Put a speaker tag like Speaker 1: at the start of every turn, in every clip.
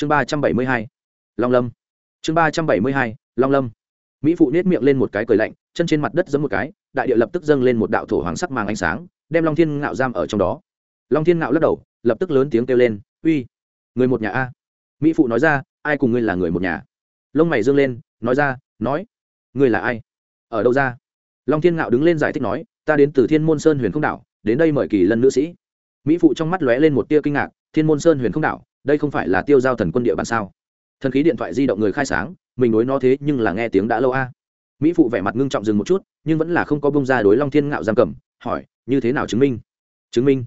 Speaker 1: chương ba trăm bảy mươi hai, long lâm. Chương ba trăm bảy mươi hai, long lâm. Mỹ phụ nết miệng lên một cái cười lạnh, chân trên mặt đất giấm một cái, đại địa lập tức dâng lên một đạo thổ hoàng sắc màng ánh sáng, đem long thiên ngạo giam ở trong đó. Long thiên ngạo lắc đầu, lập tức lớn tiếng kêu lên, uy, người một nhà a. Mỹ phụ nói ra, ai cùng ngươi là người một nhà? Lông mày dương lên, nói ra, nói, ngươi là ai? Ở đâu ra? Long thiên ngạo đứng lên giải thích nói, ta đến từ thiên môn sơn huyền không đảo, đến đây mời kỳ lân nữ sĩ. Mỹ phụ trong mắt lóe lên một tia kinh ngạc, thiên môn sơn huyền không đảo đây không phải là tiêu giao thần quân địa bàn sao? Thần khí điện thoại di động người khai sáng, mình đối nó thế nhưng là nghe tiếng đã lâu a. Mỹ phụ vẻ mặt ngưng trọng dừng một chút, nhưng vẫn là không có bông ra đối long thiên ngạo giam cầm, hỏi, như thế nào chứng minh? Chứng minh?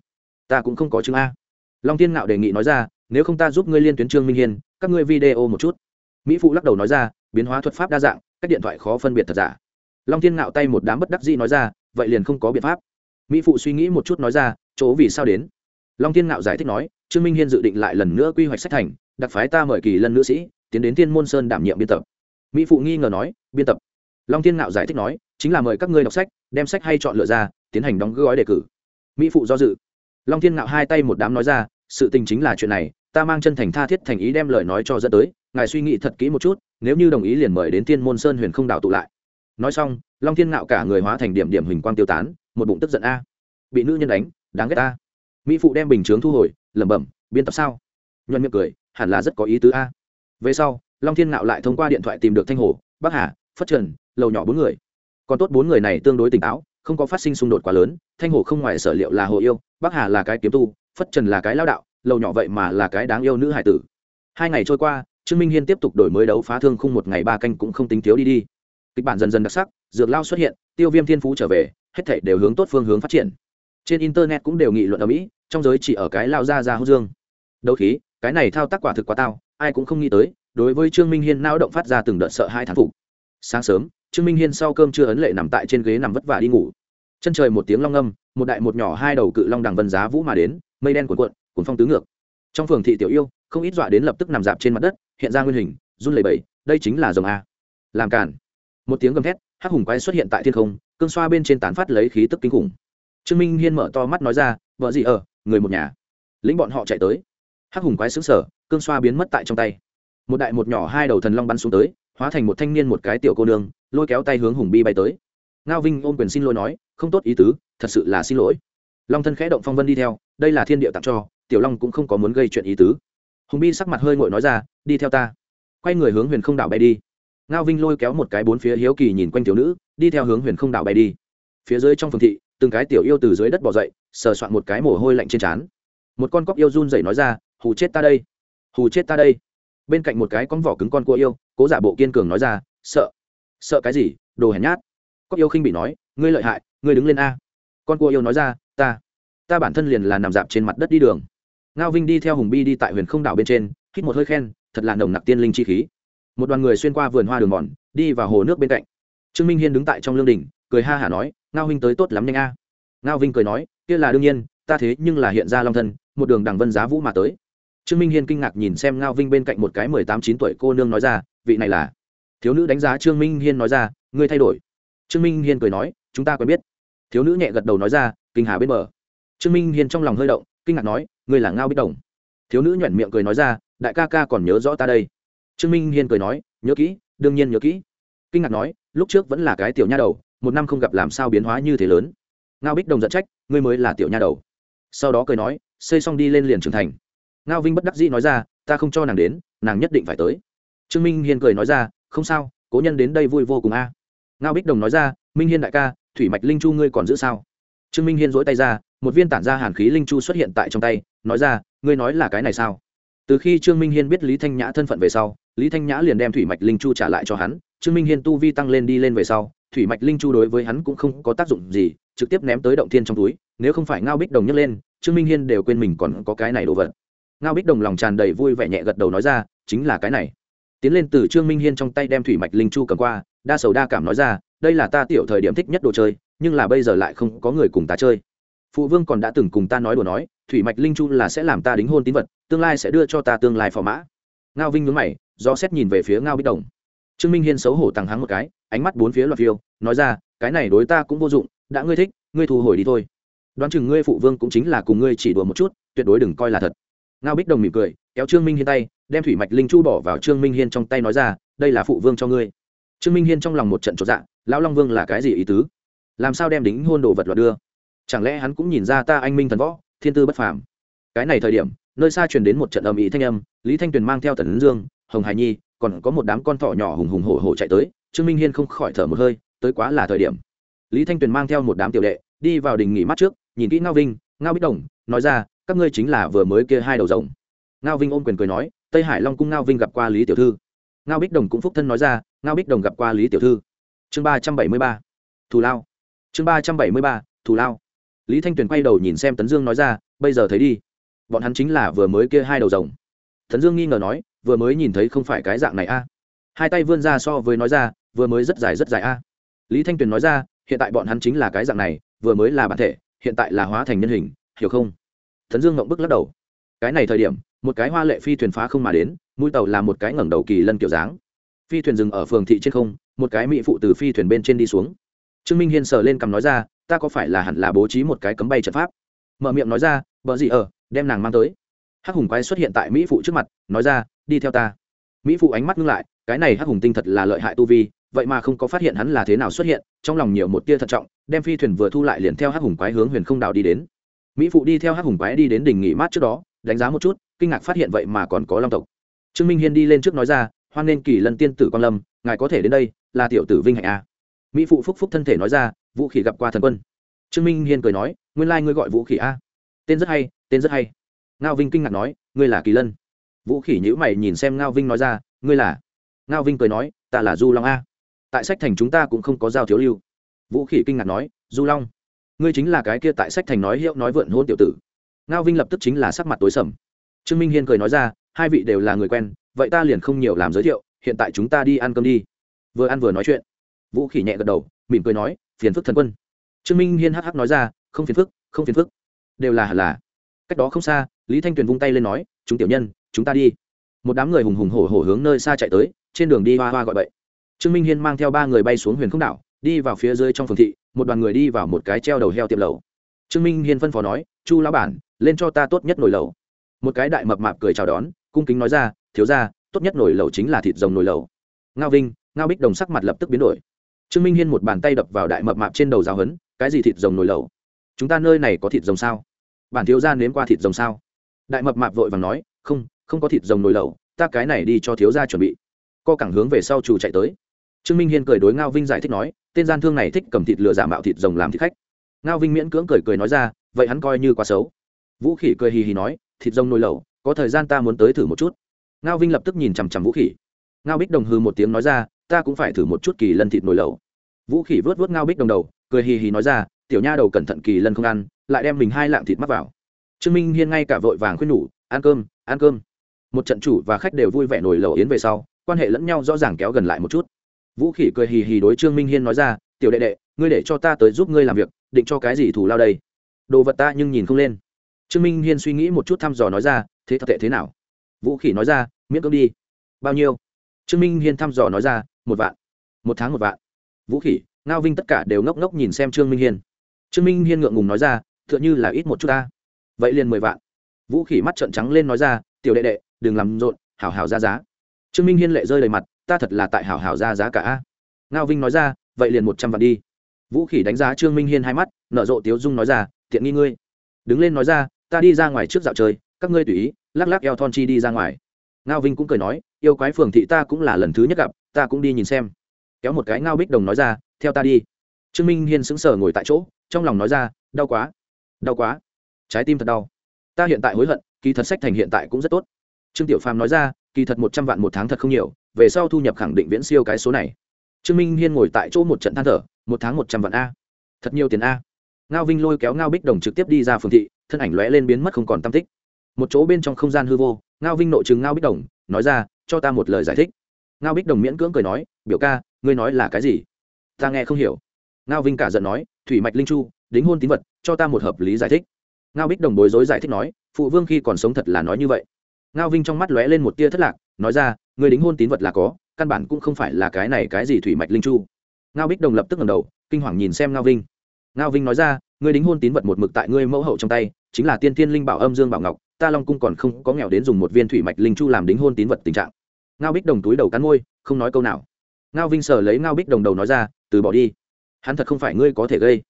Speaker 1: Ta cũng không có chứng a. Long thiên ngạo đề nghị nói ra, nếu không ta giúp ngươi liên tuyến trương minh hiên, các ngươi video một chút. Mỹ phụ lắc đầu nói ra, biến hóa thuật pháp đa dạng các điện thoại khó phân biệt thật giả. Long thiên ngạo tay một đám bất đắc dĩ nói ra, vậy liền không có biện pháp. Mỹ phụ suy nghĩ một chút nói ra, chỗ vì sao đến? Long thiên ngạo giải thích nói trương minh hiên dự định lại lần nữa quy hoạch sách thành, đặc phái ta mời kỳ lân nữ sĩ, tiến đến thiên môn sơn đảm nhiệm biên tập. Mỹ phụ nghi ngờ nói, biên tập? Long thiên ngạo giải thích nói, chính là mời các ngươi đọc sách, đem sách hay chọn lựa ra, tiến hành đóng gói đề cử. Mỹ phụ do dự. Long thiên ngạo hai tay một đám nói ra, sự tình chính là chuyện này, ta mang chân thành tha thiết thành ý đem lời nói cho dẫn tới, ngài suy nghĩ thật kỹ một chút, nếu như đồng ý liền mời đến thiên môn sơn huyền không đảo tụ lại. Nói xong, long thiên ngạo cả người hóa thành điểm điểm hình quang tiêu tán, một bụng tức giận a. Bị nữ nhân đánh, đáng ghét ta. mỹ phụ đem bình chướng thu hồi lẩm bẩm, biên tập sao? Nhuận miệng cười, hẳn là rất có ý tứ a. Về sau, long thiên ngạo lại thông qua điện thoại tìm được thanh hồ bắc hà, phất trần, lầu nhỏ bốn người. Còn tốt bốn người này tương đối tỉnh táo, không có phát sinh xung đột quá lớn, thanh hồ không ngoài sở liệu là hồ yêu bắc hà là cái kiếm tu, phất trần là cái lao đạo, lầu nhỏ vậy mà là cái đáng yêu nữ hải tử. Hai ngày trôi qua, trương minh hiên tiếp tục đổi mới đấu phá thương khung một ngày ba canh cũng không tính thiếu đi đi. Kịch bản dần dần đặc sắc, dược lao xuất hiện, tiêu viêm thiên phú trở về, hết thảy đều hướng tốt phương hướng phát triển. Trên internet cũng đều nghị luận ở mỹ trong giới chỉ ở cái lao ra ra hữu dương. Đấu khí, cái này thao tác quả thực quá tao, ai cũng không nghĩ tới, đối với trương minh hiên nao động phát ra từng đợt sợ hai thán phục. Sáng sớm, trương minh hiên sau cơm chưa ấn lệ nằm tại trên ghế nằm vất vả đi ngủ. Chân trời một tiếng long âm, một đại một nhỏ hai đầu cự long đằng vân giá vũ mà đến, mây đen cuộn cuộn cuốn phong tứ ngược. Trong phường thị tiểu yêu, không ít dọa đến lập tức nằm dạp trên mặt đất, hiện ra nguyên hình, run lẩy bẩy, đây chính là rồng a. Làm cản một tiếng gầm thét, hắc hùng quái xuất hiện tại thiên không, cương xoa bên trên tán phát lấy khí tức kinh khủng. Trương minh hiên mở to mắt nói ra, vợ gì ở? Người một nhà. Lĩnh bọn họ chạy tới. Hắc hùng quái xứng sở cương xoa biến mất tại trong tay. Một đại một nhỏ hai đầu thần long bắn xuống tới, hóa thành một thanh niên một cái tiểu cô nương, lôi kéo tay hướng hùng bi bay tới. Ngao vinh ôm quyền xin lỗi nói, không tốt ý tứ, thật sự là xin lỗi. Long thân khẽ động phong vân đi theo, đây là thiên địa tặng cho, tiểu long cũng không có muốn gây chuyện ý tứ. Hùng bi sắc mặt hơi ngội nói ra, đi theo ta. Quay người hướng huyền không đảo bay đi. Ngao vinh lôi kéo một cái bốn phía hiếu kỳ nhìn quanh tiểu nữ, đi theo hướng huyền không đảo bay đi. Phía dưới trong phường thị từng cái tiểu yêu từ dưới đất bỏ dậy, sờ soạn một cái mồ hôi lạnh trên trán. Một con cóc yêu run rẩy nói ra, hù chết ta đây! Hù chết ta đây! Bên cạnh một cái con vỏ cứng con cua yêu, cố giả bộ kiên cường nói ra, sợ! Sợ cái gì? Đồ hèn nhát! Cóc yêu khinh bị nói, ngươi lợi hại, ngươi đứng lên a! Con cua yêu nói ra, ta ta bản thân liền là nằm dạp trên mặt đất đi đường. Ngao vinh đi theo hùng bi đi tại huyền không đảo bên trên, hít một hơi khen, thật là nồng nặc tiên linh chi khí. Một đoàn người xuyên qua vườn hoa đường mòn, đi vào hồ nước bên cạnh. Trương minh hiên đứng tại trong lương đình cười ha hả nói, ngao huynh tới tốt lắm nhanh a. Ngao vinh cười nói, kia là đương nhiên, ta thế nhưng là hiện ra long thân, một đường đằng vân giá vũ mà tới. Trương minh hiên kinh ngạc nhìn xem ngao vinh bên cạnh một cái mười tám, chín tuổi cô nương nói ra, vị này là? Thiếu nữ đánh giá trương minh hiên nói ra, ngươi thay đổi. Trương minh hiên cười nói, chúng ta quen biết. Thiếu nữ nhẹ gật đầu nói ra, kinh hà bên bờ. Trương minh hiên trong lòng hơi động, kinh ngạc nói, ngươi là ngao bích đồng. Thiếu nữ nhoẻn miệng cười nói ra, đại ca ca còn nhớ rõ ta đây. Trương minh hiên cười nói, nhớ kỹ, đương nhiên nhớ kỹ. Kinh ngạc nói, lúc trước vẫn là cái tiểu nha đầu một năm không gặp làm sao biến hóa như thế lớn. Ngao bích đồng dẫn trách, ngươi mới là tiểu nha đầu. Sau đó cười nói, xây xong đi lên liền trưởng thành. Ngao vinh bất đắc dĩ nói ra, ta không cho nàng đến, nàng nhất định phải tới. Trương minh hiên cười nói ra, không sao, cố nhân đến đây vui vô cùng a. Ngao bích đồng nói ra, minh hiên đại ca, thủy mạch linh chu ngươi còn giữ sao? Trương minh hiên dỗi tay ra, một viên tản ra hàn khí linh chu xuất hiện tại trong tay, nói ra, ngươi nói là cái này sao? Từ khi trương minh hiên biết lý thanh nhã thân phận về sau, lý thanh nhã liền đem thủy mạch linh chu trả lại cho hắn, trương minh hiên tu vi tăng lên đi lên về sau thủy mạch linh chu đối với hắn cũng không có tác dụng gì, trực tiếp ném tới động thiên trong túi, nếu không phải ngao bích đồng nhấc lên, trương minh hiên đều quên mình còn có cái này đồ vật. Ngao bích đồng lòng tràn đầy vui vẻ nhẹ gật đầu nói ra, chính là cái này. Tiến lên từ trương minh hiên trong tay đem thủy mạch linh chu cầm qua, đa sầu đa cảm nói ra, đây là ta tiểu thời điểm thích nhất đồ chơi, nhưng là bây giờ lại không có người cùng ta chơi. Phụ vương còn đã từng cùng ta nói đùa nói, thủy mạch linh chu là sẽ làm ta đính hôn tín vật, tương lai sẽ đưa cho ta tương lai phò mã. Ngao vinh nhớ mày, do xét nhìn về phía ngao bích đồng trương minh hiên xấu hổ tăng hắng một cái ánh mắt bốn phía loạt phiêu nói ra cái này đối ta cũng vô dụng đã ngươi thích ngươi thu hồi đi thôi. Đoán chừng ngươi phụ vương cũng chính là cùng ngươi chỉ đùa một chút tuyệt đối đừng coi là thật. Ngao bích đồng mỉm cười kéo trương minh hiên tay đem thủy mạch linh chu bỏ vào trương minh hiên trong tay nói ra đây là phụ vương cho ngươi. Trương minh hiên trong lòng một trận chột dạ, lão long vương là cái gì ý tứ? Làm sao đem đính hôn đồ vật loạt đưa? Chẳng lẽ hắn cũng nhìn ra ta anh minh thần võ thiên tư bất phàm? Cái này thời điểm nơi xa truyền đến một trận âm ý thanh âm lý thanh tuyền mang theo tần dương hồng hải nhi, còn có một đám con thỏ nhỏ hùng hùng hổ hổ chạy tới, trương minh hiên không khỏi thở một hơi, tới quá là thời điểm. Lý thanh tuyền mang theo một đám tiểu đệ, đi vào đình nghỉ mát trước, nhìn kỹ ngao vinh, ngao bích đồng, nói ra, các ngươi chính là vừa mới kia hai đầu rồng. Ngao vinh ôm quyền cười nói, tây hải long cung ngao vinh gặp qua lý tiểu thư. Ngao bích đồng cũng phúc thân nói ra, ngao bích đồng gặp qua lý tiểu thư. Chương ba trăm bảy mươi ba, thù lao. Chương ba trăm bảy mươi ba, thù lao. Lý thanh tuyền quay đầu nhìn xem tấn dương nói ra, bây giờ thấy đi, bọn hắn chính là vừa mới kia hai đầu rồng. Tấn dương nghi ngờ nói vừa mới nhìn thấy không phải cái dạng này a. Hai tay vươn ra so với nói ra, vừa mới rất dài rất dài a. Lý thanh tuyền nói ra, hiện tại bọn hắn chính là cái dạng này, vừa mới là bản thể, hiện tại là hóa thành nhân hình, hiểu không? Tấn dương ngộng bức lắc đầu. Cái này thời điểm, một cái hoa lệ phi thuyền phá không mà đến, mũi tàu là một cái ngẩng đầu kỳ lân kiểu dáng. Phi thuyền dừng ở phường thị trên không, một cái mỹ phụ từ phi thuyền bên trên đi xuống. Trương minh hiên sờ lên cầm nói ra, ta có phải là hẳn là bố trí một cái cấm bay trận pháp? Mở miệng nói ra vợ gì ở, đem nàng mang tới. Hắc hùng quái xuất hiện tại mỹ phụ trước mặt, nói ra đi theo ta. Mỹ phụ ánh mắt ngưng lại, cái này hắc hùng tinh thật là lợi hại tu vi, vậy mà không có phát hiện hắn là thế nào xuất hiện, trong lòng nhiều một tia thận trọng, đem phi thuyền vừa thu lại liền theo hắc hùng quái hướng huyền không đạo đi đến. Mỹ phụ đi theo hắc hùng quái đi đến đỉnh nghỉ mát trước đó, đánh giá một chút, kinh ngạc phát hiện vậy mà còn có long tộc. Trương minh hiên đi lên trước nói ra, hoan nên kỳ lân tiên tử quan lâm, ngài có thể đến đây, là tiểu tử vinh hạnh a mỹ phụ phúc phúc thân thể nói ra, vũ khí gặp qua thần quân. Trương minh hiên cười nói, nguyên lai ngươi gọi vũ khí a. Tên rất hay, tên rất hay. Ngao vinh kinh ngạc nói, ngươi là kỳ lân vũ khỉ nhữ mày nhìn xem ngao vinh nói ra, ngươi là? Ngao vinh cười nói, ta là du long a. Tại sách thành chúng ta cũng không có giao thiếu lưu. Vũ khỉ kinh ngạc nói, du long? Ngươi chính là cái kia tại sách thành nói hiệu nói vượn hôn tiểu tử. Ngao vinh lập tức chính là sắc mặt tối sầm. Trương minh hiên cười nói ra, hai vị đều là người quen, vậy ta liền không nhiều làm giới thiệu, hiện tại chúng ta đi ăn cơm đi. Vừa ăn vừa nói chuyện, vũ khỉ nhẹ gật đầu, mỉm cười nói, phiền phức thần quân. Trương minh hiên hắc hắc nói ra, không phiền phức, không phiền phức. Đều là hẳn là? Cách đó không xa, lý thanh tuyền vung tay lên nói, chúng tiểu nhân chúng ta đi. Một đám người hùng hùng hổ hổ hướng nơi xa chạy tới, trên đường đi hoa hoa gọi bậy. Trương minh hiên mang theo ba người bay xuống huyền không đảo, đi vào phía dưới trong phường thị, một đoàn người đi vào một cái treo đầu heo tiệm lầu. Trương minh hiên phân phó nói, chu lão bản, lên cho ta tốt nhất nồi lầu một cái đại mập mạp cười chào đón, cung kính nói ra, thiếu ra tốt nhất nồi lầu chính là thịt rồng nồi lầu ngao vinh, ngao bích đồng sắc mặt lập tức biến đổi. Trương minh hiên một bàn tay đập vào đại mập mạp trên đầu giáo hấn cái gì thịt rồng nồi lầu chúng ta nơi này có thịt rồng sao? Bản thiếu gia nếm qua thịt rồng sao? Đại mập mạp vội vàng nói, không không có thịt rồng nồi lẩu, ta cái này đi cho thiếu gia chuẩn bị. Co cẳng hướng về sau chủ chạy tới. Trương minh hiên cười đối ngao vinh giải thích nói, tên gian thương này thích cầm thịt lừa giả mạo thịt rồng làm thịt khách. Ngao vinh miễn cưỡng cười cười nói ra, vậy hắn coi như quá xấu. Vũ khỉ cười hì hì nói, thịt rồng nồi lẩu, có thời gian ta muốn tới thử một chút. Ngao vinh lập tức nhìn chằm chằm vũ khỉ. Ngao bích đồng hư một tiếng nói ra, ta cũng phải thử một chút kỳ lân thịt nồi lẩu. Vũ khỉ vớt vớt ngao bích đồng đầu, cười hì hì nói ra, tiểu nha đầu cẩn thận kỳ lân không ăn, lại đem mình hai lạng thịt mắc vào. Trương minh hiên ngay cả vội vàng khuyên nhủ, ăn cơm ăn cơm một trận chủ và khách đều vui vẻ nổi lẩu yến về sau, quan hệ lẫn nhau rõ ràng kéo gần lại một chút. Vũ khỉ cười hì hì đối trương minh hiên nói ra, tiểu đệ đệ, ngươi để cho ta tới giúp ngươi làm việc, định cho cái gì thù lao đây? Đồ vật ta nhưng nhìn không lên. Trương minh hiên suy nghĩ một chút thăm dò nói ra, thế thật tệ thế nào? Vũ khỉ nói ra, miễn cưỡng đi. Bao nhiêu? Trương minh hiên thăm dò nói ra, một vạn. Một tháng một vạn. Vũ khỉ, ngao vinh tất cả đều ngốc ngốc nhìn xem trương minh hiên. Trương minh hiên ngượng ngùng nói ra t h ư ợ n h ư là ít một chút ta. Vậy liền mười vạn. Vũ khỉ mắt trợn trắng lên nói ra, tiểu đệ đệ đừng làm rộn, hảo hảo ra giá. Trương minh hiên lệ rơi đầy mặt, ta thật là tại hảo hảo ra giá cả ngao vinh nói ra, vậy liền một trăm vạn đi. Vũ khỉ đánh giá trương minh hiên hai mắt, nở rộ tiếu dung nói ra, tiện nghi ngươi. Đứng lên nói ra, ta đi ra ngoài trước dạo chơi, các ngươi tùy ý, lắc lắc eo thon chi đi ra ngoài. Ngao vinh cũng cười nói, yêu quái phường thị ta cũng là lần thứ nhất gặp, ta cũng đi nhìn xem. Kéo một cái ngao bích đồng nói ra, theo ta đi. Trương minh hiên sững sờ ngồi tại chỗ, trong lòng nói ra, đau quá đau quá. Trái tim thật đau. Ta hiện tại hối hận, kỳ thật sách thành hiện tại cũng rất tốt trương tiểu phàm nói ra, kỳ thật một trăm vạn một tháng thật không nhiều, về sau thu nhập khẳng định viễn siêu cái số này. Trương minh hiên ngồi tại chỗ một trận than thở, một tháng một trăm vạn a. Thật nhiều tiền a. Ngao vinh lôi kéo ngao bích đồng trực tiếp đi ra phường thị, thân ảnh lóe lên biến mất không còn tam tích. Một chỗ bên trong không gian hư vô, ngao vinh nội chứng ngao bích đồng, nói ra, cho ta một lời giải thích. Ngao bích đồng miễn cưỡng cười nói, biểu ca, ngươi nói là cái gì? Ta nghe không hiểu. Ngao vinh cả giận nói, thủy mạch linh chu, đính hôn tín vật, cho ta một hợp lý giải thích. Ngao bích đồng bối rối giải thích nói, phụ vương khi còn sống thật là nói như vậy ngao vinh trong mắt lóe lên một tia thất lạc, nói ra người đính hôn tín vật là có, căn bản cũng không phải là cái này cái gì thủy mạch linh chu. Ngao bích đồng lập tức ngầm đầu, kinh hoàng nhìn xem ngao vinh. Ngao vinh nói ra người đính hôn tín vật một mực tại ngươi mẫu hậu trong tay, chính là tiên tiên linh bảo âm dương bảo ngọc, ta long cung còn không có nghèo đến dùng một viên thủy mạch linh chu làm đính hôn tín vật tình trạng. Ngao bích đồng túi đầu cắn môi, không nói câu nào. Ngao vinh sờ lấy ngao bích đồng đầu nói ra, từ bỏ đi. Hắn thật không phải ngươi có thể gây.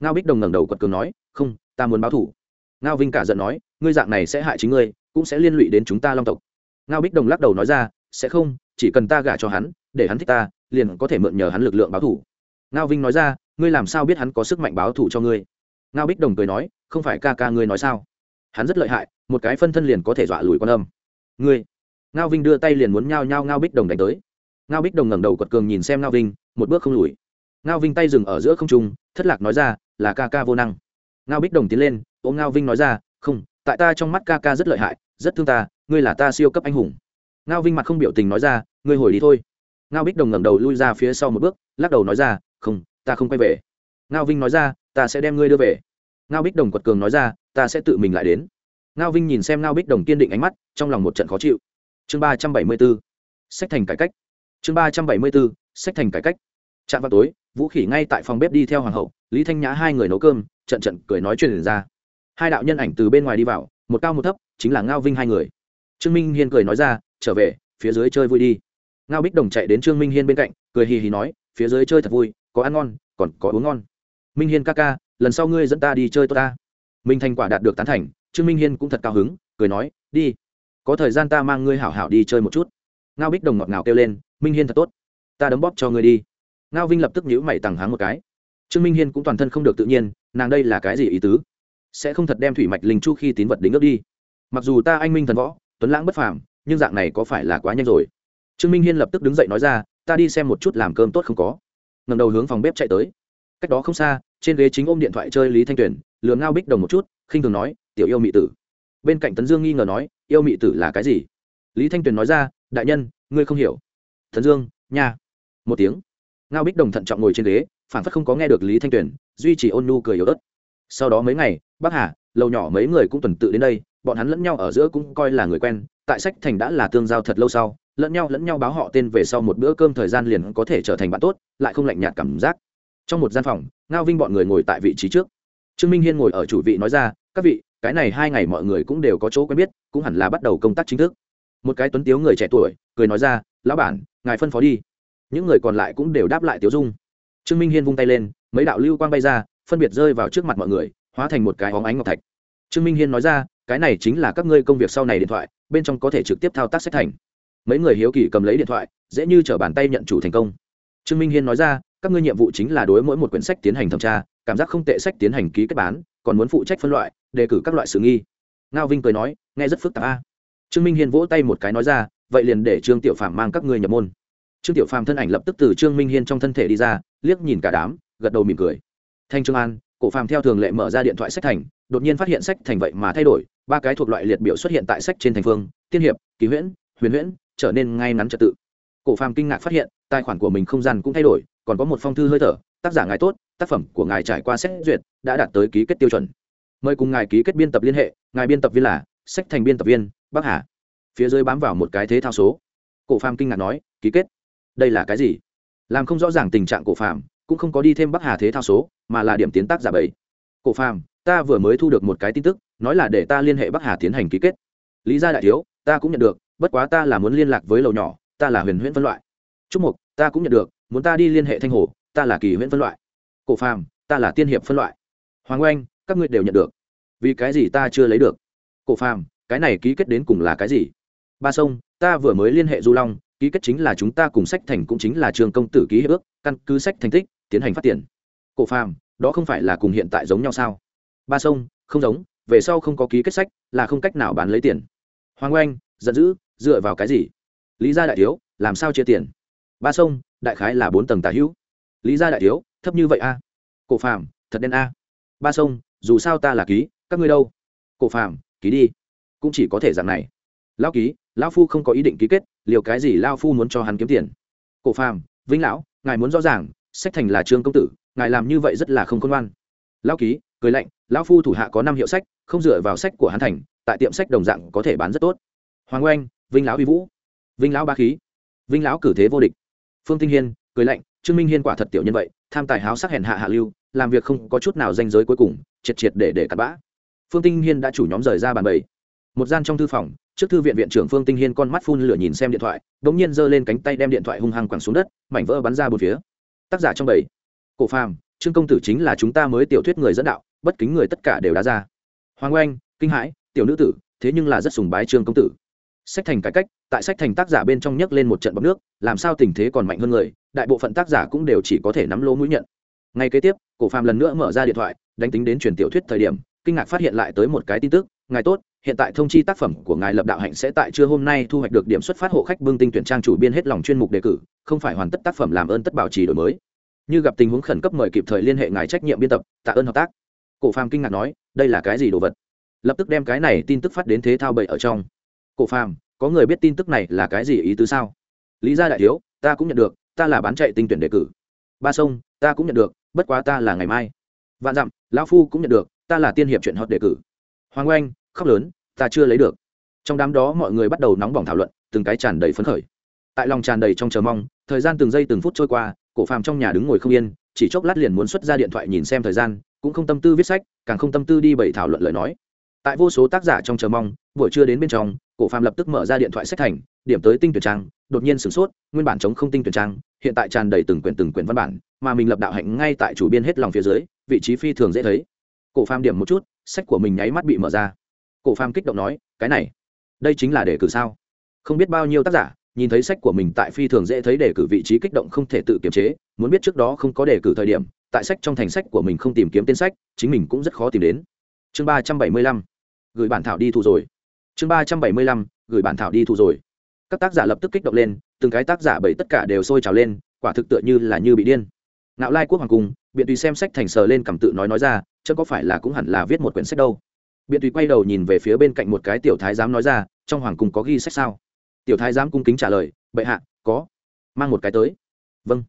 Speaker 1: Ngao bích đồng ngẩng đầu quật cường nói, không, ta muốn báo thủ. Ngao vinh cả giận nói, ngươi dạng này sẽ hại chính ngươi cũng sẽ liên lụy đến chúng ta long tộc. Ngao bích đồng lắc đầu nói ra, sẽ không, chỉ cần ta gả cho hắn, để hắn thích ta, liền có thể mượn nhờ hắn lực lượng báo thủ ngao vinh nói ra, ngươi làm sao biết hắn có sức mạnh báo thủ cho ngươi? Ngao bích đồng cười nói, không phải ca ca ngươi nói sao? Hắn rất lợi hại, một cái phân thân liền có thể dọa lùi quan âm. Ngươi? Ngao vinh đưa tay liền muốn nhao nhao ngao bích đồng đánh tới. Ngao bích đồng ngẩng đầu quật cường nhìn xem ngao vinh, một bước không lùi. Ngao vinh tay dừng ở giữa không trung, thất lạc nói ra, là ca ca vô năng. Ngao bích đồng tiến lên, ôm ngao vinh nói ra, không, tại ta trong mắt ca ca rất lợi hại rất thương ta, ngươi là ta siêu cấp anh hùng. Ngao vinh mặt không biểu tình nói ra, ngươi hồi đi thôi. Ngao bích đồng ngẩng đầu lui ra phía sau một bước, lắc đầu nói ra, không, ta không quay về. Ngao vinh nói ra, ta sẽ đem ngươi đưa về. Ngao bích đồng quật cường nói ra, ta sẽ tự mình lại đến. Ngao vinh nhìn xem ngao bích đồng kiên định ánh mắt, trong lòng một trận khó chịu. Chương ba trăm bảy mươi b ố sách thành cải cách. Chương ba trăm bảy mươi b ố sách thành cải cách. Chạm vào tối, vũ khỉ ngay tại phòng bếp đi theo hoàng hậu, lý thanh nhã hai người nấu cơm, trận trận cười nói chuyện ra. Hai đạo nhân ảnh từ bên ngoài đi vào, một cao một thấp chính là ngao vinh hai người. Trương minh hiên cười nói ra, trở về, phía dưới chơi vui đi. Ngao bích đồng chạy đến trương minh hiên bên cạnh, cười hì hì nói, phía dưới chơi thật vui, có ăn ngon, còn có uống ngon. Minh hiên ca ca, lần sau ngươi dẫn ta đi chơi tốt ta. Minh thành quả đạt được tán thành, trương minh hiên cũng thật cao hứng, cười nói, đi, có thời gian ta mang ngươi hảo hảo đi chơi một chút. Ngao bích đồng ngọt ngào kêu lên, minh hiên thật tốt, ta đấm bóp cho ngươi đi. Ngao vinh lập tức nhữ mày tằng háng một cái. Trương minh hiên cũng toàn thân không được tự nhiên, nàng đây là cái gì ý tứ? Sẽ không thật đem thủy mạch linh chu khi tín vật đính ước đi mặc dù ta anh minh thần võ, tuấn lãng bất phàm, nhưng dạng này có phải là quá nhanh rồi? Trương minh hiên lập tức đứng dậy nói ra, ta đi xem một chút làm cơm tốt không có. Ngầm đầu hướng phòng bếp chạy tới. Cách đó không xa, trên ghế chính ôm điện thoại chơi lý thanh tuyền, lừa ngao bích đồng một chút, khinh thường nói, tiểu yêu mị tử. Bên cạnh tấn dương nghi ngờ nói, yêu mị tử là cái gì? Lý thanh tuyền nói ra, đại nhân, ngươi không hiểu. Tấn dương, nha. Một tiếng. Ngao bích đồng thận trọng ngồi trên ghế phản phất không có nghe được lý thanh tuyền, duy trì ôn nhu cười yếu ớt. Sau đó mấy ngày, bác hà lâu nhỏ mấy người cũng tuần tự đến đây bọn hắn lẫn nhau ở giữa cũng coi là người quen, tại sách thành đã là tương giao thật lâu sau, lẫn nhau lẫn nhau báo họ tên về sau một bữa cơm thời gian liền có thể trở thành bạn tốt, lại không lạnh nhạt cảm giác. Trong một gian phòng, ngao vinh bọn người ngồi tại vị trí trước. Trương minh hiên ngồi ở chủ vị nói ra, các vị, cái này hai ngày mọi người cũng đều có chỗ quen biết, cũng hẳn là bắt đầu công tác chính thức. Một cái tuấn tiếu người trẻ tuổi, cười nói ra, lão bản, ngài phân phó đi. Những người còn lại cũng đều đáp lại tiếu dung. Trương minh hiên vung tay lên, mấy đạo lưu quang bay ra, phân biệt rơi vào trước mặt mọi người, hóa thành một cái hóng ánh ngọc thạch. Trương minh hiên nói ra cái này chính là các ngươi công việc sau này điện thoại, bên trong có thể trực tiếp thao tác sách thành. Mấy người hiếu kỳ cầm lấy điện thoại, dễ như t bàn tay nhận chủ thành công. Trương minh hiên nói ra, các ngươi nhiệm vụ chính là đối mỗi một quyển sách tiến hành thẩm tra, cảm giác không tệ sách tiến hành ký kết bán, còn muốn phụ trách phân loại, đề cử các loại sự nghi. Ngao vinh cười nói, nghe rất phức tạp a. Trương minh hiên vỗ tay một cái nói ra, vậy liền để trương tiểu phàm mang các ngươi nhập môn. Trương tiểu phàm thân ảnh lập tức từ trương minh hiên trong thân thể đi ra, liếc nhìn cả đám, gật đầu mỉm cười. Thanh trương an, cổ phàm theo thường lệ mở ra điện thoại sách thành, đột nhiên phát hiện sách thành vậy mà thay đổi ba cái thuộc loại liệt biểu xuất hiện tại sách trên thành phương, tiên hiệp, kỳ huyễn, huyền huyễn, trở nên ngay ngắn trật tự. Cổ phàm kinh ngạc phát hiện, tài khoản của mình không gian cũng thay đổi, còn có một phong thư hơi thở, tác giả ngài tốt, tác phẩm của ngài trải qua xét duyệt, đã đạt tới ký kết tiêu chuẩn. Mời cùng ngài ký kết biên tập liên hệ, ngài biên tập viên là, sách thành biên tập viên, bắc hà. Phía dưới bám vào một cái thế thao số. Cổ phàm kinh ngạc nói, ký kết. Đây là cái gì? Làm không rõ ràng tình trạng cổ phàm, cũng không có đi thêm bắc hà thế thao số, mà là điểm tiến tác giả bảy. Cổ phàm, ta vừa mới thu được một cái tin tức nói là để ta liên hệ bắc hà tiến hành ký kết. Lý gia đại thiếu, ta cũng nhận được, bất quá ta là muốn liên lạc với lầu nhỏ, ta là huyền huyễn phân loại. Trúc mục, ta cũng nhận được, muốn ta đi liên hệ thanh hồ, ta là kỳ huyễn phân loại. Cổ phàm, ta là tiên hiệp phân loại. Hoàng oanh, các ngươi đều nhận được. Vì cái gì ta chưa lấy được? Cổ phàm, cái này ký kết đến cùng là cái gì? Ba sông, ta vừa mới liên hệ du long, ký kết chính là chúng ta cùng sách thành cũng chính là trường công tử ký hiệp ước, căn cứ sách thành tích, tiến hành phát tiền. Cổ phàm, đó không phải là cùng hiện tại giống nhau sao? Ba sông, không giống về sau không có ký kết sách, là không cách nào bán lấy tiền. Hoàng oanh, giận dữ, dựa vào cái gì? Lý gia đại thiếu, làm sao chia tiền? Ba sông, đại khái là bốn tầng tà hữu. Lý gia đại thiếu, thấp như vậy a? Cổ phàm, thật đen a. Ba sông, dù sao ta là ký, các ngươi đâu? Cổ phàm, ký đi. Cũng chỉ có thể dạng này. Lao ký lao phu không có ý định ký kết, liều cái gì lao phu muốn cho hắn kiếm tiền? Cổ phàm vinh lão, ngài muốn rõ ràng, sách thành là trương công tử, ngài làm như vậy rất là không công ngoan. Lao ký cười lạnh, lão phu thủ hạ có năm hiệu sách, không dựa vào sách của hắn thành, tại tiệm sách đồng dạng có thể bán rất tốt. Hoàng oanh, vinh lão uy vũ, vinh lão ba khí, vinh lão cử thế vô địch. Phương tinh hiên, cười lạnh, trương minh hiên quả thật tiểu nhân vậy, tham tài háo sắc hèn hạ hạ lưu, làm việc không có chút nào danh giới cuối cùng, triệt triệt để để cắt bã. Phương tinh hiên đã chủ nhóm rời ra bàn bầy một gian trong thư phòng, trước thư viện viện trưởng phương tinh hiên con mắt phun lửa nhìn xem điện thoại đ ỗ n g nhiên giơ lên cánh tay đem điện thoại hung hăng quẳng xuống đất, mảnh vỡ bắn ra bốn phía. Tác giả trong bảy cổ phàm, trương công tử chính là chúng ta mới tiểu thuyết người dẫn đạo bất kính người tất cả đều đá ra. Hoàng oanh, kinh hãi, tiểu nữ tử, thế nhưng là rất sùng bái trương công tử. Sách thành cải cách, tại sách thành tác giả bên trong nhấc lên một trận bọc nước, làm sao tình thế còn mạnh hơn người, đại bộ phận tác giả cũng đều chỉ có thể nắm lỗ mũi nhận. Ngay kế tiếp, cổ phàm lần nữa mở ra điện thoại, đánh tính đến truyền tiểu thuyết thời điểm, kinh ngạc phát hiện lại tới một cái tin tức, ngài tốt, hiện tại thông chi tác phẩm của ngài lập đạo hạnh sẽ tại trưa hôm nay thu hoạch được điểm xuất phát hộ khách bưng tinh tuyển trang chủ biên hết lòng chuyên mục đề cử, không phải hoàn tất tác phẩm làm ơn tất bảo trì đổi mới. Như gặp tình huống khẩn cấp mời kịp thời liên hệ ngài trách nhiệm biên tập, tạ ơn hợp tác cổ phàm kinh ngạc nói, đây là cái gì đồ vật? Lập tức đem cái này tin tức phát đến thế thao bậy ở trong. Cổ phàm, có người biết tin tức này là cái gì ý tứ sao? Lý gia đại thiếu, ta cũng nhận được, ta là bán chạy tinh tuyển đề cử. Ba sông, ta cũng nhận được, bất quá ta là ngày mai. Vạn dặm, lão phu cũng nhận được, ta là tiên hiệp chuyện hot đề cử. Hoàng oanh, khóc lớn, ta chưa lấy được. Trong đám đó mọi người bắt đầu nóng bỏng thảo luận, từng cái tràn đầy phấn khởi. Tại lòng tràn đầy trong chờ mong, thời gian từng giây từng phút trôi qua, cổ phàm trong nhà đứng ngồi không yên, chỉ chốc lát liền muốn xuất ra điện thoại nhìn xem thời gian cũng không tâm tư viết sách, càng không tâm tư đi bày thảo luận lời nói. Tại vô số tác giả trong chờ mong, buổi trưa đến bên trong, cổ phàm lập tức mở ra điện thoại sách thành, điểm tới tinh tuyển trang, đột nhiên sửng sốt, nguyên bản chống không tinh tuyển trang, hiện tại tràn đầy từng quyển từng quyển văn bản, mà mình lập đạo hạnh ngay tại chủ biên hết lòng phía dưới, vị trí phi thường dễ thấy. Cổ phàm điểm một chút, sách của mình nháy mắt bị mở ra. Cổ phàm kích động nói, cái này, đây chính là đề cử sao? Không biết bao nhiêu tác giả, nhìn thấy sách của mình tại phi thường dễ thấy đề cử vị trí kích động không thể tự kiềm chế, muốn biết trước đó không có đề cử thời điểm tại sách trong thành sách của mình không tìm kiếm tên sách, chính mình cũng rất khó tìm đến. Chương ba trăm bảy mươi lăm, gửi bản thảo đi thu rồi. Chương ba trăm bảy mươi lăm, gửi bản thảo đi thu rồi. Các tác giả lập tức kích động lên, từng cái tác giả bảy tất cả đều sôi trào lên, quả thực tựa như là như bị điên. Nạo lai quốc hoàng cung, biện tùy xem sách thành sờ lên cầm tự nói nói ra chứ có phải là cũng hẳn là viết một quyển sách đâu. Biện tùy quay đầu nhìn về phía bên cạnh một cái tiểu thái giám nói ra, trong hoàng cung có ghi sách sao? Tiểu thái giám cung kính trả lời, bệ hạ, có. Mang một cái tới. Vâng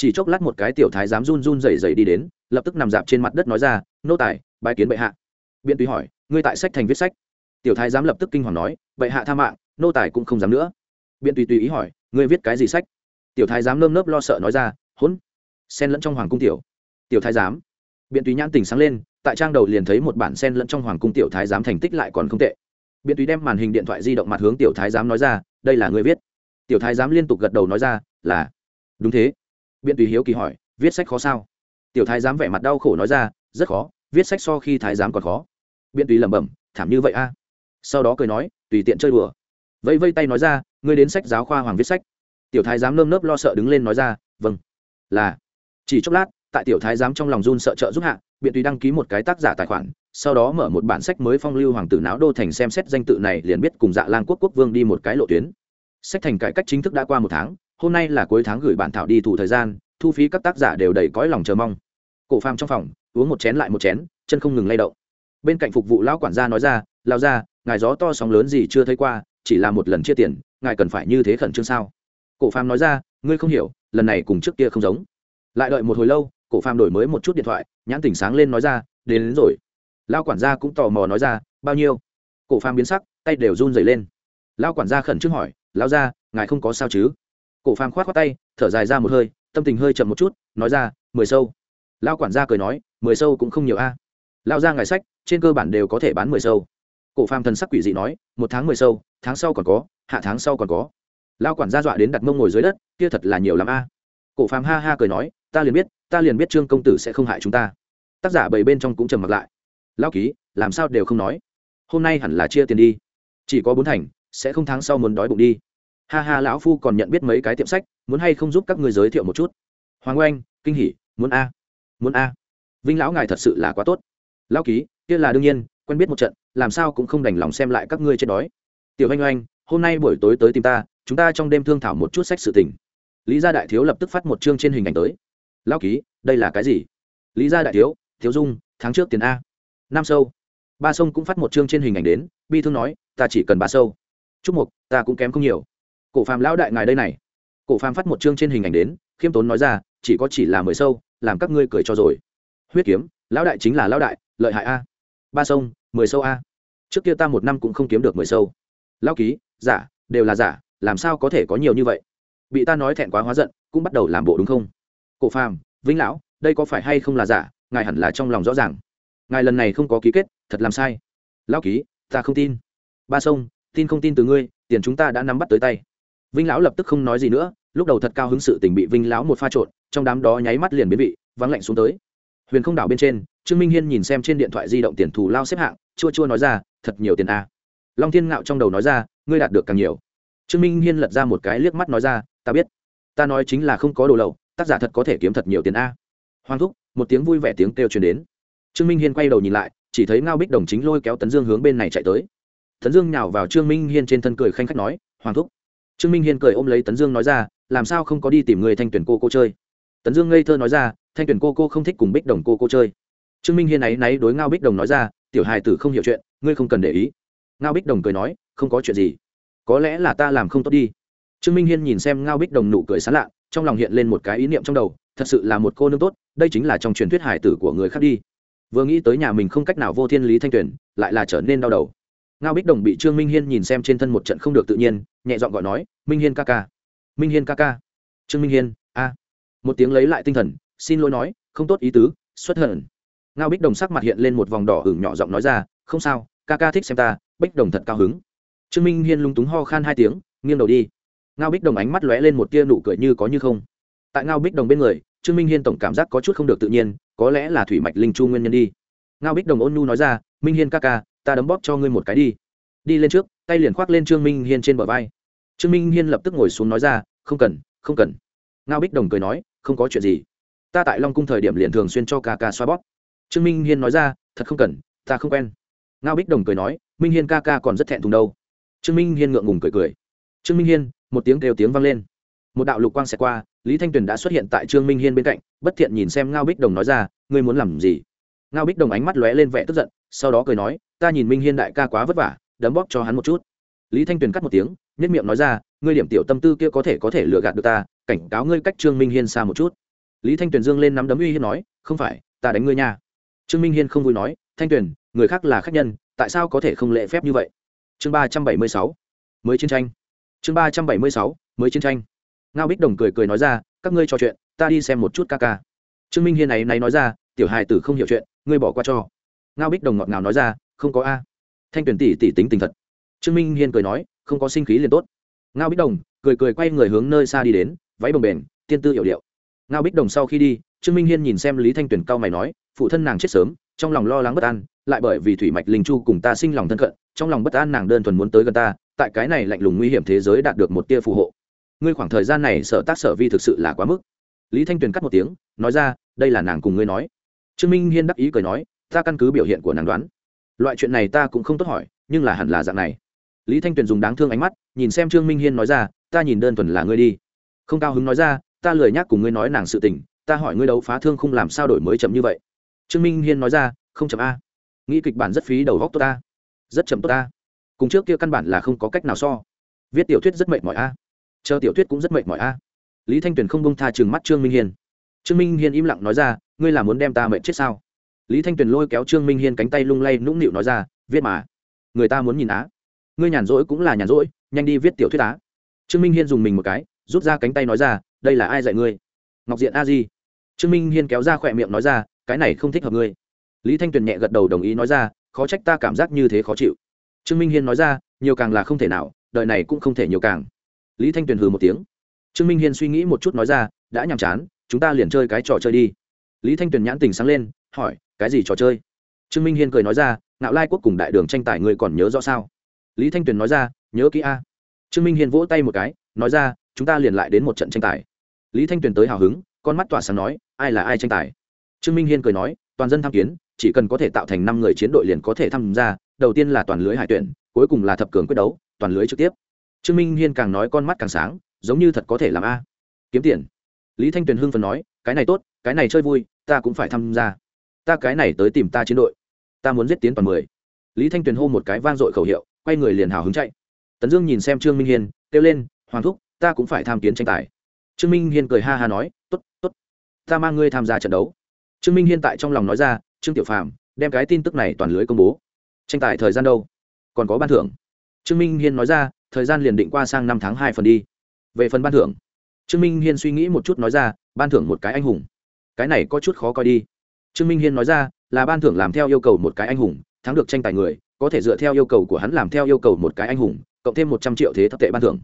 Speaker 1: chỉ chốc lát một cái tiểu thái giám run run rẩy rẩy đi đến, lập tức nằm dạp trên mặt đất nói ra, nô tài bài kiến bệ hạ. Biện tùy hỏi, ngươi tại sách thành viết sách? Tiểu thái giám lập tức kinh hoàng nói, bệ hạ tha mạng, nô tài cũng không dám nữa. Biện tùy tùy ý hỏi, ngươi viết cái gì sách? Tiểu thái giám nơm nớp lo sợ nói ra hỗn sen lẫn trong hoàng cung tiểu. Tiểu thái giám, biện tùy nhãn tỉnh sáng lên, tại trang đầu liền thấy một bản sen lẫn trong hoàng cung tiểu thái giám thành tích lại còn không tệ. Biện tùy đem màn hình điện thoại di động mặt hướng tiểu thái giám nói ra, đây là người viết. Tiểu thái giám liên tục gật đầu nói ra, là. Đúng thế biện tùy hiếu kỳ hỏi, viết sách khó sao? Tiểu thái giám vẻ mặt đau khổ nói ra, rất khó, viết sách so khi thái giám còn khó. Biện tùy lẩm bẩm, thảm như vậy a? Sau đó cười nói, tùy tiện chơi đùa. Vẫy vây tay nói ra, ngươi đến sách giáo khoa hoàng viết sách. Tiểu thái giám nơm nớp lo sợ đứng lên nói ra vâng. Là. Chỉ chốc lát, tại tiểu thái giám trong lòng run sợ trợ giúp hạ, biện tùy đăng ký một cái tác giả tài khoản, sau đó mở một bản sách mới phong lưu hoàng tử náo đô thành xem xét danh tự này liền biết cùng dạ lan quốc quốc vương đi một cái lộ tuyến. Sách thành cải cách chính thức đã qua một tháng hôm nay là cuối tháng gửi bản thảo đi thủ thời gian thu phí các tác giả đều đầy cõi lòng chờ mong. Cổ phàm trong phòng uống một chén lại một chén chân không ngừng lay động. Bên cạnh phục vụ lão quản gia nói ra lao ra ngài gió to sóng lớn gì chưa thấy qua chỉ là một lần chia tiền ngài cần phải như thế khẩn trương sao? Cổ phàm nói ra ngươi không hiểu lần này cùng trước kia không giống. Lại đợi một hồi lâu cổ phàm đổi mới một chút điện thoại nhãn tỉnh sáng lên nói ra đến, đến rồi. Lao quản gia cũng tò mò nói ra bao nhiêu? Cổ phàm biến sắc tay đều run dày lên. Lao quản gia khẩn trương hỏi lao ra ngài không có sao chứ? Cổ phàm khoát khoát tay, thở dài ra một hơi, tâm tình hơi chậm một chút, nói ra, mười sâu. Lao quản gia cười nói, mười sâu cũng không nhiều a. Lao ra ngài sách, trên cơ bản đều có thể bán mười sâu. Cổ phàm thần sắc quỷ dị nói, một tháng mười sâu, tháng sau còn có, hạ tháng sau còn có. Lao quản gia dọa đến đặt mông ngồi dưới đất, kia thật là nhiều l ắ m a. Cổ phàm ha ha cười nói, ta liền biết, ta liền biết trương công tử sẽ không hại chúng ta. Tác giả bảy bên trong cũng trầm mặc lại. Lao ký, làm sao đều không nói. Hôm nay hẳn là chia tiền đi. Chỉ có bốn thành, sẽ không tháng sau muốn đói bụng đi ha ha, lão phu còn nhận biết mấy cái tiệm sách, muốn hay không giúp các người giới thiệu một chút? Hoàng oanh, kinh hỉ, muốn a muốn a. Vinh lão ngài thật sự là quá tốt. Lão ký, kia là đương nhiên, quen biết một trận, làm sao cũng không đành lòng xem lại các ngươi chết đói. Tiểu oanh oanh, hôm nay buổi tối tới tìm ta, chúng ta trong đêm thương thảo một chút sách sự tình. Lý gia đại thiếu lập tức phát một chương trên hình ảnh tới. Lão ký, đây là cái gì? Lý gia đại thiếu thiếu dung, tháng trước tiền a. Năm sâu. Ba sông cũng phát một chương trên hình ảnh đến, bi thương nói, ta chỉ cần ba sâu. Chúc mục, ta cũng kém không nhiều cổ phàm lão đại ngài đây này. Cổ phàm phát một chương trên hình ảnh đến, khiêm tốn nói ra, chỉ có chỉ là mười sâu, làm các ngươi cười cho rồi. Huyết kiếm, lão đại chính là lão đại, lợi hại a. Ba sông, mười sâu a. Trước kia ta một năm cũng không kiếm được mười sâu. Lão ký, giả, đều là giả, làm sao có thể có nhiều như vậy? Bị ta nói thẹn quá hóa giận, cũng bắt đầu làm bộ đúng không? Cổ phàm, vĩnh lão, đây có phải hay không là giả, ngài hẳn là trong lòng rõ ràng. Ngài lần này không có ký kết, thật làm sai. Lão ký, ta không tin. Ba sông, tin không tin từ ngươi, tiền chúng ta đã nắm bắt tới tay vinh lão lập tức không nói gì nữa, lúc đầu thật cao hứng sự tình bị vinh lão một pha trộn, trong đám đó nháy mắt liền biến vị, vắng lạnh xuống tới. Huyền không đảo bên trên, trương minh hiên nhìn xem trên điện thoại di động tiền thù lao xếp hạng, chua chua nói ra, thật nhiều tiền a. Long thiên ngạo trong đầu nói ra, ngươi đạt được càng nhiều. Trương minh hiên lật ra một cái liếc mắt nói ra, ta biết. Ta nói chính là không có đồ lậu, tác giả thật có thể kiếm thật nhiều tiền a. Hoàng thúc, một tiếng vui vẻ tiếng kêu truyền đến. Trương minh hiên quay đầu nhìn lại, chỉ thấy ngao bích đồng chính lôi kéo tấn dương hướng bên này chạy tới. Tấn dương nhào vào trương minh hiên trên thân cười khanh khách nói, hoàng thúc trương minh hiên cười ôm lấy tấn dương nói ra, làm sao không có đi tìm người thanh tuyển cô cô chơi? Tấn dương ngây thơ nói ra, thanh tuyển cô cô không thích cùng bích đồng cô cô chơi. Trương minh hiên áy náy đối ngao bích đồng nói ra, tiểu hài tử không hiểu chuyện, ngươi không cần để ý. Ngao bích đồng cười nói, không có chuyện gì. Có lẽ là ta làm không tốt đi. Trương minh hiên nhìn xem ngao bích đồng nụ cười sán lạ, trong lòng hiện lên một cái ý niệm trong đầu, thật sự là một cô nương tốt, đây chính là trong truyền thuyết hải tử của người khác đi. Vừa nghĩ tới nhà mình không cách nào vô thiên lý thanh tuyển, lại là trở nên đau đầu ngao bích đồng bị trương minh hiên nhìn xem trên thân một trận không được tự nhiên, nhẹ giọng gọi nói, minh hiên ca ca, minh hiên ca ca. Trương minh hiên, a. Một tiếng lấy lại tinh thần, xin lỗi nói, không tốt ý tứ, xuất hận. Ngao bích đồng sắc mặt hiện lên một vòng đỏ hửng nhỏ giọng nói ra, không sao, ca ca thích xem ta, bích đồng thật cao hứng. Trương minh hiên lung túng ho khan hai tiếng, nghiêng đầu đi. Ngao bích đồng ánh mắt lóe lên một tia nụ cười như có như không. Tại ngao bích đồng bên người, trương minh hiên tổng cảm giác có chút không được tự nhiên, có lẽ là thủy mạch linh chu nguyên nhân đi. Ngao bích đồng ôn nhu nói ra, minh hiên ca ca ta đấm bóp cho ngươi một cái đi. Đi lên trước, tay liền khoác lên trương minh hiên trên bờ vai. Trương minh hiên lập tức ngồi xuống nói ra, không cần không cần. Ngao bích đồng cười nói, không có chuyện gì. Ta tại long cung thời điểm liền thường xuyên cho ca ca xoa bóp. Trương minh hiên nói ra, thật không cần, ta không quen. Ngao bích đồng cười nói, minh hiên ca ca còn rất thẹn thùng đâu. Trương minh hiên ngượng ngùng cười cười. Trương minh hiên, một tiếng kêu tiếng vang lên. Một đạo lục quang xẹt qua, lý thanh tuyền đã xuất hiện tại trương minh hiên bên cạnh, bất thiện nhìn xem ngao bích đồng nói ra, ngươi muốn làm gì? Ngao bích đồng ánh mắt lóe lên vẻ tức giận, sau đó cười nói, ta nhìn minh hiên đại ca quá vất vả, đấm bóp cho hắn một chút. Lý thanh tuyền cắt một tiếng, nhất miệng nói ra, ngươi điểm tiểu tâm tư kia có thể có thể lừa gạt được ta, cảnh cáo ngươi cách trương minh hiên xa một chút. Lý thanh tuyền dương lên nắm đấm uy hiếp nói, không phải, ta đánh ngươi nha. Trương minh hiên không vui nói, thanh tuyền, người khác là khách nhân, tại sao có thể không lễ phép như vậy? Chương ba trăm bảy mươi sáu, mới chiến tranh. Chương ba trăm bảy mươi sáu, mới chiến tranh. Ngao bích đồng cười cười nói ra, các ngươi trò chuyện, ta đi xem một chút ca ca. Trương minh hiên này này nói ra tiểu hài tử không hiểu chuyện, ngươi bỏ qua cho. Ngao bích đồng ngọt ngào nói ra, không có a. Thanh tuyển tỷ tỷ tính tình thật. Trương minh hiên cười nói, không có sinh khí liền tốt. Ngao bích đồng cười cười quay người hướng nơi xa đi đến, váy bồng bềnh, tiên tư hiệu điệu. Ngao bích đồng sau khi đi, trương minh hiên nhìn xem lý thanh tuyển cao mày nói, phụ thân nàng chết sớm, trong lòng lo lắng bất an, lại bởi vì thủy mạch linh chu cùng ta sinh lòng thân cận, trong lòng bất an nàng đơn thuần muốn tới gần ta, tại cái này lạnh lùng nguy hiểm thế giới đạt được một tia phù hộ. Ngươi khoảng thời gian này sở tác sở vi thực sự là quá mức. Lý thanh tuyền cắt một tiếng, nói ra, đây là nàng cùng ngươi nói trương minh hiên đắc ý cười nói, ta căn cứ biểu hiện của nàng đoán, loại chuyện này ta cũng không tốt hỏi, nhưng là hẳn là dạng này. Lý thanh tuyền dùng đáng thương ánh mắt, nhìn xem trương minh hiên nói ra, ta nhìn đơn thuần là ngươi đi. Không cao hứng nói ra, ta lười nhắc cùng ngươi nói nàng sự tình, ta hỏi ngươi đấu phá thương không làm sao đổi mới chậm như vậy? Trương minh hiên nói ra, không chậm a. Nghĩ kịch bản rất phí đầu góc tốt ta rất chậm tốt ta cùng trước kia căn bản là không có cách nào so. Viết tiểu thuyết rất mệt mỏi a. Chờ tiểu thuyết cũng rất mệt mỏi a. Lý thanh tuyền không bông tha chừng mắt trương minh hiên trương minh hiên im lặng nói ra, ngươi là muốn đem ta mệt chết sao? Lý thanh tuyền lôi kéo trương minh hiên cánh tay lung lay nũng nịu nói ra, viết mà. Người ta muốn nhìn á. Ngươi nhàn rỗi cũng là nhàn rỗi, nhanh đi viết tiểu thuyết á. Trương minh hiên dùng mình một cái, rút ra cánh tay nói ra, đây là ai dạy ngươi? Ngọc diện a di. Trương minh hiên kéo ra khỏe miệng nói ra, cái này không thích hợp ngươi. Lý thanh tuyền nhẹ gật đầu đồng ý nói ra, khó trách ta cảm giác như thế khó chịu. Trương minh hiên nói ra, nhiều càng là không thể nào, đời này cũng không thể nhiều càng. Lý thanh tuyền hừ một tiếng. Trương minh hiên suy nghĩ một chút nói ra, đã nhàm chán chúng ta liền chơi cái trò chơi đi. Lý thanh tuyền nhãn tình sáng lên, hỏi, cái gì trò chơi? Trương minh hiên cười nói ra, ngạo lai quốc cùng đại đường tranh tài người còn nhớ rõ sao? Lý thanh tuyền nói ra, nhớ kỹ a. Trương minh hiên vỗ tay một cái, nói ra, chúng ta liền lại đến một trận tranh tài. Lý thanh tuyền tới hào hứng, con mắt tỏa sáng nói, ai là ai tranh tài? Trương minh hiên cười nói, toàn dân tham kiến, chỉ cần có thể tạo thành năm người chiến đội liền có thể tham gia, đầu tiên là toàn lưới hải tuyển, cuối cùng là thập cường quyết đấu, toàn lưới trực tiếp. Trương minh hiên càng nói con mắt càng sáng, giống như thật có thể làm a. Kiếm tiền lý thanh tuyền hưng phần nói, cái này tốt, cái này chơi vui, ta cũng phải tham gia. Ta cái này tới tìm ta chiến đội. Ta muốn giết tiến toàn mười. Lý thanh tuyền hô một cái vang dội khẩu hiệu, quay người liền hào hứng chạy. Tấn dương nhìn xem trương minh hiên, kêu lên, hoàng thúc, ta cũng phải tham kiến tranh tài. Trương minh hiên cười ha ha nói t ố t t ố t ta mang ngươi tham gia trận đấu. Trương minh hiên tại trong lòng nói ra, trương tiểu phàm, đem cái tin tức này toàn lưới công bố. Tranh tài thời gian đâu? Còn có ban thưởng. Trương minh hiên nói ra, thời gian liền định qua sang năm tháng hai phần đi. Về phần ban thưởng trương minh hiên suy nghĩ một chút nói ra, ban thưởng một cái anh hùng. Cái này có chút khó coi đi. Trương minh hiên nói ra, là ban thưởng làm theo yêu cầu một cái anh hùng, thắng được tranh tài người, có thể dựa theo yêu cầu của hắn làm theo yêu cầu một cái anh hùng, cộng thêm một trăm triệu thế thấp tệ ban thưởng.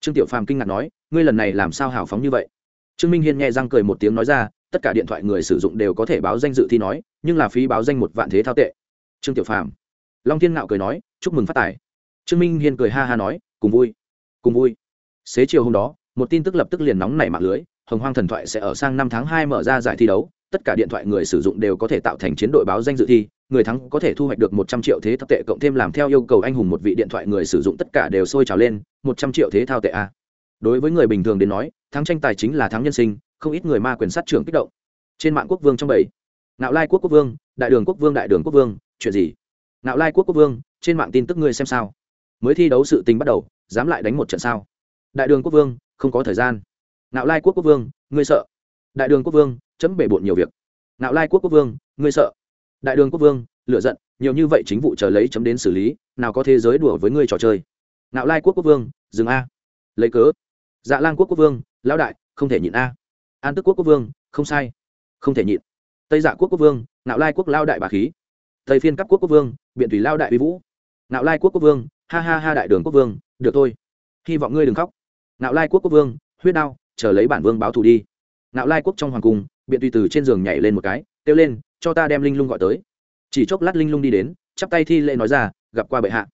Speaker 1: Trương tiểu phàm kinh ngạc nói, ngươi lần này làm sao hào phóng như vậy? Trương minh hiên nghe răng cười một tiếng nói ra, tất cả điện thoại người sử dụng đều có thể báo danh dự thi nói, nhưng là phí báo danh một vạn thế thao tệ. Trương tiểu phàm. Long thiên ngạo cười nói, chúc mừng phát tài. Trương minh hiên cười ha ha nói, cùng vui cùng vui. Xế chiều hôm đó một tin tức lập tức liền nóng nảy mạng lưới, hồng hoang thần thoại sẽ ở sang năm tháng hai mở ra giải thi đấu, tất cả điện thoại người sử dụng đều có thể tạo thành chiến đội báo danh dự thi, người thắng có thể thu hoạch được một trăm triệu thế thao tệ cộng thêm làm theo yêu cầu anh hùng một vị điện thoại người sử dụng tất cả đều sôi trào lên, một trăm triệu thế thao tệ a. Đối với người bình thường đến nói, thắng tranh tài chính là thắng nhân sinh, không ít người ma quyền sát trưởng kích động. Trên mạng quốc vương trong bảy nạo lai quốc quốc vương, đại đường quốc vương đại đường quốc vương, chuyện gì? Nạo lai quốc quốc vương, trên mạng tin tức ngươi xem sao. Mới thi đấu sự tình bắt đầu, dám lại đánh một trận sao? Đại đường quốc vương không có thời gian nạo lai quốc quốc vương ngươi sợ đại đường quốc vương chấm bể bộn nhiều việc nạo lai quốc quốc vương ngươi sợ đại đường quốc vương lựa giận nhiều như vậy chính vụ chờ lấy chấm đến xử lý nào có thế giới đùa với ngươi trò chơi nạo lai quốc quốc vương dừng a lấy cớ dạ lan quốc quốc vương lão đại không thể nhịn a an tức quốc quốc vương không sai không thể nhịn tây dạ quốc quốc vương nạo lai quốc lao đại bà khí tây phiên cấp quốc quốc vương biện thủy lao đại uy vũ nạo lai quốc quốc vương ha ha ha đại đường quốc vương được thôi hy vọng ngươi đừng khóc nạo lai quốc quốc vương, huyết đao, chờ lấy bản vương báo thù đi. Nạo lai quốc trong hoàng cung, biện tùy từ trên giường nhảy lên một cái, kêu lên, cho ta đem linh lung gọi tới. Chỉ chốc lát linh lung đi đến, chắp tay thi lễ nói ra, gặp qua bệ hạ.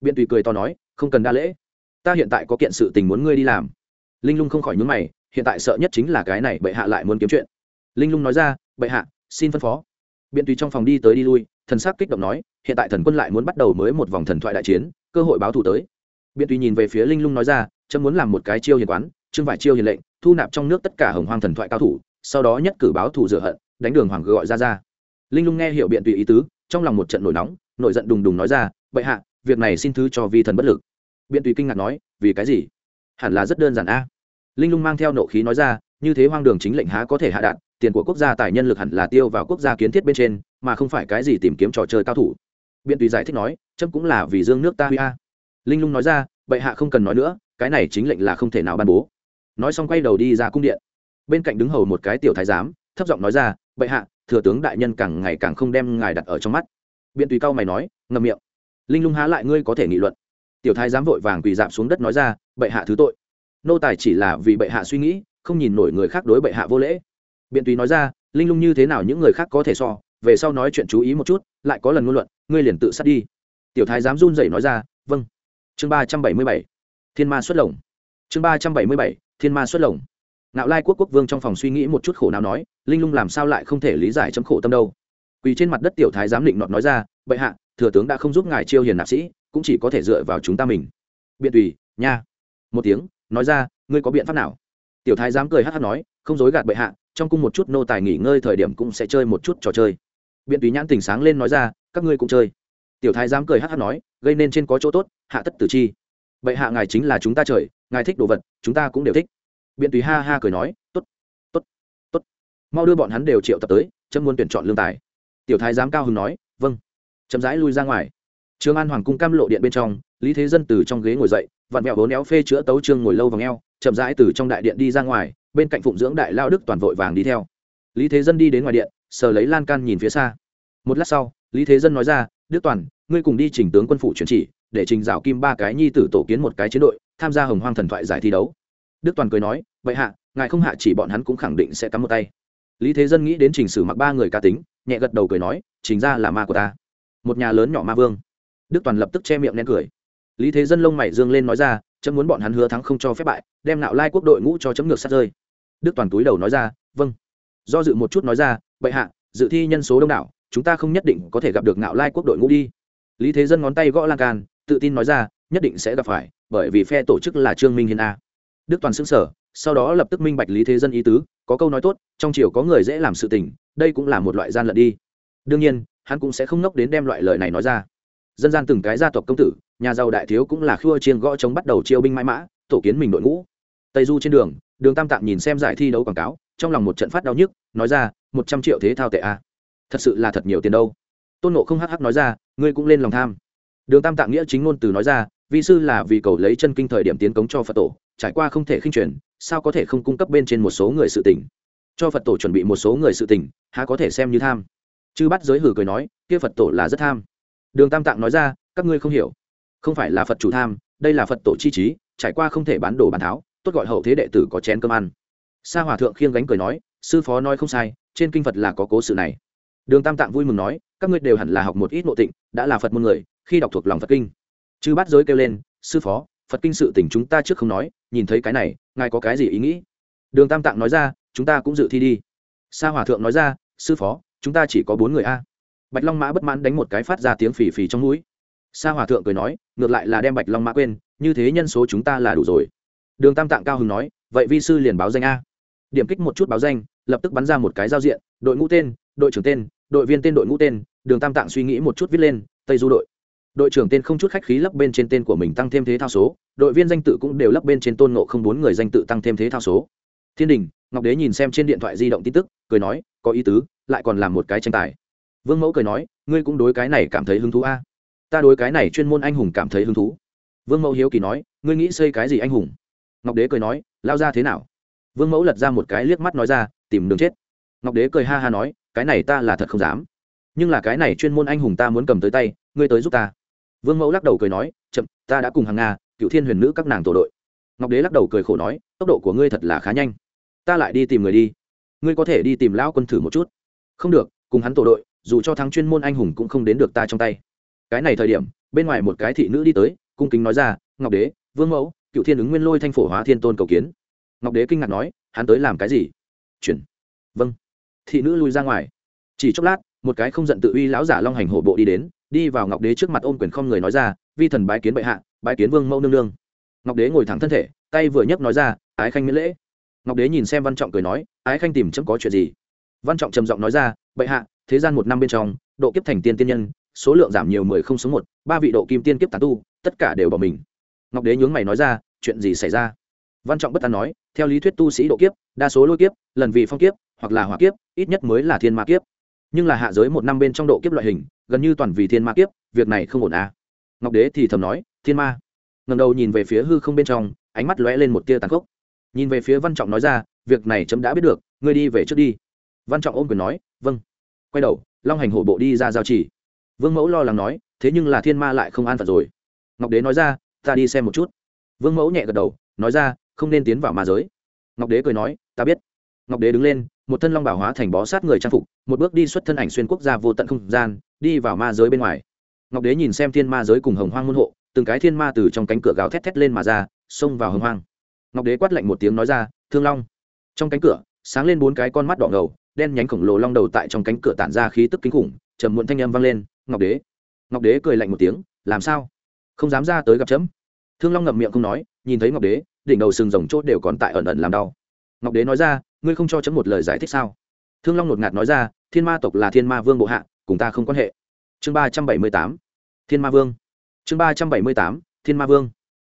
Speaker 1: Biện tùy cười to nói, không cần đa lễ. Ta hiện tại có kiện sự tình muốn ngươi đi làm. Linh lung không khỏi nhún mày, hiện tại sợ nhất chính là cái này bệ hạ lại muốn kiếm chuyện. Linh lung nói ra, bệ hạ, xin phân phó. Biện tùy trong phòng đi tới đi lui, thần sắc kích động nói, hiện tại thần quân lại muốn bắt đầu mới một vòng thần thoại đại chiến, cơ hội báo thù tới. Biện tùy nhìn về phía linh lung nói ra chấm muốn làm một cái chiêu hiền quán chương vải chiêu hiền lệnh, thu nạp trong nước tất cả hồng hoang thần thoại cao thủ, sau đó nhất cử báo thù rửa hận, đánh đường hoàng gọi ra ra. Linh lung nghe hiểu biện tùy ý tứ, trong lòng một trận nổi nóng, nổi giận đùng đùng nói ra, bệ hạ, việc này xin thứ cho vi thần bất lực. Biện tùy kinh ngạc nói, vì cái gì? Hẳn là rất đơn giản a. Linh lung mang theo nộ khí nói ra, như thế hoang đường chính lệnh há có thể hạ đạn, tiền của quốc gia tài nhân lực hẳn là tiêu vào quốc gia kiến thiết bên trên, mà không phải cái gì tìm kiếm trò chơi cao thủ. Biện tùy giải thích nói, chấm cũng là vì dương nước ta huy a. Linh lung nói ra, bệ hạ không cần nói nữa cái này chính lệnh là không thể nào ban bố. Nói xong quay đầu đi ra cung điện. Bên cạnh đứng hầu một cái tiểu thái giám, thấp giọng nói ra, bệ hạ, thừa tướng đại nhân càng ngày càng không đem ngài đặt ở trong mắt. Biện tùy cao mày nói, ngậm miệng. Linh lung há lại ngươi có thể nghị luận? Tiểu thái giám vội vàng quỳ dạp xuống đất nói ra, bệ hạ thứ tội. Nô tài chỉ là vì bệ hạ suy nghĩ, không nhìn nổi người khác đối bệ hạ vô lễ. Biện tùy nói ra, linh lung như thế nào những người khác có thể so, về sau nói chuyện chú ý một chút, lại có lần ngôn luận, ngươi liền tự sát đi. Tiểu thái giám run rẩy nói ra vâng. Chương ba trăm bảy mươi bảy thiên ma xuất lồng. Chương ba trăm bảy mươi bảy, thiên ma xuất lồng. Nạo lai quốc quốc vương trong phòng suy nghĩ một chút khổ nào nói, linh lung làm sao lại không thể lý giải chấm khổ tâm đâu? Quỳ trên mặt đất tiểu thái giám định nọt nói ra, bệ hạ, thừa tướng đã không giúp ngài chiêu hiền nạp sĩ, cũng chỉ có thể dựa vào chúng ta mình. Biện tùy, nha. Một tiếng, nói ra, ngươi có biện pháp nào? Tiểu thái giám cười hát hát nói, không dối gạt bệ hạ, trong cung một chút nô tài nghỉ ngơi thời điểm cũng sẽ chơi một chút trò chơi. Biện tùy nhãn tình sáng lên nói ra, các ngươi cũng chơi. Tiểu thái giám cười hát hát nói, gây nên trên có chỗ tốt, hạ tất tử chi bệ hạ ngài chính là chúng ta trời, ngài thích đồ vật, chúng ta cũng đều thích. Biện tùy ha ha cười nói t ố t t ố t t ố t mau đưa bọn hắn đều triệu tập tới, chấm muốn tuyển chọn lương tài. Tiểu thái giám cao hưng nói vâng. Chấm rãi lui ra ngoài. Trương an hoàng cung cam lộ điện bên trong, lý thế dân từ trong ghế ngồi dậy, vặn mẹo vốn éo phê chữa tấu trương ngồi lâu và ngheo chậm rãi từ trong đại điện đi ra ngoài, bên cạnh phụng dưỡng đại lao đức toàn vội vàng đi theo. Lý thế dân đi đến ngoài điện, sờ lấy lan can nhìn phía xa. Một lát sau, lý thế dân nói ra, đức toàn, ngươi cùng đi chỉnh tướng quân phủ chuyển chỉ để trình rào kim ba cái nhi tử tổ kiến một cái chiến đội, tham gia hồng hoang thần thoại giải thi đấu. Đức toàn cười nói, vậy hạ, ngài không hạ chỉ bọn hắn cũng khẳng định sẽ cắm một tay. Lý thế dân nghĩ đến trình sử mặc ba người ca tính, nhẹ gật đầu cười nói chính ra là ma của ta, một nhà lớn nhỏ ma vương. Đức toàn lập tức che miệng nén cười. Lý thế dân lông mày dương lên nói ra, chấm muốn bọn hắn hứa thắng không cho phép bại, đem nạo lai quốc đội ngũ cho chấm ngược sát rơi. Đức toàn túi đầu nói ra vâng. Do dự một chút nói ra bệ hạ, dự thi nhân số đông đảo, chúng ta không nhất định có thể gặp được nạo lai quốc đội ngũ đi. Lý thế dân ngón tay gõ lan can tự tin nói ra, nhất định sẽ gặp phải, bởi vì phe tổ chức là trương minh hiên a. Đức toàn xứng sở sau đó lập tức minh bạch lý thế dân ý tứ, có câu nói tốt, trong triều có người dễ làm sự tình, đây cũng là một loại gian lận đi. Đương nhiên, hắn cũng sẽ không nốc đến đem loại lời này nói ra. Dân gian từng cái gia tộc công tử, nhà giàu đại thiếu cũng là khua chiên gõ chống bắt đầu chiêu binh mãi mã, tổ kiến mình đội ngũ. Tây du trên đường đường tam tạng nhìn xem giải thi đấu quảng cáo, trong lòng một trận phát đau nhức, nói ra, một trăm triệu thế thao tệ a. Thật sự là thật nhiều tiền đâu. Tôn nộ không hắc hắc nói ra, ngươi cũng lên lòng tham đường tam tạng nghĩa chính ngôn từ nói ra vị sư là vì cầu lấy chân kinh thời điểm tiến cống cho phật tổ, trải qua không thể khinh truyền sao có thể không cung cấp bên trên một số người sự tỉnh cho phật tổ chuẩn bị một số người sự tỉnh há có thể xem như tham? Chư bắt giới hử cười nói, kia phật tổ là rất tham. Đường tam tạng nói ra, các ngươi không hiểu. Không phải là phật chủ tham, đây là phật tổ chi trí, trải qua không thể bán đồ bán tháo, tốt gọi hậu thế đệ tử có chén cơm ăn. Sa hòa thượng khiêng gánh cười nói, sư phó nói không sai, trên kinh phật là có cố sự này. Đường tam tạng vui mừng nói các ngươi đều hẳn là học một ít nội tịnh, đã là phật môn người, khi đọc thuộc lòng phật kinh. Chư bát giới kêu lên, sư phó, phật kinh sự tỉnh chúng ta trước không nói, nhìn thấy cái này, ngài có cái gì ý nghĩ? Đường tam tạng nói ra, chúng ta cũng dự thi đi. Sa hòa thượng nói ra, sư phó, chúng ta chỉ có bốn người a. Bạch long mã bất mãn đánh một cái phát ra tiếng phì phì trong núi sa hòa thượng cười nói, ngược lại là đem bạch long mã quên, như thế nhân số chúng ta là đủ rồi. Đường tam tạng cao hứng nói, vậy vi sư liền báo danh a. Điểm kích một chút báo danh, lập tức bắn ra một cái giao diện, đội ngũ tên, đội trưởng tên, đội viên tên đội ngũ tên đường tam tạng suy nghĩ một chút viết lên, tây du đội. Đội trưởng tên không chút khách khí lấp bên trên tên của mình tăng thêm thế thao số, đội viên danh tự cũng đều lấp bên trên tôn nộ không bốn người danh tự tăng thêm thế thao số. Thiên đình, ngọc đế nhìn xem trên điện thoại di động tin tức, cười nói, có ý tứ, lại còn làm một cái tranh tài. Vương mẫu cười nói, ngươi cũng đối cái này cảm thấy hứng thú a? Ta đối cái này chuyên môn anh hùng cảm thấy hứng thú. Vương mẫu hiếu kỳ nói, ngươi nghĩ xây cái gì anh hùng? Ngọc đế cười nói, lao ra thế nào? Vương mẫu lật ra một cái liếc mắt nói ra, tìm đường chết. Ngọc đế cười ha ha nói, cái này ta là thật không dám nhưng là cái này chuyên môn anh hùng ta muốn cầm tới tay, ngươi tới giúp ta. Vương mẫu lắc đầu cười nói, chậm, ta đã cùng hàng nga cựu thiên huyền nữ các nàng tổ đội. Ngọc đế lắc đầu cười khổ nói, tốc độ của ngươi thật là khá nhanh. Ta lại đi tìm người đi. Ngươi có thể đi tìm lão quân thử một chút. Không được, cùng hắn tổ đội, dù cho thắng chuyên môn anh hùng cũng không đến được ta trong tay. Cái này thời điểm, bên ngoài một cái thị nữ đi tới, cung kính nói ra, ngọc đế, vương mẫu cựu thiên ứng nguyên lôi thanh phổ hóa thiên tôn cầu kiến. Ngọc đế kinh ngạc nói, hắn tới làm cái gì? Chuyển. Vâng. Thị nữ lui ra ngoài. Chỉ chốc lát một cái không giận tự uy lão giả long hành hổ bộ đi đến, đi vào ngọc đế trước mặt ôm quyền không người nói ra, vi thần bái kiến bệ hạ, bái kiến vương mẫu nương nương. Ngọc đế ngồi thẳng thân thể, tay vừa nhấc nói ra, ái khanh miễn lễ. Ngọc đế nhìn xem văn trọng cười nói, ái khanh tìm chấm có chuyện gì? Văn trọng trầm giọng nói ra, bệ hạ, thế gian một năm bên trong, độ kiếp thành tiên tiên nhân, số lượng giảm nhiều mười không số một, ba vị độ kim tiên kiếp tàn tu, tất cả đều bỏ mình. Ngọc đế nhướng mày nói ra, chuyện gì xảy ra? Văn trọng bất an nói, theo lý thuyết tu sĩ độ kiếp, đa số lôi kiếp, lần vì phong kiếp, hoặc là hỏa kiếp, ít nhất mới là thiên ma kiếp nhưng là hạ giới một năm bên trong độ kiếp loại hình, gần như toàn vì thiên ma kiếp, việc này không ổn à. Ngọc đế thì thầm nói, thiên ma. Ngầm đầu nhìn về phía hư không bên trong, ánh mắt lóe lên một tia tàn khốc. Nhìn về phía văn trọng nói ra, việc này chấm đã biết được, ngươi đi về trước đi. Văn trọng ôm quyền nói vâng. Quay đầu, long hành hổ bộ đi ra giao chỉ. Vương mẫu lo lắng nói, thế nhưng là thiên ma lại không an phận rồi. Ngọc đế nói ra, ta đi xem một chút. Vương mẫu nhẹ gật đầu, nói ra, không nên tiến vào ma giới. Ngọc đế cười nói, ta biết ngọc đế đứng lên, một thân long bảo hóa thành bó sát người trang phục, một bước đi xuất thân ảnh xuyên quốc gia vô tận không gian, đi vào ma giới bên ngoài. Ngọc đế nhìn xem thiên ma giới cùng hồng hoang môn hộ, từng cái thiên ma từ trong cánh cửa gáo thét thét lên mà ra, xông vào hồng hoang. Ngọc đế quát lạnh một tiếng nói ra, thương long. Trong cánh cửa, sáng lên bốn cái con mắt đỏ ngầu, đen nhánh khổng lồ long đầu tại trong cánh cửa tản ra khí tức kinh khủng, trầm muộn thanh âm vang lên, ngọc đế. Ngọc đế cười lạnh một tiếng, làm sao? Không dám ra tới gặp chấm. Thương long ngậm miệng không nói, nhìn thấy ngọc đế, đỉnh đầu sừng rồng chốt đều còn tại ẩn ẩn làm đau. Ngọc đế nói ra ngươi không cho chấm một lời giải thích sao? Thương long ngột ngạt nói ra, thiên ma tộc là thiên ma vương bộ hạ, cùng ta không quan hệ. Chương ba trăm bảy mươi tám, thiên ma vương. Chương ba trăm bảy mươi tám, thiên ma vương.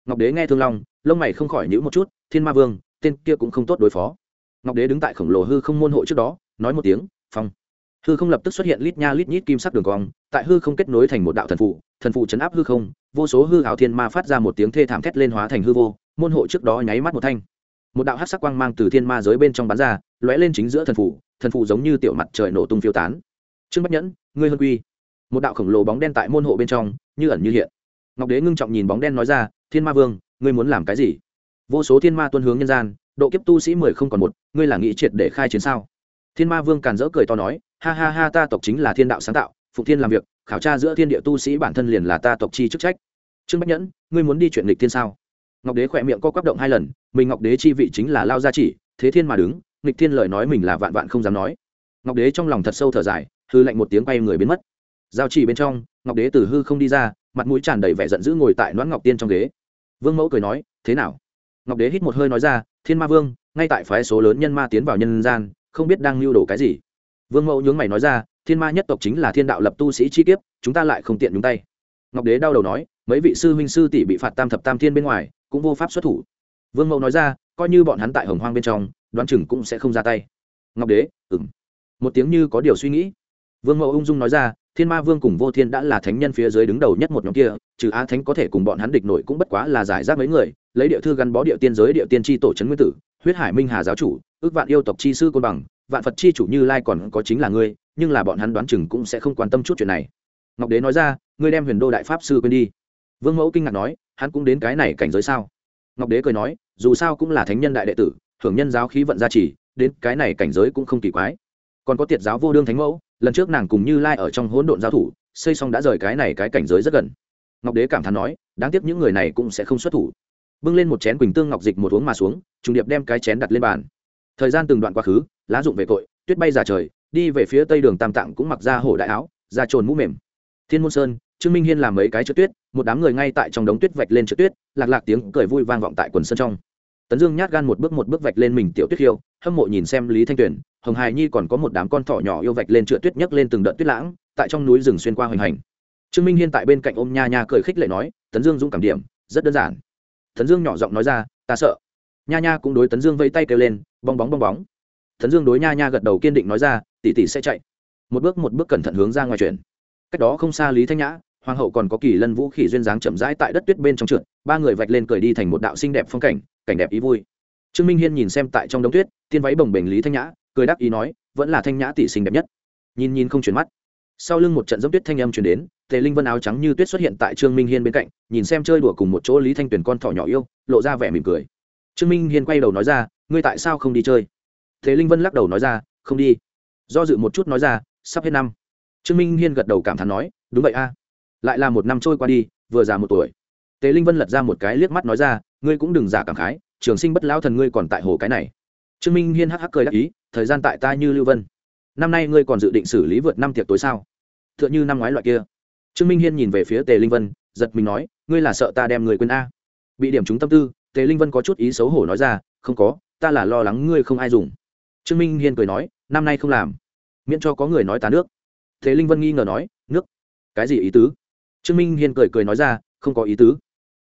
Speaker 1: Ngọc đế nghe thương long, lông mày không khỏi nhữ một chút, thiên ma vương, tên kia cũng không tốt đối phó. Ngọc đế đứng tại khổng lồ hư không môn hộ trước đó, nói một tiếng, phong. Hư không lập tức xuất hiện lít nha lít nhít kim sắc đường cong, tại hư không kết nối thành một đạo thần phụ thần phụ chấn áp hư không, vô số hư hảo thiên ma phát ra một tiếng thê thảm thét lên hóa thành hư vô, môn hộ trước đó nháy mắt một thanh một đạo hát sắc quang mang từ thiên ma giới bên trong bắn ra, lóe lên chính giữa thần phủ. thần phủ giống như tiểu mặt trời nổ tung phiêu tán. Trương bách nhẫn, ngươi hân quy. Một đạo khổng lồ bóng đen tại môn hộ bên trong, như ẩn như hiện. Ngọc đế ngưng trọng nhìn bóng đen nói ra, thiên ma vương, ngươi muốn làm cái gì? Vô số thiên ma tuân hướng nhân gian, độ kiếp tu sĩ mười không còn một, ngươi là nghĩ triệt để khai chiến sao? Thiên ma vương càn rỡ cười to nói, ha ha ha, ta tộc chính là thiên đạo sáng tạo phụ thiên làm việc, khảo tra giữa thiên địa tu sĩ bản thân liền là ta tộc chi chức trách. Trương bách nhẫn, ngươi muốn đi chuyện lịch thiên sao? Ngọc đế khỏe miệng co quắp động hai lần, mình ngọc đế chi vị chính là lao gia chỉ, thế thiên mà đứng, nghịch thiên lời nói mình là vạn vạn không dám nói. Ngọc đế trong lòng thật sâu thở dài, hư lạnh một tiếng quay người biến mất. Giao chỉ bên trong, ngọc đế từ hư không đi ra, mặt mũi tràn đầy vẻ giận dữ ngồi tại noãn ngọc tiên trong ghế. Vương mẫu cười nói, thế nào? Ngọc đế hít một hơi nói ra, thiên ma vương, ngay tại phái số lớn nhân ma tiến vào nhân gian, không biết đang lưu đồ cái gì. Vương mẫu nhướng mày nói ra, thiên ma nhất tộc chính là thiên đạo lập tu sĩ chi kiếp, chúng ta lại không tiện nhúng tay. Ngọc đế đau đầu nói, mấy vị sư huynh sư tỷ bị phạt tam thập tam thiên bên ngoài cũng vô pháp xuất thủ. Vương mẫu nói ra, coi như bọn hắn tại hồng hoang bên trong, đoán chừng cũng sẽ không ra tay. Ngọc đế ừng một tiếng như có điều suy nghĩ. Vương mẫu ung dung nói ra, thiên ma vương cùng vô thiên đã là thánh nhân phía dưới đứng đầu nhất một nhóm kia, trừ á thánh có thể cùng bọn hắn địch nổi cũng bất quá là giải rác mấy người, lấy địa thư gắn bó địa tiên giới, địa tiên tri tổ trấn nguyên tử, huyết hải minh hà giáo chủ, ước vạn yêu tộc chi sư côn bằng, vạn phật chi chủ như lai còn có chính là ngươi, nhưng là bọn hắn đoán chừng cũng sẽ không quan tâm chút chuyện này. Ngọc đế nói ra, ngươi đem huyền đô đại pháp sư quên đi. Vương mẫu kinh ngạc nói hắn cũng đến cái này cảnh giới sao? Ngọc đế cười nói, dù sao cũng là thánh nhân đại đệ tử hưởng nhân giáo khí vận gia trì, đến cái này cảnh giới cũng không kỳ quái. Còn có tiệt giáo vô đương thánh mẫu, lần trước nàng cùng như lai ở trong hỗn độn giáo thủ, xây xong đã rời cái này cái cảnh giới rất gần. Ngọc đế cảm thán nói, đáng tiếc những người này cũng sẽ không xuất thủ. Bưng lên một chén quỳnh tương ngọc dịch một uống mà xuống, trùng điệp đem cái chén đặt lên bàn. Thời gian từng đoạn quá khứ, lá dụng về cội, tuyết bay ra trời, đi về phía tây đường tam tạng cũng mặc ra hổ đại áo, ra trồn mũ mềm. Thiên môn sơn trương minh hiên làm mấy cái trượt tuyết một đám người ngay tại trong đống tuyết vạch lên trượt tuyết lạc lạc tiếng cười vui vang vọng tại quần sân trong. Tấn dương nhát gan một bước một bước vạch lên mình tiểu tuyết hiệu, hâm mộ nhìn xem lý thanh tuyền hồng hài nhi còn có một đám con thỏ nhỏ yêu vạch lên trượt tuyết nhấc lên từng đợt tuyết lãng tại trong núi rừng xuyên qua hoành hành. Trương minh hiên tại bên cạnh ôm nha nha cười khích lệ nói tấn dương dũng cảm điểm rất đơn giản. Tấn dương nhỏ giọng nói ra ta sợ. Nha nha cũng đối tấn dương vây tay kêu lên bong bóng bong bóng. Tấn dương đối nha nha gật đầu kiên định nói ra tỷ tỷ sẽ chạy. Một bước một bước cẩn thận hướng ra ngoài chuyển. Cách đó không xa lý thanh nhã hoàng hậu còn có kỳ lân vũ khỉ duyên dáng chậm rãi tại đất tuyết bên trong trượt, ba người vạch lên cười đi thành một đạo xinh đẹp phong cảnh cảnh đẹp ý vui. Trương minh hiên nhìn xem tại trong đống tuyết, tiên váy bồng bềnh lý thanh nhã, cười đáp ý nói, vẫn là thanh nhã tỷ xinh đẹp nhất. Nhìn nhìn không chuyển mắt. Sau lưng một trận dốc tuyết thanh âm chuyển đến, tề linh vân áo trắng như tuyết xuất hiện tại trương minh hiên bên cạnh, nhìn xem chơi đùa cùng một chỗ lý thanh tuyền con thỏ nhỏ yêu, lộ ra vẻ mỉm cười. Trương minh hiên quay đầu nói ra, ngươi tại sao không đi chơi? Thế linh vân lắc đầu nói ra, không đi. Do dự một chút nói ra, sắp hết năm. Trương minh hiên gật đầu cảm thán nói, đúng vậy a lại là một năm trôi qua đi, vừa già một tuổi. Tề linh vân lật ra một cái liếc mắt nói ra, ngươi cũng đừng giả cảm khái, trường sinh bất lão thần ngươi còn tại hồ cái này. Trương minh hiên hắc hắc cười đắc ý, thời gian tại ta như lưu vân. Năm nay ngươi còn dự định xử lý vượt năm tiệc tối sao? T h ư ợ n h ư năm ngoái loại kia. Trương minh hiên nhìn về phía tề linh vân, giật mình nói, ngươi là sợ ta đem người quên a? Bị điểm chúng tâm tư, tề linh vân có chút ý xấu hổ nói ra, không có, ta là lo lắng ngươi không ai dùng. Trương minh hiên cười nói, năm nay không làm, miễn cho có người nói ta nước. Thế linh vân nghi ngờ nói, nước? Cái gì ý tứ? Trương minh hiên cười cười nói ra, không có ý tứ.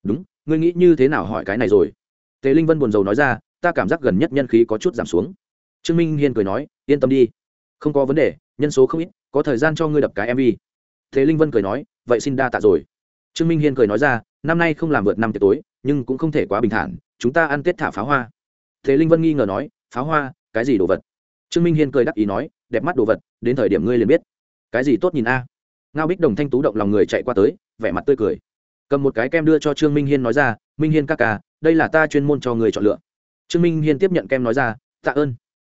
Speaker 1: Đúng, ngươi nghĩ như thế nào hỏi cái này rồi? Tề linh vân buồn rầu nói ra, ta cảm giác gần nhất nhân khí có chút giảm xuống. Trương minh hiên cười nói, yên tâm đi, không có vấn đề, nhân số không ít, có thời gian cho ngươi đập cái mv thế linh vân cười nói, vậy xin đa tạ rồi. Trương minh hiên cười nói ra, năm nay không làm vượt năm tiệc tối, nhưng cũng không thể quá bình thản, chúng ta ăn tết thả pháo hoa. Thế linh vân nghi ngờ nói, pháo hoa, cái gì đồ vật? Trương minh hiên cười đắc ý nói, đẹp mắt đồ vật, đến thời điểm ngươi liền biết. Cái gì tốt nhìn a? Ngao bích đồng thanh tú động lòng người chạy qua tới, vẻ mặt tươi cười. Cầm một cái kem đưa cho trương minh hiên nói ra, minh hiên ca ca, đây là ta chuyên môn cho người chọn lựa. Trương minh hiên tiếp nhận kem nói ra, tạ ơn.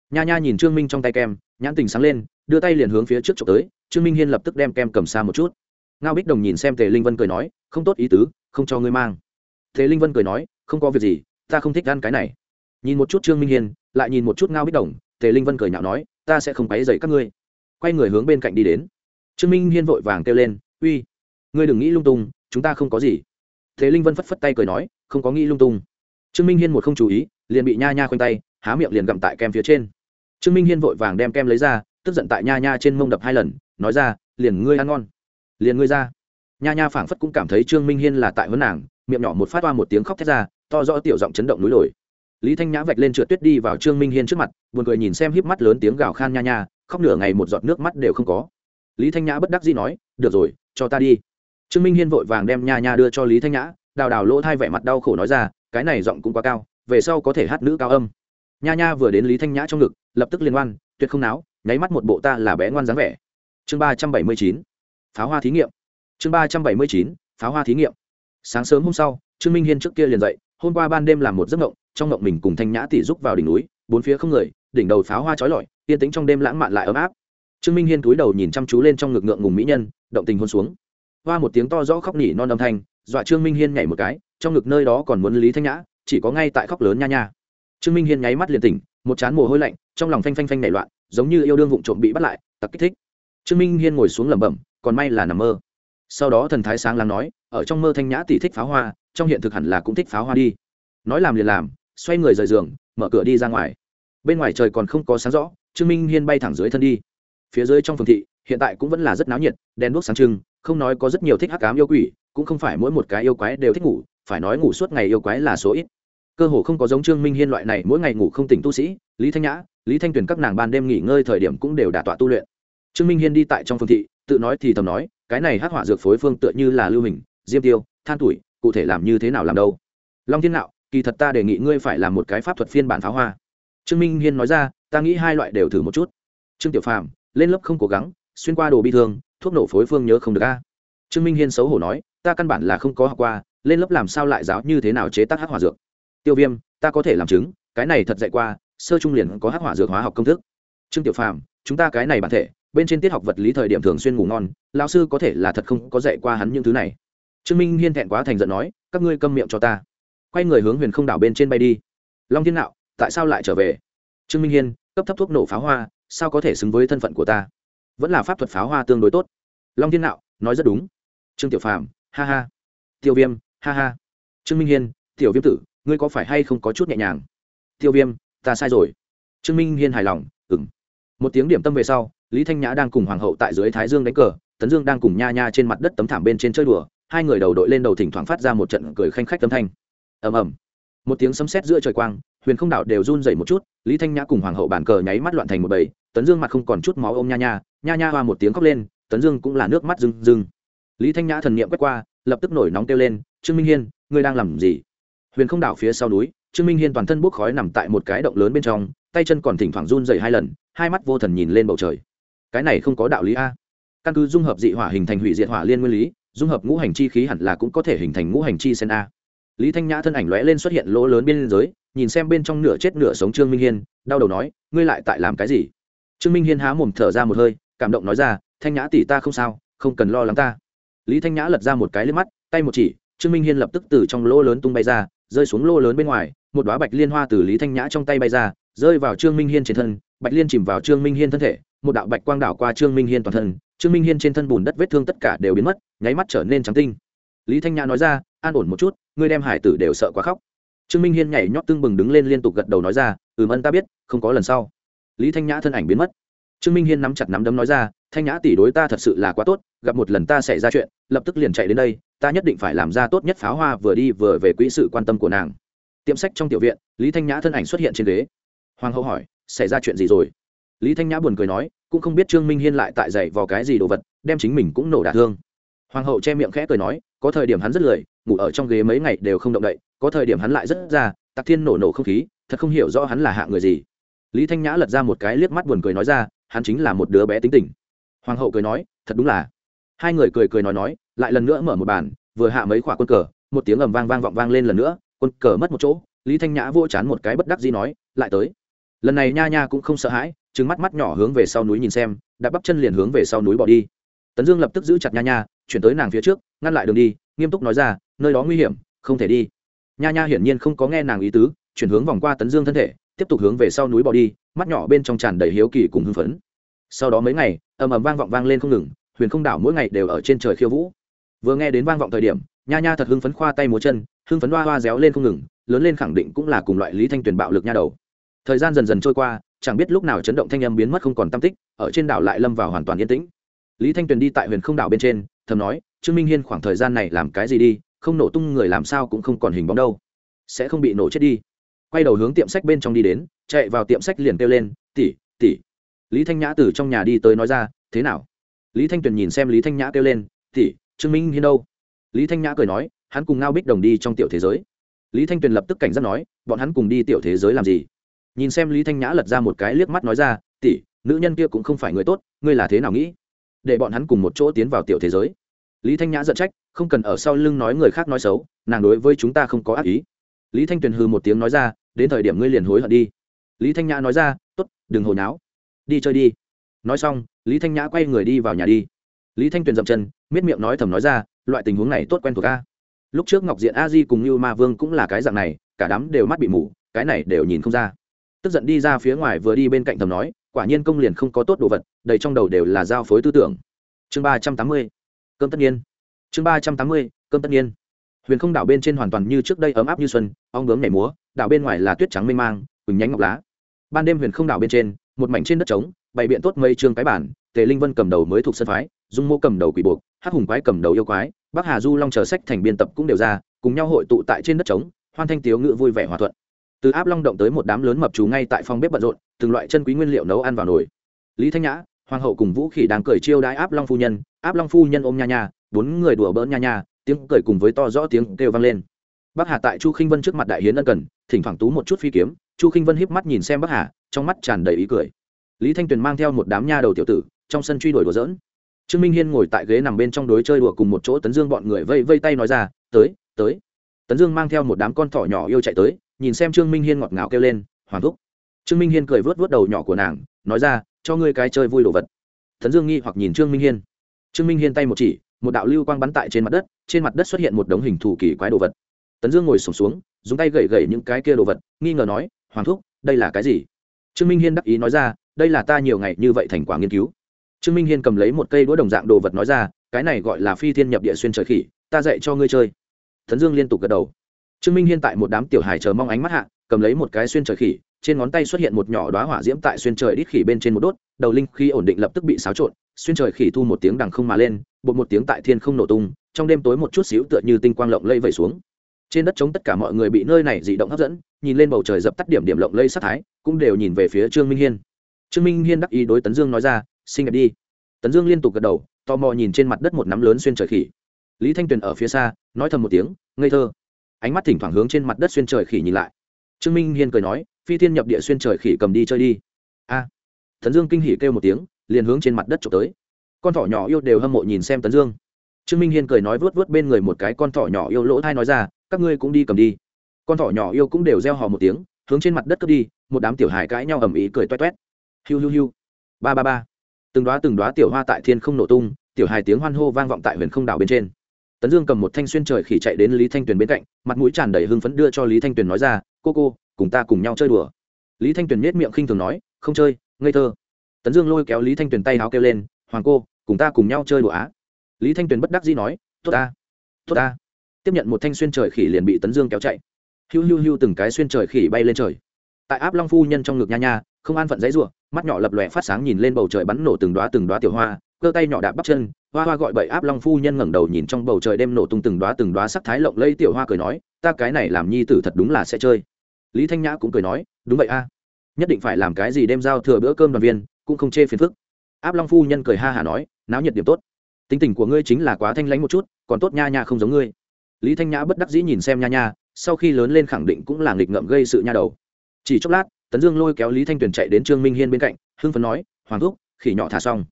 Speaker 1: Nha nha nhìn trương minh trong tay kem, nhãn tình sáng lên, đưa tay liền hướng phía trước trộm tới, trương minh hiên lập tức đem kem cầm xa một chút. Ngao bích đồng nhìn xem tề linh vân cười nói, không tốt ý tứ, không cho ngươi mang. Tề linh vân cười nói, không có việc gì, ta không thích ăn cái này. Nhìn một chút trương minh hiên, lại nhìn một chút ngao bích đồng, tề linh vân cười nhạo nói, ta sẽ không quấy dậy các ngươi. Quay người hướng bên cạnh đi đến trương minh hiên vội vàng kêu lên, uy, ngươi đừng nghĩ lung tung, chúng ta không có gì. Thế linh vân phất phất tay cười nói, không có nghĩ lung tung. Trương minh hiên một không chú ý, liền bị nha nha khoanh tay, há miệng liền gặm tại kem phía trên. Trương minh hiên vội vàng đem kem lấy ra, tức giận tại nha nha trên mông đập hai lần, nói ra, liền ngươi ăn ngon, liền ngươi ra. Nha nha phảng phất cũng cảm thấy trương minh hiên là tại vấn nàng, miệng nhỏ một phát toa một tiếng khóc thét ra, to rõ tiểu giọng chấn động núi đồi lý thanh nhã vạch lên trượt tuyết đi vào trương minh hiên trước mặt, buồn cười nhìn xem híp mắt lớn tiếng gào khan nha nha, khóc nửa ngày một giọt nước mắt đều không có lý thanh nhã bất đắc dĩ nói, được rồi, cho ta đi. Trương minh hiên vội vàng đem nha nha đưa cho lý thanh nhã, đào đào lỗ thai vẻ mặt đau khổ nói ra, cái này giọng cũng quá cao, về sau có thể hát nữ cao âm. Nha nha vừa đến lý thanh nhã trong ngực, lập tức liên quan tuyệt không náo, nháy mắt một bộ ta là bé ngoan dáng vẻ. Chương ba trăm bảy mươi chín, pháo hoa thí nghiệm. Chương ba trăm bảy mươi chín, pháo hoa thí nghiệm. Sáng sớm hôm sau, trương minh hiên trước kia liền dậy, hôm qua ban đêm làm một giấc ngộng trong ngộng mình cùng thanh nhã tỷ rúc vào đỉnh núi, bốn phía không người, đỉnh đầu pháo hoa trói lọi, yên tĩnh trong đêm lãng mạn lại ấm áp trương minh hiên túi đầu nhìn chăm chú lên trong ngực ngượng ngùng mỹ nhân, động tình hôn xuống. Hoa một tiếng to rõ khóc nỉ non âm thanh, dọa trương minh hiên nhảy một cái, trong ngực nơi đó còn muốn lý thanh nhã, chỉ có ngay tại khóc lớn nha nha. Trương minh hiên nháy mắt liền tỉnh, một chán mồ hôi lạnh, trong lòng phanh phanh phanh nảy loạn, giống như yêu đương vụng trộm bị bắt lại tặc kích thích. Trương minh hiên ngồi xuống lẩm bẩm, còn may là nằm mơ. Sau đó thần thái sáng lắng nói, ở trong mơ thanh nhã tỷ thích pháo hoa, trong hiện thực hẳn là cũng thích pháo hoa đi. Nói làm liền làm, xoay người rời giường, mở cửa đi ra ngoài. Bên ngoài trời còn không có sáng rõ, trương minh hiên bay thẳng dưới thân đi phía dưới trong phường thị, hiện tại cũng vẫn là rất náo nhiệt, đèn đuốc sáng trưng, không nói có rất nhiều thích hắc cám yêu quỷ, cũng không phải mỗi một cái yêu quái đều thích ngủ, phải nói ngủ suốt ngày yêu quái là số ít. Cơ hồ không có giống trương minh hiên loại này mỗi ngày ngủ không tỉnh tu sĩ, lý thanh nhã, lý thanh tuyền các nàng ban đêm nghỉ ngơi thời điểm cũng đều đả tọa tu luyện. Trương minh hiên đi tại trong phương thị, tự nói thì thầm nói, cái này hắc hỏa dược phối phương tựa như là lưu hình, diêm tiêu, than tuổi, cụ thể làm như thế nào làm đâu? Long thiên nạo, kỳ thật ta đề nghị ngươi phải làm một cái pháp thuật phiên bản pháo hoa. Trương minh hiên nói ra, ta nghĩ hai loại đều thử một chút. Trương tiểu phàm lên lớp không cố gắng, xuyên qua đồ bi thương, thuốc nổ phối phương nhớ không được a. Trương minh hiên xấu hổ nói, ta căn bản là không có học qua, lên lớp làm sao lại giáo như thế nào chế tác hắc hỏa dược? Tiêu viêm, ta có thể làm chứng, cái này thật dạy qua, sơ trung liền có hắc hỏa dược hóa học công thức. Trương tiểu phàm, chúng ta cái này bản thể, bên trên tiết học vật lý thời điểm thường xuyên ngủ ngon lao sư có thể là thật không có dạy qua hắn những thứ này. Trương minh hiên thẹn quá thành giận nói, các ngươi câm miệng cho ta. Quay người hướng huyền không đảo bên trên bay đi. Long thiên nạo, tại sao lại trở về? Trương minh hiên, cấp thấp thuốc nổ pháo hoa sao có thể xứng với thân phận của ta? Vẫn là pháp thuật pháo hoa tương đối tốt. Long thiên nạo, nói rất đúng. Trương tiểu phàm, ha ha. Tiêu viêm, ha ha. Trương minh hiên, tiểu viêm tử, ngươi có phải hay không có chút nhẹ nhàng? Tiêu viêm, ta sai rồi. Trương minh hiên hài lòng ừng một tiếng điểm tâm về sau, lý thanh nhã đang cùng hoàng hậu tại dưới thái dương đánh cờ, tấn dương đang cùng nha nha trên mặt đất tấm thảm bên trên chơi đùa, hai người đầu đội lên đầu thỉnh thoảng phát ra một trận cười khanh khách tâm thanh. Ầm ầm. Một tiếng sấm sét giữa trời quang huyền không đảo đều run dậy một chút, lý thanh nhã cùng hoàng hậu bàn cờ nháy mắt loạn thành một bầy, tấn dương mặt không còn chút máu ôm nha nha nha nha hoa một tiếng khóc lên, tấn dương cũng là nước mắt rưng rưng. Lý thanh nhã thần niệm quét qua, lập tức nổi nóng kêu lên, trương minh hiên, ngươi đang làm gì? Huyền không đảo phía sau núi, trương minh hiên toàn thân bốc khói nằm tại một cái động lớn bên trong, tay chân còn thỉnh thoảng run dậy hai lần, hai mắt vô thần nhìn lên bầu trời. Cái này không có đạo lý a. Căn cứ dung hợp dị hỏa hình thành hủy diệt hỏa liên nguyên lý, dung hợp ngũ hành chi khí hẳn là cũng có thể hình thành ngũ hành chi sen a. Lý thanh nhã thân ảnh lóe lên xuất hiện lỗ lớn bên giới nhìn xem bên trong nửa chết nửa sống trương minh hiên, đau đầu nói, ngươi lại tại làm cái gì? Trương minh hiên há mồm thở ra một hơi, cảm động nói ra, thanh nhã tỷ ta không sao, không cần lo lắng ta. Lý thanh nhã lật ra một cái lên mắt, tay một chỉ, trương minh hiên lập tức từ trong lỗ lớn tung bay ra, rơi xuống lỗ lớn bên ngoài, một đoá bạch liên hoa từ lý thanh nhã trong tay bay ra, rơi vào trương minh hiên trên thân, bạch liên chìm vào trương minh hiên thân thể, một đạo bạch quang đảo qua trương minh hiên toàn thân, trương minh hiên trên thân bùn đất vết thương tất cả đều biến mất, nháy mắt trở nên trắng tinh. Lý thanh nhã nói ra, an ổn một chút, ngươi đem hải tử đều sợ quá khóc trương minh hiên nhảy nhót tưng bừng đứng lên liên tục gật đầu nói ra, ừm ân ta biết, không có lần sau. Lý thanh nhã thân ảnh biến mất. Trương minh hiên nắm chặt nắm đấm nói ra, thanh nhã tỷ đối ta thật sự là quá tốt, gặp một lần ta xảy ra chuyện, lập tức liền chạy đến đây, ta nhất định phải làm ra tốt nhất pháo hoa vừa đi vừa về quỹ sự quan tâm của nàng. Tiệm sách trong tiểu viện, lý thanh nhã thân ảnh xuất hiện trên ghế. Hoàng hậu hỏi, xảy ra chuyện gì rồi? Lý thanh nhã buồn cười nói, cũng không biết trương minh hiên lại tại dậy vào cái gì đồ vật, đem chính mình cũng nổ đả thương. Hoàng hậu che miệng khẽ cười nói, có thời điểm hắn rất lười ngủ ở trong ghế mấy ngày đều không động đậy, có thời điểm hắn lại rất ra, tạc thiên nổ nổ không khí, thật không hiểu rõ hắn là hạ người gì. Lý thanh nhã lật ra một cái liếc mắt buồn cười nói ra, hắn chính là một đứa bé tính tình. Hoàng hậu cười nói, thật đúng là. Hai người cười cười nói nói, lại lần nữa mở một bàn, vừa hạ mấy khoả quân cờ, một tiếng ầm vang vang vọng vang lên lần nữa, quân cờ mất một chỗ, lý thanh nhã vô chán một cái bất đắc gì nói, lại tới. Lần này nha nha cũng không sợ hãi trứng mắt mắt nhỏ hướng về sau núi nhìn xem, đã bắp chân liền hướng về sau núi bỏ đi. Tấn dương lập tức giữ chặt nha nha, chuyển tới nàng phía trước, ngăn lại đường đi, nghiêm túc nói ra nơi đó nguy hiểm, không thể đi. Nha nha hiển nhiên không có nghe nàng ý tứ, chuyển hướng vòng qua tấn dương thân thể, tiếp tục hướng về sau núi bỏ đi, mắt nhỏ bên trong tràn đầy hiếu kỳ cùng hưng phấn. Sau đó mấy ngày, ầm ầm vang vọng vang lên không ngừng, huyền không đảo mỗi ngày đều ở trên trời khiêu vũ. Vừa nghe đến vang vọng thời điểm, nha nha thật hưng phấn khoa tay múa chân, hưng phấn hoa hoa réo lên không ngừng, lớn lên khẳng định cũng là cùng loại lý thanh tuyền bạo lực nha đầu. Thời gian dần dần trôi qua, chẳng biết lúc nào chấn động thanh âm biến mất không còn tam tích, ở trên đảo lại lâm vào hoàn toàn yên tĩnh. Lý thanh tuyền đi tại huyền không đảo bên trên, thầm nói, trương minh hiên, khoảng thời gian này làm cái gì đi? Không nổ tung người làm sao cũng không còn hình bóng đâu. Sẽ không bị nổ chết đi. Quay đầu hướng tiệm sách bên trong đi đến, chạy vào tiệm sách liền kêu lên tỉ tỉ lý thanh nhã từ trong nhà đi tới nói ra, thế nào? Lý thanh tuyền nhìn xem lý thanh nhã kêu lên tỉ trương minh hiên đâu? Lý thanh nhã cười nói, hắn cùng ngao bích đồng đi trong tiểu thế giới. Lý thanh tuyền lập tức cảnh giác nói, bọn hắn cùng đi tiểu thế giới làm gì? Nhìn xem lý thanh nhã lật ra một cái liếc mắt nói ra tỉ nữ nhân kia cũng không phải người tốt, ngươi là thế nào nghĩ? Để bọn hắn cùng một chỗ tiến vào tiểu thế giới lý thanh nhã giận trách, không cần ở sau lưng nói người khác nói xấu, nàng đối với chúng ta không có ác ý. Lý thanh tuyền hư một tiếng nói ra, đến thời điểm ngươi liền hối hận đi. Lý thanh nhã nói ra t ố t đừng hồi náo đi chơi đi. Nói xong, lý thanh nhã quay người đi vào nhà đi. Lý thanh tuyền dậm chân, miết miệng nói thầm nói ra, loại tình huống này tốt quen thuộc ca lúc trước ngọc diện, a di cùng như ma vương cũng là cái dạng này, cả đám đều mắt bị mù, cái này đều nhìn không ra. Tức giận đi ra phía ngoài vừa đi bên cạnh thầm nói, quả nhiên công liền không có tốt đồ vật, đầy trong đầu đều là giao phối tư tưởng. Chương ba trăm tám mươi cơm tất nhiên chương ba trăm tám mươi, cơm tất nhiên huyền không đảo bên trên hoàn toàn như trước đây ấm áp như xuân, ong bướm nhảy múa, đảo bên ngoài là tuyết trắng mênh mang, quỳnh nhánh ngọc lá. Ban đêm huyền không đảo bên trên, một mảnh trên đất trống, bày biện tốt mây trương cái bản, tề linh vân cầm đầu mới thuộc sân phái, dung mô cầm đầu quỷ buộc, hắc hùng quái cầm đầu yêu quái, bắc hà du long chờ sách thành biên tập cũng đều ra, cùng nhau hội tụ tại trên đất trống, hoan thanh tiếu ngự vui vẻ hòa thuận. Từ áp long động tới một đám lớn mập chú ngay tại phòng bếp bận rộn, từng loại chân quý nguyên liệu nấu ăn vào nồi. Lý thanh nhã, hoàng hậu cùng vũ khỉ đang cười chiêu đãi áp long phu nhân áp long phu nhân ôm nha nha, bốn người đùa bỡn nha nha, tiếng cười cùng với to rõ tiếng kêu vang lên. Bắc hà tại chu khinh vân trước mặt đại hiến ân cần, thỉnh thoảng tú một chút phi kiếm, chu khinh vân híp mắt nhìn xem bắc hà, trong mắt tràn đầy ý cười. Lý thanh tuyền mang theo một đám nha đầu tiểu tử, trong sân truy đuổi đùa dỡn trương minh hiên ngồi tại ghế nằm bên trong đối chơi đùa cùng một chỗ tấn dương bọn người vây vây tay nói ra, tới tới. Tấn dương mang theo một đám con thỏ nhỏ yêu chạy tới, nhìn xem trương minh hiên ngọt ngào kêu lên, hoàng thúc. Trương minh hiên cười vớt vớt đầu nhỏ của nàng, nói ra, cho ngươi cái chơi vui đồ vật. Tấn dương nghi hoặc nhìn trương minh hiên trương minh hiên tay một chỉ, một đạo lưu quang bắn tại trên mặt đất, trên mặt đất xuất hiện một đống hình thù kỳ quái đồ vật. Tấn dương ngồi sổm xuống, dùng tay gậy gậy những cái kia đồ vật, nghi ngờ nói, hoàng thúc, đây là cái gì? Trương minh hiên đắc ý nói ra, đây là ta nhiều ngày như vậy thành quả nghiên cứu. Trương minh hiên cầm lấy một cây đũa đồng dạng đồ vật nói ra, cái này gọi là phi thiên nhập địa xuyên trời khỉ, ta dạy cho ngươi chơi. Tấn dương liên tục gật đầu. Trương minh hiên tại một đám tiểu hài chờ mong ánh mắt hạ, cầm lấy một cái xuyên trời khỉ, trên ngón tay xuất hiện một nhỏ đoá hỏa diễm tại xuyên trời đít khỉ bên trên một đốt, đầu linh khi ổn định lập tức bị xáo trộn xuyên trời khỉ thu một tiếng đằng không mà lên, bột một tiếng tại thiên không nổ tung, trong đêm tối một chút xíu tựa như tinh quang lộng lây vẩy xuống. Trên đất trống tất cả mọi người bị nơi này dị động hấp dẫn, nhìn lên bầu trời dập tắt điểm điểm lộng lây sát thái, cũng đều nhìn về phía trương minh hiên. Trương minh hiên đắc ý đối tấn dương nói ra, xinh đẹp đi. Tấn dương liên tục gật đầu, tò mò nhìn trên mặt đất một nắm lớn xuyên trời khỉ. Lý thanh tuyền ở phía xa, nói thầm một tiếng, ngây thơ. Ánh mắt thỉnh thoảng hướng trên mặt đất xuyên trời khỉ nhìn lại. Trương minh hiên cười nói, phi thiên nhập địa xuyên trời khỉ cầm đi chơi đi. A. Tấn dương kinh hỉ kêu một tiếng liền hướng trên mặt đất trộm tới. Con thỏ nhỏ yêu đều hâm mộ nhìn xem tấn dương. Trương minh hiên cười nói vớt vớt bên người một cái con thỏ nhỏ yêu lỗ thai nói ra, các ngươi cũng đi cầm đi. Con thỏ nhỏ yêu cũng đều reo hò một tiếng, hướng trên mặt đất cướp đi, một đám tiểu hài cãi nhau ầm ĩ cười toét toét. Hiu hiu hiu. Ba ba ba. Từng đoá từng đoá tiểu hoa tại thiên không nổ tung, tiểu hài tiếng hoan hô vang vọng tại huyền không đảo bên trên. Tấn dương cầm một thanh xuyên trời khỉ chạy đến lý thanh tuyền bên cạnh, mặt mũi tràn đầy hưng phấn đưa cho lý thanh tuyền nói ra, cô cô, cùng ta cùng nhau chơi đùa. Lý thanh tuyền nhét miệng khinh thường nói, không chơi, ngây thơ tấn dương lôi kéo lý thanh tuyền tay áo kêu lên, hoàng cô, cùng ta cùng nhau chơi đùa á. Lý thanh tuyền bất đắc dĩ nói, tốt ta tốt ta. Tiếp nhận một thanh xuyên trời khỉ liền bị tấn dương kéo chạy. Hiu hiu hiu từng cái xuyên trời khỉ bay lên trời. Tại áp long phu nhân trong ngực nha nha, không an phận dãy ruộng mắt nhỏ lập lòe phát sáng nhìn lên bầu trời bắn nổ từng đoá từng đoá tiểu hoa, cơ tay nhỏ đạp bắp chân, hoa hoa gọi bậy áp long phu nhân ngẩng đầu nhìn trong bầu trời đêm nổ tung từng đoá từng đoá sắc thái lộng lây tiểu hoa cười nói, ta cái này làm nhi tử thật đúng là sẽ chơi. Lý thanh nhã cũng cười nói, đúng vậy a, nhất định phải làm cái gì đem giao thừa bữa cơm đoàn viên cũng không chê phiền phức. Áp long phu nhân cười ha hả nói, náo nhiệt điểm tốt. Tính tình của ngươi chính là quá thanh lãnh một chút, còn tốt nha nha không giống ngươi. Lý thanh nhã bất đắc dĩ nhìn xem nha nha, sau khi lớn lên khẳng định cũng là nghịch ngợm gây sự nha đầu. Chỉ chốc lát, tấn dương lôi kéo lý thanh tuyền chạy đến trương minh hiên bên cạnh, hưng phấn nói, hoàng thúc, khỉ nhỏ thả xong.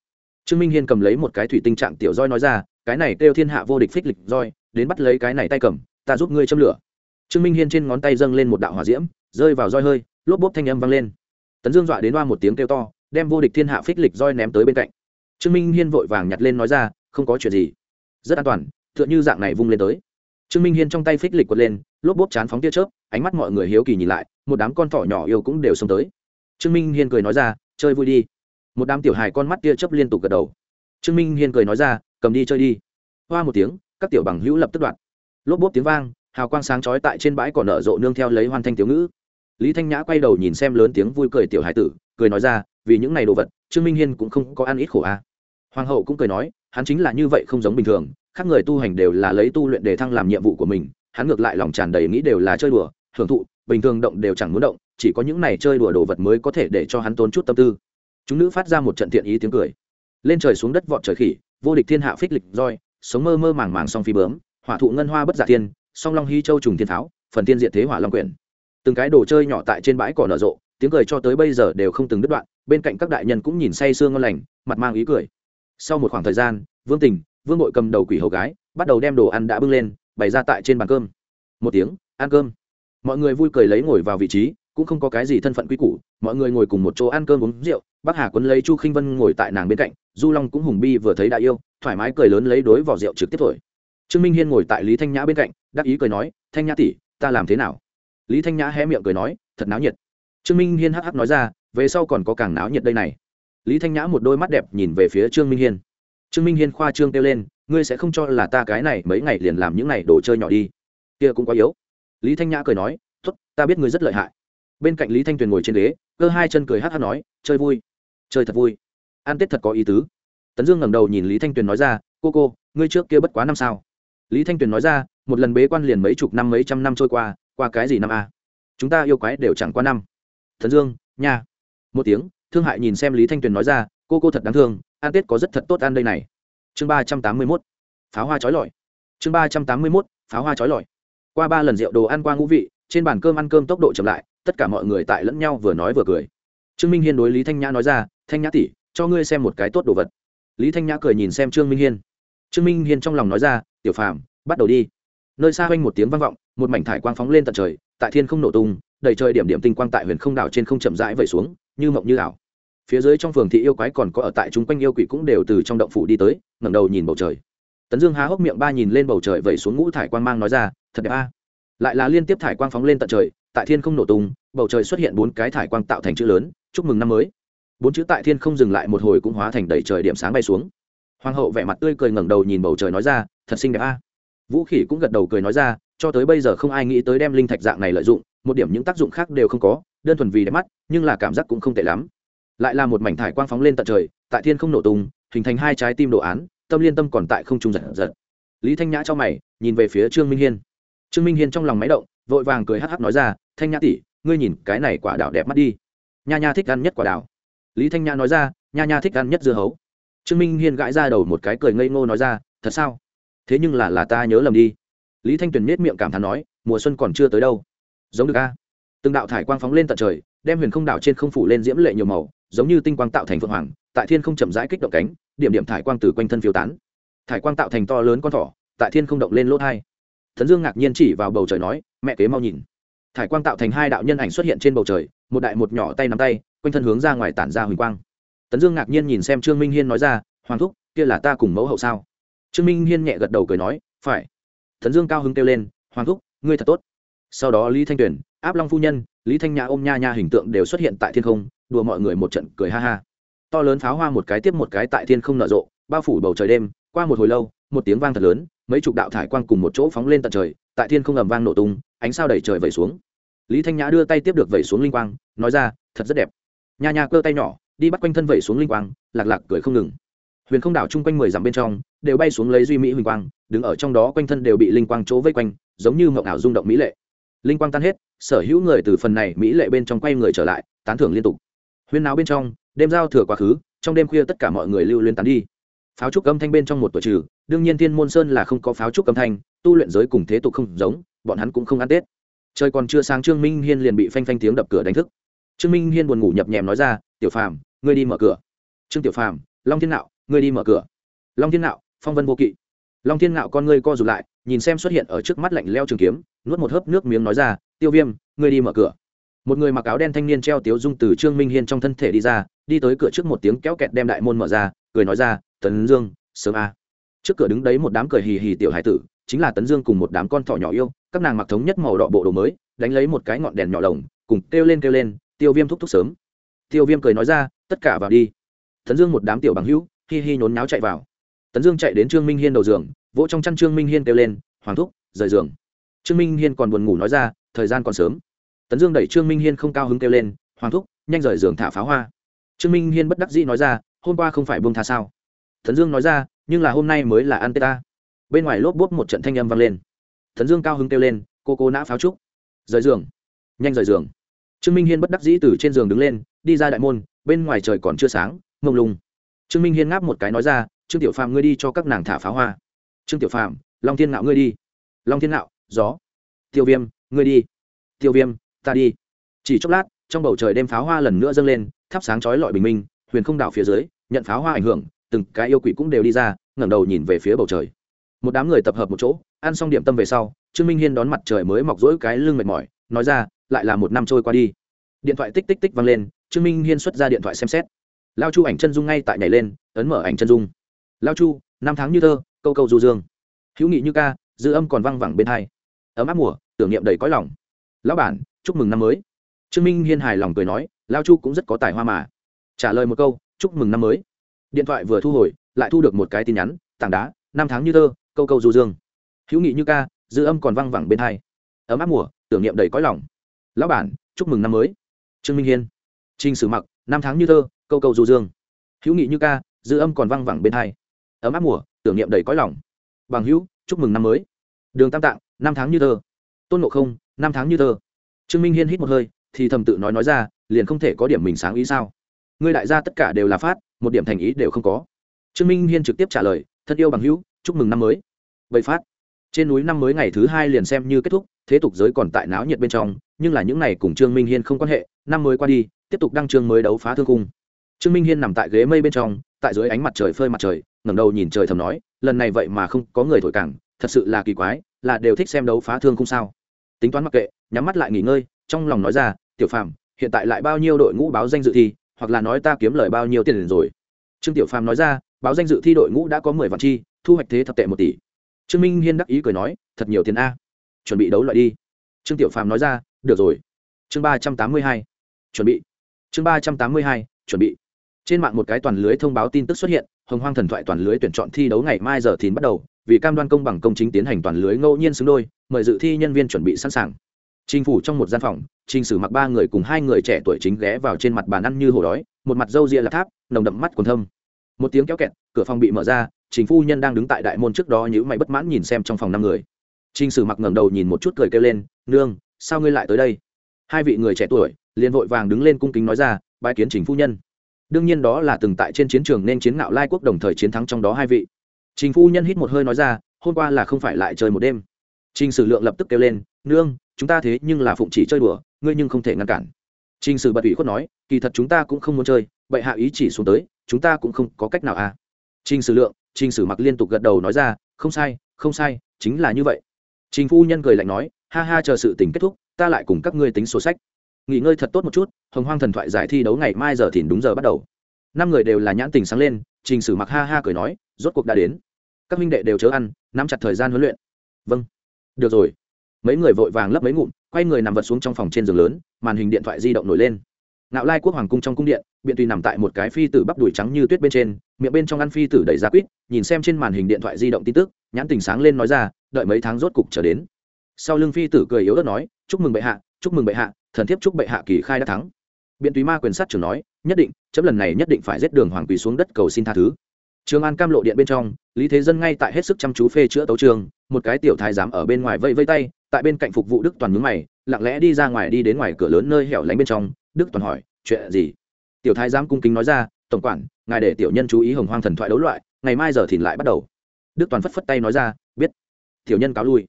Speaker 1: Trương minh hiên cầm lấy một cái thủy tinh trạng tiểu roi nói ra, cái này kêu thiên hạ vô địch phích lịch roi, đến bắt lấy cái này tay cầm, ta giúp ngươi châm lửa. Trương minh hiên trên ngón tay dâng lên một đạo hỏa diễm, rơi vào roi hơi, lốp bốp thanh âm vang lên. Tấn dương dọa đến đoa một tiếng kêu to đem vô địch thiên hạ phích lịch roi ném tới bên cạnh. Trương minh hiên vội vàng nhặt lên nói ra, không có chuyện gì. Rất an toàn, tựa như dạng này vung lên tới. Trương minh hiên trong tay phích lịch quật lên, lốp bốp chán phóng tia chớp, ánh mắt mọi người hiếu kỳ nhìn lại, một đám con thỏ nhỏ yêu cũng đều xông tới. Trương minh hiên cười nói ra, chơi vui đi. Một đám tiểu hài con mắt tia chớp liên tục gật đầu. Trương minh hiên cười nói ra, cầm đi chơi đi. Hoa một tiếng, các tiểu bằng hữu lập tức đoạt. Lốp bốp tiếng vang, hào quang sáng chói tại trên bãi cỏ nở rộ nương theo lấy hoan thanh tiểu ngữ. Lý thanh nhã quay đầu nhìn xem lớn tiếng vui cười tiểu hải tử, cười nói ra vì những này đồ vật, trương minh hiên cũng không có ăn ít khổ a. Hoàng hậu cũng cười nói, hắn chính là như vậy không giống bình thường, khác người tu hành đều là lấy tu luyện để thăng làm nhiệm vụ của mình, hắn ngược lại lòng tràn đầy nghĩ đều là chơi đùa hưởng thụ, bình thường động đều chẳng muốn động, chỉ có những này chơi đùa đồ vật mới có thể để cho hắn tốn chút tâm tư. Chúng nữ phát ra một trận thiện ý tiếng cười. Lên trời xuống đất vọt trời khỉ, vô địch thiên hạ phích lịch roi, sống mơ mơ màng màng song phi bướm, hỏa thụ ngân hoa bất giả thiên, song long hy châu trùng thiên tháo, phần tiên diện thế hỏa long quyển. Từng cái đồ chơi nhỏ tại trên bãi cỏ nở rộ, tiếng cười cho tới bây giờ đều không từng đứt đoạn bên cạnh các đại nhân cũng nhìn say sương ngon lành, mặt mang ý cười. Sau một khoảng thời gian, vương tình, vương nội cầm đầu quỷ hầu gái, bắt đầu đem đồ ăn đã bưng lên, bày ra tại trên bàn cơm. Một tiếng, ăn cơm. Mọi người vui cười lấy ngồi vào vị trí, cũng không có cái gì thân phận quy củ, mọi người ngồi cùng một chỗ ăn cơm uống rượu bác hà quấn lấy chu khinh vân ngồi tại nàng bên cạnh, du long cũng hùng bi vừa thấy đại yêu, thoải mái cười lớn lấy đối vỏ rượu trực tiếp thổi. Trương minh hiên ngồi tại lý thanh nhã bên cạnh, đắc ý cười nói, thanh nhã tỷ, ta làm thế nào? Lý thanh nhã hé miệng cười nói, thật náo nhiệt. Trương minh hiên hắc hắc nói ra về sau còn có càng náo nhiệt đây này. Lý thanh nhã một đôi mắt đẹp nhìn về phía trương minh hiên. Trương minh hiên khoa trương kêu lên, ngươi sẽ không cho là ta cái này mấy ngày liền làm những này đồ chơi nhỏ đi. Kia cũng quá yếu. Lý thanh nhã cười nói t ố t ta biết ngươi rất lợi hại. Bên cạnh lý thanh tuyền ngồi trên ghế, cơ hai chân cười hát hát nói, chơi vui, chơi thật vui. Ăn tết thật có ý tứ. Tấn dương ngẩng đầu nhìn lý thanh tuyền nói ra, cô cô, ngươi trước kia bất quá năm sao? Lý thanh tuyền nói ra, một lần bế quan liền mấy chục năm, mấy trăm năm trôi qua qua cái gì năm a? Chúng ta yêu quái đều chẳng qua năm. Thần dương, nha một tiếng, thương hại nhìn xem lý thanh tuyền nói ra, cô cô thật đáng thương, ăn tết có rất thật tốt ăn đây này. Chương ba trăm tám mươi mốt, pháo hoa trói lọi. Chương ba trăm tám mươi mốt, pháo hoa trói lọi. Qua ba lần rượu đồ ăn, qua ngũ vị, trên bàn cơm ăn cơm tốc độ chậm lại, tất cả mọi người tại lẫn nhau vừa nói vừa cười. Trương minh hiên đối lý thanh nhã nói ra, thanh nhã tỷ, cho ngươi xem một cái tốt đồ vật. Lý thanh nhã cười nhìn xem trương minh hiên. Trương minh hiên trong lòng nói ra, tiểu phàm, bắt đầu đi. Nơi xa quanh một tiếng vang vọng, một mảnh thải quang phóng lên tận trời, tại thiên không nổ tung, đầy trời điểm điểm tinh quang tại huyền không đảo trên không chậm rãi vẩy xuống như mộng như ảo. Phía dưới trong phường thị yêu quái còn có ở tại chúng quanh yêu quỷ cũng đều từ trong động phủ đi tới, ngẩng đầu nhìn bầu trời. Tấn dương há hốc miệng ba nhìn lên bầu trời vẩy xuống ngũ thải quang mang nói ra, thật đẹp a. Lại là liên tiếp thải quang phóng lên tận trời, tại thiên không nổ tung, bầu trời xuất hiện bốn cái thải quang tạo thành chữ lớn, chúc mừng năm mới. Bốn chữ tại thiên không dừng lại một hồi cũng hóa thành đầy trời điểm sáng bay xuống. Hoàng hậu vẻ mặt tươi cười ngẩng đầu nhìn bầu trời nói ra, thật xinh đẹp a. Vũ khỉ cũng gật đầu cười nói ra, cho tới bây giờ không ai nghĩ tới đem linh thạch dạng này lợi dụng, một điểm những tác dụng khác đều không có đơn thuần vì đẹp mắt, nhưng là cảm giác cũng không tệ lắm. Lại là một mảnh thải quang phóng lên tận trời, tại thiên không nổ tung, hình thành hai trái tim đồ án, tâm liên tâm còn tại không trung giật giật. Lý thanh nhã cho mày, nhìn về phía trương minh hiên. Trương minh hiên trong lòng máy động, vội vàng cười hắc hắc nói ra, thanh nhã tỷ, ngươi nhìn cái này quả đào đẹp mắt đi. Nha nha thích ăn nhất quả đào lý thanh nhã nói ra, nha nha thích ăn nhất dưa hấu. Trương minh hiên gãi ra đầu một cái cười ngây ngô nói ra, thật sao? Thế nhưng là là ta nhớ lầm đi. Lý thanh tuyền nết miệng cảm thán nói, mùa xuân còn chưa tới đâu. Giống được a từng đạo thải quang phóng lên tận trời, đem huyền không đảo trên không phủ lên diễm lệ nhiều màu, giống như tinh quang tạo thành phượng hoàng, tại thiên không chậm rãi kích động cánh, điểm điểm thải quang từ quanh thân phiêu tán. Thải quang tạo thành to lớn con thỏ, tại thiên không động lên lỗ thai. Thần dương ngạc nhiên chỉ vào bầu trời nói, mẹ kế mau nhìn. Thải quang tạo thành hai đạo nhân ảnh xuất hiện trên bầu trời, một đại một nhỏ tay nắm tay, quanh thân hướng ra ngoài tản ra huỳnh quang. Tấn dương ngạc nhiên nhìn xem trương minh hiên nói ra, hoàng thúc, kia là ta cùng mẫu hậu sao? Trương minh hiên nhẹ gật đầu cười nói, phải. Tấn dương cao hứng kêu lên, hoàng thúc, ngươi thật tốt sau đó lý thanh tuyền, áp long phu nhân, lý thanh nhã ôm nha nha hình tượng đều xuất hiện tại thiên không, đùa mọi người một trận cười ha ha. To lớn pháo hoa một cái tiếp một cái tại thiên không nở rộ, bao phủ bầu trời đêm, qua một hồi lâu, một tiếng vang thật lớn, mấy chục đạo thải quang cùng một chỗ phóng lên tận trời, tại thiên không ầm vang nổ tung, ánh sao đẩy trời vẩy xuống. Lý thanh nhã đưa tay tiếp được vẩy xuống linh quang, nói ra, thật rất đẹp. Nha nha cơ tay nhỏ, đi bắt quanh thân vẩy xuống linh quang, lạc lạc cười không ngừng. Huyền không đảo chung quanh mười dặm bên trong, đều bay xuống lấy duy mỹ huỳnh quang, đứng ở trong đó quanh thân đều bị linh quang chỗ vây quanh, giống như mộng ảo rung động mỹ lệ linh quang tan hết, sở hữu người từ phần này mỹ lệ bên trong quay người trở lại, tán thưởng liên tục. Huyên náo bên trong, đêm giao thừa quá khứ, trong đêm khuya tất cả mọi người lưu liên tán đi. Pháo trúc âm thanh bên trong một tuổi trừ, đương nhiên thiên môn sơn là không có pháo trúc âm thanh, tu luyện giới cùng thế tục không giống, bọn hắn cũng không ăn tết. Trời còn chưa sáng trương minh hiên liền bị phanh phanh tiếng đập cửa đánh thức. Trương minh hiên buồn ngủ nhập nhèm nói ra, tiểu phàm, ngươi đi mở cửa. Trương tiểu phàm, long thiên nạo, ngươi đi mở cửa. Long thiên nạo, phong vân vô kỵ. Long thiên nạo, con ngươi co rụt lại nhìn xem xuất hiện ở trước mắt lạnh leo trường kiếm, nuốt một hớp nước miếng nói ra, tiêu viêm, ngươi đi mở cửa. Một người mặc áo đen thanh niên treo tiếu dung từ trương minh hiên trong thân thể đi ra, đi tới cửa trước một tiếng kéo kẹt đem đại môn mở ra, cười nói ra, tấn dương, sớm a. Trước cửa đứng đấy một đám cười hì hì tiểu hải tử, chính là tấn dương cùng một đám con thỏ nhỏ yêu, các nàng mặc thống nhất màu đỏ bộ đồ mới, đánh lấy một cái ngọn đèn nhỏ lồng, cùng kêu lên kêu lên, tiêu viêm thúc thúc sớm. Tiêu viêm cười nói ra, tất cả vào đi. Tấn dương một đám tiểu bằng hữu, hi hi nhốn nháo chạy vào. Tấn dương chạy đến trương minh hiên đầu giường vỗ trong chăn trương minh hiên kêu lên, hoàng thúc, rời giường. Trương minh hiên còn buồn ngủ nói ra, thời gian còn sớm. Tấn dương đẩy trương minh hiên không cao hứng kêu lên, hoàng thúc, nhanh rời giường thả pháo hoa. Trương minh hiên bất đắc dĩ nói ra, hôm qua không phải buông tha sao? Tấn dương nói ra, nhưng là hôm nay mới là ăn tê ta. Bên ngoài lốp bốp một trận thanh âm vang lên. Tấn dương cao hứng kêu lên, cô cô nã pháo trúc. Rời giường. Nhanh rời giường. Trương minh hiên bất đắc dĩ từ trên giường đứng lên, đi ra đại môn, bên ngoài trời còn chưa sáng ngông lung. Trương minh hiên ngáp một cái nói ra, trương tiểu phàm, ngươi đi cho các nàng thả pháo hoa trương tiểu phàm, long thiên ngạo ngươi đi. Long thiên ngạo, gió. Tiêu viêm, ngươi đi. Tiêu viêm, ta đi. Chỉ chốc lát, trong bầu trời đêm pháo hoa lần nữa dâng lên, thắp sáng chói lọi bình minh, huyền không đảo phía dưới, nhận pháo hoa ảnh hưởng, từng cái yêu quỷ cũng đều đi ra, ngẩng đầu nhìn về phía bầu trời. Một đám người tập hợp một chỗ, ăn xong điểm tâm về sau, trương minh hiên đón mặt trời mới mọc rỗi cái lưng mệt mỏi, nói ra, lại là một năm trôi qua đi. Điện thoại tích tích tích vang lên, trương minh hiên xuất ra điện thoại xem xét. Lao chu ảnh chân dung ngay tại nhảy lên, ấn mở ảnh chân dung. Lao chu, năm tháng như thơ câu câu du dương. Hữu nghị như ca, dư âm còn văng vẳng bên hai. Ấm áp mùa, tưởng niệm đầy cõi lòng. Lão bản, chúc mừng năm mới. Trương minh hiên hài lòng cười nói, lao chu cũng rất có tài hoa mà. Trả lời một câu, chúc mừng năm mới. Điện thoại vừa thu hồi, lại thu được một cái tin nhắn, tảng đá, năm tháng như thơ câu câu du dương. Hữu nghị như ca, dư âm còn văng vẳng bên hai. Ấm áp mùa, tưởng niệm đầy cõi lòng. Lão bản, chúc mừng năm mới. Trương minh hiên. Trinh sử mặc, năm tháng như thơ câu câu du dương. Hữu nghị như ca, dư âm còn văng vẳng bên hai. Ấm áp mùa tưởng niệm đầy cõi lòng. Bằng hữu, chúc mừng năm mới. Đường tam tạng, năm tháng như thơ tôn ngộ không, năm tháng như thơ trương minh hiên hít một hơi, thì thầm tự nói nói ra, liền không thể có điểm mình sáng ý sao? Ngươi đại gia tất cả đều là phát, một điểm thành ý đều không có. Trương minh hiên trực tiếp trả lời thân yêu bằng hữu, chúc mừng năm mới. Vậy phát. Trên núi năm mới ngày thứ hai liền xem như kết thúc, thế tục giới còn tại náo nhiệt bên trong, nhưng là những ngày cùng trương minh hiên không quan hệ, năm mới qua đi, tiếp tục đăng trương mới đấu phá thương cung. Trương minh hiên nằm tại ghế mây bên trong, tại dưới ánh mặt trời phơi mặt trời ngẩng đầu nhìn trời thầm nói, lần này vậy mà không có người thổi cảng, thật sự là kỳ quái, là đều thích xem đấu phá thương không sao. Tính toán mặc kệ, nhắm mắt lại nghỉ ngơi, trong lòng nói ra, tiểu phàm, hiện tại lại bao nhiêu đội ngũ báo danh dự thi, hoặc là nói ta kiếm lời bao nhiêu tiền rồi. Trương tiểu phàm nói ra, báo danh dự thi đội ngũ đã có mười vạn chi, thu hoạch thế thập tệ một tỷ. Trương minh hiên đắc ý cười nói, thật nhiều tiền a. Chuẩn bị đấu loại đi. Trương tiểu phàm nói ra, được rồi. Chương ba trăm tám mươi hai, chuẩn bị. Chương ba trăm tám mươi hai, chuẩn bị trên mạng một cái toàn lưới thông báo tin tức xuất hiện hồng hoang thần thoại toàn lưới tuyển chọn thi đấu ngày mai giờ thìn bắt đầu vì cam đoan công bằng công chính tiến hành toàn lưới ngẫu nhiên xứng đôi mời dự thi nhân viên chuẩn bị sẵn sàng Trình phủ trong một gian phòng, Trình Sử mặc ba người cùng hai người trẻ tuổi chính ghé vào trên mặt bàn ăn như hổ đói, một mặt râu ria là tháp, nồng đậm mắt còn thâm. Một tiếng kéo kẹt, cửa phòng bị mở ra, Trình phu nhân đang đứng tại đại môn trước đó nhữ mày bất mãn nhìn xem trong phòng năm người. Trình Sử mặc ngẩng đầu nhìn một chút cười kêu lên, "Nương, sao ngươi lại tới đây?" Hai vị người trẻ tuổi liền vội vàng đứng lên cung kính nói ra, "Bái kiến Trình phu nhân." Đương nhiên đó là từng tại trên chiến trường nên chiến ngạo lai quốc đồng thời chiến thắng trong đó hai vị. Trình phu nhân hít một hơi nói ra, "Hôm qua là không phải lại chơi một đêm." Trình Sử Lượng lập tức kêu lên, "Nương, chúng ta thế nhưng là phụng chỉ chơi đùa ngươi nhưng không thể ngăn cản Trình Sử bật ủy khuất nói, kỳ thật chúng ta cũng không muốn chơi, bệ hạ ý chỉ xuống tới, chúng ta cũng không có cách nào à. Trình Sử lượng, Trình Sử mặc liên tục gật đầu nói ra, không sai, không sai, chính là như vậy. Trình phu nhân cười lạnh nói, ha ha chờ sự tình kết thúc, ta lại cùng các ngươi tính sổ sách. Nghỉ ngơi thật tốt một chút, Hồng Hoang thần thoại giải thi đấu ngày mai giờ thìn đúng giờ bắt đầu. Năm người đều là nhãn tình sáng lên, Trình Sử mặc ha ha cười nói, rốt cuộc đã đến. Các minh đệ đều chớ ăn, nắm chặt thời gian huấn luyện. Vâng. Được rồi mấy người vội vàng lấp mấy ngụm quay người nằm vật xuống trong phòng trên giường lớn màn hình điện thoại di động nổi lên nạo lai quốc hoàng cung trong cung điện biện tùy nằm tại một cái phi tử bắp đùi trắng như tuyết bên trên miệng bên trong ăn phi tử đầy ra quýt nhìn xem trên màn hình điện thoại di động tin tức nhãn tình sáng lên nói ra đợi mấy tháng rốt cục trở đến sau lưng phi tử cười yếu ớt nói chúc mừng bệ hạ chúc mừng bệ hạ thần thiếp chúc bệ hạ kỳ khai đã thắng biện tùy ma quyền sát trưởng nói, nhất định, chấm lần này nhất định phải giết đường hoàng quỳ xuống đất cầu xin tha thứ. Trường an cam lộ điện bên trong, lý thế dân ngay tại hết sức chăm chú phê chữa tấu trường, một cái tiểu thái giám ở bên ngoài vây vây tay, tại bên cạnh phục vụ đức toàn nhướng mày, lặng lẽ đi ra ngoài đi đến ngoài cửa lớn nơi hẻo lánh bên trong. Đức toàn hỏi, chuyện gì? Tiểu thái giám cung kính nói ra, tổng quản, ngài để tiểu nhân chú ý hồng hoang thần thoại đấu loại, ngày mai giờ thì lại bắt đầu. Đức toàn phất phất tay nói ra, biết. Tiểu nhân cáo lui.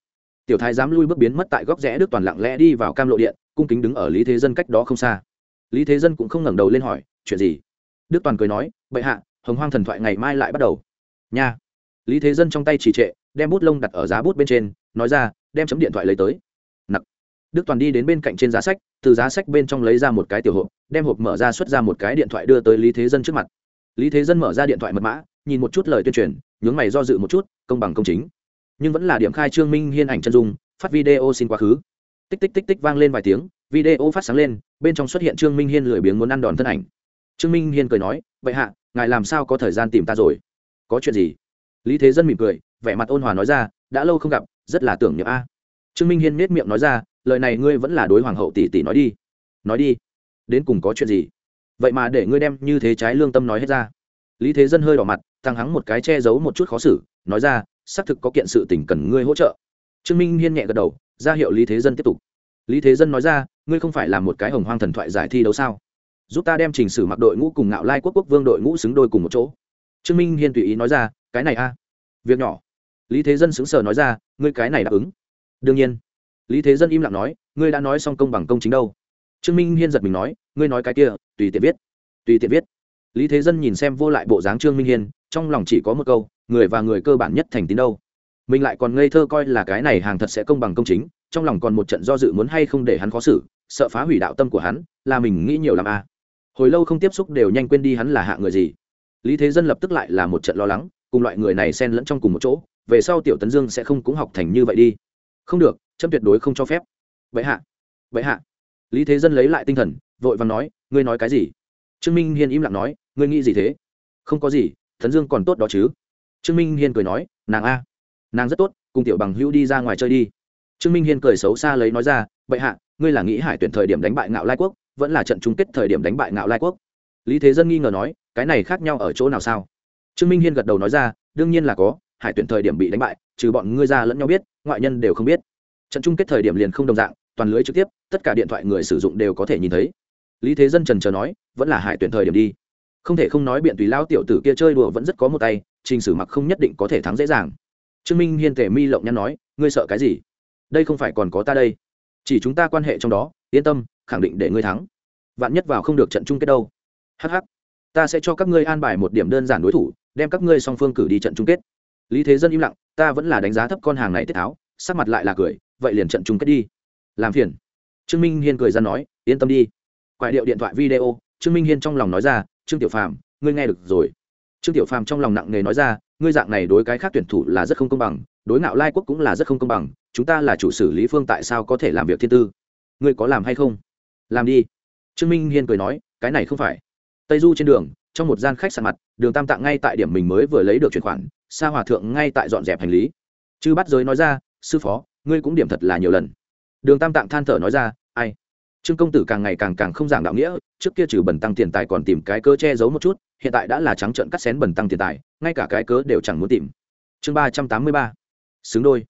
Speaker 1: Tiểu thái giám lui bước biến mất tại góc rẽ đức toàn lặng lẽ đi vào cam lộ điện, cung kính đứng ở lý thế dân cách đó không xa lý thế dân cũng không ngẩng đầu lên hỏi, chuyện gì? Đức toàn cười nói, bệ hạ, hồng hoang thần thoại ngày mai lại bắt đầu. Nha. Lý thế dân trong tay trì trệ, đem bút lông đặt ở giá bút bên trên, nói ra, đem chấm điện thoại lấy tới. Nặc. Đức toàn đi đến bên cạnh trên giá sách, từ giá sách bên trong lấy ra một cái tiểu hộp, đem hộp mở ra xuất ra một cái điện thoại đưa tới lý thế dân trước mặt. Lý thế dân mở ra điện thoại mật mã, nhìn một chút lời tuyên truyền, nhướng mày do dự một chút, công bằng, công chính. Nhưng vẫn là điểm khai trương minh hiên ảnh chân dung, phát video xin quá khứ. Tích tích tích tích vang lên vài tiếng video phát sáng lên, bên trong xuất hiện trương minh hiên lười biếng muốn ăn đòn thân ảnh. Trương minh hiên cười nói, vậy hạ, ngài làm sao có thời gian tìm ta rồi? Có chuyện gì? Lý thế dân mỉm cười, vẻ mặt ôn hòa nói ra, đã lâu không gặp, rất là tưởng nhớ a. Trương minh hiên nết miệng nói ra, lời này ngươi vẫn là đối hoàng hậu tỷ tỷ nói đi. Nói đi. Đến cùng có chuyện gì? Vậy mà để ngươi đem như thế trái lương tâm nói hết ra. Lý thế dân hơi đỏ mặt, thằng hắng một cái che giấu một chút khó xử, nói ra, xác thực có kiện sự tình cần ngươi hỗ trợ. Trương minh hiên nhẹ gật đầu, ra hiệu lý thế dân tiếp tục lý thế dân nói ra, ngươi không phải là một cái hồng hoang thần thoại giải thi đấu sao? Giúp ta đem trình sử mặc đội ngũ cùng ngạo lai quốc quốc vương đội ngũ xứng đôi cùng một chỗ. Trương minh hiên tùy ý nói ra, cái này a. Việc nhỏ. Lý thế dân xứng sờ nói ra, ngươi cái này đáp ứng. Đương nhiên. Lý thế dân im lặng nói, ngươi đã nói xong công bằng công chính đâu. Trương minh hiên giật mình nói, ngươi nói cái kia, tùy tiện viết. Tùy tiện viết. Lý thế dân nhìn xem vô lại bộ dáng trương minh hiên, trong lòng chỉ có một câu, người và người cơ bản nhất thành tín đâu. Mình lại còn ngây thơ coi là cái này hàng thật sẽ công bằng công chính trong lòng còn một trận do dự muốn hay không để hắn khó xử, sợ phá hủy đạo tâm của hắn, là mình nghĩ nhiều làm a à. hồi lâu không tiếp xúc đều nhanh quên đi hắn là hạ người gì. Lý thế dân lập tức lại là một trận lo lắng, cùng loại người này xen lẫn trong cùng một chỗ, về sau tiểu tấn dương sẽ không cũng học thành như vậy đi. Không được, chấm tuyệt đối không cho phép. Vậy hạ vậy hạ. Lý thế dân lấy lại tinh thần, vội vàng nói, ngươi nói cái gì? Trương minh hiên im lặng nói, ngươi nghĩ gì thế? Không có gì, tấn dương còn tốt đó chứ. Trương minh hiên cười nói, nàng a, nàng rất tốt, cùng tiểu bằng hữu đi ra ngoài chơi đi trương minh hiên cười xấu xa lấy nói ra, bệ hạ, ngươi là nghĩ hải tuyển thời điểm đánh bại ngạo lai quốc, vẫn là trận chung kết thời điểm đánh bại ngạo lai quốc? Lý thế dân nghi ngờ nói, cái này khác nhau ở chỗ nào sao? Trương minh hiên gật đầu nói ra, đương nhiên là có, hải tuyển thời điểm bị đánh bại, trừ bọn ngươi ra lẫn nhau biết, ngoại nhân đều không biết. Trận chung kết thời điểm liền không đồng dạng, toàn lưới trực tiếp, tất cả điện thoại người sử dụng đều có thể nhìn thấy. Lý thế dân trần chờ nói, vẫn là hải tuyển thời điểm đi. Không thể không nói biện tùy lao tiểu tử kia chơi đùa vẫn rất có một tay, trình sử mặc không nhất định có thể thắng dễ dàng. Trương minh hiên tề mi lộng nhăn nói, ngươi sợ cái gì? Đây không phải còn có ta đây. Chỉ chúng ta quan hệ trong đó, yên tâm, khẳng định để ngươi thắng. Vạn nhất vào không được trận chung kết đâu. Hh ta sẽ cho các ngươi an bài một điểm đơn giản đối thủ, đem các ngươi song phương cử đi trận chung kết. Lý thế dân im lặng, ta vẫn là đánh giá thấp con hàng này tiết tháo, sắc mặt lại là cười, vậy liền trận chung kết đi. Làm phiền. Trương minh hiên cười ra nói, yên tâm đi. Quại điệu điện thoại video, trương minh hiên trong lòng nói ra, trương tiểu phàm, ngươi nghe được rồi. Trương tiểu phàm trong lòng nặng nề nói ra ngươi dạng này đối cái khác tuyển thủ là rất không công bằng, đối ngạo lai quốc cũng là rất không công bằng, chúng ta là chủ xử lý phương tại sao có thể làm việc thiên tư. Ngươi có làm hay không? Làm đi. Trương minh hiên cười nói, cái này không phải. Tây du trên đường, trong một gian khách sạn mặt, đường tam tạng ngay tại điểm mình mới vừa lấy được chuyển khoản, sa hòa thượng ngay tại dọn dẹp hành lý. Chư bắt giới nói ra, sư phó, ngươi cũng điểm thật là nhiều lần. Đường tam tạng than thở nói ra, ai? Trương công tử càng ngày càng càng không giảng đạo nghĩa, trước kia trừ bẩn tăng tiền tài còn tìm cái cơ che giấu một chút, hiện tại đã là trắng trợn cắt xén bẩn tăng tiền tài ngay cả cái cớ đều chẳng muốn tìm. Chương ba trăm tám mươi ba, xứng đôi.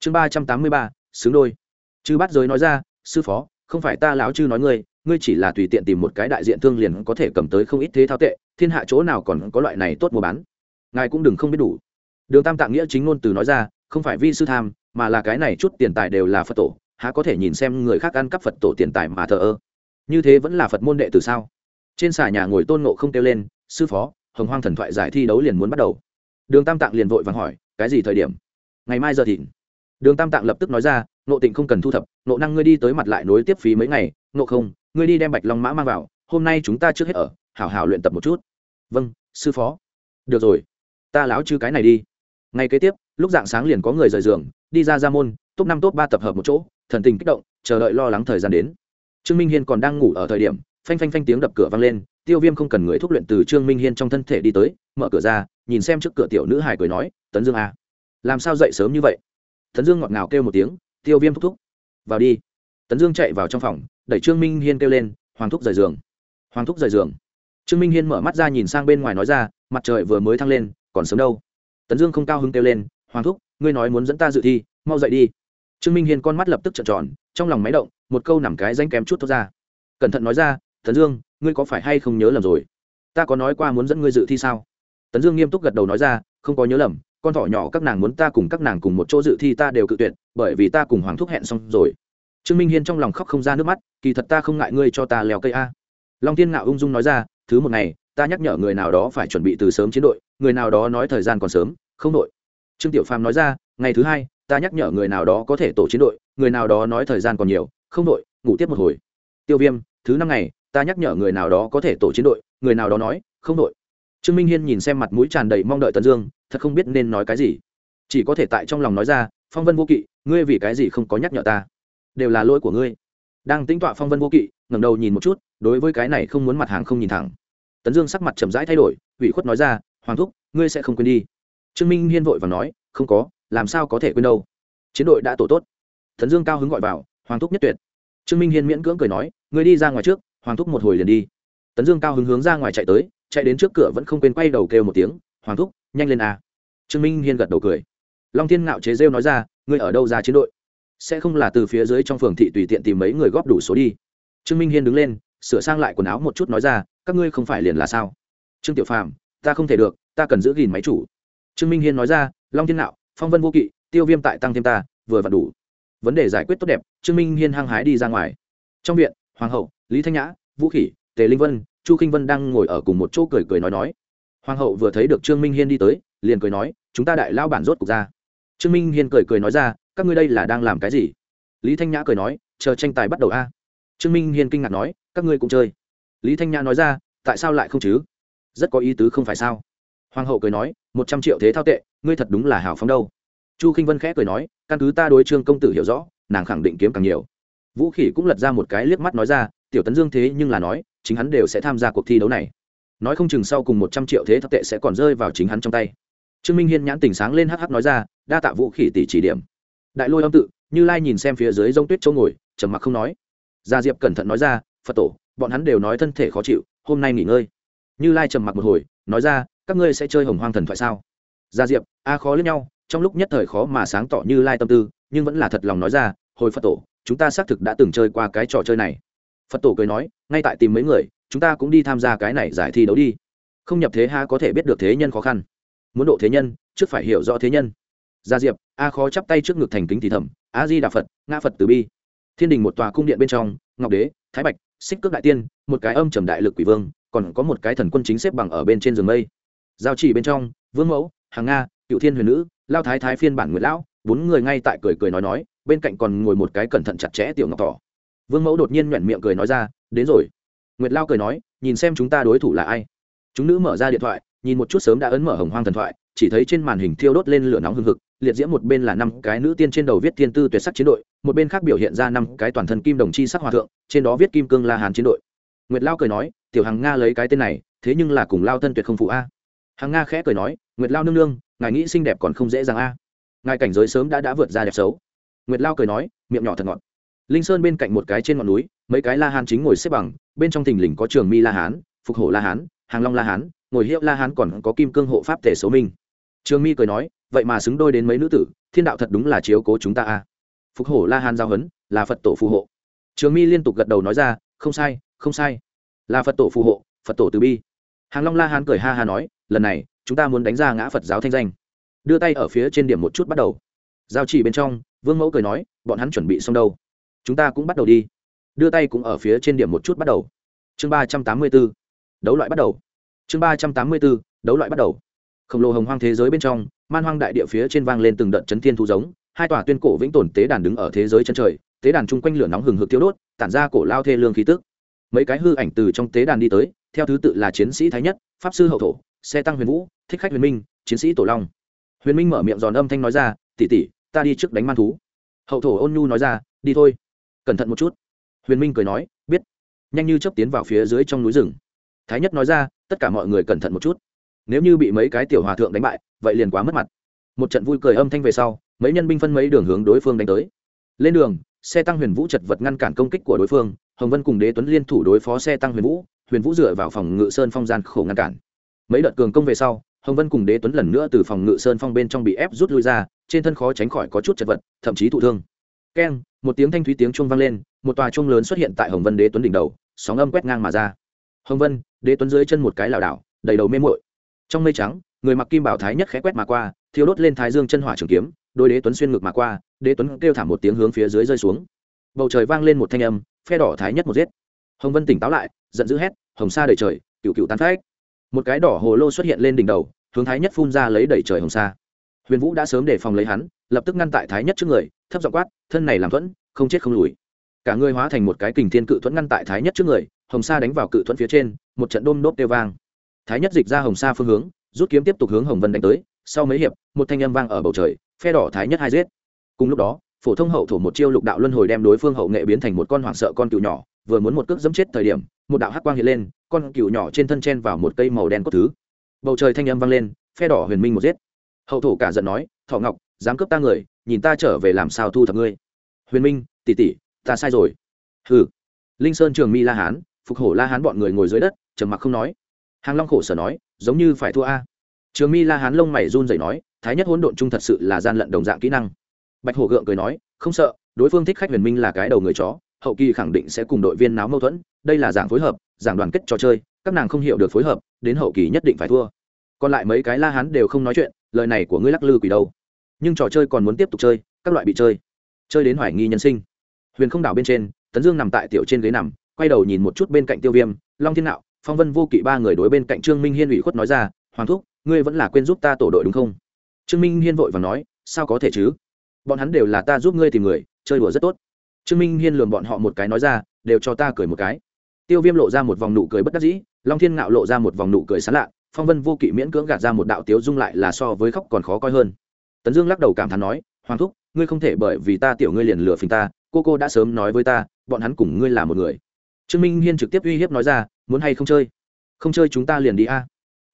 Speaker 1: Chương ba trăm tám mươi ba, xứng đôi. Chư bắt giới nói ra, sư phó, không phải ta lão chư nói ngươi ngươi chỉ là tùy tiện tìm một cái đại diện thương liền có thể cầm tới không ít thế thao tệ, thiên hạ chỗ nào còn có loại này tốt mua bán. Ngài cũng đừng không biết đủ. Đường tam tạng nghĩa chính ngôn từ nói ra, không phải vi sư tham, mà là cái này chút tiền tài đều là phật tổ, há có thể nhìn xem người khác ăn cắp phật tổ tiền tài mà thờ ơ? Như thế vẫn là phật môn đệ từ sao? Trên xà nhà ngồi tôn nộ không kêu lên, sư phó hồng hoang thần thoại giải thi đấu liền muốn bắt đầu. Đường tam tạng liền vội vàng hỏi, cái gì thời điểm? Ngày mai giờ thịnh. Đường tam tạng lập tức nói ra, nộ tịnh không cần thu thập, nộ năng ngươi đi tới mặt lại nối tiếp phí mấy ngày, nộ không, ngươi đi đem bạch long mã mang vào, hôm nay chúng ta trước hết ở, hảo hảo luyện tập một chút. Vâng sư phó. Được rồi, ta láo chư cái này đi. Ngày kế tiếp, lúc dạng sáng liền có người rời giường, đi ra ra môn, top năm, top ba tập hợp một chỗ, thần tình kích động, chờ đợi lo lắng thời gian đến. Trương minh hiên còn đang ngủ ở thời điểm, phanh phanh phanh tiếng đập cửa vang lên tiêu viêm không cần người thúc luyện từ trương minh hiên trong thân thể đi tới, mở cửa ra, nhìn xem trước cửa tiểu nữ hải cười nói, tấn dương à. làm sao dậy sớm như vậy? Tấn dương ngọt ngào kêu một tiếng, tiêu viêm thúc thúc, vào đi. Tấn dương chạy vào trong phòng, đẩy trương minh hiên kêu lên, hoàng thúc rời giường. Hoàng thúc rời giường. Trương minh hiên mở mắt ra nhìn sang bên ngoài nói ra, mặt trời vừa mới thăng lên, còn sớm đâu. Tấn dương không cao hứng kêu lên, hoàng thúc, ngươi nói muốn dẫn ta dự thi, mau dậy đi. Trương minh hiên con mắt lập tức trợn tròn, trong lòng máy động, một câu nằm cái danh kém chút thoát ra. Cẩn thận nói ra, tấn dương ngươi có phải hay không nhớ lầm rồi? Ta có nói qua muốn dẫn ngươi dự thi sao? Tấn dương nghiêm túc gật đầu nói ra, không có nhớ lầm, con thỏ nhỏ các nàng muốn ta cùng các nàng cùng một chỗ dự thi ta đều cự tuyệt, bởi vì ta cùng hoàng thúc hẹn xong rồi. Trương minh hiên trong lòng khóc không ra nước mắt, kỳ thật ta không ngại ngươi cho ta leo cây a. Long tiên ngạo ung dung nói ra, thứ một ngày, ta nhắc nhở người nào đó phải chuẩn bị từ sớm chiến đội, người nào đó nói thời gian còn sớm, không đội. Trương tiểu phàm nói ra, ngày thứ hai, ta nhắc nhở người nào đó có thể tổ chiến đội, người nào đó nói thời gian còn nhiều, không đội, ngủ tiếp một hồi. Tiêu viêm, thứ năm ngày ta nhắc nhở người nào đó có thể tổ chiến đội, người nào đó nói, không đội. Trương minh hiên nhìn xem mặt mũi tràn đầy mong đợi tần dương, thật không biết nên nói cái gì. Chỉ có thể tại trong lòng nói ra, phong vân vô kỵ, ngươi vì cái gì không có nhắc nhở ta? Đều là lỗi của ngươi. Đang tính tọa phong vân vô kỵ, ngẩng đầu nhìn một chút, đối với cái này không muốn mặt hàng không nhìn thẳng. Tấn dương sắc mặt chậm rãi thay đổi, ủy khuất nói ra, hoàng thúc, ngươi sẽ không quên đi. Trương minh hiên vội và nói, không có, làm sao có thể quên đâu? Chiến đội đã tổ tốt. Tấn dương cao hứng gọi vào, hoàng thúc nhất tuyệt. Trương minh hiên miễn cưỡng cười nói, ngươi đi ra ngoài trước hoàng thúc một hồi liền đi. Tấn dương cao hứng hướng ra ngoài chạy tới, chạy đến trước cửa vẫn không quên quay đầu kêu một tiếng, hoàng thúc, nhanh lên à. trương minh hiên gật đầu cười. Long thiên ngạo chế rêu nói ra, ngươi ở đâu ra chiến đội? Sẽ không là từ phía dưới trong phường thị tùy tiện tìm mấy người góp đủ số đi. Trương minh hiên đứng lên, sửa sang lại quần áo một chút nói ra, các ngươi không phải liền là sao? Trương tiểu phàm, ta không thể được, ta cần giữ gìn máy chủ. Trương minh hiên nói ra, long thiên nạo phong vân vô kỵ, tiêu viêm tại tăng thêm ta, vừa và đủ. Vấn đề giải quyết tốt đẹp. Trương minh hiên hăng hái đi ra ngoài. Trong viện, hoàng hậu lý thanh nhã, vũ khỉ, tề linh vân, chu k i n h vân đang ngồi ở cùng một chỗ cười cười nói nói. Hoàng hậu vừa thấy được trương minh hiên đi tới, liền cười nói, chúng ta đại lao bản rốt cục ra. Trương minh hiên cười cười nói ra, các ngươi đây là đang làm cái gì? Lý thanh nhã cười nói, chờ tranh tài bắt đầu a. Trương minh hiên kinh ngạc nói, các ngươi cũng chơi. Lý thanh nhã nói ra, tại sao lại không chứ? Rất có ý tứ không phải sao? Hoàng hậu cười nói, một trăm triệu thế thao tệ, ngươi thật đúng là hào phóng đâu. Chu k i n h vân khẽ cười nói, căn cứ ta đối trương công tử hiểu rõ, nàng khẳng định kiếm càng nhiều. Vũ khỉ cũng lật ra một cái liếc mắt nói ra tiểu tấn dương thế nhưng là nói, chính hắn đều sẽ tham gia cuộc thi đấu này. Nói không chừng sau cùng một trăm triệu thế thập tệ sẽ còn rơi vào chính hắn trong tay. Trương minh hiên nhãn tỉnh sáng lên hh nói ra, đa tạ vũ khỉ tỷ chỉ điểm. Đại lôi âm tự, như lai nhìn xem phía dưới g tuyết châu ngồi, trầm mặc không nói. Gia diệp cẩn thận nói ra, phật tổ, bọn hắn đều nói thân thể khó chịu, hôm nay nghỉ ngơi. Như lai trầm mặc một hồi, nói ra, các ngươi sẽ chơi hồng hoang thần thoại sao? Gia diệp, a khó lẫn nhau, trong lúc nhất thời khó mà sáng tỏ như lai tâm tư, nhưng vẫn là thật lòng nói ra, hồi phật tổ, chúng ta xác thực đã từng chơi qua cái trò chơi này phật tổ cười nói, ngay tại tìm mấy người, chúng ta cũng đi tham gia cái này giải thi đấu đi. Không nhập thế ha có thể biết được thế nhân khó khăn. Muốn độ thế nhân, trước phải hiểu rõ thế nhân. Gia diệp, a khó chắp tay trước ngực thành kính thì thầm, a di đà phật, ngã phật từ bi. Thiên đình một tòa cung điện bên trong, ngọc đế, thái bạch, xích cước đại tiên, một cái âm trầm đại lực quỷ vương, còn có một cái thần quân chính xếp bằng ở bên trên giường mây. Giao chỉ bên trong, vương mẫu, hàng nga, cựu thiên huyền nữ, lao thái thái phiên bản nguyễn lão, bốn người ngay tại cười cười nói nói, bên cạnh còn ngồi một cái cẩn thận chặt chẽ tiểu ngọc thỏ vương mẫu đột nhiên nhoẻn miệng cười nói ra, đến rồi. Nguyệt lao cười nói, nhìn xem chúng ta đối thủ là ai. Chúng nữ mở ra điện thoại, nhìn một chút sớm đã ấn mở hồng hoang thần thoại, chỉ thấy trên màn hình thiêu đốt lên lửa nóng hừng hực, liệt diễm một bên là năm cái nữ tiên trên đầu viết thiên tư tuyệt sắc chiến đội, một bên khác biểu hiện ra năm cái toàn thân kim đồng chi sắc hòa thượng, trên đó viết kim cương la hàn chiến đội. Nguyệt lao cười nói, tiểu hằng nga lấy cái tên này, thế nhưng là cùng lao thân tuyệt không phụ a. Hằng nga khẽ cười nói, nguyệt lao nương nương, ngài nghĩ xinh đẹp còn không dễ dàng a. Ngài cảnh giới sớm đã đã vượt ra đẹp xấu. Nguyệt lao cười nói, miệng nhỏ thật ngọt linh sơn bên cạnh một cái trên ngọn núi, mấy cái la hán chính ngồi xếp bằng, bên trong thình lình có trường mi la hán, phục hổ la hán, hàng long la hán, ngồi hiệu la hán còn có kim cương hộ pháp thể số minh. Trường mi cười nói, vậy mà xứng đôi đến mấy nữ tử, thiên đạo thật đúng là chiếu cố chúng ta a. Phục hổ la hán giao hấn, là phật tổ phù hộ. Trường mi liên tục gật đầu nói ra, không sai không sai. Là phật tổ phù hộ, phật tổ từ bi. Hàng long la hán cười ha ha nói, lần này, chúng ta muốn đánh ra ngã phật giáo thanh danh. Đưa tay ở phía trên điểm một chút bắt đầu. Giao chỉ bên trong, vương mẫu cười nói, bọn hắn chuẩn bị xong đâu? Chúng ta cũng bắt đầu đi. Đưa tay cũng ở phía trên điểm một chút bắt đầu. Chương ba trăm tám mươi b ố đấu loại bắt đầu. Chương ba trăm tám mươi b ố đấu loại bắt đầu. Khổng lồ hồng hoang thế giới bên trong, man hoang đại địa phía trên vang lên từng đợt chấn thiên thu giống, hai tòa tuyên cổ vĩnh tồn tế đàn đứng ở thế giới chân trời, tế đàn chung quanh lửa nóng hừng hực tiêu đốt, tản ra cổ lao thê lương khí tức. Mấy cái hư ảnh từ trong tế đàn đi tới, theo thứ tự là chiến sĩ thái nhất, pháp sư hậu thổ, xe tăng huyền vũ, thích khách huyền minh, chiến sĩ tổ long. Huyền minh mở miệng giòn âm thanh nói ra tỉ tỉ ta đi trước đánh man thú. Hậu thổ ôn nhu nói ra, đi thôi cẩn thận một chút. Huyền minh cười nói, biết. Nhanh như chấp tiến vào phía dưới trong núi rừng. Thái nhất nói ra, tất cả mọi người cẩn thận một chút. Nếu như bị mấy cái tiểu hòa thượng đánh bại, vậy liền quá mất mặt. Một trận vui cười âm thanh về sau, mấy nhân binh phân mấy đường hướng đối phương đánh tới. Lên đường, xe tăng huyền vũ chật vật ngăn cản công kích của đối phương, hồng vân cùng đế tuấn liên thủ đối phó xe tăng huyền vũ huyền vũ dựa vào phòng ngự sơn phong gian khổ ngăn cản. Mấy đợt cường công về sau, hồng vân cùng đế tuấn lần nữa từ phòng ngự sơn phong bên trong bị ép rút lui ra, trên thân khó tránh khỏi có chút chật vật, thậm chí thụ thương keng, một tiếng thanh thúy tiếng chuông vang lên, một tòa chuông lớn xuất hiện tại hồng vân đế tuấn đỉnh đầu, sóng âm quét ngang mà ra. Hồng vân, đế tuấn dưới chân một cái lảo đảo, đầy đầu mê mội trong mây trắng, người mặc kim bảo thái nhất khẽ quét mà qua thiếu đốt lên thái dương chân hỏa trường kiếm, đôi đế tuấn xuyên ngực mà qua, đế tuấn kêu thảm một tiếng hướng phía dưới rơi xuống. Bầu trời vang lên một thanh âm, phe đỏ thái nhất một giết. Hồng vân tỉnh táo lại, giận dữ hét, hồng sa đầy trời cựu cựu tán phách. Một cái đỏ hồ lô xuất hiện lên đỉnh đầu, hướng thái nhất phun ra lấy đẩy trời hồng sa huyền vũ đã sớm đề phòng lấy hắn, lập tức ngăn tại thái nhất trước người, thấp giọng quát, thân này làm thuẫn, không chết không lùi. Cả người hóa thành một cái kình thiên cự thuẫn ngăn tại thái nhất trước người, hồng sa đánh vào cự thuẫn phía trên, một trận đôm đốt tiêu vang. Thái nhất dịch ra hồng sa phương hướng, rút kiếm tiếp tục hướng hồng vân đánh tới, sau mấy hiệp, một thanh âm vang ở bầu trời, phe đỏ thái nhất hai giết. Cùng lúc đó, phổ thông hậu thổ một chiêu lục đạo luân hồi đem đối phương hậu nghệ biến thành một con hoảng sợ con cừu nhỏ, vừa muốn một cước dẫm chết thời điểm, một đạo hắc quang hiện lên, con cừu nhỏ trên thân chen vào một cây màu đen cốt thứ. Bầu trời thanh âm vang lên, phe đỏ huyền minh một giết hậu thổ cả giận nói thọ ngọc, dám cướp ta người, nhìn ta trở về làm sao thu thập ngươi? Huyền minh, tỷ tỷ, ta sai rồi. Hừ. Linh sơn trường mi la hán, phục hổ la hán bọn người ngồi dưới đất, trầm mặc không nói. Hàng long khổ sở nói, giống như phải thua a. Trường mi la hán lông mày run rẩy nói, thái nhất hỗn độn trung thật sự là gian lận đồng dạng kỹ năng. Bạch hổ gượng cười nói, không sợ, đối phương thích khách huyền minh là cái đầu người chó, hậu kỳ khẳng định sẽ cùng đội viên náo mâu thuẫn, đây là giảng phối hợp giảng đoàn kết trò chơi, các nàng không hiểu được phối hợp, đến hậu kỳ nhất định phải thua còn lại mấy cái la hán đều không nói chuyện, lời này của ngươi lắc lư quỷ đâu. Nhưng trò chơi còn muốn tiếp tục chơi, các loại bị chơi. Chơi đến hoài nghi nhân sinh. Huyền không đảo bên trên, tấn dương nằm tại tiểu trên ghế nằm, quay đầu nhìn một chút bên cạnh tiêu viêm, long thiên nạo, phong vân vô kỵ ba người đối bên cạnh trương minh hiên ủy khuất nói ra, hoàng thúc, ngươi vẫn là quên giúp ta tổ đội đúng không? Trương minh hiên vội và nói, sao có thể chứ? Bọn hắn đều là ta giúp ngươi tìm người, chơi đùa rất tốt. Trương minh hiên lường bọn họ một cái nói ra, đều cho ta cười một cái. Tiêu viêm lộ ra một vòng nụ cười bất đắc dĩ, long thiên ngạo lộ ra một vòng nụ cười sán lạ phong vân vô kỵ miễn cưỡng gạt ra một đạo tiếu dung lại là so với khóc còn khó coi hơn. Tấn dương lắc đầu cảm thán nói, hoàng thúc, ngươi không thể bởi vì ta tiểu ngươi liền lừa phình ta, cô cô đã sớm nói với ta, bọn hắn cùng ngươi là một người. Trương minh hiên trực tiếp uy hiếp nói ra, muốn hay không chơi? Không chơi chúng ta liền đi a.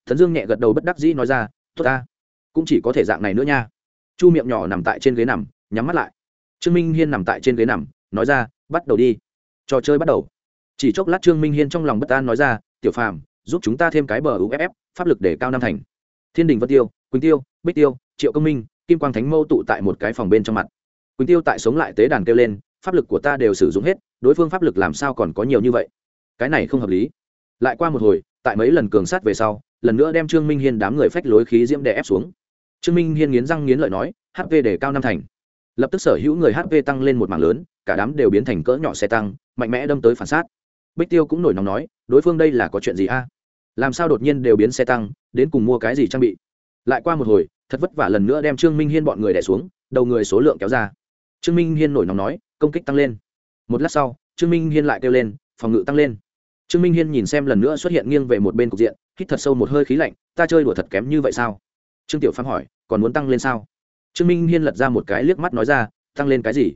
Speaker 1: Tấn dương nhẹ gật đầu bất đắc dĩ nói ra, tốt ta, cũng chỉ có thể dạng này nữa nha. Chu miệng nhỏ nằm tại trên ghế nằm, nhắm mắt lại. Trương minh hiên nằm tại trên ghế nằm, nói ra, bắt đầu đi, trò chơi bắt đầu. Chỉ chốc lát trương minh hiên trong lòng bất an nói ra, tiểu phàm giúp chúng ta thêm cái bờ uff pháp lực để cao năm thành. Thiên đình vân tiêu, quỳnh tiêu, bích tiêu, triệu công minh, kim quang thánh mâu tụ tại một cái phòng bên trong mặt. Quỳnh tiêu tại sống lại tế đàn kêu lên, pháp lực của ta đều sử dụng hết, đối phương pháp lực làm sao còn có nhiều như vậy? Cái này không hợp lý. Lại qua một hồi, tại mấy lần cường sát về sau, lần nữa đem trương minh hiên đám người phách lối khí diễm đè ép xuống. Trương minh hiên nghiến răng nghiến lợi nói hp để cao năm thành. Lập tức sở hữu người hp tăng lên một mảng lớn, cả đám đều biến thành cỡ nhỏ xe tăng, mạnh mẽ đâm tới phản sát bích tiêu cũng nổi nóng nói, đối phương đây là có chuyện gì a? Làm sao đột nhiên đều biến xe tăng, đến cùng mua cái gì trang bị? Lại qua một hồi, thật vất vả lần nữa đem trương minh hiên bọn người đẻ xuống, đầu người số lượng kéo ra. Trương minh hiên nổi nóng nói, công kích tăng lên. Một lát sau, trương minh hiên lại kêu lên, phòng ngự tăng lên. Trương minh hiên nhìn xem lần nữa xuất hiện nghiêng về một bên cục diện, hít thật sâu một hơi khí lạnh, ta chơi đùa thật kém như vậy sao? Trương tiểu phàm hỏi, còn muốn tăng lên sao? Trương minh hiên lật ra một cái liếc mắt nói ra, tăng lên cái gì?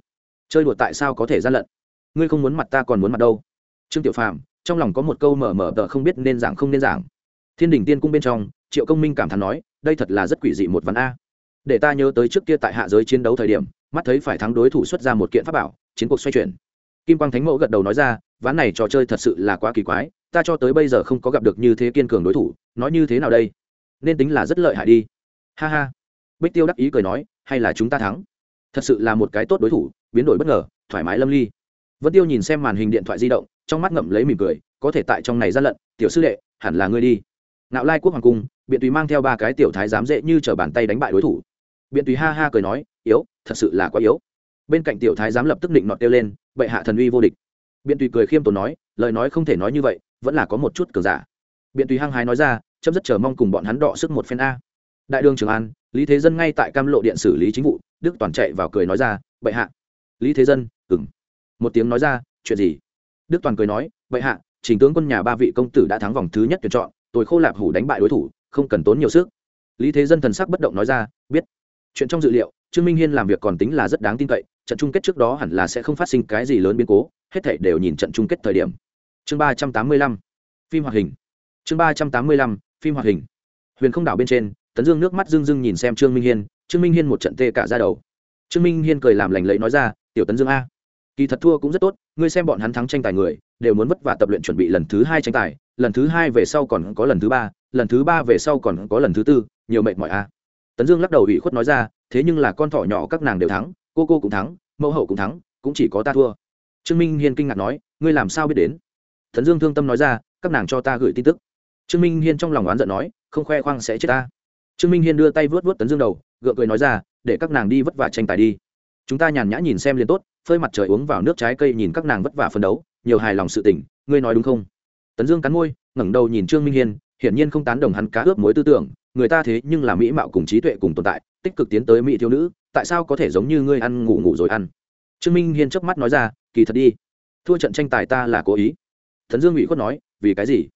Speaker 1: Chơi đùa tại sao có thể gian lận? Ngươi không muốn mặt ta còn muốn mặt đâu? Trương tiểu phàm, trong lòng có một câu mở mở tờ không biết nên giảng không nên giảng. Thiên đình tiên cung bên trong, triệu công minh cảm thán nói, đây thật là rất quỷ dị một ván a. Để ta nhớ tới trước kia tại hạ giới chiến đấu thời điểm, mắt thấy phải thắng đối thủ xuất ra một kiện pháp bảo, chiến cuộc xoay chuyển. Kim quang thánh mẫu gật đầu nói ra, ván này trò chơi thật sự là quá kỳ quái, ta cho tới bây giờ không có gặp được như thế kiên cường đối thủ, nói như thế nào đây? Nên tính là rất lợi hại đi. Ha ha. Bích tiêu đắc ý cười nói, hay là chúng ta thắng? Thật sự là một cái tốt đối thủ, biến đổi bất ngờ, thoải mái lâm ly vân tiêu nhìn xem màn hình điện thoại di động, trong mắt ngậm lấy mỉm cười, có thể tại trong này gian lận, tiểu sư đệ, hẳn là ngươi đi. Nạo lai quốc hoàng cung, biện tùy mang theo ba cái tiểu thái giám dễ như trở bàn tay đánh bại đối thủ. Biện tùy ha ha cười nói, yếu, thật sự là quá yếu. Bên cạnh tiểu thái giám lập tức định nọt kêu lên, bệ hạ thần uy vô địch. Biện tùy cười khiêm tốn nói, lời nói không thể nói như vậy, vẫn là có một chút cường giả. Biện tùy hăng hái nói ra, chấm rất chờ mong cùng bọn hắn đọ sức một phen a. Đại đường trường an, lý thế dân ngay tại cam lộ điện xử lý chính vụ, đức toàn chạy vào cười nói ra, bệ hạ. Lý thế dân, ừm một tiếng nói ra, chuyện gì? Đức toàn cười nói, vậy hạ, trình tướng quân nhà ba vị công tử đã thắng vòng thứ nhất tuyển chọn, tôi khô lạp hủ đánh bại đối thủ, không cần tốn nhiều sức. Lý thế dân thần sắc bất động nói ra, biết. Chuyện trong dự liệu, trương minh hiên làm việc còn tính là rất đáng tin cậy, trận chung kết trước đó hẳn là sẽ không phát sinh cái gì lớn biến cố, hết thảy đều nhìn trận chung kết thời điểm. Chương ba trăm tám mươi lăm, phim hoạt hình. Chương ba trăm tám mươi lăm, phim hoạt hình. Huyền không đảo bên trên, tấn dương nước mắt dưng dưng nhìn xem trương minh hiên, trương minh hiên một trận tê cả ra đầu. Trương minh hiên cười làm lành lẫy nói ra, tiểu tấn dương a kỳ thật thua cũng rất tốt, ngươi xem bọn hắn thắng tranh tài người, đều muốn vất vả tập luyện chuẩn bị lần thứ hai tranh tài, lần thứ hai về sau còn có lần thứ ba, lần thứ ba về sau còn có lần thứ tư, nhiều mệt mỏi a tấn dương lắc đầu ủy khuất nói ra, thế nhưng là con thỏ nhỏ các nàng đều thắng, cô cô cũng thắng, mẫu hậu cũng thắng, cũng chỉ có ta thua. Trương minh hiên kinh ngạc nói, ngươi làm sao biết đến? Tấn dương thương tâm nói ra, các nàng cho ta gửi tin tức. Trương minh hiên trong lòng oán giận nói, không khoe khoang sẽ chết ta. Trương minh hiên đưa tay vớt vớt tấn dương đầu, gượng cười nói ra, để các nàng đi vất vả tranh tài đi. Chúng ta nhàn nhã nhìn xem liền tốt phơi mặt trời uống vào nước trái cây nhìn các nàng vất vả phấn đấu, nhiều hài lòng sự tỉnh ngươi nói đúng không? Tấn dương cắn môi, ngẩng đầu nhìn trương minh hiên, hiển nhiên không tán đồng hắn cá ướp mối tư tưởng, người ta thế nhưng là mỹ mạo cùng trí tuệ cùng tồn tại, tích cực tiến tới mỹ thiếu nữ, tại sao có thể giống như ngươi ăn ngủ ngủ rồi ăn? Trương minh hiên chớp mắt nói ra, kỳ thật đi, thua trận tranh tài ta là cố ý. Tấn dương ủy khuất nói, vì cái gì?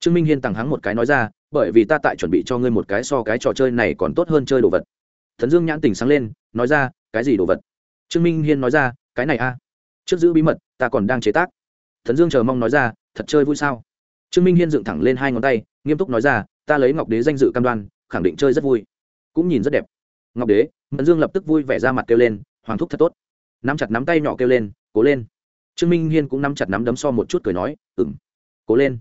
Speaker 1: Trương minh hiên tằng hắng một cái nói ra, bởi vì ta tại chuẩn bị cho ngươi một cái so cái trò chơi này còn tốt hơn chơi đồ vật. Tấn dương nhãn tình sáng lên, nói ra, cái gì đồ vật? Trương minh hiên nói ra cái này a. Trước giữ bí mật, ta còn đang chế tác. Thần dương chờ mong nói ra, thật chơi vui sao? Trương minh hiên dựng thẳng lên hai ngón tay, nghiêm túc nói ra, ta lấy ngọc đế danh dự cam đoan, khẳng định chơi rất vui. Cũng nhìn rất đẹp. Ngọc đế, mẫn dương lập tức vui vẻ ra mặt kêu lên, hoàng thúc thật tốt. Nắm chặt nắm tay nhỏ kêu lên, cố lên. Trương minh hiên cũng nắm chặt nắm đấm so một chút cười nói ừng cố lên.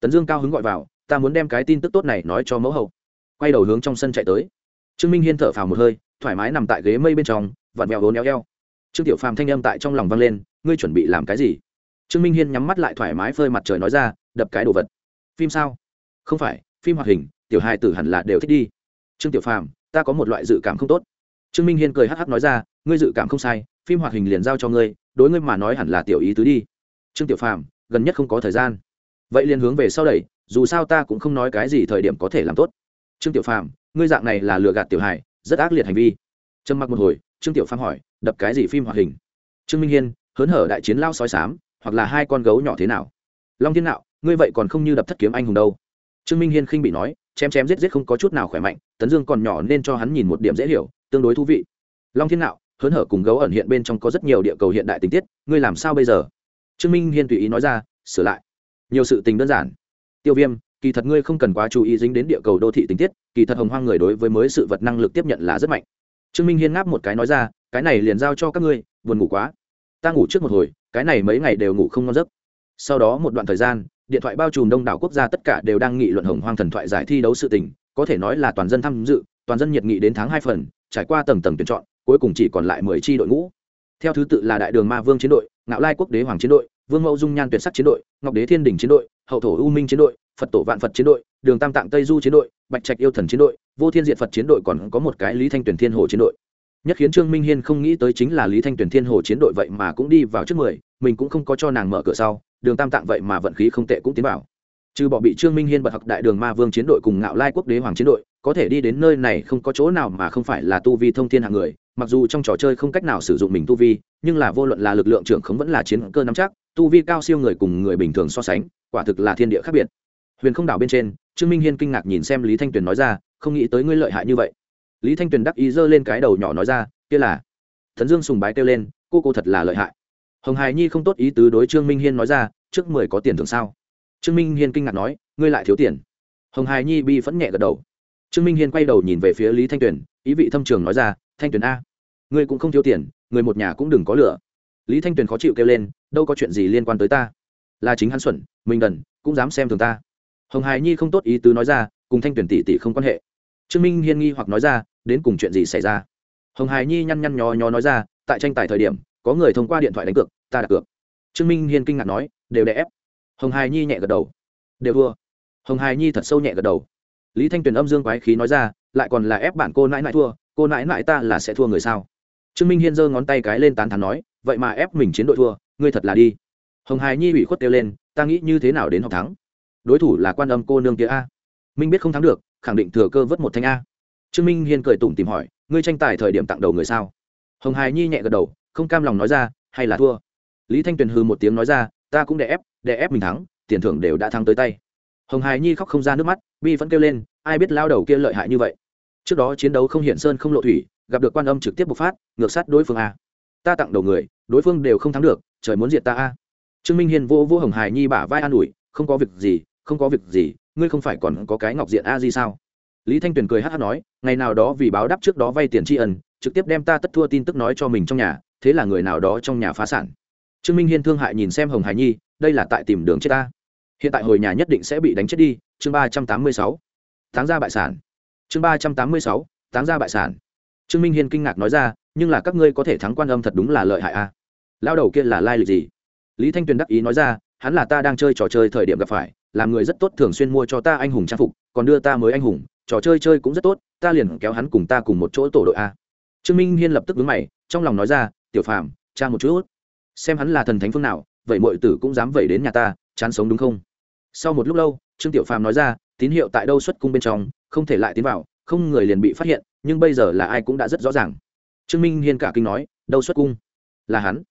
Speaker 1: Tấn dương cao hứng gọi vào, ta muốn đem cái tin tức tốt này nói cho mẫu hậu. Quay đầu hướng trong sân chạy tới. Trương minh hiên thở phào một hơi, thoải mái nằm tại ghế mây bên trong, vặn vẹo vốn éo eo trương tiểu phàm thanh âm tại trong lòng vang lên, ngươi chuẩn bị làm cái gì? Trương minh hiên nhắm mắt lại thoải mái phơi mặt trời nói ra, đập cái đồ vật. Phim sao? Không phải, phim hoạt hình, tiểu hai tử hẳn là đều thích đi. Trương tiểu phàm, ta có một loại dự cảm không tốt. Trương minh hiên cười hắc hắc nói ra, ngươi dự cảm không sai, phim hoạt hình liền giao cho ngươi, đối ngươi mà nói hẳn là tiểu ý tứ đi. Trương tiểu phàm, gần nhất không có thời gian. Vậy liền hướng về sau đẩy, dù sao ta cũng không nói cái gì thời điểm có thể làm tốt. Trương tiểu phàm, ngươi dạng này là lừa gạt tiểu hài, rất ác liệt hành vi. Trầm mặc một hồi trương tiểu phàm hỏi, đập cái gì phim hoạt hình? Trương minh hiên, hớn hở đại chiến lao sói sám hoặc là hai con gấu nhỏ thế nào? Long thiên nạo, ngươi vậy còn không như đập thất kiếm anh hùng đâu. Trương minh hiên khinh bị nói, chém chém giết giết không có chút nào khỏe mạnh, tấn dương còn nhỏ nên cho hắn nhìn một điểm dễ hiểu, tương đối thú vị. Long thiên nạo, hớn hở cùng gấu ẩn hiện bên trong có rất nhiều địa cầu hiện đại tình tiết, ngươi làm sao bây giờ? Trương minh hiên tùy ý nói ra, sửa lại. Nhiều sự tình đơn giản. Tiêu viêm, kỳ thật ngươi không cần quá chú ý dính đến địa cầu đô thị tình tiết, kỳ thật hồng hoang người đối với mới sự vật năng lực tiếp nhận là rất mạnh trương minh hiên ngáp một cái nói ra, cái này liền giao cho các ngươi, buồn ngủ quá. Ta ngủ trước một hồi, cái này mấy ngày đều ngủ không ngon giấc. Sau đó một đoạn thời gian, điện thoại bao trùm đông đảo quốc gia tất cả đều đang nghị luận hồng hoang thần thoại giải thi đấu sự tình, có thể nói là toàn dân tham dự, toàn dân nhiệt nghị đến tháng hai phần, trải qua tầng tầng tuyển chọn, cuối cùng chỉ còn lại mười chi đội ngũ. Theo thứ tự là đại đường ma vương chiến đội, ngạo lai quốc đế hoàng chiến đội, vương mẫu dung nhan tuyệt sắc chiến đội, ngọc đế thiên đình chiến đội, hậu thổ u minh chiến đội phật tổ vạn phật chiến đội, đường tam tạng tây du chiến đội, bạch trạch yêu thần chiến đội, vô thiên diện phật chiến đội còn có một cái lý thanh tuyển thiên hồ chiến đội. Nhất khiến trương minh hiên không nghĩ tới chính là lý thanh tuyển thiên hồ chiến đội vậy mà cũng đi vào trước mười, mình cũng không có cho nàng mở cửa sau, đường tam tạng vậy mà vận khí không tệ cũng tiến vào. Trừ bỏ bị trương minh hiên bật học đại đường ma vương chiến đội cùng ngạo lai quốc đế hoàng chiến đội, có thể đi đến nơi này không có chỗ nào mà không phải là tu vi thông thiên hạng người, mặc dù trong trò chơi không cách nào sử dụng mình tu vi, nhưng là vô luận là lực lượng trưởng khống vẫn là chiến cơ nắm chắc, tu vi cao siêu người cùng người bình thường so sánh, quả thực là thiên địa khác biệt huyền không đảo bên trên, trương minh hiên kinh ngạc nhìn xem lý thanh tuyền nói ra, không nghĩ tới ngươi lợi hại như vậy. Lý thanh tuyền đắc ý giơ lên cái đầu nhỏ nói ra, kia là. Thần dương sùng bái kêu lên, cô cô thật là lợi hại. Hồng hài nhi không tốt ý tứ đối trương minh hiên nói ra, trước mười có tiền thường sao? Trương minh hiên kinh ngạc nói, ngươi lại thiếu tiền. Hồng hài nhi bi phẫn nhẹ gật đầu. Trương minh hiên quay đầu nhìn về phía lý thanh tuyền, ý vị thâm trường nói ra, thanh tuyền a, ngươi cũng không thiếu tiền, người một nhà cũng đừng có lửa lý thanh tuyền khó chịu kêu lên, đâu có chuyện gì liên quan tới ta. Là chính hắn xuẩn, mình đần cũng dám xem thường ta hồng hài nhi không tốt ý tứ nói ra, cùng thanh tuyền tỷ tỷ không quan hệ. Trương minh hiên nghi hoặc nói ra, đến cùng chuyện gì xảy ra? Hồng hài nhi nhăn nhăn nhó nhó nói ra, tại tranh tài thời điểm, có người thông qua điện thoại đánh cược, ta đặt cược. Trương minh hiên kinh ngạc nói, đều đè ép. Hồng hài nhi nhẹ gật đầu. Đều thua. Hồng hài nhi thật sâu nhẹ gật đầu. Lý thanh tuyền âm dương quái khí nói ra, lại còn là ép bạn cô nãi nãi thua, cô nãi nãi ta là sẽ thua người sao? Trương minh hiên giơ ngón tay cái lên tán thắn nói, vậy mà ép mình chiến đội thua, ngươi thật là đi. Hồng hài nhi ủy khuất kêu lên, ta nghĩ như thế nào đến học thắng? Đối thủ là quan âm cô nương kia a. Minh biết không thắng được, khẳng định thừa cơ vớt một thanh a. Trương minh hiên cười tủm tìm hỏi, ngươi tranh tài thời điểm tặng đầu người sao? Hồng hài nhi nhẹ gật đầu, không cam lòng nói ra, hay là thua? Lý thanh tuyền hư một tiếng nói ra, ta cũng đè ép đè ép mình thắng, tiền thưởng đều đã thắng tới tay. Hồng hài nhi khóc không ra nước mắt, bi vẫn kêu lên, ai biết lao đầu kia lợi hại như vậy? Trước đó chiến đấu không hiện sơn không lộ thủy, gặp được quan âm trực tiếp bộc phát, ngược sát đối phương a. Ta tặng đầu người, đối phương đều không thắng được, trời muốn diệt ta a. Trương minh hiền vô vô hồng hài nhi bả vai an ủi, không có việc gì không có việc gì, ngươi không phải còn có cái ngọc diện a gì sao? Lý thanh tuyền cười hát hát nói, ngày nào đó vì báo đáp trước đó vay tiền tri ân, trực tiếp đem ta tất thua tin tức nói cho mình trong nhà, thế là người nào đó trong nhà phá sản. Trương minh hiên thương hại nhìn xem hồng hải nhi, đây là tại tìm đường chết ta. Hiện tại hồi nhà nhất định sẽ bị đánh chết đi, chương ba trăm tám mươi sáu. Tháng ra bại sản. Chương ba trăm tám mươi sáu, tháng ra bại sản. Trương minh hiên kinh ngạc nói ra, nhưng là các ngươi có thể thắng quan âm thật đúng là lợi hại a. Lao đầu kia là lai lịch gì? Lý thanh tuyền đắc ý nói ra, hắn là ta đang chơi trò chơi thời điểm gặp phải làm người rất tốt thường xuyên mua cho ta anh hùng trang phục, còn đưa ta mới anh hùng, trò chơi chơi cũng rất tốt, ta liền kéo hắn cùng ta cùng một chỗ tổ đội a. Trương minh hiên lập tức vướng mày, trong lòng nói ra, tiểu phàm, cha một chút. Xem hắn là thần thánh phương nào, vậy mọi tử cũng dám vẩy đến nhà ta, chán sống đúng không? Sau một lúc lâu, trương tiểu phàm nói ra, tín hiệu tại đâu xuất cung bên trong, không thể lại tiến vào, không người liền bị phát hiện, nhưng bây giờ là ai cũng đã rất rõ ràng. Trương minh hiên cả kinh nói, đâu xuất cung? Là hắn.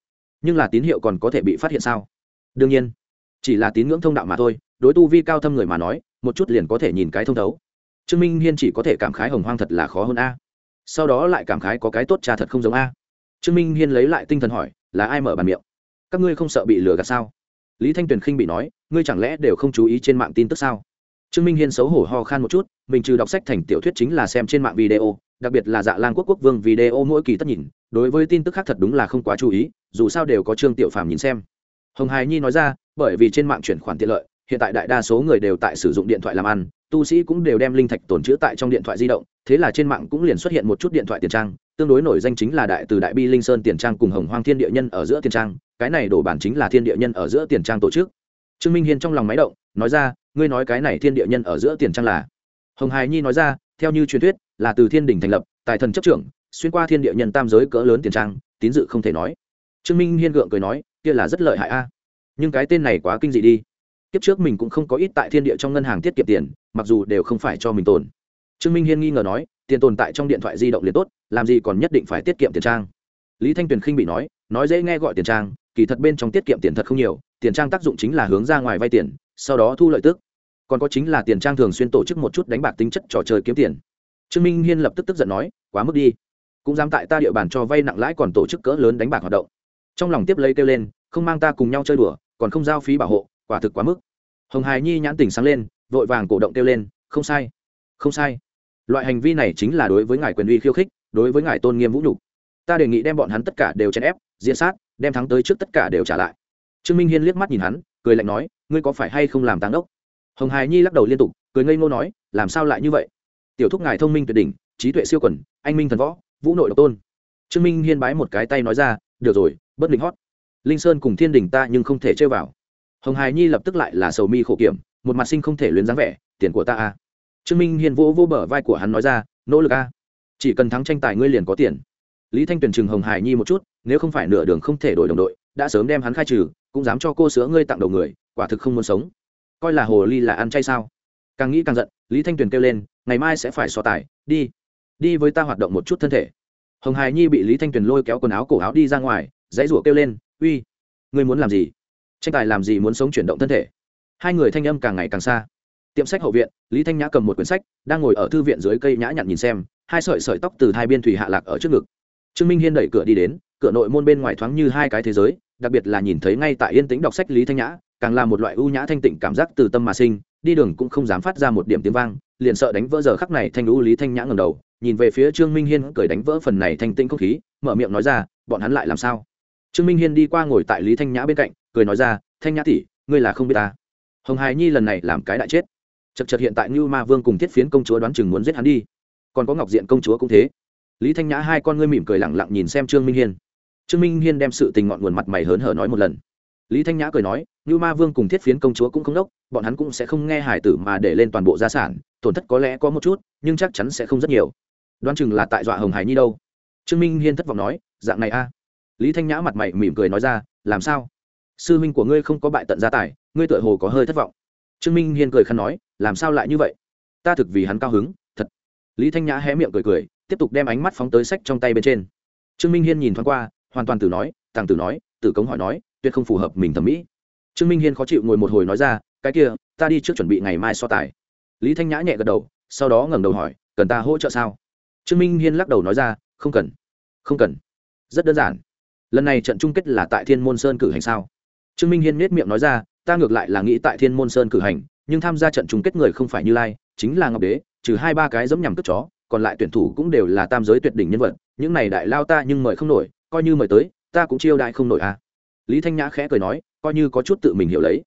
Speaker 1: Nhưng là tín hiệu còn có thể bị phát hiện sao? Đương nhiên. Chỉ là tín ngưỡng thông đạo mà thôi đối tu vi cao thâm người mà nói, một chút liền có thể nhìn cái thông thấu. Trương minh hiên chỉ có thể cảm khái hồng hoang thật là khó hơn a. Sau đó lại cảm khái có cái tốt cha thật không giống a. Trương minh hiên lấy lại tinh thần hỏi, là ai mở bàn miệng? Các ngươi không sợ bị lừa gạt sao? Lý thanh tuyền khinh bị nói, ngươi chẳng lẽ đều không chú ý trên mạng tin tức sao? Trương minh hiên xấu hổ ho khan một chút, mình trừ đọc sách thành tiểu thuyết chính là xem trên mạng video, đặc biệt là dạ lan quốc quốc vương video mỗi kỳ tất nhìn, đối với tin tức khác thật đúng là không quá chú ý, dù sao đều có trương tiểu phàm nhìn xem. Hồng hài nhi nói ra, bởi vì trên mạng chuyển khoản tiện lợi hiện tại đại đa số người đều tại sử dụng điện thoại làm ăn, tu sĩ cũng đều đem linh thạch tồn trữ tại trong điện thoại di động, thế là trên mạng cũng liền xuất hiện một chút điện thoại tiền trang, tương đối nổi danh chính là đại từ đại bi linh sơn tiền trang cùng hồng hoang thiên địa nhân ở giữa tiền trang, cái này đổ bản chính là thiên địa nhân ở giữa tiền trang tổ chức. Trương minh hiên trong lòng máy động, nói ra, ngươi nói cái này thiên địa nhân ở giữa tiền trang là? Hồng hài nhi nói ra, theo như truyền thuyết, là từ thiên đình thành lập, tài thần chấp trưởng, xuyên qua thiên địa nhân tam giới cỡ lớn tiền trang, tín dự không thể nói. Trương minh hiên gượng cười nói, kia là rất lợi hại a. Nhưng cái tên này quá kinh dị đi kiếp trước mình cũng không có ít tại thiên địa trong ngân hàng tiết kiệm tiền, mặc dù đều không phải cho mình tồn. Trương minh hiên nghi ngờ nói, tiền tồn tại trong điện thoại di động liền tốt, làm gì còn nhất định phải tiết kiệm tiền trang. Lý thanh tuyền khinh bị nói nói dễ nghe gọi tiền trang, kỳ thật bên trong tiết kiệm tiền thật không nhiều, tiền trang tác dụng chính là hướng ra ngoài vay tiền, sau đó thu lợi tức. Còn có chính là tiền trang thường xuyên tổ chức một chút đánh bạc tính chất trò chơi kiếm tiền. Trương minh hiên lập tức tức giận nói, quá mức đi. Cũng dám tại ta địa bàn cho vay nặng lãi còn tổ chức cỡ lớn đánh bạc hoạt động. Trong lòng tiếp lấy kêu lên, không mang ta cùng nhau chơi đùa, còn không giao phí bảo hộ, quả thực quá mức hồng hài nhi nhãn tỉnh sáng lên, vội vàng cổ động kêu lên, không sai không sai. Loại hành vi này chính là đối với ngài quyền uy khiêu khích, đối với ngài tôn nghiêm vũ nhục. Ta đề nghị đem bọn hắn tất cả đều chèn ép diễn sát, đem thắng tới trước tất cả đều trả lại. Trương minh hiên liếc mắt nhìn hắn, cười lạnh nói, ngươi có phải hay không làm táng đốc? Hồng hài nhi lắc đầu liên tục, cười ngây ngô nói, làm sao lại như vậy? Tiểu thúc ngài thông minh tuyệt đỉnh, trí tuệ siêu quần, anh minh thần võ, vũ nội độc tôn. Trương minh hiên bái một cái tay nói ra, được rồi, bất định hót. Linh sơn cùng thiên đình ta nhưng không thể chơi vào hồng hài nhi lập tức lại là sầu mi khổ kiểm, một mặt sinh không thể luyến dáng vẻ, tiền của ta à. trương minh Hiền vỗ vỗ bờ vai của hắn nói ra, nỗ lực a chỉ cần thắng tranh tài ngươi liền có tiền. Lý thanh tuyền chừng hồng hải nhi một chút, nếu không phải nửa đường không thể đổi đồng đội, đã sớm đem hắn khai trừ, cũng dám cho cô sữa ngươi tặng đầu người, quả thực không muốn sống. Coi là hồ ly là ăn chay sao? Càng nghĩ càng giận, lý thanh tuyền kêu lên, ngày mai sẽ phải so tài, đi đi với ta hoạt động một chút thân thể. Hồng hài nhi bị lý thanh tuyền lôi kéo quần áo cổ áo đi ra ngoài, dãy rủa kêu lên, uy, ngươi muốn làm gì? Tranh tài làm gì muốn sống chuyển động thân thể. Hai người thanh âm càng ngày càng xa. Tiệm sách hậu viện, lý thanh nhã cầm một quyển sách, đang ngồi ở thư viện dưới cây nhã nhặn nhìn xem, hai sợi sợi tóc từ hai biên thủy hạ lạc ở trước ngực. Trương minh hiên đẩy cửa đi đến, cửa nội môn bên ngoài thoáng như hai cái thế giới, đặc biệt là nhìn thấy ngay tại yên tĩnh đọc sách lý thanh nhã, càng là một loại ưu nhã thanh tịnh cảm giác từ tâm mà sinh, đi đường cũng không dám phát ra một điểm tiếng vang, liền sợ đánh vỡ giờ khắc này thanh lũ lý thanh nhã ngầm đầu, nhìn về phía trương minh hiên cười đánh vỡ phần này thanh tĩnh không khí, mở miệng nói ra, bọn hắn lại làm sao? Trương minh hiên đi qua ngồi tại lý thanh nhã bên cạnh, cười nói ra, thanh nhã tỷ, ngươi là không biết ta. Hồng hài nhi lần này làm cái đại chết. Chật chật hiện tại như ma vương cùng thiết phiến công chúa đoán chừng muốn giết hắn đi. Còn có ngọc diện công chúa cũng thế. Lý thanh nhã hai con ngươi mỉm cười lẳng lặng nhìn xem trương minh hiên. Trương minh hiên đem sự tình ngọn nguồn mặt mày hớn hở nói một lần. Lý thanh nhã cười nói như ma vương cùng thiết phiến công chúa cũng không đốc, bọn hắn cũng sẽ không nghe hải tử mà để lên toàn bộ gia sản, tổn thất có lẽ có một chút, nhưng chắc chắn sẽ không rất nhiều. Đoán chừng là tại dọa hồng hải nhi đâu. Trương minh hiên thất vọng nói, dạng này a lý thanh nhã mặt mày mỉm cười nói ra, làm sao? Sư huynh của ngươi không có bại tận gia tài, ngươi tựa hồ có hơi thất vọng. Trương minh hiên cười khăn nói, làm sao lại như vậy? Ta thực vì hắn cao hứng, thật. Lý thanh nhã hé miệng cười cười, tiếp tục đem ánh mắt phóng tới sách trong tay bên trên. Trương minh hiên nhìn thoáng qua, hoàn toàn từ nói, tàng tử nói, tử cống hỏi nói, tuyệt không phù hợp mình thẩm mỹ. Trương minh hiên khó chịu ngồi một hồi nói ra, cái kia, ta đi trước chuẩn bị ngày mai so tài. Lý thanh nhã nhẹ gật đầu, sau đó ngẩng đầu hỏi, cần ta hỗ trợ sao? Trương minh hiên lắc đầu nói ra, không cần không cần. Rất đơn giản lần này trận chung kết là tại thiên môn sơn cử hành sao? Trương minh hiên nết miệng nói ra, ta ngược lại là nghĩ tại thiên môn sơn cử hành, nhưng tham gia trận chung kết người không phải như lai, chính là ngọc đế, trừ hai ba cái giống nhằm cướp chó, còn lại tuyển thủ cũng đều là tam giới tuyệt đỉnh nhân vật, những này đại lao ta nhưng mời không nổi, coi như mời tới, ta cũng chiêu đại không nổi à. Lý thanh nhã khẽ cười nói, coi như có chút tự mình hiểu lấy.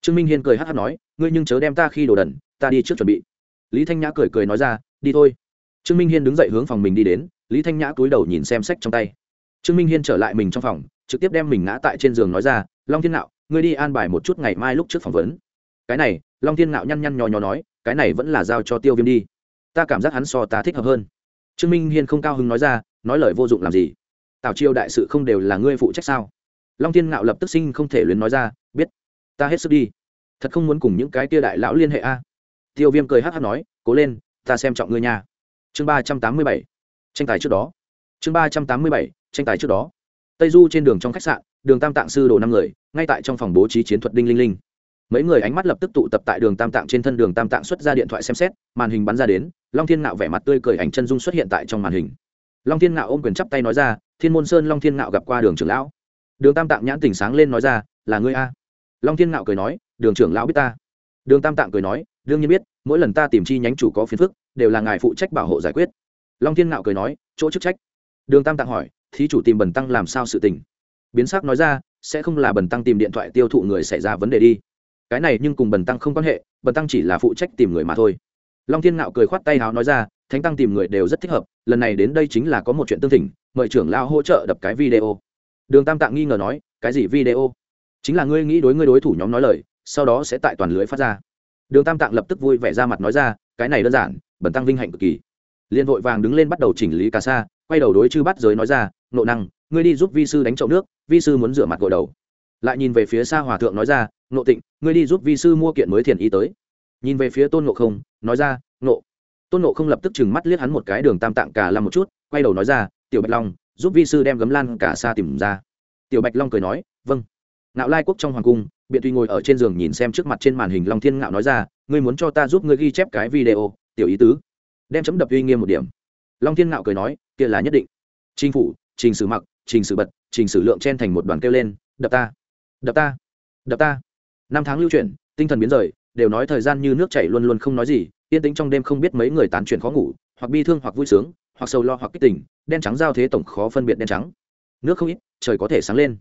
Speaker 1: Trương minh hiên cười hát hát nói, ngươi nhưng chớ đem ta khi đồ đần, ta đi trước chuẩn bị. Lý thanh nhã cười cười nói ra, đi thôi. Trương minh hiên đứng dậy hướng phòng mình đi đến, lý thanh nhã cúi đầu nhìn xem sách trong tay trương minh hiên trở lại mình trong phòng, trực tiếp đem mình ngã tại trên giường nói ra, long thiên nạo ngươi đi an bài một chút ngày mai lúc trước phỏng vấn. Cái này, long thiên nạo nhăn nhăn nhò nhò nói, cái này vẫn là giao cho tiêu viêm đi. Ta cảm giác hắn so ta thích hợp hơn. Trương minh hiên không cao hứng nói ra, nói lời vô dụng làm gì? Tào chiêu đại sự không đều là ngươi phụ trách sao? Long thiên ngạo lập tức sinh không thể luyến nói ra, biết, ta hết sức đi. Thật không muốn cùng những cái tia đại lão liên hệ a. Tiêu viêm cười hát hát nói, cố lên, ta xem trọng ngươi nha. Chương ba trăm tám mươi bảy, tranh tài trước đó. Chương ba trăm tám mươi bảy tranh tài trước đó. Tây du trên đường trong khách sạn, đường tam tạng sư đồ năm người, ngay tại trong phòng bố trí chiến thuật đinh linh linh. Mấy người ánh mắt lập tức tụ tập tại đường tam tạng trên thân đường tam tạng xuất ra điện thoại xem xét, màn hình bắn ra đến, long thiên ngạo vẻ mặt tươi cười ảnh chân dung xuất hiện tại trong màn hình. Long thiên ngạo ôm quyền chắp tay nói ra, thiên môn sơn long thiên ngạo gặp qua đường trưởng lão. Đường tam tạng nhãn tỉnh sáng lên nói ra, là ngươi a? Long thiên ngạo cười nói, đường trưởng lão biết ta. Đường tam tạng cười nói, đương nhiên biết, mỗi lần ta tìm chi nhánh chủ có phiền phức, đều là ngài phụ trách bảo hộ giải quyết. Long thiên ngạo cười nói, chỗ chức trách. Đường tam tạng hỏi thí chủ tìm bần tăng làm sao sự tình. Biến sắc nói ra, sẽ không là bần tăng tìm điện thoại tiêu thụ người xảy ra vấn đề đi. Cái này nhưng cùng bần tăng không quan hệ, bần tăng chỉ là phụ trách tìm người mà thôi. Long thiên ngạo cười khoát tay háo nói ra, thánh tăng tìm người đều rất thích hợp, lần này đến đây chính là có một chuyện tương thỉnh, mời trưởng lao hỗ trợ đập cái video. Đường tam tạng nghi ngờ nói, cái gì video? Chính là ngươi nghĩ đối ngươi đối thủ nhóm nói lời, sau đó sẽ tại toàn lưới phát ra. Đường tam tạng lập tức vui vẻ ra mặt nói ra, cái này đơn giản, bần tăng vinh hạnh cực kỳ. Liên vội vàng đứng lên bắt đầu chỉnh lý cà sa, quay đầu đối chư bắt giới nói ra nộ năng, ngươi đi giúp vi sư đánh chậu nước, vi sư muốn rửa mặt gội đầu. Lại nhìn về phía xa hòa thượng nói ra, nộ tịnh, ngươi đi giúp vi sư mua kiện mới thiền y tới. Nhìn về phía tôn nộ không, nói ra, nộ. Tôn nộ không lập tức chừng mắt liếc hắn một cái đường tam tạng cả làm một chút, quay đầu nói ra, tiểu bạch long, giúp vi sư đem gấm lan cả xa tìm ra. Tiểu bạch long cười nói vâng. Ngạo lai quốc trong hoàng cung, biện tuy ngồi ở trên giường nhìn xem trước mặt trên màn hình long thiên ngạo nói ra, ngươi muốn cho ta giúp ngươi ghi chép cái video, tiểu ý tứ. Đem chấm đập uy nghiêm một điểm. Long thiên ngạo cười nói, kia là nhất định. Chính phủ trình sử mặc, trình sử bật, trình sử lượng chen thành một đoàn kêu lên, đập ta! Đập ta! Đập ta! Năm tháng lưu chuyển, tinh thần biến rời, đều nói thời gian như nước chảy luôn luôn không nói gì, yên tĩnh trong đêm không biết mấy người tán chuyện khó ngủ, hoặc bi thương hoặc vui sướng, hoặc sâu lo hoặc kích tỉnh đen trắng giao thế tổng khó phân biệt đen trắng. Nước không ít, trời có thể sáng lên.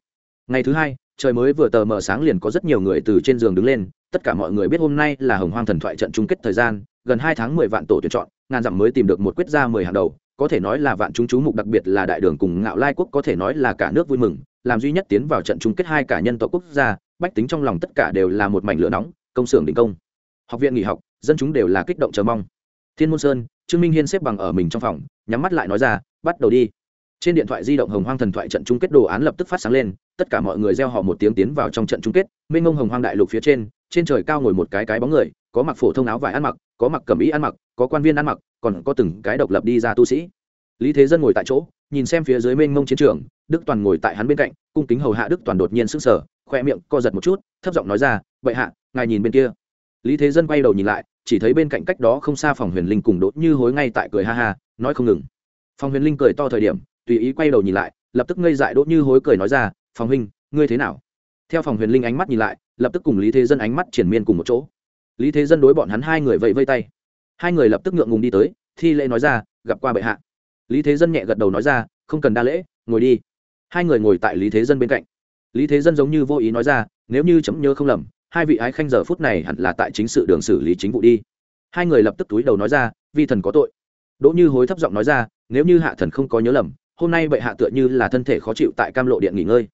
Speaker 1: Ngày thứ hai, trời mới vừa tờ mờ sáng liền có rất nhiều người từ trên giường đứng lên, tất cả mọi người biết hôm nay là hồng hoang thần thoại trận chung kết thời gian, gần hai tháng mười vạn tổ tuyển chọn, ngàn dặm mới tìm được một quyết gia mười hàng đầu có thể nói là vạn chúng chú mục đặc biệt là đại đường cùng ngạo lai quốc có thể nói là cả nước vui mừng, làm duy nhất tiến vào trận chung kết hai cả nhân tộc quốc gia, bách tính trong lòng tất cả đều là một mảnh lửa nóng, công xưởng đình công. Học viện nghỉ học, dân chúng đều là kích động chờ mong. Thiên môn sơn, trương minh hiên xếp bằng ở mình trong phòng, nhắm mắt lại nói ra, bắt đầu đi. Trên điện thoại di động hồng hoang thần thoại trận chung kết đồ án lập tức phát sáng lên, tất cả mọi người gieo họ một tiếng tiến vào trong trận chung kết, mênh ngông hồng hoang đại lục phía trên trên trời cao ngồi một cái cái bóng người có mặc phổ thông áo vải ăn mặc, có mặc cẩm ý ăn mặc, có quan viên ăn mặc, còn có từng cái độc lập đi ra tu sĩ. Lý thế dân ngồi tại chỗ, nhìn xem phía dưới mênh mông chiến trường, đức toàn ngồi tại hắn bên cạnh, cung kính hầu hạ đức toàn đột nhiên sững sờ, khoe miệng co giật một chút, thấp giọng nói ra, vậy hạ, ngài nhìn bên kia. Lý thế dân quay đầu nhìn lại, chỉ thấy bên cạnh cách đó không xa phòng huyền linh cùng đốt như hối ngay tại cười ha ha, nói không ngừng. Phòng huyền linh cười to thời điểm, tùy ý quay đầu nhìn lại, lập tức ngây dại đốt như hối cười nói ra, phòng huynh, ngươi thế nào? Theo phòng huyền linh ánh mắt nhìn lại, lập tức cùng lý thế dân ánh mắt triển miên cùng một chỗ lý thế dân đối bọn hắn hai người vẫy vây tay. Hai người lập tức ngượng ngùng đi tới, thi lễ nói ra, gặp qua bệ hạ. Lý thế dân nhẹ gật đầu nói ra, không cần đa lễ, ngồi đi. Hai người ngồi tại lý thế dân bên cạnh. Lý thế dân giống như vô ý nói ra, nếu như chấm nhớ không lầm, hai vị ái khanh giờ phút này hẳn là tại chính sự đường xử lý chính vụ đi. Hai người lập tức túi đầu nói ra, vi thần có tội. Đỗ như hối thấp giọng nói ra, nếu như hạ thần không có nhớ lầm, hôm nay bệ hạ tựa như là thân thể khó chịu tại cam lộ điện nghỉ ngơi.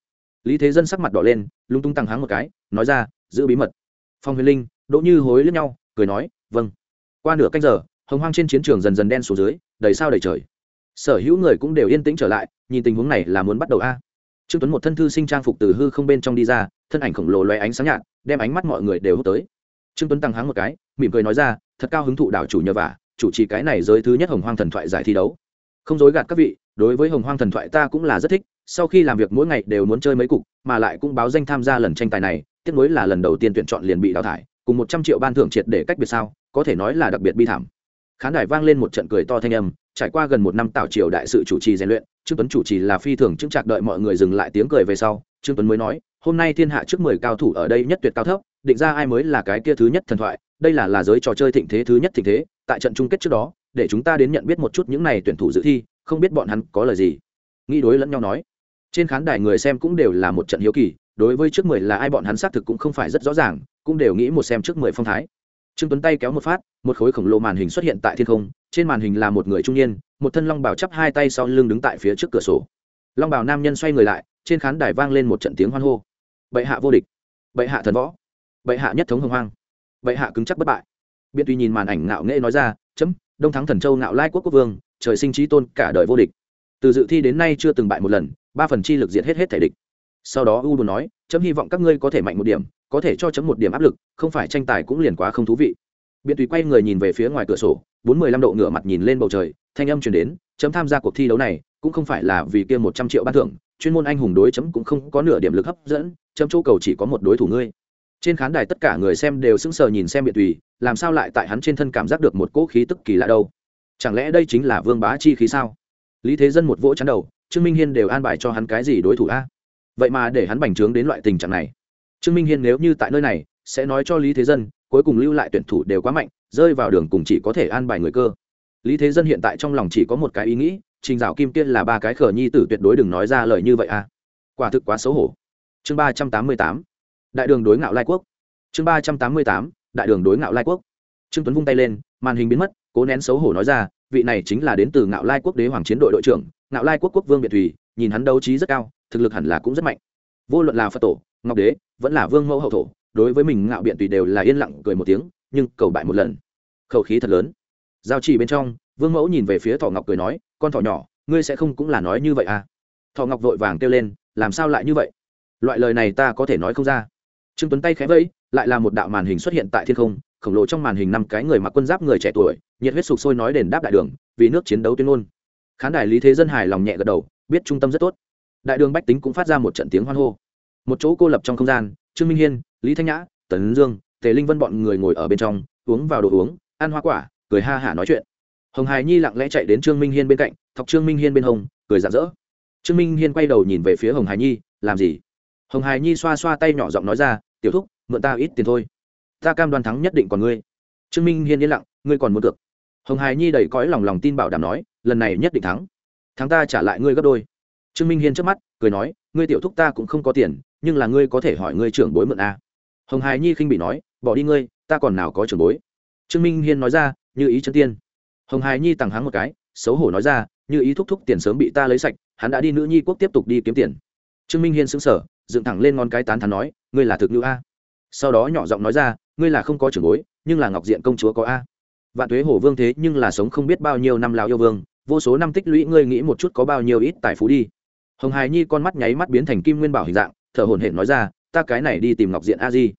Speaker 1: Lý thế dân sắc mặt đỏ lên, lung tung tăng háng một cái, nói ra, giữ bí mật. Phong huyền linh đỗ như hối lẫn nhau, cười nói vâng. Qua nửa canh giờ, hồng hoang trên chiến trường dần dần đen xuống dưới, đầy sao đầy trời. Sở hữu người cũng đều yên tĩnh trở lại, nhìn tình huống này là muốn bắt đầu a. Trương tuấn một thân thư sinh trang phục từ hư không bên trong đi ra, thân ảnh khổng lồ loe ánh sáng nhạt, đem ánh mắt mọi người đều hút tới. Trương tuấn tăng háng một cái, mỉm cười nói ra, thật cao hứng thụ đảo chủ nhờ vả, chủ trì cái này giới thứ nhất hồng hoang thần thoại giải thi đấu. Không dối gạt các vị, đối với hồng hoang thần thoại ta cũng là rất thích, sau khi làm việc mỗi ngày đều muốn chơi mấy cục, mà lại cũng báo danh tham gia lần tranh tài này, tiếc nối là lần đầu tiên tuyển chọn liền bị đào thải cùng một trăm triệu ban thưởng triệt để cách biệt sao, có thể nói là đặc biệt bi thảm. Khán đài vang lên một trận cười to thanh âm, trải qua gần một năm tạo triều đại sự chủ trì rèn luyện, trương tuấn chủ trì là phi thường chứng chặt đợi mọi người dừng lại tiếng cười về sau, trương tuấn mới nói, hôm nay thiên hạ trước mười cao thủ ở đây nhất tuyệt cao thấp, định ra ai mới là cái kia thứ nhất thần thoại, đây là là giới trò chơi thịnh thế thứ nhất thịnh thế, tại trận chung kết trước đó, để chúng ta đến nhận biết một chút những này tuyển thủ dự thi, không biết bọn hắn có lời gì. Nghĩ đối lẫn nhau nói. Trên khán đài người xem cũng đều là một trận hiếu kỳ đối với trước mười là ai bọn hắn xác thực cũng không phải rất rõ ràng, cũng đều nghĩ một xem trước mười phong thái. Trương tuấn tay kéo một phát, một khối khổng lồ màn hình xuất hiện tại thiên không, trên màn hình là một người trung niên, một thân long bào chắp hai tay sau lưng đứng tại phía trước cửa sổ. Long bào nam nhân xoay người lại, trên khán đài vang lên một trận tiếng hoan hô. Bệ hạ vô địch. Bệ hạ thần võ. Bệ hạ nhất thống hồng hoang. Bệ hạ cứng chắc bất bại. Biện tuy nhìn màn ảnh ngạo nghễ nói ra, chấm, đông thắng thần châu ngạo lai quốc quốc vương, trời sinh trí tôn cả đời vô địch. Từ dự thi đến nay chưa từng bại một lần, ba phần chi lực diệt hết hết thể địch sau đó u buồn nói, chấm hy vọng các ngươi có thể mạnh một điểm, có thể cho chấm một điểm áp lực, không phải tranh tài cũng liền quá không thú vị. Biện tùy quay người nhìn về phía ngoài cửa sổ, bốn mươi lăm độ ngửa mặt nhìn lên bầu trời, thanh âm chuyển đến, chấm tham gia cuộc thi đấu này, cũng không phải là vì kia một trăm triệu ban thưởng, chuyên môn anh hùng đối chấm cũng không có nửa điểm lực hấp dẫn, chấm chỗ cầu chỉ có một đối thủ ngươi. Trên khán đài tất cả người xem đều sững sờ nhìn xem biện tùy, làm sao lại tại hắn trên thân cảm giác được một cỗ khí tức kỳ lạ đâu? Chẳng lẽ đây chính là vương bá chi khí sao? Lý thế dân một vỗ chắn đầu, trương minh hiên đều an bài cho hắn cái gì đối thủ a? Vậy mà để hắn bành trướng đến loại tình trạng này. Trương minh hiên nếu như tại nơi này, sẽ nói cho lý thế dân, cuối cùng lưu lại tuyển thủ đều quá mạnh, rơi vào đường cùng chỉ có thể an bài người cơ. Lý thế dân hiện tại trong lòng chỉ có một cái ý nghĩ, trình dạo kim tiên là ba cái khở nhi tử tuyệt đối đừng nói ra lời như vậy a quả thực quá xấu hổ. Chương ba trăm tám mươi tám. Đại đường đối ngạo lai quốc. Chương ba trăm tám mươi tám. Đại đường đối ngạo lai quốc. Trương tuấn vung tay lên, màn hình biến mất, cố nén xấu hổ nói ra, vị này chính là đến từ ngạo lai quốc đế hoàng chiến đội đội trưởng, ngạo lai quốc quốc vương biệt thủy, nhìn hắn đấu trí rất cao thực lực hẳn là cũng rất mạnh. Vô luận là phật tổ, ngọc đế, vẫn là vương mẫu hậu thổ, đối với mình ngạo biện tùy đều là yên lặng cười một tiếng, nhưng cầu bại một lần. Khẩu khí thật lớn. Giao chỉ bên trong, vương mẫu nhìn về phía thọ ngọc cười nói, con thỏ nhỏ, ngươi sẽ không cũng là nói như vậy à? Thọ ngọc vội vàng kêu lên, làm sao lại như vậy? Loại lời này ta có thể nói không ra. Trương tuấn tay khẽ vẫy, lại là một đạo màn hình xuất hiện tại thiên không, khổng lồ trong màn hình năm cái người mặc quân giáp người trẻ tuổi, nhiệt huyết sục sôi nói đền đáp đại đường, vì nước chiến đấu tuyên ngôn. Khán đài lý thế dân hài lòng nhẹ gật đầu, biết trung tâm rất tốt đại đường bách tính cũng phát ra một trận tiếng hoan hô. Một chỗ cô lập trong không gian, trương minh hiên, lý thanh nhã tấn dương, tề linh vân bọn người ngồi ở bên trong, uống vào đồ uống, ăn hoa quả, cười ha hả nói chuyện. Hồng hải nhi lặng lẽ chạy đến trương minh hiên bên cạnh, thọc trương minh hiên bên hông, cười rạng rỡ. Trương minh hiên quay đầu nhìn về phía hồng hải nhi, làm gì? Hồng hải nhi xoa xoa tay nhỏ giọng nói ra, tiểu thúc, mượn ta ít tiền thôi. Ta cam đoan thắng nhất định còn ngươi. Trương minh hiên yên lặng, ngươi còn muốn được hồng hải nhi đầy cõi lòng lòng tin bảo đảm nói, lần này nhất định thắng. Thắng ta trả lại ngươi gấp đôi trương minh hiên trước mắt, cười nói, ngươi tiểu thúc ta cũng không có tiền, nhưng là ngươi có thể hỏi ngươi trưởng bối mượn a hồng hải nhi khinh bị nói, bỏ đi ngươi, ta còn nào có trưởng bối? Trương minh hiên nói ra, như ý chân tiên. Hồng hải nhi tằng hắng một cái, xấu hổ nói ra, như ý thúc thúc tiền sớm bị ta lấy sạch, hắn đã đi nữ nhi quốc tiếp tục đi kiếm tiền. Trương minh hiên xứng sở dựng thẳng lên ngón cái tán thắn nói, ngươi là thực nữ a? Sau đó nhỏ giọng nói ra, ngươi là không có trưởng bối, nhưng là ngọc diện công chúa có a? Vạn tuế hổ vương thế nhưng là sống không biết bao nhiêu năm lào yêu vương, vô số năm tích lũy ngươi nghĩ một chút có bao nhiêu ít tài phú đi hồng hài nhi con mắt nháy mắt biến thành kim nguyên bảo hình dạng, thở hổn hển nói ra, ta cái này đi tìm ngọc diện a di.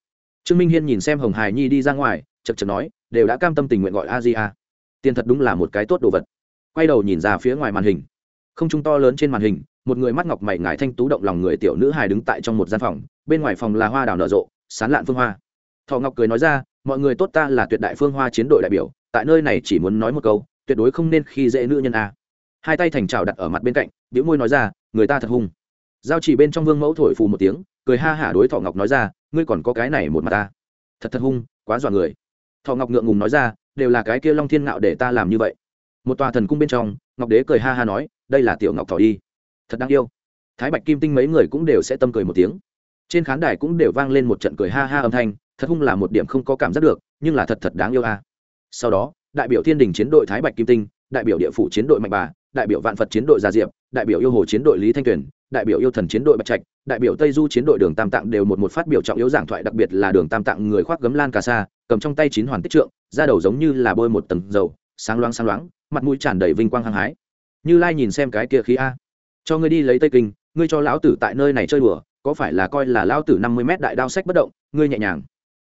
Speaker 1: Trương minh hiên nhìn xem hồng hài nhi đi ra ngoài chật chật nói, đều đã cam tâm tình nguyện gọi a di a. Tiền thật đúng là một cái tốt đồ vật. Quay đầu nhìn ra phía ngoài màn hình. Không trung to lớn trên màn hình, một người mắt ngọc mày ngải thanh tú động lòng người tiểu nữ hài đứng tại trong một gian phòng, bên ngoài phòng là hoa đào nở rộ, sán lạn phương hoa. Thọ ngọc cười nói ra, mọi người tốt ta là tuyệt đại phương hoa chiến đội đại biểu, tại nơi này chỉ muốn nói một câu, tuyệt đối không nên khi dễ nữ nhân a. Hai tay thành trào đặt ở mặt bên cạnh biểu môi nói ra người ta thật hung. Giao chỉ bên trong vương mẫu thổi phù một tiếng, cười ha hả đối thọ ngọc nói ra, ngươi còn có cái này một mặt ta. Thật thật hung, quá dọa người. Thọ ngọc ngượng ngùng nói ra, đều là cái kia long thiên ngạo để ta làm như vậy. Một tòa thần cung bên trong, ngọc đế cười ha ha nói, đây là tiểu ngọc thỏ đi. Thật đáng yêu. Thái bạch kim tinh mấy người cũng đều sẽ tâm cười một tiếng. Trên khán đài cũng đều vang lên một trận cười ha ha âm thanh, thật hung là một điểm không có cảm giác được, nhưng là thật thật đáng yêu a. Sau đó, đại biểu thiên đình chiến đội thái bạch kim tinh, đại biểu địa phủ chiến đội mạnh bà đại biểu vạn phật chiến đội gia diệp đại biểu yêu hồ chiến đội lý thanh tuyền đại biểu yêu thần chiến đội bạch trạch đại biểu tây du chiến đội đường tam tạng đều một một phát biểu trọng yếu giảng thoại đặc biệt là đường tam tạng người khoác gấm lan cà sa cầm trong tay chín hoàn tích trượng da đầu giống như là bôi một tầng dầu sáng loáng sáng loáng mặt mũi tràn đầy vinh quang hăng hái như lai nhìn xem cái kia khí a cho ngươi đi lấy tây kinh ngươi cho lão tử tại nơi này chơi đùa có phải là coi là lão tử năm mươi mét đại đao sách bất động ngươi nhẹ nhàng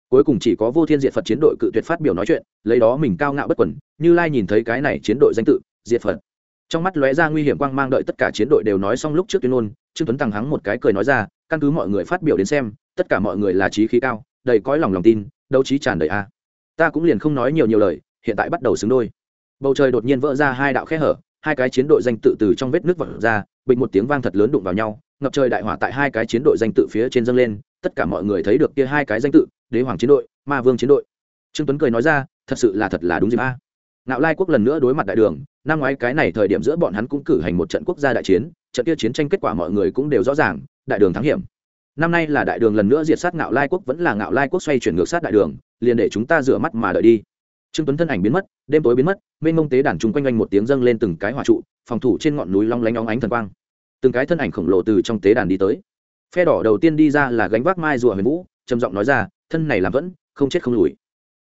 Speaker 1: cuối cùng chỉ có vô thiên diệt phật chiến đội cự tuyệt phát biểu nói chuyện lấy đó mình cao ngạo bất quẩn như lai nhìn thấy cái này chiến đội danh tự diệt phật trong mắt lóe ra nguy hiểm quang mang đợi tất cả chiến đội đều nói xong lúc trước tuyên ngôn, trương tuấn tăng hắng một cái cười nói ra, căn cứ mọi người phát biểu đến xem, tất cả mọi người là trí khí cao, đầy cõi lòng lòng tin, đấu trí tràn đầy a. Ta cũng liền không nói nhiều nhiều lời, hiện tại bắt đầu xứng đôi. Bầu trời đột nhiên vỡ ra hai đạo khe hở, hai cái chiến đội danh tự từ trong vết nước vỡ ra, bình một tiếng vang thật lớn đụng vào nhau, ngập trời đại hỏa tại hai cái chiến đội danh tự phía trên dâng lên, tất cả mọi người thấy được kia hai cái danh tự, đế hoàng chiến đội, ma vương chiến đội. Trương tuấn cười nói ra, thật sự là thật là đúng dịp a. Ngạo lai quốc lần nữa đối mặt đại đường năm ngoái cái này thời điểm giữa bọn hắn cũng cử hành một trận quốc gia đại chiến, trận kia chiến tranh kết quả mọi người cũng đều rõ ràng, đại đường thắng hiểm. Năm nay là đại đường lần nữa diệt sát ngạo lai quốc, vẫn là ngạo lai quốc xoay chuyển ngược sát đại đường, liền để chúng ta rửa mắt mà đợi đi. Trương tuấn thân ảnh biến mất, đêm tối biến mất, mênh mông tế đàn chung quanh quanh một tiếng dâng lên từng cái hỏa trụ, phòng thủ trên ngọn núi long lánh óng ánh thần quang. Từng cái thân ảnh khổng lồ từ trong tế đàn đi tới. Phe đỏ đầu tiên đi ra là gánh vác mai rùa huyền vũ, trầm giọng nói ra, thân này làm vẫn, không chết không lùi.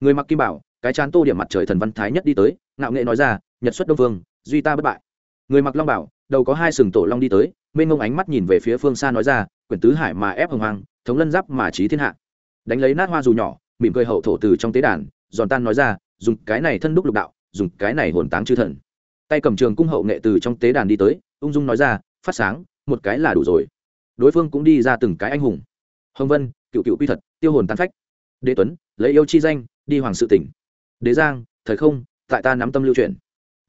Speaker 1: Người mặc kim bảo, cái chán tô điểm mặt trời thần văn thái nhất đi tới, ngạo nghệ nói ra nhật xuất đông vương duy ta bất bại. Người mặc long bảo, đầu có hai sừng tổ long đi tới, mênh mông ánh mắt nhìn về phía phương xa nói ra, quyển tứ hải mà ép hồng hoàng thống lân giáp mà trí thiên hạ. Đánh lấy nát hoa dù nhỏ, mỉm cười hậu thổ từ trong tế đàn, giòn tan nói ra, dùng cái này thân đúc lục đạo, dùng cái này hồn táng chư thần. Tay cầm trường cung hậu nghệ từ trong tế đàn đi tới, ung dung nói ra, phát sáng, một cái là đủ rồi. Đối phương cũng đi ra từng cái anh hùng. Hồng vân, cựu cựu quy thật, tiêu hồn tán phách. Đế tuấn, lấy yêu chi danh, đi hoàng sự tỉnh. Đế giang, thời không, tại ta nắm tâm lưu truyền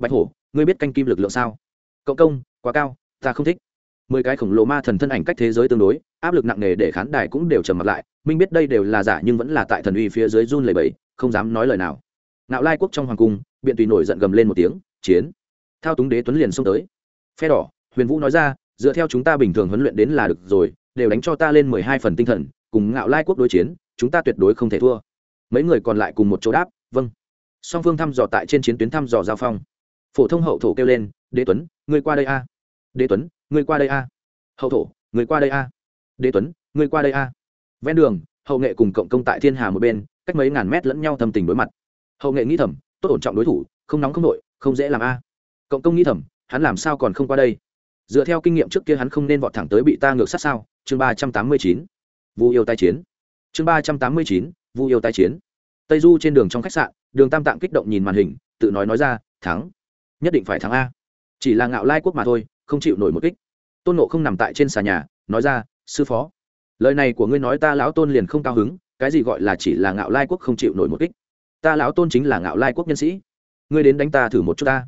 Speaker 1: bạch hổ, ngươi biết canh kim lực lượng sao? Cộng công, quá cao, ta không thích. Mười cái khổng lồ ma thần thân ảnh cách thế giới tương đối, áp lực nặng nề để khán đài cũng đều trầm mặt lại. Minh biết đây đều là giả nhưng vẫn là tại thần uy phía dưới run lầy bẫy không dám nói lời nào. Nạo lai quốc trong hoàng cung, biện tùy nổi giận gầm lên một tiếng, chiến. Thao túng đế tuấn liền xông tới. Phe đỏ, huyền vũ nói ra, dựa theo chúng ta bình thường huấn luyện đến là được rồi, đều đánh cho ta lên mười hai phần tinh thần, cùng ngạo lai quốc đối chiến, chúng ta tuyệt đối không thể thua. Mấy người còn lại cùng một chỗ đáp vâng. Song phương thăm dò tại trên chiến tuyến thăm dò giao phong phổ thông hậu thổ kêu lên, đế tuấn người qua đây a. Đế tuấn người qua đây a. Hậu thổ người qua đây a. Đế tuấn người qua đây a. Ven đường, hậu nghệ cùng cộng công tại thiên hà một bên, cách mấy ngàn mét lẫn nhau thâm tình đối mặt. Hậu nghệ nghĩ thầm, tốt ổn trọng đối thủ, không nóng không nội không dễ làm a. Cộng công nghĩ thầm, hắn làm sao còn không qua đây? Dựa theo kinh nghiệm trước kia hắn không nên vọt thẳng tới bị ta ngược sát sao? Chương ba trăm tám mươi chín. Vu yêu tai chiến. Chương ba trăm tám mươi chín. Vu yêu tai chiến. Tây du trên đường trong khách sạn, đường tam tạng kích động nhìn màn hình, tự nói nói ra, thắng nhất định phải thắng a. Chỉ là ngạo lai quốc mà thôi, không chịu nổi một kích. Tôn nộ không nằm tại trên xà nhà, nói ra, sư phó, lời này của ngươi nói ta lão tôn liền không cao hứng, cái gì gọi là chỉ là ngạo lai quốc không chịu nổi một kích. Ta lão tôn chính là ngạo lai quốc nhân sĩ. Ngươi đến đánh ta thử một chút ta.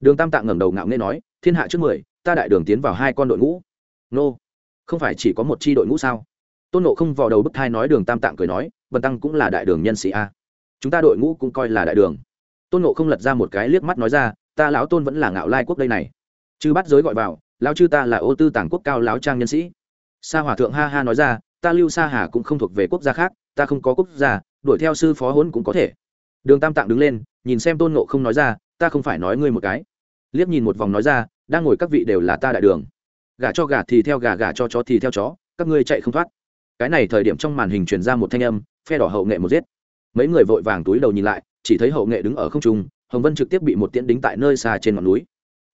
Speaker 1: Đường tam tạng ngẩng đầu ngạo nghe nói, thiên hạ trước mười, ta đại đường tiến vào hai con đội ngũ. Nô, không phải chỉ có một chi đội ngũ sao? Tôn nộ không vào đầu bức thai nói, đường tam tạng cười nói vần tăng cũng là đại đường nhân sĩ a. Chúng ta đội ngũ cũng coi là đại đường. Tôn nộ không lật ra một cái liếc mắt nói ra ta lão tôn vẫn là ngạo lai quốc đây này. Chư bắt giới gọi vào, lão chư ta là ô tư tàng quốc cao lão trang nhân sĩ. Sa hòa thượng ha ha nói ra, ta lưu sa hà cũng không thuộc về quốc gia khác, ta không có quốc gia, đuổi theo sư phó hốn cũng có thể. Đường tam tạng đứng lên, nhìn xem tôn nộ không nói ra, ta không phải nói ngươi một cái. Liếc nhìn một vòng nói ra, đang ngồi các vị đều là ta đại đường. Gà cho gà thì theo gà gà cho chó thì theo chó, các ngươi chạy không thoát. Cái này thời điểm trong màn hình truyền ra một thanh âm, phe đỏ hậu nghệ một giết. Mấy người vội vàng túi đầu nhìn lại, chỉ thấy hậu nghệ đứng ở không trung hồng vân trực tiếp bị một tiễn đính tại nơi xa trên ngọn núi.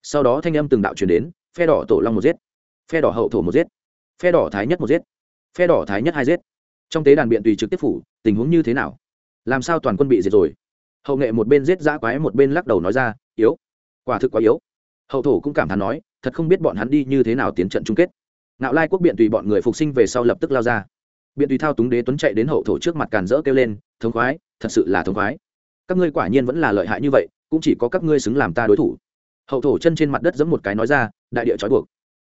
Speaker 1: Sau đó thanh âm từng đạo truyền đến, phe đỏ tổ long một giết, phe đỏ hậu thổ một giết, phe đỏ thái nhất một giết, phe đỏ thái nhất hai giết. Trong tế đàn biện tùy trực tiếp phủ, tình huống như thế nào? Làm sao toàn quân bị diệt rồi? Hậu nghệ một bên giết giã quái một bên lắc đầu nói ra, yếu. Quả thực quá yếu. Hậu thổ cũng cảm thán nói, thật không biết bọn hắn đi như thế nào tiến trận chung kết. Nạo lai quốc biện tùy bọn người phục sinh về sau lập tức lao ra. Biện tùy thao túng đế tuấn chạy đến hậu thổ trước mặt càn rỡ kêu lên, thống khoái, thật sự là thống khoái các ngươi quả nhiên vẫn là lợi hại như vậy, cũng chỉ có các ngươi xứng làm ta đối thủ. Hậu thổ chân trên mặt đất giẫm một cái nói ra, đại địa trói buộc.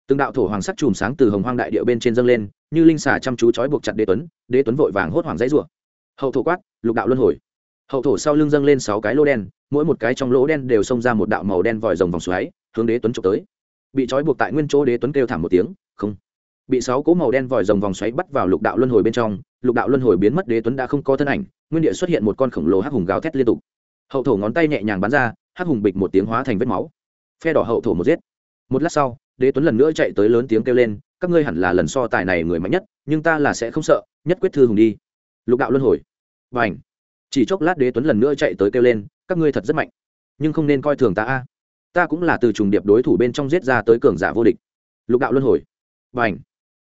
Speaker 1: Từng đạo thổ hoàng sắc chùm sáng từ hồng hoang đại địa bên trên dâng lên, như linh xà chăm chú trói buộc chặt đế tuấn đế tuấn vội vàng hốt hoàng dãy rủa. Hậu thổ quát, lục đạo luân hồi. Hậu thổ sau lưng dâng lên sáu cái lỗ đen, mỗi một cái trong lỗ đen đều xông ra một đạo màu đen vòi rồng vòng xoáy, hướng đế tuấn trục tới. Bị trói buộc tại nguyên chỗ đế tuấn kêu thảm một tiếng, không bị sáu cỗ màu đen vòi rồng vòng xoáy bắt vào lục đạo luân hồi bên trong, lục đạo luân hồi biến mất đế tuấn đã không có thân ảnh, nguyên địa xuất hiện một con khổng lồ hắc hùng gào thét liên tục. Hậu thổ ngón tay nhẹ nhàng bắn ra, hắc hùng bịch một tiếng hóa thành vết máu. Phe đỏ hậu thổ một giết. Một lát sau, đế tuấn lần nữa chạy tới lớn tiếng kêu lên, các ngươi hẳn là lần so tài này người mạnh nhất, nhưng ta là sẽ không sợ, nhất quyết thư hùng đi. Lục đạo luân hồi. Và ảnh chỉ chốc lát đế tuấn lần nữa chạy tới kêu lên, các ngươi thật rất mạnh, nhưng không nên coi thường ta a. Ta cũng là từ trùng điệp đối thủ bên trong giết ra tới cường giả vô địch. Lục đạo luân hồi. Và ảnh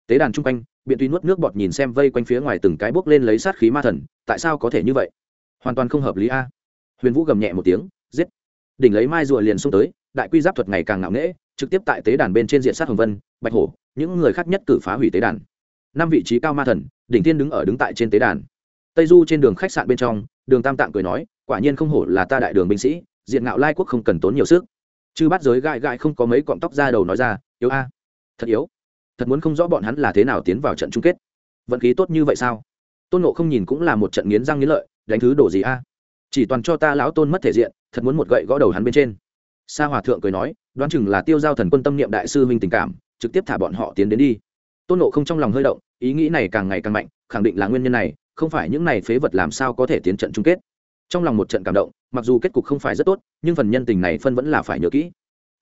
Speaker 1: tế đàn chung quanh biện tuy nuốt nước bọt nhìn xem vây quanh phía ngoài từng cái bốc lên lấy sát khí ma thần, tại sao có thể như vậy? Hoàn toàn không hợp lý a. Huyền vũ gầm nhẹ một tiếng, giết. Đỉnh lấy mai rùa liền xông tới, đại quy giáp thuật ngày càng ngạo nghễ, trực tiếp tại tế đàn bên trên diện sát hồng vân, bạch hổ, những người khác nhất cử phá hủy tế đàn. Năm vị trí cao ma thần, đỉnh tiên đứng ở đứng tại trên tế đàn. Tây du trên đường khách sạn bên trong, đường tam tạng cười nói, quả nhiên không hổ là ta đại đường binh sĩ, diện ngạo lai quốc không cần tốn nhiều sức. Chư bắt giới gãi gãi không có mấy cọng tóc ra đầu nói ra, yếu a, thật yếu thật muốn không rõ bọn hắn là thế nào tiến vào trận chung kết. Vận khí tốt như vậy sao? Tôn nộ không nhìn cũng là một trận nghiến răng nghiến lợi, đánh thứ đổ gì a? Chỉ toàn cho ta lão tôn mất thể diện, thật muốn một gậy gõ đầu hắn bên trên. Sa hòa thượng cười nói, đoán chừng là tiêu giao thần quân tâm niệm đại sư huynh tình cảm, trực tiếp thả bọn họ tiến đến đi. Tôn nộ không trong lòng hơi động, ý nghĩ này càng ngày càng mạnh, khẳng định là nguyên nhân này, không phải những này phế vật làm sao có thể tiến trận chung kết. Trong lòng một trận cảm động, mặc dù kết cục không phải rất tốt, nhưng phần nhân tình này phân vẫn là phải nhớ kỹ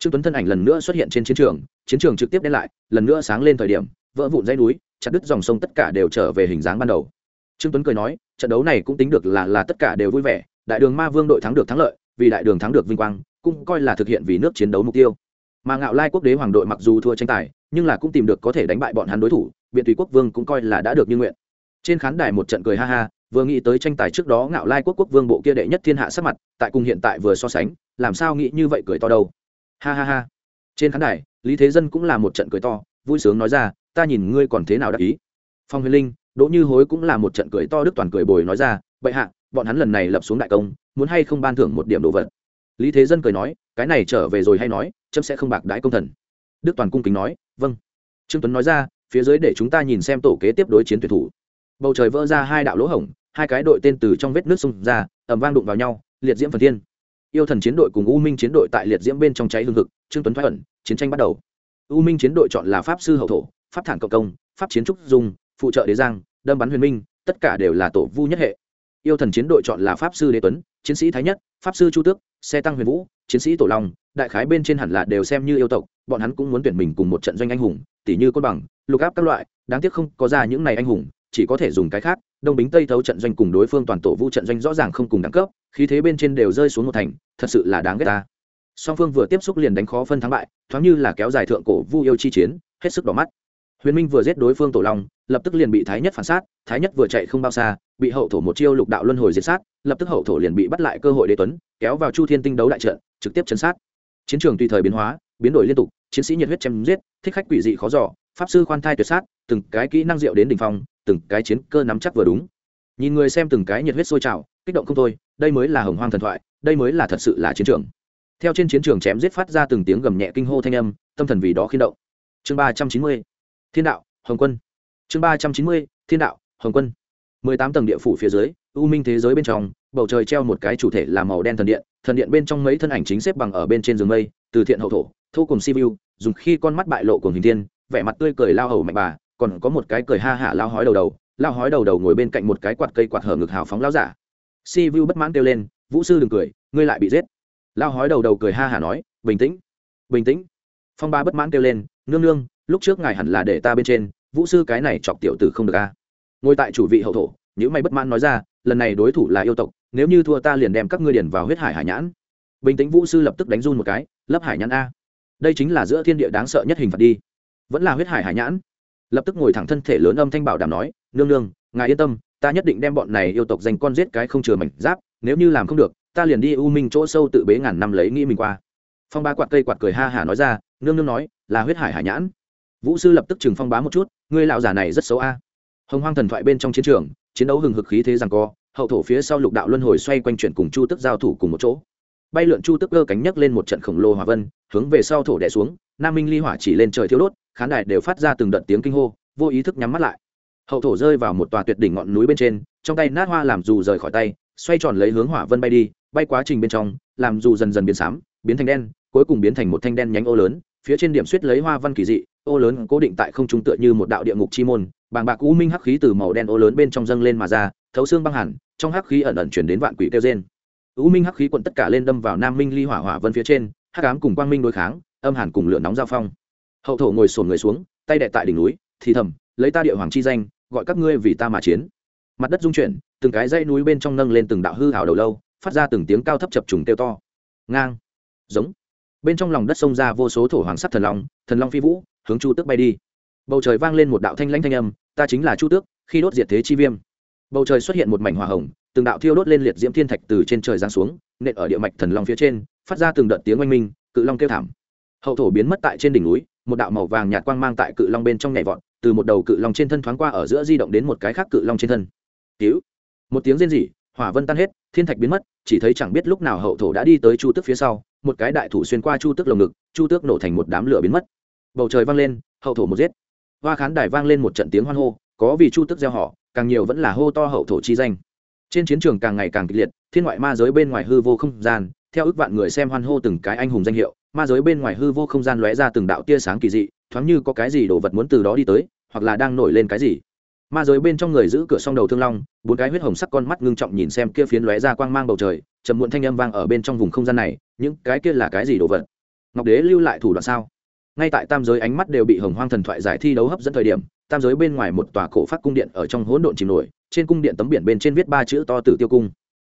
Speaker 1: trương tuấn thân ảnh lần nữa xuất hiện trên chiến trường chiến trường trực tiếp đen lại, lần nữa sáng lên thời điểm, vỡ vụn dây núi, chặt đứt dòng sông tất cả đều trở về hình dáng ban đầu. Trương tuấn cười nói, trận đấu này cũng tính được là là tất cả đều vui vẻ, đại đường ma vương đội thắng được thắng lợi, vì đại đường thắng được vinh quang, cũng coi là thực hiện vì nước chiến đấu mục tiêu. Mà ngạo lai quốc đế hoàng đội mặc dù thua tranh tài, nhưng là cũng tìm được có thể đánh bại bọn hắn đối thủ biện tùy quốc vương cũng coi là đã được như nguyện. Trên khán đài một trận cười ha ha, vừa nghĩ tới tranh tài trước đó ngạo lai quốc quốc vương bộ kia đệ nhất thiên hạ sắc mặt, tại cùng hiện tại vừa so sánh, làm sao nghĩ như vậy cười to đâu ha ha ha. Trên khán đài, lý thế dân cũng là một trận cười to, vui sướng nói ra, ta nhìn ngươi còn thế nào đắc ý? Phong huyền linh, đỗ như hối cũng là một trận cười to đức toàn cười bồi nói ra, bệ hạ, bọn hắn lần này lập xuống đại công, muốn hay không ban thưởng một điểm đồ vật? Lý thế dân cười nói, cái này trở về rồi hay nói trâm sẽ không bạc đái công thần. Đức toàn cung kính nói vâng. Trương tuấn nói ra, phía dưới để chúng ta nhìn xem tổ kế tiếp đối chiến tuyển thủ. Bầu trời vỡ ra hai đạo lỗ hổng, hai cái đội tên từ trong vết nước xung ra ẩm vang đụng vào nhau, liệt diễm phần thiên yêu thần chiến đội cùng u minh chiến đội tại liệt diễm bên trong cháy hương thực trương tuấn thoái ẩn, chiến tranh bắt đầu. U minh chiến đội chọn là pháp sư hậu thổ, pháp thản cộng công, pháp chiến trúc dung, phụ trợ đế giang, đâm bắn huyền minh, tất cả đều là tổ vu nhất hệ. Yêu thần chiến đội chọn là pháp sư đế tuấn, chiến sĩ thái nhất, pháp sư chu tước, xe tăng huyền vũ, chiến sĩ tổ long, đại khái bên trên hẳn là đều xem như yêu tộc, bọn hắn cũng muốn tuyển mình cùng một trận doanh anh hùng tỷ như côn bằng, lục áp các loại, đáng tiếc không có ra những này anh hùng chỉ có thể dùng cái khác, đông bính tây thấu trận doanh cùng đối phương toàn tổ vu trận doanh rõ ràng không cùng đẳng cấp, khí thế bên trên đều rơi xuống một thành, thật sự là đáng ghét ta. Song phương vừa tiếp xúc liền đánh khó phân thắng bại, thoáng như là kéo dài thượng cổ vu yêu chi chiến, hết sức đỏ mắt. Huyền minh vừa giết đối phương tổ long, lập tức liền bị thái nhất phản sát, thái nhất vừa chạy không bao xa, bị hậu thổ một chiêu lục đạo luân hồi diệt sát, lập tức hậu thổ liền bị bắt lại cơ hội đế tuấn, kéo vào chu thiên tinh đấu đại trận, trực tiếp chấn sát. Chiến trường tùy thời biến hóa, biến đổi liên tục, chiến sĩ nhiệt huyết chém giết, thích khách quỷ dị khó giỏ pháp sư khoan thai tuyệt sát, từng cái kỹ năng diệu đến đỉnh phong, từng cái chiến cơ nắm chắc vừa đúng. Nhìn người xem từng cái nhiệt huyết sôi trào, kích động không thôi, đây mới là hồng hoang thần thoại, đây mới là thật sự là chiến trường. Theo trên chiến trường chém giết phát ra từng tiếng gầm nhẹ kinh hô thanh âm, tâm thần vì đó khiên động. Chương ba trăm chín mươi, thiên đạo, hồng quân. Chương ba trăm chín mươi, thiên đạo, hồng quân. Mười tám tầng địa phủ phía dưới, u minh thế giới bên trong, bầu trời treo một cái chủ thể là màu đen thần điện thần điện bên trong mấy thân ảnh chính xếp bằng ở bên trên giường mây, từ thiện hậu thổ thu cùng si vu, dùng khi con mắt bại lộ của hình thiên vẻ mặt tươi cười lao hầu mạnh bà, còn có một cái cười ha hả lao hói đầu đầu, lao hói đầu đầu ngồi bên cạnh một cái quạt cây quạt hở ngực hào phóng lao giả. Si vu bất mãn kêu lên, vũ sư đừng cười, ngươi lại bị giết. Lao hói đầu đầu cười ha hả nói, bình tĩnh bình tĩnh. Phong ba bất mãn kêu lên, nương nương, lúc trước ngài hẳn là để ta bên trên, vũ sư cái này chọc tiểu tử không được a. Ngồi tại chủ vị hậu thổ những mày bất mãn nói ra, lần này đối thủ là yêu tộc, nếu như thua ta liền đem các ngươi điển vào huyết hải hải nhãn. Bình tĩnh vũ sư lập tức đánh run một cái, lấp hải nhãn a, đây chính là giữa thiên địa đáng sợ nhất hình phạt đi vẫn là huyết hải hải nhãn. Lập tức ngồi thẳng thân thể lớn âm thanh bảo đảm nói, nương nương, ngài yên tâm, ta nhất định đem bọn này yêu tộc danh con giết cái không chừa mảnh giáp, nếu như làm không được, ta liền đi u minh chỗ sâu tự bế ngàn năm lấy nghĩ mình qua. Phong ba quạt cây quạt cười ha hả nói ra, nương nương nói, là huyết hải hải nhãn. Vũ sư lập tức chừng phong bá một chút, ngươi lão giả này rất xấu a. Hồng hoang thần thoại bên trong chiến trường, chiến đấu hừng hực khí thế rằng co, hậu thổ phía sau lục đạo luân hồi xoay quanh chuyển cùng chu tức giao thủ cùng một chỗ. Bay lượn chu tức cơ cánh nhấc lên một trận khổng lồ hỏa vân, hướng về sau thổ đẻ xuống, nam minh ly hỏa chỉ lên trời thiếu đốt khán đài đều phát ra từng đợt tiếng kinh hô, vô ý thức nhắm mắt lại. Hậu thổ rơi vào một tòa tuyệt đỉnh ngọn núi bên trên, trong tay nát hoa làm dù rời khỏi tay, xoay tròn lấy hướng hỏa vân bay đi, bay quá trình bên trong, làm dù dần dần biến xám, biến thành đen, cuối cùng biến thành một thanh đen nhánh ô lớn, phía trên điểm suýt lấy hoa văn kỳ dị, ô lớn cố định tại không trung tựa như một đạo địa ngục chi môn, bàng bạc u minh hắc khí từ màu đen ô lớn bên trong dâng lên mà ra, thấu xương băng hẳn, trong hắc khí ẩn ẩn chuyển đến vạn quỷ kêu trên u minh hắc khí quận tất cả lên đâm vào nam minh ly hỏa hỏa vân phía trên, hắc ám cùng quang minh đối kháng, âm hàn cùng lửa nóng giao phong hậu thổ ngồi sổn người xuống, tay đệ tại đỉnh núi, thì thầm, lấy ta địa hoàng chi danh, gọi các ngươi vì ta mà chiến. Mặt đất rung chuyển, từng cái dãy núi bên trong nâng lên từng đạo hư hảo đầu lâu, phát ra từng tiếng cao thấp chập trùng kêu to. Ngang. Giống. Bên trong lòng đất sông ra vô số thổ hoàng sắt thần long thần long phi vũ, hướng chu tước bay đi. Bầu trời vang lên một đạo thanh lãnh thanh âm, ta chính là chu tước, khi đốt diệt thế chi viêm. Bầu trời xuất hiện một mảnh hỏa hồng, từng đạo thiêu đốt lên liệt diễm thiên thạch từ trên trời giáng xuống, nện ở địa mạch thần long phía trên, phát ra từng đợt tiếng oanh minh, cự long kêu thảm. Hậu thổ biến mất tại trên đỉnh núi một đạo màu vàng nhạt quang mang tại cự long bên trong nhảy vọt, từ một đầu cự long trên thân thoáng qua ở giữa di động đến một cái khác cự long trên thân. Cứu. Một tiếng rên rỉ, hỏa vân tan hết, thiên thạch biến mất, chỉ thấy chẳng biết lúc nào hậu thổ đã đi tới chu tước phía sau, một cái đại thủ xuyên qua chu tước lồng ngực, chu tước nổ thành một đám lửa biến mất. Bầu trời vang lên, hậu thổ một giết. Hoa khán đài vang lên một trận tiếng hoan hô, có vì chu tước gieo họ, càng nhiều vẫn là hô to hậu thổ chi danh. Trên chiến trường càng ngày càng kịch liệt, thiên ngoại ma giới bên ngoài hư vô không gian, theo ước vạn người xem hoan hô từng cái anh hùng danh hiệu ma giới bên ngoài hư vô không gian lóe ra từng đạo tia sáng kỳ dị, thoáng như có cái gì đồ vật muốn từ đó đi tới, hoặc là đang nổi lên cái gì. Ma giới bên trong người giữ cửa song đầu thương long, bốn cái huyết hồng sắc con mắt ngưng trọng nhìn xem kia phiến lóe ra quang mang bầu trời, trầm muộn thanh âm vang ở bên trong vùng không gian này, những cái kia là cái gì đồ vật? Ngọc đế lưu lại thủ đoạn sao? Ngay tại tam giới ánh mắt đều bị hồng hoang thần thoại giải thi đấu hấp dẫn thời điểm, tam giới bên ngoài một tòa cổ phát cung điện ở trong hỗn độn chìm nổi, trên cung điện tấm biển bên trên viết ba chữ to tử tiêu cung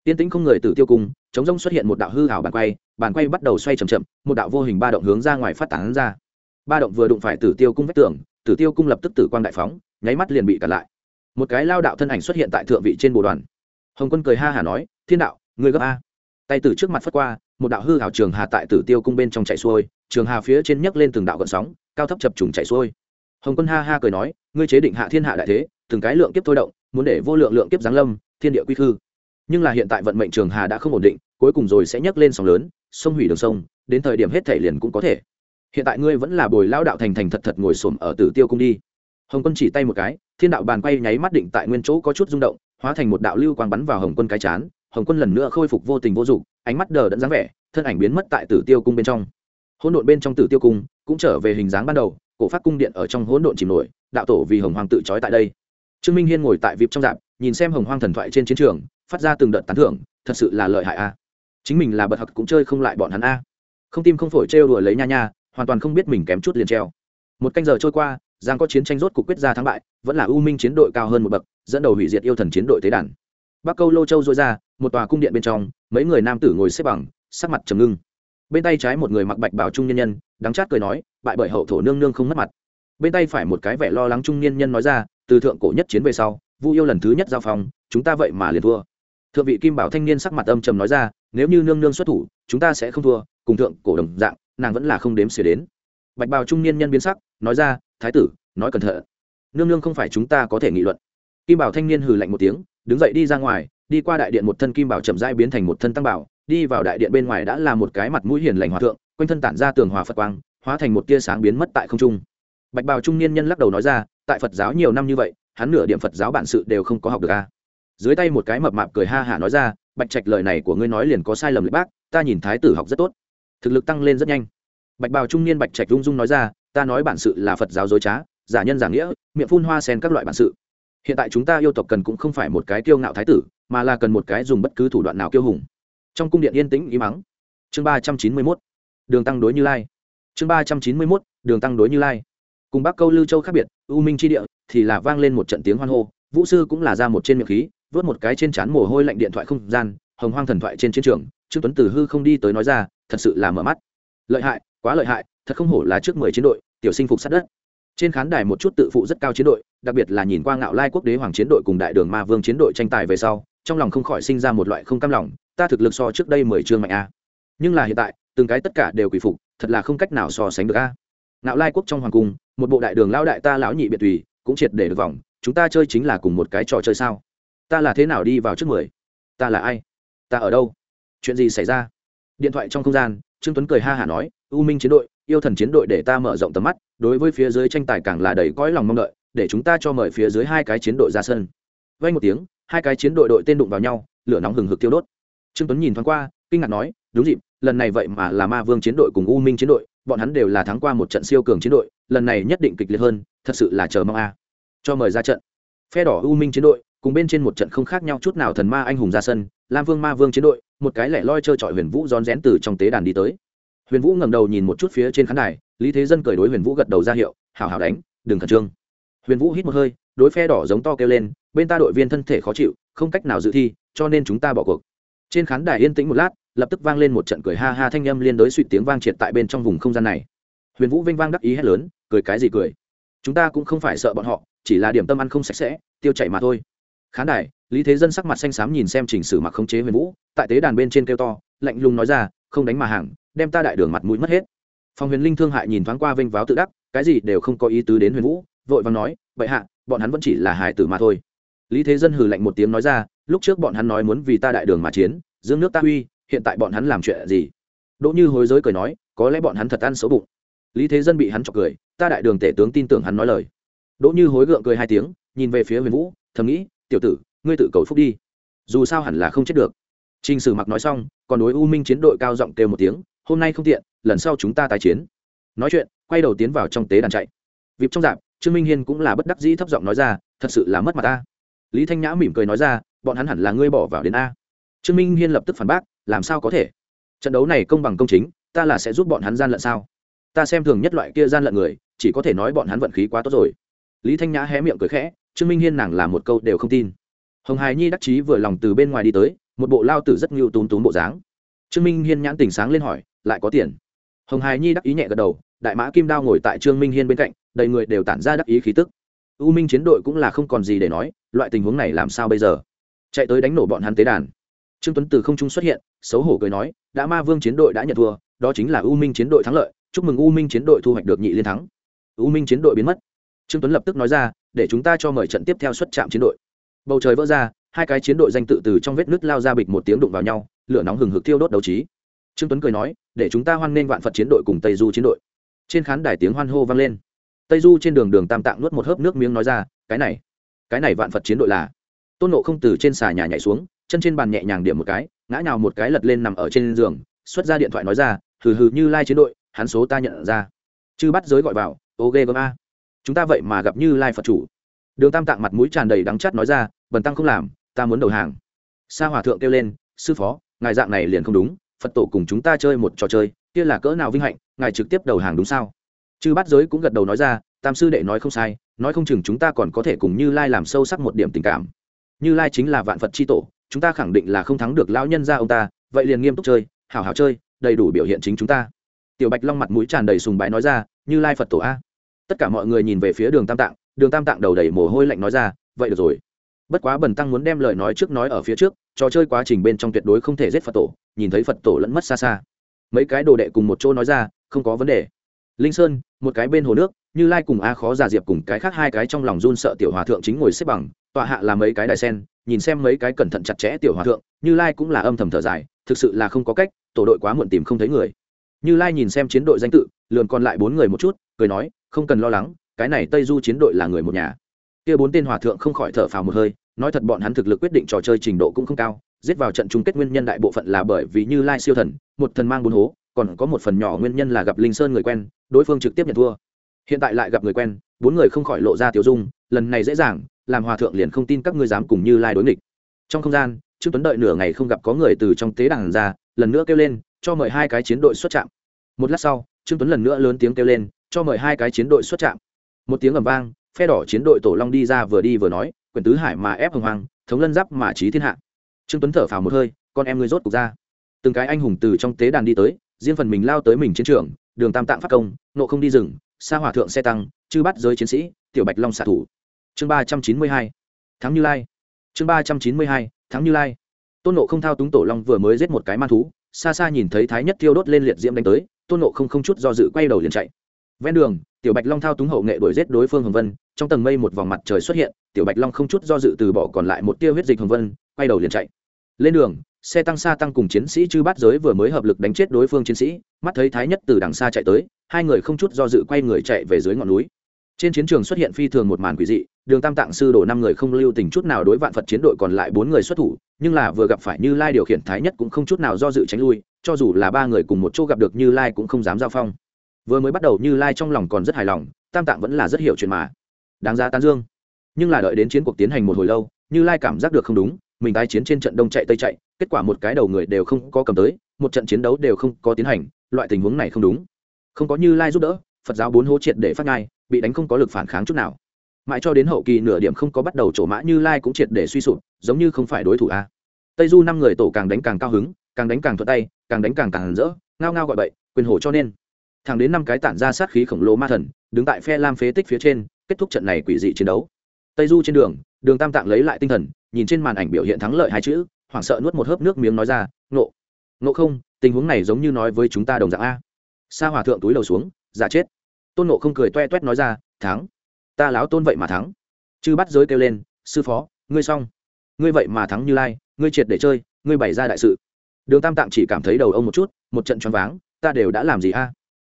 Speaker 1: tiên tĩnh không người tử tiêu cung chống rông xuất hiện một đạo hư hảo bàn quay bàn quay bắt đầu xoay chậm chậm, một đạo vô hình ba động hướng ra ngoài phát tán ra. Ba động vừa đụng phải tử tiêu cung vách tường, tử tiêu cung lập tức tử quang đại phóng, nháy mắt liền bị cản lại. Một cái lao đạo thân ảnh xuất hiện tại thượng vị trên bồ đoàn. Hồng quân cười ha hả nói, thiên đạo người gấp a. Tay từ trước mặt phất qua, một đạo hư hảo trường hà tại tử tiêu cung bên trong chạy xuôi, trường hà phía trên nhấc lên từng đạo gợn sóng, cao thấp chập trùng chạy xuôi. Hồng quân ha ha cười nói, ngươi chế định hạ thiên hạ đại thế, từng cái lượng kiếp thôi động, muốn để vô lượng lượng kiếp giáng lâm, thiên địa quy khư nhưng là hiện tại vận mệnh trường hà đã không ổn định, cuối cùng rồi sẽ nhấc lên sóng lớn, sông hủy đường sông, đến thời điểm hết thể liền cũng có thể. Hiện tại ngươi vẫn là bồi lao đạo thành thành thật thật ngồi xổm ở tử tiêu cung đi. Hồng quân chỉ tay một cái, thiên đạo bàn quay nháy mắt định tại nguyên chỗ có chút rung động, hóa thành một đạo lưu quang bắn vào hồng quân cái chán, hồng quân lần nữa khôi phục vô tình vô dụng, ánh mắt đờ đẫn dáng vẻ, thân ảnh biến mất tại tử tiêu cung bên trong. Hỗn độn bên trong tử tiêu cung cũng trở về hình dáng ban đầu, cổ phát cung điện ở trong hỗn độn chìm nổi, đạo tổ vì hồng hoàng tự trói tại đây. Trương minh hiên ngồi tại vịp trong dạp, nhìn xem hồng hoàng thần thoại trên chiến trường phát ra từng đợt tán thưởng, thật sự là lợi hại a. Chính mình là bậc học cũng chơi không lại bọn hắn a. Không tim không phổi trêu đùa lấy nha nha, hoàn toàn không biết mình kém chút liền treo. Một canh giờ trôi qua, giang có chiến tranh rốt cục quyết ra thắng bại, vẫn là u minh chiến đội cao hơn một bậc, dẫn đầu hủy diệt yêu thần chiến đội tế đàn. Bắc câu lô châu dôi ra, một tòa cung điện bên trong, mấy người nam tử ngồi xếp bằng, sắc mặt trầm ngưng. Bên tay trái một người mặc bạch bảo trung nhân nhân, đắng chát cười nói, bại bởi hậu thổ nương nương không mất mặt. Bên tay phải một cái vẻ lo lắng trung niên nhân nói ra, từ thượng cổ nhất chiến về sau, vu yêu lần thứ nhất giao phòng chúng ta vậy mà liền thua thượng vị kim bảo thanh niên sắc mặt âm trầm nói ra, nếu như nương nương xuất thủ, chúng ta sẽ không thua, cùng thượng cổ đồng dạng, nàng vẫn là không đếm xỉa đến. Bạch bào trung niên nhân biến sắc, nói ra, thái tử, nói cẩn thận. Nương nương không phải chúng ta có thể nghị luận. Kim bảo thanh niên hừ lạnh một tiếng, đứng dậy đi ra ngoài, đi qua đại điện một thân kim bảo chậm rãi biến thành một thân tăng bảo, đi vào đại điện bên ngoài đã là một cái mặt mũi hiền lành hòa thượng, quanh thân tản ra tường hòa phật quang, hóa thành một tia sáng biến mất tại không trung. Bạch bào trung niên nhân lắc đầu nói ra, tại phật giáo nhiều năm như vậy, hắn nửa điểm phật giáo bản sự đều không có học được a dưới tay một cái mập mạp cười ha hả nói ra, bạch trạch, lời này của ngươi nói liền có sai lầm lệ bác, ta nhìn thái tử học rất tốt. Thực lực tăng lên rất nhanh. Bạch bào trung niên bạch trạch rung rung nói ra, ta nói bản sự là phật giáo dối trá, giả nhân giả nghĩa, miệng phun hoa sen các loại bản sự. Hiện tại chúng ta yêu tộc cần cũng không phải một cái kiêu ngạo thái tử, mà là cần một cái dùng bất cứ thủ đoạn nào kiêu hùng. Trong cung điện yên tĩnh im mắng chương ba trăm chín mươi mốt. Đường tăng đối như lai. Chương ba trăm chín mươi mốt. Đường tăng đối như lai. Cùng bắc câu lưu châu khác biệt, u minh tri địa thì là vang lên một trận tiếng hoan hô, vũ sư cũng là ra một trên miệng khí vớt một cái trên trán mồ hôi lạnh điện thoại không gian, hồng hoang thần thoại trên chiến trường, trương tuấn từ hư không đi tới nói ra, thật sự là mở mắt. Lợi hại, quá lợi hại, thật không hổ là trước mười chiến đội, tiểu sinh phục sát đất. Trên khán đài một chút tự phụ rất cao chiến đội, đặc biệt là nhìn qua ngạo lai quốc đế hoàng chiến đội cùng đại đường ma vương chiến đội tranh tài về sau, trong lòng không khỏi sinh ra một loại không cam lòng, ta thực lực so trước đây mười chương mạnh a. Nhưng là hiện tại, từng cái tất cả đều quỷ phục, thật là không cách nào so sánh được a. Ngạo lai quốc trong hoàng cung, một bộ đại đường lao đại ta lão nhị biệt tùy, cũng triệt để được vòng, chúng ta chơi chính là cùng một cái trò chơi sao? Ta là thế nào đi vào trước mười? Ta là ai? Ta ở đâu? Chuyện gì xảy ra? Điện thoại trong không gian, trương tuấn cười ha hả nói, u minh chiến đội, yêu thần chiến đội để ta mở rộng tầm mắt, đối với phía dưới tranh tài càng là đầy cõi lòng mong đợi, để chúng ta cho mời phía dưới hai cái chiến đội ra sân. Vay một tiếng, hai cái chiến đội đội tên đụng vào nhau, lửa nóng hừng hực tiêu đốt. Trương tuấn nhìn thoáng qua, kinh ngạc nói, đúng dịp, lần này vậy mà là ma vương chiến đội cùng u minh chiến đội, bọn hắn đều là thắng qua một trận siêu cường chiến đội, lần này nhất định kịch liệt hơn, thật sự là chờ mong a. Cho mời ra trận. Phe đỏ u minh chiến đội cùng bên trên một trận không khác nhau chút nào thần ma anh hùng ra sân, lam vương ma vương chiến đội, một cái lẻ loi trơ trọi huyền vũ rón rén từ trong tế đàn đi tới. Huyền vũ ngẩng đầu nhìn một chút phía trên khán đài, lý thế dân cười đối huyền vũ gật đầu ra hiệu hào hào đánh, đừng khẩn trương. Huyền vũ hít một hơi, đối phe đỏ giống to kêu lên, bên ta đội viên thân thể khó chịu, không cách nào dự thi, cho nên chúng ta bỏ cuộc. Trên khán đài yên tĩnh một lát, lập tức vang lên một trận cười ha ha thanh âm liên đối suy tiếng vang triệt tại bên trong vùng không gian này. Huyền vũ vinh vang đắc ý hét lớn, cười cái gì cười. Chúng ta cũng không phải sợ bọn họ, chỉ là điểm tâm ăn không sạch sẽ, tiêu chảy mà thôi khán đài, lý thế dân sắc mặt xanh xám nhìn xem chỉnh sử mặc khống chế huyền vũ, tại tế đàn bên trên kêu to, lạnh lùng nói ra, không đánh mà hàng, đem ta đại đường mặt mũi mất hết. Phòng huyền linh thương hại nhìn thoáng qua vênh váo tự đắc, cái gì đều không có ý tứ đến huyền vũ, vội vàng nói vậy hạ, bọn hắn vẫn chỉ là hải tử mà thôi. Lý thế dân hừ lạnh một tiếng nói ra, lúc trước bọn hắn nói muốn vì ta đại đường mà chiến, dương nước ta uy, hiện tại bọn hắn làm chuyện gì? Đỗ như hối dối cười nói, có lẽ bọn hắn thật ăn xấu bụng. Lý thế dân bị hắn chọc cười, ta đại đường tể tướng tin tưởng hắn nói lời. Đỗ như hối gượng cười hai tiếng, nhìn về phía huyền vũ, thầm nghĩ tiểu tử, ngươi tự cầu phúc đi. Dù sao hẳn là không chết được. T r ì n h sử mặc nói xong, còn đối u minh chiến đội cao giọng kêu một tiếng, hôm nay không tiện, lần sau chúng ta tái chiến. Nói chuyện, quay đầu tiến vào trong tế đàn chạy. Vịp trong dạp, trương minh hiên cũng là bất đắc dĩ thấp giọng nói ra, thật sự là mất mặt ta. Lý thanh nhã mỉm cười nói ra, bọn hắn hẳn là ngươi bỏ vào đến a. Trương minh hiên lập tức phản bác, làm sao có thể? Trận đấu này công bằng công chính, ta là sẽ giúp bọn hắn gian lận sao? Ta xem thường nhất loại kia gian lận người, chỉ có thể nói bọn hắn vận khí quá tốt rồi. Lý thanh nhã hé miệng cười khẽ trương minh hiên nàng làm một câu đều không tin. Hồng hài nhi đắc chí vừa lòng từ bên ngoài đi tới, một bộ lao tử rất ngưu tún tún bộ dáng. Trương minh hiên nhãn tỉnh sáng lên hỏi, lại có tiền? Hồng hài nhi đắc ý nhẹ gật đầu, đại mã kim đao ngồi tại trương minh hiên bên cạnh, đầy người đều tản ra đắc ý khí tức. U minh chiến đội cũng là không còn gì để nói, loại tình huống này làm sao bây giờ? Chạy tới đánh nổ bọn hắn tế đàn. Trương tuấn từ không trung xuất hiện, xấu hổ cười nói, đã ma vương chiến đội đã nhận thua, đó chính là u minh chiến đội thắng lợi, chúc mừng u minh chiến đội thu hoạch được nhị liên thắng. U minh chiến đội biến mất. Trương tuấn lập tức nói ra để chúng ta cho mời trận tiếp theo xuất trạm chiến đội. Bầu trời vỡ ra, hai cái chiến đội danh tự từ trong vết nứt lao ra bịch một tiếng đụng vào nhau, lửa nóng hừng hực thiêu đốt đấu trí. Trương tuấn cười nói, để chúng ta hoan nghênh vạn phật chiến đội cùng tây du chiến đội. Trên khán đài tiếng hoan hô vang lên. Tây du trên đường đường tam tạng nuốt một hớp nước miếng nói ra, cái này cái này vạn phật chiến đội là. Tôn nộ không từ trên xà nhà nhảy xuống, chân trên bàn nhẹ nhàng điểm một cái, ngã nhào một cái lật lên nằm ở trên giường, xuất ra điện thoại nói ra, hừ hừ, như lai chiến đội, hắn số ta nhận ra. Chư bắt giới gọi vào, ô ghê gớm a chúng ta vậy mà gặp như lai phật chủ. Đường tam tạng mặt mũi tràn đầy đắng chắt nói ra, bần tăng không làm, ta muốn đầu hàng. Sa hòa thượng kêu lên, sư phó, ngài dạng này liền không đúng, phật tổ cùng chúng ta chơi một trò chơi, kia là cỡ nào vinh hạnh, ngài trực tiếp đầu hàng đúng sao? Chư bát giới cũng gật đầu nói ra, tam sư đệ nói không sai, nói không chừng chúng ta còn có thể cùng như lai làm sâu sắc một điểm tình cảm. Như lai chính là vạn phật c h i tổ, chúng ta khẳng định là không thắng được lão nhân ra ông ta, vậy liền nghiêm túc chơi, hảo hảo chơi, đầy đủ biểu hiện chính chúng ta. Tiểu bạch long mặt mũi tràn đầy sùng bái nói ra, như lai phật tổ a tất cả mọi người nhìn về phía đường tam tạng, đường tam tạng đầu đầy mồ hôi lạnh nói ra, vậy được rồi. Bất quá bần tăng muốn đem lời nói trước nói ở phía trước, trò chơi quá trình bên trong tuyệt đối không thể giết phật tổ, nhìn thấy phật tổ lẫn mất xa xa. Mấy cái đồ đệ cùng một chỗ nói ra, không có vấn đề. Linh sơn, một cái bên hồ nước, như lai cùng a khó giả diệp cùng cái khác hai cái trong lòng run sợ tiểu hòa thượng chính ngồi xếp bằng, tọa hạ là mấy cái đài sen, nhìn xem mấy cái cẩn thận chặt chẽ tiểu hòa thượng, như lai cũng là âm thầm thở dài, thực sự là không có cách, tổ đội quá muộn tìm không thấy người. Như lai nhìn xem chiến đội danh tự lườn còn lại bốn người một chút cười nói, không cần lo lắng, cái này tây du chiến đội là người một nhà. Kia bốn tên hòa thượng không khỏi thở phào một hơi, nói thật bọn hắn thực lực quyết định trò chơi trình độ cũng không cao, giết vào trận chung kết nguyên nhân đại bộ phận là bởi vì như lai siêu thần, một thần mang bốn hố, còn có một phần nhỏ nguyên nhân là gặp linh sơn người quen, đối phương trực tiếp nhận thua. Hiện tại lại gặp người quen, bốn người không khỏi lộ ra tiểu dung, lần này dễ dàng, làm hòa thượng liền không tin các ngươi dám cùng như lai đối nghịch. Trong không gian, trương tuấn đợi nửa ngày không gặp có người từ trong tế đàn ra, lần nữa kêu lên, cho mời hai cái chiến đội xuất trạm. Một lát sau, trương tuấn lần nữa lớn tiếng kêu lên cho mời hai cái chiến đội xuất trạm. Một tiếng ầm vang, phe đỏ chiến đội tổ long đi ra vừa đi vừa nói, quyền tứ hải mà ép hồng hoàng thống lân giáp mà trí thiên hạ. Trương tuấn thở phào một hơi, con em ngươi rốt cục ra. Từng cái anh hùng từ trong tế đàn đi tới, riêng phần mình lao tới mình chiến trường, đường tam tạng phát công, nộ không đi rừng xa hòa thượng xe tăng, chư bắt giới chiến sĩ, tiểu bạch long xạ thủ. Chương ba trăm chín mươi hai tháng như lai. Chương ba trăm chín mươi hai tháng như lai. Tôn nộ không thao túng tổ long vừa mới giết một cái man thú, xa xa nhìn thấy thái nhất thiêu đốt lên liệt diễm đánh tới, tôn nộ không không chút do dự quay đầu liền chạy ven đường, tiểu bạch long thao túng hậu nghệ đuổi giết đối phương hồng vân, trong tầng mây một vòng mặt trời xuất hiện, tiểu bạch long không chút do dự từ bỏ còn lại một tia huyết dịch hồng vân, quay đầu liền chạy. Lên đường, xe tăng xa tăng cùng chiến sĩ chư bát giới vừa mới hợp lực đánh chết đối phương chiến sĩ, mắt thấy thái nhất từ đằng xa chạy tới, hai người không chút do dự quay người chạy về dưới ngọn núi. Trên chiến trường xuất hiện phi thường một màn quỷ dị, đường tam tạng sư đổ năm người không lưu tình chút nào đối vạn phật chiến đội còn lại bốn người xuất thủ, nhưng là vừa gặp phải như lai điều khiển thái nhất cũng không chút nào do dự tránh lui, cho dù là ba người cùng một chỗ gặp được như lai cũng không dám giao phong vừa mới bắt đầu như lai trong lòng còn rất hài lòng, tam tạng vẫn là rất hiểu chuyện mà. Đáng ra tán dương. Nhưng là đợi đến chiến cuộc tiến hành một hồi lâu, như lai cảm giác được không đúng, mình tái chiến trên trận đông chạy tây chạy, kết quả một cái đầu người đều không có cầm tới, một trận chiến đấu đều không có tiến hành, loại tình huống này không đúng. Không có như lai giúp đỡ, phật giáo bốn hố triệt để phát ngai bị đánh không có lực phản kháng chút nào. Mãi cho đến hậu kỳ nửa điểm không có bắt đầu trổ mã như lai cũng triệt để suy sụp, giống như không phải đối thủ a. Tây du năm người tổ càng đánh càng cao hứng, càng đánh càng thuận tay, càng đánh càng càng rỡ, ngao ngao gọi bậy, quyền hổ cho nên thẳng đến năm cái tản ra sát khí khổng lồ ma thần, đứng tại phe lam phế tích phía trên, kết thúc trận này quỷ dị chiến đấu. Tây du trên đường đường tam tạng lấy lại tinh thần, nhìn trên màn ảnh biểu hiện thắng lợi hai chữ, hoảng sợ nuốt một hớp nước miếng nói ra nộ nộ không, tình huống này giống như nói với chúng ta đồng dạng a. Sa hòa thượng túi đầu xuống, giả chết. Tôn nộ không cười toe toét nói ra, thắng, ta láo tôn vậy mà thắng. Chư bắt giới kêu lên, sư phó, ngươi xong. Ngươi vậy mà thắng như lai, ngươi triệt để chơi, ngươi bày ra đại sự. Đường tam tạng chỉ cảm thấy đầu ông một chút, một trận choáng váng, ta đều đã làm gì a?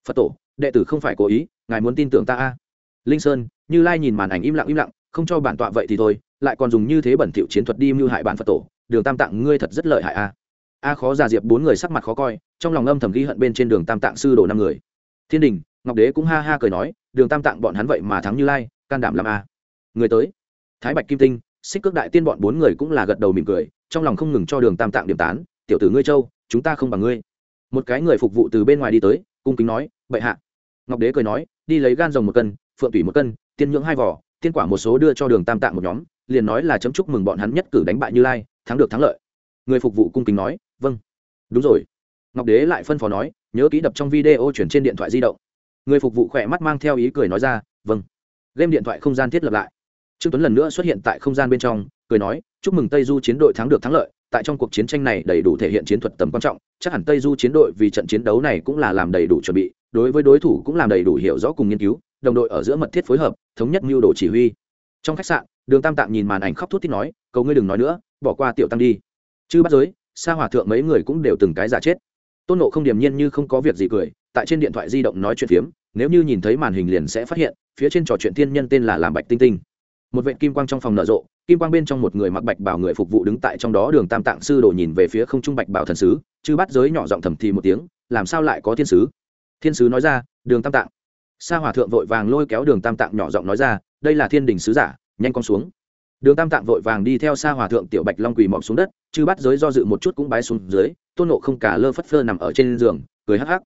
Speaker 1: Phật tổ, đệ tử không phải cố ý, ngài muốn tin tưởng ta a. Linh sơn, như lai nhìn màn ảnh im lặng im lặng, không cho bản tọa vậy thì thôi, lại còn dùng như thế bẩn thỉu chiến thuật đi mưu hại bản phật tổ, đường tam tạng ngươi thật rất lợi hại a. A khó già diệp bốn người sắc mặt khó coi, trong lòng âm thầm ghi hận bên trên đường tam tạng sư đồ năm người. Thiên đình, ngọc đế cũng ha ha cười nói, đường tam tạng bọn hắn vậy mà thắng như lai, can đảm làm a. Người tới. Thái bạch kim tinh, xích cước đại tiên bọn bốn người cũng là gật đầu mỉm cười, trong lòng không ngừng cho đường tam tạng điểm tán, tiểu tử ngươi châu, chúng ta không bằng ngươi. Một cái người phục vụ từ bên ngoài đi tới cung kính nói, bệ hạ. Ngọc đế cười nói, đi lấy gan rồng một cân, phượng thủy một cân, tiên nhưỡng hai vỏ, tiên quả một số đưa cho đường tam tạng một nhóm, liền nói là chấm chúc mừng bọn hắn nhất cử đánh bại như lai, thắng được thắng lợi. Người phục vụ cung kính nói vâng. Đúng rồi. Ngọc đế lại phân phó nói, nhớ kỹ đập trong video chuyển trên điện thoại di động. Người phục vụ khỏe mắt mang theo ý cười nói ra vâng. Game điện thoại không gian thiết lập lại. Trương tuấn lần nữa xuất hiện tại không gian bên trong, cười nói, chúc mừng tây du chiến đội thắng được thắng lợi tại trong cuộc chiến tranh này đầy đủ thể hiện chiến thuật tầm quan trọng, chắc hẳn tây du chiến đội vì trận chiến đấu này cũng là làm đầy đủ chuẩn bị, đối với đối thủ cũng làm đầy đủ hiểu rõ cùng nghiên cứu, đồng đội ở giữa mật thiết phối hợp, thống nhất mưu đồ chỉ huy. Trong khách sạn, đường tam tạng nhìn màn ảnh khóc thút thít nói, cầu ngươi đừng nói nữa, bỏ qua tiểu tăng đi. Chứ bắt giới xa hòa thượng mấy người cũng đều từng cái giả chết. Tôn nộ không điềm nhiên như không có việc gì cười, tại trên điện thoại di động nói chuyện phiếm, nếu như nhìn thấy màn hình liền sẽ phát hiện, phía trên trò chuyện thiên nhân tên là làm bạch tinh tinh. Một vệ kim quang trong phòng nở rộ kim quang bên trong một người mặc bạch bảo người phục vụ đứng tại trong đó, đường tam tạng sư đồ nhìn về phía không trung bạch bảo thần sứ chứ bắt giới nhỏ giọng thầm thì một tiếng, làm sao lại có thiên sứ? Thiên sứ nói ra, đường tam tạng. Sa hòa thượng vội vàng lôi kéo đường tam tạng nhỏ giọng nói ra, đây là thiên đình sứ giả, nhanh con xuống. Đường tam tạng vội vàng đi theo sa hòa thượng tiểu bạch long quỳ mọc xuống đất chứ bắt giới do dự một chút cũng bái xuống dưới, tôn nộ không cả lơ phất phơ nằm ở trên giường, cười hắc hắc.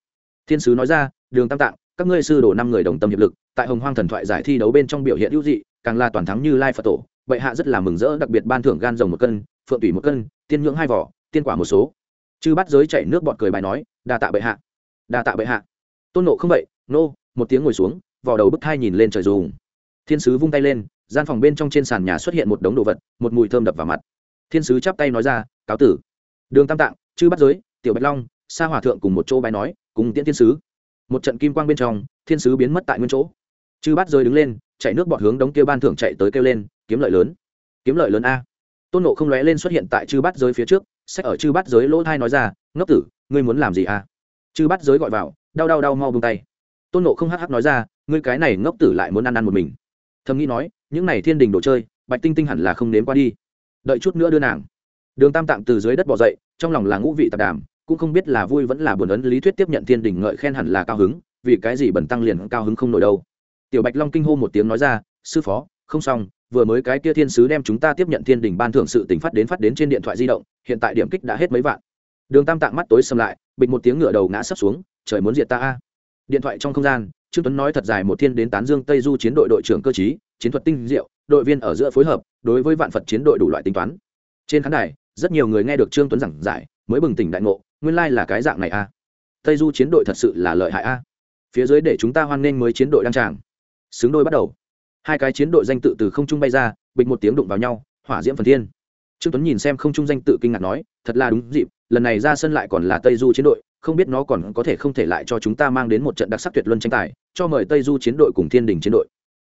Speaker 1: Thiên sứ nói ra, đường tam tạng, các ngươi sư đổ năm người đồng tâm hiệp lực, tại hồng hoang thần thoại giải thi đấu bên trong biểu hiện hữu dị, càng là toàn thắng như lai phật tổ bệ hạ rất là mừng rỡ, đặc biệt ban thưởng gan rồng một cân, phượng tủy một cân, tiên nhưỡng hai vỏ, tiên quả một số. Chư bắt giới chảy nước bọt cười bài nói, đa tạ bệ hạ, đa tạ bệ hạ. Tôn nộ không vậy, nô, một tiếng ngồi xuống, vò đầu bức thai nhìn lên trời dùng. Thiên sứ vung tay lên, gian phòng bên trong trên sàn nhà xuất hiện một đống đồ vật, một mùi thơm đập vào mặt. Thiên sứ chắp tay nói ra, cáo tử. Đường tam tạng, chư bắt giới, tiểu bạch long, sa hòa thượng cùng một chỗ bài nói, cùng tiễn thiên sứ. Một trận kim quang bên trong, thiên sứ biến mất tại nguyên chỗ. Chư bắt giới đứng lên, chạy nước bọt hướng đống kia ban thưởng chạy tới kêu lên kiếm lợi lớn. Kiếm lợi lớn a. Tôn nộ không lóe lên xuất hiện tại chư Bát giới phía trước sách ở chư Bát giới lỗ thai nói ra, ngốc tử, ngươi muốn làm gì a? Chư Bát giới gọi vào, đau đau đau mau bông tay. Tôn nộ không hắc hắc nói ra, ngươi cái này ngốc tử lại muốn ăn ăn một mình. Thầm nghĩ nói, những này thiên đình đồ chơi, bạch tinh tinh hẳn là không nếm qua đi. Đợi chút nữa đưa nàng. Đường tam tạng từ dưới đất bỏ dậy, trong lòng là ngũ vị tạp đàm, cũng không biết là vui vẫn là buồn ấn lý thuyết tiếp nhận thiên đình ngợi khen hẳn là cao hứng, vì cái gì bẩn tăng liền cao hứng không nổi đâu. Tiểu bạch long kinh hô một tiếng nói ra, sư phó, không xong vừa mới cái kia thiên sứ đem chúng ta tiếp nhận thiên đình ban thưởng sự tỉnh phát đến phát đến trên điện thoại di động, hiện tại điểm kích đã hết mấy vạn. Đường tam tạng mắt tối xâm lại, bịch một tiếng ngựa đầu ngã sấp xuống, trời muốn diệt ta a. Điện thoại trong không gian, trương tuấn nói thật dài một thiên đến tán dương tây du chiến đội đội trưởng cơ chí chiến thuật tinh diệu, đội viên ở giữa phối hợp, đối với vạn phật chiến đội đủ loại tính toán. Trên khán đài, rất nhiều người nghe được trương tuấn giảng giải, mới bừng tỉnh đại ngộ, nguyên lai là cái dạng này a. Tây du chiến đội thật sự là lợi hại a. Phía dưới để chúng ta hoan nghênh mới chiến đội đăng tràng. Xứng đôi bắt đầu hai cái chiến đội danh tự từ không trung bay ra, bịch một tiếng đụng vào nhau, hỏa diễm phần thiên. Trương tuấn nhìn xem không trung danh tự kinh ngạc nói, thật là đúng dịp, lần này ra sân lại còn là tây du chiến đội, không biết nó còn có thể không thể lại cho chúng ta mang đến một trận đặc sắc tuyệt luân tranh tài, cho mời tây du chiến đội cùng thiên đình chiến đội.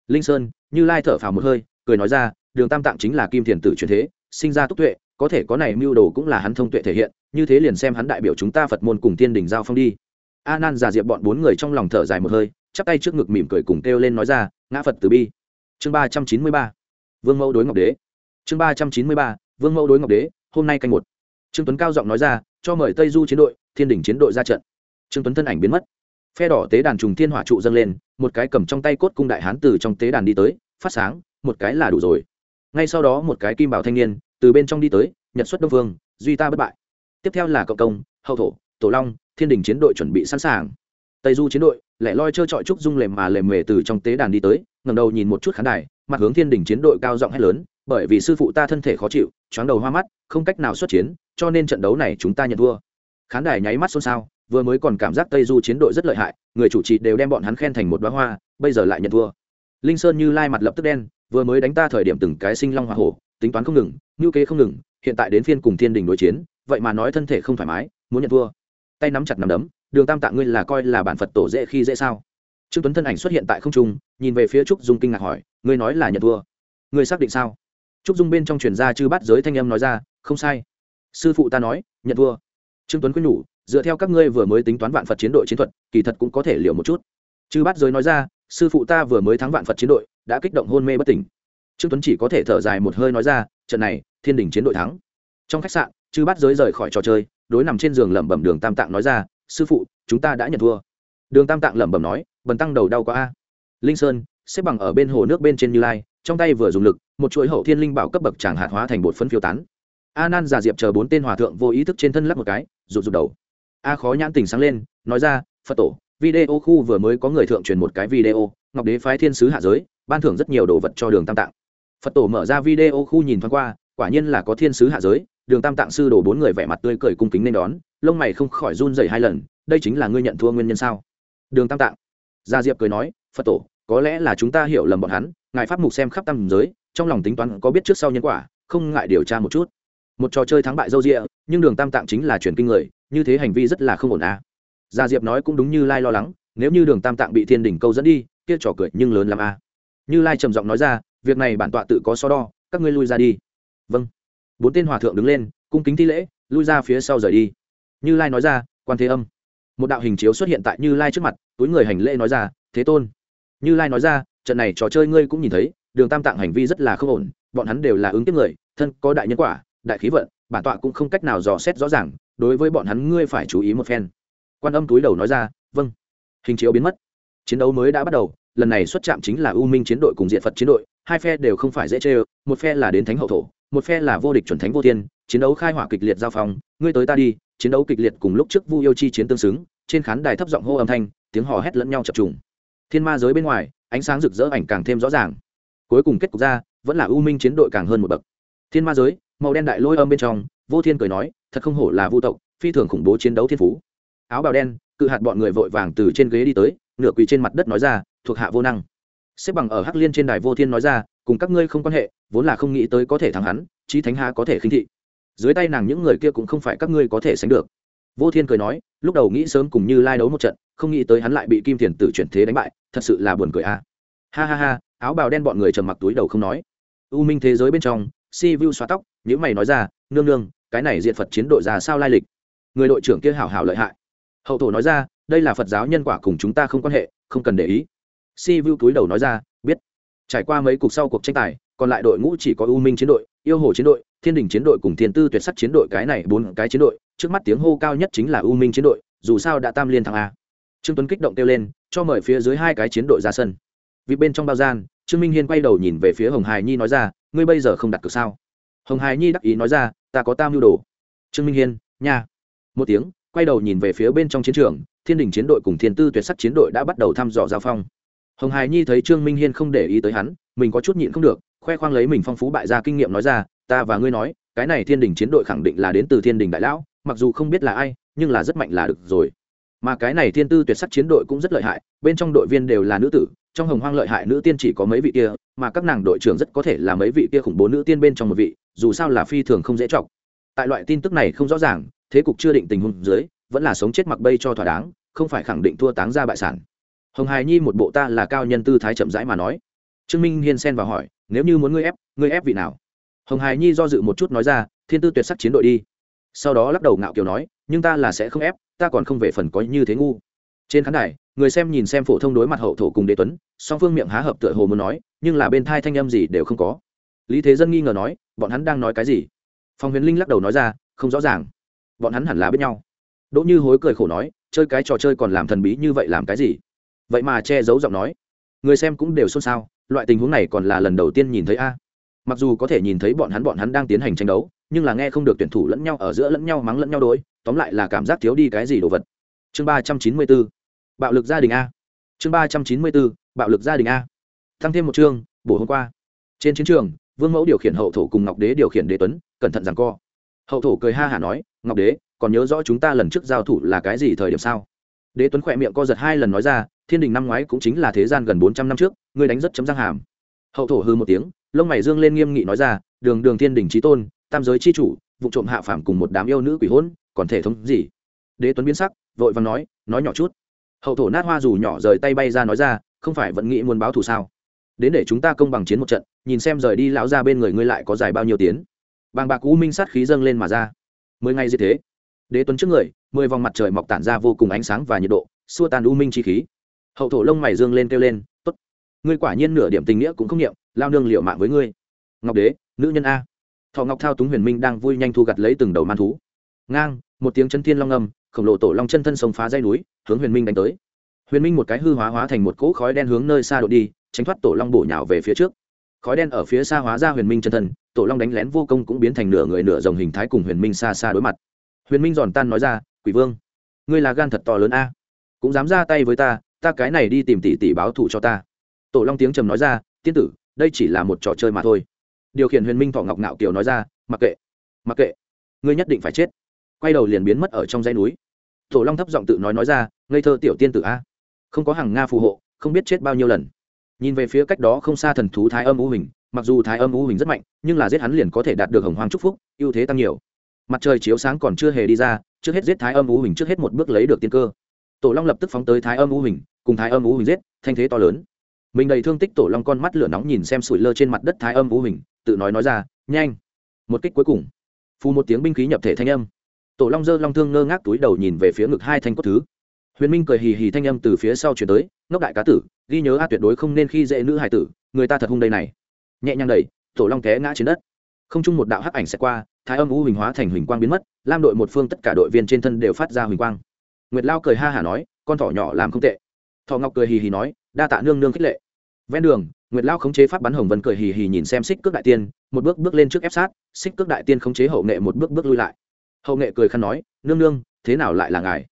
Speaker 1: Linh sơn, như lai thở phào một hơi, cười nói ra, đường tam tạng chính là kim thiền tử truyền thế, sinh ra túc tuệ, có thể có này mưu đồ cũng là hắn thông tuệ thể hiện, như thế liền xem hắn đại biểu chúng ta phật môn cùng thiên đình giao phong đi. A nan giả diệp bọn bốn người trong lòng thở dài một hơi, chắp tay trước ngực mỉm cười cùng kêu lên nói ra, ngã phật từ bi chương ba trăm chín mươi ba, vương mẫu đối ngọc đế. Chương ba trăm chín mươi ba, vương mẫu đối ngọc đế, hôm nay canh một. Trương tuấn cao giọng nói ra, cho mời tây du chiến đội, thiên đình chiến đội ra trận. Trương tuấn thân ảnh biến mất. Phe đỏ tế đàn trùng thiên hỏa trụ dâng lên, một cái cầm trong tay cốt cung đại hán từ trong tế đàn đi tới, phát sáng, một cái là đủ rồi. Ngay sau đó một cái kim bảo thanh niên, từ bên trong đi tới, nhật xuất đông vương, duy ta bất bại. Tiếp theo là cộng công, hậu thổ, tổ long, thiên đình chiến đội chuẩn bị sẵn sàng. Tây du chiến đội lẻ loi trơ trọi trúc dung lềm mà lềm mề từ trong tế đàn đi tới ngầm đầu nhìn một chút khán đài, mặt hướng thiên đình chiến đội cao giọng hét lớn, bởi vì sư phụ ta thân thể khó chịu, choáng đầu hoa mắt, không cách nào xuất chiến, cho nên trận đấu này chúng ta nhận thua. Khán đài nháy mắt xôn xao, vừa mới còn cảm giác tây du chiến đội rất lợi hại, người chủ trì đều đem bọn hắn khen thành một đoá hoa, bây giờ lại nhận thua. Linh sơn như lai mặt lập tức đen, vừa mới đánh ta thời điểm từng cái sinh long hoa hổ, tính toán không ngừng ngữ kế không ngừng, hiện tại đến phiên cùng thiên đình đối chiến, vậy mà nói thân thể không thoải mái, muốn nhận thua. Tay nắm chặt nắm đấm đường tam tạng ngươi là coi là bản phật tổ dễ khi dễ sao? Trương tuấn thân ảnh xuất hiện tại không trung, nhìn về phía trúc dung kinh ngạc hỏi, ngươi nói là nhận thua. Ngươi xác định sao? Trúc dung bên trong truyền ra chư bắt giới thanh âm nói ra, không sai. Sư phụ ta nói, nhận thua. Trương tuấn quyết nhủ, dựa theo các ngươi vừa mới tính toán vạn phật chiến đội chiến thuật, kỳ thật cũng có thể liều một chút. Chư bắt giới nói ra, sư phụ ta vừa mới thắng vạn phật chiến đội, đã kích động hôn mê bất tỉnh. Trương tuấn chỉ có thể thở dài một hơi nói ra, trận này, thiên đình chiến đội thắng. Trong khách sạn, chư bắt giới rời khỏi trò chơi, đối nằm trên giường lẩm bẩm đường tam tạng nói ra sư phụ, chúng ta đã nhận thua. Đường tam tạng lẩm bẩm nói, bần tăng đầu đau quá a. Linh sơn, xếp bằng ở bên hồ nước bên trên như lai, trong tay vừa dùng lực, một chuỗi hậu thiên linh bảo cấp bậc chẳng hạt hóa thành bột phân phiêu tán. A nan già diệp chờ bốn tên hòa thượng vô ý thức trên thân lắp một cái, rụt rụt đầu. A khó nhãn tình sáng lên, nói ra, phật tổ, video khu vừa mới có người thượng truyền một cái video, ngọc đế phái thiên sứ hạ giới, ban thưởng rất nhiều đồ vật cho đường tam tạng. Phật tổ mở ra video khu nhìn thoáng qua, quả nhiên là có thiên sứ hạ giới đường tam tạng sư đổ bốn người vẻ mặt tươi cười cung kính nên đón, lông mày không khỏi run dày hai lần, đây chính là ngươi nhận thua nguyên nhân sao? Đường tam tạng. Gia diệp cười nói, phật tổ, có lẽ là chúng ta hiểu lầm bọn hắn, ngài pháp mục xem khắp tam giới, trong lòng tính toán có biết trước sau nhân quả, không ngại điều tra một chút. Một trò chơi thắng bại dâu rịa nhưng đường tam tạng chính là truyền kinh người, như thế hành vi rất là không ổn à. gia diệp nói cũng đúng như lai lo lắng, nếu như đường tam tạng bị thiên đỉnh câu dẫn đi, kia trò cười nhưng lớn l à. như lai trầm giọng nói ra, việc này bản tọa tự có so đo, các ngươi lui ra đi. Vâng bốn tên hòa thượng đứng lên, cung kính thi lễ, lui ra phía sau rời đi. Như lai nói ra, quan thế âm. Một đạo hình chiếu xuất hiện tại như lai trước mặt, túi người hành lễ nói ra, thế tôn. Như lai nói ra, trận này trò chơi ngươi cũng nhìn thấy, đường tam tạng hành vi rất là không ổn, bọn hắn đều là ứng tiếp người, thân có đại nhân quả, đại khí vận, bản tọa cũng không cách nào dò xét rõ ràng, đối với bọn hắn ngươi phải chú ý một phen. Quan âm túi đầu nói ra vâng. Hình chiếu biến mất. Chiến đấu mới đã bắt đầu, lần này xuất chạm chính là u minh chiến đội cùng diện phật chiến đội, hai phe đều không phải dễ chơi, một phe là đến thánh hậu thổ một phe là vô địch chuẩn thánh vô thiên, chiến đấu khai hỏa kịch liệt giao phong, ngươi tới ta đi, chiến đấu kịch liệt cùng lúc trước vu yêu chi chiến tương xứng, trên khán đài thấp giọng hô âm thanh, tiếng hò hét lẫn nhau chập trùng. Thiên ma giới bên ngoài, ánh sáng rực rỡ ảnh càng thêm rõ ràng. Cuối cùng kết cục ra, vẫn là u minh chiến đội càng hơn một bậc. Thiên ma giới, màu đen đại lôi âm bên trong, vô thiên cười nói, thật không hổ là vu tộc, phi thường khủng bố chiến đấu thiên phú. Áo bào đen, cự hạt bọn người vội vàng từ trên ghế đi tới, nửa quỳ trên mặt đất nói ra, thuộc hạ vô năng. Xếp bằng ở hắc liên trên đài vô thiên nói ra cùng các ngươi không quan hệ, vốn là không nghĩ tới có thể thắng hắn, chí thánh hạ có thể khinh thị. Dưới tay nàng những người kia cũng không phải các ngươi có thể sánh được. Vô thiên cười nói, lúc đầu nghĩ sớm cùng như lai đấu một trận, không nghĩ tới hắn lại bị kim thiền tử chuyển thế đánh bại, thật sự là buồn cười a. Ha ha ha, áo bào đen bọn người trầm mặc túi đầu không nói. U minh thế giới bên trong, si vu xóa tóc những mày nói ra, nương nương, cái này diện phật chiến đội ra sao lai lịch? Người đội trưởng kia hảo hảo lợi hại. Hậu thổ nói ra, đây là phật giáo nhân quả cùng chúng ta không quan hệ, không cần để ý. Si vu túi đầu nói ra, biết trải qua mấy cuộc sau cuộc tranh tài, còn lại đội ngũ chỉ có u minh chiến đội, yêu hồ chiến đội, thiên đình chiến đội cùng thiên tư tuyệt sắc chiến đội, cái này bốn cái chiến đội, trước mắt tiếng hô cao nhất chính là u minh chiến đội, dù sao đã tam liên thắng a. Trương tuấn kích động kêu lên, cho mời phía dưới hai cái chiến đội ra sân. Vì bên trong bao gian, trương minh hiên quay đầu nhìn về phía hồng hải nhi nói ra, ngươi bây giờ không đặt cược sao? Hồng hải nhi đắc ý nói ra, ta có tam mưu đồ. Trương minh hiên, nha. Một tiếng, quay đầu nhìn về phía bên trong chiến trường, thiên đình chiến đội cùng thiên tư tuyệt sắc chiến đội đã bắt đầu thăm dò giao phong hồng hải nhi thấy trương minh hiên không để ý tới hắn, mình có chút nhịn không được, khoe khoang lấy mình phong phú bại gia kinh nghiệm nói ra, ta và ngươi nói, cái này thiên đình chiến đội khẳng định là đến từ thiên đình đại lão, mặc dù không biết là ai, nhưng là rất mạnh là được rồi. Mà cái này thiên tư tuyệt sắc chiến đội cũng rất lợi hại, bên trong đội viên đều là nữ tử, trong hồng hoang lợi hại nữ tiên chỉ có mấy vị kia, mà các nàng đội trưởng rất có thể là mấy vị kia khủng bố nữ tiên bên trong một vị, dù sao là phi thường không dễ chọc. Tại loại tin tức này không rõ ràng, thế cục chưa định tình huống dưới, vẫn là sống chết mặc bây cho thỏa đáng, không phải khẳng định thua táng ra bại sản hồng hài nhi một bộ ta là cao nhân tư thái chậm rãi mà nói. Trương minh hiên xen vào hỏi, nếu như muốn ngươi ép ngươi ép vị nào? Hồng hài nhi do dự một chút nói ra, thiên tư tuyệt sắc chiến đội đi. Sau đó lắc đầu ngạo kiều nói, nhưng ta là sẽ không ép, ta còn không về phần có như thế ngu. Trên khán đài, người xem nhìn xem phổ thông đối mặt hậu thổ cùng đế tuấn, song phương miệng há hợp tựa hồ muốn nói, nhưng là bên thai thanh âm gì đều không có. Lý thế dân nghi ngờ nói, bọn hắn đang nói cái gì? Phong huyền linh lắc đầu nói ra, không rõ ràng. Bọn hắn hẳn là biết nhau. Đỗ như hối cười khổ nói, chơi cái trò chơi còn làm thần bí như vậy làm cái gì? Vậy mà che giấu giọng nói. Người xem cũng đều xôn xao, loại tình huống này còn là lần đầu tiên nhìn thấy a. Mặc dù có thể nhìn thấy bọn hắn bọn hắn đang tiến hành tranh đấu, nhưng là nghe không được tuyển thủ lẫn nhau ở giữa lẫn nhau mắng lẫn nhau đối, tóm lại là cảm giác thiếu đi cái gì đồ vật. Chương ba trăm chín mươi bốn, bạo lực gia đình a. Chương ba trăm chín mươi bốn, bạo lực gia đình a. Tăng thêm một chương, bổ hôm qua. Trên chiến trường, vương mẫu điều khiển hậu thổ cùng ngọc đế điều khiển đế tuấn, cẩn thận rằng co. Hậu thổ cười ha hả nói, ngọc đế, còn nhớ rõ chúng ta lần trước giao thủ là cái gì thời điểm sao? Đế tuấn khỏe miệng co giật hai lần nói ra, thiên đình năm ngoái cũng chính là thế gian gần bốn trăm năm trước, ngươi đánh rất chấm răng hàm. Hậu thổ hư một tiếng, lông mày dương lên nghiêm nghị nói ra, đường đường thiên đình trí tôn, tam giới chi chủ, vụ trộm hạ phàm cùng một đám yêu nữ quỷ hôn, còn thể thống gì? Đế tuấn biến sắc, vội vàng nói nói nhỏ chút. Hậu thổ nát hoa dù nhỏ rời tay bay ra nói ra, không phải vẫn nghĩ muốn báo thù sao? Đến để chúng ta công bằng chiến một trận, nhìn xem rời đi lão ra bên người ngươi lại có dài bao nhiêu tiến. Bàng bạc u minh sát khí dâng lên mà ra. Mười ngày gì thế đế tuấn trước người, mười vòng mặt trời mọc tản ra vô cùng ánh sáng và nhiệt độ, xua tan u minh chi khí. Hậu thổ lông mày dương lên kêu lên, tốt, ngươi quả nhiên nửa điểm tình nghĩa cũng không nghiệm lao nương liệu mạng với ngươi. Ngọc đế, nữ nhân a. Thọ ngọc thao túng huyền minh đang vui nhanh thu gặt lấy từng đầu man thú. Ngang, một tiếng chân thiên long âm, khổng lồ tổ long chân thân sông phá dây núi, hướng huyền minh đánh tới. Huyền minh một cái hư hóa hóa thành một cỗ khói đen hướng nơi xa đội đi, tránh thoát tổ long bổ nhào về phía trước. Khói đen ở phía xa hóa ra huyền minh chân thân, tổ long đánh lén vô công cũng biến thành nửa người nửa dòng hình thái cùng huyền minh xa xa đối mặt huyền minh giòn tan nói ra, quỷ vương, ngươi là gan thật to lớn a. Cũng dám ra tay với ta ta cái này đi tìm tỷ tỷ báo thù cho ta. Tổ long tiếng trầm nói ra, tiên tử, đây chỉ là một trò chơi mà thôi. Điều khiển huyền minh thọ ngọc ngạo kiều nói ra, mặc kệ mặc kệ, ngươi nhất định phải chết. Quay đầu liền biến mất ở trong dãy núi. Tổ long thấp giọng tự nói nói ra, ngây thơ tiểu tiên tử a, không có hàng nga phù hộ, không biết chết bao nhiêu lần. Nhìn về phía cách đó không xa thần thú thái âm u hình mặc dù thái âm u hình rất mạnh, nhưng là giết hắn liền có thể đạt được hồng hoàng chúc phúc, ưu thế tăng nhiều mặt trời chiếu sáng còn chưa hề đi ra, trước hết giết thái âm u hình trước hết một bước lấy được tiên cơ. Tổ long lập tức phóng tới thái âm u hình cùng thái âm u hình giết, thanh thế to lớn. Mình đầy thương tích tổ long con mắt lửa nóng nhìn xem sủi lơ trên mặt đất thái âm u hình tự nói nói ra, nhanh! Một kích cuối cùng, phù một tiếng binh khí nhập thể thanh âm. Tổ long dơ long thương ngơ ngác túi đầu nhìn về phía ngực hai thanh cốt thứ. Huyền minh cười hì hì thanh âm từ phía sau chuyển tới, ngốc đại cá tử, ghi nhớ a tuyệt đối không nên khi dễ nữ hải tử, người ta thật hung đây này. Nhẹ nhàng đẩy, tổ long té ngã trên đất không chung một đạo hắc ảnh sẽ qua, thái âm u huỳnh hóa thành huỳnh quang biến mất, lam đội một phương tất cả đội viên trên thân đều phát ra huỳnh quang. Nguyệt lao cười ha hả nói, con thỏ nhỏ làm không tệ. Thọ ngọc cười hì hì nói, đa tạ nương nương khích lệ. Ven đường, nguyệt lao khống chế pháp bắn hồng vân cười hì hì nhìn xem xích cước đại tiên, một bước bước lên trước ép sát, xích cước đại tiên khống chế hậu nghệ một bước bước lui lại. Hậu nghệ cười khăn nói, nương nương, thế nào lại là ngài?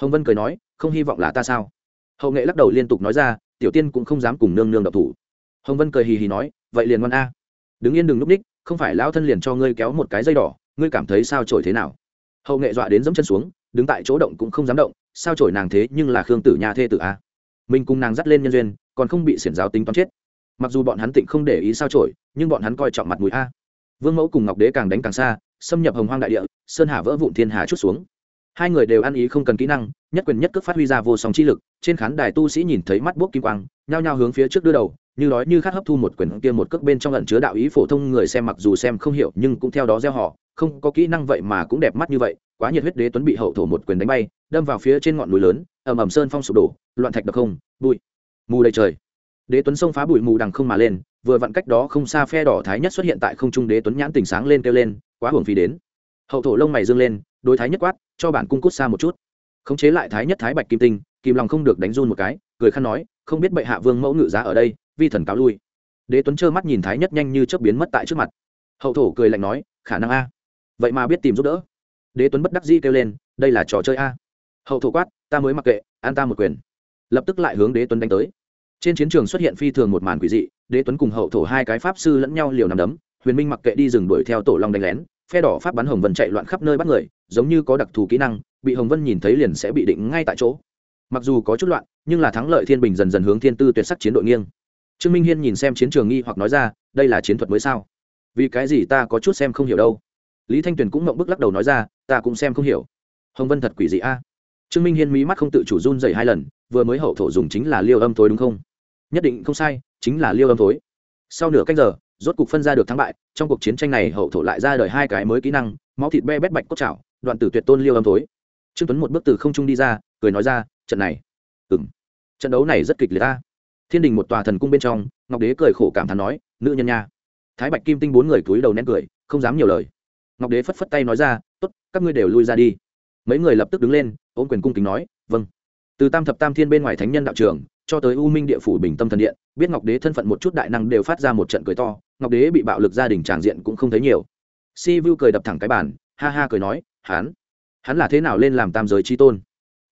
Speaker 1: Hồng vân cười nói, không hy vọng là ta sao? Hậu nghệ lắc đầu liên tục nói ra, tiểu tiên cũng không dám cùng nương nương độc thủ. Hồng vân cười hì hì nói, vậy liền ngoan a. Đứng yên đừng núp ních không phải lão thân liền cho ngươi kéo một cái dây đỏ, ngươi cảm thấy sao trổi thế nào? Hậu nghệ dọa đến dẫm chân xuống, đứng tại chỗ động cũng không dám động, sao trổi nàng thế nhưng là khương tử nhà thê tử a. Mình cùng nàng dắt lên nhân duyên, còn không bị xiển giáo tính toán chết. Mặc dù bọn hắn tịnh không để ý sao trổi, nhưng bọn hắn coi trọng mặt mũi a. Vương mẫu cùng ngọc đế càng đánh càng xa, xâm nhập hồng hoang đại địa, sơn hà vỡ vụn thiên hà chút xuống. Hai người đều ăn ý không cần kỹ năng, nhất quyền nhất cước phát huy ra vô song chi lực trên khán đài tu sĩ nhìn thấy mắt bốc kim quang, nhao nhao hướng phía trước đưa đầu, như nói như khát hấp thu một quyền kia một cước bên trong lẩn chứa đạo ý phổ thông người xem mặc dù xem không hiểu nhưng cũng theo đó gieo họ, không có kỹ năng vậy mà cũng đẹp mắt như vậy, quá nhiệt huyết đế tuấn bị hậu thổ một quyền đánh bay, đâm vào phía trên ngọn núi lớn, ầm ầm sơn phong sụp đổ, loạn thạch đập không, bụi, mù đầy trời. Đế tuấn xông phá bụi mù đằng không mà lên, vừa vặn cách đó không xa phe đỏ thái nhất xuất hiện tại không trung đế tuấn nhãn tỉnh sáng lên kêu lên, quá hưởng phí đến. Hậu thổ lông mày dương lên, đối thái nhất quát, cho bản cung cút xa một chút. Khống chế lại thái nhất thái bạch kim tinh kim lòng không được đánh run một cái, cười khăn nói, không biết bệ hạ vương mẫu ngự giá ở đây, vi thần cáo lui. Đế tuấn trơ mắt nhìn thái nhất nhanh như chớp biến mất tại trước mặt. Hậu thổ cười lạnh nói, khả năng a. Vậy mà biết tìm giúp đỡ. Đế tuấn bất đắc dĩ kêu lên, đây là trò chơi a. Hậu thổ quát, ta mới mặc kệ, an ta một quyền. Lập tức lại hướng đế tuấn đánh tới. Trên chiến trường xuất hiện phi thường một màn quỷ dị, đế tuấn cùng hậu thổ hai cái pháp sư lẫn nhau liều nằm đấm, huyền minh mặc kệ đi rừng đuổi theo tổ long đánh lén, phe đỏ pháp bắn hồng vân chạy loạn khắp nơi bắt người, giống như có đặc thù kỹ năng, bị hồng vân nhìn thấy liền sẽ bị định ngay tại chỗ mặc dù có chút loạn, nhưng là thắng lợi thiên bình dần dần hướng thiên tư tuyệt sắc chiến đội nghiêng. Trương minh hiên nhìn xem chiến trường nghi hoặc nói ra, đây là chiến thuật mới sao? Vì cái gì ta có chút xem không hiểu đâu? Lý thanh tuyền cũng mộng bức lắc đầu nói ra, ta cũng xem không hiểu. Hồng vân thật quỷ dị a. Trương minh hiên mí mắt không tự chủ run dày hai lần, vừa mới hậu thổ dùng chính là liêu âm thối đúng không? Nhất định không sai, chính là liêu âm thối. sau nửa canh giờ, rốt cục phân ra được thắng bại, trong cuộc chiến tranh này hậu thổ lại ra đời hai cái mới kỹ năng, máu thịt be bét bạch cốt chảo đoạn tử tuyệt tôn liêu âm thối. trương tuấn một bước từ không trung đi ra, cười nói ra trận này. Ừng trận đấu này rất kịch liệt ta thiên đình một tòa thần cung bên trong, ngọc đế cười khổ cảm thán nói, nữ nhân nha. Thái bạch kim tinh bốn người cúi đầu nén cười, không dám nhiều lời. Ngọc đế phất phất tay nói ra, tốt, các ngươi đều lui ra đi. Mấy người lập tức đứng lên, ôm quyền cung kính nói vâng. Từ tam thập tam thiên bên ngoài thánh nhân đạo trường, cho tới u minh địa phủ bình tâm thần điện, biết ngọc đế thân phận một chút đại năng đều phát ra một trận cười to, ngọc đế bị bạo lực gia đình tràng diện cũng không thấy nhiều. Si vu cười đập thẳng cái bàn, ha ha cười nói hắn hắn là thế nào lên làm tam giới chi tôn?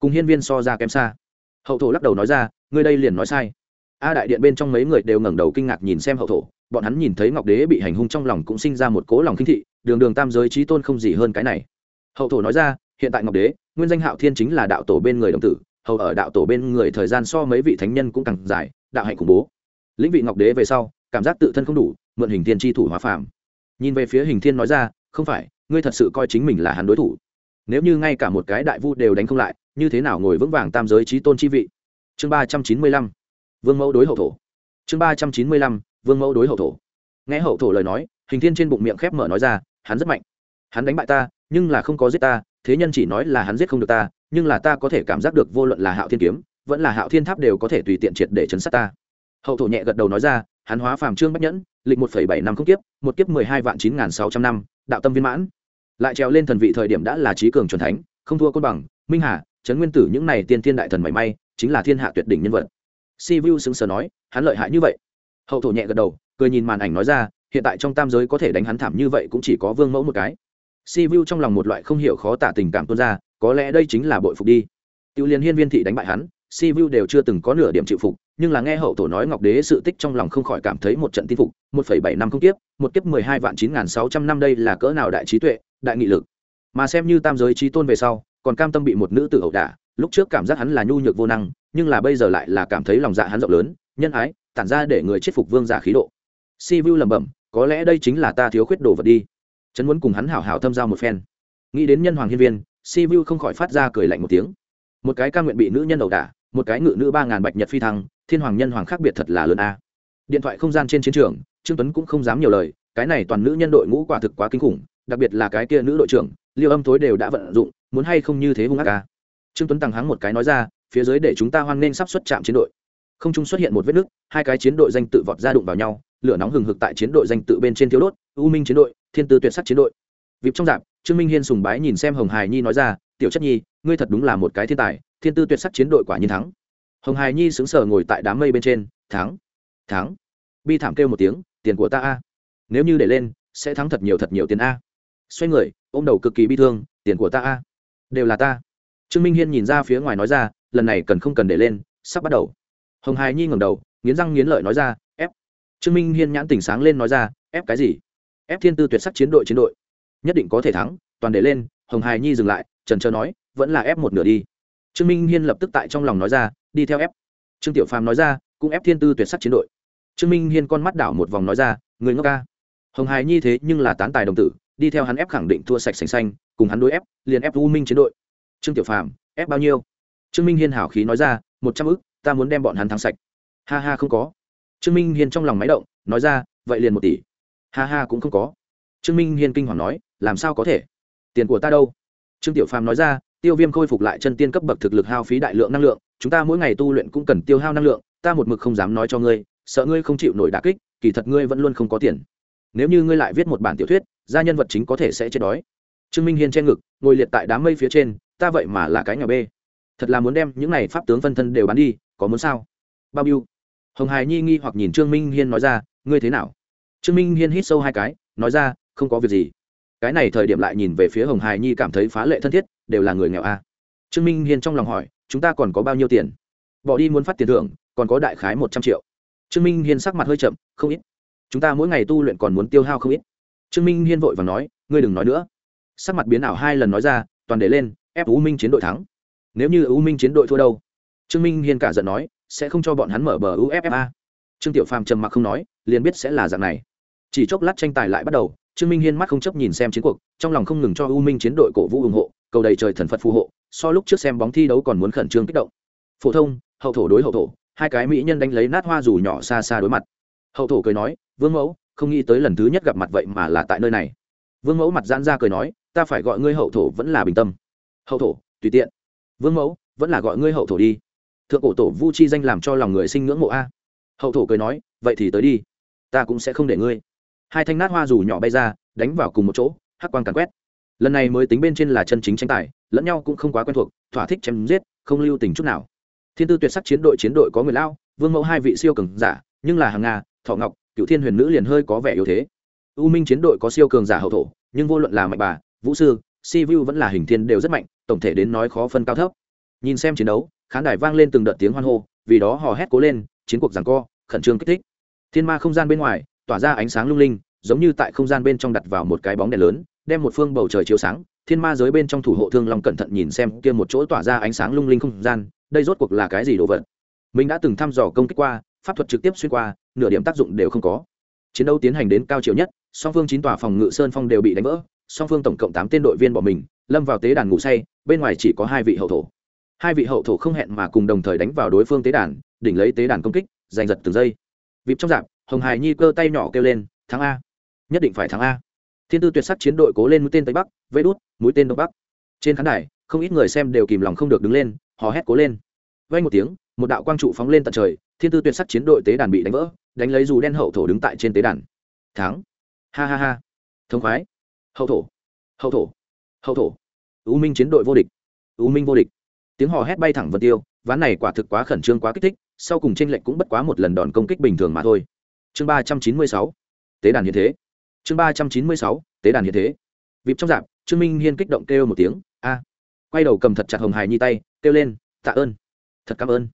Speaker 1: Cùng hiên viên so ra kém xa. Hậu thổ lắc đầu nói ra, ngươi đây liền nói sai. A đại điện bên trong mấy người đều ngẩng đầu kinh ngạc nhìn xem hậu thổ, bọn hắn nhìn thấy ngọc đế bị hành hung trong lòng cũng sinh ra một cố lòng khinh thị, đường đường tam giới trí tôn không gì hơn cái này. Hậu thổ nói ra, hiện tại ngọc đế, nguyên danh hạo thiên chính là đạo tổ bên người đồng tử, hầu ở đạo tổ bên người thời gian so mấy vị thánh nhân cũng càng dài, đạo hạnh khủng bố. Lĩnh vị ngọc đế về sau, cảm giác tự thân không đủ, mượn hình thiên tri thủ hóa phàm. Nhìn về phía hình thiên nói ra, không phải, ngươi thật sự coi chính mình là hắn đối thủ. Nếu như ngay cả một cái đại vu đều đánh không lại như thế nào ngồi vững vàng tam giới trí tôn chi vị? Chương ba trăm chín mươi lăm, vương mẫu đối hậu thổ. Chương ba trăm chín mươi lăm, vương mẫu đối hậu thổ. Nghe hậu thổ lời nói, hình thiên trên bụng miệng khép mở nói ra, hắn rất mạnh. Hắn đánh bại ta, nhưng là không có giết ta, thế nhân chỉ nói là hắn giết không được ta, nhưng là ta có thể cảm giác được vô luận là hạo thiên kiếm, vẫn là hạo thiên tháp đều có thể tùy tiện triệt để chấn sát ta. Hậu thổ nhẹ gật đầu nói ra, hắn hóa phàm trương bách nhẫn, lịch một phẩy bảy năm không kiếp, một kiếp mười hai vạn chín n g h n sáu trăm năm, đạo tâm viên mãn. Lại trèo lên thần vị thời điểm đã là trí cường c thánh, không thua côn bằng, minh hà trấn nguyên tử những này tiên thiên đại thần mảy may, chính là thiên hạ tuyệt đỉnh nhân vật. Si vu xứng sờ nói, hắn lợi hại như vậy. Hậu thổ nhẹ gật đầu, cười nhìn màn ảnh nói ra, hiện tại trong tam giới có thể đánh hắn thảm như vậy cũng chỉ có vương mẫu một cái. Si vu trong lòng một loại không hiểu khó tả tình cảm tuôn ra, có lẽ đây chính là bội phục đi. Tiêu liên hiên viên thị đánh bại hắn, si vu đều chưa từng có nửa điểm chịu phục, nhưng là nghe hậu thổ nói ngọc đế sự tích trong lòng không khỏi cảm thấy một trận tin phục, một phẩy bảy năm không kiếp, một kiếp mười hai vạn chín n g h n sáu trăm năm đây là cỡ nào đại trí tuệ, đại nghị lực. Mà xem như tam giới trí tôn về sau còn cam tâm bị một nữ tử ẩu đả, lúc trước cảm giác hắn là nhu nhược vô năng, nhưng là bây giờ lại là cảm thấy lòng dạ hắn rộng lớn, nhân ái, tản ra để người chết phục vương giả khí độ. Si vu lẩm bẩm, có lẽ đây chính là ta thiếu khuyết đồ vật đi. Trấn muốn cùng hắn hảo hảo thâm giao một phen. Nghĩ đến nhân hoàng hiên viên, si vu không khỏi phát ra cười lạnh một tiếng. Một cái ca nguyện bị nữ nhân ẩu đả, một cái ngự nữ ba ngàn bạch nhật phi thăng, thiên hoàng nhân hoàng khác biệt thật là lớn a. Điện thoại không gian trên chiến trường, trương tuấn cũng không dám nhiều lời, cái này toàn nữ nhân đội ngũ quả thực quá kinh khủng, đặc biệt là cái kia nữ đội trưởng, liêu âm thối đều đã vận dụng muốn hay không như thế hung ác ca trương tuấn tăng hắng một cái nói ra, phía dưới để chúng ta hoan nghênh sắp xuất trạm chiến đội. Không trung xuất hiện một vết nứt, hai cái chiến đội danh tự vọt ra đụng vào nhau, lửa nóng hừng hực tại chiến đội danh tự bên trên thiếu đốt, u minh chiến đội, thiên tư tuyệt sắc chiến đội. Vịp trong dạp, trương minh hiên sùng bái nhìn xem hồng hải nhi nói ra, tiểu chất nhi, ngươi thật đúng là một cái thiên tài, thiên tư tuyệt sắc chiến đội quả nhiên thắng. Hồng hải nhi sững sờ ngồi tại đám mây bên trên, thắng thắng. Bi thảm kêu một tiếng, tiền của ta a. Nếu như để lên, sẽ thắng thật nhiều thật nhiều tiền a. Xoay người, ôm đầu cực kỳ bi thương, tiền của ta a đều là ta. Trương minh hiên nhìn ra phía ngoài nói ra, lần này cần không cần để lên, sắp bắt đầu. Hồng hải nhi ngẩng đầu, nghiến răng nghiến lợi nói ra, ép. Trương minh hiên nhãn tỉnh sáng lên nói ra, ép cái gì? Ép thiên tư tuyệt sắc chiến đội chiến đội. Nhất định có thể thắng, toàn để lên, hồng hải nhi dừng lại, trần trơ nói, vẫn là ép một nửa đi. Trương minh hiên lập tức tại trong lòng nói ra, đi theo ép. Trương tiểu phàm nói ra, cũng ép thiên tư tuyệt sắc chiến đội. Trương minh hiên con mắt đảo một vòng nói ra, người ngốc ca. Hồng hải nhi thế nhưng là tán tài đồng tử, đi theo hắn ép khẳng định thua sạch sành xanh cùng hắn đối ép, liền ép u minh chiến đội. Trương tiểu phàm, ép bao nhiêu? Trương minh hiên hảo khí nói ra, một trăm ức, ta muốn đem bọn hắn thắng sạch. Ha ha không có. Trương minh hiên trong lòng máy động, nói ra, vậy liền một tỷ. Ha ha cũng không có. Trương minh hiên kinh hoàng nói, làm sao có thể? Tiền của ta đâu? Trương tiểu phàm nói ra, tiêu viêm khôi phục lại chân tiên cấp bậc thực lực hao phí đại lượng năng lượng, chúng ta mỗi ngày tu luyện cũng cần tiêu hao năng lượng, ta một mực không dám nói cho ngươi, sợ ngươi không chịu nổi đà kích, kỳ thật ngươi vẫn luôn không có tiền. Nếu như ngươi lại viết một bản tiểu thuyết, gia nhân vật chính có thể sẽ chết đói trương minh hiên che ngực, ngồi liệt tại đám mây phía trên, ta vậy mà là cái nhà bê. Thật là muốn đem những này pháp tướng phân thân đều bán đi, có muốn sao? Bao nhiêu? Hồng hải nhi nghi hoặc nhìn trương minh hiên nói ra, ngươi thế nào? Trương minh hiên hít sâu hai cái, nói ra, không có việc gì. Cái này thời điểm lại nhìn về phía hồng hải nhi cảm thấy phá lệ thân thiết, đều là người nghèo a à. trương minh hiên trong lòng hỏi, chúng ta còn có bao nhiêu tiền? Bỏ đi muốn phát tiền thưởng, còn có đại khái một trăm triệu. Trương minh hiên sắc mặt hơi chậm, không ít. Chúng ta mỗi ngày tu luyện còn muốn tiêu hao không ít. Trương minh hiên vội và nói, ngươi đừng nói nữa sắc mặt biến ảo hai lần nói ra, toàn để lên, ép u minh chiến đội thắng. Nếu như u minh chiến đội thua đâu? Trương minh hiên cả giận nói, sẽ không cho bọn hắn mở bờ uffa trương tiểu phàm trầm mặc không nói, liền biết sẽ là dạng này. Chỉ chốc lát tranh tài lại bắt đầu, trương minh hiên mắt không chấp nhìn xem chiến cuộc, trong lòng không ngừng cho u minh chiến đội cổ vũ ủng hộ, cầu đầy trời thần phật phù hộ, so lúc trước xem bóng thi đấu còn muốn khẩn trương kích động. Phổ thông, hậu thổ đối hậu thổ, hai cái mỹ nhân đánh lấy nát hoa dù nhỏ xa xa đối mặt. Hậu thổ cười nói, vương mẫu, không nghĩ tới lần thứ nhất gặp mặt vậy mà là tại nơi này vương mẫu mặt giãn ra cười nói, ta phải gọi ngươi hậu thổ vẫn là bình tâm. Hậu thổ, tùy tiện. Vương mẫu, vẫn là gọi ngươi hậu thổ đi. Thượng cổ tổ vu chi danh làm cho lòng người sinh ngưỡng mộ a. Hậu thổ cười nói, vậy thì tới đi, ta cũng sẽ không để ngươi. Hai thanh nát hoa dù nhỏ bay ra, đánh vào cùng một chỗ, hắc quang càn quét. Lần này mới tính bên trên là chân chính tranh tài, lẫn nhau cũng không quá quen thuộc, thỏa thích chém giết, không lưu tình chút nào. Thiên tư tuyệt sắc chiến đội chiến đội có người lao, vương mẫu hai vị siêu cường giả, nhưng là hàng nga, thọ ngọc cựu thiên huyền nữ liền hơi có vẻ yếu thế u minh chiến đội có siêu cường giả hậu thổ, nhưng vô luận là mạnh bà, vũ sư, si vu vẫn là hình thiên đều rất mạnh, tổng thể đến nói khó phân cao thấp. Nhìn xem chiến đấu, khán đài vang lên từng đợt tiếng hoan hô, vì đó hò hét cố lên, chiến cuộc giằng co, khẩn trương kích thích. Thiên ma không gian bên ngoài, tỏa ra ánh sáng lung linh, giống như tại không gian bên trong đặt vào một cái bóng đèn lớn, đem một phương bầu trời chiếu sáng. Thiên ma giới bên trong thủ hộ thương long cẩn thận nhìn xem kia một chỗ tỏa ra ánh sáng lung linh không gian, đây rốt cuộc là cái gì đồ vật? Mình đã từng thăm dò công kích qua, pháp thuật trực tiếp xuyên qua, nửa điểm tác dụng đều không có chiến đấu tiến hành đến cao chiều nhất, song phương chín tòa phòng ngự sơn phong đều bị đánh vỡ, song phương tổng cộng tám tên đội viên bỏ mình, lâm vào tế đàn ngủ say, bên ngoài chỉ có hai vị hậu thổ. Hai vị hậu thổ không hẹn mà cùng đồng thời đánh vào đối phương tế đàn, đỉnh lấy tế đàn công kích, giành giật từng giây. Vịp trong dạp, hồng hải nhi cơ tay nhỏ kêu lên, thắng a! Nhất định phải thắng a! Thiên tư tuyệt sắc chiến đội cố lên mũi tên tây bắc, vây đút, mũi tên đông bắc. Trên khán đài, không ít người xem đều kìm lòng không được đứng lên, hò hét cố lên. Vay một tiếng, một đạo quang trụ phóng lên tận trời, thiên tư tuyệt sắc chiến đội tế đàn bị đánh vỡ đánh lấy dù đen hậu thổ đứng tại trên tế đàn. Thắng. Ha ha ha. Thông khoái. Hậu thổ. Hậu thổ. Hậu thổ. Ưu minh chiến đội vô địch. Ưu minh vô địch. Tiếng hò hét bay thẳng vân tiêu, ván này quả thực quá khẩn trương quá kích thích, sau cùng tranh lệch cũng bất quá một lần đòn công kích bình thường mà thôi. Chương ba trăm chín mươi sáu. Tế đàn hiện thế. Chương ba trăm chín mươi sáu. Tế đàn hiện thế. Vịp trong dạp, trương minh hiên kích động kêu một tiếng, a! Quay đầu cầm thật chặt hồng hải nhi tay, kêu lên, tạ ơn. Thật cảm ơn.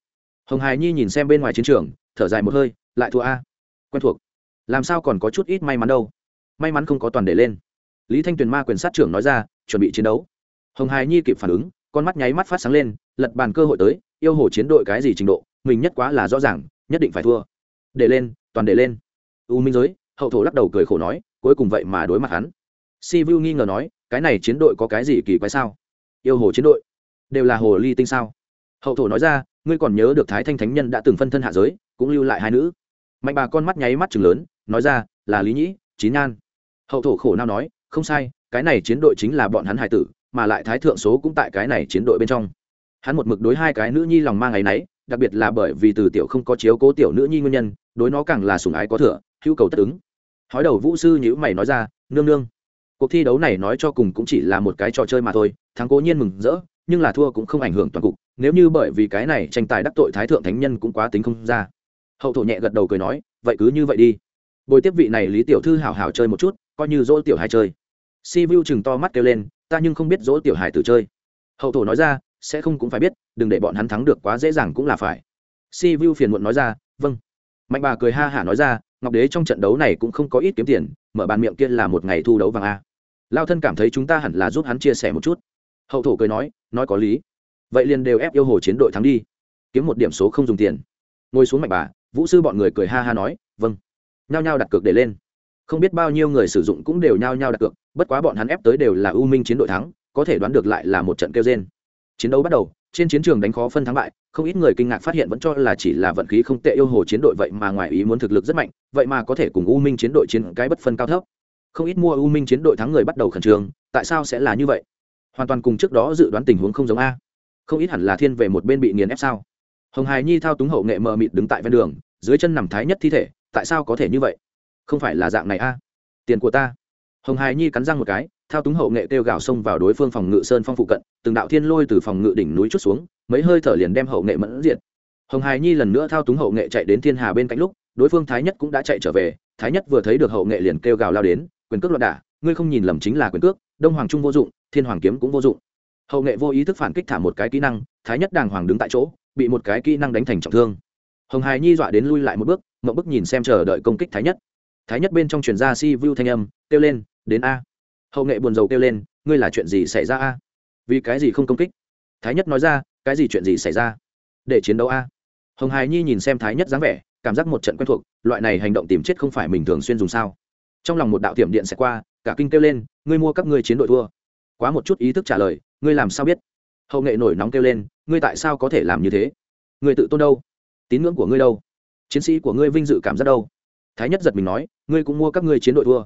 Speaker 1: Hồng hải nhi nhìn xem bên ngoài chiến trường, thở dài một hơi lại thua a. Quen thuộc. Làm sao còn có chút ít may mắn đâu? May mắn không có toàn để lên. Lý thanh tuyền ma quyền sát trưởng nói ra, chuẩn bị chiến đấu. Hồng hải nhi kịp phản ứng, con mắt nháy mắt phát sáng lên, lật bàn cơ hội tới, yêu hồ chiến đội cái gì trình độ, mình nhất quá là rõ ràng, nhất định phải thua. Để lên, toàn để lên. U minh giới, hậu thổ lắc đầu cười khổ nói, cuối cùng vậy mà đối mặt hắn. Si vu nghi ngờ nói, cái này chiến đội có cái gì kỳ quái sao? Yêu hồ chiến đội, đều là hồ ly tinh sao? Hậu thổ nói ra, ngươi còn nhớ được thái thanh thánh nhân đã từng phân thân hạ giới, cũng lưu lại hai nữ mạnh bà con mắt nháy mắt chừng lớn, nói ra, là lý nhĩ chín nhan. Hậu thổ khổ nao nói, không sai, cái này chiến đội chính là bọn hắn hải tử, mà lại thái thượng số cũng tại cái này chiến đội bên trong. Hắn một mực đối hai cái nữ nhi lòng mang ngày nấy đặc biệt là bởi vì từ tiểu không có chiếu cố tiểu nữ nhi nguyên nhân, đối nó càng là sủng ái có thừa, hữu cầu tất ứng. Hói đầu vũ sư nhữ mày nói ra, nương nương. Cuộc thi đấu này nói cho cùng cũng chỉ là một cái trò chơi mà thôi, thắng cố nhiên mừng rỡ, nhưng là thua cũng không ảnh hưởng toàn cục, nếu như bởi vì cái này tranh tài đắc tội thái thượng thánh nhân cũng quá tính không ra hậu thổ nhẹ gật đầu cười nói, vậy cứ như vậy đi. Bồi tiếp vị này lý tiểu thư hảo hảo chơi một chút, coi như dỗ tiểu hài chơi. Si vu chừng to mắt kêu lên, ta nhưng không biết dỗ tiểu hài tử chơi. Hậu thổ nói ra, sẽ không cũng phải biết, đừng để bọn hắn thắng được quá dễ dàng cũng là phải. Si vu phiền muộn nói ra vâng. Mạnh bà cười ha hả nói ra, ngọc đế trong trận đấu này cũng không có ít kiếm tiền, mở bàn miệng kia là một ngày thu đấu vàng a. Lao thân cảm thấy chúng ta hẳn là giúp hắn chia sẻ một chút. Hậu thổ cười nói nói có lý. Vậy liền đều ép yêu hồ chiến đội thắng đi. Kiếm một điểm số không dùng tiền. Ngồi xuống mạnh bà vũ sư bọn người cười ha ha nói vâng. Nhao nhao đặt cược để lên. Không biết bao nhiêu người sử dụng cũng đều nhao nhao đặt cược, bất quá bọn hắn ép tới đều là u minh chiến đội thắng, có thể đoán được lại là một trận kêu trên chiến đấu bắt đầu, trên chiến trường đánh khó phân thắng bại, không ít người kinh ngạc phát hiện vẫn cho là chỉ là vận khí không tệ yêu hồ chiến đội vậy mà ngoài ý muốn thực lực rất mạnh, vậy mà có thể cùng u minh chiến đội chiến cái bất phân cao thấp. Không ít mua u minh chiến đội thắng người bắt đầu khẩn trương, tại sao sẽ là như vậy? Hoàn toàn cùng trước đó dự đoán tình huống không giống a. Không ít hẳn là thiên về một bên bị nghiền ép sao? Hồng hài nhi thao túng hậu nghệ mờ mịt đứng tại ven đường, dưới chân nằm thái nhất thi thể, tại sao có thể như vậy? Không phải là dạng này a? Tiền của ta. Hồng hài nhi cắn răng một cái, thao túng hậu nghệ kêu gào xông vào đối phương phòng ngự sơn phong phụ cận, từng đạo thiên lôi từ phòng ngự đỉnh núi chút xuống, mấy hơi thở liền đem hậu nghệ mẫn diện hồng hài nhi lần nữa thao túng hậu nghệ chạy đến thiên hà bên cạnh lúc, đối phương thái nhất cũng đã chạy trở về, thái nhất vừa thấy được hậu nghệ liền kêu gào lao đến, quyền cước loạn đả, ngươi không nhìn lầm chính là quyền cước, đông hoàng trung vô dụng, thiên hoàng kiếm cũng vô dụng. Hậu nghệ vô ý thức phản kích thả một cái kỹ năng, thái nhất đàng hoàng đứng tại chỗ bị một cái kỹ năng đánh thành trọng thương. Hồng hài nhi dọa đến lui lại một bước mậu bức nhìn xem chờ đợi công kích thái nhất. Thái nhất bên trong truyền ra si vu thanh âm, kêu lên, đến a. Hậu nghệ buồn rầu kêu lên, ngươi là chuyện gì xảy ra a? Vì cái gì không công kích? Thái nhất nói ra, cái gì chuyện gì xảy ra? Để chiến đấu a. Hồng hài nhi nhìn xem thái nhất dáng vẻ, cảm giác một trận quen thuộc, loại này hành động tìm chết không phải mình thường xuyên dùng sao? Trong lòng một đạo tiệm điện sẽ qua, cả kinh kêu lên, ngươi mua các ngươi chiến đội thua. Quá một chút ý thức trả lời, ngươi làm sao biết? Hậu nghệ nổi nóng kêu lên, ngươi tại sao có thể làm như thế? Ngươi tự tôn đâu? Tín ngưỡng của ngươi đâu? Chiến sĩ của ngươi vinh dự cảm giác đâu? Thái nhất giật mình nói, ngươi cũng mua các ngươi chiến đội thua.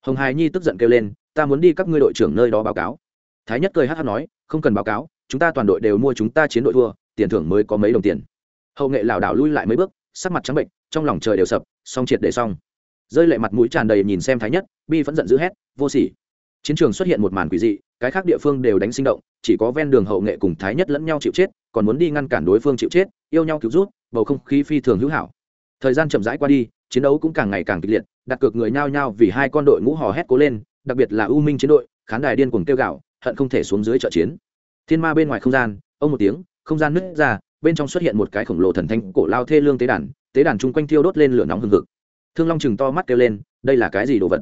Speaker 1: Hồng hài nhi tức giận kêu lên, ta muốn đi các ngươi đội trưởng nơi đó báo cáo. Thái nhất cười hát hát nói, không cần báo cáo, chúng ta toàn đội đều mua chúng ta chiến đội thua, tiền thưởng mới có mấy đồng tiền. Hậu nghệ lảo đảo lui lại mấy bước, sắc mặt trắng bệnh, trong lòng trời đều sập, Song triệt để xong. Rơi lệ mặt mũi tràn đầy nhìn xem thái nhất, bi vẫn giận dữ hét, vô sỉ. Chiến trường xuất hiện một màn quỷ dị cái khác địa phương đều đánh sinh động, chỉ có ven đường hậu nghệ cùng thái nhất lẫn nhau chịu chết, còn muốn đi ngăn cản đối phương chịu chết, yêu nhau cứu rút, bầu không khí phi thường hữu hảo. Thời gian chậm rãi qua đi, chiến đấu cũng càng ngày càng kịch liệt, đặt cược người nhao nhao vì hai con đội ngũ hò hét cố lên, đặc biệt là u minh chiến đội, khán đài điên cuồng kêu gạo hận không thể xuống dưới trợ chiến. Thiên ma bên ngoài không gian, ông một tiếng, không gian nứt ra, bên trong xuất hiện một cái khổng lồ thần thanh cổ lao thê lương tế đàn tế đàn chung quanh thiêu đốt lên lửa nóng hừng hực. Thương long chừng to mắt kêu lên, đây là cái gì đồ vật?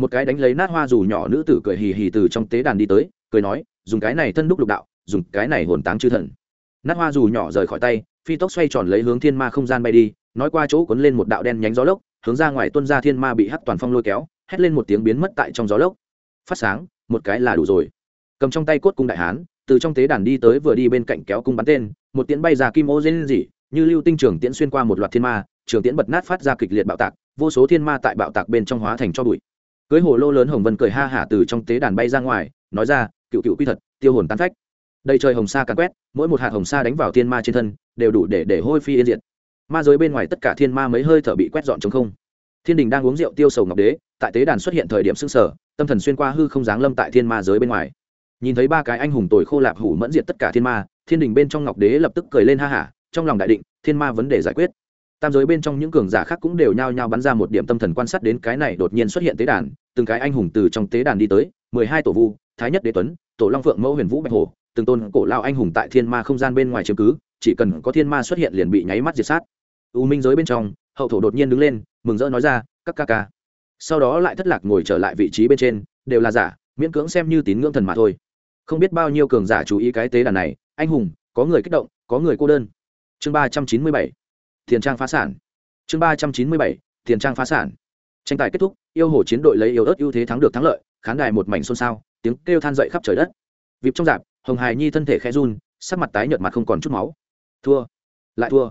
Speaker 1: Một cái đánh lấy nát hoa dù nhỏ nữ tử cười hì hì từ trong tế đàn đi tới, cười nói, dùng cái này thân đúc lục đạo, dùng cái này hồn táng chư thần. Nát hoa dù nhỏ rời khỏi tay, phi tốc xoay tròn lấy hướng thiên ma không gian bay đi, nói qua chỗ cuốn lên một đạo đen nhánh gió lốc, hướng ra ngoài tuân ra thiên ma bị hắt toàn phong lôi kéo, hét lên một tiếng biến mất tại trong gió lốc. Phát sáng, một cái là đủ rồi. Cầm trong tay cốt cung đại hán, từ trong tế đàn đi tới vừa đi bên cạnh kéo cung bắn tên, một tiễn bay ra kim ô dên dỉ như lưu tinh trường tiễn xuyên qua một loạt thiên ma, trường tiễn bật nát phát ra kịch liệt bạo tạc, vô số thiên ma tại bạo tạc bên trong hóa thành cho bụi cưới hồ lô lớn hồng vân cười ha hả từ trong tế đàn bay ra ngoài, nói ra, cựu cựu quy thật, tiêu hồn tán phách. Đầy trời hồng sa càn quét, mỗi một hạt hồng sa đánh vào thiên ma trên thân, đều đủ để để hôi phi yên diệt. Ma giới bên ngoài tất cả thiên ma mấy hơi thở bị quét dọn chống không. Thiên đình đang uống rượu tiêu sầu ngọc đế, tại tế đàn xuất hiện thời điểm xương sở tâm thần xuyên qua hư không giáng lâm tại thiên ma giới bên ngoài. Nhìn thấy ba cái anh hùng tồi khô lạp hủ mẫn diệt tất cả thiên ma, thiên đình bên trong ngọc đế lập tức cười lên ha hả, trong lòng đại định, thiên ma vấn đề giải quyết tam giới bên trong những cường giả khác cũng đều nhao nhao bắn ra một điểm tâm thần quan sát đến cái này đột nhiên xuất hiện tế đàn, từng cái anh hùng từ trong tế đàn đi tới, mười hai tổ vu, thái nhất đế tuấn, tổ long phượng mẫu huyền vũ bạch hồ từng tôn cổ lao anh hùng tại thiên ma không gian bên ngoài chiếm cứ, chỉ cần có thiên ma xuất hiện liền bị nháy mắt diệt sát. U minh giới bên trong, hậu thổ đột nhiên đứng lên, mừng rỡ nói ra, các ca ca. Sau đó lại thất lạc ngồi trở lại vị trí bên trên, đều là giả, miễn cưỡng xem như tín ngưỡng thần mà thôi. Không biết bao nhiêu cường giả chú ý cái tế đàn này, anh hùng, có người kích động, có người cô đơn. Chương ba trăm chín mươi bảy tiền trang phá sản. Chương ba trăm chín mươi bảy, tiền trang phá sản. Tranh tài kết thúc, yêu hồ chiến đội lấy yêu ớt ưu thế thắng được thắng lợi, khán đài một mảnh xôn xao, tiếng kêu than dậy khắp trời đất. Vịp trong dạp, hồng hài nhi thân thể khe run, sắc mặt tái nhợt mặt không còn chút máu. Thua. Lại thua.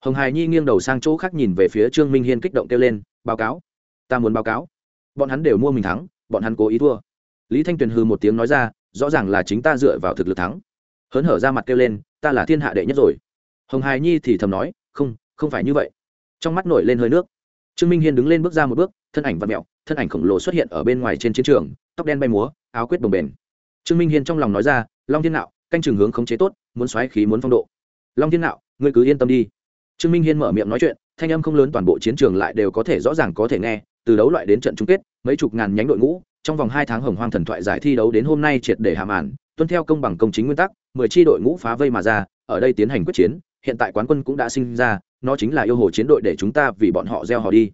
Speaker 1: Hồng hài nhi nghiêng đầu sang chỗ khác nhìn về phía trương minh hiên kích động kêu lên, báo cáo. Ta muốn báo cáo. Bọn hắn đều mua mình thắng, bọn hắn cố ý thua. Lý thanh tuyền hư một tiếng nói ra, rõ ràng là chính ta dựa vào thực lực thắng. Hớn hở ra mặt kêu lên, ta là thiên hạ đệ nhất rồi. Hồng hài nhi thì thầm nói, không không phải như vậy. Trong mắt nổi lên hơi nước. Trương minh hiên đứng lên bước ra một bước, thân ảnh và mẹo thân ảnh khổng lồ xuất hiện ở bên ngoài trên chiến trường, tóc đen bay múa, áo quyết đồng bền trương minh hiên trong lòng nói ra, long thiên nạo, canh trường hướng khống chế tốt, muốn xoáy khí muốn phong độ. Long thiên nạo, ngươi cứ yên tâm đi. Trương minh hiên mở miệng nói chuyện, thanh âm không lớn toàn bộ chiến trường lại đều có thể rõ ràng có thể nghe, từ đấu loại đến trận chung kết, mấy chục ngàn nhánh đội ngũ, trong vòng hai tháng hồng hoang thần thoại giải thi đấu đến hôm nay triệt để hạ màn, tuân theo công bằng công chính nguyên tắc, mười tri đội ngũ phá vây mà ra, ở đây tiến hành quyết chiến, hiện tại quán quân cũng đã sinh ra nó chính là yêu hồ chiến đội để chúng ta vì bọn họ gieo họ đi.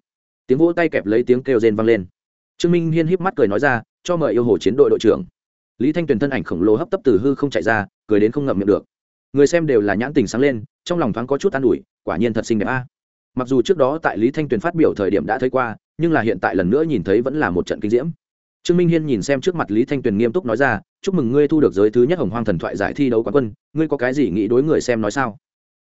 Speaker 1: Tiếng vỗ tay kẹp lấy tiếng kêu rên vang lên. Trương minh hiên híp mắt cười nói ra, cho mời yêu hồ chiến đội đội trưởng. Lý thanh tuyền thân ảnh khổng lồ hấp tấp từ hư không chạy ra, cười đến không ngậm miệng được. Người xem đều là nhãn tình sáng lên, trong lòng thoáng có chút an ủi, quả nhiên thật xinh đẹp a. Mặc dù trước đó tại lý thanh tuyền phát biểu thời điểm đã thấy qua, nhưng là hiện tại lần nữa nhìn thấy vẫn là một trận kinh diễm. Trương minh hiên nhìn xem trước mặt lý thanh tuyền nghiêm túc nói ra, chúc mừng ngươi thu được giới thứ nhất hồng hoang thần thoại giải thi đấu quán quân, ngươi có cái gì nghĩ đối người xem nói sao?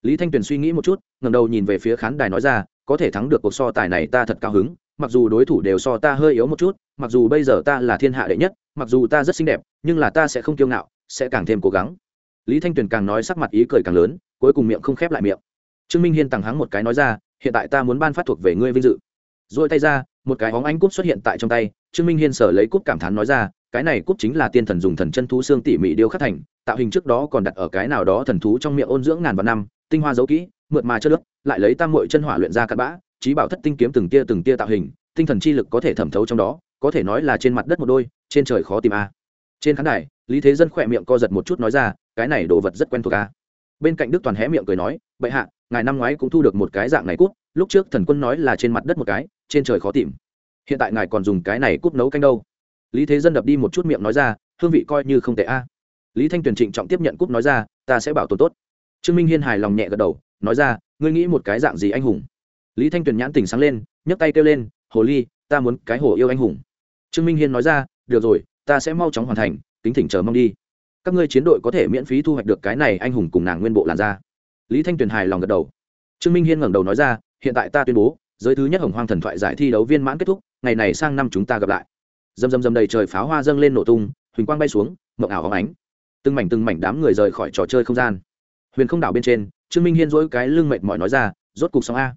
Speaker 1: Lý thanh tuyền suy nghĩ một chút ngầm đầu nhìn về phía khán đài nói ra, có thể thắng được cuộc so tài này ta thật cao hứng, mặc dù đối thủ đều so ta hơi yếu một chút, mặc dù bây giờ ta là thiên hạ đệ nhất, mặc dù ta rất xinh đẹp, nhưng là ta sẽ không kiêu ngạo, sẽ càng thêm cố gắng. Lý thanh tuyền càng nói sắc mặt ý cười càng lớn, cuối cùng miệng không khép lại miệng. Trương minh hiên tằng hắng một cái nói ra, hiện tại ta muốn ban phát thuộc về ngươi vinh dự. Rồi tay ra, một cái hóng ánh cúp xuất hiện tại trong tay, trương minh hiên sở lấy cúp cảm thán nói ra, cái này cúp chính là tiên thần dùng thần chân thú xương tỉ mỉ điêu khắc thành, tạo hình trước đó còn đặt ở cái nào đó thần thú trong miệng ôn dưỡng ngàn vạn năm tinh hoa dấu kỹ mượt mà chất lướt, lại lấy tam mội chân hỏa luyện ra cặn bã trí bảo thất tinh kiếm từng tia từng tia tạo hình tinh thần chi lực có thể thẩm thấu trong đó có thể nói là trên mặt đất một đôi trên trời khó tìm a. Trên khán đài lý thế dân khỏe miệng co giật một chút nói ra cái này đồ vật rất quen thuộc a. Bên cạnh đức toàn hé miệng cười nói bệ hạ ngài năm ngoái cũng thu được một cái dạng này cút lúc trước thần quân nói là trên mặt đất một cái trên trời khó tìm. Hiện tại ngài còn dùng cái này cút nấu canh đâu. Lý thế dân đập đi một chút miệng nói ra hương vị coi như không tệ a. Lý thanh tuyền trịnh trọng tiếp nhận cúp nói ra ta sẽ bảo tồn tốt trương minh hiên hài lòng nhẹ gật đầu, nói ra, ngươi nghĩ một cái dạng gì anh hùng? Lý thanh tuyền nhãn tình sáng lên, nhấc tay kêu lên, hồ ly, ta muốn cái hồ yêu anh hùng. Trương minh hiên nói ra, được rồi, ta sẽ mau chóng hoàn thành, kính thỉnh chờ mong đi. Các ngươi chiến đội có thể miễn phí thu hoạch được cái này anh hùng cùng nàng nguyên bộ làn ra lý thanh tuyền hài lòng gật đầu. Trương minh hiên ngẩng đầu nói ra, hiện tại ta tuyên bố, giới thứ nhất hồng hoang thần thoại giải thi đấu viên mãn kết thúc, ngày này sang năm chúng ta gặp lại. Dầm dầm dầm đầy trời pháo hoa dâng lên nổ tung, huỳnh quang bay xuống, mộng ảo hóng ánh. Từng mảnh từng mảnh đám người rời khỏi trò chơi không gian huyền không đảo bên trên, trương minh hiên dỗi cái lưng mệt mỏi nói ra, rốt cục xong a.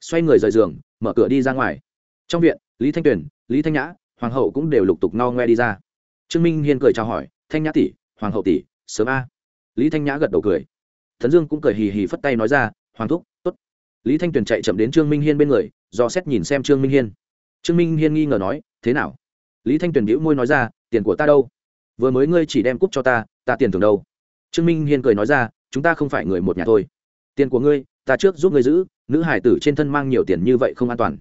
Speaker 1: Xoay người rời giường, mở cửa đi ra ngoài. Trong viện, lý thanh tuyền, lý thanh nhã, hoàng hậu cũng đều lục tục no ngoe đi ra. Trương minh hiên cười chào hỏi, thanh nhã tỷ, hoàng hậu tỷ, sớm a. Lý thanh nhã gật đầu cười. Thần dương cũng cười hì hì phất tay nói ra, hoàng thúc t ố t lý thanh tuyền chạy chậm đến trương minh hiên bên người, do xét nhìn xem trương minh hiên. Trương minh hiên nghi ngờ nói, thế nào? Lý thanh tuyền đĩu môi nói ra, tiền của ta đâu? Vừa mới ngươi chỉ đem cúp cho ta ta tiền thường đâu? Trương minh hiên cười nói ra chúng ta không phải người một nhà thôi. Tiền của ngươi, ta trước giúp ngươi giữ, nữ hải tử trên thân mang nhiều tiền như vậy không an toàn.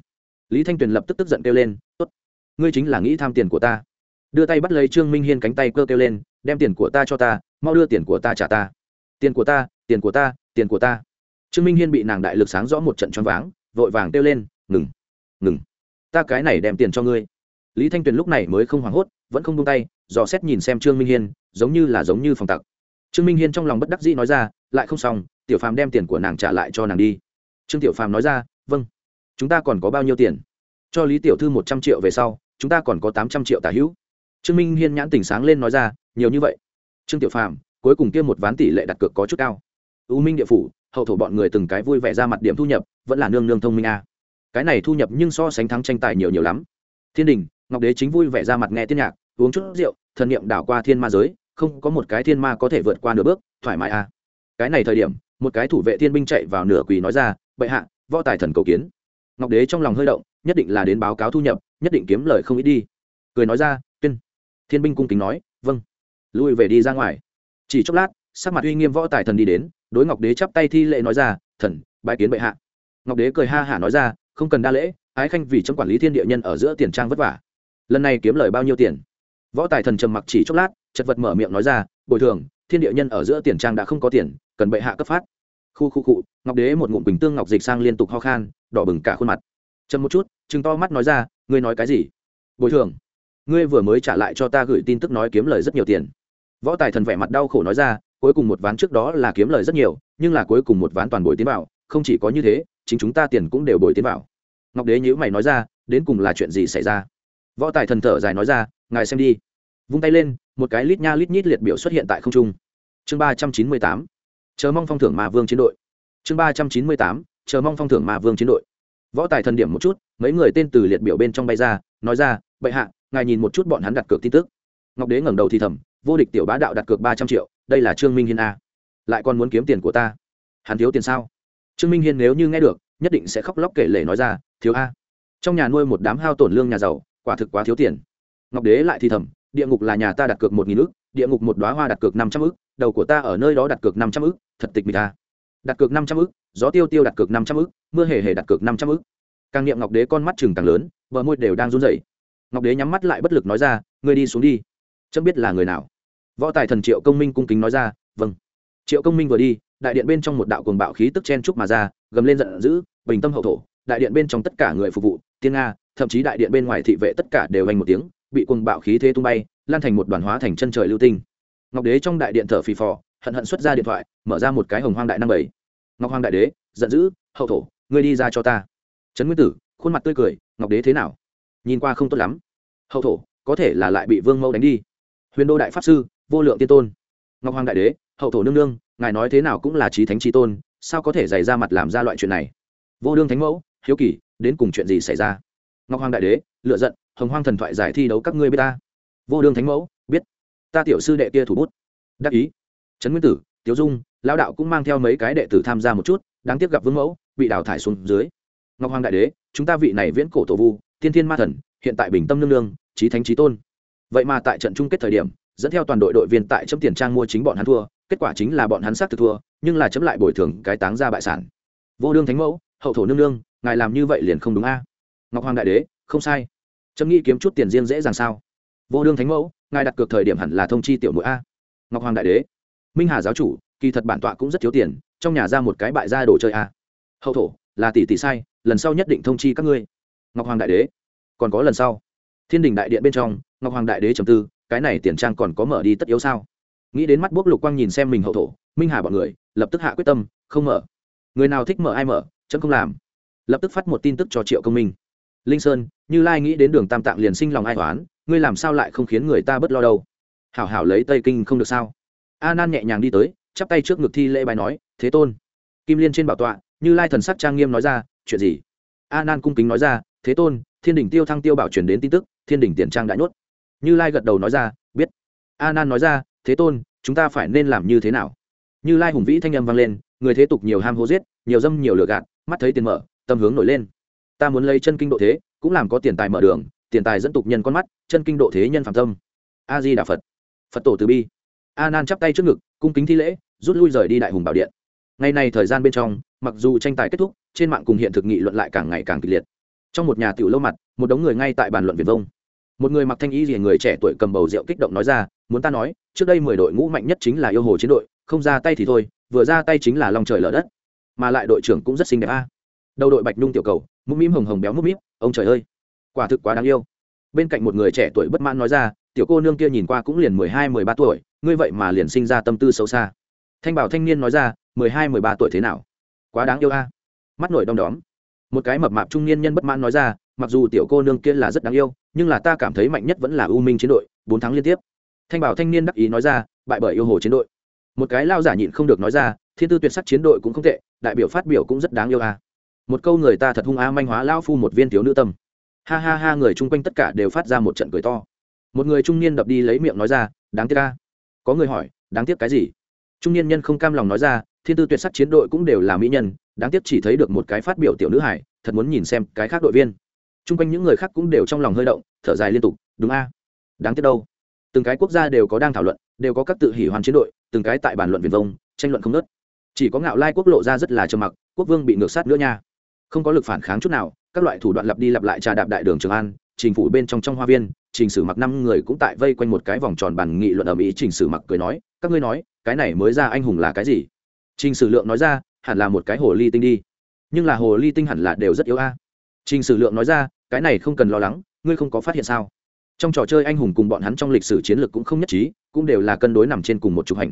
Speaker 1: Lý thanh tuyền lập tức tức giận kêu lên, tốt, ngươi chính là nghĩ tham tiền của ta. Đưa tay bắt lấy trương minh hiên cánh tay cơ kêu lên, đem tiền của ta cho ta, mau đưa tiền của ta trả ta. Tiền của ta, tiền của ta, tiền của ta. Trương minh hiên bị nàng đại lực sáng rõ một trận choáng váng, vội vàng kêu lên, ngừng ngừng, ta cái này đem tiền cho ngươi. Lý thanh tuyền lúc này mới không hoảng hốt, vẫn không buông tay, dò xét nhìn xem trương minh hiên, giống như là giống như phòng tặc trương minh hiên trong lòng bất đắc dĩ nói ra, lại không xong, tiểu phàm đem tiền của nàng trả lại cho nàng đi. Trương tiểu phàm nói ra vâng. Chúng ta còn có bao nhiêu tiền? Cho lý tiểu thư một trăm triệu về sau, chúng ta còn có tám trăm triệu tả hữu. Trương minh hiên nhãn tỉnh sáng lên nói ra, nhiều như vậy. Trương tiểu phàm, cuối cùng kia một ván tỷ lệ đặt cược có chút cao. U minh địa phủ, hậu thổ bọn người từng cái vui vẻ ra mặt điểm thu nhập, vẫn là nương nương thông minh a. Cái này thu nhập nhưng so sánh thắng tranh tài nhiều nhiều lắm. Thiên đình, ngọc đế chính vui vẻ ra mặt nghe tiên nhạc, uống chút rượu, thần niệm đảo qua thiên ma giới không có một cái thiên ma có thể vượt qua nửa bước, thoải mái à? cái này thời điểm, một cái thủ vệ thiên binh chạy vào nửa quỳ nói ra, bệ hạ, võ tài thần cầu kiến. Ngọc đế trong lòng hơi động, nhất định là đến báo cáo thu nhập, nhất định kiếm lời không ít đi. Cười nói ra, tuyên. Thiên binh cung kính nói vâng. Lui về đi ra ngoài. Chỉ chốc lát, sắc mặt uy nghiêm võ tài thần đi đến, đối ngọc đế chắp tay thi lễ nói ra, thần bãi kiến bệ hạ. Ngọc đế cười ha hả nói ra, không cần đa lễ, ái khanh vì chấm quản lý thiên địa nhân ở giữa tiền trang vất vả. Lần này kiếm lời bao nhiêu tiền? Võ tài thần trầm mặc chỉ chốc lát chật vật mở miệng nói ra, bồi thường, thiên địa nhân ở giữa tiền trang đã không có tiền, cần bệ hạ cấp phát. Khu khu cụ ngọc đế một ngụm bình tương ngọc dịch sang liên tục ho khan, đỏ bừng cả khuôn mặt. Chậm một chút chừng to mắt nói ra, ngươi nói cái gì? Bồi thường. Ngươi vừa mới trả lại cho ta gửi tin tức nói kiếm lời rất nhiều tiền. Võ tài thần vẻ mặt đau khổ nói ra, cuối cùng một ván trước đó là kiếm lời rất nhiều, nhưng là cuối cùng một ván toàn bồi tiến vào, không chỉ có như thế, chính chúng ta tiền cũng đều bồi tiến vào. Ngọc đế nhữ mày nói ra, đến cùng là chuyện gì xảy ra? Võ tài thần thở dài nói ra, ngài xem đi. Vung tay lên một cái lít nha lít nhít liệt biểu xuất hiện tại không trung. Chương ba trăm chín mươi tám, chờ mong phong thưởng mà vương chiến đội. Chương ba trăm chín mươi tám, chờ mong phong thưởng mà vương chiến đội. Võ tài thần điểm một chút, mấy người tên từ liệt biểu bên trong bay ra, nói ra, bệ hạ, ngài nhìn một chút bọn hắn đặt cược tin tức. Ngọc đế ngẩng đầu thì thầm, vô địch tiểu bá đạo đặt cược ba trăm triệu, đây là trương minh hiên a. Lại còn muốn kiếm tiền của ta? Hắn thiếu tiền sao? Trương minh hiên nếu như nghe được, nhất định sẽ khóc lóc kể lể nói ra, thiếu a. Trong nhà nuôi một đám hao tổn lương nhà giàu, quả thực quá thiếu tiền. Ngọc đế lại thì thầm địa ngục là nhà ta đặt cược một nghìn ức, địa ngục một đoá hoa đặt cược năm trăm ức, đầu của ta ở nơi đó đặt cược năm trăm ức, thật tịch mịch ta đặt cược năm trăm ức, gió tiêu tiêu đặt cược năm trăm ức, mưa hề hề đặt cược năm trăm ức, càng niệm ngọc đế con mắt chừng càng lớn bờ môi đều đang run rẩy. Ngọc đế nhắm mắt lại bất lực nói ra ngươi đi xuống đi. Chấm biết là người nào. Võ tài thần triệu công minh cung kính nói ra vâng. Triệu công minh vừa đi đại điện bên trong một đạo cuồng bạo khí tức chen trúc mà ra gầm lên giận dữ bình tâm hậu thổ đại điện bên trong tất cả người phục vụ tiên nga thậm chí đại điện bên ngoài thị vệ tất cả đều hành một tiếng bị cuồng bạo khí thế tung bay, lan thành một đoàn hóa thành chân trời lưu tinh. Ngọc đế trong đại điện thở phì phò, hận hận xuất ra điện thoại, mở ra một cái hồng hoang đại năm bảy. Ngọc hoàng đại đế, giận dữ, hậu thổ, ngươi đi ra cho ta. Trấn nguyên tử, khuôn mặt tươi cười, ngọc đế thế nào? Nhìn qua không tốt lắm. Hậu thổ, có thể là lại bị vương mẫu đánh đi. Huyền đô đại pháp sư, vô lượng tiên tôn. Ngọc hoàng đại đế, hậu thổ nương nương, ngài nói thế nào cũng là trí thánh trí tôn, sao có thể dày ra mặt làm ra loại chuyện này? Vô đương thánh mẫu, hiếu kỳ, đến cùng chuyện gì xảy ra? Ngọc hoàng đại đế lựa giận, hồng hoang thần thoại giải thi đấu các ngươi biết ta. Vô đương thánh mẫu, biết. Ta tiểu sư đệ kia thủ bút. Đắc ý. Trấn nguyên tử, tiếu dung lao đạo cũng mang theo mấy cái đệ tử tham gia một chút, đáng tiếc gặp vương mẫu, bị đào thải xuống dưới. Ngọc hoàng đại đế, chúng ta vị này viễn cổ tổ vu, thiên thiên ma thần, hiện tại bình tâm nương nương trí thánh trí tôn. Vậy mà tại trận chung kết thời điểm, dẫn theo toàn đội đội viên tại chấm tiền trang mua chính bọn hắn thua, kết quả chính là bọn hắn sát thực thua, nhưng là chấm lại bồi thường cái táng ra bại sản. Vô đương thánh mẫu, hậu thổ nương nương, ngài làm như vậy liền không đúng a ngọc hoàng đại đế, không sai. Trâm nghĩ kiếm chút tiền riêng dễ dàng sao? Vô đương thánh mẫu, ngài đặt cược thời điểm hẳn là thông chi tiểu mũi a. Ngọc hoàng đại đế. Minh hà giáo chủ, kỳ thật bản tọa cũng rất thiếu tiền, trong nhà ra một cái bại ra đồ chơi a. Hậu thổ, là tỷ tỷ sai, lần sau nhất định thông chi các ngươi. Ngọc hoàng đại đế. Còn có lần sau. Thiên đình đại điện bên trong, ngọc hoàng đại đế trầm tư, cái này tiền trang còn có mở đi tất yếu sao? Nghĩ đến mắt bốc lục quang nhìn xem mình hậu thổ, minh hà bọn người, lập tức hạ quyết tâm, không mở. Người nào thích mở ai mở, chấm không làm. Lập tức phát một tin tức cho triệu công minh linh sơn, như lai nghĩ đến đường tam tạng liền sinh lòng ai toán ngươi làm sao lại không khiến người ta bớt lo đâu? Hảo hảo lấy tây kinh không được sao? A nan nhẹ nhàng đi tới, chắp tay trước ngực thi lễ bài nói, thế tôn. Kim liên trên bảo tọa, như lai thần sắc trang nghiêm nói ra, chuyện gì? A nan cung kính nói ra, thế tôn, thiên đình tiêu thăng tiêu bảo truyền đến tin tức, thiên đình tiền trang đã nhốt. Như lai gật đầu nói ra, biết. A nan nói ra, thế tôn, chúng ta phải nên làm như thế nào? Như lai hùng vĩ thanh âm vang lên, người thế tục nhiều ham hố giết, nhiều dâm nhiều lừa gạt, mắt thấy tiền mở, tâm hướng nổi lên ta muốn lấy chân kinh độ thế, cũng làm có tiền tài mở đường, tiền tài dẫn tục nhân con mắt, chân kinh độ thế nhân phạm tâm. A di đà phật. Phật tổ từ bi. A nan chắp tay trước ngực, cung kính thi lễ, rút lui rời đi đại hùng bảo điện. Ngày này thời gian bên trong, mặc dù tranh tài kết thúc, trên mạng cùng hiện thực nghị luận lại càng ngày càng kịch liệt. Trong một nhà tiểu lâu mặt, một đống người ngay tại bàn luận việt vông. Một người mặc thanh y gì người trẻ tuổi cầm bầu rượu kích động nói ra, muốn ta nói, trước đây mười đội ngũ mạnh nhất chính là yêu hồ chiến đội, không ra tay thì thôi, vừa ra tay chính là lòng trời lở đất. Mà lại đội trưởng cũng rất xinh đẹp a đầu đội bạch nhung tiểu cầu mũm mĩm hồng hồng béo mũm mĩm, ông trời ơi, quả thực quá đáng yêu. Bên cạnh một người trẻ tuổi bất mãn nói ra, tiểu cô nương kia nhìn qua cũng liền mười hai, mười ba tuổi, ngươi vậy mà liền sinh ra tâm tư xấu xa. Thanh bảo thanh niên nói ra, mười hai, mười ba tuổi thế nào? Quá đáng yêu a. Mắt nổi đom đóm. Một cái mập mạp trung niên nhân bất mãn nói ra, mặc dù tiểu cô nương kia là rất đáng yêu, nhưng là ta cảm thấy mạnh nhất vẫn là u minh chiến đội, bốn tháng liên tiếp. Thanh bảo thanh niên đắc ý nói ra, bại bởi yêu hồ chiến đội. Một cái lao giả nhịn không được nói ra, thiên tư tuyệt sắc chiến đội cũng không tệ, đại biểu phát biểu cũng rất đáng yêu a một câu người ta thật hung á manh hóa lao phu một viên thiếu nữ tâm. Ha ha ha, người chung quanh tất cả đều phát ra một trận cười to. Một người trung niên đập đi lấy miệng nói ra, đáng tiếc ca có người hỏi, đáng tiếc cái gì? Trung niên nhân không cam lòng nói ra, thiên tư tuyệt sắc chiến đội cũng đều là mỹ nhân, đáng tiếc chỉ thấy được một cái phát biểu tiểu nữ hải thật muốn nhìn xem cái khác đội viên. Chung quanh những người khác cũng đều trong lòng hơi động, thở dài liên tục, đúng a. Đáng tiếc đâu. Từng cái quốc gia đều có đang thảo luận, đều có các tự hỉ hoàn chiến đội, từng cái tại bàn luận viền vông, tranh luận không nớt chỉ có ngạo lai quốc lộ ra rất là trầm mặc, quốc vương bị ngược sát nữa nha không có lực phản kháng chút nào, các loại thủ đoạn lặp đi lặp lại trà đạp đại đường trường an, trình phủ bên trong trong hoa viên, trình sử mặc năm người cũng tại vây quanh một cái vòng tròn bàn nghị luận ở mỹ, trình sử mặc cười nói, các ngươi nói, cái này mới ra anh hùng là cái gì? Trình sử lượng nói ra, hẳn là một cái hồ ly tinh đi. Nhưng là hồ ly tinh hẳn là đều rất yếu a. Trình sử lượng nói ra, cái này không cần lo lắng, ngươi không có phát hiện sao? Trong trò chơi anh hùng cùng bọn hắn trong lịch sử chiến lược cũng không nhất trí, cũng đều là cân đối nằm trên cùng một trục hành.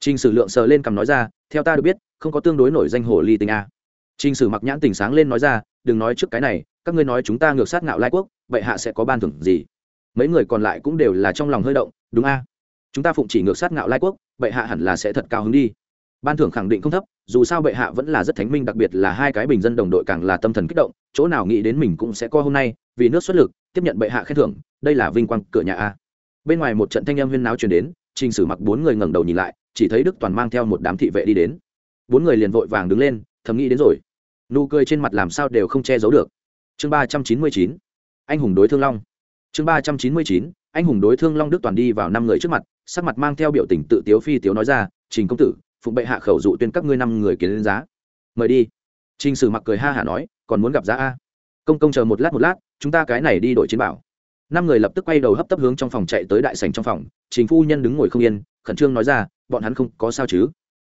Speaker 1: Trình sử lượng sờ lên cầm nói ra, theo ta được biết, không có tương đối nổi danh hồ ly tinh a trình sử mặc nhãn tỉnh sáng lên nói ra, đừng nói trước cái này, các ngươi nói chúng ta ngược sát ngạo lai quốc, vậy hạ sẽ có ban thưởng gì? Mấy người còn lại cũng đều là trong lòng hơi động, đúng a, chúng ta phụng chỉ ngược sát ngạo lai quốc bệ hạ hẳn là sẽ thật cao hứng đi. Ban thưởng khẳng định không thấp, dù sao bệ hạ vẫn là rất thánh minh, đặc biệt là hai cái bình dân đồng đội càng là tâm thần kích động, chỗ nào nghĩ đến mình cũng sẽ có hôm nay, vì nước xuất lực, tiếp nhận bệ hạ khen thưởng, đây là vinh quang cửa nhà a. Bên ngoài một trận thanh âm huyên náo truyền đến, trình sử mặc bốn người ngẩng đầu nhìn lại, chỉ thấy đức toàn mang theo một đám thị vệ đi đến. Bốn người liền vội vàng đứng lên, thầm nghĩ đến rồi nụ cười trên mặt làm sao đều không che giấu được. Chương ba trăm chín mươi chín, anh hùng đối thương long. Chương ba trăm chín mươi chín, anh hùng đối thương long đức toàn đi vào năm người trước mặt, sắc mặt mang theo biểu tình tự tiếu phi tiếu nói ra, trình công tử, phụng bệ hạ khẩu dụ tuyên các ngươi năm người kiến lên giá. Mời đi. Trình sử mặc cười ha hả nói, còn muốn gặp giá a? Công công chờ một lát một lát, chúng ta cái này đi đổi chiến bảo. Năm người lập tức quay đầu hấp tấp hướng trong phòng chạy tới đại sành trong phòng, trình phu nhân đứng ngồi không yên, khẩn trương nói ra, bọn hắn không có sao chứ?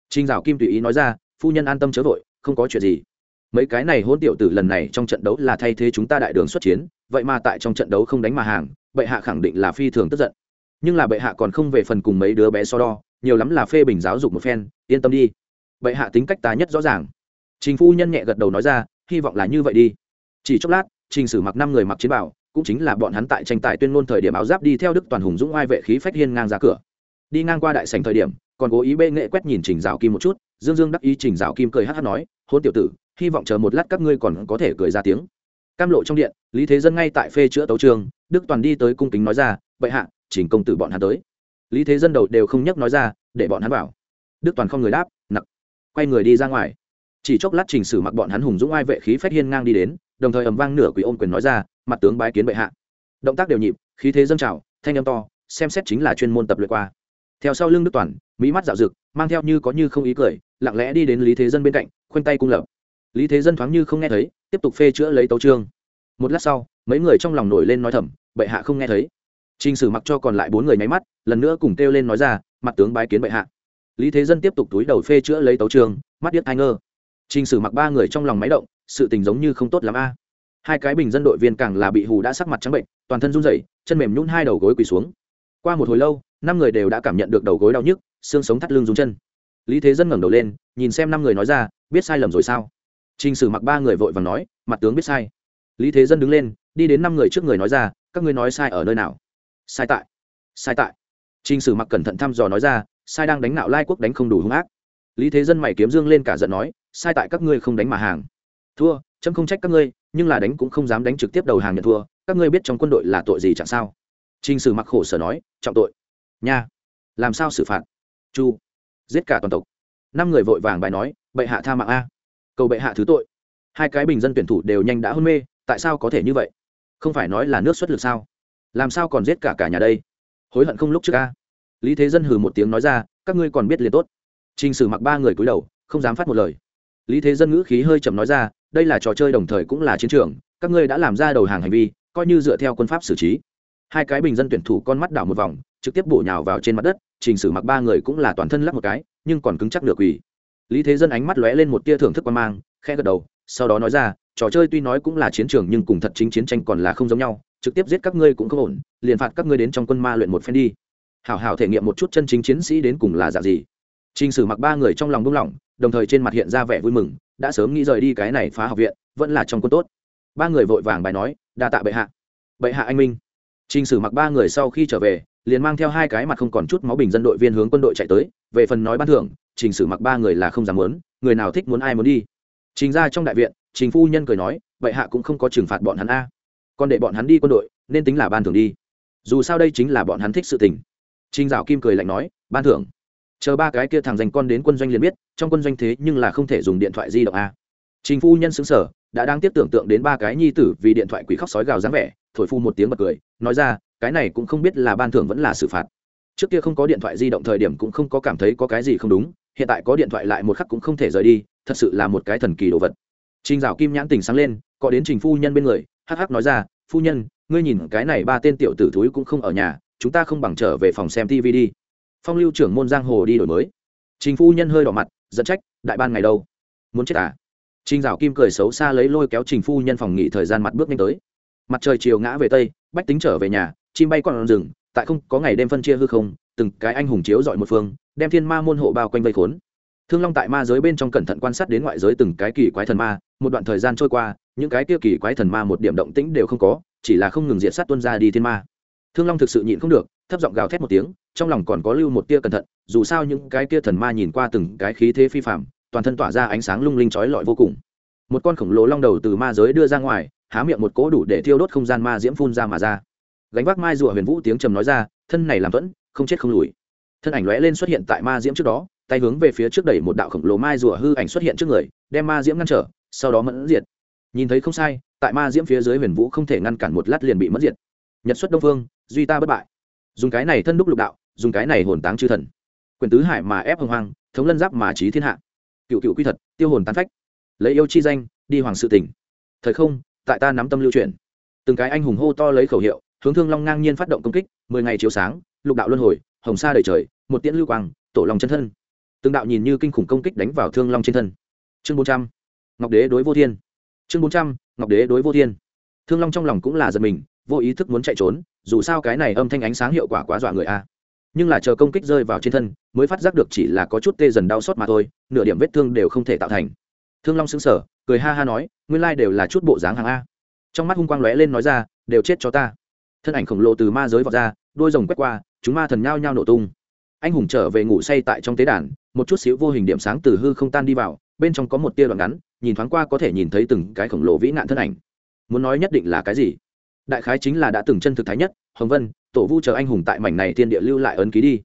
Speaker 1: Trình dạo kim tùy ý nói ra, phu nhân an tâm chớ vội, không có chuyện gì mấy cái này hôn tiểu tử lần này trong trận đấu là thay thế chúng ta đại đường xuất chiến, vậy mà tại trong trận đấu không đánh mà hàng, bệ hạ khẳng định là phi thường tức giận. Nhưng là bệ hạ còn không về phần cùng mấy đứa bé so đo, nhiều lắm là phê bình giáo dục một phen, yên tâm đi. Bệ hạ tính cách ta nhất rõ ràng. Trình phu nhân nhẹ gật đầu nói ra, hy vọng là như vậy đi. Chỉ chốc lát, trình sử mặc năm người mặc chiến bảo cũng chính là bọn hắn tại tranh tài tuyên ngôn thời điểm áo giáp đi theo đức toàn hùng dũng oai vệ khí phách hiên ngang ra cửa đi ngang qua đại sành thời điểm, còn cố ý bê nghệ quét nhìn trình dạo kim một chút, dương dương đắc ý trình dạo kim cười hát hát nói hôn tiểu tử, hy vọng chờ một lát các ngươi còn có thể cười ra tiếng. Cam lộ trong điện, lý thế dân ngay tại phê chữa tấu trường, đức toàn đi tới cung kính nói ra bệ hạ chỉnh công tử bọn hắn tới. Lý thế dân đầu đều không nhắc nói ra, để bọn hắn vào. Đức toàn không người đáp, nặc, quay người đi ra ngoài. Chỉ chốc lát trình sử mặc bọn hắn hùng dũng ai vệ khí phách hiên ngang đi đến, đồng thời ầm vang nửa quỷ ôm quyền nói ra, mặt tướng bái kiến bệ hạ. Động tác đều nhịp, khí thế dâng trào, thanh âm to, xem xét chính là chuyên môn tập luyện qua theo sau lưng đức toàn mỹ mắt dạo rực mang theo như có như không ý cười lặng lẽ đi đến lý thế dân bên cạnh khoanh tay cung lập lý thế dân thoáng như không nghe thấy tiếp tục phê chữa lấy tấu trương một lát sau mấy người trong lòng nổi lên nói thầm bệ hạ không nghe thấy Trình Sử mặc cho còn lại bốn người nháy mắt, lần nữa cùng kêu lên nói ra, mặt tướng bái kiến bệ hạ. Lý Thế Dân tiếp tục túi đầu phê chữa lấy tấu trương mắt điếc hai ngơ. Trình Sử mặc ba người trong lòng máy động, sự tình giống như không tốt lắm a. Hai cái bình dân đội viên càng là bị hù đã sắc mặt trắng bệnh, toàn thân run rẩy, chân mềm nhún hai đầu gối quỳ xuống. Qua một hồi lâu, năm người đều đã cảm nhận được đầu gối đau nhức, xương sống thắt lưng rung chân. Lý Thế Dân ngẩng đầu lên, nhìn xem năm người nói ra, biết sai lầm rồi sao? Trình Sử mặc ba người vội vàng nói, mặt tướng biết sai. Lý Thế Dân đứng lên, đi đến năm người trước người nói ra, các ngươi nói sai ở nơi nào? sai tại sai tại Trình Sử Mặc cẩn thận thăm dò nói ra, sai đang đánh nạo Lai quốc đánh không đủ hung ác. Lý Thế Dân mày kiếm dương lên cả giận nói, sai tại các ngươi không đánh mà hàng. Thua, chấm không trách các ngươi, nhưng là đánh cũng không dám đánh trực tiếp đầu hàng nhận thua, các ngươi biết trong quân đội là tội gì chẳng sao? Trình Sử Mặc khổ sở nói, trọng tội. Nha, làm sao xử phạt? Chu, giết cả toàn tộc. Năm người vội vàng bài nói, bệ hạ tha mạng a. Cầu bệ hạ thứ tội. Hai cái bình dân tuyển thủ đều nhanh đã hôn mê, tại sao có thể như vậy? Không phải nói là nước xuất lực sao? làm sao còn giết cả cả nhà đây hối hận không lúc trước a lý thế dân hừ một tiếng nói ra các ngươi còn biết liền tốt trình sử mặc ba người cúi đầu không dám phát một lời lý thế dân ngữ khí hơi trầm nói ra đây là trò chơi đồng thời cũng là chiến trường các ngươi đã làm ra đầu hàng hành vi coi như dựa theo quân pháp xử trí hai cái bình dân tuyển thủ con mắt đảo một vòng trực tiếp bổ nhào vào trên mặt đất trình sử mặc ba người cũng là toàn thân lắc một cái nhưng còn cứng chắc được quỳ lý thế dân ánh mắt lóe lên một tia thưởng thức quan mang khe gật đầu sau đó nói ra trò chơi tuy nói cũng là chiến trường nhưng cùng thật chính chiến tranh còn là không giống nhau trực tiếp giết các ngươi cũng không ổn liền phạt các ngươi đến trong quân ma luyện một phen đi hảo hảo thể nghiệm một chút chân chính chiến sĩ đến cùng là dạng gì Trình Sử mặc ba người trong lòng buông lỏng, đồng thời trên mặt hiện ra vẻ vui mừng, đã sớm nghĩ rời đi cái này phá học viện, vẫn là trong quân tốt. Ba người vội vàng bài nói, đa tạ bệ hạ. Bệ hạ anh minh. Trình Sử mặc ba người sau khi trở về, liền mang theo hai cái mặt không còn chút máu bình dân đội viên hướng quân đội chạy tới, về phần nói ban thưởng, Trình Sử mặc ba người là không dám muốn, người nào thích muốn ai muốn đi. Trình ra trong đại viện, Trình phu nhân cười nói, bệ hạ cũng không có trừng phạt bọn hắn a. Còn để bọn hắn đi quân đội nên tính là ban thưởng đi. Dù sao đây chính là bọn hắn thích sự tình. Trình dạo kim cười lạnh nói ban thưởng. Chờ ba cái kia thằng dành con đến quân doanh liền biết trong quân doanh thế nhưng là không thể dùng điện thoại di động a. Trình phu nhân sững sờ, đã đang tiếp tưởng tượng đến ba cái nhi tử vì điện thoại quỷ khóc sói gào dáng vẻ thổi phu một tiếng bật cười, nói ra, cái này cũng không biết là ban thưởng vẫn là xử phạt. Trước kia không có điện thoại di động thời điểm cũng không có cảm thấy có cái gì không đúng, hiện tại có điện thoại lại một khắc cũng không thể rời đi, thật sự là một cái thần kỳ đồ vật. Trình dạo kim nhãn tình sáng lên, có đến trình phu nhân bên người, hắc hắc nói ra, phu nhân, ngươi nhìn cái này ba tên tiểu tử thúi cũng không ở nhà, chúng ta không bằng trở về phòng xem tv đi. Phong lưu trưởng môn giang hồ đi đổi mới. Trình phu nhân hơi đỏ mặt dẫn trách, đại ban ngày đâu? Muốn chết à? Trình dạo kim cười xấu xa lấy lôi kéo trình phu nhân phòng nghỉ thời gian mặt bước nhanh tới mặt trời chiều ngã về tây, bách tính trở về nhà, chim bay còn rừng, tại không có ngày đêm phân chia hư không, từng cái anh hùng chiếu dọi một phương, đem thiên ma môn hộ bao quanh vây khốn. Thương long tại ma giới bên trong cẩn thận quan sát đến ngoại giới từng cái kỳ quái thần ma, một đoạn thời gian trôi qua, những cái kia kỳ quái thần ma một điểm động tĩnh đều không có, chỉ là không ngừng diện sát tuân ra đi thiên ma. Thương long thực sự nhịn không được, thấp giọng gào thét một tiếng, trong lòng còn có lưu một tia cẩn thận, dù sao những cái kia thần ma nhìn qua từng cái khí thế phi phạm toàn thân tỏa ra ánh sáng lung linh trói lọi vô cùng. Một con khổng lồ long đầu từ ma giới đưa ra ngoài há miệng một cỗ đủ để thiêu đốt không gian ma diễm phun ra mà ra. Gánh vác mai rùa huyền vũ tiếng trầm nói ra, thân này làm thuẫn, không chết không lùi. Thân ảnh lóe lên xuất hiện tại ma diễm trước đó, tay hướng về phía trước đẩy một đạo khổng lồ mai rùa hư ảnh xuất hiện trước người, đem ma diễm ngăn trở, sau đó mẫn diệt. Nhìn thấy không sai, tại ma diễm phía dưới huyền vũ không thể ngăn cản một lát liền bị mất diệt. Nhật xuất đông phương, duy ta bất bại. Dùng cái này thân đúc lục đạo, dùng cái này hồn táng chư thần. Quyền tứ hải mà ép hồng hoang, thống lân giáp mà trí thiên hạ. Cựu cựu quy thật, tiêu hồn tán phách. Lấy yêu chi danh, đi hoàng sự tỉnh. Thời không tại ta nắm tâm lưu chuyển. Từng cái anh hùng hô to lấy khẩu hiệu, hướng thương long ngang nhiên phát động công kích, mười ngày chiếu sáng, lục đạo luân hồi, hồng sa đầy trời, một tiễn lưu quang, tổ lòng chân thân. Từng đạo nhìn như kinh khủng công kích đánh vào thương long trên thân. Chương bốn trăm, ngọc đế đối vô thiên. Chương bốn trăm, ngọc đế đối vô thiên. Thương long trong lòng cũng là giật mình, vô ý thức muốn chạy trốn, dù sao cái này âm thanh ánh sáng hiệu quả quá dọa người a. Nhưng là chờ công kích rơi vào trên thân, mới phát giác được chỉ là có chút tê dần đau xót mà thôi, nửa điểm vết thương đều không thể tạo thành. Thương long xứng sở cười ha ha nói, nguyên lai đều là chút bộ dáng hàng a. Trong mắt hung quang lóe lên nói ra, đều chết cho ta. Thân ảnh khổng lồ từ ma giới vọt ra, đôi rồng quét qua, chúng ma thần nhao nhao nổ tung. Anh hùng trở về ngủ say tại trong tế đàn, một chút xíu vô hình điểm sáng từ hư không tan đi vào, bên trong có một tia đoạn ngắn, nhìn thoáng qua có thể nhìn thấy từng cái khổng lồ vĩ nạn thân ảnh. Muốn nói nhất định là cái gì? Đại khái chính là đã từng chân thực thái nhất, hồng vân, tổ vu chờ anh hùng tại mảnh này thiên địa lưu lại ấn ký đi.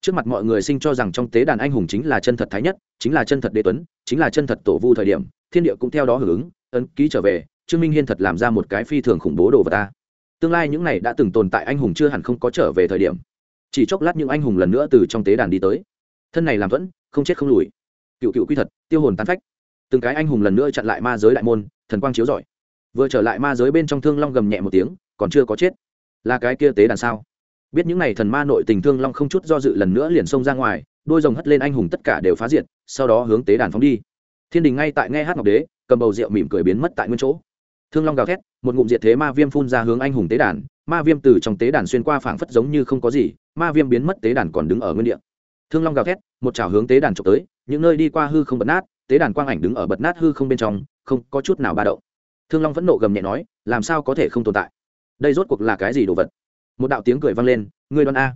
Speaker 1: Trước mặt mọi người sinh cho rằng trong tế đàn anh hùng chính là chân thật thái nhất, chính là chân thật đế tuấn, chính là chân thật tổ vu thời điểm thiên địa cũng theo đó hưởng ứng ấn ký trở về trương minh hiên thật làm ra một cái phi thường khủng bố đồ vật ta. Tương lai những này đã từng tồn tại anh hùng chưa hẳn không có trở về thời điểm. Chỉ chốc lát những anh hùng lần nữa từ trong tế đàn đi tới. Thân này làm thuẫn không chết không lùi. Cựu cựu quy thật tiêu hồn tán phách. Từng cái anh hùng lần nữa chặn lại ma giới đại môn thần quang chiếu giỏi, vừa trở lại ma giới bên trong thương long gầm nhẹ một tiếng còn chưa có chết. Là cái kia tế đàn sao? Biết những n à y thần ma nội tình thương long không chút do dự lần nữa liền xông ra ngoài đôi rồng hất lên anh hùng tất cả đều phá diệt sau đó hướng tế đàn phóng đi thiên đình ngay tại nghe hát ngọc đế, cầm bầu rượu mỉm cười biến mất tại nguyên chỗ. Thương long gào thét, một ngụm diệt thế ma viêm phun ra hướng anh hùng tế đàn, ma viêm từ trong tế đàn xuyên qua phảng phất giống như không có gì, ma viêm biến mất tế đàn còn đứng ở nguyên địa. thương long gào thét, một chảo hướng tế đàn trộm tới, những nơi đi qua hư không bật nát, tế đàn quang ảnh đứng ở bật nát hư không bên trong, không có chút nào ba động. Thương long vẫn nộ gầm nhẹ nói, làm sao có thể không tồn tại? Đây rốt cuộc là cái gì đồ vật? Một đạo tiếng cười vang lên ngươi đoan a.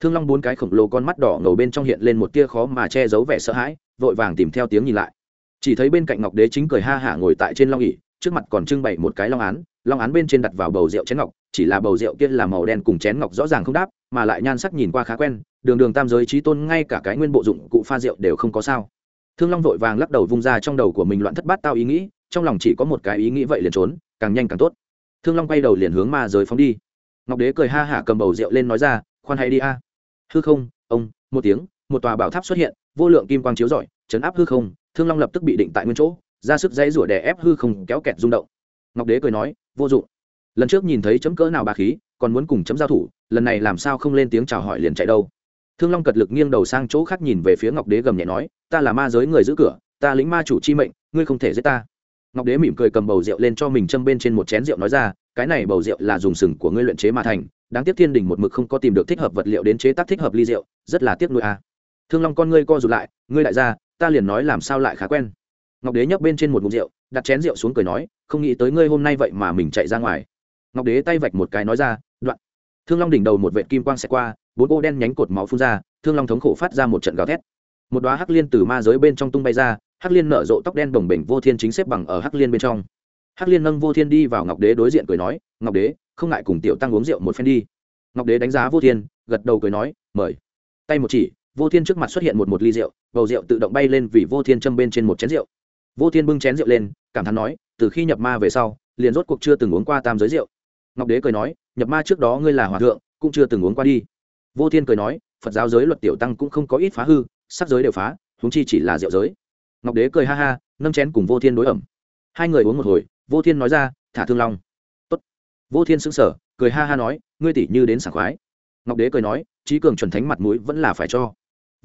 Speaker 1: Thương long bốn cái khổng lồ con mắt đỏ ngầu bên trong hiện lên một tia khó mà che giấu vẻ sợ hãi, vội vàng tìm theo tiếng nhìn lại chỉ thấy bên cạnh ngọc đế chính cười ha hả ngồi tại trên long ỉ trước mặt còn trưng bày một cái long án long án bên trên đặt vào bầu rượu chén ngọc, chỉ là bầu rượu kia là màu đen cùng chén ngọc rõ ràng không đáp, mà lại nhan sắc nhìn qua khá quen, đường đường tam giới trí tôn ngay cả cái nguyên bộ dụng cụ pha rượu đều không có sao. Thương long vội vàng lắc đầu vung ra trong đầu của mình loạn thất bát tao ý nghĩ, trong lòng chỉ có một cái ý nghĩ vậy liền trốn, càng nhanh càng tốt. Thương long quay đầu liền hướng ma giới phóng đi. Ngọc đế cười ha hả cầm bầu rượu lên nói ra, khoan hay đi a. Hư không, ông, một tiếng, một tòa bảo tháp xuất hiện, vô lượng kim quang chiếu rọi chấn áp hư không thương long lập tức bị định tại nguyên chỗ, ra sức dãy rủa đè ép hư không kéo kẹt rung động. Ngọc đế cười nói, vô dụng. Lần trước nhìn thấy chấm cỡ nào bà khí, còn muốn cùng chấm giao thủ, lần này làm sao không lên tiếng chào hỏi liền chạy đâu? Thương long cật lực nghiêng đầu sang chỗ khác nhìn về phía ngọc đế gầm nhẹ nói, ta là ma giới người giữ cửa, ta lính ma chủ chi mệnh, ngươi không thể giết ta. Ngọc đế mỉm cười cầm bầu rượu lên cho mình châm bên trên một chén rượu nói ra, cái này bầu rượu là dùng sừng của ngươi luyện chế mà thành, đáng tiếc thiên đình một mực không có tìm được thích hợp vật liệu đến chế tác thích hợp ly rượu, rất là tiếc nuôi a à. thương long con ngươi co rụt lại, ngươi đại gia ta liền nói làm sao lại khá quen. Ngọc đế nhấp bên trên một mục rượu, đặt chén rượu xuống cười nói, không nghĩ tới ngươi hôm nay vậy mà mình chạy ra ngoài. Ngọc đế tay vạch một cái nói ra, đoạn. Thương long đỉnh đầu một vệ kim quang xẹt qua, bốn cô đen nhánh cột máu phun ra, thương long thống khổ phát ra một trận gào thét. Một đoá hắc liên từ ma giới bên trong tung bay ra, hắc liên nở rộ tóc đen đồng bình vô thiên chính xếp bằng ở hắc liên bên trong. Hắc liên nâng vô thiên đi vào ngọc đế đối diện cười nói, ngọc đế, không ngại cùng tiểu tăng uống rượu một phen đi. Ngọc đế đánh giá vô thiên, gật đầu cười nói, mời. Tay một chỉ vô thiên trước mặt xuất hiện một một ly rượu, bầu rượu tự động bay lên vì vô thiên châm bên trên một chén rượu. Vô thiên bưng chén rượu lên, cảm thán nói, từ khi nhập ma về sau, liền rốt cuộc chưa từng uống qua tam giới rượu. Ngọc đế cười nói, nhập ma trước đó ngươi là hòa thượng, cũng chưa từng uống qua đi. Vô thiên cười nói, phật giáo giới luật tiểu tăng cũng không có ít phá hư, sắc giới đều phá húng chi chỉ là rượu giới. Ngọc đế cười ha ha, nâng chén cùng vô thiên đối ẩm. Hai người uống một hồi, vô thiên nói ra, thả thương long. Tốt. vô thiên sững sờ, cười ha ha nói, ngươi tỷ như đến sảng khoái. Ngọc đế cười nói trí cường chuẩn thánh mặt mũi vẫn là phải cho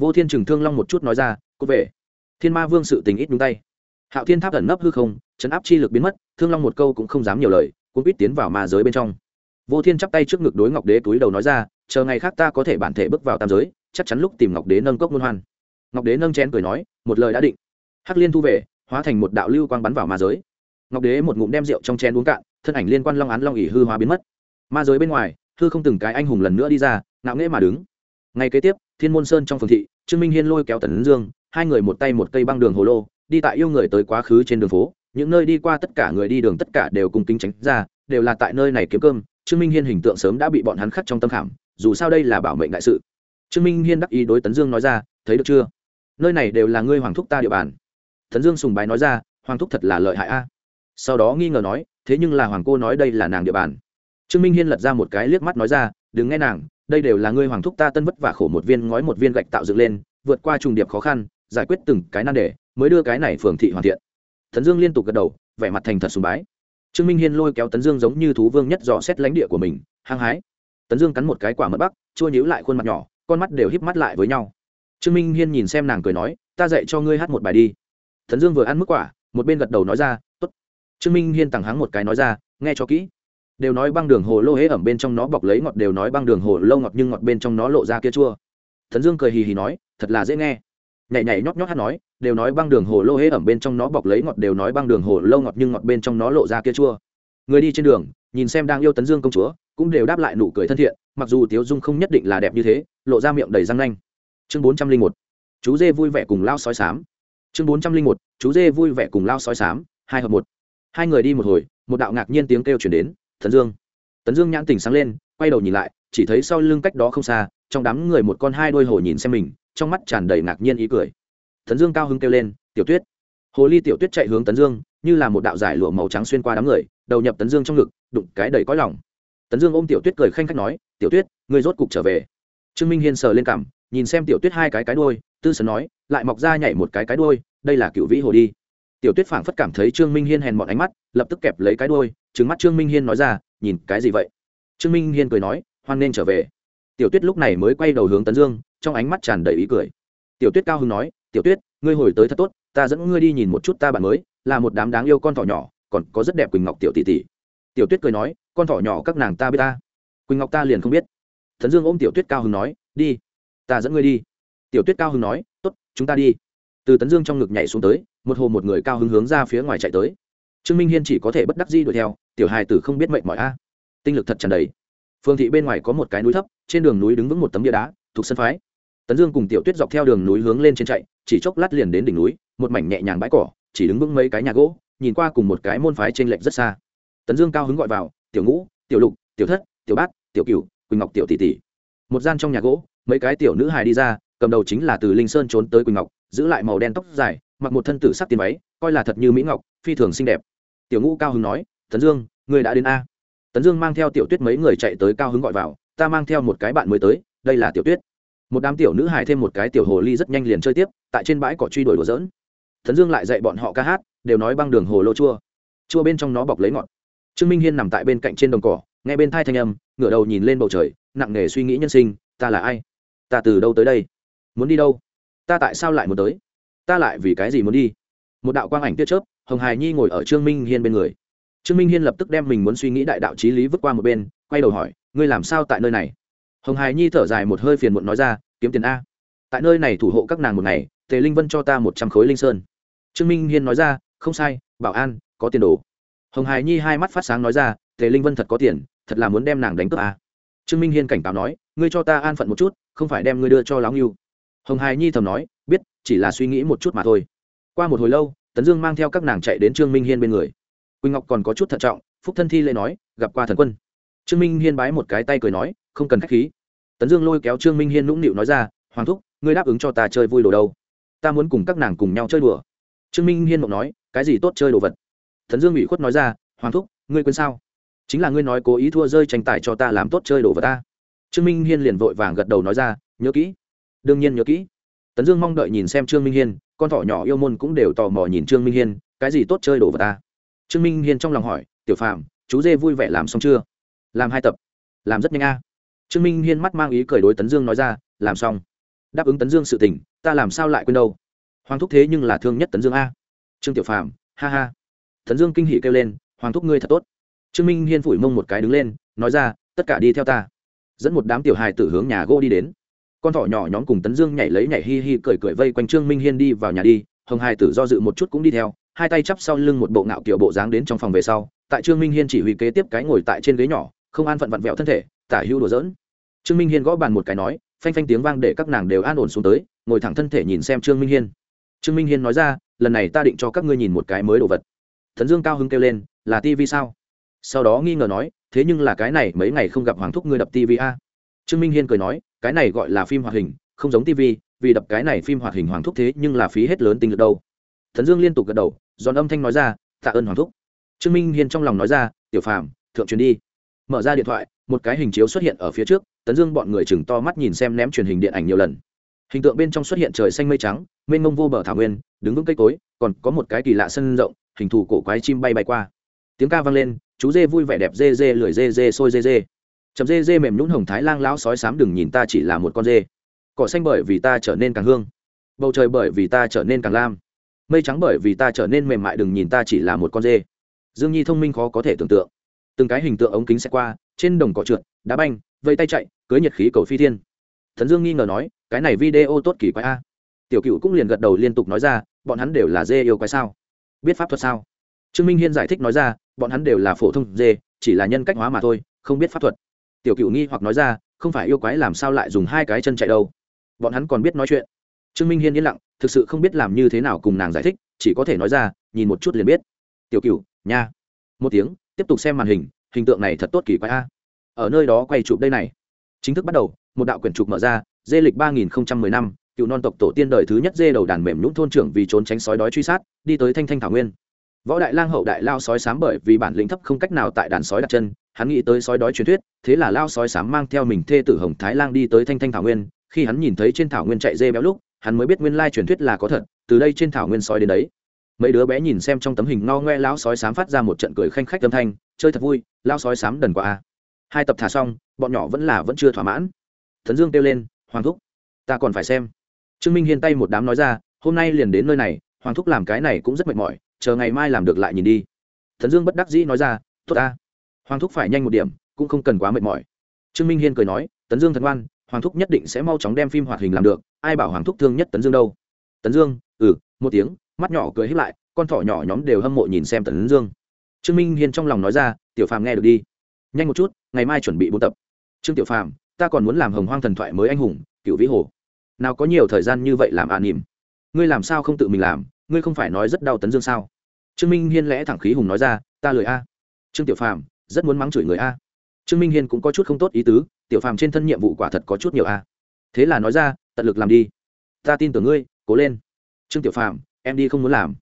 Speaker 1: vô thiên trừng thương long một chút nói ra cốt về. Thiên ma vương sự tình ít đúng tay. Hạo thiên tháp ẩn nấp hư không, chấn áp chi lực biến mất, thương long một câu cũng không dám nhiều lời cũng ít tiến vào ma giới bên trong. Vô thiên chắp tay trước ngực đối ngọc đế túi đầu nói ra, chờ ngày khác ta có thể bản thể bước vào tam giới, chắc chắn lúc tìm ngọc đế nâng cốc muôn hoan. Ngọc đế nâng chén cười nói, một lời đã định. Hắc liên thu về, hóa thành một đạo lưu quang bắn vào ma giới. Ngọc đế một ngụm đem rượu trong chén uống cạn, thân ảnh liên quan long án long ỉ hư hóa biến mất. Ma giới bên ngoài, hư không từng cái anh hùng lần nữa đi ra, ngạo nghễ mà đứng. Ngày kế tiếp thiên môn sơn trong phường thị, trương minh hiên lôi kéo tần dương, hai người một tay một cây băng đường hồ lô, đi tại yêu người tới quá khứ trên đường phố. Những nơi đi qua tất cả người đi đường tất cả đều cùng kính tránh ra, đều là tại nơi này kiếm cơm. Trương minh hiên hình tượng sớm đã bị bọn hắn khắc trong tâm khảm, dù sao đây là bảo mệnh đại sự. Trương minh hiên đắc ý đối tấn dương nói ra, thấy được chưa? Nơi này đều là ngươi hoàng thúc ta địa bàn. Tấn dương sùng bái nói ra, hoàng thúc thật là lợi hại a. Sau đó nghi ngờ nói, thế nhưng là hoàng cô nói đây là nàng địa bàn. Trương minh hiên lật ra một cái liếc mắt nói ra, đừng nghe nàng đây đều là ngươi hoàng thúc ta tân vất vả khổ một viên ngói một viên gạch tạo dựng lên, vượt qua trùng điệp khó khăn, giải quyết từng cái nan đề, mới đưa cái này phường thị hoàn thiện. Tấn dương liên tục gật đầu, vẻ mặt thành thật sùng bái. Trương minh hiên lôi kéo tấn dương giống như thú vương nhất dò xét lãnh địa của mình, hăng hái. Tấn dương cắn một cái quả mật bắc, chua nhíu lại khuôn mặt nhỏ, con mắt đều híp mắt lại với nhau. Trương minh hiên nhìn xem nàng cười nói, ta dạy cho ngươi hát một bài đi. Tấn dương vừa ăn mức quả, một bên gật đầu nói ra t ố t trương minh hiên tặng hắng một cái nói ra, nghe cho kỹ đều nói băng đường hồ lô hễ ẩm bên trong nó bọc lấy ngọt đều nói băng đường hồ lâu ngọt nhưng ngọt bên trong nó lộ ra kia chua. Thần dương cười hì hì nói, thật là dễ nghe. Nhảy nhảy nhót nhót hát nói, đều nói băng đường hồ lô hễ ẩm bên trong nó bọc lấy ngọt đều nói băng đường hồ lâu ngọt nhưng ngọt bên trong nó lộ ra kia chua. Người đi trên đường, nhìn xem đang yêu tấn dương công chúa, cũng đều đáp lại nụ cười thân thiện, mặc dù tiếu dung không nhất định là đẹp như thế, lộ ra miệng đầy răng nanh. Chương bốn trăm linh một, chú dê vui vẻ cùng lao sói sám. Chương bốn trăm linh một, chú dê vui vẻ cùng lao sói sám, hai hợp một. Hai người đi một hồi, một đạo ngạc nhiên tiếng kêu chuyển đến. Thần dương. Tấn dương nhãn tình sáng lên, quay đầu nhìn lại, chỉ thấy sau lưng cách đó không xa, trong đám người một con hai đôi hồ nhìn xem mình, trong mắt tràn đầy ngạc nhiên ý cười. Tấn dương cao hứng kêu lên, tiểu tuyết. Hồ ly tiểu tuyết chạy hướng tấn dương, như là một đạo giải lụa màu trắng xuyên qua đám người, đầu nhập tấn dương trong ngực, đụng cái đầy cõi lòng. Tấn dương ôm tiểu tuyết cười khanh khách nói, tiểu tuyết, ngươi rốt cục trở về. Trương minh hiên sờ lên cằm, nhìn xem tiểu tuyết hai cái cái đôi tư sấn nói, lại mọc ra nhảy một cái cái đôi đây là cựu vĩ hồ đi tiểu tuyết phảng phất cảm thấy trương minh hiên hèn mọn ánh mắt, lập tức kẹp lấy cái đôi trứng mắt trương minh hiên nói ra, nhìn cái gì vậy? Trương minh hiên cười nói, hoan nên trở về. Tiểu tuyết lúc này mới quay đầu hướng tấn dương, trong ánh mắt tràn đầy ý cười. Tiểu tuyết cao hưng nói, tiểu tuyết, ngươi hồi tới thật tốt, ta dẫn ngươi đi nhìn một chút ta bạn mới, là một đám đáng yêu con thỏ nhỏ, còn có rất đẹp quỳnh ngọc tiểu tỷ tỷ. Tiểu tuyết cười nói, con thỏ nhỏ các nàng ta biết ta. Quỳnh ngọc ta liền không biết. Tấn dương ôm tiểu tuyết cao hưng nói, đi, ta dẫn ngươi đi. Tiểu tuyết cao hưng nói t ố t chúng ta đi. Từ tấn dương trong ngực nhảy xuống tới một hồ một người cao hứng hướng ra phía ngoài chạy tới. Trương minh hiên chỉ có thể bất đắc di đuổi theo, tiểu hài tử không biết mệnh mọi a. Tinh lực thật tràn đầy. Phương thị bên ngoài có một cái núi thấp, trên đường núi đứng vững một tấm bia đá, thuộc sân phái. Tấn dương cùng tiểu tuyết dọc theo đường núi hướng lên trên chạy, chỉ chốc lát liền đến đỉnh núi, một mảnh nhẹ nhàng bãi cỏ, chỉ đứng vững mấy cái nhà gỗ, nhìn qua cùng một cái môn phái trên lệch rất xa. Tấn dương cao hứng gọi vào, tiểu ngũ, tiểu lục, tiểu thất, tiểu bát, tiểu cửu, quỳnh ngọc, tiểu tỷ tỷ. Một gian trong nhà gỗ, mấy cái tiểu nữ hài đi ra, cầm đầu chính là từ linh sơn trốn tới quỳnh ngọc, giữ lại màu đen tóc dài mặc một thân tử sắc tiền váy, coi là thật như mỹ ngọc, phi thường xinh đẹp. Tiểu ngũ cao hứng nói, tấn dương người đã đến a? Tấn dương mang theo tiểu tuyết mấy người chạy tới cao hứng gọi vào, ta mang theo một cái bạn mới tới, đây là tiểu tuyết. Một đám tiểu nữ hài thêm một cái tiểu hồ ly rất nhanh liền chơi tiếp, tại trên bãi cỏ truy đuổi đùa dỡn tấn dương lại dạy bọn họ ca hát, đều nói băng đường hồ lô chua. Chua bên trong nó bọc lấy ngọt. Trương minh hiên nằm tại bên cạnh trên đồng cỏ, nghe bên thai thanh âm, ngửa đầu nhìn lên bầu trời, nặng nề suy nghĩ nhân sinh, ta là ai? Ta từ đâu tới đây? Muốn đi đâu? Ta tại sao lại muốn tới? Ta lại vì cái gì muốn đi? Một đạo quang ảnh tiết chớp, hồng hài nhi ngồi ở trương minh hiên bên người. Trương minh hiên lập tức đem mình muốn suy nghĩ đại đạo trí lý vứt qua một bên, quay đầu hỏi, ngươi làm sao tại nơi này? Hồng hài nhi thở dài một hơi phiền muộn nói ra, kiếm tiền a. Tại nơi này thủ hộ các nàng một ngày, tề linh vân cho ta một trăm khối linh sơn. Trương minh hiên nói ra, không sai, bảo an, có tiền đồ. Hồng hài nhi hai mắt phát sáng nói ra, tề linh vân thật có tiền, thật là muốn đem nàng đánh cướp a. Trương minh hiên cảnh cáo nói, ngươi cho ta an phận một chút, không phải đem ngươi đưa cho lão nghiêu hồng hài nhi thầm nói chỉ là suy nghĩ một chút mà thôi. Qua một hồi lâu, tấn dương mang theo các nàng chạy đến trương minh hiên bên người. Quỳnh ngọc còn có chút thận trọng, phúc thân thi lễ nói, gặp qua thần quân. Trương minh hiên bái một cái tay cười nói, không cần k h á c h khí. Tấn dương lôi kéo trương minh hiên nũng nịu nói ra, hoàng thúc, ngươi đáp ứng cho ta chơi vui đồ đâu? Ta muốn cùng các nàng cùng nhau chơi đùa. Trương minh hiên mộng nói, cái gì tốt chơi đồ vật? Tấn dương ủy khuất nói ra, hoàng thúc, ngươi quên sao? Chính là ngươi nói cố ý thua rơi tranh tài cho ta làm tốt chơi đồ vật ta. Trương minh hiên liền vội vàng gật đầu nói ra, nhớ kỹ. Đương nhiên nhớ kỹ tấn dương mong đợi nhìn xem trương minh hiên, con thỏ nhỏ yêu môn cũng đều tò mò nhìn trương minh hiên, cái gì tốt chơi đồ vật ta? Trương minh hiên trong lòng hỏi, tiểu phạm chú dê vui vẻ làm xong chưa? Làm hai tập. Làm rất nhanh a. Trương minh hiên mắt mang ý cười đối tấn dương nói ra, làm xong. Đáp ứng tấn dương sự tình, ta làm sao lại quên đâu? Hoàng thúc thế nhưng là thương nhất tấn dương a. Trương tiểu phạm ha ha. Tấn dương kinh hỉ kêu lên, hoàng thúc ngươi thật tốt. Trương minh hiên phủi mông một cái đứng lên, nói ra, tất cả đi theo ta. Dẫn một đám tiểu hài tử hướng nhà gỗ đi đến con thỏ nhỏ nhóm cùng tấn dương nhảy lấy nhảy hi hi cười cười vây quanh trương minh hiên đi vào nhà đi hồng hai tử do dự một chút cũng đi theo hai tay chắp sau lưng một bộ ngạo kiểu bộ dáng đến trong phòng về sau tại trương minh hiên chỉ huy kế tiếp cái ngồi tại trên ghế nhỏ không an phận vặn vẹo thân thể tả hưu đùa dỡn trương minh hiên gõ bàn một cái nói phanh phanh tiếng vang để các nàng đều an ổn xuống tới ngồi thẳng thân thể nhìn xem trương minh hiên trương minh hiên nói ra lần này ta định cho các ngươi nhìn một cái mới đồ vật thần dương cao hưng kêu lên là tivi sao sau đó nghi ngờ nói thế nhưng là cái này mấy ngày không gặp hoàng thúc ngươi đập tivi a trương minh hiên cười nói cái này gọi là phim hoạt hình, không giống tivi vì đập cái này phim hoạt hình hoàng thúc thế nhưng là phí hết lớn tinh lực đâu. Thần dương liên tục gật đầu, giòn âm thanh nói ra, tạ ơn hoàng thúc. Trương minh hiên trong lòng nói ra, tiểu phàm, thượng truyền đi. Mở ra điện thoại, một cái hình chiếu xuất hiện ở phía trước, tấn dương bọn người chừng to mắt nhìn xem ném truyền hình điện ảnh nhiều lần. Hình tượng bên trong xuất hiện trời xanh mây trắng, mênh mông vô bờ thảo nguyên, đứng vững cây cối, còn có một cái kỳ lạ sân rộng, hình thù cổ quái chim bay bay qua. Tiếng ca vang lên, chú dê vui vẻ đẹp dê dê lười dê dê sôi dê dê chậm dê dê mềm nhún hồng thái lang lão sói sám đừng nhìn ta chỉ là một con dê. Cỏ xanh bởi vì ta trở nên càng hương. Bầu trời bởi vì ta trở nên càng lam. Mây trắng bởi vì ta trở nên mềm mại đừng nhìn ta chỉ là một con dê. Dương nhi thông minh khó có thể tưởng tượng. Từng cái hình tượng ống kính sẽ qua, trên đồng cỏ trượt, đá banh, vây tay chạy, cưới nhiệt khí cầu phi thiên. Thần dương nghi ngờ nói, cái này video tốt kỳ quái a. Tiểu cựu cũng liền gật đầu liên tục nói ra, bọn hắn đều là dê yêu quái sao? Biết pháp thuật sao? Trương minh hiên giải thích nói ra, bọn hắn đều là phổ thông dê, chỉ là nhân cách hóa mà thôi, không biết pháp thuật tiểu cựu nghi hoặc nói ra, không phải yêu quái làm sao lại dùng hai cái chân chạy đâu. Bọn hắn còn biết nói chuyện. Trương minh hiên yên lặng, thực sự không biết làm như thế nào cùng nàng giải thích, chỉ có thể nói ra, nhìn một chút liền biết. Tiểu cựu, nha. Một tiếng, tiếp tục xem màn hình hình tượng này thật tốt kỳ quái a. Ở nơi đó quay chụp đây này. Chính thức bắt đầu, một đạo quyển trục mở ra, dê lịch ba nghìn năm cựu non tộc tổ tiên đời thứ nhất dê đầu đàn mềm nhũng thôn trưởng vì trốn tránh sói đói truy sát, đi tới thanh thanh thảo nguyên võ đại lang hậu đại lao sói sám bởi vì bản lĩnh thấp không cách nào tại đàn sói đặt chân, hắn nghĩ tới sói đói truyền thuyết, thế là lao sói sám mang theo mình thê tử hồng thái lang đi tới thanh thanh thảo nguyên. Khi hắn nhìn thấy trên thảo nguyên chạy dê béo lúc, hắn mới biết nguyên lai truyền thuyết là có thật, từ đây trên thảo nguyên sói đến đấy. Mấy đứa bé nhìn xem trong tấm hình no ngoe lão sói sám phát ra một trận cười khanh khách âm thanh, chơi thật vui, lao sói sám đần qua a. Hai tập thả xong, bọn nhỏ vẫn là vẫn chưa thỏa mãn. Thần dương kêu lên, hoàng thúc, ta còn phải xem. Trương minh hiên tay một đám nói ra, hôm nay liền đến nơi này, hoàng thúc làm cái này cũng rất mệt mỏi chờ ngày mai làm được lại nhìn đi. Thần dương bất đắc dĩ nói ra, tốt ta. Hoàng thúc phải nhanh một điểm, cũng không cần quá mệt mỏi. Trương minh hiên cười nói, tấn dương thần ngoan, hoàng thúc nhất định sẽ mau chóng đem phim hoạt hình làm được, ai bảo hoàng thúc thương nhất tấn dương đâu. Tấn dương ừ một tiếng. Mắt nhỏ cười hít lại, con thỏ nhỏ nhóm đều hâm mộ nhìn xem tấn dương. Trương minh hiên trong lòng nói ra, tiểu phàm nghe được đi. Nhanh một chút, ngày mai chuẩn bị bốn tập. Trương tiểu phàm, ta còn muốn làm hồng hoang thần thoại mới anh hùng cựu vĩ hồ. Nào có nhiều thời gian như vậy làm an à nỉm. Ngươi làm sao không tự mình làm? Ngươi không phải nói rất đau tấn dương sao? Trương minh hiên lẽ thẳng khí hùng nói ra, ta lười a. Trương tiểu phàm, rất muốn mắng chửi người a. Trương minh hiên cũng có chút không tốt ý tứ, tiểu phàm trên thân nhiệm vụ quả thật có chút nhiều a. Thế là nói ra, tận lực làm đi. Ta tin tưởng ngươi, cố lên. Trương tiểu phàm, em đi không muốn làm.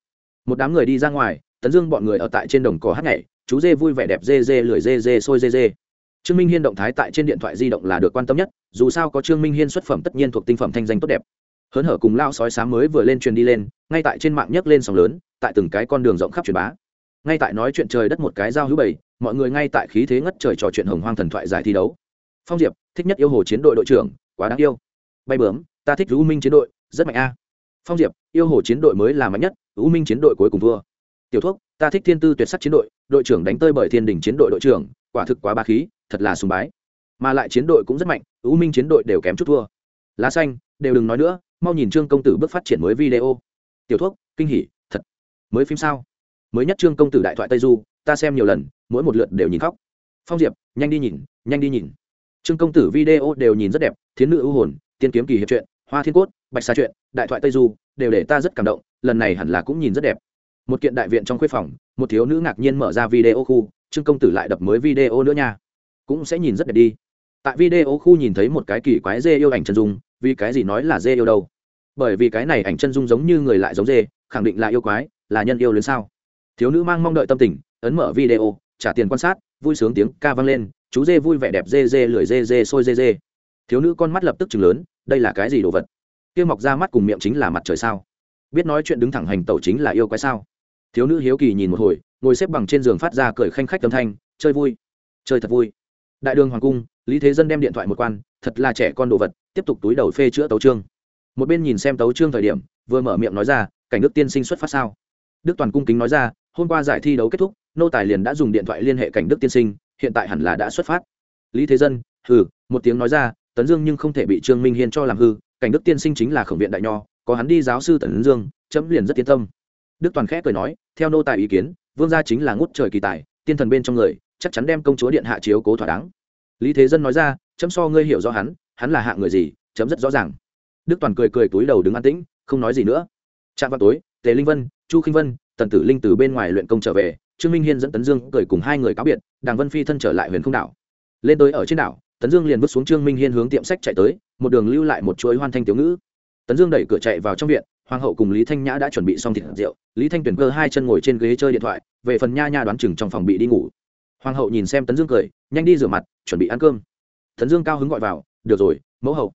Speaker 1: Một đám người đi ra ngoài, tấn dương bọn người ở tại trên đồng cỏ hát nhảy, chú dê vui vẻ đẹp dê dê lười dê dê sôi dê dê. Trương minh hiên động thái tại trên điện thoại di động là được quan tâm nhất, dù sao có trương minh hiên xuất phẩm tất nhiên thuộc tinh phẩm thanh danh tốt đẹp hớn hở cùng lao sói sáng mới vừa lên truyền đi lên, ngay tại trên mạng nhấc lên sóng lớn, tại từng cái con đường rộng khắp truyền bá. Ngay tại nói chuyện trời đất một cái giao hữu bầy mọi người ngay tại khí thế ngất trời trò chuyện hồng hoang thần thoại giải thi đấu. Phong diệp, thích nhất yêu hồ chiến đội đội trưởng, quá đáng yêu. Bay bướm, ta thích u minh chiến đội, rất mạnh a. Phong diệp, yêu hồ chiến đội mới là mạnh nhất, u minh chiến đội cuối cùng thua. Tiểu thuốc, ta thích thiên tư tuyệt sắc chiến đội đội trưởng đánh tơi bởi thiên đình chiến đội đội trưởng, quả thực quá ba khí, thật là sùng bái. Mà lại chiến đội cũng rất mạnh, u minh chiến đội đều kém chút thua. Lá xanh, đều đừng nói nữa mau nhìn trương công tử bước phát triển mới video. Tiểu thuốc, kinh hỉ, thật. Mới phim sao? Mới nhất trương công tử đại thoại tây du, ta xem nhiều lần, mỗi một lượt đều nhìn khóc. Phong diệp, nhanh đi nhìn, nhanh đi nhìn. Trương công tử video đều nhìn rất đẹp, thiến nữ ưu hồn, tiên kiếm kỳ hiệp truyện, hoa thiên cốt, bạch xa truyện, đại thoại tây du, đều để ta rất cảm động, lần này hẳn là cũng nhìn rất đẹp. Một kiện đại viện trong khuê phòng, một thiếu nữ ngạc nhiên mở ra video khu, trương công tử lại đập mới video nữa nha. Cũng sẽ nhìn rất đẹp đi tại video khu nhìn thấy một cái kỳ quái dê yêu ảnh chân dung, vì cái gì nói là dê yêu đâu? Bởi vì cái này ảnh chân dung giống như người lại giống dê, khẳng định là yêu quái, là nhân yêu lớn sao? Thiếu nữ mang mong đợi tâm tình, ấn mở video, trả tiền quan sát, vui sướng tiếng ca vang lên, chú dê vui vẻ đẹp dê dê lười dê dê sôi dê dê. Thiếu nữ con mắt lập tức chừng lớn, đây là cái gì đồ vật? Kia mọc ra mắt cùng miệng chính là mặt trời sao? Biết nói chuyện đứng thẳng hành tẩu chính là yêu quái sao? Thiếu nữ hiếu kỳ nhìn một hồi, ngồi xếp bằng trên giường phát ra cười khanh khách âm thanh, chơi vui, chơi thật vui đại đường hoàng cung, lý thế dân đem điện thoại một quan, thật là trẻ con đồ vật, tiếp tục túi đầu phê chữa tấu trương một bên nhìn xem tấu trương thời điểm, vừa mở miệng nói ra, cảnh đức tiên sinh xuất phát sao? Đức toàn cung kính nói ra, hôm qua giải thi đấu kết thúc, nô tài liền đã dùng điện thoại liên hệ cảnh đức tiên sinh, hiện tại hẳn là đã xuất phát. Lý thế dân, hừ, một tiếng nói ra, tấn dương nhưng không thể bị trương minh hiên cho làm hư, cảnh đức tiên sinh chính là khổng viện đại nho, có hắn đi giáo sư tấn dương, chấm liền rất tiến tâm. Đức toàn khẽ cười nói, theo nô tài ý kiến, vương gia chính là ngút trời kỳ tài, tiên thần bên trong người chắc chắn đem công chúa điện hạ chiếu cố thỏa đáng. Lý thế dân nói ra, chấm so ngươi hiểu rõ hắn hắn là hạ người gì, chấm rất rõ ràng. Đức toàn cười cười túi đầu đứng an tĩnh, không nói gì nữa. Trạm vào tối, tề linh vân, chu khinh vân, tần tử linh từ bên ngoài luyện công trở về, trương minh hiên dẫn tấn dương cười cùng hai người cáo biệt, đàng vân phi thân trở lại huyền không đảo. Lên tới ở trên đảo, tấn dương liền vứt xuống trương minh hiên hướng tiệm sách chạy tới, một đường lưu lại một chuỗi hoan thanh tiểu ngữ. Tấn dương đẩy cửa chạy vào trong viện, hoàng hậu cùng lý thanh nhã đã chuẩn bị xong thịt rượu, lý thanh tuyển cơ hai chân ngồi trên ghế chơi điện thoại, về phần nha nha đoán chừng trong phòng bị đi ngủ hoàng hậu nhìn xem tấn dương cười, nhanh đi rửa mặt, chuẩn bị ăn cơm. Tấn dương cao hứng gọi vào, được rồi, mẫu hậu.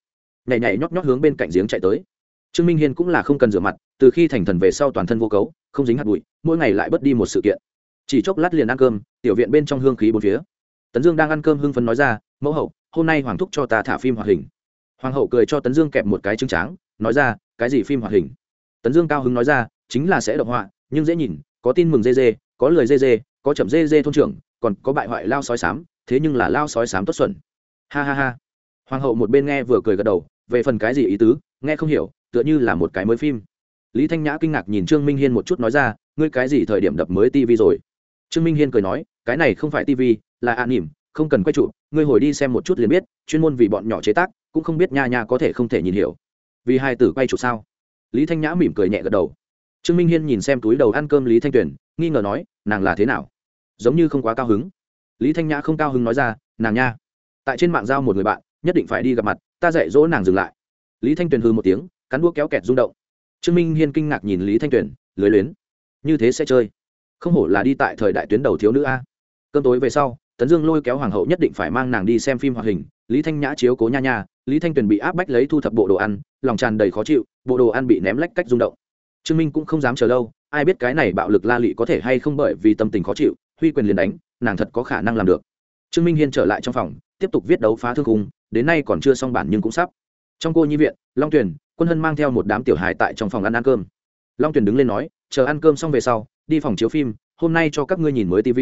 Speaker 1: Nhảy nhảy nhót nhót hướng bên cạnh giếng chạy tới. Trương minh hiên cũng là không cần rửa mặt, từ khi thành thần về sau toàn thân vô cấu, không dính hạt bụi, mỗi ngày lại bớt đi một sự kiện. Chỉ chốc lát liền ăn cơm, tiểu viện bên trong hương khí bốn phía. Tấn dương đang ăn cơm hưng phấn nói ra, mẫu hậu, hôm nay hoàng thúc cho ta thả phim hoạt hình. Hoàng hậu cười cho tấn dương kẹp một cái trứng tráng, nói ra, cái gì phim hoạt hình? Tấn dương cao hứng nói ra, chính là sẽ động họa, nhưng dễ nhìn, có tin mừng dê dê có lời dê dê, có chậm dê dê thôn trưởng, còn có bại hoại lao sói sám, thế nhưng là lao sói sám tốt xuẩn. Ha ha ha. Hoàng hậu một bên nghe vừa cười gật đầu, về phần cái gì ý tứ, nghe không hiểu, tựa như là một cái mới phim. Lý thanh nhã kinh ngạc nhìn trương minh hiên một chút nói ra, ngươi cái gì thời điểm đập mới tv rồi? Trương minh hiên cười nói, cái này không phải tv là an nỉm, không cần quay trụ, ngươi hồi đi xem một chút liền biết, chuyên môn vì bọn nhỏ chế tác, cũng không biết nha nha có thể không thể nhìn hiểu. Vì hai tử quay trụ sao? Lý thanh nhã mỉm cười nhẹ gật đầu trương minh hiên nhìn xem túi đầu ăn cơm lý thanh tuyền, nghi ngờ nói, nàng là thế nào? Giống như không quá cao hứng. Lý thanh nhã không cao hứng nói ra, nàng nha, tại trên mạng giao một người bạn, nhất định phải đi gặp mặt, ta dạy dỗ nàng dừng lại. Lý thanh tuyền hư một tiếng, cắn đũa kéo kẹt rung động. Trương minh hiên kinh ngạc nhìn lý thanh tuyền lưới luyến. Như thế sẽ chơi? Không hổ là đi tại thời đại tuyến đầu thiếu nữ a. Cơn tối về sau, tấn dương lôi kéo hoàng hậu nhất định phải mang nàng đi xem phim hoạt hình, lý thanh nhã chiếu cố nha nha, lý thanh tuyền bị áp bách lấy thu thập bộ đồ ăn, lòng tràn đầy khó chịu, bộ đồ ăn bị ném lách cách rung động trương minh cũng không dám chờ lâu ai biết cái này bạo lực la lị có thể hay không bởi vì tâm tình khó chịu huy quyền liền đánh nàng thật có khả năng làm được. Trương minh hiên trở lại trong phòng tiếp tục viết đấu phá thương khung đến nay còn chưa xong bản nhưng cũng sắp. Trong cô nhi viện long tuyền quân hân mang theo một đám tiểu hài tại trong phòng ăn ăn cơm. Long tuyền đứng lên nói chờ ăn cơm xong về sau đi phòng chiếu phim hôm nay cho các ngươi nhìn mới tv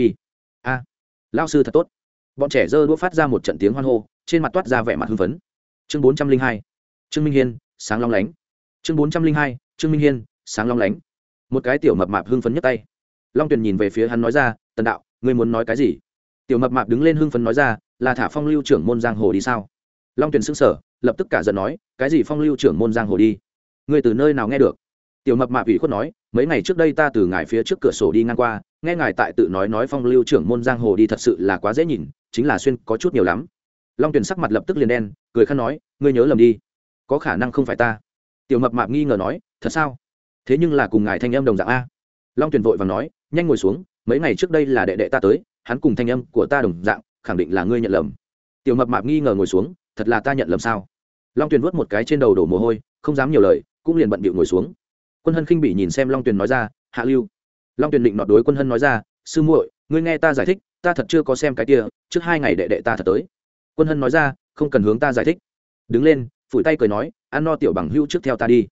Speaker 1: a à, lao sư thật tốt. Bọn trẻ dơ đũa phát ra một trận tiếng hoan hô trên mặt toát ra vẻ mặt hưng phấn. Chương bốn trăm linh hai trương minh hiên sáng long lánh. Chương bốn trăm linh hai trương minh hiên sáng long lánh. Một cái tiểu mập mạp hưng phấn nhất tay. Long tuyền nhìn về phía hắn nói ra, tần đạo, ngươi muốn nói cái gì? Tiểu mập mạp đứng lên hưng phấn nói ra, là thả phong lưu trưởng môn giang hồ đi sao? Long tuyền xưng sở lập tức cả giận nói, cái gì phong lưu trưởng môn giang hồ đi? Ngươi từ nơi nào nghe được? Tiểu mập mạp ủy khuất nói, mấy ngày trước đây ta từ ngài phía trước cửa sổ đi ngang qua, nghe ngài tại tự nói nói phong lưu trưởng môn giang hồ đi thật sự là quá dễ nhìn, chính là xuyên có chút nhiều lắm. Long tuyền sắc mặt lập tức liền đen, cười khăn nói, ngươi nhớ lầm đi, có khả năng không phải ta. Tiểu mập mạp nghi ngờ nói, thật sao? Thế nhưng là cùng ngài thanh âm đồng dạng a. Long tuyền vội và nói, nhanh ngồi xuống, mấy ngày trước đây là đệ đệ ta tới, hắn cùng thanh âm của ta đồng dạng, khẳng định là ngươi nhận lầm. Tiểu mập mạp nghi ngờ ngồi xuống, thật là ta nhận lầm sao? Long tuyền vớt một cái trên đầu đổ mồ hôi, không dám nhiều lời, cũng liền bận bịu ngồi xuống. Quân hân khinh bị nhìn xem long tuyền nói ra, hạ lưu. Long tuyền định nọt đối quân hân nói ra, sư muội, ngươi nghe ta giải thích, ta thật chưa có xem cái kia, trước hai ngày đệ đệ ta thật tới. Quân hân nói ra, không cần hướng ta giải thích. Đứng lên, phủi tay cười nói, ăn no tiểu bằng hưu trước theo ta đi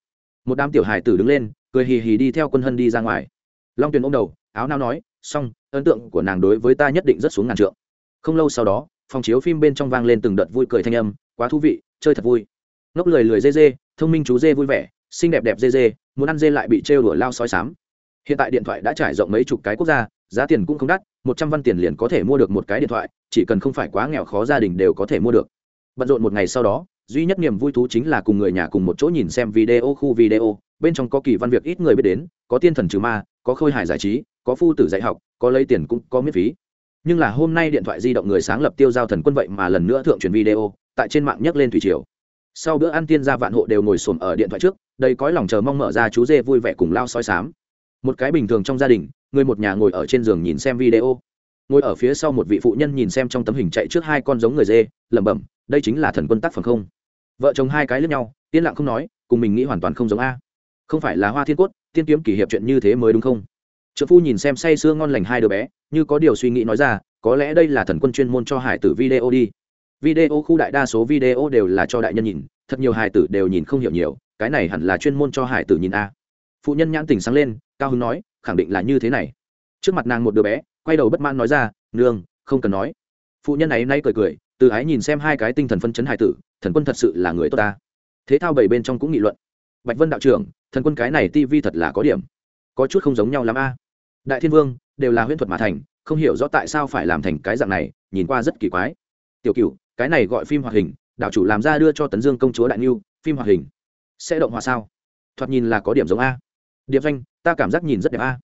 Speaker 1: một đám tiểu hài tử đứng lên, cười hì hì đi theo quân hân đi ra ngoài. Long tuyền ôm đầu, áo nao nói, xong, ấn tượng của nàng đối với ta nhất định rất xuống ngàn trượng. Không lâu sau đó, phòng chiếu phim bên trong vang lên từng đợt vui cười thanh âm, quá thú vị, chơi thật vui. Ngốc lười lười dê dê, thông minh chú dê vui vẻ, xinh đẹp đẹp dê dê, muốn ăn dê lại bị trêu đuổi lao sói sám. Hiện tại điện thoại đã trải rộng mấy chục cái quốc gia, giá tiền cũng không đắt, một trăm văn tiền liền có thể mua được một cái điện thoại, chỉ cần không phải quá nghèo khó gia đình đều có thể mua được. Bận rộn một ngày sau đó duy nhất niềm vui thú chính là cùng người nhà cùng một chỗ nhìn xem video khu video, bên trong có kỳ văn việc ít người biết đến, có tiên thần trừ ma, có khôi hài giải trí, có phu tử dạy học, có lấy tiền cũng có miễn phí. Nhưng là hôm nay điện thoại di động người sáng lập tiêu giao thần quân vậy mà lần nữa thượng truyền video, tại trên mạng nhắc lên thủy triều. Sau bữa ăn tiên gia vạn hộ đều ngồi xổm ở điện thoại trước đây cõi lòng chờ mong mở ra chú dê vui vẻ cùng lao soi sám. Một cái bình thường trong gia đình, người một nhà ngồi ở trên giường nhìn xem video. Ngồi ở phía sau một vị phụ nhân nhìn xem trong tấm hình chạy trước hai con giống người dê, lẩm bẩm, đây chính là thần quân tác phẩm không? Vợ chồng hai cái lướt nhau, yên lặng không nói, cùng mình nghĩ hoàn toàn không giống a. Không phải là hoa thiên cốt, tiên kiếm kỷ hiệp chuyện như thế mới đúng không? Trợ phu nhìn xem say sưa ngon lành hai đứa bé, như có điều suy nghĩ nói ra, có lẽ đây là thần quân chuyên môn cho hải tử video đi. Video khu đại đa số video đều là cho đại nhân nhìn, thật nhiều hải tử đều nhìn không hiểu nhiều, cái này hẳn là chuyên môn cho hải tử nhìn a. Phụ nhân nhãn tỉnh sáng lên, cao hứng nói, khẳng định là như thế này. Trước mặt nàng một đứa bé, quay đầu bất mãn nói ra, nương, không cần nói. Phụ nhân ấy nay cười cười, từ ái nhìn xem hai cái tinh thần phân chấn hải tử thần quân thật sự là người tốt ta. Thế thao bảy bên trong cũng nghị luận. Bạch vân đạo trưởng, thần quân cái này tivi thật là có điểm. Có chút không giống nhau lắm a. Đại thiên vương, đều là huyễn thuật mà thành, không hiểu rõ tại sao phải làm thành cái dạng này, nhìn qua rất kỳ quái. Tiểu cựu cái này gọi phim hoạt hình, đạo chủ làm ra đưa cho tấn dương công chúa đại niu phim hoạt hình. Sẽ động hòa sao? Thoạt nhìn là có điểm giống a. Điệp danh ta cảm giác nhìn rất đẹp a.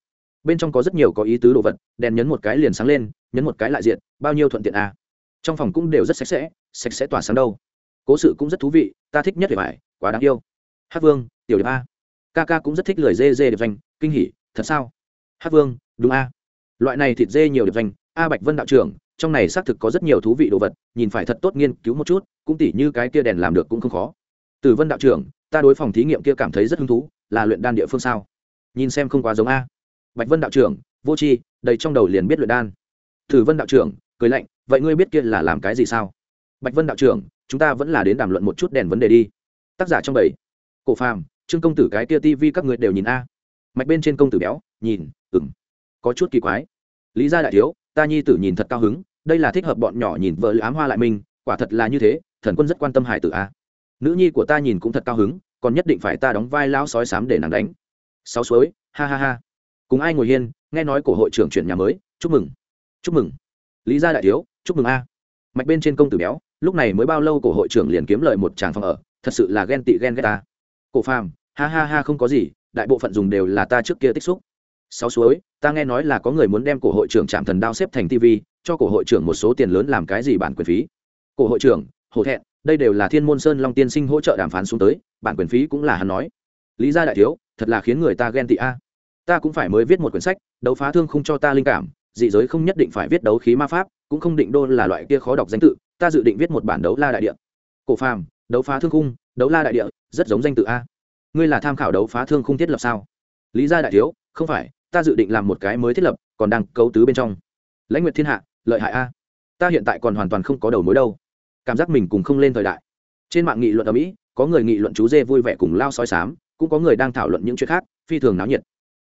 Speaker 1: Bên trong có rất nhiều có ý tứ đồ vật, đèn nhấn một cái liền sáng lên, nhấn một cái lại diện, bao nhiêu thuận tiện a. Trong phòng cũng đều rất sạch sẽ sạch sẽ tỏa sáng đâu cố sự cũng rất thú vị ta thích nhất để bài, quá đáng yêu. Hát vương tiểu điệp a. Ca ca cũng rất thích lời dê dê điệp danh kinh hỉ thật sao? Hát vương đúng a. Loại này thịt dê nhiều điệp danh a bạch vân đạo trưởng trong này xác thực có rất nhiều thú vị đồ vật nhìn phải thật tốt nghiên cứu một chút cũng tỉ như cái kia đèn làm được cũng không khó. Từ vân đạo trưởng ta đối phòng thí nghiệm kia cảm thấy rất hứng thú là luyện đan địa phương sao? Nhìn xem không quá giống a. Bạch vân đạo trưởng vô tri đầy trong đầu liền biết luyện đan. Thử vân đạo trưởng cười lạnh vậy ngươi biết kia là làm cái gì sao? Bạch vân đạo trưởng chúng ta vẫn là đến đàm luận một chút đèn vấn đề đi. Tác giả trong bảy. Cổ phàm, trương công tử cái kia tivi các người đều nhìn a. Mạch bên trên công tử béo, nhìn ừng có chút kỳ quái. Lý gia đại thiếu, ta nhi tử nhìn thật cao hứng, đây là thích hợp bọn nhỏ nhìn vợ ám hoa lại mình, quả thật là như thế, thần quân rất quan tâm hải tử a. Nữ nhi của ta nhìn cũng thật cao hứng, còn nhất định phải ta đóng vai lão sói sám để nàng đánh. Sáu suối, ha ha ha. Cùng ai ngồi hiên, nghe nói cổ hội trưởng chuyển nhà mới, chúc mừng. Chúc mừng. Lý gia đại thiếu, chúc mừng a. Mạch bên trên công tử béo lúc này mới bao lâu cổ hội trưởng liền kiếm lời một tràng phòng ở, thật sự là ghen tị ghen ghét ta. Cổ phàm, ha ha ha không có gì, đại bộ phận dùng đều là ta trước kia tích xúc. Sáu suối, ta nghe nói là có người muốn đem cổ hội trưởng chạm thần đao xếp thành tv cho cổ hội trưởng một số tiền lớn làm cái gì bản quyền phí. Cổ hội trưởng, hổ thẹn, đây đều là thiên môn sơn long tiên sinh hỗ trợ đàm phán xuống tới, bản quyền phí cũng là hắn nói. Lý gia đại thiếu, thật là khiến người ta ghen tị a. Ta cũng phải mới viết một quyển sách, đấu phá thương không cho ta linh cảm, dị giới không nhất định phải viết đấu khí ma pháp, cũng không định đô là loại kia khó đọc danh tự ta dự định viết một bản đấu la đại địa. Cổ phàm, đấu phá thương khung, đấu la đại địa, rất giống danh tự a. Ngươi là tham khảo đấu phá thương khung thiết lập sao? Lý gia đại thiếu, không phải, ta dự định làm một cái mới thiết lập, còn đang cấu tứ bên trong. Lãnh nguyệt thiên hạ, lợi hại a. Ta hiện tại còn hoàn toàn không có đầu mối đâu. Cảm giác mình cùng không lên thời đại. Trên mạng nghị luận ở mỹ, có người nghị luận chú dê vui vẻ cùng lao soi sám, cũng có người đang thảo luận những chuyện khác, phi thường náo nhiệt.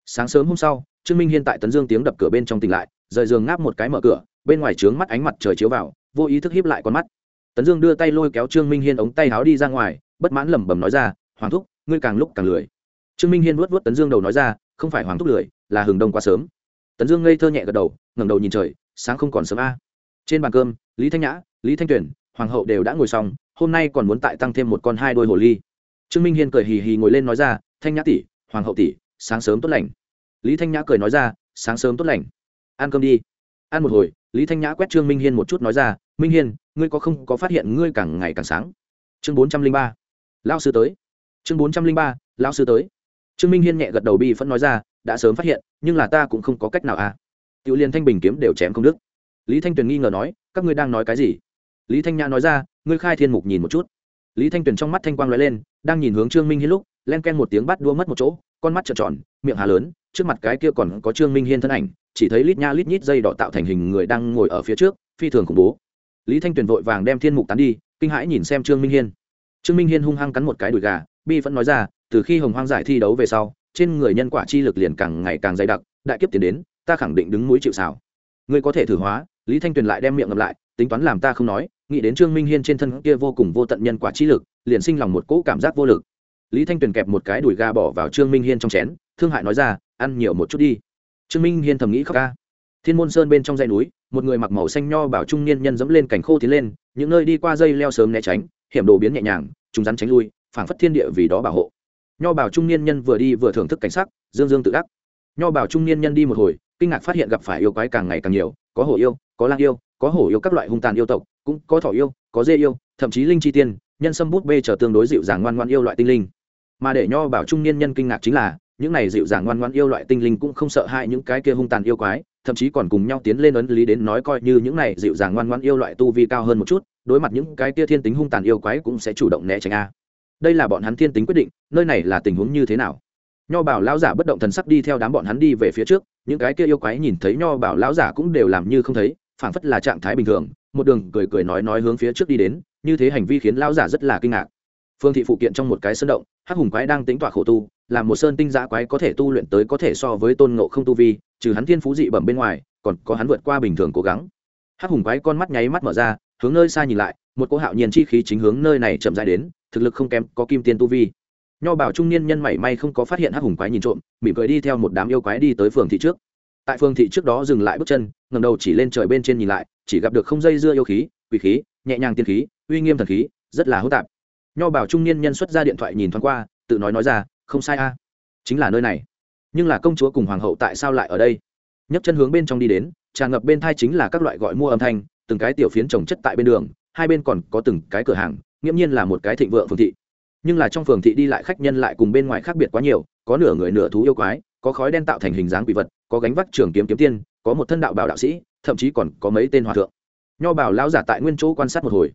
Speaker 1: Sáng sớm hôm sau, trương minh hiên tại tấn dương tiếng đập cửa bên trong tỉnh lại, rời giường ngáp một cái mở cửa, bên ngoài trướng mắt ánh mặt trời chiếu vào vô ý thức hiếp lại con mắt. Tấn dương đưa tay lôi kéo trương minh hiên ống tay háo đi ra ngoài, bất mãn lẩm bẩm nói ra, hoàng thúc, ngươi càng lúc càng lười. Trương minh hiên vuốt vuốt tấn dương đầu nói ra, không phải hoàng thúc lười, là hừng đông quá sớm. Tấn dương ngây thơ nhẹ gật đầu, ngẩng đầu nhìn trời, sáng không còn sớm a. Trên bàn cơm, lý thanh nhã, lý thanh tuyển, hoàng hậu đều đã ngồi xong, hôm nay còn muốn tại tăng thêm một con hai đôi hồ ly. Trương minh hiên cười hì hì ngồi lên nói ra, thanh nhã tỷ, hoàng hậu tỷ, sáng sớm tốt lành. Lý thanh nhã cười nói ra, sáng sớm tốt lành. Ăn cơm đi ăn một hồi, lý thanh nhã quét trương minh hiên một chút nói ra, minh hiên, ngươi có không có phát hiện ngươi càng ngày càng sáng? Chương bốn trăm linh ba lao sư tới. Chương bốn trăm linh ba lao sư tới. Trương minh hiên nhẹ gật đầu bi phẫn nói ra, đã sớm phát hiện, nhưng là ta cũng không có cách nào à. Tiểu liên thanh bình kiếm đều chém không đức lý thanh tuyền nghi ngờ nói, các ngươi đang nói cái gì? Lý thanh nhã nói ra, ngươi khai thiên mục nhìn một chút. Lý thanh tuyền trong mắt thanh quang l ó e lên, đang nhìn hướng trương minh hiên lúc, len ken một tiếng bắt đua mất một chỗ, con mắt trợn tròn, miệng hà lớn, trước mặt cái kia còn có trương minh hiên thân ảnh chỉ thấy lít nha lít nhít dây đỏ tạo thành hình người đang ngồi ở phía trước, phi thường khủng bố. Lý thanh tuyền vội vàng đem thiên mục tán đi, kinh hãi nhìn xem trương minh hiên. Trương minh hiên hung hăng cắn một cái đùi gà, bi vẫn nói ra, từ khi hồng hoang giải thi đấu về sau, trên người nhân quả chi lực liền càng ngày càng dày đặc, đại kiếp tiến đến, ta khẳng định đứng mũi chịu xào ngươi có thể thử hóa, lý thanh tuyền lại đem miệng ngậm lại, tính toán làm ta không nói, nghĩ đến trương minh hiên trên thân kia vô cùng vô tận nhân quả chi lực, liền sinh lòng một cỗ cảm giác vô lực. Lý thanh tuyền kẹp một cái đùi gà bỏ vào trương minh hiên trong chén, thương hại nói ra, ăn nhiều một chút đi trương minh hiên thầm nghĩ khóc ca. Thiên môn sơn bên trong dãy núi, một người mặc màu xanh nho bảo trung niên nhân dẫm lên cảnh khô tiến lên, những nơi đi qua dây leo sớm né tránh, hiểm đồ biến nhẹ nhàng, chúng rắn tránh lui, phảng phất thiên địa vì đó bảo hộ. Nho bảo trung niên nhân vừa đi vừa thưởng thức cảnh sắc, dương dương tự đắc. Nho bảo trung niên nhân đi một hồi, kinh ngạc phát hiện gặp phải yêu quái càng ngày càng nhiều, có hổ yêu, có lang yêu, có hổ yêu các loại hung tàn yêu tộc, cũng có thỏ yêu, có dê yêu, thậm chí linh chi tiên, nhân sâm bút bê trở tương đối dịu dàng ngoan ngoan yêu loại tinh linh. Mà để nho bảo trung niên nhân kinh ngạc chính là những này dịu dàng ngoan ngoan yêu loại tinh linh cũng không sợ hãi những cái kia hung tàn yêu quái, thậm chí còn cùng nhau tiến lên ấn lý đến nói coi như những này dịu dàng ngoan ngoan yêu loại tu vi cao hơn một chút, đối mặt những cái kia thiên tính hung tàn yêu quái cũng sẽ chủ động né tránh a. Đây là bọn hắn thiên tính quyết định, nơi này là tình huống như thế nào? Nho bảo lão giả bất động thần sắc đi theo đám bọn hắn đi về phía trước, những cái kia yêu quái nhìn thấy nho bảo lão giả cũng đều làm như không thấy, phảng phất là trạng thái bình thường, một đường cười cười nói nói hướng phía trước đi đến, như thế hành vi khiến lão giả rất là kinh ngạc. Phương thị phụ kiện trong một cái sân động, hắc hùng quái đang tính tọa khổ tu là một sơn tinh giã quái có thể tu luyện tới có thể so với tôn ngộ không tu vi, trừ hắn thiên phú dị bẩm bên ngoài, còn có hắn vượt qua bình thường cố gắng. Hắc hùng quái con mắt nháy mắt mở ra, hướng nơi xa nhìn lại, một cô hạo nhiên chi khí chính hướng nơi này chậm dài đến, thực lực không kém, có kim tiên tu vi. Nho bảo trung niên nhân mảy may không có phát hiện hắc hùng quái nhìn trộm, mỉm cười đi theo một đám yêu quái đi tới phường thị trước. Tại phường thị trước đó dừng lại bước chân ngầm đầu chỉ lên trời bên trên nhìn lại, chỉ gặp được không dây dưa yêu khí, quỷ khí, nhẹ nhàng tiên khí, uy nghiêm thần khí, rất là hỗn tạp. Nho bảo trung niên nhân xuất ra điện thoại nhìn thoáng qua, tự nói nói ra không sai a. Chính là nơi này. Nhưng là công chúa cùng hoàng hậu tại sao lại ở đây? Nhấc chân hướng bên trong đi đến, tràn ngập bên thai chính là các loại gọi mua âm thanh, từng cái tiểu phiến trồng chất tại bên đường, hai bên còn có từng cái cửa hàng, nghiễm nhiên là một cái thịnh vượng phường thị. Nhưng là trong phường thị đi lại khách nhân lại cùng bên ngoài khác biệt quá nhiều, có nửa người nửa thú yêu quái, có khói đen tạo thành hình dáng quỷ vật, có gánh vác trường kiếm kiếm tiên, có một thân đạo bảo đạo sĩ, thậm chí còn có mấy tên hòa thượng. Nho bảo lão giả tại nguyên chỗ quan sát một hồi.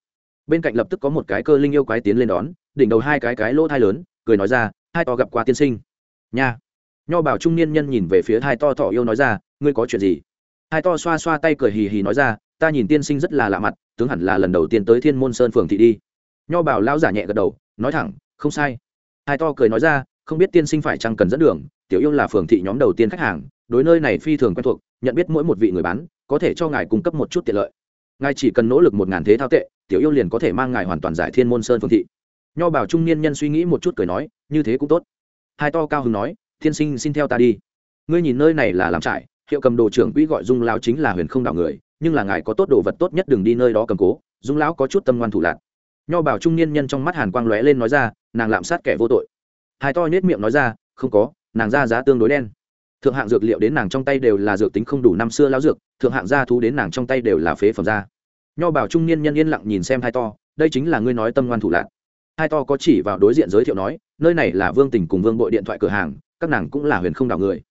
Speaker 1: Bên cạnh lập tức có một cái cơ linh yêu quái tiến lên đón, đỉnh đầu hai cái cái lỗ thai lớn, cười nói ra hai to gặp qua tiên sinh. Nha. Nho bảo trung niên nhân nhìn về phía hai to thọ yêu nói ra, ngươi có chuyện gì? Hai to xoa xoa tay cười hì hì nói ra, ta nhìn tiên sinh rất là lạ mặt, tướng hẳn là lần đầu tiên tới thiên môn sơn phường thị đi. Nho bảo lão giả nhẹ gật đầu, nói thẳng, không sai. Hai to cười nói ra, không biết tiên sinh phải chăng cần dẫn đường, tiểu yêu là phường thị nhóm đầu tiên khách hàng, đối nơi này phi thường quen thuộc, nhận biết mỗi một vị người bán, có thể cho ngài cung cấp một chút tiện lợi. Ngài chỉ cần nỗ lực một ngàn thế thao tệ, tiểu yêu liền có thể mang ngài hoàn toàn giải thiên môn sơn phương thị nho bảo trung niên nhân suy nghĩ một chút cười nói, như thế cũng tốt. Hai to cao hứng nói, thiên sinh, xin theo ta đi. Ngươi nhìn nơi này là làm trại, hiệu cầm đồ trưởng quỹ gọi dung lão chính là huyền không đảo người, nhưng là ngài có tốt đồ vật tốt nhất đừng đi nơi đó cầm cố. Dung lão có chút tâm ngoan thủ lạc nho bảo trung niên nhân trong mắt hàn quang lóe lên nói ra, nàng lạm sát kẻ vô tội. Hai to nhếch miệng nói ra, không có, nàng ra giá tương đối đen. Thượng hạng dược liệu đến nàng trong tay đều là dược tính không đủ năm xưa lao dược, thượng hạng gia thú đến nàng trong tay đều là phế phẩm gia. nho bảo trung niên nhân yên lặng nhìn xem hai to, đây chính là ngươi nói tâm ngoan thủ lạc hai to có chỉ vào đối diện giới thiệu nói, nơi này là vương tình cùng vương bội điện thoại cửa hàng, các nàng cũng là huyền không đảo người.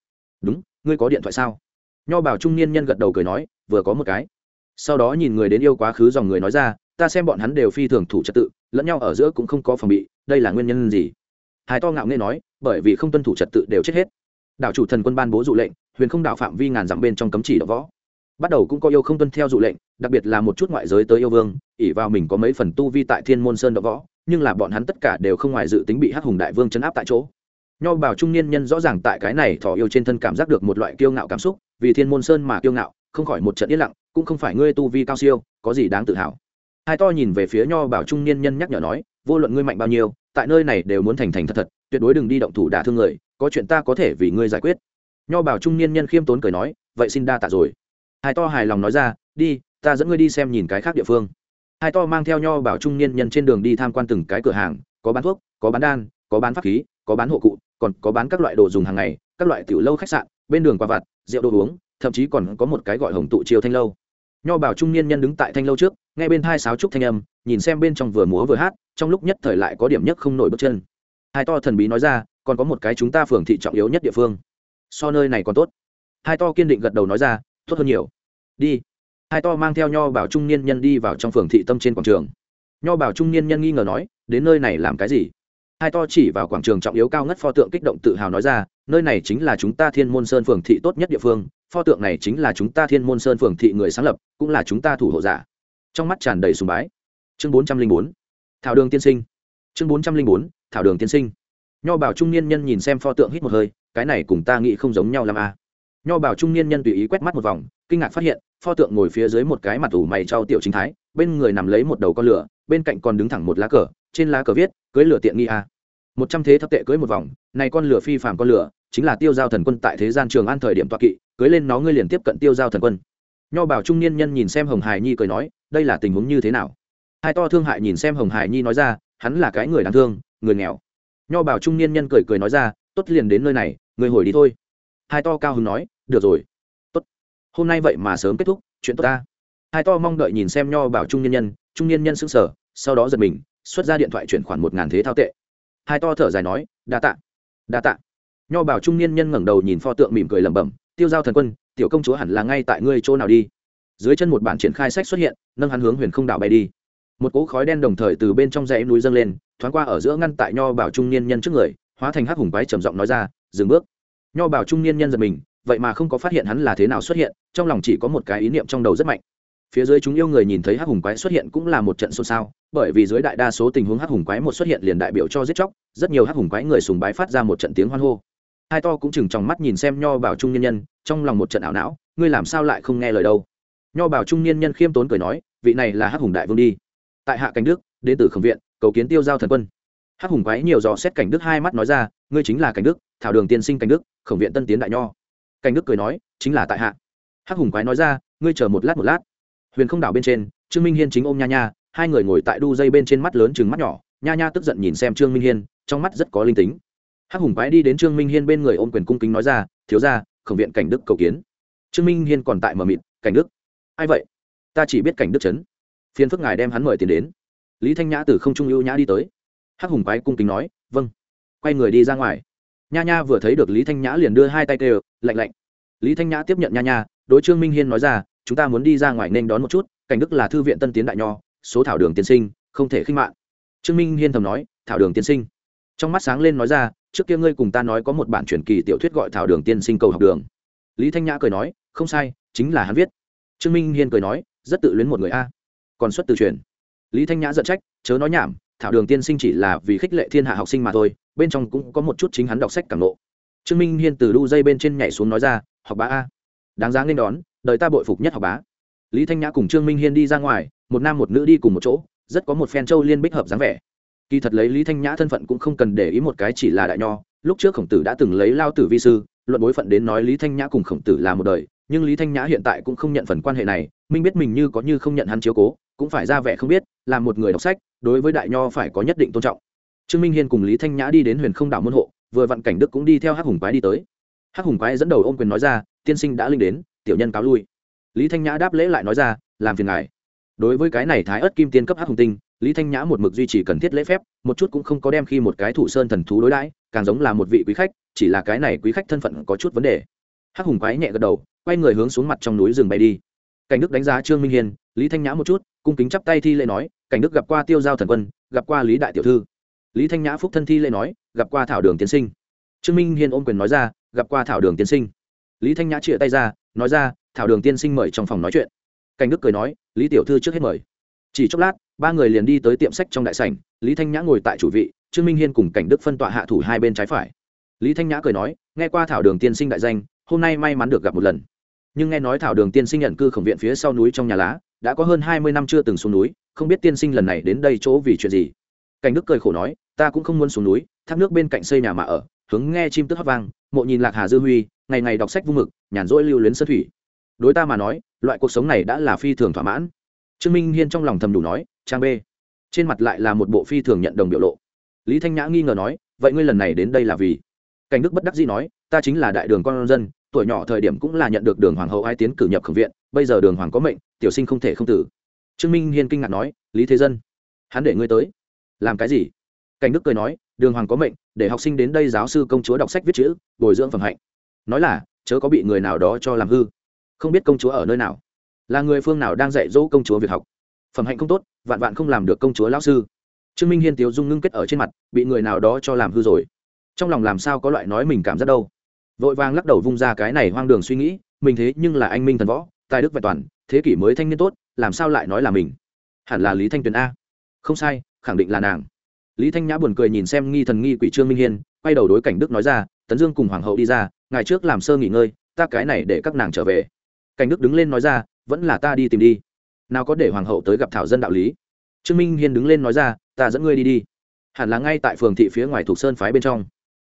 Speaker 1: Đúng, ngươi có điện thoại sao? Nho bảo trung niên nhân gật đầu cười nói, vừa có một cái. Sau đó nhìn người đến yêu quá khứ dòng người nói ra, ta xem bọn hắn đều phi thường thủ trật tự, lẫn nhau ở giữa cũng không có phòng bị, đây là nguyên nhân gì? Hai to ngạo nghe nói, bởi vì không tuân thủ trật tự đều chết hết. Đảo chủ thần quân ban bố dụ lệnh, huyền không đảo phạm vi ngàn dặm bên trong cấm chỉ đ võ. Bắt đầu cũng có yêu không tuân theo dụ lệnh, đặc biệt là một chút ngoại giới tới yêu vương ỉ vào mình có mấy phần tu vi tại thiên môn sơn đ võ nhưng là bọn hắn tất cả đều không ngoài dự tính bị hắc hùng đại vương chấn áp tại chỗ. Nho bảo trung niên nhân rõ ràng tại cái này thỏ yêu trên thân cảm giác được một loại kiêu ngạo cảm xúc, vì thiên môn sơn mà kiêu ngạo, không khỏi một trận yên lặng, cũng không phải ngươi tu vi cao siêu, có gì đáng tự hào. Hai to nhìn về phía nho bảo trung niên nhân nhắc nhở nói, vô luận ngươi mạnh bao nhiêu, tại nơi này đều muốn thành thành thật thật, tuyệt đối đừng đi động thủ đả thương người, có chuyện ta có thể vì ngươi giải quyết. Nho bảo trung niên nhân khiêm tốn cười nói, vậy xin đa tạ rồi. Hai to hài lòng nói ra, đi, ta dẫn ngươi đi xem nhìn cái khác địa phương hai to mang theo nho bảo trung niên nhân trên đường đi tham quan từng cái cửa hàng, có bán thuốc, có bán đan, có bán pháp khí, có bán hộ cụ, còn có bán các loại đồ dùng hàng ngày, các loại tiểu lâu khách sạn, bên đường qua vặt, rượu đồ uống, thậm chí còn có một cái gọi hồng tụ chiêu thanh lâu. Nho bảo trung niên nhân đứng tại thanh lâu trước, nghe bên hai sáo trúc thanh âm, nhìn xem bên trong vừa múa vừa hát, trong lúc nhất thời lại có điểm nhất không nổi bước chân. Hai to thần bí nói ra, còn có một cái chúng ta phường thị trọng yếu nhất địa phương. So nơi này còn tốt. Hai to kiên định gật đầu nói ra, tốt hơn nhiều. Đi hai to mang theo nho bảo trung niên nhân đi vào trong phường thị tâm trên quảng trường. Nho bảo trung niên nhân nghi ngờ nói, đến nơi này làm cái gì? Hai to chỉ vào quảng trường trọng yếu cao ngất pho tượng kích động tự hào nói ra, nơi này chính là chúng ta thiên môn sơn phường thị tốt nhất địa phương, pho tượng này chính là chúng ta thiên môn sơn phường thị người sáng lập, cũng là chúng ta thủ hộ giả. Trong mắt tràn đầy sùng bái. Chương bốn trăm linh bốn. Thảo đường tiên sinh. Chương bốn trăm linh bốn. Thảo đường tiên sinh. Nho bảo trung niên nhân nhìn xem pho tượng hít một hơi, cái này cùng ta nghĩ không giống nhau làm a à. nho bảo trung niên nhân tùy ý quét mắt một vòng, kinh ngạc phát hiện pho tượng ngồi phía dưới một cái mặt ủ mày trao tiểu chính thái, bên người nằm lấy một đầu con lửa, bên cạnh còn đứng thẳng một lá cờ, trên lá cờ viết, cưới lửa tiện nghi a. Một trăm thế thấp tệ cưới một vòng, này con lửa phi phàm con lửa, chính là tiêu giao thần quân tại thế gian trường an thời điểm toa kỵ, cưới lên nó ngươi liền tiếp cận tiêu giao thần quân. Nho bảo trung niên nhân nhìn xem hồng hải nhi cười nói, đây là tình huống như thế nào? Hai to thương hại nhìn xem hồng hải nhi nói ra, hắn là cái người đáng thương, người nghèo. Nho bảo trung niên nhân cười cười nói ra, tốt liền đến nơi này, người hồi đi thôi. Hai to cao hứng nói, được rồi hôm nay vậy mà sớm kết thúc, chuyện tốt ta. Hai to mong đợi nhìn xem nho bảo trung niên nhân, trung niên nhân sững sờ, sau đó giật mình, xuất ra điện thoại chuyển khoản một ngàn thế thao tệ. Hai to thở dài nói, đa tạ đa tạ. Nho bảo trung niên nhân ngẩng đầu nhìn pho tượng mỉm cười lẩm bẩm, tiêu giao thần quân, tiểu công chúa hẳn là ngay tại ngươi chỗ nào đi? Dưới chân một bản triển khai sách xuất hiện, nâng hắn hướng huyền không đảo bay đi. Một cỗ khói đen đồng thời từ bên trong dãy núi dâng lên, thoáng qua ở giữa ngăn tại nho bảo trung niên nhân trước người, hóa thành hắc hùng quái trầm giọng nói ra, dừng bước. Nho bảo trung niên nhân giật mình vậy mà không có phát hiện hắn là thế nào xuất hiện, trong lòng chỉ có một cái ý niệm trong đầu rất mạnh. Phía dưới chúng yêu người nhìn thấy hắc hùng quái xuất hiện cũng là một trận xôn xao, bởi vì dưới đại đa số tình huống hắc hùng quái một xuất hiện liền đại biểu cho giết chóc, rất nhiều hắc hùng quái người sùng bái phát ra một trận tiếng hoan hô. Hai to cũng chừng trong mắt nhìn xem nho bảo trung niên nhân, trong lòng một trận ảo não, ngươi làm sao lại không nghe lời đâu? Nho bảo trung niên nhân khiêm tốn cười nói, vị này là hắc hùng đại vương đi. Tại hạ cảnh đức, đến từ khổng viện, cầu kiến tiêu giao thần quân. Hắc hùng quái nhiều dò xét cảnh đức hai mắt nói ra, ngươi chính là cảnh đức, thảo đường tiên sinh cảnh đức, khổng viện tân tiến đại nho cảnh đức cười nói, chính là tại hạ. Hắc hùng quái nói ra, ngươi chờ một lát một lát. Huyền không đảo bên trên, trương minh hiên chính ôm nha nha, hai người ngồi tại đu dây bên trên mắt lớn chừng mắt nhỏ. Nha nha tức giận nhìn xem trương minh hiên, trong mắt rất có linh tính. Hắc hùng quái đi đến trương minh hiên bên người ôm quyền cung kính nói ra, thiếu ra khổng viện cảnh đức cầu kiến. Trương minh hiên còn tại mờ mịt, cảnh đức, ai vậy? Ta chỉ biết cảnh đức trấn phiên phức ngài đem hắn mời tiền đến. Lý thanh nhã từ không trung ưu nhã đi tới. Hắc hùng quái cung kính nói vâng. Quay người đi ra ngoài nha nha vừa thấy được lý thanh nhã liền đưa hai tay kêu, lạnh lạnh. Lý thanh nhã tiếp nhận nha nha, đối trương minh hiên nói ra, chúng ta muốn đi ra ngoài nên đón một chút, cảnh đức là thư viện tân tiến đại nho, số thảo đường tiên sinh, không thể khinh mạng. Trương minh hiên thầm nói, thảo đường tiên sinh. Trong mắt sáng lên nói ra, trước kia ngươi cùng ta nói có một bản truyền kỳ tiểu thuyết gọi thảo đường tiên sinh cầu học đường. Lý thanh nhã cười nói, không sai, chính là hắn viết. Trương minh hiên cười nói, rất tự luyến một người a, còn xuất từ truyền. Lý thanh nhã giận trách, chớ nói nhảm thảo đường tiên sinh chỉ là vì khích lệ thiên hạ học sinh mà thôi, bên trong cũng có một chút chính hắn đọc sách cảm nộ. Trương minh hiên từ đu dây bên trên nhảy xuống nói ra, học bá a, đáng giá nên đón, đời ta bội phục nhất học bá. Lý thanh nhã cùng trương minh hiên đi ra ngoài, một nam một nữ đi cùng một chỗ, rất có một phen châu liên bích hợp dáng vẻ. Kỳ thật lấy lý thanh nhã thân phận cũng không cần để ý một cái chỉ là đại nho, lúc trước khổng tử đã từng lấy lao tử vi sư, luận bối phận đến nói lý thanh nhã cùng khổng tử là một đời, nhưng lý thanh nhã hiện tại cũng không nhận phần quan hệ này, minh biết mình như có như không nhận hắn chiếu cố cũng phải ra vẻ không biết, là một người đọc sách, đối với đại nho phải có nhất định tôn trọng. Trương minh hiên cùng lý thanh nhã đi đến huyền không đảo môn hộ, vừa vặn cảnh đức cũng đi theo hắc hùng quái đi tới. Hắc hùng quái dẫn đầu ôm quyền nói ra, tiên sinh đã linh đến, tiểu nhân cáo lui. Lý thanh nhã đáp lễ lại nói ra, làm phiền ngài. Đối với cái này thái ớt kim tiên cấp hắc hùng tinh, lý thanh nhã một mực duy trì cần thiết lễ phép, một chút cũng không có đem khi một cái thủ sơn thần thú đối đãi, càng giống là một vị quý khách, chỉ là cái này quý khách thân phận có chút vấn đề. Hắc hùng quái nhẹ gật đầu, quay người hướng xuống mặt trong núi rừng bay đi cảnh đức đánh giá trương minh Hiền, lý thanh nhã một chút cung kính chắp tay thi lễ nói cảnh đức gặp qua tiêu giao thần quân gặp qua lý đại tiểu thư. Lý thanh nhã phúc thân thi lễ nói gặp qua thảo đường tiến sinh. Trương minh Hiền ôm quyền nói ra gặp qua thảo đường tiến sinh. Lý thanh nhã chia tay ra nói ra thảo đường tiên sinh mời trong phòng nói chuyện. Cảnh đức cười nói lý tiểu thư trước hết mời. Chỉ chốc lát ba người liền đi tới tiệm sách trong đại sảnh lý thanh nhã ngồi tại chủ vị trương minh hiên cùng cảnh đức phân tọa hạ thủ hai bên trái phải. Lý thanh nhã cười nói nghe qua thảo đường tiên sinh đại danh hôm nay may mắn được gặp một lần nhưng nghe nói thảo đường tiên sinh nhận cư khổng viện phía sau núi trong nhà lá, đã có hơn hai mươi năm chưa từng xuống núi, không biết tiên sinh lần này đến đây chỗ vì chuyện gì. Cảnh đức cười khổ nói, ta cũng không muốn xuống núi, thác nước bên cạnh xây nhà mà ở, hướng nghe chim tức hót vang, mộ nhìn lạc hà dư huy, ngày ngày đọc sách vung mực, nhàn rỗi lưu luyến sơ thủy. Đối ta mà nói, loại cuộc sống này đã là phi thường thỏa mãn. Trương minh hiên trong lòng thầm đủ nói, trang b trên mặt lại là một bộ phi thường nhận đồng biểu lộ. Lý thanh nhã nghi ngờ nói, vậy ngươi lần này đến đây là vì? Cảnh đức bất đắc dĩ nói, ta chính là đại đường con dân tuổi nhỏ thời điểm cũng là nhận được đường hoàng hậu ai tiến cử nhập khổng viện, bây giờ đường hoàng có mệnh, tiểu sinh không thể không tử. Trương minh hiên kinh ngạc nói, lý thế dân, hắn để ngươi tới, làm cái gì? Cảnh đức cười nói, đường hoàng có mệnh, để học sinh đến đây giáo sư công chúa đọc sách viết chữ, bồi dưỡng phẩm hạnh. Nói là, chớ có bị người nào đó cho làm hư. Không biết công chúa ở nơi nào. Là người phương nào đang dạy dỗ công chúa việc học? Phẩm hạnh không tốt, vạn vạn không làm được công chúa lão sư. Trương minh hiên tiếu dung ngưng kết ở trên mặt, bị người nào đó cho làm hư rồi. Trong lòng làm sao có loại nói mình cảm giác đâu? Vội vàng lắc đầu vung ra cái này hoang đường suy nghĩ, mình thế nhưng là anh minh thần võ, tài đức vẹn toàn, thế kỷ mới thanh niên tốt, làm sao lại nói là mình? Hẳn là lý thanh tuyền a. Không sai, khẳng định là nàng. Lý thanh nhã buồn cười nhìn xem nghi thần nghi quỷ trương minh hiên, quay đầu đối cảnh đức nói ra, tấn dương cùng hoàng hậu đi ra, ngày trước làm sơ nghỉ ngơi, ta cái này để các nàng trở về. Cảnh đức đứng lên nói ra, vẫn là ta đi tìm đi. Nào có để hoàng hậu tới gặp thảo dân đạo lý. Trương minh hiên đứng lên nói ra, ta dẫn ngươi đi đi. Hẳn là ngay tại phường thị phía ngoài thuộc sơn phái bên trong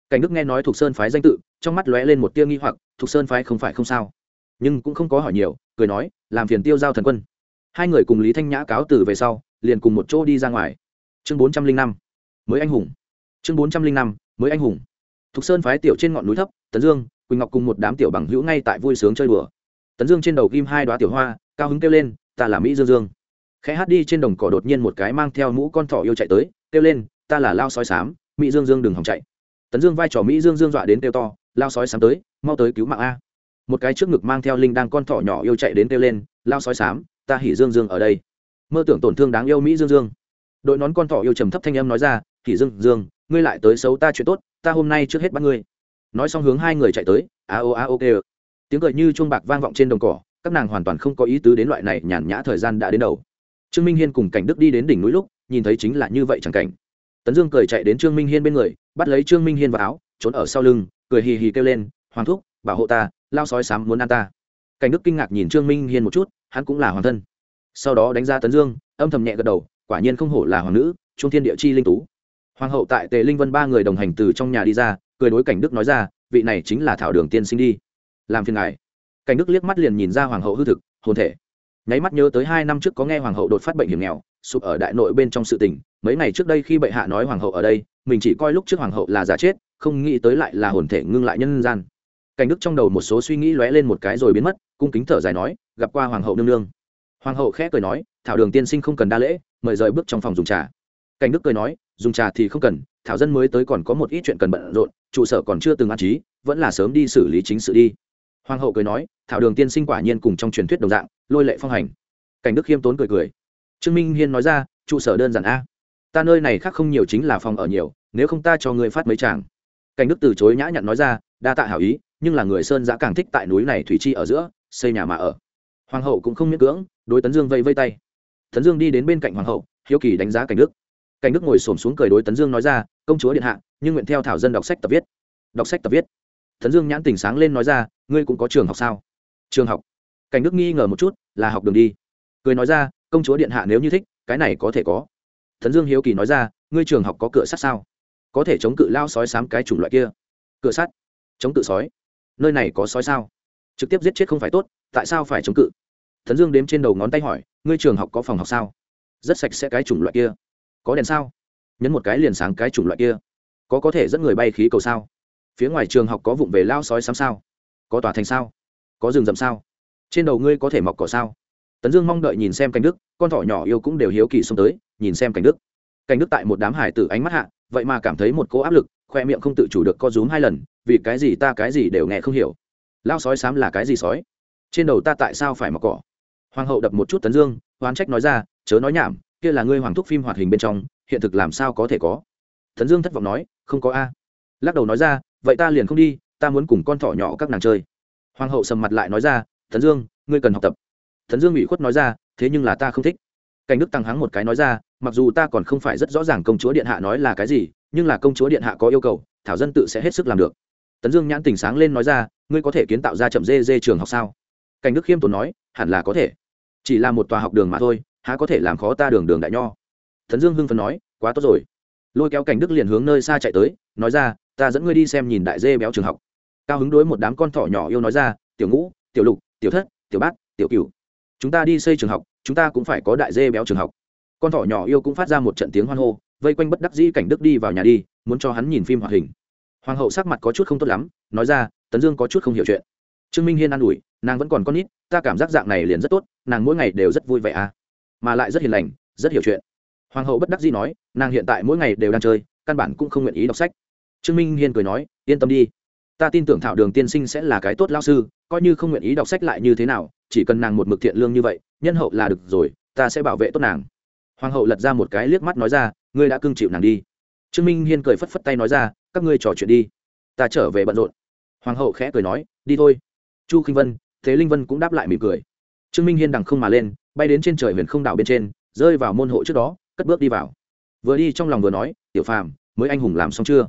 Speaker 1: cảnh đức nghe nói thuộc sơn phái danh tự, trong mắt lóe lên một tia nghi hoặc thuộc sơn phái không phải không sao. Nhưng cũng không có hỏi nhiều, cười nói, làm phiền tiêu giao thần quân. Hai người cùng lý thanh nhã cáo từ về sau, liền cùng một chỗ đi ra ngoài. Chương bốn trăm linh năm, mới anh hùng. Chương bốn trăm linh năm, mới anh hùng. Thục sơn phái tiểu trên ngọn núi thấp, tấn dương, quỳnh ngọc cùng một đám tiểu bằng hữu ngay tại vui sướng chơi đùa. Tấn dương trên đầu ghim hai đoá tiểu hoa, cao hứng kêu lên, ta là mỹ dương dương. Khẽ hát đi trên đồng cỏ đột nhiên một cái mang theo mũ con thỏ yêu chạy tới, kêu lên, ta là lao sói sám mỹ dương dương đừng hòng chạy tấn dương vai trò mỹ dương dương dọa đến kêu to, lao sói sám tới, mau tới cứu mạng a. Một cái trước ngực mang theo linh đang con thỏ nhỏ yêu chạy đến kêu lên, lao sói sám, ta hỉ dương dương ở đây. Mơ tưởng tổn thương đáng yêu mỹ dương dương. Đội nón con thỏ yêu trầm thấp thanh âm nói ra, hỉ dương dương, ngươi lại tới xấu ta chuyện tốt, ta hôm nay trước hết bắt ngươi. Nói xong hướng hai người chạy tới, a o a o ok tiếng cười như chuông bạc vang vọng trên đồng cỏ, các nàng hoàn toàn không có ý tứ đến loại này nhàn nhã thời gian đã đến đầu. Trương minh hiên cùng cảnh đức đi đến đỉnh núi lúc, nhìn thấy chính là như vậy chẳng cảnh tấn dương cười chạy đến trương minh hiên bên người, bắt lấy trương minh hiên vào áo, trốn ở sau lưng, cười hì hì kêu lên, hoàng thúc, bảo hộ ta, lao sói sám muốn ăn ta. Cảnh đức kinh ngạc nhìn trương minh hiên một chút, hắn cũng là hoàng thân. Sau đó đánh ra tấn dương, âm thầm nhẹ gật đầu, quả nhiên không hổ là hoàng nữ, trung thiên địa chi linh tú. Hoàng hậu tại tề linh vân ba người đồng hành từ trong nhà đi ra, cười đối cảnh đức nói ra, vị này chính là thảo đường tiên sinh đi. Làm phiền ngài. Cảnh đức liếc mắt liền nhìn ra hoàng hậu hư thực, hồn thể. Nháy mắt nhớ tới hai năm trước có nghe hoàng hậu đột phát bệnh hiểm nghèo sụp ở đại nội bên trong sự tình. Mấy ngày trước đây khi bệ hạ nói hoàng hậu ở đây, mình chỉ coi lúc trước hoàng hậu là giả chết, không nghĩ tới lại là hồn thể ngưng lại nhân gian. Cảnh đức trong đầu một số suy nghĩ lóe lên một cái rồi biến mất, cung kính thở dài nói, gặp qua hoàng hậu nương nương. Hoàng hậu khẽ cười nói, thảo đường tiên sinh không cần đa lễ, mời rời bước trong phòng dùng trà. Cảnh đức cười nói, dùng trà thì không cần, thảo dân mới tới còn có một ít chuyện cần bận rộn, trụ sở còn chưa từng an trí, vẫn là sớm đi xử lý chính sự đi. Hoàng hậu cười nói, thảo đường tiên sinh quả nhiên cùng trong truyền thuyết đồng dạng, lôi lệ phong hành. Cảnh đức khiêm tốn cười cười trương minh hiên nói ra, trụ sở đơn giản a. Ta nơi này khác không nhiều chính là phòng ở nhiều, nếu không ta cho người phát mấy chàng cảnh đức từ chối nhã nhặn nói ra, đa tạ hảo ý, nhưng là người sơn giã càng thích tại núi này thủy chi ở giữa, xây nhà mà ở. Hoàng hậu cũng không miễn cưỡng, đối tấn dương vây vây tay. Tấn dương đi đến bên cạnh hoàng hậu, hiếu kỳ đánh giá cảnh đức. Cảnh đức ngồi xổm xuống cười đối tấn dương nói ra, công chúa điện hạ, nhưng nguyện theo thảo dân đọc sách tập viết. Đọc sách tập viết. Tấn dương nhãn tình sáng lên nói ra, ngươi cũng có trường học sao? Trường học. Cảnh đức nghi ngờ một chút, là học đường đi. Cười nói ra công chúa điện hạ nếu như thích, cái này có thể có. Thần dương hiếu kỳ nói ra, ngươi trường học có cửa sắt sao? Có thể chống cự lao sói sám cái chủng loại kia. Cửa sắt? Chống cự sói? Nơi này có sói sao? Trực tiếp giết chết không phải tốt, tại sao phải chống cự? Thần dương đếm trên đầu ngón tay hỏi, ngươi trường học có phòng học sao? Rất sạch sẽ cái chủng loại kia. Có đèn sao? Nhấn một cái liền sáng cái chủng loại kia. Có có thể dẫn người bay khí cầu sao? Phía ngoài trường học có vụng về lao sói sám sao? Có tòa thành sao? Có rừng rậm sao? Trên đầu ngươi có thể mọc cỏ sao? Tấn dương mong đợi nhìn xem cảnh đức, con thỏ nhỏ yêu cũng đều hiếu kỳ xông tới, nhìn xem cảnh đức. Cảnh đức tại một đám hải tử ánh mắt hạ, vậy mà cảm thấy một cỗ áp lực, khoe miệng không tự chủ được co rúm hai lần, vì cái gì ta cái gì đều nghe không hiểu. Lao sói xám là cái gì sói? Trên đầu ta tại sao phải mặc cỏ? Hoàng hậu đập một chút tấn dương, oán trách nói ra, chớ nói nhảm, kia là ngươi hoàng thúc phim hoạt hình bên trong, hiện thực làm sao có thể có? Tấn dương thất vọng nói, không có a. Lắc đầu nói ra, vậy ta liền không đi, ta muốn cùng con thỏ nhỏ các nàng chơi. Hoàng hậu sầm mặt lại nói ra, tấn dương, ngươi cần học tập thần dương ủy khuất nói ra, thế nhưng là ta không thích. Cảnh đức tăng hắng một cái nói ra, mặc dù ta còn không phải rất rõ ràng công chúa điện hạ nói là cái gì, nhưng là công chúa điện hạ có yêu cầu, thảo dân tự sẽ hết sức làm được. Tấn dương nhãn tình sáng lên nói ra, ngươi có thể kiến tạo ra chậm dê dê trường học sao? Cảnh đức khiêm tốn nói, hẳn là có thể. Chỉ là một tòa học đường mà thôi, há có thể làm khó ta đường đường đại nho? Tấn dương hưng phấn nói, quá tốt rồi. Lôi kéo cảnh đức liền hướng nơi xa chạy tới, nói ra, ta dẫn ngươi đi xem nhìn đại dê béo trường học. Cao hứng đối một đám con thỏ nhỏ yêu nói ra, tiểu ngũ, tiểu lục, tiểu thất, tiểu bát, tiểu cửu chúng ta đi xây trường học, chúng ta cũng phải có đại dê béo trường học. Con thỏ nhỏ yêu cũng phát ra một trận tiếng hoan hô, vây quanh bất đắc dĩ cảnh đức đi vào nhà đi, muốn cho hắn nhìn phim hoạt hình. Hoàng hậu sắc mặt có chút không tốt lắm, nói ra, tấn dương có chút không hiểu chuyện. Trương minh hiên an ủi, nàng vẫn còn con nít, ta cảm giác dạng này liền rất tốt, nàng mỗi ngày đều rất vui vẻ à. Mà lại rất hiền lành, rất hiểu chuyện. Hoàng hậu bất đắc dĩ nói, nàng hiện tại mỗi ngày đều đang chơi, căn bản cũng không nguyện ý đọc sách. Trương minh hiên cười nói, yên tâm đi. Ta tin tưởng thảo đường tiên sinh sẽ là cái tốt lao sư, coi như không nguyện ý đọc sách lại như thế nào chỉ cần nàng một mực thiện lương như vậy, nhân hậu là được rồi, ta sẽ bảo vệ tốt nàng. Hoàng hậu lật ra một cái liếc mắt nói ra, ngươi đã cưng chịu nàng đi. Trương minh hiên cười phất phất tay nói ra, các ngươi trò chuyện đi. Ta trở về bận rộn. Hoàng hậu khẽ cười nói, đi thôi. Chu khinh vân, thế linh vân cũng đáp lại mỉm cười. Trương minh hiên đằng không mà lên, bay đến trên trời huyền không đảo bên trên, rơi vào môn hộ trước đó, cất bước đi vào. Vừa đi trong lòng vừa nói, tiểu phàm, mới anh hùng làm xong chưa?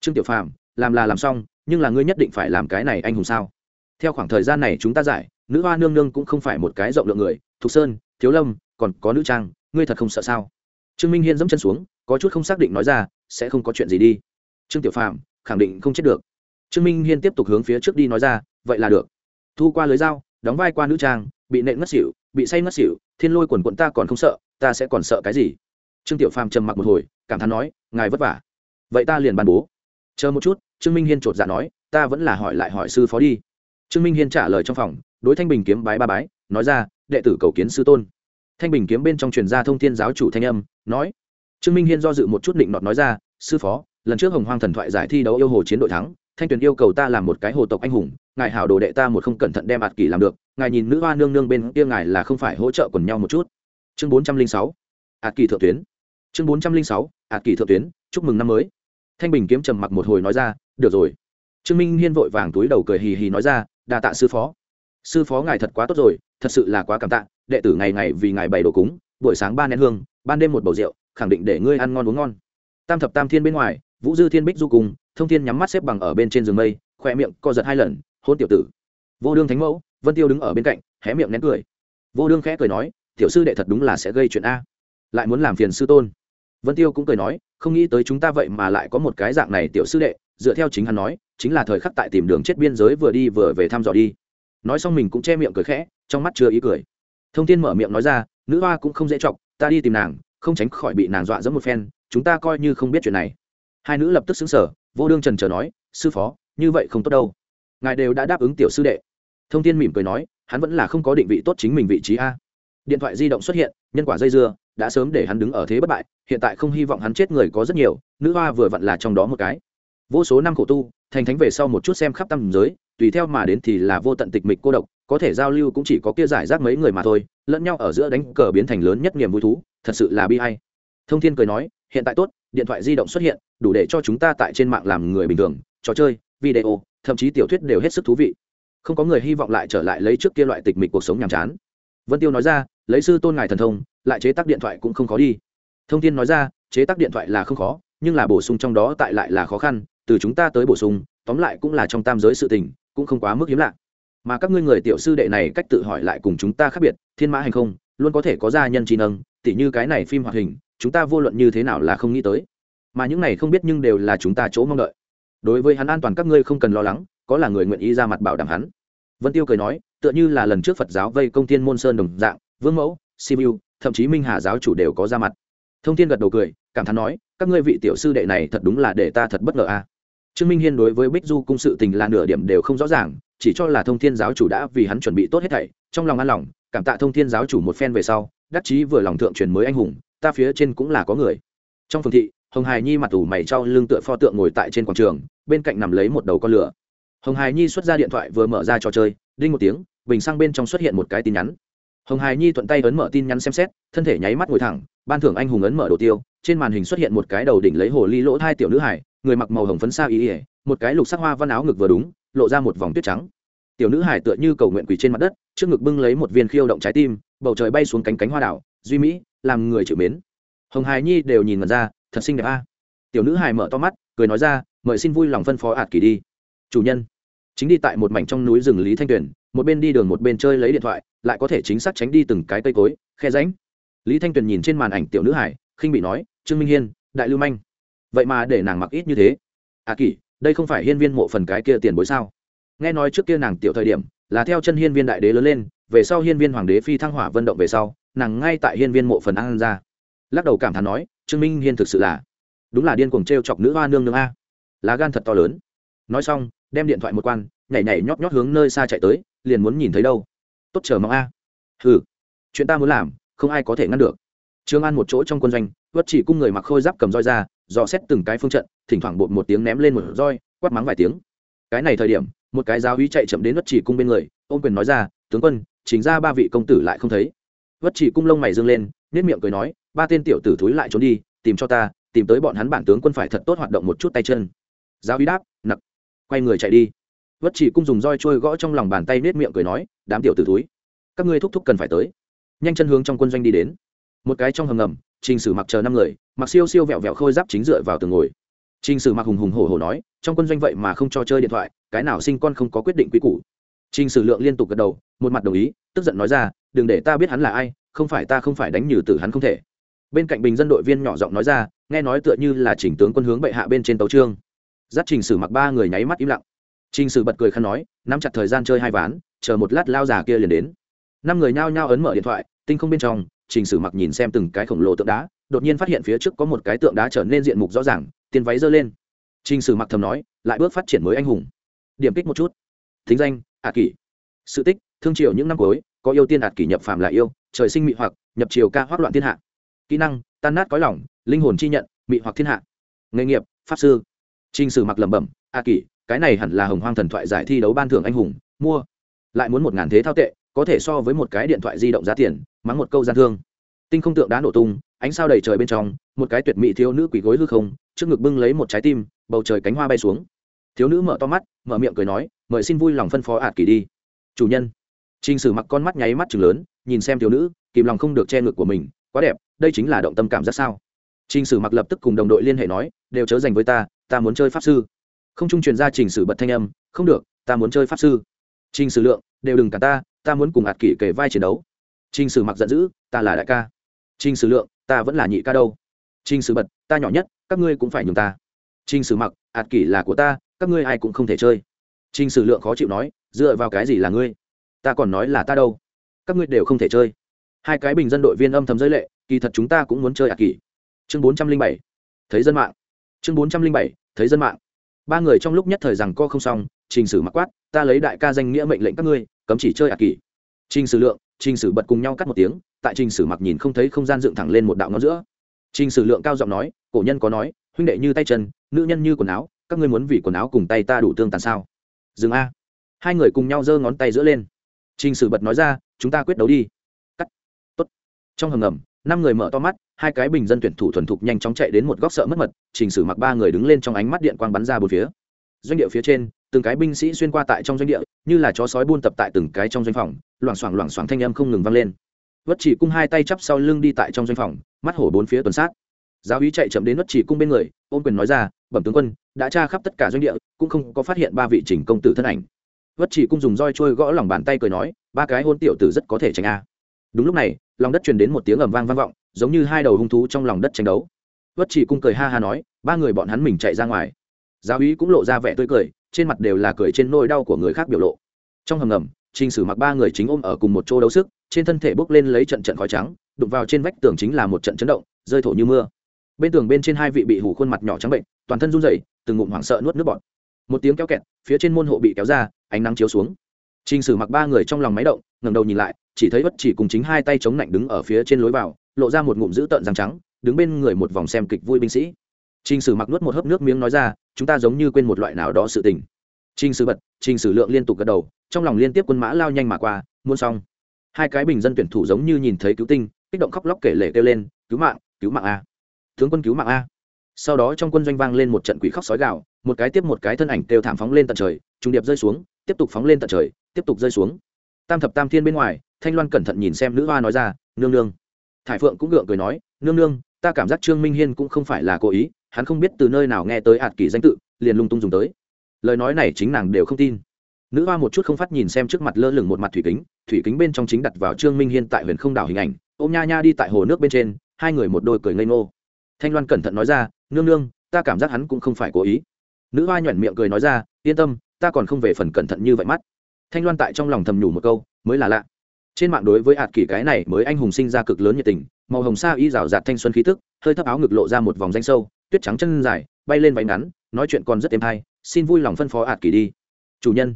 Speaker 1: Trương tiểu phàm, làm là làm xong, nhưng là ngươi nhất định phải làm cái này anh hùng sao? Theo khoảng thời gian này chúng ta giải nữ hoa nương nương cũng không phải một cái rộng lượng người, thục sơn, thiếu lâm, còn có nữ trang, ngươi thật không sợ sao? Trương minh hiên dẫm chân xuống, có chút không xác định nói ra, sẽ không có chuyện gì đi. Trương tiểu phạm khẳng định không chết được. Trương minh hiên tiếp tục hướng phía trước đi nói ra, vậy là được. Thu qua lưới dao, đóng vai qua nữ trang, bị nện ngất xỉu, bị say ngất xỉu, thiên lôi quần quận ta còn không sợ, ta sẽ còn sợ cái gì? Trương tiểu phàm trầm mặc một hồi, cảm thán nói, ngài vất vả. Vậy ta liền bàn bố. Chờ một chút, trương minh hiên chột dạ nói, ta vẫn là hỏi lại hỏi sư phó đi. Trương minh hiên trả lời trong phòng đối thanh bình kiếm bái ba bái, nói ra, đệ tử cầu kiến sư tôn. Thanh bình kiếm bên trong truyền gia thông thiên giáo chủ thanh âm, nói. Trương minh hiên do dự một chút định nọt nói ra, sư phó, lần trước hồng hoang thần thoại giải thi đấu yêu hồ chiến đội thắng, thanh tuyền yêu cầu ta làm một cái hồ tộc anh hùng, ngài hảo đồ đệ ta một không cẩn thận đem ạt kỷ làm được, ngài nhìn nữ hoa nương nương bên kia ngài là không phải hỗ trợ quần nhau một chút. Chương bốn trăm linh sáu, ạt kỳ thượng tuyến. Chương bốn trăm linh sáu, ạt kỳ thượng tuyến, chúc mừng năm mới. Thanh bình kiếm trầm mặc một hồi nói ra, được rồi. Trương minh hiên vội vàng túi đầu cười hì hì nói ra, đa tạ sư phó sư phó ngài thật quá tốt rồi, thật sự là quá cảm tạ, đệ tử ngày ngày vì ngài bày đồ cúng, buổi sáng ba nén hương, ban đêm một bầu rượu, khẳng định để ngươi ăn ngon uống ngon. Tam thập tam thiên bên ngoài, vũ dư thiên bích du cùng, thông thiên nhắm mắt xếp bằng ở bên trên giường mây khoe miệng co giật hai lần, hôn tiểu tử. Vô đương thánh mẫu, vân tiêu đứng ở bên cạnh, hé miệng nén cười. Vô đương khẽ cười nói, tiểu sư đệ thật đúng là sẽ gây chuyện a. Lại muốn làm phiền sư tôn. Vân tiêu cũng cười nói, không nghĩ tới chúng ta vậy mà lại có một cái dạng này tiểu sư đệ. Dựa theo chính hắn nói, chính là thời khắc tại tìm đường chết biên giới vừa đi vừa về thăm dò đi nói xong mình cũng che miệng cười khẽ, trong mắt chưa ý cười. Thông tin mở miệng nói ra, nữ hoa cũng không dễ chọc, ta đi tìm nàng, không tránh khỏi bị nàng dọa dẫm một phen, chúng ta coi như không biết chuyện này. Hai nữ lập tức xứng sở vô đương trần chờ nói, sư phó, như vậy không tốt đâu. Ngài đều đã đáp ứng tiểu sư đệ. Thông tin mỉm cười nói, hắn vẫn là không có định vị tốt chính mình vị trí a. Điện thoại di động xuất hiện, nhân quả dây dưa, đã sớm để hắn đứng ở thế bất bại, hiện tại không hy vọng hắn chết người có rất nhiều, nữ hoa vừa vặn là trong đó một cái. Vô số năm khổ tu, thành thánh về sau một chút xem khắp tâm giới tùy theo mà đến thì là vô tận tịch mịch cô độc, có thể giao lưu cũng chỉ có kia giải rác mấy người mà thôi, lẫn nhau ở giữa đánh cờ biến thành lớn nhất niềm vui thú, thật sự là bi hay thông thiên cười nói, hiện tại tốt, điện thoại di động xuất hiện, đủ để cho chúng ta tại trên mạng làm người bình thường, trò chơi, video, thậm chí tiểu thuyết đều hết sức thú vị. Không có người hy vọng lại trở lại lấy trước kia loại tịch mịch cuộc sống nhàm chán. Vân tiêu nói ra, lấy sư tôn ngài thần thông, lại chế tác điện thoại cũng không khó đi. Thông tin nói ra, chế tác điện thoại là không khó, nhưng là bổ sung trong đó tại lại là khó khăn, từ chúng ta tới bổ sung, tóm lại cũng là trong tam giới sự tình cũng không quá mức hiếm lạ. Mà các ngươi người tiểu sư đệ này cách tự hỏi lại cùng chúng ta khác biệt, thiên mã hành không, luôn có thể có gia nhân trí nâng, tỉ như cái này phim hoạt hình, chúng ta vô luận như thế nào là không nghĩ tới. Mà những này không biết nhưng đều là chúng ta chỗ mong đợi. Đối với hắn an toàn các ngươi không cần lo lắng, có là người nguyện ý ra mặt bảo đảm hắn. Vân tiêu cười nói, tựa như là lần trước phật giáo vây công tiên môn sơn đồng dạng, vương mẫu simu thậm chí minh hà giáo chủ đều có ra mặt. Thông thiên gật đầu cười, cảm thán nói, các ngươi vị tiểu sư đệ này thật đúng là để ta thật bất ngờ a trương minh hiên đối với bích du cung sự tình là nửa điểm đều không rõ ràng, chỉ cho là thông thiên giáo chủ đã vì hắn chuẩn bị tốt hết thảy, trong lòng an lòng, cảm tạ thông thiên giáo chủ một phen về sau, đắc chí vừa lòng thượng truyền mới anh hùng, ta phía trên cũng là có người. Trong phường thị, hồng hài nhi mặt ủ mày trao lưng tựa pho tượng ngồi tại trên quảng trường, bên cạnh nằm lấy một đầu con lửa. Hồng hài nhi xuất ra điện thoại vừa mở ra trò chơi, đinh một tiếng, bình sang bên trong xuất hiện một cái tin nhắn. Hồng hài nhi thuận tay ấn mở tin nhắn xem xét, thân thể nháy mắt ngồi thẳng, ban thưởng anh hùng ấn mở đồ tiêu, trên màn hình xuất hiện một cái đầu đỉnh lấy hồ ly lỗ thai tiểu nữ hải người mặc màu hồng phấn xa ý ỉa, một cái lục sắc hoa văn áo ngực vừa đúng, lộ ra một vòng tuyết trắng. Tiểu nữ hải tựa như cầu nguyện quỳ trên mặt đất, trước ngực bưng lấy một viên khiêu động trái tim, bầu trời bay xuống cánh cánh hoa đảo, duy mỹ, làm người chịu mến. Hồng hài nhi đều nhìn ngần ra, thật xinh đẹp a. Tiểu nữ hải mở to mắt, cười nói ra, mời xin vui lòng phân phó ạt kỳ đi. Chủ nhân. Chính đi tại một mảnh trong núi rừng lý thanh tuyền, một bên đi đường một bên chơi lấy điện thoại, lại có thể chính xác tránh đi từng cái cây cối, khe ránh lý thanh tuyền nhìn trên màn ảnh tiểu nữ hải khinh bị nói, trương minh hiên, đại lưu manh vậy mà để nàng mặc ít như thế. À kỷ, đây không phải hiên viên mộ phần cái kia tiền bối sao? Nghe nói trước kia nàng tiểu thời điểm là theo chân hiên viên đại đế lớn lên, về sau hiên viên hoàng đế phi thăng hỏa vận động về sau, nàng ngay tại hiên viên mộ phần ăn ra. Lắc đầu cảm thán nói, trương minh hiên thực sự là, đúng là điên cuồng t r e o chọc nữ hoa nương nương a. Lá gan thật to lớn. Nói xong, đem điện thoại một quan, nhảy nhảy nhót nhót hướng nơi xa chạy tới, liền muốn nhìn thấy đâu. Tốt chờ mong a. Ừ chuyện ta muốn làm, không ai có thể ngăn được. Trương an một chỗ trong quân doanh, vất chỉ cung người mặc khôi giáp cầm roi ra dò xét từng cái phương trận, thỉnh thoảng bột một tiếng ném lên một roi, quát mắng vài tiếng. Cái này thời điểm, một cái giáo uy chạy chậm đến vất chỉ cung bên người, ôm quyền nói ra, tướng quân, chính ra ba vị công tử lại không thấy. Vất chỉ cung lông mày dương lên nết miệng cười nói, ba tên tiểu tử thúi lại trốn đi, tìm cho ta, tìm tới bọn hắn bản tướng quân phải thật tốt hoạt động một chút tay chân. Giáo uy đáp, nặc. Quay người chạy đi. Vất chỉ cung dùng roi trôi gõ trong lòng bàn tay nết miệng cười nói, đám tiểu tử thúi, các ngươi thúc thúc cần phải tới. Nhanh chân hướng trong quân doanh đi đến. Một cái trong hầm ngầm trình sử mặc chờ năm người, mặc siêu siêu vẹo vẹo khôi giáp chính dựa vào tường ngồi. Trình sử mặc hùng hùng hổ hổ nói, trong quân doanh vậy mà không cho chơi điện thoại, cái nào sinh con không có quyết định quy củ. Trình sử lượng liên tục gật đầu, một mặt đồng ý, tức giận nói ra, đừng để ta biết hắn là ai, không phải ta không phải đánh nhừ tử hắn không thể. Bên cạnh bình dân đội viên nhỏ giọng nói ra, nghe nói tựa như là chỉnh tướng quân hướng bệ hạ bên trên tấu trương dắt trình sử mặc ba người nháy mắt im lặng. Trình sử bật cười khăn nói, nắm chặt thời gian chơi hai ván, chờ một lát lao già kia liền đến. Năm người nhao nhao ấn mở điện thoại, tinh không bên trong trình sử mặc nhìn xem từng cái khổng lồ tượng đá, đột nhiên phát hiện phía trước có một cái tượng đá trở nên diện mục rõ ràng, tiên váy giơ lên. Trình sử mặc thầm nói, lại bước phát triển mới anh hùng. Điểm kích một chút. Thính danh, ạt kỷ. Sự tích, thương triều những năm cuối, có yêu tiên ạt kỷ nhập phàm là yêu, trời sinh mị hoặc, nhập triều ca hoác loạn thiên hạ. Kỹ năng, tan nát cõi lỏng linh hồn chi nhận, mị hoặc thiên hạ. Nghề nghiệp, pháp sư. Trình sử mặc lẩm bẩm a kỷ, cái này hẳn là hồng hoang thần thoại giải thi đấu ban thưởng anh hùng, mua. Lại muốn một ngàn thế thao tệ, có thể so với một cái điện thoại di động giá tiền mắng một câu gian thương. Tinh không tượng đá nổ tung, ánh sao đầy trời bên trong, một cái tuyệt mỹ thiếu nữ quỷ gối hư không, trước ngực bưng lấy một trái tim, bầu trời cánh hoa bay xuống. Thiếu nữ mở to mắt, mở miệng cười nói, mời xin vui lòng phân phó ạt kỳ đi. Chủ nhân. T r ì n h sử mặc con mắt nháy mắt chừng lớn, nhìn xem thiếu nữ, kìm lòng không được che ngực của mình, quá đẹp, đây chính là động tâm cảm giác sao? T r ì n h sử mặc lập tức cùng đồng đội liên hệ nói, đều chớ dành với ta ta muốn chơi pháp sư. Không trung truyền ra trình sử bật thanh âm, không được, ta muốn chơi pháp sư. Trình sử lượng, đều đừng cả ta ta muốn cùng ạt kỷ kể vai chiến đấu trình sử mặc giận dữ, ta là đại ca. Trình sử lượng, ta vẫn là nhị ca đâu. Trình sử bật, ta nhỏ nhất, các ngươi cũng phải nhường ta. Trình sử mặc, ạt kỷ là của ta, các ngươi ai cũng không thể chơi. Trình sử lượng khó chịu nói, dựa vào cái gì là ngươi? Ta còn nói là ta đâu? Các ngươi đều không thể chơi. Hai cái bình dân đội viên âm thầm giới lệ, kỳ thật chúng ta cũng muốn chơi ạt kỷ. Chương bốn trăm linh bảy, thấy dân mạng. Chương bốn trăm linh bảy, thấy dân mạng. Ba người trong lúc nhất thời rằng co không xong, trình sử mặc quát, ta lấy đại ca danh nghĩa mệnh lệnh các ngươi, cấm chỉ chơi ạt kỷ trình sử lượng, trình sử bật cùng nhau cắt một tiếng, tại trình sử mặc nhìn không thấy không gian dựng thẳng lên một đạo ngón giữa. Trình sử lượng cao giọng nói, cổ nhân có nói, huynh đệ như tay chân, nữ nhân như quần áo, các ngươi muốn vì quần áo cùng tay ta đủ tương tàn sao? Dừng a. Hai người cùng nhau giơ ngón tay giữa lên. Trình sử bật nói ra, chúng ta quyết đấu đi. Cắt. Tốt. Trong hầm ngầm, năm người mở to mắt, hai cái bình dân tuyển thủ thuần thục nhanh chóng chạy đến một góc sợ mất mật, trình sử mặc ba người đứng lên trong ánh mắt điện quang bắn ra bốn phía. Doanh địa phía trên từng cái binh sĩ xuyên qua tại trong doanh địa, như là chó sói buôn tập tại từng cái trong doanh phòng, loảng xoảng loảng xoảng thanh âm không ngừng vang lên. Vất chỉ cung hai tay chắp sau lưng đi tại trong doanh phòng, mắt hổ bốn phía tuần sát. Giáo úy chạy chậm đến vất chỉ cung bên người, ôm quyền nói ra, bẩm tướng quân, đã tra khắp tất cả doanh địa, cũng không có phát hiện ba vị trình công tử thân ảnh. Vất chỉ cung dùng roi trôi gõ lòng bàn tay cười nói, ba cái hôn tiểu tử rất có thể tránh a. Đúng lúc này, lòng đất truyền đến một tiếng ầm vang vang vọng, giống như hai đầu hung thú trong lòng đất tranh đấu. Vất chỉ cung cười ha ha nói, ba người bọn hắn mình chạy ra ngoài. Giáo úy cũng lộ ra vẻ tươi cười trên mặt đều là cười trên nỗi đau của người khác biểu lộ. Trong hầm ngầm, trình sử mặc ba người chính ôm ở cùng một chỗ đấu sức, trên thân thể bốc lên lấy trận trận khói trắng, đụng vào trên vách tường chính là một trận chấn động, rơi thổ như mưa. Bên tường bên trên hai vị bị hủ khuôn mặt nhỏ trắng bệnh, toàn thân run rẩy, từng ngụm hoảng sợ nuốt nước bọt. Một tiếng kéo kẹt, phía trên môn hộ bị kéo ra, ánh nắng chiếu xuống. Trình sử mặc ba người trong lòng máy động, ngẩng đầu nhìn lại, chỉ thấy bất chỉ cùng chính hai tay chống lạnh đứng ở phía trên lối vào, lộ ra một ngụm dữ tợn răng trắng, đứng bên người một vòng xem kịch vui binh sĩ trình sử mặc nuốt một hớp nước miếng nói ra chúng ta giống như quên một loại nào đó sự tình. Trình sử bật trình sử lượng liên tục gật đầu trong lòng liên tiếp quân mã lao nhanh mà qua muôn xong. Hai cái bình dân tuyển thủ giống như nhìn thấy cứu tinh kích động khóc lóc kể lể kêu lên cứu mạng cứu mạng a! Tướng quân cứu mạng a! Sau đó trong quân doanh vang lên một trận quỷ khóc sói gào, một cái tiếp một cái thân ảnh kêu thảm phóng lên tận trời trung điệp rơi xuống tiếp tục phóng lên tận trời tiếp tục rơi xuống. Tam thập tam thiên bên ngoài thanh loan cẩn thận nhìn xem nữ hoa nói ra nương nương. Thải phượng cũng gượng cười nói nương nương ta cảm giác trương minh hiên cũng không phải là cố ý hắn không biết từ nơi nào nghe tới hạt kỳ danh tự, liền lung tung dùng tới. Lời nói này chính nàng đều không tin. Nữ hoa một chút không phát nhìn xem trước mặt lơ lửng một mặt thủy kính thủy kính bên trong chính đặt vào trương minh hiên tại huyền không đảo hình ảnh, ôm nha nha đi tại hồ nước bên trên, hai người một đôi cười ngây ngô. Thanh loan cẩn thận nói ra, nương nương, ta cảm giác hắn cũng không phải cố ý. Nữ hoa nhoẻn miệng cười nói ra, yên tâm, ta còn không về phần cẩn thận như vậy mắt. Thanh loan tại trong lòng thầm nhủ một câu, mới là lạ. Trên mạng đối với hạt kỷ cái này mới anh hùng sinh ra cực lớn nhiệt tình, màu hồng sa y rào rạt thanh xuân khí tức, hơi thấp áo ngực lộ ra một vòng danh sâu tuyết trắng chân dài, bay lên váy ngắn, nói chuyện còn rất êm hay, xin vui lòng phân phó ạt kỳ đi. Chủ nhân,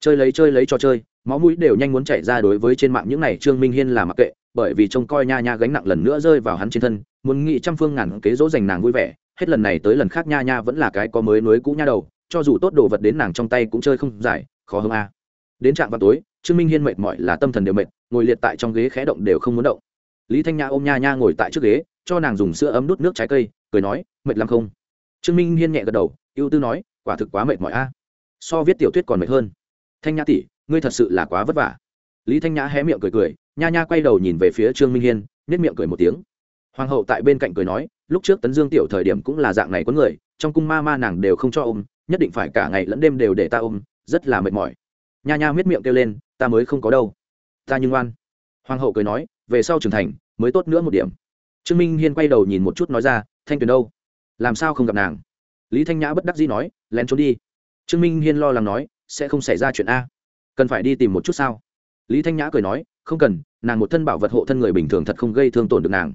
Speaker 1: chơi lấy chơi lấy cho chơi, máu mũi đều nhanh muốn chạy ra đối với trên mạng những này, trương minh hiên là mặc kệ, bởi vì trông coi nha nha gánh nặng lần nữa rơi vào hắn trên thân, muốn nghị trăm phương ngàn kế dỗ dành nàng vui vẻ, hết lần này tới lần khác nha nha vẫn là cái có mới nối cũ nha đầu, cho dù tốt đồ vật đến nàng trong tay cũng chơi không giải, khó hơn a. Đến trạm vào tối, trương minh hiên mệt mỏi là tâm thần đều mệt, ngồi liệt tại trong ghế khẽ động đều không muốn động. Lý thanh nha ôm nha nha ngồi tại trước ghế, cho nàng dùng sữa ấm đút nước trái cây cười nói, mệt lắm không? Trương minh hiên nhẹ gật đầu, ưu tư nói, quả thực quá mệt mỏi a. So viết tiểu thuyết còn mệt hơn. Thanh nhã tỷ, ngươi thật sự là quá vất vả. Lý thanh nhã hé miệng cười cười, nha nha quay đầu nhìn về phía trương minh hiên nếp miệng cười một tiếng. Hoàng hậu tại bên cạnh cười nói, lúc trước tấn dương tiểu thời điểm cũng là dạng này có người, trong cung ma ma nàng đều không cho ôm, nhất định phải cả ngày lẫn đêm đều để ta ôm, rất là mệt mỏi. Nha nha miết miệng kêu lên, ta mới không có đâu. Ta nhưng ngoan hoàng hậu cười nói, về sau trưởng thành, mới tốt nữa một điểm trương minh hiên quay đầu nhìn một chút nói ra, thanh tuyền đâu? Làm sao không gặp nàng? Lý thanh nhã bất đắc dĩ nói, lén trốn đi. Trương minh hiên lo lắng nói, sẽ không xảy ra chuyện a? Cần phải đi tìm một chút sao? Lý thanh nhã cười nói, không cần, nàng một thân bảo vật hộ thân người bình thường thật không gây thương tổn được nàng.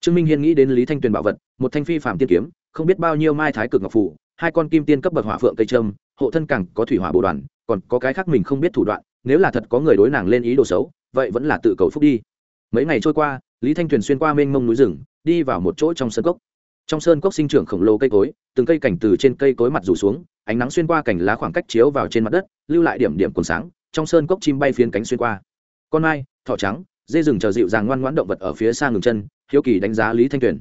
Speaker 1: Trương minh hiên nghĩ đến lý thanh tuyền bảo vật, một thanh phi phạm tiên kiếm, không biết bao nhiêu mai thái cực ngọc phủ, hai con kim tiên cấp bậc hỏa phượng cây trâm, hộ thân càng có thủy hỏa bồ đoàn, còn có cái khác mình không biết thủ đoạn, nếu là thật có người đối nàng lên ý đồ xấu, vậy vẫn là tự cầu phúc đi. Mấy ngày trôi qua lý thanh tuyền xuyên qua mênh mông núi rừng, đi vào một chỗ trong sơn cốc. Trong sơn cốc sinh trưởng khổng lồ cây cối, từng cây cảnh từ trên cây cối mặt rủ xuống, ánh nắng xuyên qua cảnh lá khoảng cách chiếu vào trên mặt đất, lưu lại điểm điểm cuốn sáng, trong sơn cốc chim bay phiến cánh xuyên qua. Con mai, thỏ trắng, dê rừng chờ dịu dàng ngoan ngoãn động vật ở phía xa ngừng chân, hiếu kỳ đánh giá lý thanh tuyền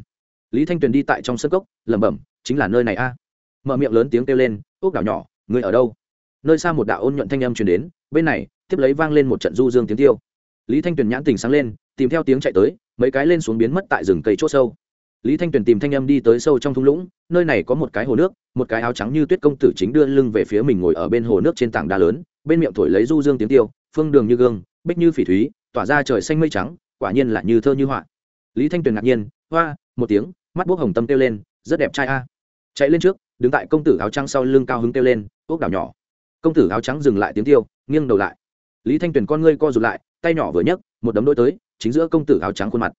Speaker 1: lý thanh tuyền đi tại trong sân cốc, lẩm bẩm, chính là nơi này a. Mở miệng lớn tiếng kêu lên ốc đảo nhỏ người ở đâu? Nơi xa một đạo ôn nhuận thanh âm truyền đến, bên này, tiếp lấy vang lên một trận du dương tiếng tiêu. Lý thanh tuyền nhãn tình sáng lên, tìm theo tiếng chạy tới mấy cái lên xuống biến mất tại rừng cây c h ỗ sâu. Lý thanh tuyền tìm thanh âm đi tới sâu trong thung lũng, nơi này có một cái hồ nước, một cái áo trắng như tuyết công tử chính đưa lưng về phía mình ngồi ở bên hồ nước trên tảng đá lớn, bên miệng thổi lấy du dương tiếng tiêu, phương đường như gương, bích như phỉ thúy, tỏa ra trời xanh mây trắng, quả nhiên là như thơ như họa. Lý thanh tuyền ngạc nhiên, hoa, một tiếng, mắt bốc hồng tâm kêu lên, rất đẹp trai a. Chạy lên trước, đứng tại công tử áo trắng sau lưng cao hứng kêu lên ốc đảo nhỏ. Công tử áo trắng dừng lại tiếng tiêu, nghiêng đầu lại. Lý thanh tuyền con ngươi co rụt lại, tay nhỏ vừa nhấc, một đấm đôi tới chính giữa công tử áo trắng khuôn mặt.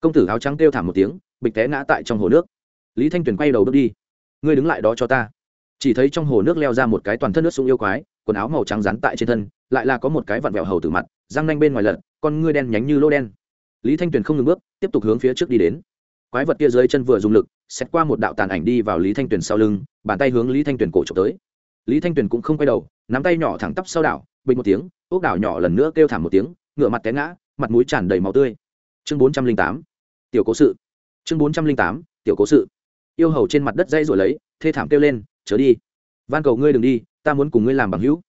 Speaker 1: Công tử áo trắng kêu thảm một tiếng, bịch té ngã tại trong hồ nước. Lý thanh tuyền quay đầu bước đi. Ngươi đứng lại đó cho ta. Chỉ thấy trong hồ nước leo ra một cái toàn thân nước sung yêu quái, quần áo màu trắng rắn tại trên thân, lại là có một cái vặn vẹo hầu tử mặt, răng nanh bên ngoài lật con ngươi đen nhánh như lô đen. Lý thanh tuyền không ngừng bước, tiếp tục hướng phía trước đi đến. Quái vật kia dưới chân vừa dùng lực xét qua một đạo tàn ảnh đi vào lý thanh tuyền sau lưng, bàn tay hướng lý thanh tuyền cổ trộm tới. Lý thanh tuyền cũng không quay đầu, nắm tay nhỏ thẳng tắp sau đảo, bình một tiếng ốc đảo nhỏ lần nữa kêu thảm một tiếng, ngựa mặt té ngã mặt mũi tràn đầy màu tươi. Chương bốn trăm linh tám, tiểu cố sự. Chương bốn trăm linh tám, tiểu cố sự. Yêu hầu trên mặt đất dây rồi lấy, thê thảm kêu lên, chớ đi. Van cầu ngươi đừng đi, ta muốn cùng ngươi làm bằng hữu.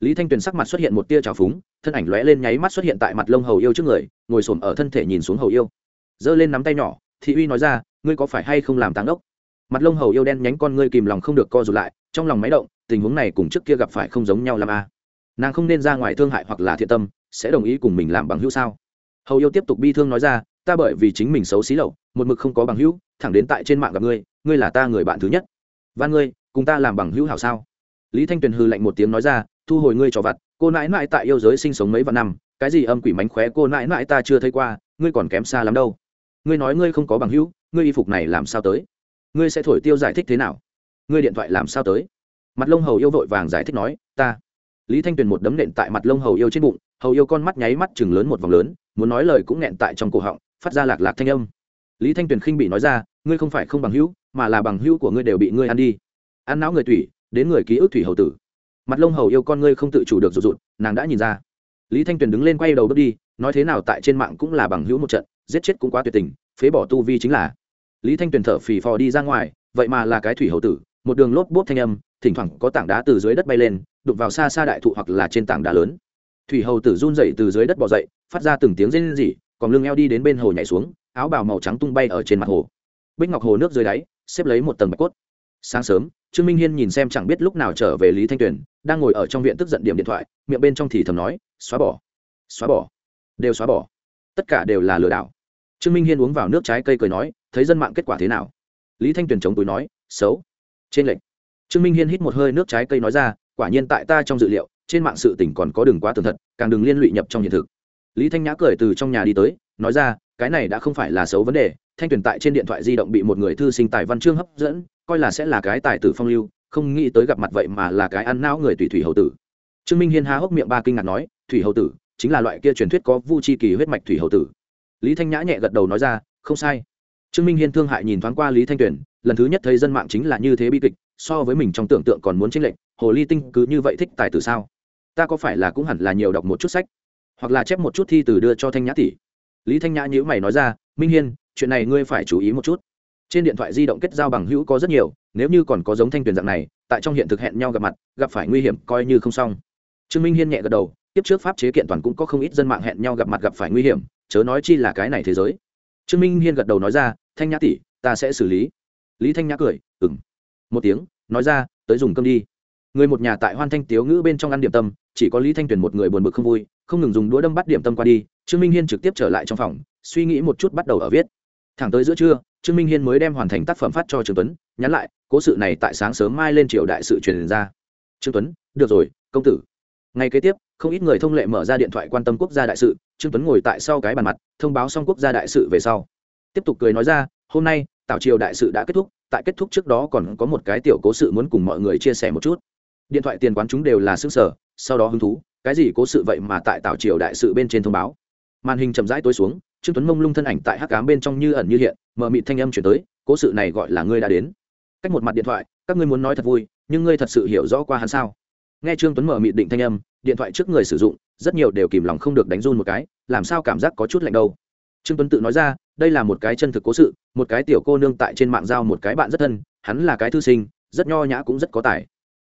Speaker 1: Lý thanh tuyền sắc mặt xuất hiện một tia trào phúng, thân ảnh lóe lên nháy mắt xuất hiện tại mặt lông hầu yêu trước người, ngồi s ổ m ở thân thể nhìn xuống hầu yêu. Giơ lên nắm tay nhỏ, thị uy nói ra, ngươi có phải hay không làm táng ốc mặt lông hầu yêu đen nhánh con ngươi kìm lòng không được co rụt lại, trong lòng máy động, tình huống này cùng trước kia gặp phải không giống nhau làm a. À. nàng không nên ra ngoài thương hại hoặc là thiện tâm sẽ đồng ý cùng mình làm bằng hữu sao? Hầu yêu tiếp tục bi thương nói ra, ta bởi vì chính mình xấu xí lậu, một mực không có bằng hữu, thẳng đến tại trên mạng gặp ngươi ngươi là ta người bạn thứ nhất. Van ngươi, cùng ta làm bằng hữu hảo sao? Lý thanh tuyền hư lạnh một tiếng nói ra, thu hồi ngươi cho vặt, cô nãi nãi tại yêu giới sinh sống mấy vạn năm, cái gì âm quỷ mánh khóe cô nãi nãi ta chưa thấy qua, ngươi còn kém xa lắm đâu. Ngươi nói ngươi không có bằng hữu, ngươi y phục này làm sao tới? Ngươi sẽ thổi tiêu giải thích thế nào? Ngươi điện thoại làm sao tới? Mặt lông hầu yêu vội vàng giải thích nói, ta. Lý thanh tuyền một đấm nện tại mặt lông hầu yêu trên bụng hầu yêu con mắt nháy mắt chừng lớn một vòng lớn, muốn nói lời cũng nghẹn tại trong cổ họng, phát ra lạc lạc thanh âm. Lý thanh tuyền khinh bị nói ra, ngươi không phải không bằng hữu, mà là bằng hữu của ngươi đều bị ngươi ăn đi. Ăn não người thủy đến người ký ức thủy hầu tử. Mặt lông hầu yêu con ngươi không tự chủ được rụt rụt, nàng đã nhìn ra. Lý thanh tuyền đứng lên quay đầu bước đi, nói thế nào tại trên mạng cũng là bằng hữu một trận, giết chết cũng quá tuyệt tình, phế bỏ tu vi chính là. Lý thanh tuyền thở phì phò đi ra ngoài, vậy mà là cái thủy hầu tử, một đường lốp bốp thanh âm, thỉnh thoảng có tảng đá từ dưới đất bay lên đục vào xa xa đại thụ hoặc là trên tảng đá lớn thủy hầu tử run dậy từ dưới đất bỏ dậy, phát ra từng tiếng rên rỉ, còn lưng eo đi đến bên hồ nhảy xuống, áo bào màu trắng tung bay ở trên mặt hồ. Bích ngọc hồ nước dưới đáy, xếp lấy một tầng bạch cốt. Sáng sớm, trương minh hiên nhìn xem chẳng biết lúc nào trở về lý thanh tuyền, đang ngồi ở trong viện tức giận điểm điện thoại, miệng bên trong thì thầm nói, xóa bỏ xóa bỏ, đều xóa bỏ. Tất cả đều là lừa đảo. Trương minh hiên uống vào nước trái cây cười nói, thấy dân mạng kết quả thế nào? Lý thanh tuyền chống túi nói, xấu. Trên lệnh trương minh hiên hít một hơi nước trái cây nói ra, quả nhiên tại ta trong dự liệu trên mạng sự tình còn có đừng quá tường thật, càng đừng liên lụy nhập trong hiện thực. Lý thanh nhã cười từ trong nhà đi tới, nói ra, cái này đã không phải là xấu vấn đề, thanh tuyển tại trên điện thoại di động bị một người thư sinh tài văn chương hấp dẫn, coi là sẽ là cái tài tử phong lưu, không nghĩ tới gặp mặt vậy mà là cái ăn não người tùy thủy hậu tử. Trương minh hiên há hốc miệng ba kinh ngạc nói, thủy hậu tử, chính là loại kia truyền thuyết có vu chi kỳ huyết mạch thủy hậu tử. Lý thanh nhã nhẹ gật đầu nói ra, không sai. Trương minh hiên thương hại nhìn thoáng qua lý thanh tuyển, lần thứ nhất thấy dân mạng chính là như thế bi kịch, so với mình trong tưởng tượng còn muốn chênh lệch, hồ ly tinh cứ như vậy thích tài tử sao? Ta có phải là cũng hẳn là nhiều đọc một chút sách, hoặc là chép một chút thi từ đưa cho thanh nhã tỷ? Lý thanh nhã nhữ mày nói ra, minh hiên, chuyện này ngươi phải chú ý một chút. Trên điện thoại di động kết giao bằng hữu có rất nhiều, nếu như còn có giống thanh tuyền dạng này, tại trong hiện thực hẹn nhau gặp mặt, gặp phải nguy hiểm coi như không xong. Trương minh hiên nhẹ gật đầu, tiếp trước pháp chế kiện toàn cũng có không ít dân mạng hẹn nhau gặp mặt gặp phải nguy hiểm, chớ nói chi là cái này thế giới. Trương minh hiên gật đầu nói ra, thanh nhã tỷ, ta sẽ xử lý. Lý thanh nhã cười ừng một tiếng, nói ra, tới dùng cơm đi người một nhà tại hoan thanh tiếu ngữ bên trong ăn điểm tâm, chỉ có lý thanh tuyền một người buồn bực không vui, không ngừng dùng đũa đâm bắt điểm tâm qua đi, trương minh hiên trực tiếp trở lại trong phòng, suy nghĩ một chút bắt đầu ở viết. Thẳng tới giữa trưa, trương minh hiên mới đem hoàn thành tác phẩm phát cho trương tuấn, nhắn lại, cố sự này tại sáng sớm mai lên triều đại sự truyền ra. Trương tuấn, được rồi, công tử. Ngay kế tiếp, không ít người thông lệ mở ra điện thoại quan tâm quốc gia đại sự, trương tuấn ngồi tại sau cái bàn mặt, thông báo xong quốc gia đại sự về sau. Tiếp tục cười nói ra, hôm nay, tảo triều đại sự đã kết thúc, tại kết thúc trước đó còn có một cái tiểu cố sự muốn cùng mọi người chia sẻ một chút điện thoại tiền quán chúng đều là xương sở, sau đó hứng thú, cái gì cố sự vậy mà tại tảo triều đại sự bên trên thông báo. Màn hình chậm rãi tối xuống, trương tuấn mông lung thân ảnh tại hắc cám bên trong như ẩn như hiện mờ mịt thanh âm chuyển tới, cố sự này gọi là ngươi đã đến. Cách một mặt điện thoại, các ngươi muốn nói thật vui, nhưng ngươi thật sự hiểu rõ qua hắn sao? Nghe trương tuấn mở mịt định thanh âm, điện thoại trước người sử dụng, rất nhiều đều kìm lòng không được đánh run một cái, làm sao cảm giác có chút lạnh đâu? Trương tuấn tự nói ra, đây là một cái chân thực cố sự, một cái tiểu cô nương tại trên mạng giao một cái bạn rất thân, hắn là cái thư sinh, rất nho nhã cũng rất có tài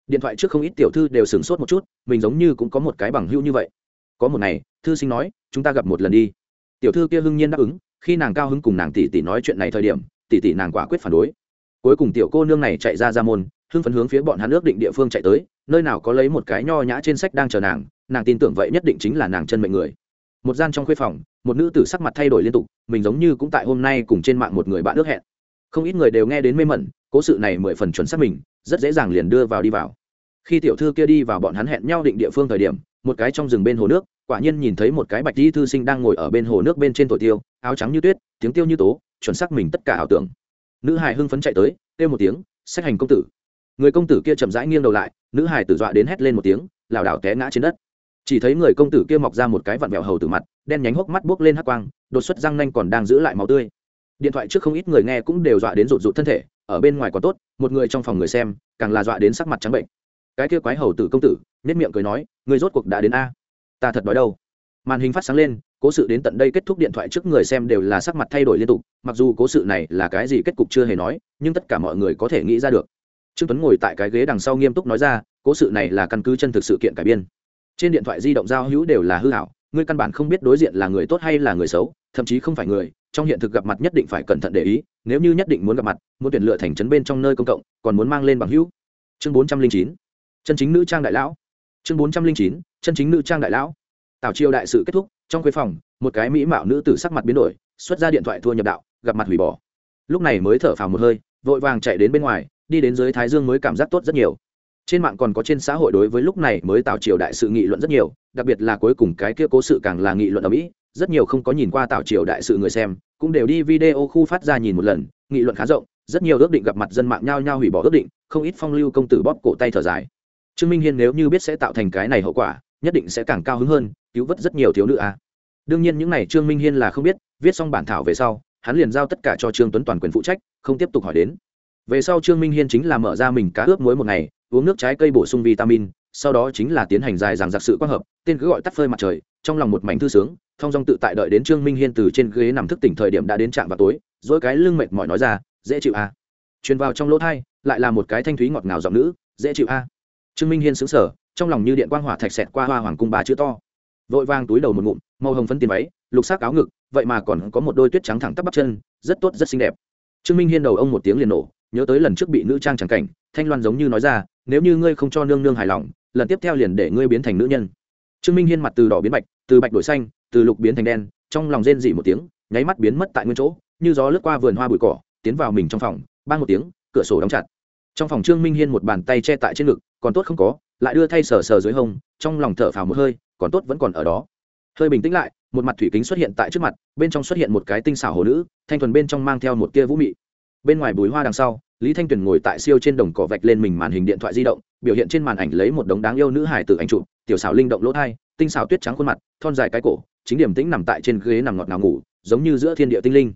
Speaker 1: điện thoại trước không ít tiểu thư đều sửng sốt một chút, mình giống như cũng có một cái bằng hữu như vậy. Có một ngày, thư sinh nói, chúng ta gặp một lần đi. Tiểu thư kia hưng nhiên đáp ứng, khi nàng cao hứng cùng nàng tỷ tỷ nói chuyện này thời điểm tỷ tỷ nàng quả quyết phản đối. Cuối cùng tiểu cô nương này chạy ra ra môn, hưng phấn hướng phía bọn hắn ước định địa phương chạy tới, nơi nào có lấy một cái nho nhã trên sách đang chờ nàng nàng tin tưởng vậy nhất định chính là nàng chân mệnh người. Một gian trong khuê phòng, một nữ tử sắc mặt thay đổi liên tục, mình giống như cũng tại hôm nay cùng trên mạng một người bạn ước hẹn. Không ít người đều nghe đến mê mẩn, cố sự này mười phần chuẩn xác mình rất dễ dàng liền đưa vào đi vào. Khi tiểu thư kia đi vào bọn hắn hẹn nhau định địa phương thời điểm, một cái trong rừng bên hồ nước, quả nhiên nhìn thấy một cái bạch di thư sinh đang ngồi ở bên hồ nước bên trên thổi tiêu, áo trắng như tuyết, tiếng tiêu như tố, chuẩn xác mình tất cả ảo tưởng. Nữ hải hưng phấn chạy tới, kêu một tiếng, sách hành công tử. Người công tử kia chậm rãi nghiêng đầu lại, nữ hải tử dọa đến hét lên một tiếng, lảo đảo té ngã trên đất. Chỉ thấy người công tử kia mọc ra một cái vặn vẹo hầu từ mặt, đen nhánh hốc mắt buốc lên hắc quang, đột xuất răng nanh còn đang giữ lại máu tươi. Điện thoại trước không ít người nghe cũng đều dọa đến rụt rụt thân thể ở bên ngoài còn tốt, một người trong phòng người xem, càng là dọa đến sắc mặt trắng bệnh. Cái kia quái hầu tử công tử nết miệng cười nói người rốt cuộc đã đến a? Ta thật đói đâu. Màn hình phát sáng lên, cố sự đến tận đây kết thúc điện thoại trước người xem đều là sắc mặt thay đổi liên tục, mặc dù cố sự này là cái gì kết cục chưa hề nói, nhưng tất cả mọi người có thể nghĩ ra được. Trương tuấn ngồi tại cái ghế đằng sau nghiêm túc nói ra, cố sự này là căn cứ chân thực sự kiện cải biên. Trên điện thoại di động giao hữu đều là hư hảo, ngươi căn bản không biết đối diện là người tốt hay là người xấu, thậm chí không phải người trong hiện thực gặp mặt nhất định phải cẩn thận để ý, nếu như nhất định muốn gặp mặt, muốn tuyển lựa thành trấn bên trong nơi công cộng, còn muốn mang lên bằng hữu. Chương bốn trăm linh chín, chân chính nữ trang đại lão. Chương bốn trăm linh chín, chân chính nữ trang đại lão. Tào triều đại sự kết thúc, trong khuê phòng, một cái mỹ mạo nữ tử sắc mặt biến đổi, xuất ra điện thoại thua nhập đạo, gặp mặt hủy bỏ. Lúc này mới thở phào một hơi, vội vàng chạy đến bên ngoài, đi đến dưới thái dương mới cảm giác tốt rất nhiều. Trên mạng còn có trên xã hội đối với lúc này mới tạo triều đại sự nghị luận rất nhiều, đặc biệt là cuối cùng cái kia cố sự càng là nghị luận ở mỹ rất nhiều không có nhìn qua tạo triều đại sự người xem, cũng đều đi video khu phát ra nhìn một lần, nghị luận khá rộng, rất nhiều ước định gặp mặt dân mạng nhao nhao hủy bỏ ước định, không ít phong lưu công tử bóp cổ tay thở dài. Trương minh hiên nếu như biết sẽ tạo thành cái này hậu quả, nhất định sẽ càng cao hứng hơn, cứu vớt rất nhiều thiếu nữ a. Đương nhiên những n à y trương minh hiên là không biết, viết xong bản thảo về sau, hắn liền giao tất cả cho trương tuấn toàn quyền phụ trách, không tiếp tục hỏi đến. Về sau trương minh hiên chính là mở ra mình cá ướp muối một ngày, uống nước trái cây bổ sung vitamin sau đó chính là tiến hành dài dàng giặc sự quang hợp, tên cứ gọi tắt phơi mặt trời, trong lòng một mảnh thư sướng thong dong tự tại đợi đến trương minh hiên từ trên ghế nằm thức tỉnh thời điểm đã đến trạm vào tối, dỗi cái lưng mệt mỏi nói ra, dễ chịu à. truyền vào trong lỗ thai, lại là một cái thanh thúy ngọt ngào giọng nữ, dễ chịu a trương minh hiên xứng sở trong lòng như điện quang hỏa thạch xẹt qua hoa hoàng cung bà chữ to. Vội vang túi đầu một ngụm, màu hồng phấn tiền váy, lục sắc áo ngực, vậy mà còn có một đôi tuyết trắng thẳng tắp bắp chân, rất tốt, rất xinh đẹp. Trương minh hiên đầu ông một tiếng liền nổ nhớ tới lần trước bị nữ trang trắng cảnh, thanh loan giống như nói ra, nếu như ngươi không cho nương nương hài lòng, lần tiếp theo liền để ngươi biến thành nữ nhân. Trương minh hiên mặt từ đỏ biến bạch, từ bạch đổi xanh, từ lục biến thành đen, trong lòng rên dỉ một tiếng, nháy mắt biến mất tại nguyên chỗ, như gió lướt qua vườn hoa bụi cỏ, tiến vào mình trong phòng ban một tiếng, cửa sổ đóng chặt. Trong phòng trương minh hiên một bàn tay che tại trên ngực, còn tốt không có, lại đưa thay sờ sờ dưới hông, trong lòng thở phào một hơi, còn tốt vẫn còn ở đó. Hơi bình tĩnh lại, một mặt thủy kính xuất hiện tại trước mặt, bên trong xuất hiện một cái tinh xảo hồ nữ, thanh thuần bên trong mang theo một tia vũ mị bên ngoài bùi hoa đằng sau, lý thanh tuyền ngồi tại siêu trên đồng cỏ vạch lên mình màn hình điện thoại di động, biểu hiện trên màn ảnh lấy một đống đáng yêu nữ hải tử ảnh chụp, tiểu xảo linh động lỗ thai, tinh xảo tuyết trắng khuôn mặt, thon dài cái cổ, chính điểm tĩnh nằm tại trên ghế nằm ngọt ngào ngủ, giống như giữa thiên địa tinh linh.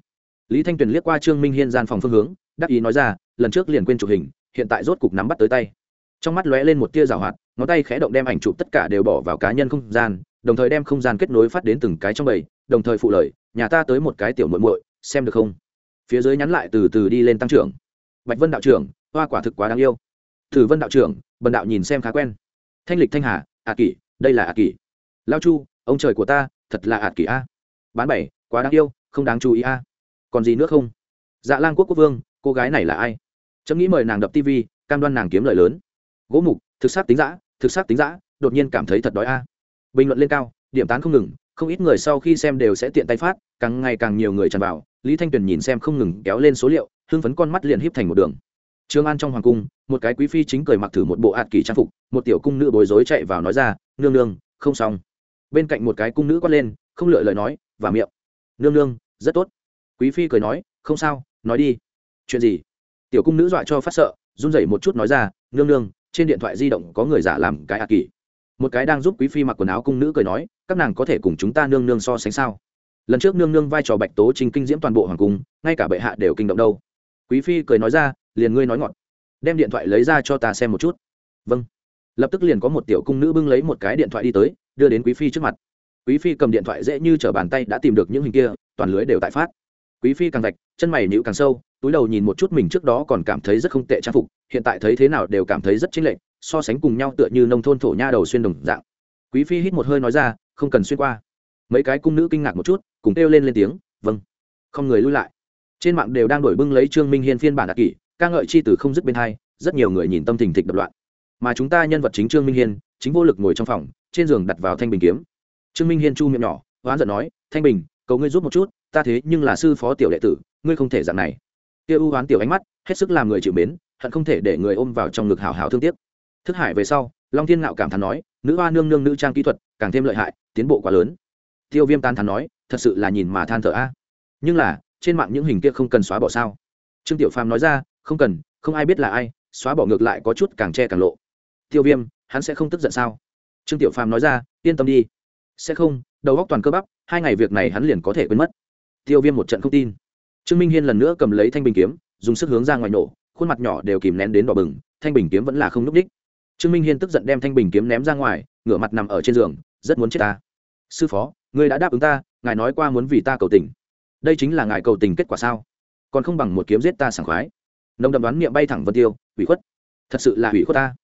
Speaker 1: Lý thanh tuyền liếc qua trương minh hiên gian phòng phương hướng, đắc ý nói ra, lần trước liền quên chụp hình, hiện tại rốt cục nắm bắt tới tay. Trong mắt lóe lên một tia rào hoạt, ngón tay khẽ động đem ảnh chụp tất cả đều bỏ vào cá nhân không gian, đồng thời đem không gian kết nối phát đến từng cái trong bầy, đồng thời phụ lời, nhà ta tới một cái tiểu muội muội, xem được không? Phía dưới nhắn lại từ từ đi lên tăng trưởng. Bạch vân đạo trưởng, hoa quả thực quá đáng yêu. Thử vân đạo trưởng, bần đạo nhìn xem khá quen. Thanh lịch thanh hà, ạ kỷ, đây là ạ kỷ. Lao chu, ông trời của ta, thật là ạ kỷ a. Bán bảy, quá đáng yêu, không đáng chú ý a. Còn gì nữa không? Dạ lang quốc quốc vương, cô gái này là ai? Chấm nghĩ mời nàng đập tv cam đoan nàng kiếm lời lớn. Gỗ mục, thực sát tính giã thực sát tính giã đột nhiên cảm thấy thật đói a. Bình luận lên cao, điểm tán không ngừng không ít người sau khi xem đều sẽ tiện tay phát, càng ngày càng nhiều người tràn vào. Lý thanh tuyền nhìn xem không ngừng kéo lên số liệu, hưng phấn con mắt liền híp thành một đường. Trương an trong hoàng cung, một cái quý phi chính cười mặc thử một bộ ạt kỳ trang phục, một tiểu cung nữ bối rối chạy vào nói ra, nương nương, không xong. Bên cạnh một cái cung nữ quát lên, không lựa lời nói, và miệng. Nương nương, rất tốt. Quý phi cười nói, không sao, nói đi. Chuyện gì? Tiểu cung nữ dọa cho phát sợ, run rẩy một chút nói ra, nương nương, trên điện thoại di động có người giả làm cái ạt kỳ một cái đang giúp quý phi mặc quần áo cung nữ cười nói, các nàng có thể cùng chúng ta nương nương so sánh sao? Lần trước nương nương vai trò bạch tố trình kinh diễm toàn bộ hoàng cung, ngay cả bệ hạ đều kinh động đâu. Quý phi cười nói ra, liền ngươi nói ngọt đem điện thoại lấy ra cho ta xem một chút. Vâng. Lập tức liền có một tiểu cung nữ bưng lấy một cái điện thoại đi tới, đưa đến quý phi trước mặt. Quý phi cầm điện thoại dễ như t r ở bàn tay đã tìm được những hình kia, toàn lưới đều tại phát. Quý phi càng gạch chân mày nhịu càng sâu, túi đầu nhìn một chút mình trước đó còn cảm thấy rất không tệ trang phục, hiện tại thấy thế nào đều cảm thấy rất chênh lệch so sánh cùng nhau tựa như nông thôn thổ nha đầu xuyên đồng dạng. Quý phi hít một hơi nói ra, không cần xuyên qua. Mấy cái cung nữ kinh ngạc một chút, cùng kêu lên lên tiếng vâng. Không người lui lại. Trên mạng đều đang đổi bưng lấy trương minh hiên phiên bản đặc kỷ, ca ngợi chi từ không dứt bên hai, rất nhiều người nhìn tâm tình thịch đập loạn. Mà chúng ta nhân vật chính trương minh hiên, chính vô lực ngồi trong phòng, trên giường đặt vào thanh bình kiếm. Trương minh hiên chu miệng nhỏ oán giận nói, thanh bình, cầu ngươi giúp một chút, ta thế nhưng là sư phó tiểu đệ tử, ngươi không thể dạng này. Kia u oán tiểu ánh mắt, hết sức làm người chịu mến, hận không thể để người ôm vào trong ngực hào hào thương tiếc thức hải về sau, long thiên ngạo cảm thán nói, nữ hoa nương nương nữ trang kỹ thuật, càng thêm lợi hại, tiến bộ quá lớn. Tiêu viêm tan thán nói, thật sự là nhìn mà than thở a. Nhưng là, trên mạng những hình kia không cần xóa bỏ sao? Trương tiểu phàm nói ra, không cần, không ai biết là ai, xóa bỏ ngược lại có chút càng che càng lộ. Tiêu viêm, hắn sẽ không tức giận sao? Trương tiểu phàm nói ra, yên tâm đi. Sẽ không, đầu góc toàn cơ bắp, hai ngày việc này hắn liền có thể quên mất. Tiêu viêm một trận không tin. Trương minh hiên lần nữa cầm lấy thanh bình kiếm, dùng sức hướng ra ngoài nổ, khuôn mặt nhỏ đều kìm nén đến đỏ bừng, thanh bình kiếm vẫn là không n ú c đích trương minh hiên tức giận đem thanh bình kiếm ném ra ngoài, ngửa mặt nằm ở trên giường, rất muốn chết ta. Sư phó người đã đáp ứng ta, ngài nói qua muốn vì ta cầu tình. Đây chính là ngài cầu tình kết quả sao? Còn không bằng một kiếm giết ta sảng khoái. Nông đậm đoán miệng bay thẳng vân tiêu ủy khuất. Thật sự là ủy khuất ta.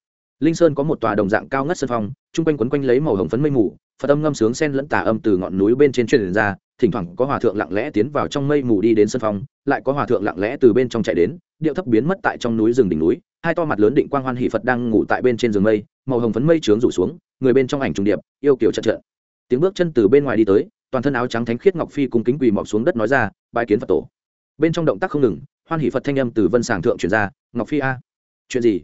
Speaker 1: Linh sơn có một tòa đồng dạng cao ngất sân phong, chung quanh quấn quanh lấy màu hồng phấn mây mù, phật âm ngâm sướng sen lẫn tà âm từ ngọn núi bên trên truyền ra thỉnh thoảng có hòa thượng lặng lẽ tiến vào trong mây mù đi đến sân phong, lại có hòa thượng lặng lẽ từ bên trong chạy đến, điệu thấp biến mất tại trong núi rừng đỉnh núi, hai to mặt lớn định quang hoan hỷ phật đang ngủ tại bên trên giường mây, màu hồng phấn mây trướng rủ xuống, người bên trong ảnh trùng điệp, yêu kiểu chật trợn. Tiếng bước chân từ bên ngoài đi tới, toàn thân áo trắng thánh khiết ngọc phi cùng kính quỳ mọc xuống đất nói ra bài kiến phật tổ. Bên trong động tác không ngừng, hoan hỷ phật thanh âm từ vân sàng thượng truyền ra, ngọc phi a, chuyện gì?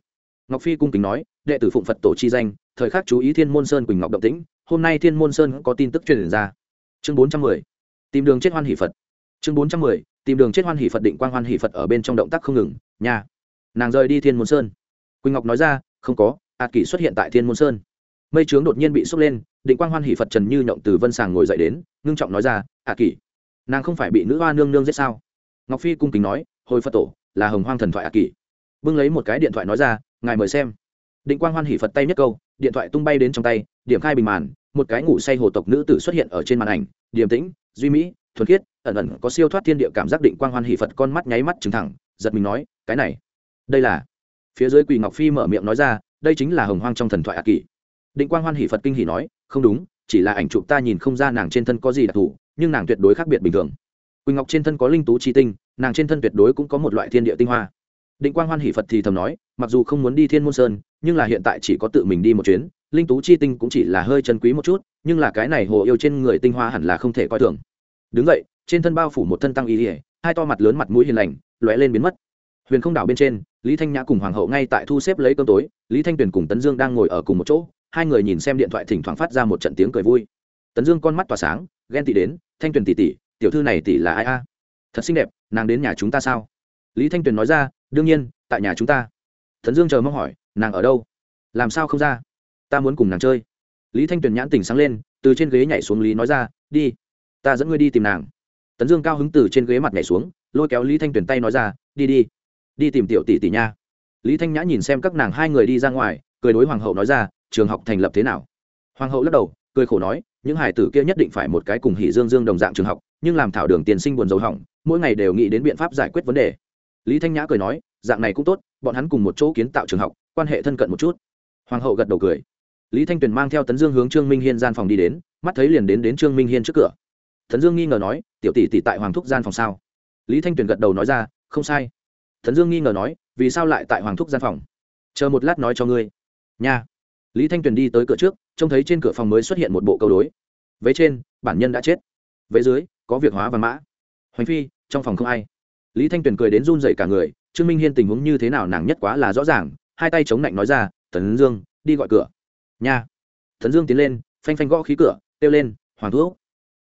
Speaker 1: Ngọc phi cung kính nói, đệ tử phụng phật tổ chi danh, thời khắc chú ý thiên môn sơn quỳnh ngọc động tĩnh, hôm nay thiên môn sơn có tin tức truyền ra. Chương bốn trăm mười tìm đường chết hoan hỷ phật. Chương bốn trăm mười, tìm đường chết hoan hỷ phật định quang hoan hỷ phật ở bên trong động tác không ngừng nhà nàng rời đi thiên môn sơn. Quỳnh ngọc nói ra, không có, ạt kỷ xuất hiện tại thiên môn sơn. Mây trướng đột nhiên bị sốc lên, định quang hoan hỷ phật trần như nhộng từ vân sàng ngồi dậy đến, ngưng trọng nói ra, ạt kỷ, nàng không phải bị nữ hoa nương nương giết sao? Ngọc phi cung kính nói, hồi phật tổ, là hồng hoang thần thoại ạt kỷ. Bưng lấy một cái điện thoại nói ra, ngài mời xem. Định quang hoan hỷ phật tay nhất câu, điện thoại tung bay đến trong tay, điểm khai bình màn, một cái ngủ say hồ tộc nữ tử xuất hiện ở trên màn ảnh, điềm tĩnh duy mỹ, thuần khiết, ẩn ẩn có siêu thoát thiên địa cảm giác định quang hoan hỷ phật con mắt nháy mắt trừng thẳng, giật mình nói, cái này, đây là? Phía dưới quỳ ngọc phi mở miệng nói ra, đây chính là hồng hoang trong thần thoại ác kỷ. Định quang hoan hỷ phật kinh hỷ nói, không đúng, chỉ là ảnh chụp ta nhìn không ra nàng trên thân có gì đặc thù, nhưng nàng tuyệt đối khác biệt bình thường. Quỳnh ngọc trên thân có linh tú chi tinh, nàng trên thân tuyệt đối cũng có một loại thiên địa tinh hoa. Định quang hoan hỷ phật thì thầm nói, mặc dù không muốn đi thiên môn sơn, nhưng là hiện tại chỉ có tự mình đi một chuyến linh tú chi tinh cũng chỉ là hơi chân quý một chút, nhưng là cái này hồ yêu trên người tinh hoa hẳn là không thể coi thường. Đứng vậy trên thân bao phủ một thân tăng y ỉa hai to mặt lớn mặt mũi hiền lành, lóe lên biến mất. Huyền không đảo bên trên, lý thanh nhã cùng hoàng hậu ngay tại thu xếp lấy cơm tối, lý thanh tuyền cùng tấn dương đang ngồi ở cùng một chỗ, hai người nhìn xem điện thoại thỉnh thoảng phát ra một trận tiếng cười vui. Tấn dương con mắt tỏa sáng, ghen tị đến, thanh tuyền tỷ tỷ, tiểu thư này tỷ là ai a? Thật xinh đẹp, nàng đến nhà chúng ta sao? Lý thanh tuyền nói ra, đương nhiên, tại nhà chúng ta. Tấn dương chờ mong hỏi, nàng ở đâu? Làm sao không ra? Ta muốn cùng nàng chơi. Lý thanh tuyền nhãn tỉnh sáng lên, từ trên ghế nhảy xuống lý nói ra, đi, ta dẫn ngươi đi tìm nàng. Tấn dương cao hứng từ trên ghế mặt nhảy xuống, lôi kéo lý thanh tuyền tay nói ra, đi đi đi tìm tiểu tỷ tỷ nha. Lý thanh nhã nhìn xem các nàng hai người đi ra ngoài, cười đối hoàng hậu nói ra, trường học thành lập thế nào? Hoàng hậu lắc đầu, cười khổ nói, những hải tử kia nhất định phải một cái cùng hỷ dương dương đồng dạng trường học, nhưng làm thảo đường tiền sinh buồn dầu hỏng, mỗi ngày đều nghĩ đến biện pháp giải quyết vấn đề. Lý thanh nhã cười nói, dạng này cũng tốt, bọn hắn cùng một chỗ kiến tạo trường học, quan hệ thân cận một chút. Hoàng hậu gật đầu cười lý thanh tuyền mang theo tấn dương hướng trương minh hiên gian phòng đi đến, mắt thấy liền đến đến trương minh hiên trước cửa. Tấn dương nghi ngờ nói, tiểu tỷ tỷ tại hoàng thúc gian phòng sao? Lý thanh tuyền gật đầu nói ra, không sai. Tấn dương nghi ngờ nói, vì sao lại tại hoàng thúc gian phòng? Chờ một lát nói cho ngươi. Nha. Lý thanh tuyền đi tới cửa trước, trông thấy trên cửa phòng mới xuất hiện một bộ câu đối. Vế trên, bản nhân đã chết. Vế dưới, có việc hóa và mã. Hoành phi, trong phòng không ai. Lý thanh tuyền cười đến run dậy cả người, trương minh hiên tình huống như thế nào nàng nhất quá là rõ ràng, hai tay chống lạnh nói ra, tấn dương, đi gọi cửa nha. Tấn dương tiến lên, phanh phanh gõ khí cửa, kêu lên, hoàng thúc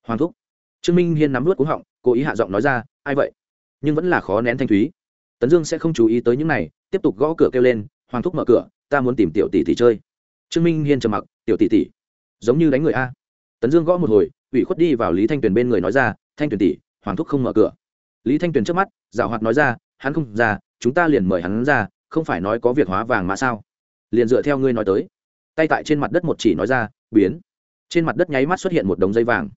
Speaker 1: hoàng thúc. Trương minh hiên nắm vớt cúng họng, cố ý hạ giọng nói ra, ai vậy? Nhưng vẫn là khó nén thanh thúy. Tấn dương sẽ không chú ý tới những này, tiếp tục gõ cửa kêu lên, hoàng thúc mở cửa, ta muốn tìm tiểu tỷ tỷ chơi. Trương minh hiên trầm mặc, tiểu tỷ tỷ, giống như đánh người a. Tấn dương gõ một hồi, ủy khuất đi vào lý thanh tuyền bên người nói ra, thanh tuyền tỷ, hoàng thúc không mở cửa. Lý thanh tuyền trước mắt, giảo hoạt nói ra, hắn không ra, chúng ta liền mời hắn ra, không phải nói có việc hóa vàng mà sao? Liền dựa theo ngươi nói tới tay tại trên mặt đất một chỉ nói ra, biến. Trên mặt đất nháy mắt xuất hiện một đống dây vàng.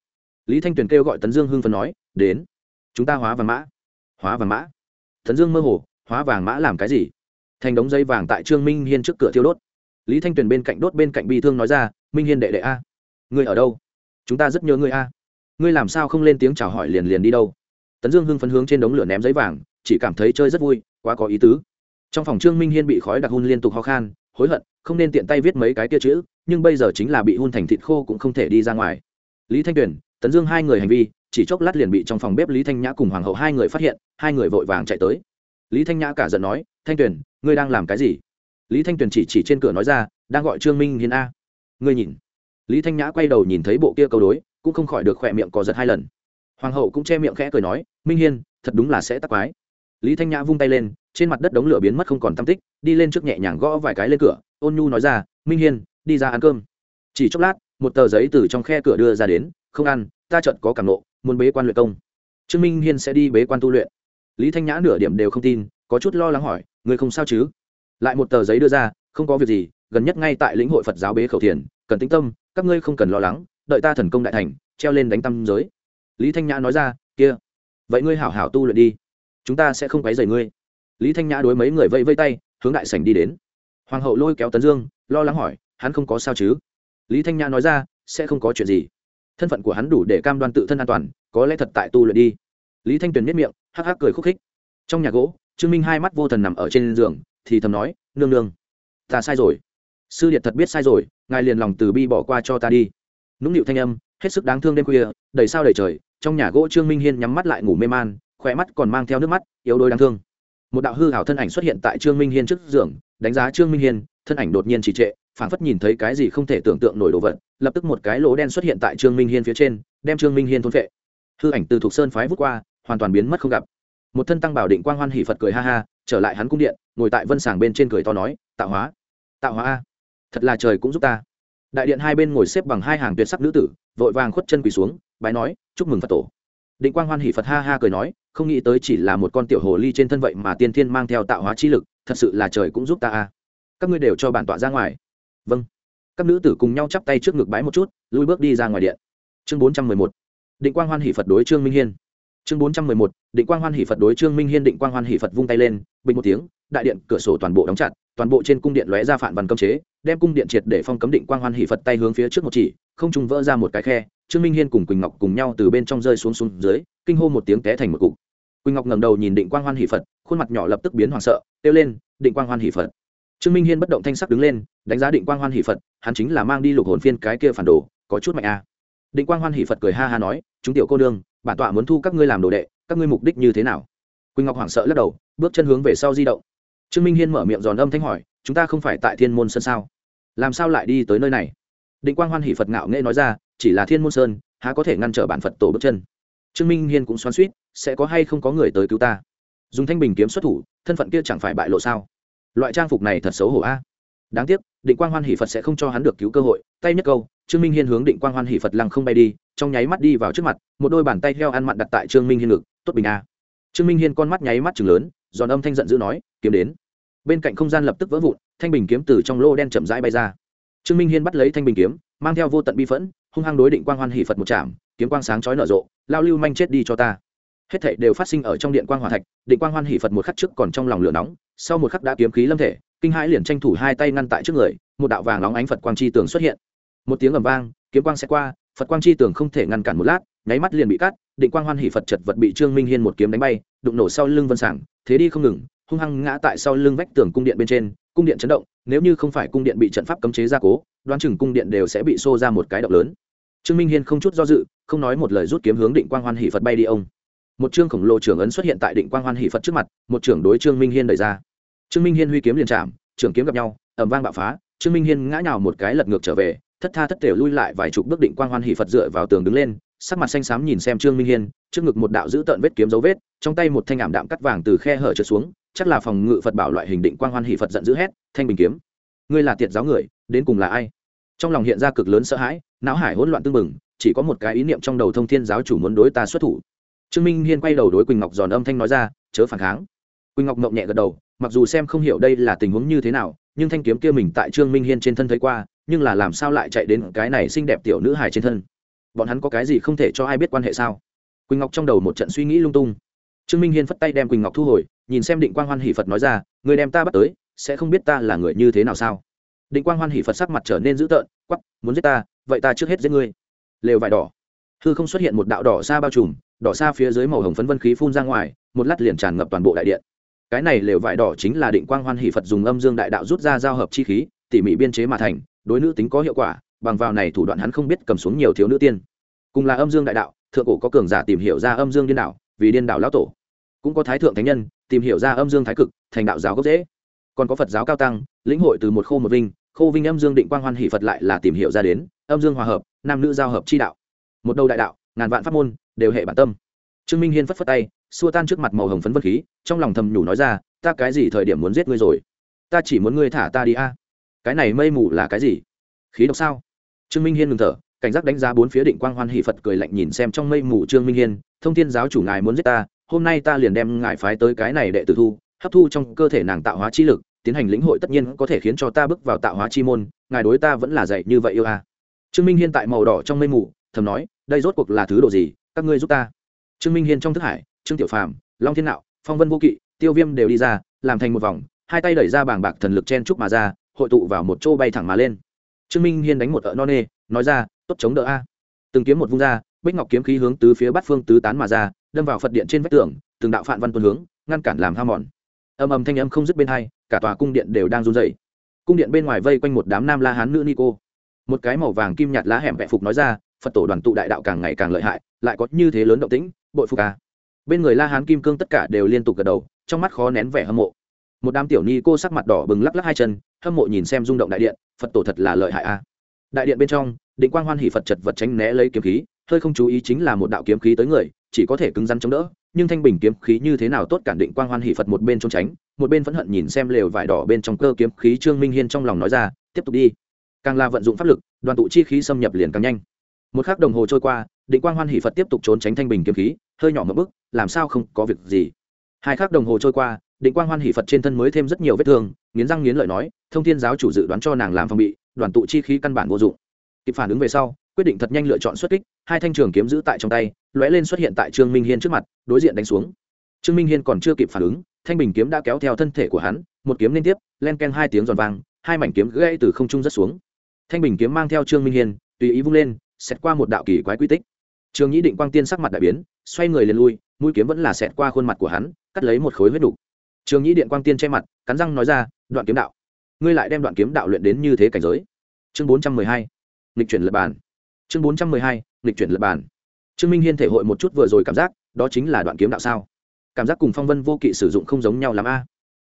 Speaker 1: Lý thanh tuyền kêu gọi tấn dương hưng phấn nói, đến, chúng ta hóa vàng mã. Hóa vàng mã? Tấn dương mơ hồ, hóa vàng mã làm cái gì? Thành đống dây vàng tại trương minh hiên trước cửa thiêu đốt. Lý thanh tuyền bên cạnh đốt bên cạnh bi thương nói ra, minh hiên đệ đệ a, ngươi ở đâu? Chúng ta rất nhớ ngươi a. Ngươi làm sao không lên tiếng chào hỏi liền liền đi đâu? Tấn dương hưng phấn hướng trên đống lửa ném giấy vàng, chỉ cảm thấy chơi rất vui, quá có ý tứ. Trong phòng trương minh hiên bị khói đặc hun liên tục ho khan hối hận, không nên tiện tay viết mấy cái kia chữ, nhưng bây giờ chính là bị hun thành thịt khô cũng không thể đi ra ngoài. Lý thanh tuyền, tấn dương hai người hành vi, chỉ chốc lát liền bị trong phòng bếp lý thanh nhã cùng hoàng hậu hai người phát hiện, hai người vội vàng chạy tới. Lý thanh nhã cả giận nói, thanh tuyền, ngươi đang làm cái gì? Lý thanh tuyền chỉ chỉ trên cửa nói ra, đang gọi trương minh hiên a. Ngươi nhìn. Lý thanh nhã quay đầu nhìn thấy bộ kia câu đối, cũng không khỏi được khỏe miệng cò giật hai lần. Hoàng hậu cũng che miệng khẽ cười nói, minh hiên, thật đúng là sẽ tắc quái. Lý thanh nhã vung tay lên trên mặt đất đống lửa biến mất không còn tam tích, đi lên trước nhẹ nhàng gõ vài cái lên cửa, ôn nhu nói ra, minh hiên, đi ra ăn cơm. Chỉ chốc lát, một tờ giấy từ trong khe cửa đưa ra đến, không ăn, ta chợt có cảm nộ, muốn bế quan luyện công. Trương minh hiên sẽ đi bế quan tu luyện. Lý thanh nhã nửa điểm đều không tin, có chút lo lắng hỏi người không sao chứ? Lại một tờ giấy đưa ra, không có việc gì, gần nhất ngay tại lĩnh hội phật giáo bế khẩu thiền, cần tĩnh tâm, các ngươi không cần lo lắng, đợi ta thần công đại thành, treo lên đánh tâm giới. Lý thanh nhã nói ra, kia, vậy ngươi hảo hảo tu luyện đi, chúng ta sẽ không quấy rầy ngươi lý thanh nhã đối mấy người vây vây tay, hướng đại sảnh đi đến. Hoàng hậu lôi kéo tấn dương, lo lắng hỏi, hắn không có sao chứ? Lý thanh nhã nói ra, sẽ không có chuyện gì. Thân phận của hắn đủ để cam đoan tự thân an toàn, có lẽ thật tại tu luyện đi. Lý thanh tuyền miết miệng, hắc hắc cười khúc khích. Trong nhà gỗ, trương minh hai mắt vô thần nằm ở trên giường, thì thầm nói, nương nương, ta sai rồi. Sư điện thật biết sai rồi, ngài liền lòng từ bi bỏ qua cho ta đi. Nũng nịu thanh âm, hết sức đáng thương đêm khuya, đầy sao đầy trời, trong nhà gỗ trương minh hiên nhắm mắt lại ngủ mê man khỏe mắt còn mang theo nước mắt, yếu đuối đáng thương một đạo hư hảo thân ảnh xuất hiện tại trương minh hiên trước giường, đánh giá trương minh hiên, thân ảnh đột nhiên trì trệ, phảng phất nhìn thấy cái gì không thể tưởng tượng nổi đồ vật, lập tức một cái lỗ đen xuất hiện tại trương minh hiên phía trên, đem trương minh hiên thôn vệ hư ảnh từ thuộc sơn phái vút qua, hoàn toàn biến mất không gặp. Một thân tăng bảo định quang hoan hỷ phật cười ha ha, trở lại hắn cung điện, ngồi tại vân sàng bên trên cười to nói, tạo hóa tạo hóa a, thật là trời cũng giúp ta. Đại điện hai bên ngồi xếp bằng hai hàng tuyệt sắc nữ tử, vội vàng khuất chân quỳ xuống, bái nói, chúc mừng phật tổ. Định quang hoan hỷ phật ha ha cười nói không nghĩ tới chỉ là một con tiểu hồ ly trên thân vậy mà tiên thiên mang theo tạo hóa chi lực, thật sự là trời cũng giúp ta a. Các ngươi đều cho bản tọa ra ngoài. Vâng. Các nữ tử cùng nhau chắp tay trước ngực bái một chút, lui bước đi ra ngoài điện. Chương bốn trăm mười một. Định quang hoan hỷ phật đối trương minh hiên. Chương bốn trăm mười một. Định quang hoan hỷ phật đối trương minh hiên, định quang hoan hỷ phật vung tay lên, bình một tiếng, đại điện cửa sổ toàn bộ đóng chặt, toàn bộ trên cung điện lóe ra phản văn cấm chế, đem cung điện triệt để phong cấm định quang hoan hỷ phật tay hướng phía trước một chỉ, không trung vỡ ra một cái khe, trương minh hiên cùng quỳnh ngọc cùng nhau từ bên trong rơi xuống xuống dưới, kinh hô một tiếng té thành một cục quỳnh ngọc ngẩng đầu nhìn định quang hoan hỷ phật khuôn mặt nhỏ lập tức biến hoảng sợ kêu lên định quang hoan hỷ phật trương minh hiên bất động thanh sắc đứng lên đánh giá định quang hoan hỷ phật hắn chính là mang đi lục hồn phiên cái kia phản đồ có chút mạnh a à. định quang hoan hỷ phật cười ha ha nói chúng tiểu cô đương bản tọa muốn thu các ngươi làm đồ đệ các ngươi mục đích như thế nào quỳnh ngọc hoảng sợ lắc đầu bước chân hướng về sau di động trương minh hiên mở miệng giòn âm thanh hỏi chúng ta không phải tại thiên môn sơn sao làm sao lại đi tới nơi này định quang hoan hỷ phật ngạo nghễ nói ra chỉ là thiên môn sơn há có thể ngăn trở bản phật tổ bước chân trương minh hiên cũng xoắn suýt sẽ có hay không có người tới cứu ta? Dùng thanh bình kiếm xuất thủ, thân phận kia chẳng phải bại lộ sao? Loại trang phục này thật xấu hổ a. Đáng tiếc, định quang hoan hỷ phật sẽ không cho hắn được cứu cơ hội. Tay nhất câu, trương minh hiên hướng định quang hoan hỷ phật lăng không bay đi, trong nháy mắt đi vào trước mặt, một đôi bàn tay heo ăn mặn đặt tại trương minh hiên ngực, tốt bình a. Trương minh hiên con mắt nháy mắt chừng lớn, giòn âm thanh giận dữ nói, kiếm đến. Bên cạnh không gian lập tức vỡ vụn, thanh bình kiếm từ trong lô đen chậm rãi bay ra. Trương minh hiên bắt lấy thanh bình kiếm, mang theo vô tận bi phẫn, hung hăng đối định quang hoan hỷ phật một chạm kiếm quang sáng chói nở rộ, lao lưu manh chết đi cho ta. Hết thảy đều phát sinh ở trong điện quang hỏa thạch, định quang hoan hỷ phật một khắc trước còn trong lòng lửa nóng, sau một khắc đã kiếm khí lâm thể, kinh hãi liền tranh thủ hai tay ngăn tại trước người, một đạo vàng nóng ánh phật quang chi tường xuất hiện. Một tiếng ầm vang, kiếm quang sẽ qua, phật quang chi tường không thể ngăn cản một lát, nháy mắt liền bị cắt, định quang hoan hỷ phật chật vật bị trương minh hiên một kiếm đánh bay, đụng nổ sau lưng vân sảng, thế đi không ngừng, hung hăng ngã tại sau lưng vách tường cung điện bên trên, cung điện chấn động, nếu như không phải cung điện bị trận pháp cấm chế gia cố, đoán chừng cung điện đều sẽ bị xô ra một cái động lớn trương minh hiên không chút do dự, không nói một lời rút kiếm hướng định quang hoan hỷ phật bay đi ông. Một chương khổng lồ trưởng ấn xuất hiện tại định quang hoan hỷ phật trước mặt, một trưởng đối trương minh hiên đẩy ra. Trương minh hiên huy kiếm liền chạm, trưởng kiếm gặp nhau ẩm vang bạo phá, trương minh hiên ngã nhào một cái lật ngược trở về, thất tha thất thể lui lại vài chục bước định quang hoan hỷ phật dựa vào tường đứng lên, sắc mặt xanh xám nhìn xem trương minh hiên, trước ngực một đạo giữ tợn vết kiếm dấu vết, trong tay một thanh ảm đạm cắt vàng từ khe hở trượt xuống, chắc là phòng ngự phật bảo loại hình định quang hoan hỷ phật giận dữ hét, thanh bình kiếm, ngươi là tiệt giáo người, đến cùng là ai? Trong lòng hiện ra cực lớn sợ hãi, não hải hỗn loạn tưng bừng, chỉ có một cái ý niệm trong đầu thông thiên giáo chủ muốn đối ta xuất thủ. Trương minh hiên quay đầu đối quỳnh ngọc giòn âm thanh nói ra, chớ phản kháng. Quỳnh ngọc mộng nhẹ gật đầu, mặc dù xem không hiểu đây là tình huống như thế nào, nhưng thanh kiếm kia mình tại trương minh hiên trên thân thấy qua, nhưng là làm sao lại chạy đến cái này xinh đẹp tiểu nữ hài trên thân? Bọn hắn có cái gì không thể cho ai biết quan hệ sao? Quỳnh ngọc trong đầu một trận suy nghĩ lung tung. Trương minh hiên phất tay đem quỳnh ngọc thu hồi, nhìn xem định quang hoan hỷ phật nói ra, người đem ta bắt tới, sẽ không biết ta là người như thế nào sao? Định quang hoan hỷ phật sắc mặt trở nên dữ tợn quắp muốn giết ta, vậy ta trước hết giết ngươi. Lều vải đỏ. Hư không xuất hiện một đạo đỏ xa bao trùm, đỏ xa phía dưới màu hồng phấn vân khí phun ra ngoài, một lát liền tràn ngập toàn bộ đại điện. Cái này lều vải đỏ chính là định quang hoan hỷ phật dùng âm dương đại đạo rút ra giao hợp chi khí, tỉ mỉ biên chế mà thành, đối nữ tính có hiệu quả, bằng vào này thủ đoạn hắn không biết cầm xuống nhiều thiếu nữ tiên. Cùng là âm dương đại đạo, thượng cổ có cường giả tìm hiểu ra âm dương điên đạo vì điên đạo lão tổ. Cũng có thái thượng thánh nhân, tìm hiểu ra âm dương thái cực, thành đạo giáo gốc dễ còn có phật giáo cao tăng, lĩnh hội từ một khô một vinh, khô vinh âm dương định quang hoan hỷ phật lại là tìm hiểu ra đến, âm dương hòa hợp, nam nữ giao hợp chi đạo. Một đầu đại đạo, ngàn vạn pháp môn, đều hệ bản tâm. Trương minh hiên phất phất tay, xua tan trước mặt màu hồng phấn vân khí, trong lòng thầm nhủ nói ra, ta cái gì thời điểm muốn giết ngươi rồi? Ta chỉ muốn ngươi thả ta đi a. Cái này mây mù là cái gì? Khí độc sao? Trương minh hiên ngừng thở, cảnh giác đánh giá bốn phía định quang hoan hỷ phật cười lạnh nhìn xem trong mây mù trương minh hiên, thông thiên giáo chủ ngài muốn giết ta, hôm nay ta liền đem ngài phái tới cái này đệ tử thu hấp thu trong cơ thể nàng tạo hóa chi lực, tiến hành lĩnh hội tất nhiên có thể khiến cho ta bước vào tạo hóa chi môn, ngài đối ta vẫn là dạy như vậy yêu a trương minh hiên tại màu đỏ trong mây mù, thầm nói, đây rốt cuộc là thứ đồ gì, các ngươi giúp ta. Trương minh hiên trong thức hải, trương tiểu phàm, long thiên nạo, phong vân vô kỵ, tiêu viêm đều đi ra, làm thành một vòng, hai tay đẩy ra bảng bạc thần lực chen trúc mà ra, hội tụ vào một chỗ bay thẳng mà lên. Trương minh hiên đánh một ợ non nê, nói ra, tốt chống đỡ a. Từng kiếm một vung ra, bích ngọc kiếm khí hướng tứ phía bát phương tứ tán mà ra, đâm vào phật điện trên vách tường, từng đạo phạn văn tuần hướng, ngăn cản làm ham mòn âm ầm thanh âm không dứt bên hai, cả tòa cung điện đều đang run dậy cung điện bên ngoài vây quanh một đám nam la hán nữ ni cô một cái màu vàng kim nhạt lá hẻm vẹ phục nói ra, phật tổ đoàn tụ đại đạo càng ngày càng lợi hại, lại có như thế lớn động tĩnh, bội phục à. bên người la hán kim cương tất cả đều liên tục gật đầu, trong mắt khó nén vẻ hâm mộ một đám tiểu ni cô sắc mặt đỏ bừng lắc lắc hai chân, hâm mộ nhìn xem rung động đại điện, phật tổ thật là lợi hại a à. đại điện bên trong, định quang hoan hỉ phật chật vật tránh né lấy kiếm khí, hơi không chú ý chính là một đạo kiếm khí tới người, chỉ có thể cứng rắn chống đỡ nhưng thanh bình kiếm khí như thế nào tốt cản định quang hoan hỷ phật một bên trốn tránh, một bên phẫn hận nhìn xem lều vải đỏ bên trong cơ kiếm khí trương minh hiên trong lòng nói ra, tiếp tục đi. Càng là vận dụng pháp lực, đoàn tụ chi khí xâm nhập liền càng nhanh. Một khắc đồng hồ trôi qua, định quang hoan hỷ phật tiếp tục trốn tránh thanh bình kiếm khí, hơi nhỏ một bước, làm sao không có việc gì. Hai khắc đồng hồ trôi qua, định quang hoan hỷ phật trên thân mới thêm rất nhiều vết thương, nghiến răng nghiến lợi nói, thông thiên giáo chủ dự đoán cho nàng làm phòng bị, đoàn tụ chi khí căn bản vô dụng. Kịp phản ứng về sau, quyết định thật nhanh lựa chọn xuất kích, hai thanh trường kiếm giữ tại trong tay lóe lên xuất hiện tại trương minh hiên trước mặt, đối diện đánh xuống. Trương minh hiên còn chưa kịp phản ứng, thanh bình kiếm đã kéo theo thân thể của hắn, một kiếm liên tiếp, len ken hai tiếng giòn vang, hai mảnh kiếm gãy từ không trung rất xuống. Thanh bình kiếm mang theo trương minh hiên, tùy ý vung lên, xẹt qua một đạo kỳ quái quy tích. Trương nhĩ định quang tiên sắc mặt đại biến, xoay người liền lui, mũi kiếm vẫn là xẹt qua khuôn mặt của hắn, cắt lấy một khối huyết đục. Trương nhĩ điện quang tiên che mặt, cắn răng nói ra, đoạn kiếm đạo, ngươi lại đem đoạn kiếm đạo luyện đến như thế cảnh giới. Chương bốn trăm mười hai, nghịch chuyển lập bản chương bốn trăm mười hai, nghịch chuyển lập bản trương minh hiên thể hội một chút vừa rồi cảm giác, đó chính là đoạn kiếm đạo sao? Cảm giác cùng phong vân vô kỵ sử dụng không giống nhau l a.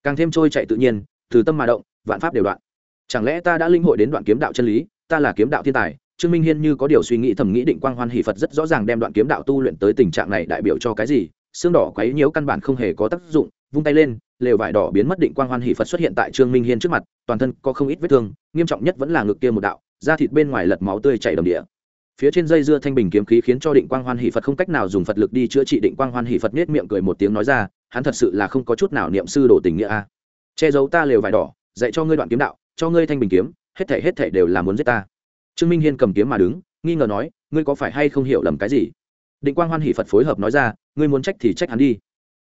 Speaker 1: Càng thêm trôi chạy tự nhiên, từ tâm mà động, vạn pháp đều đoạn. Chẳng lẽ ta đã linh hội đến đoạn kiếm đạo chân lý, ta là kiếm đạo thiên tài, trương minh hiên như có điều suy nghĩ thầm nghĩ định quang hoan hỷ phật rất rõ ràng đem đoạn kiếm đạo tu luyện tới tình trạng này đại biểu cho cái gì, xương đỏ quấy nhiễu căn bản không hề có tác dụng, vung tay lên, lều vải đỏ biến mất định quang hoan hỷ phật xuất hiện tại trương minh hiên trước mặt, toàn thân có không ít vết thương, nghiêm trọng nhất vẫn là ngực kia một đạo, da thịt bên ngoài lật máu tươi chảy đầm địa phía trên dây dưa thanh bình kiếm khí khiến cho định quang hoan hỷ phật không cách nào dùng phật lực đi chữa trị định quang hoan hỷ phật nết miệng cười một tiếng nói ra, hắn thật sự là không có chút nào niệm sư đổ tình nghĩa a. Che giấu ta lều vải đỏ, dạy cho ngươi đoạn kiếm đạo, cho ngươi thanh bình kiếm, hết thể hết thể đều là muốn giết ta. Trương minh hiên cầm kiếm mà đứng, nghi ngờ nói, ngươi có phải hay không hiểu lầm cái gì? Định quang hoan hỷ phật phối hợp nói ra, ngươi muốn trách thì trách hắn đi.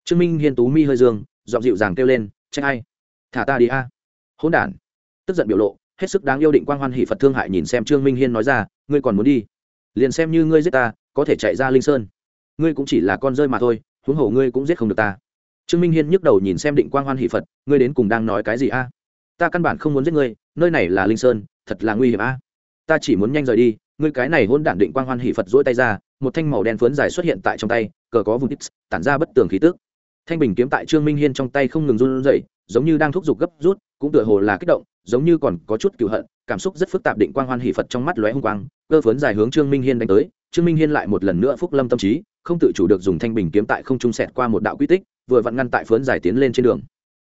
Speaker 1: Trương minh hiên tú mi hơi dương dọn dịu dàng kêu lên, trách ai? Thả ta đi a. Hỗn đản. Tức giận biểu lộ, hết sức đáng yêu định quang hoan hỷ phật thương hại nhìn xem trương minh hiên nói ra, ngươi còn muốn đi? Liền xem như ngươi giết ta, có thể chạy ra linh sơn. Ngươi cũng chỉ là con rơi mà thôi, huống hồ ngươi cũng giết không được ta. Trương minh hiên nhức đầu nhìn xem định quang hoan hỷ phật, ngươi đến cùng đang nói cái gì a? Ta căn bản không muốn giết ngươi, nơi này là linh sơn, thật là nguy hiểm a. Ta chỉ muốn nhanh rời đi, ngươi cái này hôn đản định quang hoan hỷ phật dỗi tay ra, một thanh màu đen phớn dài xuất hiện tại trong tay, cờ có vùng tips tản ra bất tường khí tước thanh bình kiếm tại trương minh hiên trong tay không ngừng run rẩy, giống như đang thúc giục gấp rút, cũng tựa hồ là kích động, giống như còn có chút cựu hận cảm xúc rất phức tạp định quang hoan hỷ phật trong mắt lóe hung quang, cơ phấn dài hướng trương minh hiên đánh tới, trương minh hiên lại một lần nữa phúc lâm tâm trí, không tự chủ được dùng thanh bình kiếm tại không trung sẹt qua một đạo quy tích, vừa vặn ngăn tại phấn dài tiến lên trên đường.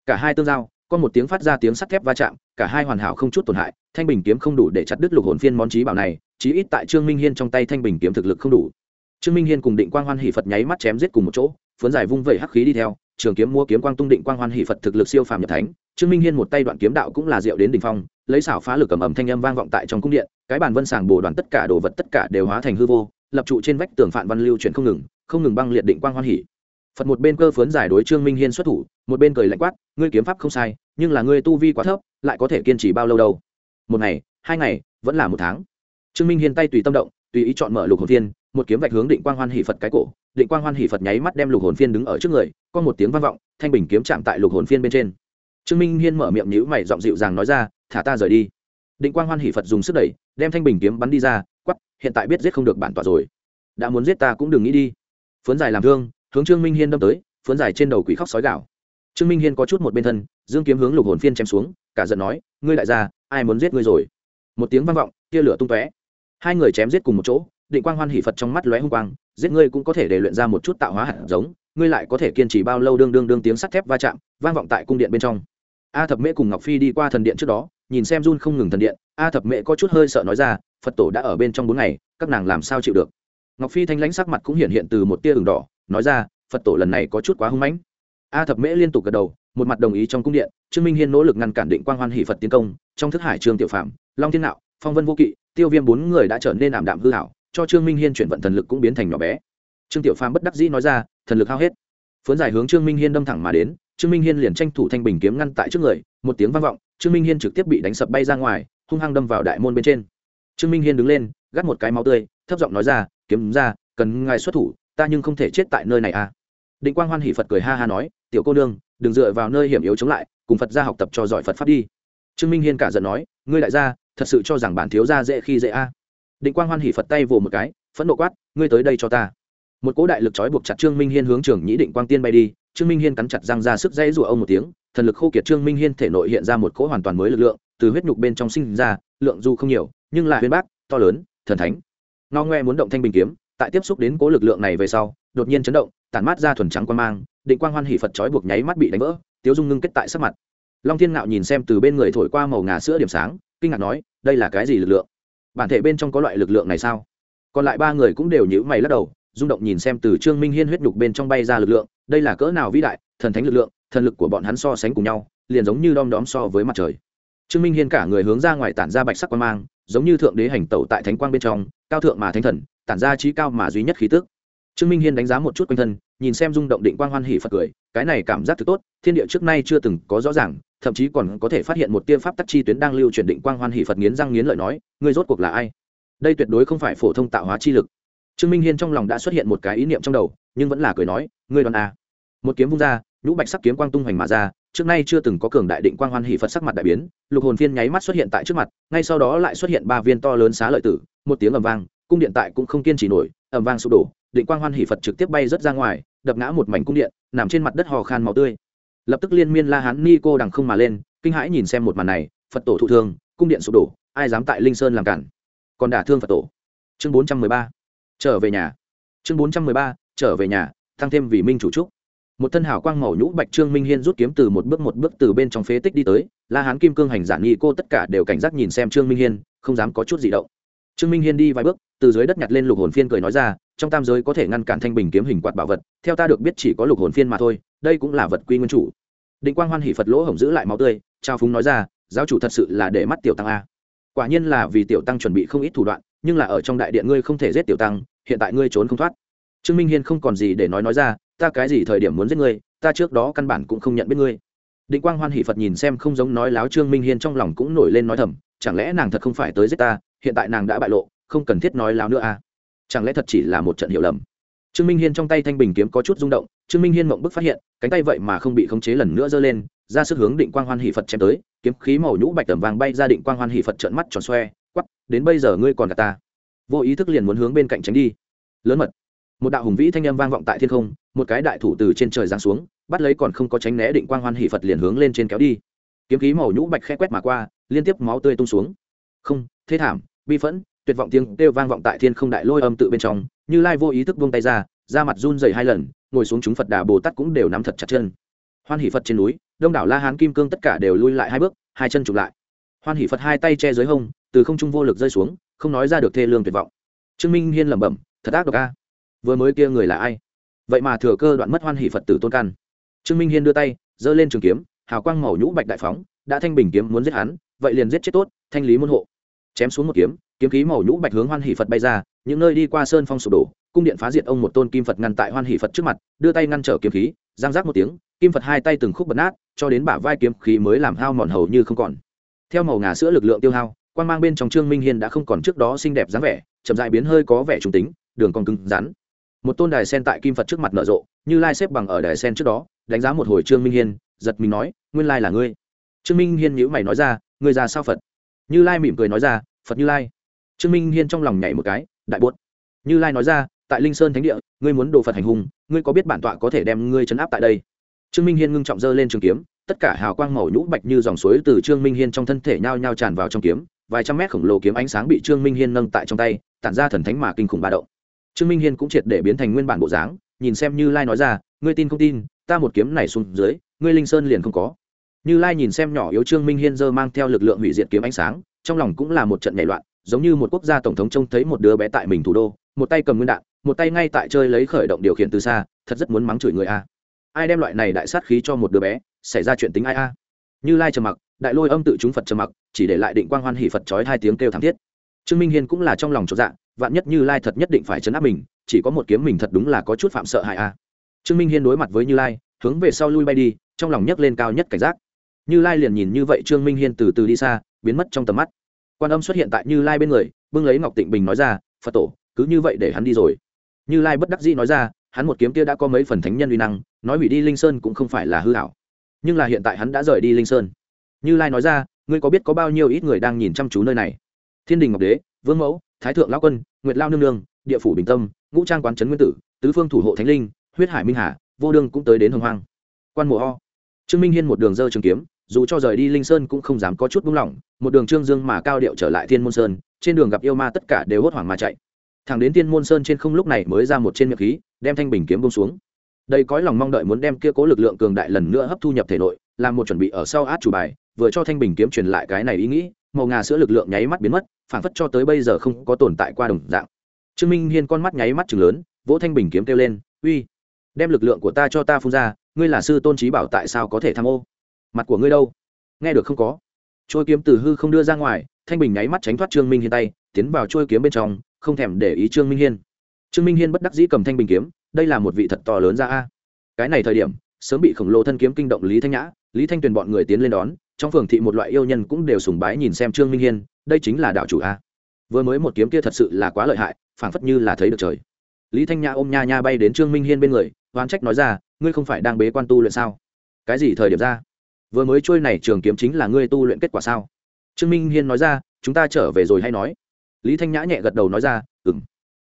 Speaker 1: Cả hai tương giao, có một tiếng phát ra tiếng sắt thép va chạm, cả hai hoàn hảo không chút tổn hại, thanh bình kiếm không đủ để chặt đứt lục hồn phiên món trí bảo này, chí ít tại trương minh hiên trong tay thanh bình kiếm thực lực không đủ. Trương minh hiên cùng định quang hoan hỷ phật nháy mắt chém giết cùng một chỗ, phấn dài vung vẩy hắc khí đi theo trường kiếm mua kiếm quang tung định quang hoan hỷ phật thực lực siêu phàm nhập thánh. Trương minh hiên một tay đoạn kiếm đạo cũng là diệu đến đỉnh phong, lấy xảo phá lực cầm ẩm thanh âm vang vọng tại trong cung điện, cái bàn vân sàng bồ đoàn tất cả đồ vật tất cả đều hóa thành hư vô, lập trụ trên vách tường phạn văn lưu chuyển không ngừng không ngừng băng liệt định quang hoan hỷ. Phật một bên cơ phấn giải đối trương minh hiên xuất thủ, một bên cười lạnh quát, ngươi kiếm pháp không sai, nhưng là ngươi tu vi quá thấp, lại có thể kiên trì bao lâu đâu? Một ngày, hai ngày, vẫn là một tháng. Trương minh hiên tay tùy tâm động, tùy ý chọn mở lục hồn thiên một kiếm vạch hướng định quang hoan hỷ phật cái cổ định quang hoan hỷ phật nháy mắt đem lục hồn phiên đứng ở trước người có một tiếng vang vọng thanh bình kiếm chạm tại lục hồn phiên bên trên trương minh hiên mở miệng nhữ mày giọng dịu dàng nói ra thả ta rời đi định quang hoan hỷ phật dùng sức đẩy đem thanh bình kiếm bắn đi ra quắp hiện tại biết giết không được bản tỏa rồi đã muốn giết ta cũng đừng nghĩ đi phấn giải làm thương hướng trương minh hiên đâm tới phấn giải trên đầu quỷ khóc sói gạo trương minh hiên có chút một bên thân dương kiếm hướng lục hồn phiên chém xuống cả giận nói ngươi đại gia ai muốn giết ngươi rồi một tiếng vang vọng tia lửa tung tóe hai người chém giết cùng một chỗ định quang hoan hỷ phật trong mắt lóe hung quang, giết ngươi cũng có thể để luyện ra một chút tạo hóa hạt giống, ngươi lại có thể kiên trì bao lâu đương đương đương tiếng sắt thép va chạm, vang vọng tại cung điện bên trong. A thập mễ cùng ngọc phi đi qua thần điện trước đó, nhìn xem run không ngừng thần điện, a thập mễ có chút hơi sợ nói ra, phật tổ đã ở bên trong bốn ngày, các nàng làm sao chịu được? Ngọc phi thanh lãnh sắc mặt cũng hiện hiện từ một tia ửng đỏ, nói ra, phật tổ lần này có chút quá hung mãnh. A thập mễ liên tục gật đầu, một mặt đồng ý trong cung điện, trương minh hiên nỗ lực ngăn cản định quang hoan hỷ phật tiến công, trong thức hải trương tiểu phạm long thiên nạo, phong vân vô kỵ, tiêu viêm bốn người đã trở nên ảm đạm hư hảo cho trương minh hiên chuyển vận thần lực cũng biến thành nhỏ bé. Trương tiểu phàm bất đắc dĩ nói ra, thần lực hao hết. Phấn giải hướng trương minh hiên đâm thẳng mà đến, trương minh hiên liền tranh thủ thanh bình kiếm ngăn tại trước người, một tiếng vang vọng, trương minh hiên trực tiếp bị đánh sập bay ra ngoài, hung hăng đâm vào đại môn bên trên. Trương minh hiên đứng lên, gắt một cái máu tươi, thấp giọng nói ra, kiếm ra, cần ngài xuất thủ, ta nhưng không thể chết tại nơi này à. Định quang hoan hỷ phật cười ha ha nói, tiểu cô nương, đừng dựa vào nơi hiểm yếu chống lại, cùng phật ra học tập cho giỏi phật pháp đi. Trương minh hiên cả giận nói, ngươi đại gia, thật sự cho rằng bản thiếu gia dễ khi dễ a? à định quang hoan hỉ phật tay vồ một cái phẫn nộ quát ngươi tới đây cho ta một cỗ đại lực trói buộc chặt trương minh hiên hướng trường nhĩ định quang tiên bay đi trương minh hiên cắn chặt răng ra sức dãy rủa ông một tiếng thần lực khô kiệt trương minh hiên thể nội hiện ra một cỗ hoàn toàn mới lực lượng từ huyết nhục bên trong sinh ra lượng dù không nhiều nhưng là huyên bác to lớn thần thánh ngao ngoe muốn động thanh bình kiếm tại tiếp xúc đến cỗ lực lượng này về sau đột nhiên chấn động tản mát ra thuần trắng quan mang định quang hoan hỉ phật trói buộc nháy mắt bị đánh vỡ tiếu dung ngưng kết tại sắc mặt long thiên ngạo nhìn xem từ bên người thổi qua màu ngà sữa điểm sáng kinh ngạc nói đây là cái gì lực lượng bản thể bên trong có loại lực lượng này sao? Còn lại ba người cũng đều nhữ mày lắc đầu, rung động nhìn xem từ trương minh hiên huyết nhục bên trong bay ra lực lượng, đây là cỡ nào vĩ đại, thần thánh lực lượng, thần lực của bọn hắn so sánh cùng nhau, liền giống như đom đóm so với mặt trời. Trương minh hiên cả người hướng ra ngoài tản ra bạch sắc quan mang, giống như thượng đế hành tẩu tại thánh quang bên trong, cao thượng mà thánh thần, tản ra trí cao mà duy nhất khí tức. Trương minh hiên đánh giá một chút quanh thân, nhìn xem rung động định quang hoan hỉ phật cười, cái này cảm giác thực tốt, thiên địa trước nay chưa từng có rõ ràng thậm chí còn có thể phát hiện một tia pháp tắc chi tuyến đang lưu chuyển định quang hoan hỷ phật nghiến răng nghiến lợi nói, ngươi rốt cuộc là ai? Đây tuyệt đối không phải phổ thông tạo hóa chi lực. Trương minh hiên trong lòng đã xuất hiện một cái ý niệm trong đầu, nhưng vẫn là cười nói, ngươi đoàn a à? một kiếm vung ra, nhũ bạch sắc kiếm quang tung hoành mà ra, trước nay chưa từng có cường đại định quang hoan hỷ phật sắc mặt đại biến, lục hồn phiên nháy mắt xuất hiện tại trước mặt, ngay sau đó lại xuất hiện ba viên to lớn xá lợi tử, một tiếng ầm vang, cung điện tại cũng không kiên trì nổi, ầm vang sụp đổ, định quang hoan hỷ phật trực tiếp bay rớt ra ngoài, đập ngã một mảnh cung điện, nằm trên mặt đất hò khan màu tươi lập tức liên miên la hán ni cô đằng không mà lên, kinh hãi nhìn xem một màn này, phật tổ thụ thương cung điện sụp đổ, ai dám tại linh sơn làm cản? Còn đả thương phật tổ. Chương bốn trăm mười ba, trở về nhà. Chương bốn trăm mười ba, trở về nhà tăng thêm vì minh chủ trúc. Một thân hào quang màu nhũ bạch trương minh hiên rút kiếm từ một bước một bước từ bên trong phế tích đi tới, la hán kim cương hành giả nghi cô tất cả đều cảnh giác nhìn xem trương minh hiên, không dám có chút gì động. Trương minh hiên đi vài bước, từ dưới đất nhặt lên lục hồn phiên cười nói ra trong tam giới có thể ngăn cản thanh bình kiếm hình quạt bảo vật, theo ta được biết chỉ có lục hồn phiên mà thôi, đây cũng là vật quy nguyên chủ. Định quang hoan hỷ phật lỗ hổng giữ lại máu tươi, trao phúng nói ra, giáo chủ thật sự là để mắt tiểu tăng a. Quả nhiên là vì tiểu tăng chuẩn bị không ít thủ đoạn, nhưng là ở trong đại điện ngươi không thể giết tiểu tăng, hiện tại ngươi trốn không thoát. Trương minh hiên không còn gì để nói nói ra, ta cái gì thời điểm muốn giết ngươi, ta trước đó căn bản cũng không nhận biết ngươi. Định quang hoan hỷ phật nhìn xem không giống nói láo trương minh hiên trong lòng cũng nổi lên nói thầm, chẳng lẽ nàng thật không phải tới giết ta, hiện tại nàng đã bại lộ, không cần thiết nói láo nữa à chẳng lẽ thật chỉ là một trận hiểu lầm? Trương minh hiên trong tay thanh bình kiếm có chút rung động, trương minh hiên mộng bức phát hiện, cánh tay vậy mà không bị khống chế lần nữa giơ lên, ra sức hướng định quang hoan hỷ phật chém tới, kiếm khí màu nhũ bạch tầm vàng bay ra định quang hoan hỷ phật trợn mắt tròn xoe quắp đến bây giờ ngươi còn cả ta. Vô ý thức liền muốn hướng bên cạnh tránh đi. Lớn mật. Một đạo hùng vĩ thanh âm vang vọng tại thiên không, một cái đại thủ từ trên trời giáng xuống, bắt lấy còn không có tránh né định quang hoan hỷ phật liền hướng lên trên kéo đi. Kiếm khí màu nhũ bạch khẽ quét mà qua, liên tiếp máu tươi tung xuống. Không, thế thảm, bi phẫn tuyệt vọng tiếng kêu vang vọng tại thiên không đại lôi âm tự bên trong, như lai vô ý thức buông tay ra ra mặt run dày hai lần, ngồi xuống chúng phật đà bồ tát cũng đều nắm thật chặt chân. Hoan hỷ phật trên núi, đông đảo la hán kim cương tất cả đều lui lại hai bước, hai chân chụp lại. Hoan hỷ phật hai tay che dưới hông, từ không trung vô lực rơi xuống, không nói ra được thê lương tuyệt vọng. Trương minh hiên lẩm bẩm, thật ác độc a. Vừa mới kia người là ai? Vậy mà thừa cơ đoạn mất hoan hỷ phật tử tôn căn trương minh hiên đưa tay, giơ lên trường kiếm, hào quang màu nhũ bạch đại phóng, đã thanh bình kiếm muốn giết hắn, vậy liền giết chết tốt, thanh lý môn hộ. Chém xuống một kiếm kiếm khí màu nhũ bạch hướng hoan hỷ phật bay ra những nơi đi qua sơn phong sụp đổ cung điện phá diệt ông một tôn kim phật ngăn tại hoan hỷ phật trước mặt đưa tay ngăn trở kiếm khí giang giác một tiếng kim phật hai tay từng khúc bật nát cho đến bả vai kiếm khí mới làm hao mòn hầu như không còn theo màu ngà sữa lực lượng tiêu hao quan mang bên trong trương minh hiên đã không còn trước đó xinh đẹp dáng vẻ chậm dại biến hơi có vẻ trung tính đường còn cứng rắn một tôn đài sen tại kim phật trước mặt nở rộ như lai xếp bằng ở đài sen trước đó đánh giá một hồi trương minh hiên giật mình nói nguyên lai là ngươi trương minh hiên nhữ mày nói ra ngươi ra sao phật như lai mỉm cười nói ra phật như lai trương minh hiên trong lòng nhảy một cái, đại buốt như lai nói ra, tại linh sơn thánh địa, ngươi muốn đồ phật hành hùng ngươi có biết bản tọa có thể đem ngươi chấn áp tại đây? Trương minh hiên ngưng trọng dơ lên trường kiếm, tất cả hào quang màu nhũ bạch như dòng suối từ trương minh hiên trong thân thể nhao nhao tràn vào trong kiếm, vài trăm mét khổng lồ kiếm ánh sáng bị trương minh hiên nâng tại trong tay, tản ra thần thánh mà kinh khủng ba động. Trương minh hiên cũng triệt để biến thành nguyên bản bộ dáng, nhìn xem như lai nói ra, ngươi tin không tin, ta một kiếm này xuống dưới, ngươi linh sơn liền không có. Như lai nhìn xem nhỏ yếu trương minh hiên dơ mang theo lực lượng hủy diệt kiếm ánh sáng, trong lòng cũng là một trận nhảy loạn giống như một quốc gia tổng thống trông thấy một đứa bé tại mình thủ đô, một tay cầm nguyên đạn, một tay ngay tại chơi lấy khởi động điều khiển từ xa, thật rất muốn mắng chửi người a. Ai đem loại này đại sát khí cho một đứa bé, xảy ra chuyện tính ai a? Như lai trầm mặc, đại lôi âm tự chúng phật trầm mặc, chỉ để lại định quang hoan hỷ phật trói hai tiếng kêu thảm thiết. Trương minh hiên cũng là trong lòng chỗ dạ vạn nhất như lai thật nhất định phải chấn áp mình, chỉ có một kiếm mình thật đúng là có chút phạm sợ hại a. Trương minh hiên đối mặt với như lai, hướng về sau lui bay đi, trong lòng nhấc lên cao nhất cảnh giác. Như lai liền nhìn như vậy trương minh hiên từ từ đi xa, biến mất trong tầm mắt quan âm xuất hiện tại như lai bên người, bưng lấy ngọc tịnh bình nói ra, phật tổ, cứ như vậy để hắn đi rồi. Như lai bất đắc dĩ nói ra, hắn một kiếm kia đã có mấy phần thánh nhân uy năng, nói hủy đi linh sơn cũng không phải là hư hảo nhưng là hiện tại hắn đã rời đi linh sơn. Như lai nói ra, ngươi có biết có bao nhiêu ít người đang nhìn chăm chú nơi này? Thiên đình ngọc đế, vương mẫu, thái thượng lão quân, nguyệt lao nương nương, địa phủ bình tâm, ngũ trang quán trấn nguyên tử, tứ phương thủ hộ thánh linh, huyết hải minh hà, vô đương cũng tới đến hồng hoang. Quan mộ ho trương minh hiên một đường dơ trường kiếm, dù cho rời đi linh sơn cũng không dám có chút buông lỏng một đường trương dương mà cao điệu trở lại thiên môn sơn, trên đường gặp yêu ma tất cả đều hốt hoảng mà chạy. Thẳng đến thiên môn sơn trên không lúc này mới ra một trên miệng khí, đem thanh bình kiếm bông xuống. Đây cõi lòng mong đợi muốn đem kia cố lực lượng cường đại lần nữa hấp thu nhập thể nội, làm một chuẩn bị ở sau át chủ bài, vừa cho thanh bình kiếm truyền lại cái này ý nghĩ, màu ngà sữa lực lượng nháy mắt biến mất phản phất cho tới bây giờ không có tồn tại qua đồng dạng. Trương minh hiên con mắt nháy mắt chừng lớn, vỗ thanh bình kiếm kêu lên, uy, đem lực lượng của ta cho ta phun ra, ngươi là sư tôn trí bảo tại sao có thể tham ô? Mặt của ngươi đâu? Nghe được không có trôi kiếm từ hư không đưa ra ngoài, thanh bình nháy mắt tránh thoát trương minh hiên tay, tiến vào trôi kiếm bên trong, không thèm để ý trương minh hiên. Trương minh hiên bất đắc dĩ cầm thanh bình kiếm, đây là một vị thật to lớn ra a. Cái này thời điểm, sớm bị khổng lồ thân kiếm kinh động lý thanh nhã, lý thanh tuyền bọn người tiến lên đón, trong phường thị một loại yêu nhân cũng đều sùng bái nhìn xem trương minh hiên, đây chính là đạo chủ a. Vừa mới một kiếm kia thật sự là quá lợi hại, phảng phất như là thấy được trời. Lý thanh nhã ôm nha nha bay đến trương minh hiên bên người, oán trách nói ra, ngươi không phải đang bế quan tu luyện sao? Cái gì thời điểm ra? Vừa mới trôi này trường kiếm chính là ngươi tu luyện kết quả sao? Trương minh hiên nói ra, chúng ta trở về rồi hay nói? Lý thanh nhã nhẹ gật đầu nói ra ừng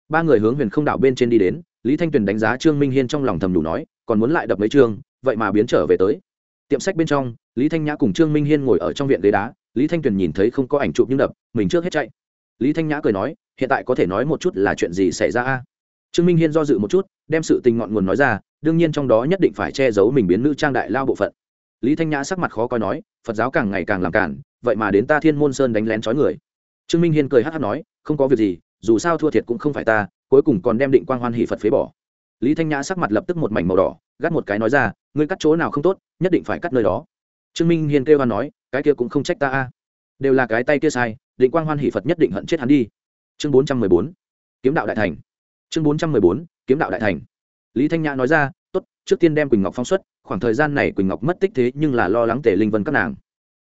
Speaker 1: ba người hướng huyền không đảo bên trên đi đến, lý thanh tuyền đánh giá trương minh hiên trong lòng thầm đủ nói, còn muốn lại đập mấy chương vậy mà biến trở về tới. Tiệm sách bên trong, lý thanh nhã cùng trương minh hiên ngồi ở trong viện ghế đá, lý thanh tuyền nhìn thấy không có ảnh chụp nhưng đập, mình trước hết chạy. Lý thanh nhã cười nói, hiện tại có thể nói một chút là chuyện gì xảy ra a? Trương minh hiên do dự một chút, đem sự tình ngọn nguồn nói ra, đương nhiên trong đó nhất định phải che giấu mình biến nữ trang đại lao bộ phận lý thanh nhã sắc mặt khó coi nói, phật giáo càng ngày càng làm cản, vậy mà đến ta thiên môn sơn đánh lén trói người. Trương minh hiên cười hát hát nói, không có việc gì, dù sao thua thiệt cũng không phải ta, cuối cùng còn đem định quang hoan hỷ phật phế bỏ. Lý thanh nhã sắc mặt lập tức một mảnh màu đỏ, gắt một cái nói ra, ngươi cắt chỗ nào không tốt, nhất định phải cắt nơi đó. Trương minh hiên kêu hoan nói, cái kia cũng không trách ta a. Đều là cái tay kia sai, định quang hoan hỷ phật nhất định hận chết hắn đi. Chương bốn trăm mười bốn, kiếm đạo đại thành. Chương bốn trăm mười bốn, kiếm đạo đại thành. Lý thanh nhã nói ra trước tiên đem quỳnh ngọc phóng xuất, khoảng thời gian này quỳnh ngọc mất tích thế nhưng là lo lắng tề linh vân các nàng.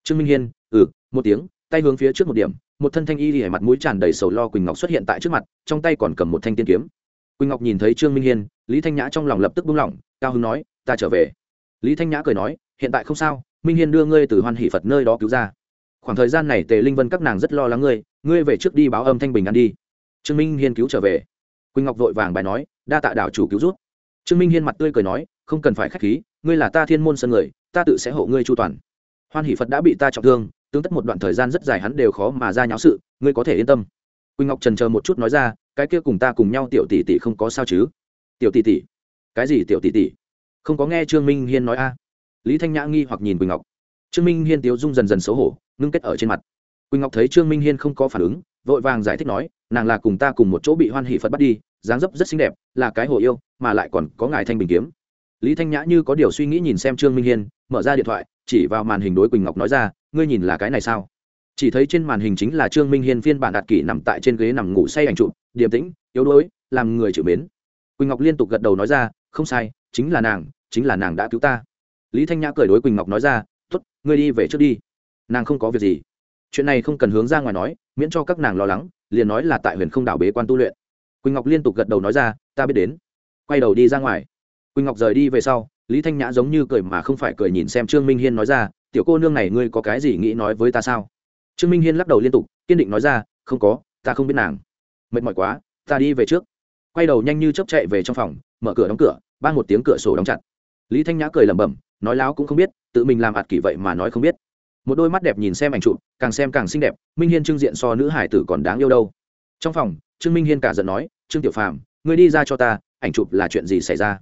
Speaker 1: Trương minh hiên ừ một tiếng, tay hướng phía trước một điểm, một thân thanh y lìa mặt mũi tràn đầy sầu lo quỳnh ngọc xuất hiện tại trước mặt, trong tay còn cầm một thanh tiên kiếm. Quỳnh ngọc nhìn thấy trương minh hiên, lý thanh nhã trong lòng lập tức buông lỏng, cao hưng nói, ta trở về. Lý thanh nhã cười nói, hiện tại không sao, minh hiên đưa ngươi từ hoan hỷ phật nơi đó cứu ra. Khoảng thời gian này tề linh vân các nàng rất lo lắng ngươi ngươi về trước đi báo âm thanh bình ăn đi. Trương minh hiên cứu trở về. Quỳnh ngọc vội vàng bài nói, đa tạ đạo chủ cứu rút trương minh hiên mặt tươi cười nói, không cần phải k h á c h khí, ngươi là ta thiên môn sân người, ta tự sẽ hộ ngươi chu toàn. Hoan hỷ phật đã bị ta trọng thương, tương tất một đoạn thời gian rất dài hắn đều khó mà ra nháo sự, ngươi có thể yên tâm. Quỳnh ngọc trần chờ một chút nói ra, cái kia cùng ta cùng nhau tiểu tỷ tỷ không có sao chứ? Tiểu tỷ tỷ? Cái gì tiểu tỷ tỷ? Không có nghe trương minh hiên nói a? Lý thanh nhã nghi hoặc nhìn quỳnh ngọc. Trương minh hiên tiếu dung dần dần xấu hổ, ngưng kết ở trên mặt. Quỳnh ngọc thấy trương minh hiên không có phản ứng, vội vàng giải thích nói, nàng là cùng ta cùng một chỗ bị hoan hỷ phật bắt đi, dáng dấp rất xinh đẹp, là cái hồ yêu mà lại còn có ngài thanh bình kiếm. Lý thanh nhã như có điều suy nghĩ nhìn xem trương minh hiên, mở ra điện thoại, chỉ vào màn hình đối quỳnh ngọc nói ra, ngươi nhìn là cái này sao? Chỉ thấy trên màn hình chính là trương minh hiên phiên bản đạt kỷ nằm tại trên ghế nằm ngủ say ảnh trụ điềm tĩnh, yếu đuối, làm người chịu mến. Quỳnh ngọc liên tục gật đầu nói ra, không sai, chính là nàng, chính là nàng đã cứu ta. Lý thanh nhã cười đối quỳnh ngọc nói ra t ố t ngươi đi về trước đi. Nàng không có việc gì. Chuyện này không cần hướng ra ngoài nói, miễn cho các nàng lo lắng, liền nói là tại huyền không đảo bế quan tu luyện. Quỳnh ngọc liên tục gật đầu nói ra, ta biết đến quay đầu đi ra ngoài. Quỳnh ngọc rời đi về sau, lý thanh nhã giống như cười mà không phải cười nhìn xem trương minh hiên nói ra, tiểu cô nương này ngươi có cái gì nghĩ nói với ta sao? Trương minh hiên lắc đầu liên tục, kiên định nói ra, không có, ta không biết nàng. Mệt mỏi quá, ta đi về trước. Quay đầu nhanh như chấp chạy về trong phòng, mở cửa đóng cửa ban một tiếng cửa sổ đóng chặt. Lý thanh nhã cười lẩm bẩm, nói láo cũng không biết, tự mình làm ạt kỷ vậy mà nói không biết. Một đôi mắt đẹp nhìn xem ảnh chụp, càng xem càng xinh đẹp, minh hiên trưng diện so nữ hải tử còn đáng yêu đâu. Trong phòng, trương minh hiên cả giận nói, trương tiểu phàm, ngươi đi ra cho ta ảnh chụp là chuyện gì xảy ra?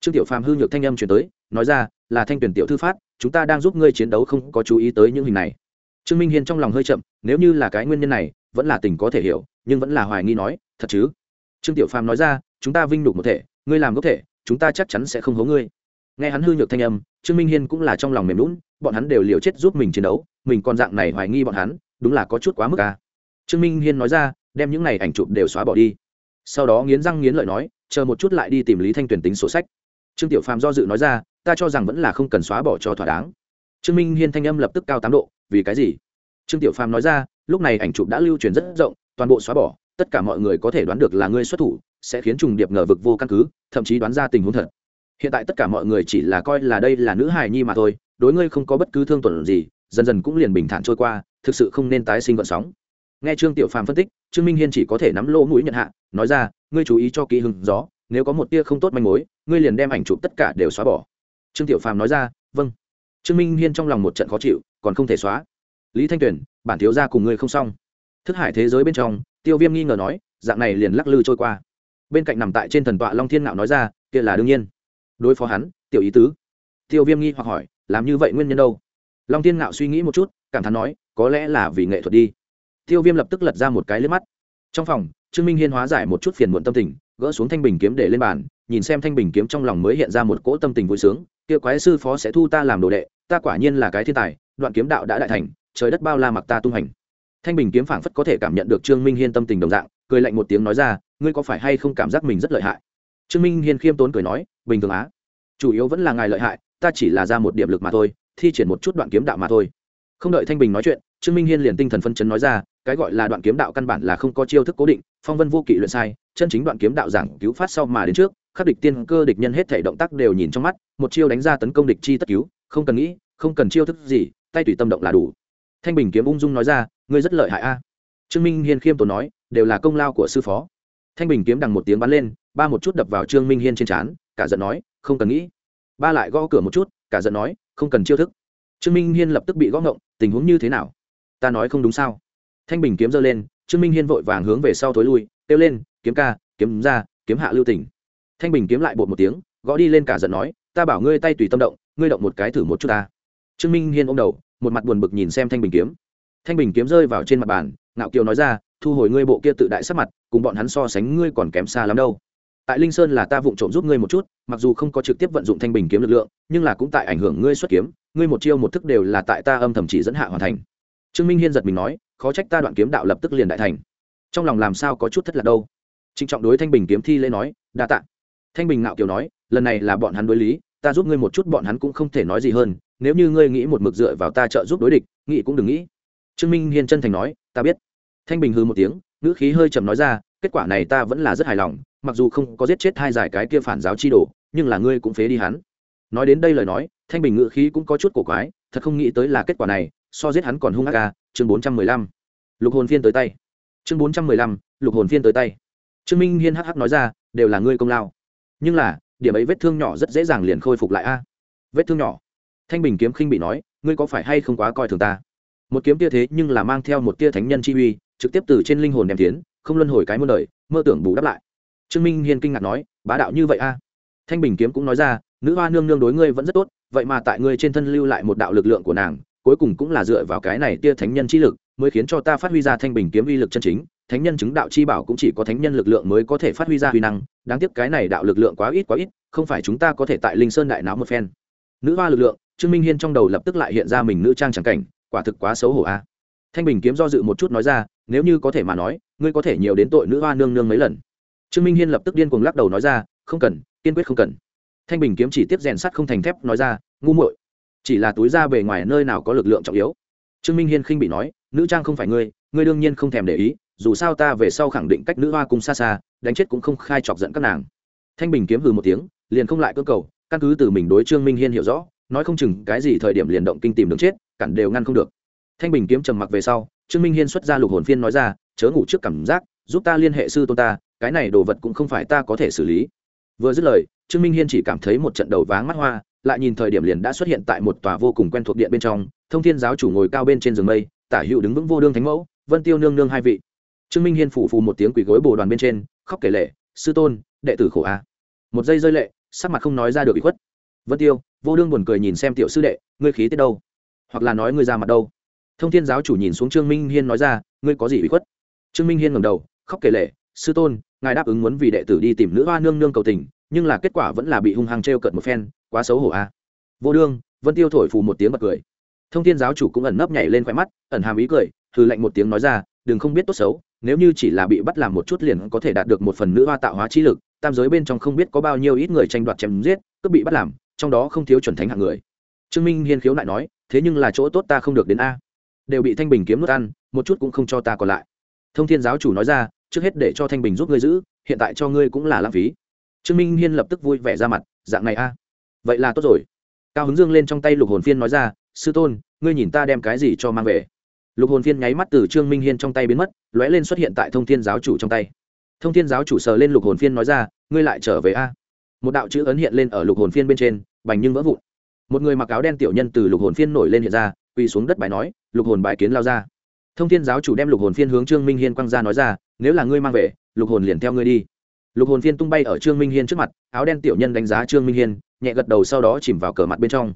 Speaker 1: Trương tiểu phàm hư nhược thanh âm chuyển tới, nói ra, là thanh tuyển tiểu thư phát, chúng ta đang giúp ngươi chiến đấu không có chú ý tới những hình này. Trương minh hiên trong lòng hơi chậm, nếu như là cái nguyên nhân này, vẫn là tình có thể hiểu, nhưng vẫn là hoài nghi nói, thật chứ? Trương tiểu phàm nói ra, chúng ta vinh đục một thể, ngươi làm gốc thể, chúng ta chắc chắn sẽ không hố ngươi. Nghe hắn hư nhược thanh âm, trương minh hiên cũng là trong lòng mềm lún bọn hắn đều liều chết giúp mình chiến đấu, mình còn dạng này hoài nghi bọn hắn, đúng là có chút quá mức à. trương minh hiên nói ra, đem những này ảnh chụp đều xóa bỏ đi. Sau đó nghiến răng nghiến lợi nói chờ một chút lại đi tìm lý thanh tuyển tính sổ sách. Trương tiểu phàm do dự nói ra, ta cho rằng vẫn là không cần xóa bỏ cho thỏa đáng. Trương minh hiên thanh âm lập tức cao tám độ, vì cái gì? Trương tiểu phàm nói ra, lúc này ảnh chụp đã lưu truyền rất rộng, toàn bộ xóa bỏ, tất cả mọi người có thể đoán được là ngươi xuất thủ, sẽ khiến trùng điệp ngờ vực vô căn cứ, thậm chí đoán ra tình huống thật. Hiện tại tất cả mọi người chỉ là coi là đây là nữ hài nhi mà thôi, đối ngươi không có bất cứ thương tuần gì, dần dần cũng liền bình thản trôi qua, thực sự không nên tái sinh vận sóng nghe trương tiểu phàm phân tích, trương minh hiên chỉ có thể nắm lỗ mũi nhận hạ, nói ra, ngươi chú ý cho kỹ hưng gió, nếu có một tia không tốt manh mối, ngươi liền đem ảnh chụp tất cả đều xóa bỏ. Trương tiểu phàm nói ra vâng. Trương minh hiên trong lòng một trận khó chịu, còn không thể xóa. Lý thanh tuyền, bản thiếu ra cùng ngươi không xong. Thức hải thế giới bên trong, tiêu viêm nghi ngờ nói, dạng này liền lắc lư trôi qua. Bên cạnh nằm tại trên thần tọa long thiên nạo nói ra, kia là đương nhiên. Đối phó hắn, tiểu ý tứ. Tiêu viêm nghi hoặc hỏi, làm như vậy nguyên nhân đâu? Long thiên nạo suy nghĩ một chút, cảm thán nói, có lẽ là vì nghệ thuật đi tiêu viêm lập tức lật ra một cái lên mắt. Trong phòng, trương minh hiên hóa giải một chút phiền muộn tâm tình, gỡ xuống thanh bình kiếm để lên bàn, nhìn xem thanh bình kiếm trong lòng mới hiện ra một cỗ tâm tình vui sướng. Kia quái sư phó sẽ thu ta làm đồ đệ, ta quả nhiên là cái thiên tài, đoạn kiếm đạo đã đại thành, trời đất bao la mặc ta tung hành. Thanh bình kiếm phảng phất có thể cảm nhận được trương minh hiên tâm tình đồng dạng, cười lạnh một tiếng nói ra, ngươi có phải hay không cảm giác mình rất lợi hại? Trương minh hiên khiêm tốn cười nói, bình thường á. Chủ yếu vẫn là ngài lợi hại, ta chỉ là ra một điểm lực mà thôi, thi triển một chút đoạn kiếm đạo mà thôi. Không đợi thanh bình nói chuyện trương minh hiên liền tinh thần phân chấn nói ra, cái gọi là đoạn kiếm đạo căn bản là không có chiêu thức cố định, phong vân vô kỵ luyện sai, chân chính đoạn kiếm đạo giảng cứu phát sau mà đến trước, khắc địch tiên cơ địch nhân hết thể động tác đều nhìn trong mắt, một chiêu đánh ra tấn công địch chi tất cứu, không cần nghĩ, không cần chiêu thức gì, tay tùy tâm động là đủ. Thanh bình kiếm ung dung nói ra, ngươi rất lợi hại a. Trương minh hiên khiêm tốn nói, đều là công lao của sư phó. Thanh bình kiếm đằng một tiếng bắn lên, ba một chút đập vào trương minh hiên trên trán, cả giận nói, không cần nghĩ. Ba lại gõ cửa một chút, cả giận nói, không cần chiêu thức. Trương minh hiên lập tức bị gõ ngộng, tình huống như thế nào? Ta nói không đúng sao? Thanh bình kiếm giơ lên, trương minh hiên vội vàng hướng về sau thối lui, kêu lên, kiếm ca, kiếm ra, kiếm hạ lưu tỉnh. Thanh bình kiếm lại bột một tiếng, gõ đi lên cả giận nói, ta bảo ngươi tay tùy tâm động, ngươi động một cái thử một chút ta. Trương minh hiên ôm đầu, một mặt buồn bực nhìn xem thanh bình kiếm. Thanh bình kiếm rơi vào trên mặt bàn, ngạo kiều nói ra, thu hồi ngươi bộ kia tự đại sắc mặt, cùng bọn hắn so sánh ngươi còn kém xa lắm đâu. Tại linh sơn là ta vụng trộm giúp ngươi một chút, mặc dù không có trực tiếp vận dụng thanh bình kiếm lực lượng, nhưng là cũng tại ảnh hưởng ngươi xuất kiếm, ngươi một chiêu một thức đều là tại ta âm thầm chỉ dẫn hạ hoàn thành trương minh hiên giật mình nói, khó trách ta đoạn kiếm đạo lập tức liền đại thành. Trong lòng làm sao có chút thất lạc đâu. Trịnh trọng đối thanh bình kiếm thi lễ nói, đa tạ. Thanh bình ngạo kiều nói, lần này là bọn hắn đối lý, ta giúp ngươi một chút bọn hắn cũng không thể nói gì hơn, nếu như ngươi nghĩ một mực dựa vào ta trợ giúp đối địch, nghĩ cũng đừng nghĩ. Trương minh hiên chân thành nói, ta biết. Thanh bình hư một tiếng, ngữ khí hơi trầm nói ra, kết quả này ta vẫn là rất hài lòng, mặc dù không có giết chết hai giải cái kia phản giáo chi đồ, nhưng là ngươi cũng phế đi hắn. Nói đến đây lời nói, thanh bình ngữ khí cũng có chút cổ quái, thật không nghĩ tới là kết quả này so giết hắn còn hung ác ca, chương bốn trăm mười lăm. Lục hồn phiên tới tay. Chương bốn trăm mười lăm, lục hồn phiên tới tay. Trương minh hiên hh nói ra, đều là ngươi công lao. Nhưng là, điểm ấy vết thương nhỏ rất dễ dàng liền khôi phục lại a. Vết thương nhỏ. Thanh bình kiếm khinh bị nói, ngươi có phải hay không quá coi thường ta? Một kiếm tia thế nhưng là mang theo một tia thánh nhân chi uy, trực tiếp từ trên linh hồn đem tiến, không luân hồi cái muôn đời, mơ tưởng bù đắp lại. Trương minh hiên kinh ngạc nói, bá đạo như vậy a? Thanh bình kiếm cũng nói ra, nữ hoa nương nương đối ngươi vẫn rất tốt, vậy mà tại ngươi trên thân lưu lại một đạo lực lượng của nàng cuối cùng cũng là dựa vào cái này tia thánh nhân chi lực, mới khiến cho ta phát huy ra thanh bình kiếm uy lực chân chính. Thánh nhân chứng đạo chi bảo cũng chỉ có thánh nhân lực lượng mới có thể phát huy ra huy năng. Đáng tiếc cái này đạo lực lượng quá ít quá ít, không phải chúng ta có thể tại linh sơn đại náo một phen. Nữ hoa lực lượng, trương minh hiên trong đầu lập tức lại hiện ra mình nữ trang trắng cảnh, quả thực quá xấu hổ a. Thanh bình kiếm do dự một chút nói ra, nếu như có thể mà nói, ngươi có thể nhiều đến tội nữ hoa nương nương mấy lần. Trương minh hiên lập tức điên cuồng lắc đầu nói ra, không cần, kiên quyết không cần. Thanh bình kiếm chỉ tiếp rèn sắt không thành thép nói ra, ngu muội chỉ là túi ra bề ngoài nơi nào có lực lượng trọng yếu. Trương minh hiên khinh bị nói, nữ trang không phải ngươi ngươi đương nhiên không thèm để ý, dù sao ta về sau khẳng định cách nữ hoa cùng xa xa, đánh chết cũng không khai chọc giận các nàng. Thanh bình kiếm hừ một tiếng, liền không lại cơ cầu, căn cứ từ mình đối trương minh hiên hiểu rõ, nói không chừng cái gì thời điểm liền động kinh tìm đường chết, cản đều ngăn không được. Thanh bình kiếm trầm mặc về sau, trương minh hiên xuất ra lục hồn phiên nói ra, chớ ngủ trước cảm giác, giúp ta liên hệ sư tôn ta, cái này đồ vật cũng không phải ta có thể xử lý. Vừa dứt lời, trương minh hiên chỉ cảm thấy một trận đầu váng mắt hoa lại nhìn thời điểm liền đã xuất hiện tại một tòa vô cùng quen thuộc điện bên trong, thông thiên giáo chủ ngồi cao bên trên giường mây, tả hữu đứng vững vô đương thánh mẫu, vân tiêu nương nương hai vị. Trương minh hiên phủ phù một tiếng quỳ gối bồ đoàn bên trên, khóc kể lệ, sư tôn, đệ tử khổ a. Một giây rơi lệ, sắc mặt không nói ra được bị khuất. Vân tiêu, vô đương buồn cười nhìn xem tiểu sư đệ, ngươi khí tiết đâu? Hoặc là nói ngươi ra mặt đâu? Thông thiên giáo chủ nhìn xuống trương minh hiên nói ra, ngươi có gì bị khuất? Trương minh hiên ngầm đầu, khóc kể lệ, sư tôn, ngài đáp ứng muốn vì đệ tử đi tìm nữ hoa nương nương cầu tình, nhưng là kết quả vẫn là bị hung hăng t r e o cợt một phen quá xấu hổ a vô đương, vân tiêu thổi phù một tiếng bật cười. Thông thiên giáo chủ cũng ẩn nấp nhảy lên khoe mắt, ẩn hàm ý cười, hừ lạnh một tiếng nói ra, đừng không biết tốt xấu, nếu như chỉ là bị bắt làm một chút liền có thể đạt được một phần nữ hoa tạo hóa trí lực, tam giới bên trong không biết có bao nhiêu ít người tranh đoạt chém giết cướp bị bắt làm, trong đó không thiếu chuẩn thánh hạng người. Trương minh hiên khiếu lại nói, thế nhưng là chỗ tốt ta không được đến a. Đều bị thanh bình kiếm nuốt ăn, một chút cũng không cho ta còn lại. Thông thiên giáo chủ nói ra, trước hết để cho thanh bình giúp ngươi giữ, hiện tại cho ngươi cũng là lãng phí. Trương minh hiên lập tức vui vẻ ra mặt, dạng này a vậy là tốt rồi. Cao hứng dương lên trong tay lục hồn phiên nói ra, sư tôn, ngươi nhìn ta đem cái gì cho mang về? Lục hồn phiên nháy mắt từ trương minh hiên trong tay biến mất, lóe lên xuất hiện tại thông thiên giáo chủ trong tay. Thông thiên giáo chủ sờ lên lục hồn phiên nói ra, ngươi lại trở về a? Một đạo chữ ấn hiện lên ở lục hồn phiên bên trên, bành nhưng vỡ vụn. Một người mặc áo đen tiểu nhân từ lục hồn phiên nổi lên hiện ra, quỳ xuống đất bài nói, lục hồn bài kiến lao ra. Thông thiên giáo chủ đem lục hồn phiên hướng trương minh hiên quăng ra nói ra, nếu là ngươi mang về, lục hồn liền theo ngươi đi lục hồn phiên tung bay ở trương minh hiên trước mặt, áo đen tiểu nhân đánh giá trương minh hiên, nhẹ gật đầu sau đó chìm vào cờ mặt bên trong.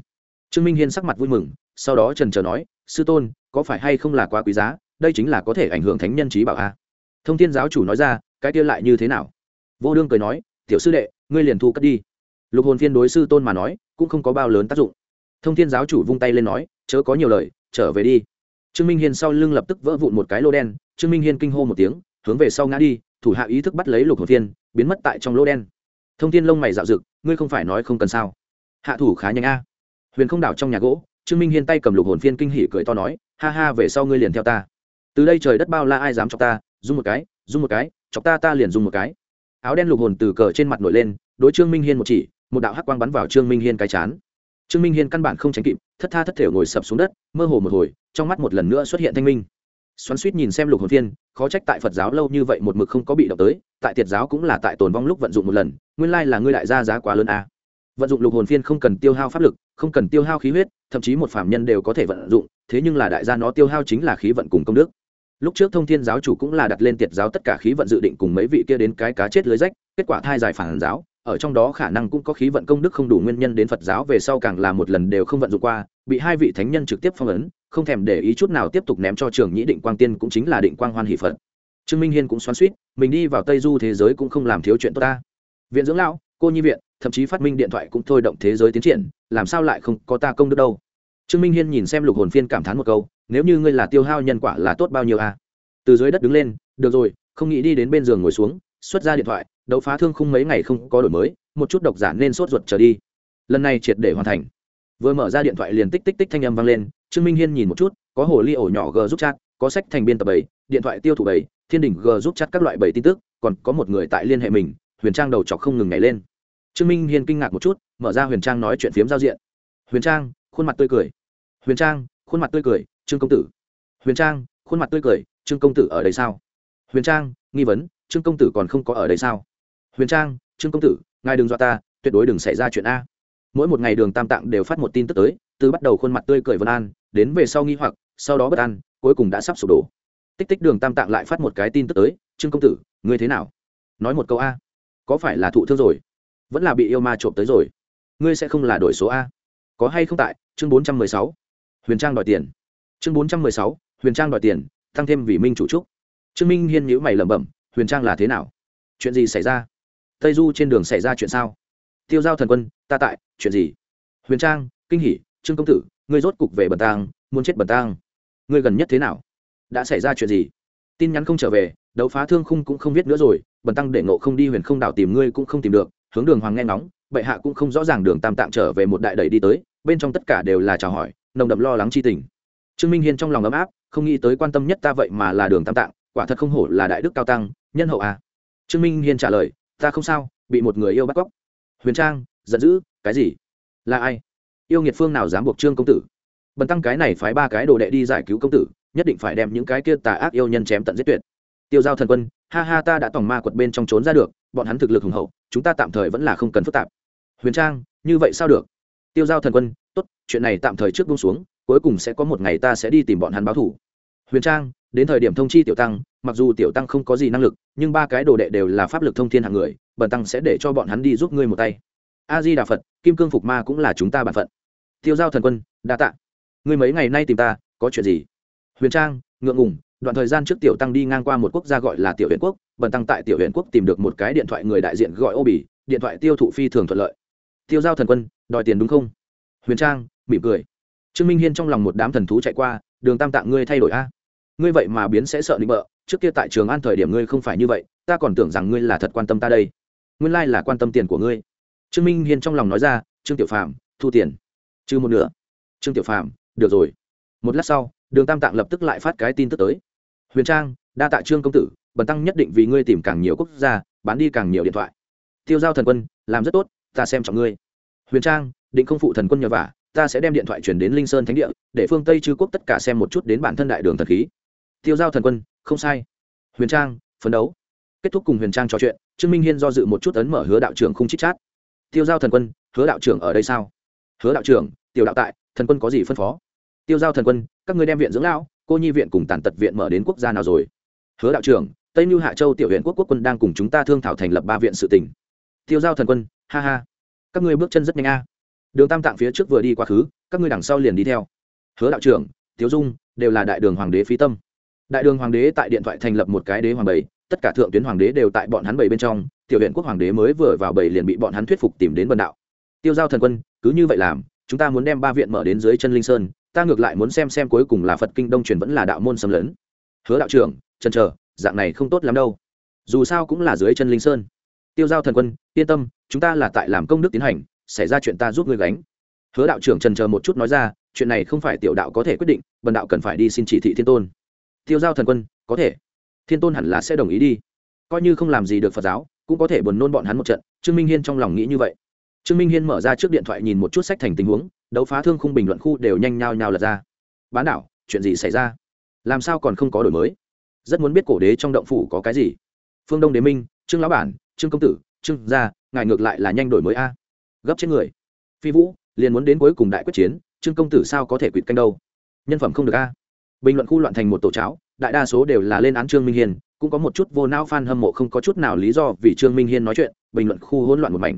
Speaker 1: Trương minh hiên sắc mặt vui mừng, sau đó trần trờ nói, sư tôn, có phải hay không là quá quý giá, đây chính là có thể ảnh hưởng thánh nhân trí bảo a? Thông thiên giáo chủ nói ra, cái kia lại như thế nào? Vô đương cười nói, tiểu sư đệ, ngươi liền thu cất đi. Lục hồn phiên đối sư tôn mà nói, cũng không có bao lớn tác dụng. Thông thiên giáo chủ vung tay lên nói, chớ có nhiều lời, trở về đi. Trương minh hiên sau lưng lập tức vỡ vụn một cái lô đen, trương minh hiên kinh hô một tiếng, hướng về sau ngã đi, thủ hạ ý thức bắt lấy lục hồn phiên biến mất tại trong lô đen. Thông thiên lông mày dạo rực ngươi không phải nói không cần sao? Hạ thủ khá nhanh a. Huyền không đảo trong nhà gỗ, trương minh hiên tay cầm lục hồn phiên kinh hỉ cười to nói, ha ha, về sau ngươi liền theo ta. Từ đây trời đất bao la ai dám chọc ta dung một cái dung một cái, chọc ta ta liền dung một cái. Áo đen lục hồn từ cờ trên mặt nổi lên, đối trương minh hiên một chỉ, một đạo hắc quang bắn vào trương minh hiên cái chán. Trương minh hiên căn bản không tránh kịp, thất tha thất thể ngồi sập xuống đất, mơ hồ một hồi, trong mắt một lần nữa xuất hiện thanh minh xoắn suýt nhìn xem lục hồn phiên, khó trách tại phật giáo lâu như vậy một mực không có bị động tới, tại tiệt giáo cũng là tại tồn vong lúc vận dụng một lần, nguyên lai là ngươi đại gia giá quá lớn a à. vận dụng lục hồn phiên không cần tiêu hao pháp lực, không cần tiêu hao khí huyết, thậm chí một phạm nhân đều có thể vận dụng, thế nhưng là đại gia nó tiêu hao chính là khí vận cùng công đức lúc trước thông thiên giáo chủ cũng là đặt lên tiệt giáo tất cả khí vận dự định cùng mấy vị kia đến cái cá chết lưới rách, kết quả thai dài phản giáo, ở trong đó khả năng cũng có khí vận công đức không đủ nguyên nhân đến phật giáo về sau càng là một lần đều không vận dụng qua, bị hai vị thánh nhân trực tiếp phong ấn không thèm để ý chút nào tiếp tục ném cho trường nhĩ định quang tiên cũng chính là định quang hoan hỷ phật. Trương minh hiên cũng xoắn suýt mình đi vào tây du thế giới cũng không làm thiếu chuyện tốt ta. Viện dưỡng lão, cô nhi viện, thậm chí phát minh điện thoại cũng thôi động thế giới tiến triển, làm sao lại không có ta công đức đâu? Trương minh hiên nhìn xem lục hồn phiên cảm thán một câu, nếu như ngươi là tiêu hao nhân quả là tốt bao nhiêu à? Từ dưới đất đứng lên, được rồi, không nghĩ đi đến bên giường ngồi xuống, xuất ra điện thoại, đấu phá thương khung mấy ngày không có đổi mới, một chút độc giả nên sốt ruột trở đi. Lần này triệt để hoàn thành. Vừa mở ra điện thoại liền tích tích tích thanh âm vang lên trương minh hiên nhìn một chút, có hồ ly ổ nhỏ g giúp chat, có sách thành biên tập bảy, điện thoại tiêu thụ bảy, thiên đỉnh g giúp chat các loại bảy tin tức, còn có một người tại liên hệ mình, huyền trang đầu chọc không ngừng nhảy lên. Trương minh hiên kinh ngạc một chút, mở ra huyền trang nói chuyện phiếm giao diện. Huyền trang, khuôn mặt tươi cười. Huyền trang, khuôn mặt tươi cười, trương công tử. Huyền trang, khuôn mặt tươi cười, trương công tử ở đây sao? Huyền trang, nghi vấn, trương công tử còn không có ở đây sao? Huyền trang, trương công tử, ngài đừng dọa ta, tuyệt đối đừng xảy ra chuyện a. Mỗi một ngày đường tam tạng đều phát một tin tức tới, từ bắt đầu khuôn mặt tươi cười vân an đến về sau nghi hoặc, sau đó bất an, cuối cùng đã sắp sụp đổ. Tích tích đường tam tạng lại phát một cái tin tức tới, trương công tử, ngươi thế nào? Nói một câu a. Có phải là thụ thương rồi? Vẫn là bị yêu ma trộm tới rồi? Ngươi sẽ không là đổi số a? Có hay không tại? Chương bốn trăm mười sáu. Huyền trang đòi tiền. Chương bốn trăm mười sáu. Huyền trang đòi tiền, tăng thêm vì minh chủ trúc. Trương minh hiên nhữ mày lẩm bẩm, huyền trang là thế nào? Chuyện gì xảy ra? Tây du trên đường xảy ra chuyện sao? Tiêu giao thần quân, ta tại, chuyện gì? Huyền trang, kinh hỷ trương công tử ngươi rốt cục về bần tang, muốn chết bần tang. Ngươi gần nhất thế nào? Đã xảy ra chuyện gì? Tin nhắn không trở về, đấu phá thương khung cũng không viết nữa rồi, bần tăng để ngộ không đi huyền không đảo tìm ngươi cũng không tìm được, hướng đường hoàng nghe ngóng, bệ hạ cũng không rõ ràng đường tam tạm trở về một đại đẩy đi tới, bên trong tất cả đều là chào hỏi, nồng đậm lo lắng chi tình. Trương minh hiên trong lòng ấm áp, không nghĩ tới quan tâm nhất ta vậy mà là đường tam tạng, quả thật không hổ là đại đức cao tăng, nhân hậu à. Trương minh hiên trả lời, ta không sao, bị một người yêu bắt cóc. Huyền trang, giận dữ, cái gì? Là ai? Yêu nghiệt phương nào dám buộc trương công tử? Bần tăng cái này phái ba cái đồ đệ đi giải cứu công tử, nhất định phải đem những cái kia tà ác yêu nhân chém tận giết tuyệt. Tiêu giao thần quân, ha ha ta đã tòng ma quật bên trong trốn ra được, bọn hắn thực lực hùng hậu, chúng ta tạm thời vẫn là không cần phức tạp. Huyền trang, như vậy sao được? Tiêu giao thần quân, tốt, chuyện này tạm thời trước buông xuống, cuối cùng sẽ có một ngày ta sẽ đi tìm bọn hắn báo thủ huyền trang, đến thời điểm thông chi tiểu tăng, mặc dù tiểu tăng không có gì năng lực, nhưng ba cái đồ đệ đều là pháp lực thông thiên hạng người, bần tăng sẽ để cho bọn hắn đi giúp ngươi một tay a di đà phật, kim cương phục ma cũng là chúng ta b ả n phận. Tiêu giao thần quân, đa t ạ ngươi mấy ngày nay tìm ta, có chuyện gì? Huyền trang, ngượng ngùng, đoạn thời gian trước tiểu tăng đi ngang qua một quốc gia gọi là tiểu Huyền quốc, bần tăng tại tiểu Huyền quốc tìm được một cái điện thoại người đại diện gọi ô bỉ điện thoại tiêu thụ phi thường thuận lợi. Tiêu giao thần quân, đòi tiền đúng không? Huyền trang, mỉm cười. Trương minh hiên trong lòng một đám thần thú chạy qua, đường tam tạng ngươi thay đổi a. Ngươi vậy mà biến sẽ sợ định bợ, trước kia tại trường an thời điểm ngươi không phải như vậy, ta còn tưởng rằng ngươi là thật quan tâm ta đây. Nguyên lai là quan tâm tiền của ngươi trương minh hiên trong lòng nói ra, trương tiểu phàm, thu tiền. Trừ một nửa. Trương tiểu phàm, được rồi. Một lát sau, đường tam tạng lập tức lại phát cái tin tức tới. Huyền trang, đa tạ trương công tử, bần tăng nhất định vì ngươi tìm càng nhiều quốc gia, bán đi càng nhiều điện thoại. Tiêu giao thần quân, làm rất tốt, ta xem trọng ngươi. Huyền trang, định không phụ thần quân nhờ vả, ta sẽ đem điện thoại chuyển đến linh sơn thánh địa, để phương tây chư quốc tất cả xem một chút đến bản thân đại đường thần khí. Tiêu giao thần quân, không sai. Huyền trang, phấn đấu. Kết thúc cùng huyền trang trò chuyện, trương minh hiên do dự một chút ấn mở hứa đạo trưởng không chít chát tiêu giao thần quân, hứa đạo trưởng ở đây sao? Hứa đạo trưởng, tiểu đạo tại, thần quân có gì phân phó? Tiêu giao thần quân, các người đem viện dưỡng lão, cô nhi viện cùng tàn tật viện mở đến quốc gia nào rồi? Hứa đạo trưởng, tây mưu hạ châu tiểu huyện quốc quốc quân đang cùng chúng ta thương thảo thành lập ba viện sự tỉnh. Tiêu giao thần quân, ha ha. Các ngươi bước chân rất nhanh a. Đường tam tạng phía trước vừa đi quá khứ, các ngươi đằng sau liền đi theo. Hứa đạo trưởng, tiếu dung, đều là đại đường hoàng đế phí tâm. Đại đường hoàng đế tại điện thoại thành lập một cái đế hoàng bảy tất cả thượng tuyến hoàng đế đều tại bọn hắn bảy bên trong, tiểu huyện quốc hoàng đế mới vừa vào bảy liền bị bọn hắn thuyết phục tìm đến vân đạo. Tiêu giao thần quân, cứ như vậy làm, chúng ta muốn đem ba viện mở đến dưới chân linh sơn, ta ngược lại muốn xem xem cuối cùng là phật kinh đông truyền vẫn là đạo môn xâm lấn. Hứa đạo trưởng chân chờ, dạng này không tốt lắm đâu. Dù sao cũng là dưới chân linh sơn. Tiêu giao thần quân, yên tâm, chúng ta là tại làm công đức tiến hành, xảy ra chuyện ta giúp ngươi gánh. Hứa đạo trưởng trần chờ một chút nói ra, chuyện này không phải tiểu đạo có thể quyết định, bần đạo cần phải đi xin chỉ thị thiên tôn. Tiêu giao thần quân, có thể thiên tôn hẳn là sẽ đồng ý đi. Coi như không làm gì được phật giáo, cũng có thể buồn nôn bọn hắn một trận, trương minh hiên trong lòng nghĩ như vậy. Trương minh hiên mở ra trước điện thoại nhìn một chút sách thành tình huống, đấu phá thương khung bình luận khu đều nhanh nhao nhao lật ra. Bán đảo, chuyện gì xảy ra? Làm sao còn không có đổi mới? Rất muốn biết cổ đế trong động phủ có cái gì. Phương đông đế minh, trương lão bản, trương công tử, trương gia, ngài ngược lại là nhanh đổi mới a. Gấp trên người. Phi vũ, liền muốn đến cuối cùng đại quyết chiến, trương công tử sao có thể quỵt canh đâu? Nhân phẩm không được a. Bình luận khu loạn thành một tổ cháo đại đa số đều là lên án trương minh hiên, cũng có một chút vô não f a n hâm mộ không có chút nào lý do vì trương minh hiên nói chuyện, bình luận khu hỗn loạn một mảnh.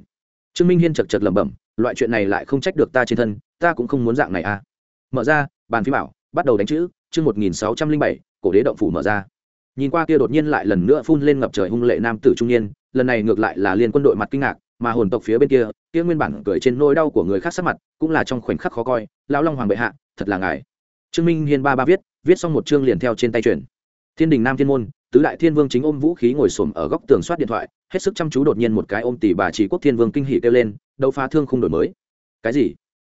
Speaker 1: Trương minh hiên chật chật lẩm bẩm, loại chuyện này lại không trách được ta trên thân, ta cũng không muốn dạng này a mở ra, bàn phí bảo, bắt đầu đánh chữ, chương một nghìn sáu trăm linh bảy, cổ đế động phủ mở ra. Nhìn qua kia đột nhiên lại lần nữa phun lên ngập trời hung lệ nam tử trung niên, lần này ngược lại là liên quân đội mặt kinh ngạc, mà hồn tộc phía bên kia kia nguyên bản cười trên nỗi đau của người khác sắc mặt, cũng là trong khoảnh khắc khó coi, lão long hoàng bệ hạ, thật là ngài. Trương minh hiên ba ba viết viết xong một chương liền theo trên tay truyền. Thiên đình nam thiên môn, tứ đại thiên vương chính ôm vũ khí ngồi xổm ở góc tường soát điện thoại, hết sức chăm chú đột nhiên một cái ôm tỷ bà chỉ quốc thiên vương kinh hỉ kêu lên, đấu phá thương không đổi mới. Cái gì?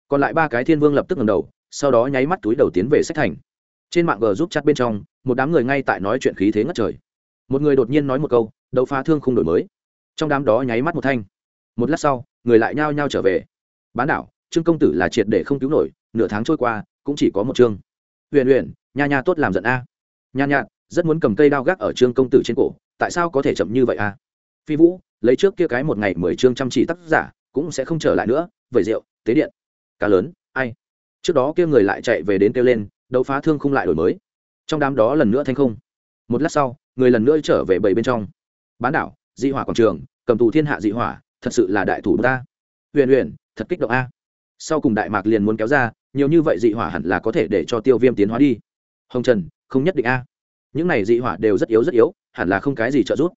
Speaker 1: Còn lại ba cái thiên vương lập tức ngầm đầu, sau đó nháy mắt túi đầu tiến về sách thành. Trên mạng g giúp chặt bên trong, một đám người ngay tại nói chuyện khí thế ngất trời. Một người đột nhiên nói một câu, đấu phá thương không đổi mới. Trong đám đó nháy mắt một thanh. Một lát sau, người lại nhao nhao trở về. Bán đảo, trương công tử là triệt để không cứu nổi, nửa tháng trôi qua, cũng chỉ có một chương. Huyền huyền nha nha tốt làm giận a. Nha nha, rất muốn cầm cây đao gác ở trương công tử trên cổ, tại sao có thể chậm như vậy a? Phi vũ, lấy trước kia cái một ngày mười chương chăm chỉ tác giả, cũng sẽ không trở lại nữa, vẩy rượu, tế điện. Cá lớn, ai? Trước đó kia người lại chạy về đến kêu lên, đấu phá thương không lại đổi mới. Trong đám đó lần nữa thanh không. Một lát sau, người lần nữa trở về bảy bên trong. Bán đảo, dị hỏa quảng trường, cầm tù thiên hạ dị hỏa, thật sự là đại thủ ta. Huyền huyền, thật kích động a. Sau cùng đại mạc liền muốn kéo ra, nhiều như vậy dị hỏa hẳn là có thể để cho tiêu viêm tiến hóa đi hồng trần, không nhất định a. Những này dị hỏa đều rất yếu rất yếu, hẳn là không cái gì trợ giúp.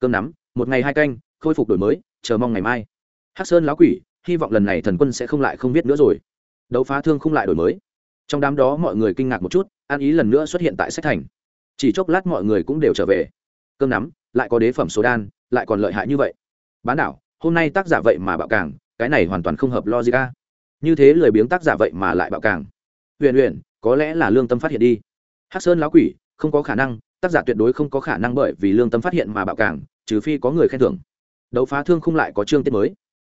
Speaker 1: Cơm nắm, một ngày hai canh, khôi phục đổi mới, chờ mong ngày mai. Hắc sơn lão quỷ, hy vọng lần này thần quân sẽ không lại không biết nữa rồi. Đấu phá thương không lại đổi mới. Trong đám đó mọi người kinh ngạc một chút an ý lần nữa xuất hiện tại sách thành. Chỉ chốc lát mọi người cũng đều trở về. Cơm nắm, lại có đế phẩm số đan, lại còn lợi hại như vậy. Bán đảo, hôm nay tác giả vậy mà bạo càng, cái này hoàn toàn không hợp logic như thế lười biếng tác giả vậy mà lại bạo càng. Huyền huyền có lẽ là lương tâm phát hiện đi hắc sơn lão quỷ, không có khả năng, tác giả tuyệt đối không có khả năng bởi vì lương tâm phát hiện mà bạo cảng trừ phi có người khen thưởng. Đấu phá thương không lại có chương tiết mới.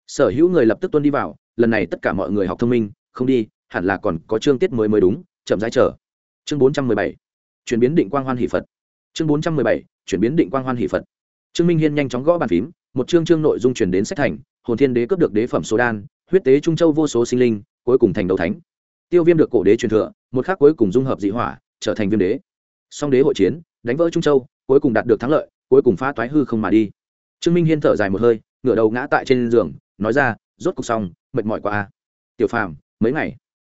Speaker 1: Sở hữu người lập tức tuân đi vào, lần này tất cả mọi người học thông minh, không đi, hẳn là còn có chương tiết mới mới đúng, chậm rãi chờ. Chương bốn trăm mười bảy. Chuyển biến định quang hoan hỷ phật. Chương bốn trăm mười bảy. Chuyển biến định quang hoan hỷ phật. Trương minh hiên nhanh chóng gõ bàn phím, một chương chương nội dung chuyển đến sách thành, hồn thiên đế cướp được đế phẩm số đan, huyết tế trung châu vô số sinh linh, cuối cùng thành đầu thánh. Tiêu viêm được cổ đế truyền thừa, một khác cuối cùng dung hợp dị hỏa trở thành viêm đế. Song đế hội chiến, đánh vỡ trung châu, cuối cùng đạt được thắng lợi, cuối cùng phá toái hư không mà đi. Trương minh hiên thở dài một hơi, ngửa đầu ngã tại trên giường, nói ra, rốt cuộc xong, mệt mỏi quá a tiểu phàm, mấy ngày?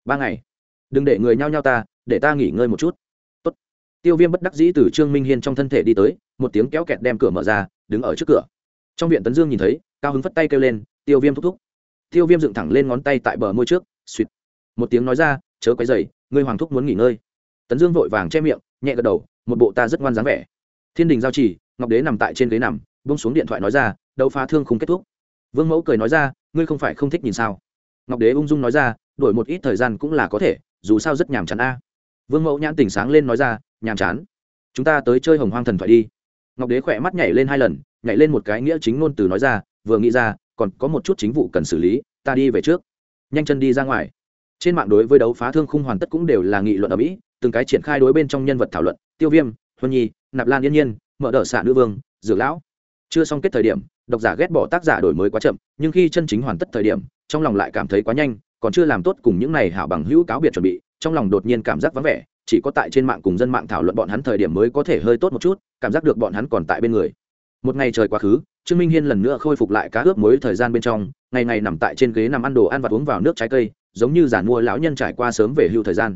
Speaker 1: Ba ngày. Đừng để người nhao nhao ta, để ta nghỉ ngơi một chút. Tốt. tiêu viêm bất đắc dĩ từ trương minh hiên trong thân thể đi tới, một tiếng kéo kẹt đem cửa mở ra, đứng ở trước cửa. Trong viện tấn dương nhìn thấy, cao hứng phất tay kêu lên, tiêu viêm thúc thúc. Tiêu viêm dựng thẳng lên ngón tay tại bờ môi trước, suýt. Một tiếng nói ra, chớ quấy dày ngươi hoàng thúc muốn nghỉ ngơi tấn dương vội vàng che miệng, nhẹ gật đầu, một bộ ta rất ngoan dáng vẻ. Thiên đình giao chỉ, ngọc đế nằm tại trên ghế nằm bông xuống điện thoại nói ra, đấu phá thương không kết thúc. Vương mẫu cười nói ra, ngươi không phải không thích nhìn sao? Ngọc đế ung dung nói ra, đổi một ít thời gian cũng là có thể, dù sao rất nhàm chán a. Vương mẫu nhãn tỉnh sáng lên nói ra, nhàm chán. Chúng ta tới chơi hồng hoang thần thoại đi. Ngọc đế khỏe mắt nhảy lên hai lần, nhảy lên một cái nghĩa chính ngôn từ nói ra, vừa nghĩ ra, còn có một chút chính vụ cần xử lý, ta đi về trước. Nhanh chân đi ra ngoài. Trên mạng đối với đấu phá thương khung hoàn tất cũng đều là nghị luận ở mỹ từng cái triển khai đối bên trong nhân vật thảo luận, tiêu viêm, huân nhi, nạp lan yên nhiên, mở đ ợ xạ nữ vương, dược lão. Chưa xong kết thời điểm, độc giả ghét bỏ tác giả đổi mới quá chậm, nhưng khi chân chính hoàn tất thời điểm, trong lòng lại cảm thấy quá nhanh, còn chưa làm tốt cùng những này hảo bằng hữu cáo biệt chuẩn bị, trong lòng đột nhiên cảm giác vắng vẻ, chỉ có tại trên mạng cùng dân mạng thảo luận bọn hắn thời điểm mới có thể hơi tốt một chút, cảm giác được bọn hắn còn tại bên người. Một ngày trời quá khứ, trương minh hiên lần nữa khôi phục lại cá ướp mới thời gian bên trong, ngày ngày nằm tại trên ghế nằm ăn đồ ăn và uống vào nước trái cây, giống như giản mua lão nhân trải qua sớm về hưu thời gian.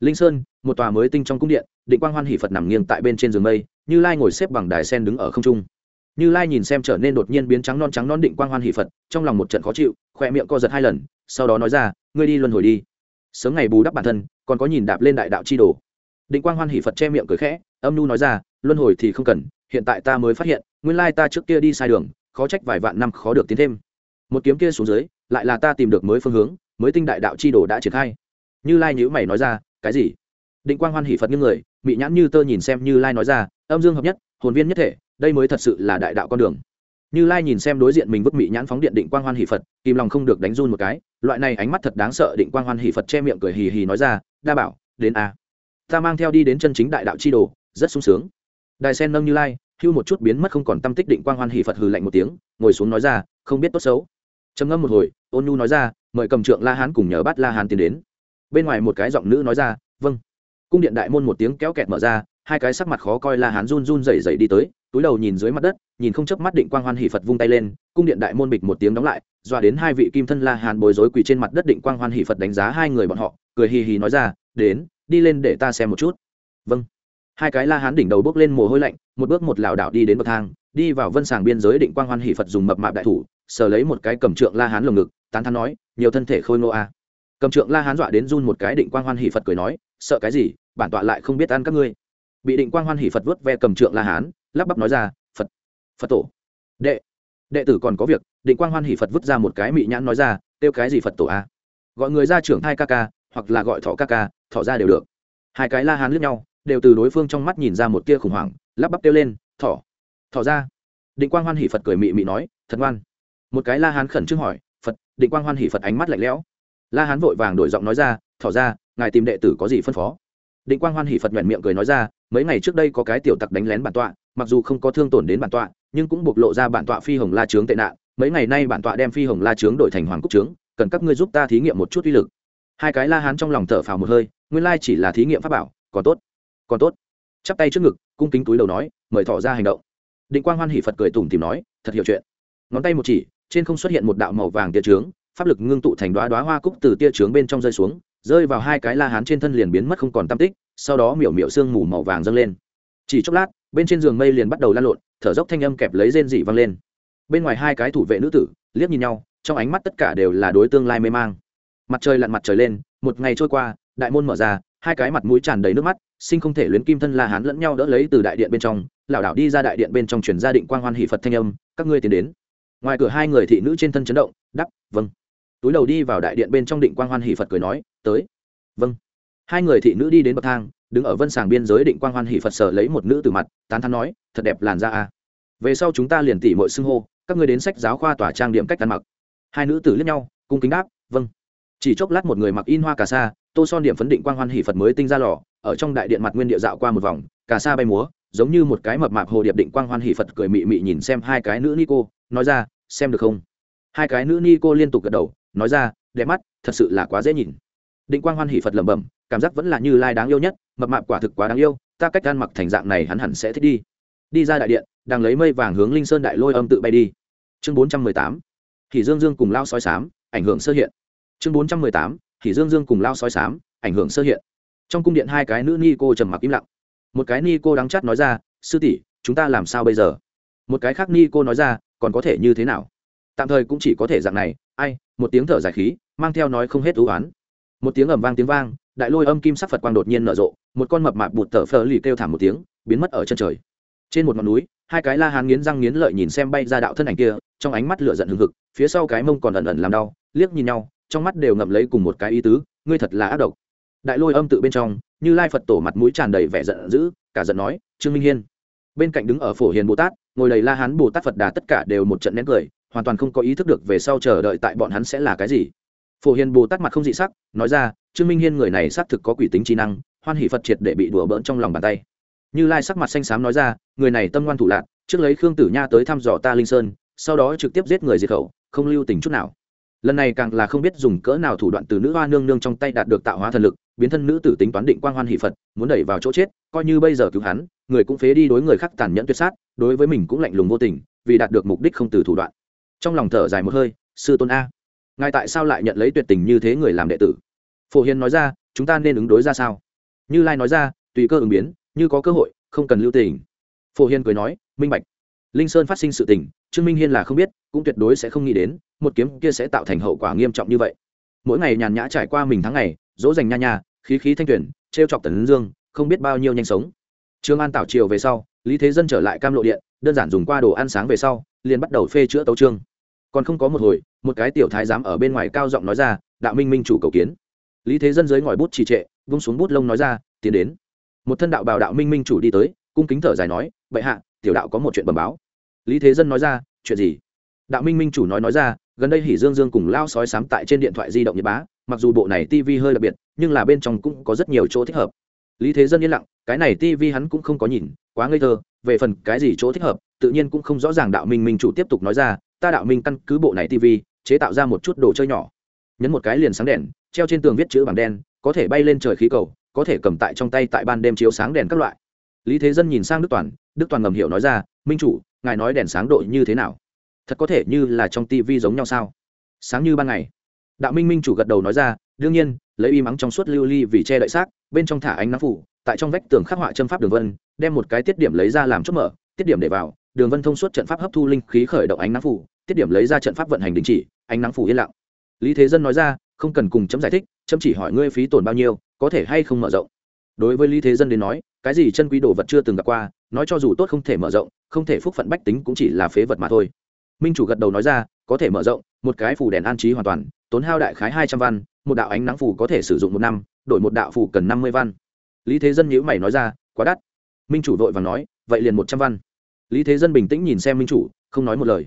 Speaker 1: Linh sơn một tòa mới tinh trong cung điện, định quang hoan hỷ phật nằm nghiêng tại bên trên giường mây, như lai ngồi xếp bằng đài sen đứng ở không trung. Như lai nhìn xem trở nên đột nhiên biến trắng non trắng non định quang hoan hỷ phật, trong lòng một trận khó chịu khoe miệng co giật hai lần, sau đó nói ra, ngươi đi luân hồi đi. Sớm ngày bù đắp bản thân, còn có nhìn đạp lên đại đạo chi đồ. Định quang hoan hỷ phật che miệng cười khẽ, âm nu nói ra, luân hồi thì không cần, hiện tại ta mới phát hiện, nguyên lai ta trước kia đi sai đường, khó trách vài vạn năm khó được tiến thêm. Một kiếm kia xuống dưới, lại là ta tìm được mới phương hướng, mới tinh đại đạo chi đồ đã triển khai. Như lai nhữ mày nói ra, cái gì? Định quang hoan hỷ phật những người bị nhãn như tơ nhìn xem như lai nói ra, âm dương hợp nhất, hồn viên nhất thể, đây mới thật sự là đại đạo con đường. Như lai nhìn xem đối diện mình vứt mị nhãn phóng điện định quang hoan hỷ phật, kìm lòng không được đánh run một cái, loại này ánh mắt thật đáng sợ định quang hoan hỷ phật che miệng cười hì hì nói ra, đa bảo, đến a. Ta mang theo đi đến chân chính đại đạo chi đồ, rất sung sướng. Đài sen nâng như lai, hưu một chút biến mất không còn tâm tích định quang hoan hỷ phật hừ lạnh một tiếng, ngồi xuống nói ra, không biết tốt xấu. Trầm ngâm một hồi, ôn nhu nói ra, mời cầm trượng la hán cùng nhờ bắt la hán tiến đến. Bên ngoài một cái giọng nữ nói ra vâng cung điện đại môn một tiếng kéo kẹt mở ra, hai cái sắc mặt khó coi la hán run run rẩy rẩy đi tới, túi đầu nhìn dưới mặt đất, nhìn không chớp mắt định quang hoan hỷ phật vung tay lên, cung điện đại môn bịch một tiếng đóng lại, dọa đến hai vị kim thân la hán bối rối quỳ trên mặt đất định quang hoan hỷ phật đánh giá hai người bọn họ, cười hì hì nói ra, đến, đi lên để ta xem một chút. Vâng. Hai cái la hán đỉnh đầu bước lên mồ hôi lạnh, một bước một lảo đảo đi đến bậc thang, đi vào vân sàng biên giới định quang hoan hỷ phật dùng mập mạp đại thủ, sờ lấy một cái cầm trượng la hán lồng ngực, tán thán nói, nhiều thân thể khôi ngô a. Cầm trượng la hán dọa đến run một cái định quang hoan hỷ phật cười nói sợ cái gì, bản tọa lại không biết ăn các ngươi. Bị định quang hoan hỉ phật vớt ve cầm trượng la hán, lắp bắp nói ra, phật phật tổ. Đệ. Đệ tử còn có việc, định quang hoan hỉ phật vứt ra một cái mị nhãn nói ra, kêu cái gì phật tổ a? Gọi người ra trưởng thai ca ca, hoặc là gọi thọ ca ca thọ ra đều được. Hai cái la hán lướt nhau, đều từ đối phương trong mắt nhìn ra một tia khủng hoảng, lắp bắp kêu lên thọ thọ ra. Định quang hoan hỉ phật cười mị mị nói, thật ngoan. Một cái la hán khẩn trương hỏi, phật, định quang hoan hỉ phật ánh mắt lạnh lẽo. La hán vội vàng đổi giọng nói ra thọ ra ngài tìm đệ tử có gì phân phó? Định quang hoan hỷ phật nhuận miệng cười nói ra, mấy ngày trước đây có cái tiểu tặc đánh lén bản tọa, mặc dù không có thương tổn đến bản tọa, nhưng cũng bộc lộ ra bản tọa phi hồng la trướng tệ nạn. Mấy ngày nay bản tọa đem phi hồng la trướng đổi thành hoàng cúc trướng cần các ngươi giúp ta thí nghiệm một chút uy lực. Hai cái la hán trong lòng thở phào một hơi, nguyên lai chỉ là thí nghiệm pháp bảo, còn tốt còn tốt. Chắp tay trước ngực, cung kính túi đầu nói, mời thỏ ra hành động. Định quang hoan hỷ phật cười tủm tìm nói, thật hiểu chuyện. Ngón tay một chỉ, trên không xuất hiện một đạo màu vàng tia trướng pháp lực ngưng tụ thành đoá đoá hoa cúc từ tia trướng bên trong rơi xuống rơi vào hai cái la hán trên thân liền biến mất không còn tam tích, sau đó miểu miểu sương mù màu vàng dâng lên. Chỉ chốc lát, bên trên giường mây liền bắt đầu lan lộn, thở dốc thanh âm kẹp lấy rên dị văng lên. Bên ngoài hai cái thủ vệ nữ tử, liếc nhìn nhau, trong ánh mắt tất cả đều là đối tương lai mê mang. Mặt trời lặn mặt trời lên, một ngày trôi qua, đại môn mở ra, hai cái mặt mũi tràn đầy nước mắt, sinh không thể luyến kim thân la hán lẫn nhau đỡ lấy từ đại điện bên trong, lảo đảo đi ra đại điện bên trong chuyển gia định quang hoan hỷ phật thanh âm, các ngươi tiến đến. Ngoài cửa hai người thị nữ trên thân chấn động đắp vâng. Túi đầu đi vào đại điện bên trong định quang hoan hỷ phật cười nói tới. Vâng. Hai người thị nữ đi đến bậc thang, đứng ở vân sàng biên giới định quang hoan hỷ phật sở lấy một nữ từ mặt, tán thắn nói, thật đẹp làn da a. Về sau chúng ta liền tỉ mọi xưng hô, các người đến sách giáo khoa tỏa trang điểm cách ăn mặc. Hai nữ tử liếc nhau, cung kính đáp vâng. Chỉ chốc lát một người mặc in hoa cà sa, tô son điểm phấn định quang hoan hỷ phật mới tinh ra lò, ở trong đại điện mặt nguyên địa dạo qua một vòng, cà sa bay múa, giống như một cái mập mạp hồ điệp định quang hoan hỷ phật cười mị mị nhìn xem hai cái nữ ni cô, nói ra, xem được không? Hai cái nữ ni cô liên tục gật đầu, nói ra, đẹp mắt, thật sự là quá dễ nhìn định quang hoan hỉ phật lẩm bẩm, cảm giác vẫn là như lai đáng yêu nhất, mập mạp quả thực quá đáng yêu, ta cách gan mặc thành dạng này hắn hẳn sẽ thích đi. Đi ra đại điện, đang lấy mây vàng hướng linh sơn đại lôi âm tự bay đi. Chương bốn trăm mười tám thì dương dương cùng lao soi sám ảnh hưởng sơ hiện. Chương bốn trăm mười tám thì dương dương cùng lao soi sám ảnh hưởng sơ hiện. Trong cung điện hai cái nữ ni cô trầm mặc im lặng. Một cái ni cô đắng chát nói ra, sư tỷ, chúng ta làm sao bây giờ? Một cái khác ni cô nói ra, còn có thể như thế nào? Tạm thời cũng chỉ có thể dạng này, ai, một tiếng thở dài khí, mang theo nói không hết ưu oán một tiếng ầm vang tiếng vang, đại lôi âm kim sắc phật quang đột nhiên nở rộ, một con mập mạp bụt tở phờ lì kêu thảm một tiếng, biến mất ở chân trời. Trên một ngọn núi, hai cái la hán nghiến răng nghiến lợi nhìn xem bay ra đạo thân ảnh kia, trong ánh mắt lửa giận hừng hực, phía sau cái mông còn ẩn ẩn làm đau, liếc nhìn nhau, trong mắt đều ngậm lấy cùng một cái ý tứ, ngươi thật là ác độc. Đại lôi âm tự bên trong, như lai phật tổ mặt mũi tràn đầy vẻ giận dữ, cả giận nói, trương minh hiên. Bên cạnh đứng ở phổ hiền bồ tát, ngồi đầy la hán bồ tát phật đà tất cả đều một trận nén cười, hoàn toàn không có ý thức được về sau chờ đợi tại bọn hắn sẽ là cái gì phổ hiền bồ tát mặt không dị sắc, nói ra, trương minh hiên người này xác thực có quỷ tính trí năng, hoan hỷ phật triệt để bị đùa bỡn trong lòng bàn tay. Như lai sắc mặt xanh xám nói ra, người này tâm ngoan thủ lạc trước lấy khương tử nha tới thăm dò ta linh sơn, sau đó trực tiếp giết người diệt khẩu, không lưu tình chút nào. Lần này càng là không biết dùng cỡ nào thủ đoạn từ nữ hoa nương nương trong tay đạt được tạo hóa thần lực, biến thân nữ tử tính toán định quang hoan hỷ phật, muốn đẩy vào chỗ chết, coi như bây giờ cứu hắn, người cũng phế đi đối người khác tàn nhẫn tuyệt sát, đối với mình cũng lạnh lùng vô tình, vì đạt được mục đích không từ thủ đoạn. Trong lòng thở dài một hơi, sư tôn a ngài tại sao lại nhận lấy tuyệt tình như thế người làm đệ tử? Phổ hiền nói ra, chúng ta nên ứng đối ra sao? Như lai nói ra, tùy cơ ứng biến, như có cơ hội, không cần lưu tình. Phổ hiền cười nói, minh bạch. Linh sơn phát sinh sự tình, trương minh hiên là không biết, cũng tuyệt đối sẽ không nghĩ đến, một kiếm kia sẽ tạo thành hậu quả nghiêm trọng như vậy. Mỗi ngày nhàn nhã trải qua mình tháng ngày, dỗ dành nha nha, khí khí thanh tuyển t r e o chọc tần dương, không biết bao nhiêu nhanh sống. Trương an tảo chiều về sau, lý thế dân trở lại cam lộ điện, đơn giản dùng qua đồ ăn sáng về sau, liền bắt đầu phê chữa tấu trương còn không có một hồi, một cái tiểu thái giám ở bên ngoài cao giọng nói ra, đạo minh minh chủ cầu kiến. Lý thế dân dưới ngòi bút trì trệ, vung xuống bút lông nói ra, tiến đến. Một thân đạo bào đạo minh minh chủ đi tới, cung kính thở dài nói, bệ hạ, tiểu đạo có một chuyện bẩm báo. Lý thế dân nói ra, chuyện gì? Đạo minh minh chủ nói nói ra, gần đây hỉ dương dương cùng lao sói sám tại trên điện thoại di động nhật bá, mặc dù bộ này tv hơi đặc biệt, nhưng là bên trong cũng có rất nhiều chỗ thích hợp. Lý thế dân yên lặng, cái này tv hắn cũng không có nhìn, quá ngây thơ, về phần cái gì chỗ thích hợp, tự nhiên cũng không rõ ràng đạo minh minh chủ tiếp tục nói ra ta đạo minh căn cứ bộ này tv, chế tạo ra một chút đồ chơi nhỏ. Nhấn một cái liền sáng đèn, treo trên tường viết chữ bằng đen, có thể bay lên trời khí cầu, có thể cầm tại trong tay tại ban đêm chiếu sáng đèn các loại. Lý thế dân nhìn sang đức toàn đức toàn ngầm hiểu nói ra, minh chủ, ngài nói đèn sáng độ như thế nào? Thật có thể như là trong TV giống nhau sao? Sáng như ban ngày. Đạo minh minh chủ gật đầu nói ra, đương nhiên, lấy y mắng trong suốt lưu ly vì che đậy xác, bên trong thả ánh nắng phủ, tại trong vách tường khắc họa châm pháp đường vân, đem một cái tiết điểm lấy ra làm chốt mở, tiết điểm để vào, đường vân thông suốt trận pháp hấp thu linh khí khởi động ánh nắng phủ tiết điểm lấy ra trận pháp vận hành đình chỉ, ánh nắng phủ yên lặng. Lý thế dân nói ra, không cần cùng chấm giải thích, chấm chỉ hỏi ngươi phí tổn bao nhiêu, có thể hay không mở rộng. Đối với lý thế dân đến nói, cái gì chân quý đồ vật chưa từng gặp qua, nói cho dù tốt không thể mở rộng, không thể phúc phận bách tính cũng chỉ là phế vật mà thôi. Minh chủ gật đầu nói ra, có thể mở rộng, một cái phủ đèn an trí hoàn toàn, tốn hao đại khái hai trăm văn, một đạo ánh nắng phủ có thể sử dụng một năm, đổi một đạo phủ cần năm mươi văn. Lý thế dân nhữ mày nói ra, quá đắt. Minh chủ vội và nói, vậy liền một trăm văn. Lý thế dân bình tĩnh nhìn xem minh chủ, không nói một lời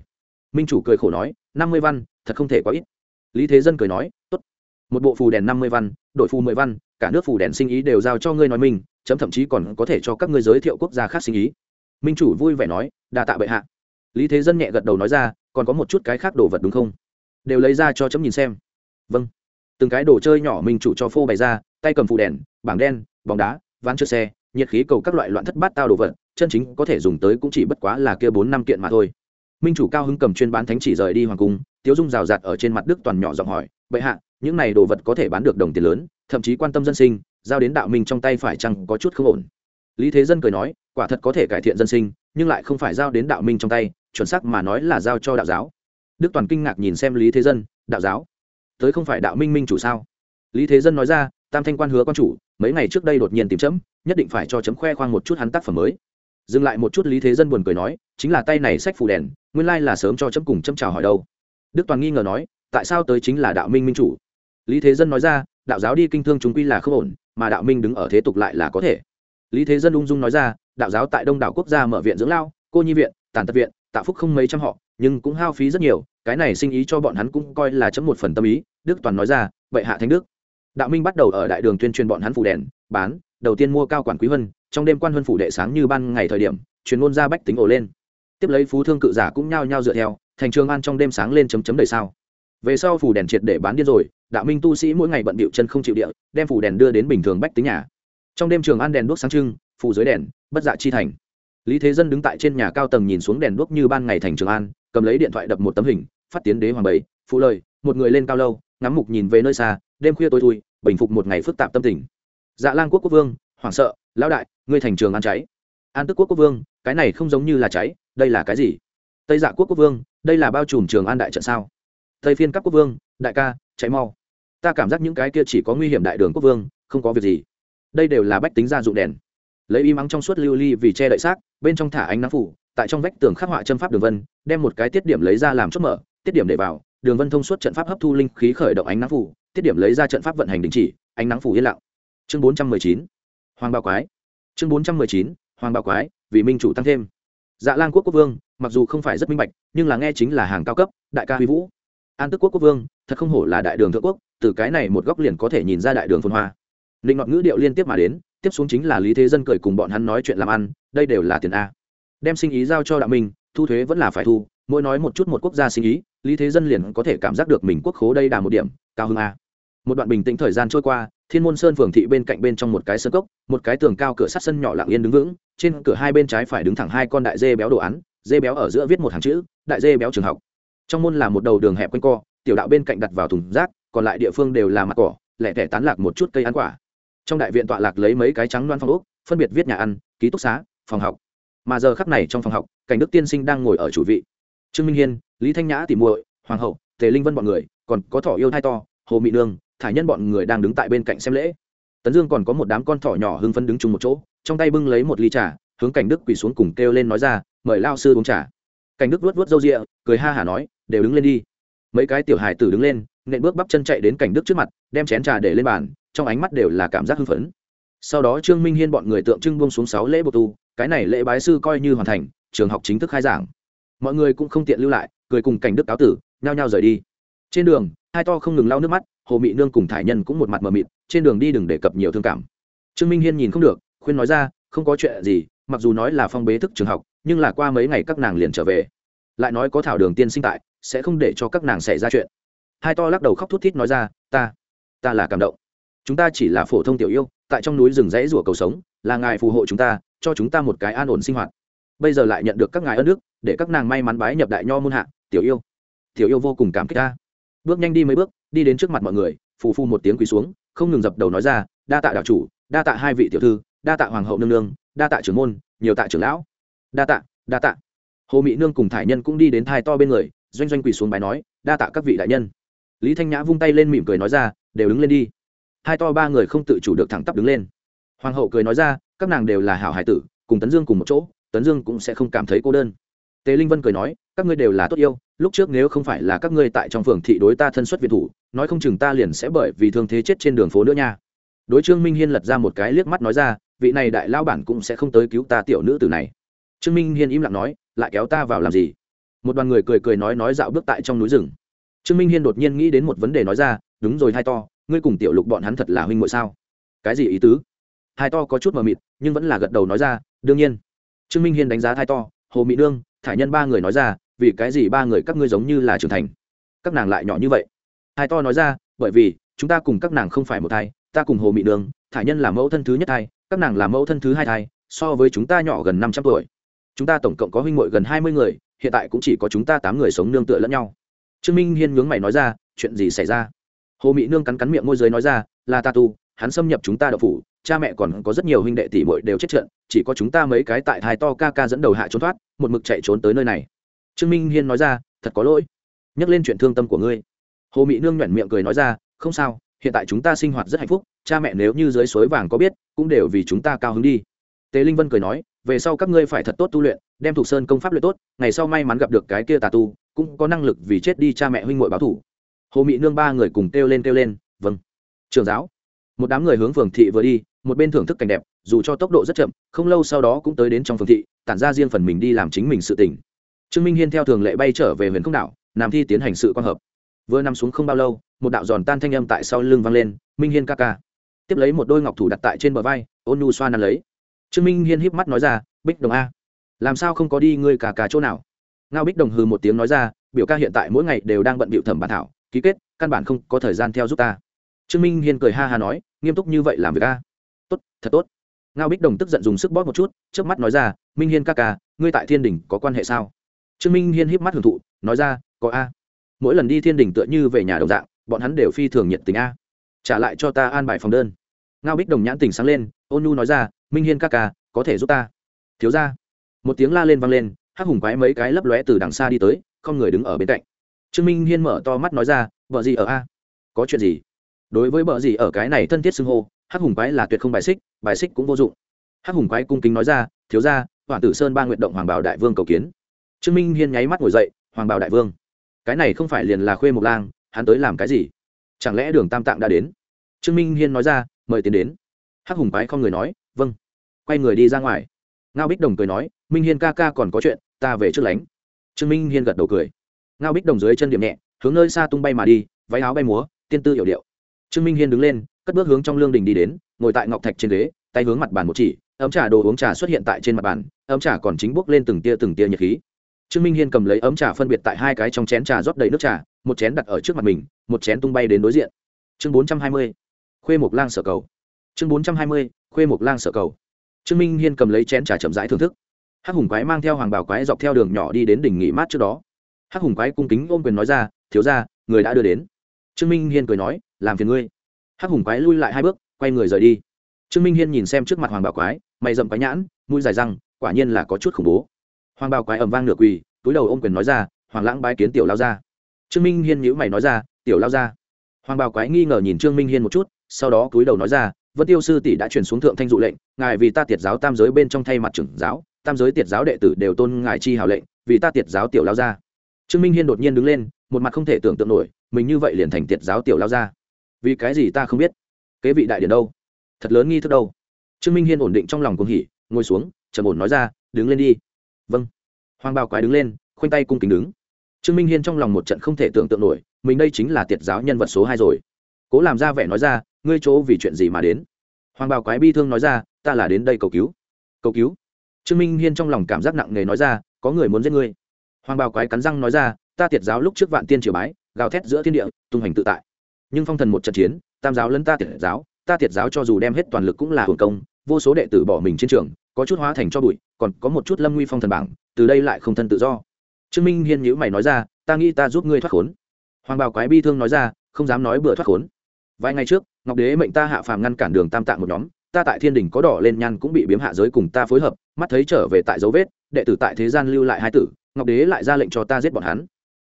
Speaker 1: minh chủ cười khổ nói, năm mươi văn, thật không thể quá ít. Lý thế dân cười nói, tốt. Một bộ phù đèn năm mươi văn đội phù mười văn, cả nước phù đèn sinh ý đều giao cho ngươi nói mình, chấm thậm chí còn có thể cho các ngươi giới thiệu quốc gia khác sinh ý. Minh chủ vui vẻ nói, đa tạ bệ hạ. Lý thế dân nhẹ gật đầu nói ra, còn có một chút cái khác đồ vật đúng không? Đều lấy ra cho chấm nhìn xem. Vâng. Từng cái đồ chơi nhỏ minh chủ cho phô bày ra, tay cầm phù đèn, bảng đen, bóng đá, ván trượt xe, nhiệt khí cầu các loại loạn thất bát tao đồ vật, chân chính có thể dùng tới cũng chỉ bất quá là kia bốn năm kiện mà thôi minh chủ cao hứng cầm chuyên bán thánh chỉ rời đi hoàng cung, tiếu dung rào rạt ở trên mặt đức toàn nhỏ giọng hỏi, bệ hạ, những này đồ vật có thể bán được đồng tiền lớn, thậm chí quan tâm dân sinh, giao đến đạo minh trong tay phải chăng có chút không ổn? Lý thế dân cười nói, quả thật có thể cải thiện dân sinh, nhưng lại không phải giao đến đạo minh trong tay, chuẩn xác mà nói là giao cho đạo giáo. Đức toàn kinh ngạc nhìn xem lý thế dân, đạo giáo? Tới không phải đạo minh minh chủ sao? Lý thế dân nói ra, tam thanh quan hứa quan chủ, mấy ngày trước đây đột nhiên tìm chấm, nhất định phải cho chấm khoe khoang một chút hắn tác phẩm mới dừng lại một chút lý thế dân buồn cười nói, chính là tay này sách phù đèn, nguyên lai là sớm cho chấm cùng chấm chào hỏi đâu. Đức toàn nghi ngờ nói, tại sao tới chính là đạo minh minh chủ? Lý thế dân nói ra, đạo giáo đi kinh thương chúng quy là không ổn, mà đạo minh đứng ở thế tục lại là có thể. Lý thế dân ung dung nói ra, đạo giáo tại đông đảo quốc gia mở viện dưỡng lao, cô nhi viện, tàn tật viện, tạ phúc không mấy trăm họ, nhưng cũng hao phí rất nhiều, cái này sinh ý cho bọn hắn cũng coi là chấm một phần tâm ý, đức toàn nói ra vậy hạ thánh đức. Đạo minh bắt đầu ở đại đường tuyên truyền bọn hắn phủ đèn, bán, đầu tiên mua cao quản quý vân trong đêm quan huân phủ đệ sáng như ban ngày thời điểm, truyền ngôn ra bách tính ổ lên. Tiếp lấy phú thương cự giả cũng nhao nhao dựa theo, thành trường an trong đêm sáng lên chấm chấm đầy sao. Về sau phủ đèn triệt để bán điên rồi, đạo minh tu sĩ mỗi ngày bận bịu chân không chịu địa, đem phủ đèn đưa đến bình thường bách tính nhà. Trong đêm trường an đèn đuốc sáng trưng, phủ dưới đèn, bất dạ chi thành. Lý thế dân đứng tại trên nhà cao tầng nhìn xuống đèn đuốc như ban ngày thành trường an, cầm lấy điện thoại đập một tấm hình, phát tiến đế hoàng bảy, phụ lời, một người lên cao lâu, ngắm mục nhìn về nơi xa, đêm khuya tối thui, bình phục một ngày phức tạp tâm tình. Dạ lang quốc quốc vương, hoảng sợ lão đại, ngươi thành trường an cháy. An tức quốc quốc vương, cái này không giống như là cháy, đây là cái gì? Tây dạ quốc quốc vương, đây là bao trùm trường an đại trận sao? Tây phiên các quốc vương, đại ca cháy mau. Ta cảm giác những cái kia chỉ có nguy hiểm đại đường quốc vương, không có việc gì. Đây đều là bách tính gia dụng đèn. Lấy y mắng trong suốt lưu ly vì che đậy xác, bên trong thả ánh nắng phủ, tại trong vách tường khắc họa châm pháp đường vân, đem một cái tiết điểm lấy ra làm chốt mở, tiết điểm để vào, đường vân thông suốt trận pháp hấp thu linh khí khởi động ánh nắng phủ, tiết điểm lấy ra trận pháp vận hành đình chỉ, ánh nắng phủ yên lặng. Chương bốn trăm mười chín hoàng bao quái. Chương bốn trăm mười chín, hoàng bao quái, vì minh chủ tăng thêm. Dạ lan quốc quốc vương, mặc dù không phải rất minh bạch, nhưng là nghe chính là hàng cao cấp, đại ca huy vũ. An tức quốc quốc vương, thật không hổ là đại đường thượng quốc, từ cái này một góc liền có thể nhìn ra đại đường phồn hoa. Định ngọn ngữ điệu liên tiếp mà đến, tiếp xuống chính là lý thế dân cười cùng bọn hắn nói chuyện làm ăn, đây đều là tiền a. Đem sinh ý giao cho đạo minh, thu thuế vẫn là phải thu, mỗi nói một chút một quốc gia sinh ý, lý thế dân liền có thể cảm giác được mình quốc khố đây đà một điểm, cao hơn a. Một đoạn bình tĩnh thời gian trôi qua thiên môn sơn phường thị bên cạnh bên trong một cái sân cốc, một cái tường cao cửa sắt sân nhỏ lặng yên đứng vững, trên cửa hai bên trái phải đứng thẳng hai con đại dê béo đồ án, dê béo ở giữa viết một hàng chữ, đại dê béo trường học. Trong môn là một đầu đường hẹp quanh co, tiểu đạo bên cạnh đặt vào thùng rác, còn lại địa phương đều là mặt cỏ, lẻ tẻ tán lạc một chút cây ăn quả. Trong đại viện tọa lạc lấy mấy cái trắng loan phong ốc, phân biệt viết nhà ăn, ký túc xá, phòng học. Mà giờ khắc này trong phòng học, cảnh đức tiên sinh đang ngồi ở chủ vị. Trương minh hiên, lý thanh nhã tỉ muội, hoàng hậu, tề linh vân bọn người, còn có thỏ yêu thai to, hồ mị nương thả nhân bọn người đang đứng tại bên cạnh xem lễ. Tấn dương còn có một đám con thỏ nhỏ hưng phấn đứng chung một chỗ, trong tay bưng lấy một ly trà, hướng cảnh đức quỳ xuống cùng kêu lên nói ra, mời lao sư uống trà. Cảnh đức vuốt vuốt râu rịa, cười ha hả nói, đều đứng lên đi. Mấy cái tiểu hài tử đứng lên, nện bước bắp chân chạy đến cảnh đức trước mặt, đem chén trà để lên bàn, trong ánh mắt đều là cảm giác hưng phấn. Sau đó trương minh hiên bọn người tượng trưng buông xuống sáu lễ bộ tu, cái này lễ bái sư coi như hoàn thành, trường học chính thức khai giảng. Mọi người cũng không tiện lưu lại, cười cùng cảnh đức cáo tử, nhao nhao rời đi. Trên đường, hai to không ngừng lau nước mắt hồ mị nương cùng thải nhân cũng một mặt mờ mịt, trên đường đi đừng đề cập nhiều thương cảm. Trương minh hiên nhìn không được, khuyên nói ra, không có chuyện gì, mặc dù nói là phong bế thức trường học, nhưng là qua mấy ngày các nàng liền trở về. Lại nói có thảo đường tiên sinh tại, sẽ không để cho các nàng xảy ra chuyện. Hai to lắc đầu khóc thút thít nói ra, ta ta là cảm động. Chúng ta chỉ là phổ thông tiểu yêu, tại trong núi rừng rẫy rủa cầu sống, là ngài phù hộ chúng ta, cho chúng ta một cái an ổn sinh hoạt. Bây giờ lại nhận được các ngài ân đức, để các nàng may mắn bái nhập đại nho môn hạ, tiểu yêu. Tiểu yêu vô cùng cảm kích ta bước nhanh đi mấy bước, đi đến trước mặt mọi người, phù phu một tiếng quỳ xuống, không ngừng dập đầu nói ra, đa tạ đạo chủ, đa tạ hai vị tiểu thư, đa tạ hoàng hậu nương nương, đa tạ trưởng môn, nhiều tạ trưởng lão. Đa tạ đa tạ. Hồ mỹ nương cùng thải nhân cũng đi đến thai to bên người, doanh doanh quỳ xuống bài nói, đa tạ các vị đại nhân. Lý thanh nhã vung tay lên mỉm cười nói ra, đều đứng lên đi. Hai to ba người không tự chủ được thẳng tắp đứng lên. Hoàng hậu cười nói ra, các nàng đều là hảo hải tử, cùng tấn dương cùng một chỗ, tấn dương cũng sẽ không cảm thấy cô đơn tề linh vân cười nói, các ngươi đều là tốt yêu, lúc trước nếu không phải là các ngươi tại trong phường thị đối ta thân xuất viện thủ, nói không chừng ta liền sẽ bởi vì thương thế chết trên đường phố nữa nha. Đối trương minh hiên lật ra một cái liếc mắt nói ra, vị này đại lao bản cũng sẽ không tới cứu ta tiểu nữ tử này. Trương minh hiên im lặng nói, lại kéo ta vào làm gì? Một đoàn người cười cười nói nói dạo bước tại trong núi rừng. Trương minh hiên đột nhiên nghĩ đến một vấn đề nói ra, đúng rồi, hai to, ngươi cùng tiểu lục bọn hắn thật là huynh ngội sao? Cái gì ý tứ? Hai to có chút mờ mịt, nhưng vẫn là gật đầu nói ra, đương nhiên. Trương minh hiên đánh giá hai to, hồ mỹ nương thải nhân ba người nói ra vì cái gì ba người các ngươi giống như là trưởng thành? Các nàng lại nhỏ như vậy. Hai to nói ra bởi vì chúng ta cùng các nàng không phải một thai ta cùng hồ Mị Đường, thải nhân là mẫu thân thứ nhất thai các nàng là mẫu thân thứ hai thai so với chúng ta nhỏ gần năm trăm tuổi. Chúng ta tổng cộng có huynh muội gần hai mươi người hiện tại cũng chỉ có chúng ta tám người sống nương tựa lẫn nhau. Trương minh hiên nhướng mày nói ra chuyện gì xảy ra? Hồ Mị nương cắn cắn miệng môi giới nói ra là ta tu hắn xâm nhập chúng ta đậu phủ cha mẹ còn có rất nhiều huynh đệ tỷ muội đều chết trận, chỉ có chúng ta mấy cái tại thai to ca ca dẫn đầu hạ trốn thoát, một mực chạy trốn tới nơi này. Trương minh hiên nói ra, thật có lỗi. Nhắc lên chuyện thương tâm của ngươi. Hồ Mị nương nhuyễn miệng cười nói ra, không sao, hiện tại chúng ta sinh hoạt rất hạnh phúc, cha mẹ nếu như dưới suối vàng có biết, cũng đều vì chúng ta cao hứng đi. Tế linh vân cười nói, về sau các ngươi phải thật tốt tu luyện, đem thuộc sơn công pháp luyện tốt, ngày sau may mắn gặp được cái kia tà tu, cũng có năng lực vì chết đi cha mẹ huynh muội báo thù. hồ mị nương ba người cùng kêu lên kêu lên vâng. Trường giáo một đám người hướng phường thị vừa đi, một bên thưởng thức cảnh đẹp, dù cho tốc độ rất chậm, không lâu sau đó cũng tới đến trong phường thị, tản ra riêng phần mình đi làm chính mình sự tỉnh trương minh hiên theo thường lệ bay trở về huyền không đảo nam thi tiến hành sự quan hợp. Vừa nằm xuống không bao lâu, một đạo giòn tan thanh âm tại sau lưng vang lên, minh hiên ca ca. Tiếp lấy một đôi ngọc thủ đặt tại trên bờ vai, ôn nu xoa nắn lấy. Trương minh hiên híp mắt nói ra, bích đồng a, làm sao không có đi ngươi cả cả chỗ nào? Ngao bích đồng hừ một tiếng nói ra, biểu ca hiện tại mỗi ngày đều đang bận bịu thẩm bản thảo, ký kết, căn bản không có thời gian theo giúp ta trương minh hiên cười ha ha nói, nghiêm túc như vậy làm việc a? Tốt, thật tốt. Ngao bích đồng tức giận dùng sức bóp một chút trước mắt nói ra, minh hiên ca ca, ngươi tại thiên đình có quan hệ sao? Trương minh hiên híp mắt hưởng thụ, nói ra, có a. Mỗi lần đi thiên đình tựa như về nhà đồng dạng, bọn hắn đều phi thường nhiệt tình a. Trả lại cho ta an bài phòng đơn. Ngao bích đồng nhãn tình sáng lên, ôn nu nói ra, minh hiên ca ca, có thể giúp ta? Thiếu ra một tiếng la lên vang lên, hắc hùng quái mấy cái lấp lóe từ đằng xa đi tới, không người đứng ở bên cạnh. Trương minh hiên mở to mắt nói ra, vợ gì ở a? Có chuyện gì? Đối với bợ gì ở cái này thân thiết xưng hô, hắc hùng quái là tuyệt không bài xích bài xích cũng vô dụng. Hắc hùng quái cung kính nói ra, thiếu ra hoàng tử sơn ba nguyện động hoàng bảo đại vương cầu kiến. Trương minh hiên nháy mắt ngồi dậy, hoàng bảo đại vương, cái này không phải liền là khuê mộc lang, hắn tới làm cái gì? Chẳng lẽ đường tam tạng đã đến? Trương minh hiên nói ra, mời tiến đến. Hắc hùng quái không người nói vâng. Quay người đi ra ngoài. Ngao bích đồng cười nói, minh hiên ca ca còn có chuyện, ta về trước lánh. Trương minh hiên gật đầu cười. Ngao bích đồng dưới chân điểm nhẹ, hướng nơi xa tung bay mà đi, váy áo bay múa, tiên tư hiểu điệu trương minh hiên đứng lên, cất bước hướng trong lương đình đi đến, ngồi tại ngọc thạch trên ghế, tay hướng mặt bàn một chỉ, ấm trà đồ uống trà xuất hiện tại trên mặt bàn, ấm trà còn chính bốc lên từng tia từng tia nhiệt khí. Trương minh hiên cầm lấy ấm trà phân biệt tại hai cái trong chén trà rót đầy nước trà, một chén đặt ở trước mặt mình, một chén tung bay đến đối diện. Chương bốn trăm hai mươi, khuê mộc lang sở cầu. Chương bốn trăm hai mươi, khuê mộc lang sở cầu. Trương minh hiên cầm lấy chén trà chậm rãi thưởng thức. Hắc hùng quái mang theo hoàng bảo quái dọc theo đường nhỏ đi đến đỉnh nghỉ mát trước đó. Hắc hùng quái cung kính ôm quyền nói ra, thiếu ra người đã đưa đến trương minh hiên cười nói, làm phiền ngươi. Hắc hùng quái lui lại hai bước, quay người rời đi. Trương minh hiên nhìn xem trước mặt hoàng bảo quái, mày dậm quái nhãn, mũi dài răng, quả nhiên là có chút khủng bố. Hoàng bảo quái ẩm vang nửa quỳ, túi đầu ôm quyền nói ra, hoàng lãng bái kiến tiểu lao ra trương minh hiên nhữ mày nói ra, tiểu lao ra hoàng bảo quái nghi ngờ nhìn trương minh hiên một chút, sau đó túi đầu nói ra, vân tiêu sư tỷ đã chuyển xuống thượng thanh dụ lệnh, ngài vì ta tiệt giáo tam giới bên trong thay mặt trưởng giáo, tam giới tiệt giáo đệ tử đều tôn ngài chi hảo lệnh, vì ta tiệt giáo tiểu lao ra trương minh hiên đột nhiên đứng lên một mặt không thể tưởng tượng nổi, mình như vậy liền thành tiệt giáo tiểu lao ra vì cái gì ta không biết? Kế vị đại điển đâu? Thật lớn nghi thức đâu? Trương minh hiên ổn định trong lòng cuồng hỉ, ngồi xuống, trầm ổn nói ra, đứng lên đi. Vâng. Hoàng bào quái đứng lên, khoanh tay cung kính đứng. Trương minh hiên trong lòng một trận không thể tưởng tượng nổi, mình đây chính là tiệt giáo nhân vật số hai rồi. Cố làm ra vẻ nói ra, ngươi chỗ vì chuyện gì mà đến? Hoàng bào quái bi thương nói ra, ta là đến đây cầu cứu. Cầu cứu? Trương minh hiên trong lòng cảm giác nặng nề nói ra, có người muốn giết ngươi. Hoàng bào quái cắn răng nói ra ta tiệt giáo lúc trước vạn tiên triều bái, gào thét giữa thiên địa, tung hành tự tại. Nhưng phong thần một trận chiến, tam giáo lấn ta tiệt giáo, ta tiệt giáo cho dù đem hết toàn lực cũng là hưởng công, vô số đệ tử bỏ mình trên trường, có chút hóa thành cho bụi, còn có một chút lâm nguy phong thần bảng, từ đây lại không thân tự do. Trương minh hiên nhữ mày nói ra, ta nghĩ ta giúp ngươi thoát khốn. Hoàng bào quái bi thương nói ra, không dám nói bừa thoát khốn. Vài ngày trước, ngọc đế mệnh ta hạ phàm ngăn cản đường tam tạng một nhóm, ta tại thiên đình có đỏ lên nhan cũng bị biếm hạ giới cùng ta phối hợp, mắt thấy trở về tại dấu vết, đệ tử tại thế gian lưu lại hai tử, ngọc đế lại ra lệnh cho ta giết bọn hắn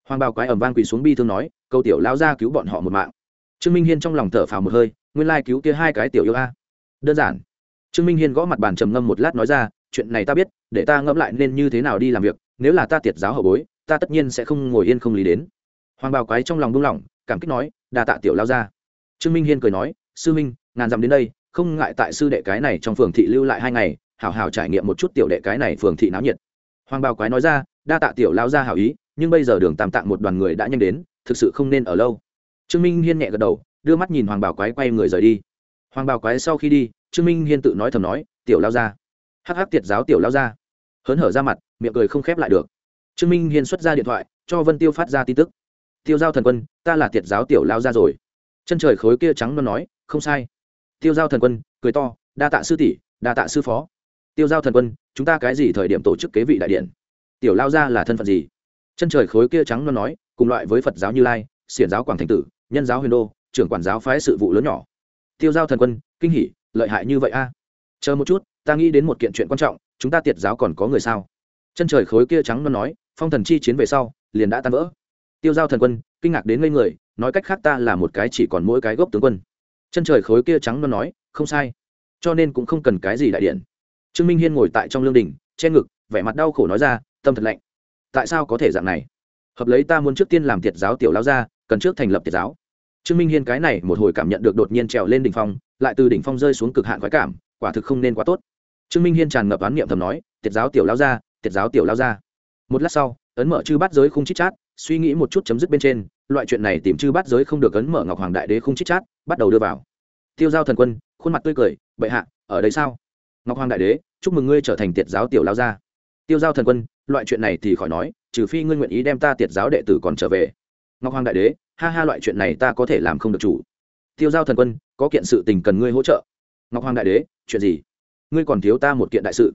Speaker 1: hoàng bào quái ẩm vang quỳ xuống bi thương nói câu tiểu lao ra cứu bọn họ một mạng. Trương minh hiên trong lòng thở phào một hơi, nguyên lai cứu kia hai cái tiểu yêu a. Đơn giản. Trương minh hiên gõ mặt bàn trầm ngâm một lát nói ra, chuyện này ta biết, để ta ngẫm lại nên như thế nào đi làm việc, nếu là ta tiệt giáo hậu bối, ta tất nhiên sẽ không ngồi yên không lý đến. Hoàng bào quái trong lòng buông lỏng, cảm kích nói, đa tạ tiểu lao ra trương minh hiên cười nói, sư minh, ngàn dặm đến đây, không ngại tại sư đệ cái này trong phường thị lưu lại hai ngày, hảo hảo trải nghiệm một chút tiểu đệ cái này phường thị náo nhiệt. Hoàng bào quái nói ra, đa tạ tiểu lao ra hảo ý nhưng bây giờ đường tam tạng một đoàn người đã nhanh đến, thực sự không nên ở lâu. Trương minh hiên nhẹ gật đầu, đưa mắt nhìn hoàng Bảo quái quay người rời đi. Hoàng Bảo quái sau khi đi, trương minh hiên tự nói thầm nói, tiểu lao ra hắc hắc tiệt giáo tiểu lao ra hớn hở ra mặt, miệng cười không khép lại được. Trương minh hiên xuất ra điện thoại, cho vân tiêu phát ra tin tức. Tiêu giao thần quân, ta là tiệt giáo tiểu lao ra rồi. Chân trời khối kia trắng nó nói, không sai. Tiêu giao thần quân, cười to, đa tạ sư tỷ, đa tạ sư phó. Tiêu giao thần quân, chúng ta cái gì thời điểm tổ chức kế vị đại điện? Tiểu lao ra là thân phận gì? Chân trời khối kia trắng nó nói, cùng loại với phật giáo như lai, xiển giáo quảng thành tử, nhân giáo huyền đô, trưởng quản giáo phái sự vụ lớn nhỏ. Tiêu giao thần quân, kinh hỉ, lợi hại như vậy a? Chờ một chút, ta nghĩ đến một kiện chuyện quan trọng, chúng ta tiệt giáo còn có người sao? Chân trời khối kia trắng nó nói, phong thần chi chiến về sau, liền đã tan vỡ. Tiêu giao thần quân, kinh ngạc đến ngây người, nói cách khác ta là một cái chỉ còn mỗi cái gốc tướng quân. Chân trời khối kia trắng nó nói, không sai. Cho nên cũng không cần cái gì đại điện. Trương minh hiên ngồi tại trong lương đình, che ngực, vẻ mặt đau khổ nói ra, tâm thật lạnh tại sao có thể dạng này? Hợp lấy ta muốn trước tiên làm tiệt giáo tiểu lao ra cần trước thành lập tiệt giáo. Trương minh hiên cái này một hồi cảm nhận được đột nhiên trèo lên đỉnh phong, lại từ đỉnh phong rơi xuống cực hạn khoái cảm, quả thực không nên quá tốt. Trương minh hiên tràn ngập án niệm thầm nói, tiệt giáo tiểu lao ra tiệt giáo tiểu lao ra một lát sau, ấn mở chư bát giới không chít chát, suy nghĩ một chút chấm dứt bên trên, loại chuyện này tìm chư bát giới không được ấn mở ngọc hoàng đại đế không chít chát, bắt đầu đưa vào. Tiêu giao thần quân, khuôn mặt tươi cười, bệ hạ, ở đây sao? Ngọc hoàng đại đế, chúc mừng ngươi trở thành tiệt giáo tiểu lao gia. Tiêu giao thần quân loại chuyện này thì khỏi nói, trừ phi ngươi nguyện ý đem ta tiệt giáo đệ tử còn trở về. Ngọc hoàng đại đế, ha ha, loại chuyện này ta có thể làm không được chủ. Tiêu giao thần quân, có kiện sự tình cần ngươi hỗ trợ. Ngọc hoàng đại đế, chuyện gì? Ngươi còn thiếu ta một kiện đại sự.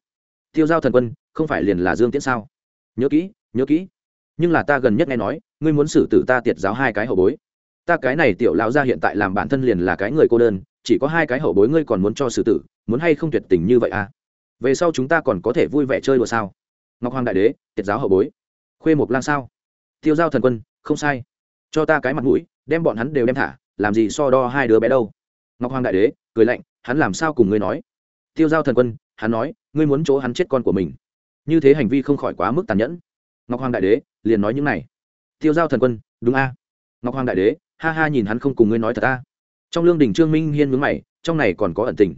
Speaker 1: Tiêu giao thần quân, không phải liền là dương tiễn sao? Nhớ kỹ nhớ kỹ. Nhưng là ta gần nhất nghe nói, ngươi muốn xử tử ta tiệt giáo hai cái hậu bối. Ta cái này tiểu lão gia hiện tại làm bản thân liền là cái người cô đơn, chỉ có hai cái hậu bối ngươi còn muốn cho xử tử, muốn hay không tuyệt tình như vậy à? Về sau chúng ta còn có thể vui vẻ chơi đùa sao? Ngọc hoàng đại đế, tiệt giáo hậu bối. Khuê một lan sao? Tiêu giao thần quân, không sai. Cho ta cái mặt mũi, đem bọn hắn đều đem thả, làm gì so đo hai đứa bé đâu? Ngọc hoàng đại đế, cười lạnh, hắn làm sao cùng ngươi nói? Tiêu giao thần quân, hắn nói, ngươi muốn chỗ hắn chết con của mình. Như thế hành vi không khỏi quá mức tàn nhẫn. Ngọc hoàng đại đế, liền nói những này. Tiêu giao thần quân, đúng a. Ngọc hoàng đại đế, ha ha nhìn hắn không cùng ngươi nói thật a trong lương đình trương minh hiên mướn mày, trong này còn có ẩn tình.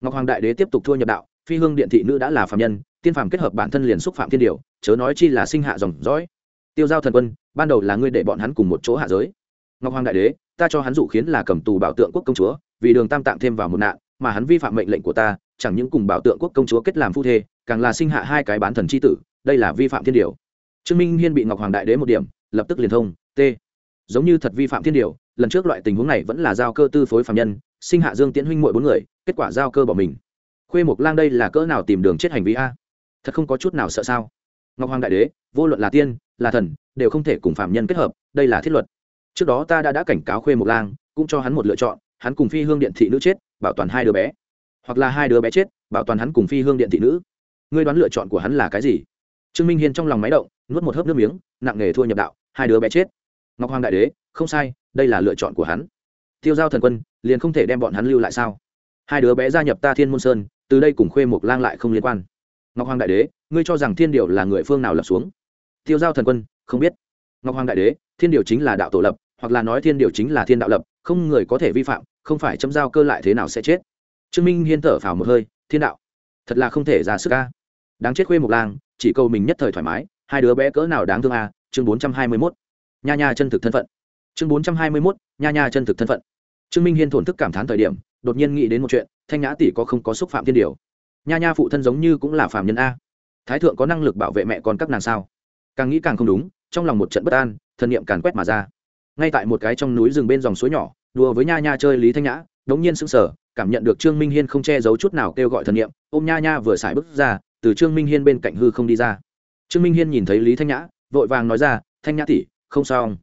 Speaker 1: Ngọc hoàng đại đế tiếp tục thua nhập đạo, phi hương điện thị nữ đã là phạm nhân tiên phàm kết hợp bản thân liền xúc phạm thiên điều, chớ nói chi là sinh hạ dòng dõi. Tiêu giao thần quân, ban đầu là ngươi để bọn hắn cùng một chỗ hạ giới. Ngọc hoàng đại đế, ta cho hắn dụ khiến là cầm tù bảo tượng quốc công chúa, vì đường tam tạng thêm vào một nạn, mà hắn vi phạm mệnh lệnh của ta, chẳng những cùng bảo tượng quốc công chúa kết làm phu thê, càng là sinh hạ hai cái bán thần c h i tử, đây là vi phạm thiên điều. Trương minh hiên bị ngọc hoàng đại đế một điểm, lập tức liền thông, t. Giống như thật vi phạm thiên điều, lần trước loại tình huống này vẫn là giao cơ tư phối phạm nhân, sinh hạ dương tiễn huynh mỗi bốn người, kết quả giao cơ bỏ mình. Khuê mộc lang đây là cỡ nào tìm đường chết hành vi a? Thật không có chút nào sợ sao? Ngọc hoàng đại đế, vô luận là tiên, là thần, đều không thể cùng phạm nhân kết hợp, đây là thiết luật. Trước đó ta đã đã cảnh cáo khuê mộc lang, cũng cho hắn một lựa chọn, hắn cùng phi hương điện thị nữ chết, bảo toàn hai đứa bé. Hoặc là hai đứa bé chết, bảo toàn hắn cùng phi hương điện thị nữ. Ngươi đoán lựa chọn của hắn là cái gì? Trương minh hiên trong lòng máy động, nuốt một hớp nước miếng, nặng nề thua nhập đạo, hai đứa bé chết. Ngọc hoàng đại đế, không sai, đây là lựa chọn của hắn. Tiêu giao thần quân, liền không thể đem bọn hắn lưu lại sao? Hai đứa bé gia nhập ta thiên môn sơn, từ đây cùng khuê mộc lang lại không liên quan ngọc hoàng đại đế, ngươi cho rằng thiên điều là người phương nào lập xuống? Tiêu giao thần quân, không biết. Ngọc hoàng đại đế, thiên điều chính là đạo tổ lập, hoặc là nói thiên điều chính là thiên đạo lập, không người có thể vi phạm, không phải chấm giao cơ lại thế nào sẽ chết. Trương minh hiên thở phào một hơi, thiên đạo, thật là không thể ra sức ca đáng chết khuê một lang, chỉ câu mình nhất thời thoải mái, hai đứa bé cỡ nào đáng thương à chương bốn trăm hai mươi mốt. Nha nha chân thực thân phận. Chương bốn trăm hai mươi mốt, nha nha chân thực thân phận. Trương minh hiên thổn thức cảm thán thời điểm, đột nhiên nghĩ đến một chuyện, thanh nhã tỷ có không có xúc phạm thiên điều? Nha nha phụ thân giống như cũng là phàm nhân a. Thái thượng có năng lực bảo vệ mẹ con các nàng sao? Càng nghĩ càng không đúng, trong lòng một trận bất an, thần niệm càn quét mà ra. Ngay tại một cái trong núi rừng bên dòng suối nhỏ, đùa với nha nha chơi lý thanh nhã, đống nhiên sững sờ, cảm nhận được trương minh hiên không che giấu chút nào kêu gọi thần niệm, ôm nha nha vừa xài bước ra, từ trương minh hiên bên cạnh hư không đi ra. Trương minh hiên nhìn thấy lý thanh nhã, vội vàng nói ra, thanh nhã tỷ, không sao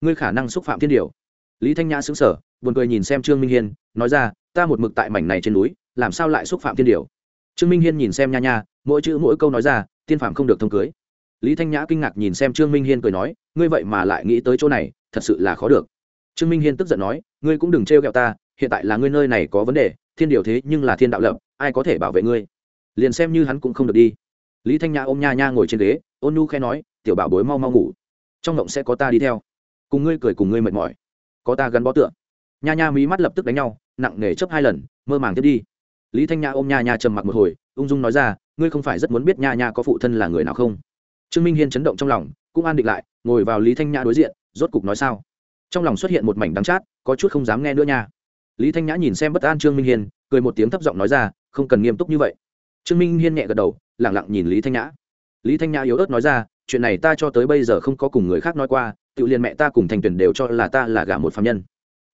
Speaker 1: ngươi khả năng xúc phạm thiên điều. Lý thanh nhã xứng sở buồn cười nhìn xem trương minh hiên, nói ra, ta một mực tại mảnh này trên núi, làm sao lại xúc phạm thiên điều? Trương minh hiên nhìn xem nha nha, mỗi chữ mỗi câu nói ra, tiên phạm không được thông cưới. Lý thanh nhã kinh ngạc nhìn xem trương minh hiên cười nói, ngươi vậy mà lại nghĩ tới chỗ này, thật sự là khó được. Trương minh hiên tức giận nói, ngươi cũng đừng trêu ghẹo ta, hiện tại là ngươi nơi này có vấn đề, thiên điều thế nhưng là thiên đạo lập, ai có thể bảo vệ ngươi? Liền xem như hắn cũng không được đi. Lý thanh nhã ôm nha nha ngồi trên ghế, ôn nu khe nói, tiểu bảo bối mau mau ngủ, trong ngộng sẽ có ta đi theo. Cùng ngươi cười cùng ngươi mệt mỏi, có ta gắn bó tượng nha nha mí mắt lập tức đánh nhau, nặng nề chấp hai lần, mơ màng tiếp đi lý thanh nha ôm nha nha trầm mặc một hồi, ung dung nói ra, ngươi không phải rất muốn biết nha nha có phụ thân là người nào không? Trương minh hiên chấn động trong lòng, cũng an định lại, ngồi vào lý thanh nhã đối diện, rốt cục nói sao? Trong lòng xuất hiện một mảnh đắng chát, có chút không dám nghe nữa nha. Lý thanh nhã nhìn xem bất an trương minh hiên, cười một tiếng thấp giọng nói ra, không cần nghiêm túc như vậy. Trương minh hiên nhẹ gật đầu lẳng lặng nhìn lý thanh nhã. Lý thanh nhã yếu ớt nói ra, chuyện này ta cho tới bây giờ không có cùng người khác nói qua, tự liền mẹ ta cùng thành tuyển đều cho là ta là gả một phạm nhân.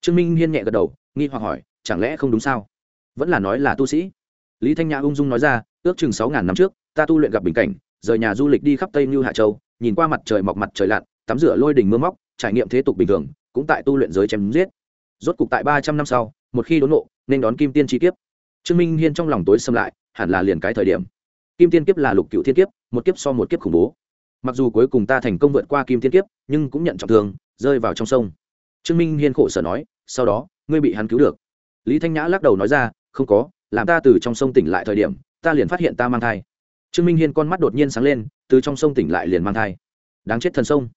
Speaker 1: Trương minh hiên nhẹ gật đầu, nghi hoặc hỏi, chẳng lẽ không đúng sao? Vẫn là nói là tu sĩ. Lý thanh nhã ung dung nói ra, ước chừng sáu ngàn năm trước, ta tu luyện gặp bình cảnh, rời nhà du lịch đi khắp tây như hạ châu, nhìn qua mặt trời mọc mặt trời lặn, tắm rửa lôi đỉnh mưa móc, trải nghiệm thế tục bình thường, cũng tại tu luyện giới chém giết. Rốt cục tại ba trăm năm sau, một khi đốn nộ nên đón kim tiên chi kiếp. Trương minh hiên trong lòng tối xâm lại, hẳn là liền cái thời điểm. Kim tiên kiếp là lục cựu thiên kiếp, một kiếp so một kiếp khủng bố. Mặc dù cuối cùng ta thành công vượt qua kim tiên kiếp, nhưng cũng nhận trọng thương, rơi vào trong sông. Trương minh hiên khổ sở nói, sau đó, ngươi bị hắn cứu được. Lý thanh nhã lắc đầu nói ra không có, làm ta từ trong sông tỉnh lại thời điểm, ta liền phát hiện ta mang thai. Trương minh hiên con mắt đột nhiên sáng lên, từ trong sông tỉnh lại liền mang thai. Đáng chết thần sông.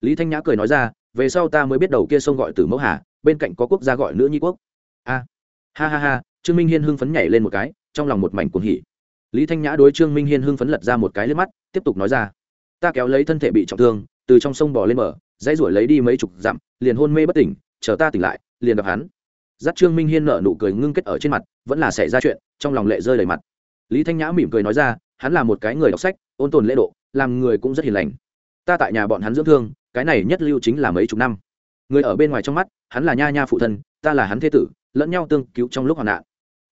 Speaker 1: Lý thanh nhã cười nói ra, về sau ta mới biết đầu kia sông gọi từ mẫu hà, bên cạnh có quốc gia gọi nữ nhi quốc. A. Ha ha ha, trương minh hiên hưng phấn nhảy lên một cái, trong lòng một mảnh cuồng hỉ. Lý thanh nhã đối trương minh hiên hưng phấn lật ra một cái lên mắt, tiếp tục nói ra. Ta kéo lấy thân thể bị trọng thương, từ trong sông bò lên mở dãy ruổi lấy đi mấy chục dặm, liền hôn mê bất tỉnh, chờ ta tỉnh lại, liền gặp hắn dắt trương minh hiên nợ nụ cười ngưng kết ở trên mặt, vẫn là xảy ra chuyện, trong lòng lệ rơi đầy mặt. Lý thanh nhã mỉm cười nói ra, hắn là một cái người đọc sách, ôn tồn lễ độ, làm người cũng rất hiền lành. Ta tại nhà bọn hắn dưỡng thương, cái này nhất lưu chính là mấy chục năm. Người ở bên ngoài trong mắt, hắn là nha nha phụ thân, ta là hắn thế tử, lẫn nhau tương cứu trong lúc hoạn nạn.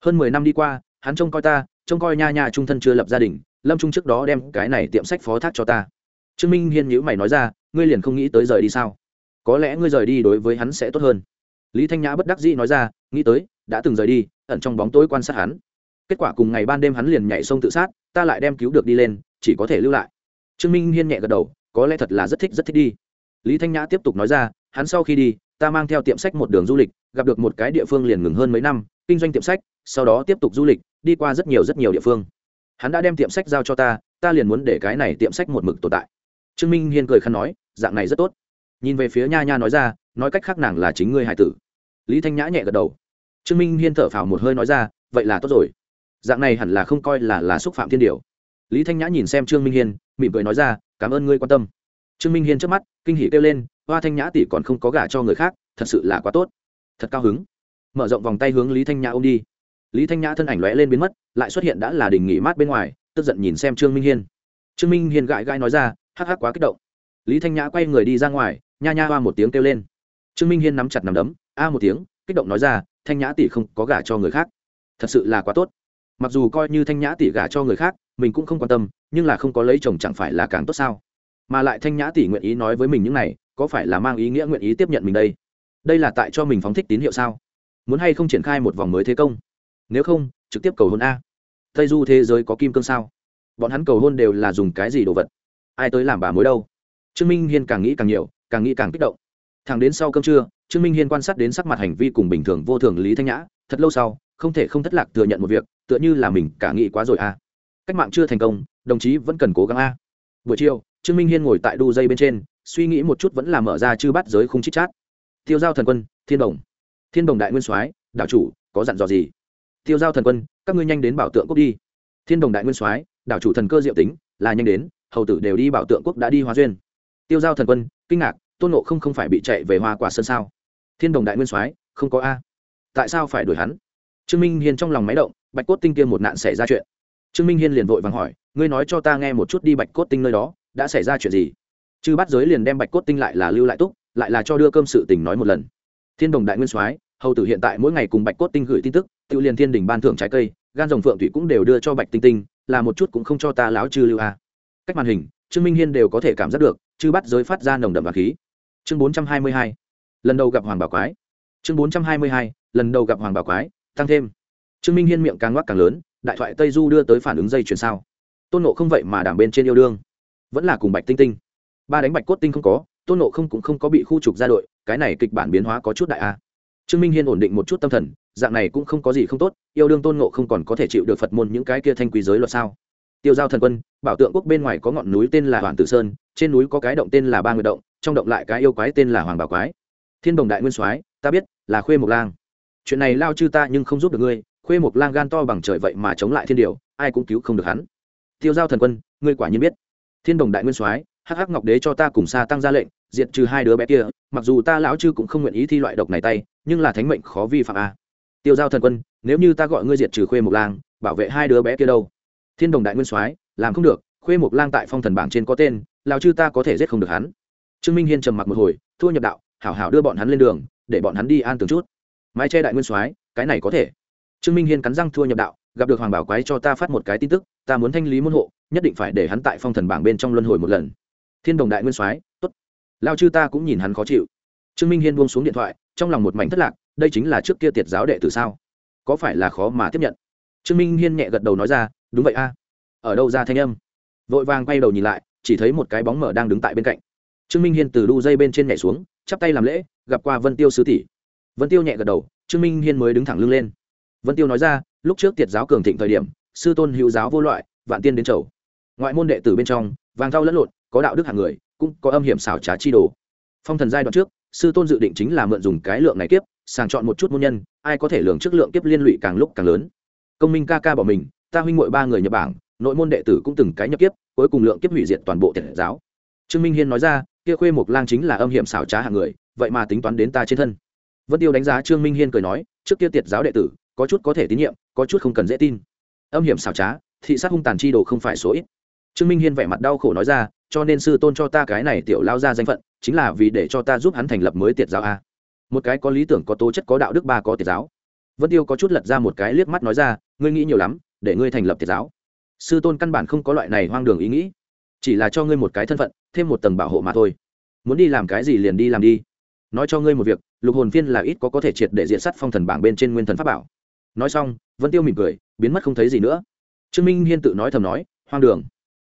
Speaker 1: Hơn mười năm đi qua, hắn trông coi ta, trông coi nha nha trung thân chưa lập gia đình, lâm trung trước đó đem cái này tiệm sách phó thác cho ta. Trương minh hiên nhữ mày nói ra, ngươi liền không nghĩ tới rời đi sao? Có lẽ ngươi rời đi đối với hắn sẽ tốt hơn lý thanh nhã bất đắc dĩ nói ra, nghĩ tới, đã từng rời đi, ẩn trong bóng tối quan sát hắn. Kết quả cùng ngày ban đêm hắn liền nhảy sông tự sát, ta lại đem cứu được đi lên, chỉ có thể lưu lại. Trương minh hiên nhẹ gật đầu, có lẽ thật là rất thích rất thích đi. Lý thanh nhã tiếp tục nói ra, hắn sau khi đi, ta mang theo tiệm sách một đường du lịch, gặp được một cái địa phương liền ngừng hơn mấy năm, kinh doanh tiệm sách, sau đó tiếp tục du lịch, đi qua rất nhiều rất nhiều địa phương. Hắn đã đem tiệm sách giao cho ta ta liền muốn để cái này tiệm sách một mực tồn tại. Trương minh hiên cười khăn nói, dạng này rất tốt. Nhìn về phía nha nha nói ra nói cách khác nàng là chính ngươi hải tử. Lý thanh nhã nhẹ gật đầu. Trương minh hiên thở phào một hơi nói ra, vậy là tốt rồi. Dạng này hẳn là không coi là là xúc phạm thiên điều. Lý thanh nhã nhìn xem trương minh hiên, mỉm cười nói ra, cảm ơn ngươi quan tâm. Trương minh hiên trước mắt, kinh hỉ kêu lên, hoa thanh nhã tỷ còn không có gả cho người khác, thật sự là quá tốt. Thật cao hứng. Mở rộng vòng tay hướng lý thanh nhã ôm đi. Lý thanh nhã thân ảnh lóe lên biến mất, lại xuất hiện đã là đình nghỉ mát bên ngoài, tức giận nhìn xem trương minh hiên. Trương minh hiên gãi gãi nói ra, hắc hắc quá kích động. Lý thanh nhã quay người đi ra ngoài, nha nha hoa một tiếng kêu lên trương minh hiên nắm chặt nằm đấm, a một tiếng, kích động nói ra, thanh nhã tỷ không có gả cho người khác. Thật sự là quá tốt. Mặc dù coi như thanh nhã tỷ gả cho người khác, mình cũng không quan tâm, nhưng là không có lấy chồng chẳng phải là càng tốt sao? Mà lại thanh nhã tỷ nguyện ý nói với mình những này, có phải là mang ý nghĩa nguyện ý tiếp nhận mình đây? Đây là tại cho mình phóng thích tín hiệu sao? Muốn hay không triển khai một vòng mới thế công? Nếu không, trực tiếp cầu hôn a. Tây du thế giới có kim cương sao? Bọn hắn cầu hôn đều là dùng cái gì đồ vật? Ai tới làm bà mối đâu? Trương minh hiên càng nghĩ càng nhiều, càng nghĩ càng kích động thẳng đến sau cơm trưa, trương minh hiên quan sát đến sắc mặt hành vi cùng bình thường vô thường lý thanh nhã, thật lâu sau, không thể không thất lạc thừa nhận một việc, tựa như là mình cả nghĩ quá rồi a cách mạng chưa thành công, đồng chí vẫn cần cố gắng a buổi chiều, trương minh hiên ngồi tại đu dây bên trên, suy nghĩ một chút vẫn là mở ra chư bắt giới khung chít chát. Tiêu giao thần quân, thiên đồng. Thiên đồng đại nguyên soái, đạo chủ, có dặn dò gì? Tiêu giao thần quân, các ngươi nhanh đến bảo tượng quốc đi. Thiên đồng đại nguyên soái, đạo chủ thần cơ diệu tính, là nhanh đến, hầu tử đều đi bảo tượng quốc đã đi hóa duyên. Tiêu giao thần quân, kinh ngạc tôn nộ không không phải bị chạy về hoa quả sơn sao? Thiên đồng đại nguyên soái, không có a. Tại sao phải đuổi hắn? Trương minh hiên trong lòng máy động, bạch cốt tinh kia một nạn xảy ra chuyện. Trương minh hiên liền vội vàng hỏi, ngươi nói cho ta nghe một chút đi bạch cốt tinh nơi đó, đã xảy ra chuyện gì? Chư bắt giới liền đem bạch cốt tinh lại là lưu lại túc, lại là cho đưa cơm sự tình nói một lần. Thiên đồng đại nguyên soái, hầu tử hiện tại mỗi ngày cùng bạch cốt tinh gửi tin tức, tự liền thiên đình ban thưởng trái cây, gan rồng phượng thủy cũng đều đưa cho bạch tinh tinh, là một chút cũng không cho ta láo chư lưu a. Cách màn hình, trương minh hiên đều có thể cảm giác được, chư bắt giới phát ra nồng đậm và khí chương bốn trăm hai mươi hai, lần đầu gặp hoàng bảo quái. Chương bốn trăm hai mươi hai, lần đầu gặp hoàng bảo quái, tăng thêm. Trương minh hiên miệng càng ngoắc càng lớn, đại thoại tây du đưa tới phản ứng dây chuyển sao? Tôn nộ không vậy mà đảm bên trên yêu đương. Vẫn là cùng bạch tinh tinh. Ba đánh bạch cốt tinh không có, tôn nộ không cũng không có bị khu trục ra đội, cái này kịch bản biến hóa có chút đại a. Trương minh hiên ổn định một chút tâm thần, dạng này cũng không có gì không tốt, yêu đương tôn nộ không còn có thể chịu được phật môn những cái kia thanh quý giới luật sao? Tiêu giao thần quân, bảo tượng quốc bên ngoài có ngọn núi tên là hoàng tử sơn, trên núi có cái động tên là ba nguyệt động trong động lại cái yêu quái tên là hoàng bảo quái. Thiên đồng đại nguyên soái, ta biết, là khuê mộc lang. Chuyện này lao chư ta nhưng không giúp được ngươi, khuê mộc lang gan to bằng trời vậy mà chống lại thiên điều, ai cũng cứu không được hắn. Tiêu giao thần quân, ngươi quả nhiên biết. Thiên đồng đại nguyên soái, hắc hắc ngọc đế cho ta cùng xa tăng ra lệnh, diệt trừ hai đứa bé kia, mặc dù ta lão chư cũng không nguyện ý thi loại độc này tay, nhưng là thánh mệnh khó vi phạm a. Tiêu giao thần quân, nếu như ta gọi ngươi diệt trừ khuê mộc lang, bảo vệ hai đứa bé kia đâu? Thiên đồng đại nguyên soái, làm không được, khuê mộc lang tại phong thần bảng trên có tên, lão chư ta có thể giết không được hắn trương minh hiên trầm mặc một hồi, thua nhập đạo, hảo hảo đưa bọn hắn lên đường, để bọn hắn đi an từng chút. Mái che đại nguyên soái, cái này có thể. Trương minh hiên cắn răng thua nhập đạo, gặp được hoàng bảo quái cho ta phát một cái tin tức, ta muốn thanh lý môn hộ, nhất định phải để hắn tại phong thần bảng bên trong luân hồi một lần. Thiên đồng đại nguyên soái, tốt. Lao chư ta cũng nhìn hắn khó chịu. Trương minh hiên buông xuống điện thoại, trong lòng một mảnh thất lạc, đây chính là trước kia tiệt giáo đệ tử sao? Có phải là khó mà tiếp nhận? Trương minh hiên nhẹ gật đầu nói ra, đúng vậy a. Ở đâu ra thanh âm? Vội vàng quay đầu nhìn lại, chỉ thấy một cái bóng mở đang đứng tại bên cạnh trương minh hiên từ đu dây bên trên nhảy xuống, chắp tay làm lễ, gặp qua vân tiêu sứ tỷ. Vân tiêu nhẹ gật đầu, trương minh hiên mới đứng thẳng lưng lên. Vân tiêu nói ra, lúc trước tiệt giáo cường thịnh thời điểm, sư tôn hữu giáo vô loại, vạn tiên đến chầu. Ngoại môn đệ tử bên trong, vàng thau lẫn lộn, có đạo đức hạng người, cũng có âm hiểm xảo trá chi đồ. Phong thần giai đoạn trước, sư tôn dự định chính là mượn dùng cái lượng này kiếp, sàng chọn một chút môn nhân, ai có thể lường trước lượng kiếp liên lụy càng lúc càng lớn. Công minh ca ca bỏ mình, ta huynh mội ba người nhập bảng, nội môn đệ tử cũng từng cái nhập kiếp, cuối cùng lượng kiếp hủy diệt toàn bộ tiệt giáo. Trương minh hiên nói ra kia khuê mộc lang chính là âm hiểm xảo trá hạng người, vậy mà tính toán đến ta trên thân. Vân tiêu đánh giá trương minh hiên cười nói, trước kia tiệt giáo đệ tử, có chút có thể tín nhiệm, có chút không cần dễ tin. Âm hiểm xảo trá, thị sát hung tàn chi đồ không phải số ít. Trương minh hiên vẻ mặt đau khổ nói ra, cho nên sư tôn cho ta cái này tiểu lao ra danh phận, chính là vì để cho ta giúp hắn thành lập mới tiệt giáo a. Một cái có lý tưởng, có tố chất, có đạo đức, ba có tiệt giáo. Vân tiêu có chút lật ra một cái liếc mắt nói ra, ngươi nghĩ nhiều lắm, để ngươi thành lập tiệt giáo. Sư tôn căn bản không có loại này hoang đường ý nghĩ. Chỉ là cho ngươi một cái thân phận thêm một tầng bảo hộ mà thôi. Muốn đi làm cái gì liền đi làm đi. Nói cho ngươi một việc, lục hồn phiên là ít có có thể triệt để diện sắt phong thần bảng bên trên nguyên thần pháp bảo. Nói xong, vân tiêu mỉm cười, biến mất không thấy gì nữa. Trương minh hiên tự nói thầm nói, hoang đường,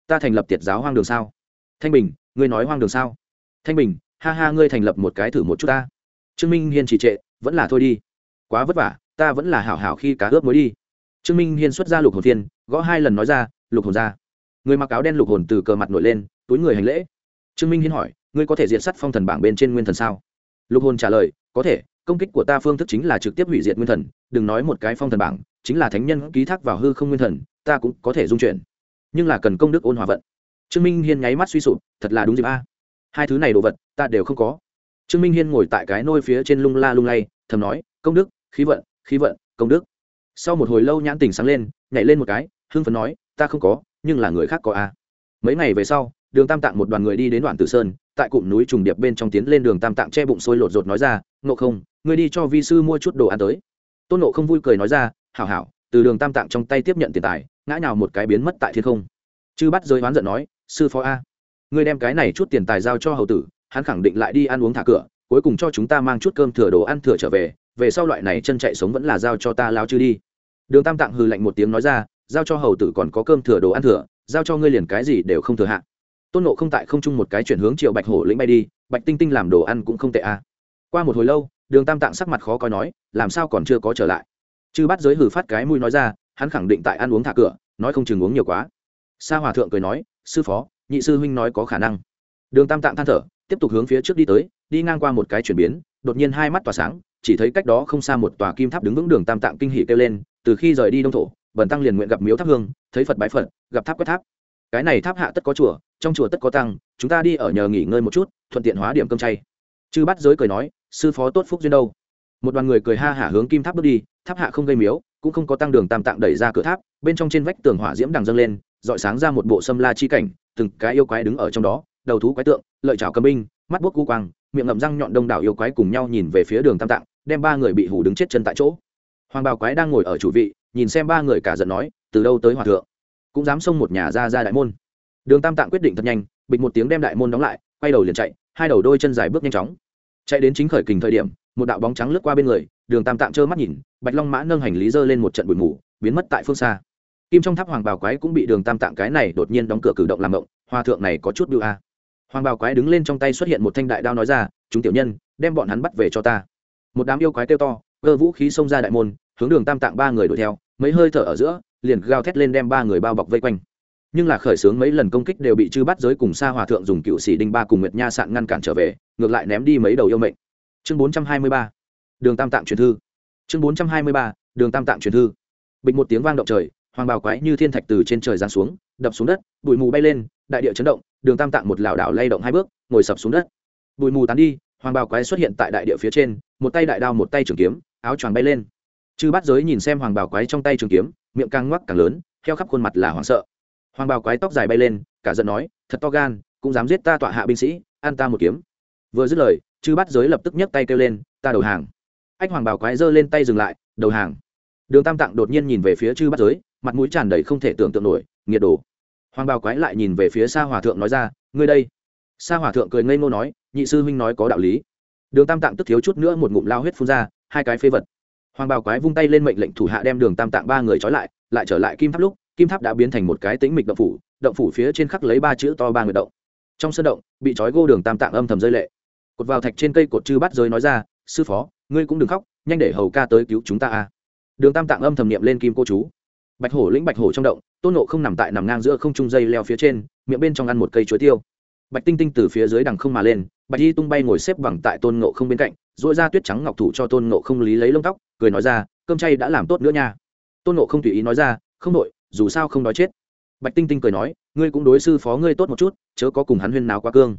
Speaker 1: ta thành lập tiệt giáo hoang đường sao? Thanh bình, ngươi nói hoang đường sao? Thanh bình, ha ha, ngươi thành lập một cái thử một chút ta. Trương minh hiên chỉ trệ, vẫn là thôi đi. Quá vất vả, ta vẫn là hảo hảo khi cá ướp mới đi. Trương minh hiên xuất ra lục hồn phiên, gõ hai lần nói ra, lục hồn ra. Người mặc áo đen lục hồn từ cờ mặt nổi lên, túi người hành lễ trương minh hiên hỏi, ngươi có thể diện sắt phong thần bảng bên trên nguyên thần sao? Lục hồn trả lời, có thể, công kích của ta phương thức chính là trực tiếp hủy diệt nguyên thần, đừng nói một cái phong thần bảng, chính là thánh nhân ký thác vào hư không nguyên thần, ta cũng có thể dung chuyển. Nhưng là cần công đức ôn hòa vận. Trương minh hiên nháy mắt suy sụp, thật là đúng dịp a. Hai thứ này đồ vật, ta đều không có. Trương minh hiên ngồi tại cái nôi phía trên lung la lung lay, thầm nói, công đức, khí vận khí vận, công đức. Sau một hồi lâu nhãn tình sáng lên, nhảy lên một cái, hưng phấn nói, ta không có, nhưng là người khác có a. Mấy ngày về sau đường tam tạng một đoàn người đi đến đoạn tử sơn, tại cụm núi trùng điệp bên trong tiến lên đường tam tạng che bụng sôi lột rột nói ra, ngộ không, ngươi đi cho vi sư mua chút đồ ăn tới. Tôn nộ không vui cười nói ra, hảo hảo, từ đường tam tạng trong tay tiếp nhận tiền tài, ngã nào một cái biến mất tại thiên không. Chư bắt rơi oán giận nói, sư phó a, ngươi đem cái này chút tiền tài giao cho hầu tử, hắn khẳng định lại đi ăn uống thả cửa, cuối cùng cho chúng ta mang chút cơm thừa đồ ăn thừa trở về về sau loại này chân chạy sống vẫn là giao cho ta lao chư đi. Đường tam tạng hừ lạnh một tiếng nói ra, giao cho hầu tử còn có cơm thừa đồ ăn thừa, giao cho ngươi liền cái gì đều không thừa hạ tôn nộ không tại không chung một cái chuyển hướng triệu bạch hổ lĩnh bay đi, bạch tinh tinh làm đồ ăn cũng không tệ a. Qua một hồi lâu, đường tam tạng sắc mặt khó coi nói, làm sao còn chưa có trở lại? Chư bắt giới hử phát cái mũi nói ra, hắn khẳng định tại ăn uống thả cửa, nói không chừng uống nhiều quá. Sa hòa thượng cười nói, sư phó, nhị sư huynh nói có khả năng. Đường tam tạng than thở, tiếp tục hướng phía trước đi tới, đi ngang qua một cái chuyển biến, đột nhiên hai mắt tỏa sáng, chỉ thấy cách đó không xa một tòa kim tháp đứng vững đường tam tạng kinh hỉ kêu lên, từ khi rời đi đông thổ, bần tăng liền nguyện gặp miếu tháp hương, thấy phật bái phật, gặp tháp quét tháp cái này tháp hạ tất có chùa, trong chùa tất có tăng, chúng ta đi ở nhờ nghỉ ngơi một chút, thuận tiện hóa điểm cơm chay. Chư bắt giới cười nói, sư phó tốt phúc duyên đâu. Một đoàn người cười ha hả hướng kim tháp bước đi, tháp hạ không gây miếu, cũng không có tăng đường tam tạng đẩy ra cửa tháp, bên trong trên vách tường hỏa diễm đằng dâng lên, dọi sáng ra một bộ sâm la chi cảnh, từng cái yêu quái đứng ở trong đó, đầu thú quái tượng, lợi chảo cầm binh, mắt buốt cu quang, miệng ngậm răng nhọn đông đảo yêu quái cùng nhau nhìn về phía đường tam tạng, đem ba người bị hủ đứng chết chân tại chỗ. Hoàng bào quái đang ngồi ở chủ vị, nhìn xem ba người cả giận nói, từ đâu tới hòa thượng? Cũng dám xông một nhà ra ra đại môn. Đường tam tạng quyết định thật nhanh, bịch một tiếng đem đại môn đóng lại, quay đầu liền chạy, hai đầu đôi chân dài bước nhanh chóng. Chạy đến chính khởi kình thời điểm, một đạo bóng trắng lướt qua bên người, đường tam tạng trơ mắt nhìn, bạch long mã nâng hành lý dơ lên một trận bụi mù, biến mất tại phương xa. Kim trong tháp hoàng bào quái cũng bị đường tam tạng cái này đột nhiên đóng cửa cử động làm động hòa thượng này có chút bưu a. Hoàng bào quái đứng lên trong tay xuất hiện một thanh đại đao nói ra, chúng tiểu nhân, đem bọn hắn bắt về cho ta. Một đám yêu quái kêu to, cơ vũ khí xông ra đại môn, hướng đường tam tạng ba người đuổi theo, mấy hơi thở ở giữa liền gào thét lên đem ba người bao bọc vây quanh. Nhưng là khởi xướng mấy lần công kích đều bị chư bắt giới cùng sa hòa thượng dùng cựu sĩ đinh ba cùng nguyệt nha sạn ngăn cản trở về, ngược lại ném đi mấy đầu yêu mệnh. Chương bốn trăm hai mươi ba, đường tam tạng truyền thư. Chương bốn trăm hai mươi ba, đường tam tạng truyền thư. Bịch một tiếng vang động trời, hoàng bào quái như thiên thạch từ trên trời giáng xuống, đập xuống đất, bụi mù bay lên, đại địa chấn động, đường tam tạng một lảo đảo lay động hai bước, ngồi sập xuống đất. Bụi mù tán đi, hoàng bào quái xuất hiện tại đại địa phía trên, một tay đại đao một tay trường kiếm, áo choàng bay lên. Chư bắt giới nhìn xem hoàng bào quái trong tay trường kiếm miệng càng ngoắc càng lớn, theo khắp khuôn mặt là hoảng sợ. Hoàng bào quái tóc dài bay lên, cả giận nói, thật to gan, cũng dám giết ta tọa hạ binh sĩ an ta một kiếm. Vừa dứt lời, chư bắt giới lập tức nhấc tay kêu lên, ta đầu hàng. Anh hoàng bào quái giơ lên tay dừng lại, đầu hàng. Đường tam tạng đột nhiên nhìn về phía chư bắt giới, mặt mũi tràn đầy không thể tưởng tượng nổi, nghiệt đồ. Hoàng bào quái lại nhìn về phía sa hòa thượng nói ra, ngươi đây. Sa hòa thượng cười ngây ngô nói, nhị sư huynh nói có đạo lý. Đường tam tạng tức thiếu chút nữa một ngụm lao huyết phun ra, hai cái phế vật hoàng bào quái vung tay lên mệnh lệnh thủ hạ đem đường tam tạng ba người trói lại lại trở lại kim tháp lúc, kim tháp đã biến thành một cái tĩnh mịch động phủ động phủ phía trên khắc lấy ba chữ to ba người động. Trong sân động, bị trói gô đường tam tạng âm thầm rơi lệ. Cột vào thạch trên cây cột chư bắt rơi nói ra, sư phó, ngươi cũng đừng khóc, nhanh để hầu ca tới cứu chúng ta a. Đường tam tạng âm thầm niệm lên kim cô chú. Bạch hổ lĩnh bạch hổ trong động, tôn nộ không nằm tại nằm ngang giữa không trung dây leo phía trên, miệng bên trong ăn một cây chuối tiêu. Bạch tinh tinh từ phía dưới đằng không mà lên, bạch y tung bay ngồi xếp bằng tại tôn nộ không bên cạnh dội ra tuyết trắng ngọc thủ cho tôn nộ không lý lấy lông tóc, cười nói ra, cơm chay đã làm tốt nữa nha. Tôn nộ không tùy ý nói ra, không đội, dù sao không đói chết. Bạch tinh tinh cười nói, ngươi cũng đối sư phó ngươi tốt một chút, chớ có cùng hắn huyên nào qua cương.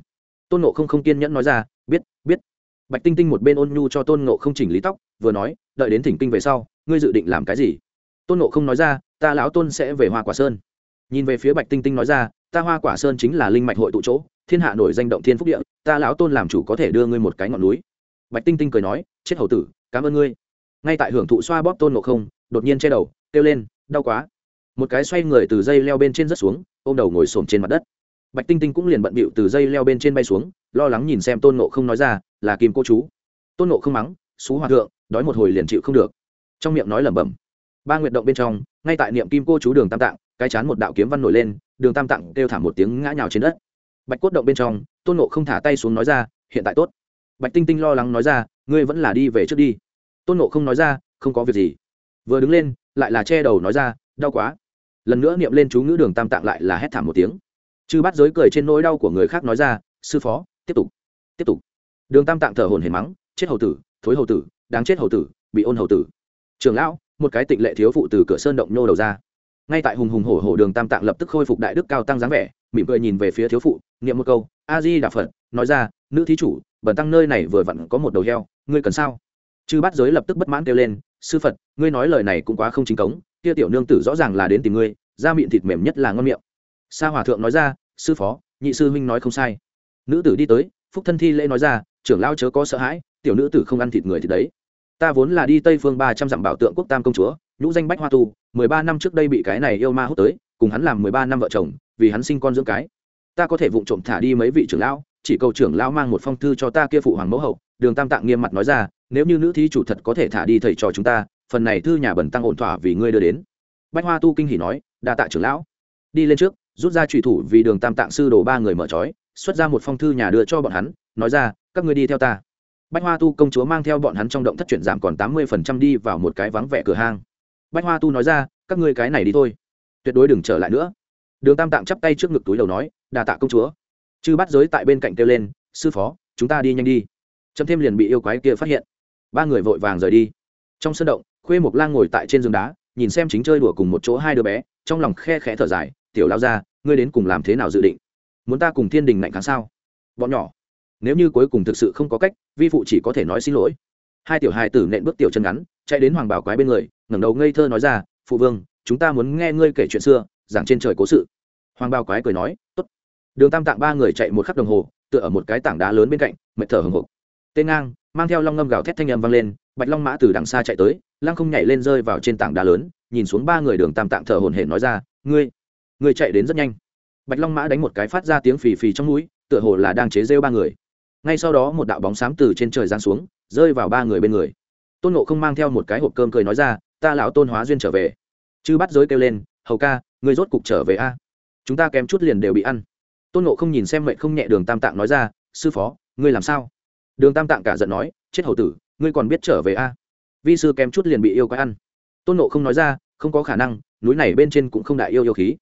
Speaker 1: Tôn nộ không không kiên nhẫn nói ra, biết biết. Bạch tinh tinh một bên ôn nhu cho tôn nộ không chỉnh lý tóc, vừa nói, đợi đến thỉnh kinh về sau, ngươi dự định làm cái gì? Tôn nộ không nói ra, ta lão tôn sẽ về hoa quả sơn. Nhìn về phía bạch tinh tinh nói ra, ta hoa quả sơn chính là linh mạch hội tụ chỗ, thiên hạ nổi danh động thiên phúc địa, ta lão tôn làm chủ có thể đưa ngươi một cái ngọn núi bạch tinh tinh cười nói, chết hầu tử, cảm ơn ngươi. Ngay tại hưởng thụ xoa bóp tôn ngộ không, đột nhiên che đầu, kêu lên, đau quá. Một cái xoay người từ dây leo bên trên rất xuống, ôm đầu ngồi xổm trên mặt đất. Bạch tinh tinh cũng liền bận bịu từ dây leo bên trên bay xuống, lo lắng nhìn xem tôn nộ không nói ra, là kim cô chú. Tôn nộ không mắng, xú hòa thượng, đói một hồi liền chịu không được. Trong miệng nói lẩm bẩm. Ba nguyện động bên trong, ngay tại niệm kim cô chú đường tam tạng, cái chán một đạo kiếm văn nổi lên, đường tam tạng kêu thả một tiếng ngã nhào trên đất. Bạch cốt động bên trong, tôn nộ không thả tay xuống nói ra, hiện tại tốt bạch tinh tinh lo lắng nói ra, ngươi vẫn là đi về trước đi. Tôn nộ không nói ra, không có việc gì. Vừa đứng lên, lại là che đầu nói ra, đau quá. Lần nữa niệm lên chú ngữ đường tam tạng lại là hét thảm một tiếng. Chư bắt giới cười trên nỗi đau của người khác nói ra, sư phó, tiếp tục tiếp tục. Đường tam tạng thở hồn hển mắng, chết hầu tử, thối hầu tử, đáng chết hầu tử, bị ôn hầu tử. Trường lão, một cái tịnh lệ thiếu phụ từ cửa sơn động nhô đầu ra. Ngay tại hùng hùng hổ hổ đường tam tạng lập tức khôi phục đại đức cao tăng dáng vẻ, mỉm cười nhìn về phía thiếu phụ, niệm một câu, a di đà phật, nói ra, nữ thí chủ bẩn tăng nơi này vừa vặn có một đầu heo, ngươi cần sao? Chư bát giới lập tức bất mãn kêu lên, sư phật, ngươi nói lời này cũng quá không chính cống, kia tiểu nương tử rõ ràng là đến tìm ngươi, da miệng thịt mềm nhất là ngon miệng. Sa hòa thượng nói ra, sư phó, nhị sư huynh nói không sai. Nữ tử đi tới, phúc thân thi lễ nói ra, trưởng lao chớ có sợ hãi, tiểu nữ tử không ăn thịt người thì đấy. Ta vốn là đi tây phương ba trăm dặm bảo tượng quốc tam công chúa, nhũ danh bách hoa tu, mười ba năm trước đây bị cái này yêu ma hút tới, cùng hắn làm mười ba năm vợ chồng, vì hắn sinh con dưỡng cái. Ta có thể vụng trộm thả đi mấy vị trưởng lão chỉ cầu trưởng lão mang một phong thư cho ta kia phụ hoàng mẫu hậu, đường tam tạng nghiêm mặt nói ra, nếu như nữ thí chủ thật có thể thả đi thầy trò chúng ta, phần này thư nhà bẩn tăng ổn thỏa vì ngươi đưa đến. Bách hoa tu kinh hỉ nói, đa tạ trưởng lão. Đi lên trước, rút ra trùy thủ vì đường tam tạng sư đồ ba người mở trói, xuất ra một phong thư nhà đưa cho bọn hắn, nói ra, các ngươi đi theo ta. Bách hoa tu công chúa mang theo bọn hắn trong động thất chuyển giảm còn tám mươi phần trăm đi vào một cái vắng vẻ cửa hang. Bách hoa tu nói ra, các ngươi cái này đi thôi. Tuyệt đối đừng trở lại nữa. Đường tam tạng chắp tay trước ngực túi đầu nói đà tạ công chúa chư bắt giới tại bên cạnh kêu lên, sư phó, chúng ta đi nhanh đi. Chấm thêm liền bị yêu quái kia phát hiện. Ba người vội vàng rời đi. Trong sân động, khuê mộc lang ngồi tại trên giường đá, nhìn xem chính chơi đùa cùng một chỗ hai đứa bé, trong lòng khe khẽ thở dài, tiểu lao ra ngươi đến cùng làm thế nào dự định? Muốn ta cùng thiên đình lạnh kháng sao? Bọn nhỏ, nếu như cuối cùng thực sự không có cách, vi phụ chỉ có thể nói xin lỗi. Hai tiểu hài tử nện bước tiểu chân ngắn, chạy đến hoàng bảo quái bên người, ngẩng đầu ngây thơ nói ra, phụ vương, chúng ta muốn nghe ngươi kể chuyện xưa, giảng trên trời cố sự. Hoàng bảo quái cười nói, tốt đường tam tạng ba người chạy một khắc đồng hồ, tựa ở một cái tảng đá lớn bên cạnh, mệt thở hồng hộc. Tên ngang, mang theo long ngâm gào thét thanh âm vang lên, bạch long mã từ đằng xa chạy tới, lăng không nhảy lên rơi vào trên tảng đá lớn, nhìn xuống ba người đường tam tạng thở hổn hển nói ra, ngươi ngươi chạy đến rất nhanh. Bạch long mã đánh một cái phát ra tiếng phì phì trong núi tựa hồ là đang chế rêu ba người. Ngay sau đó một đạo bóng xám từ trên trời giáng xuống, rơi vào ba người bên người. Tôn nộ không mang theo một cái hộp cơm cười nói ra, ta lão tôn hóa duyên trở về. Chư bắt giới kêu lên, hầu ca, ngươi rốt cục trở về a. Chúng ta kém chút liền đều bị ăn tôn nộ không nhìn xem mệnh không nhẹ đường tam tạng nói ra, sư phó, ngươi làm sao? Đường tam tạng cả giận nói, chết hầu tử, ngươi còn biết trở về a? Vi sư kém chút liền bị yêu quái ăn. Tôn nộ không nói ra, không có khả năng, núi này bên trên cũng không đại yêu yêu khí.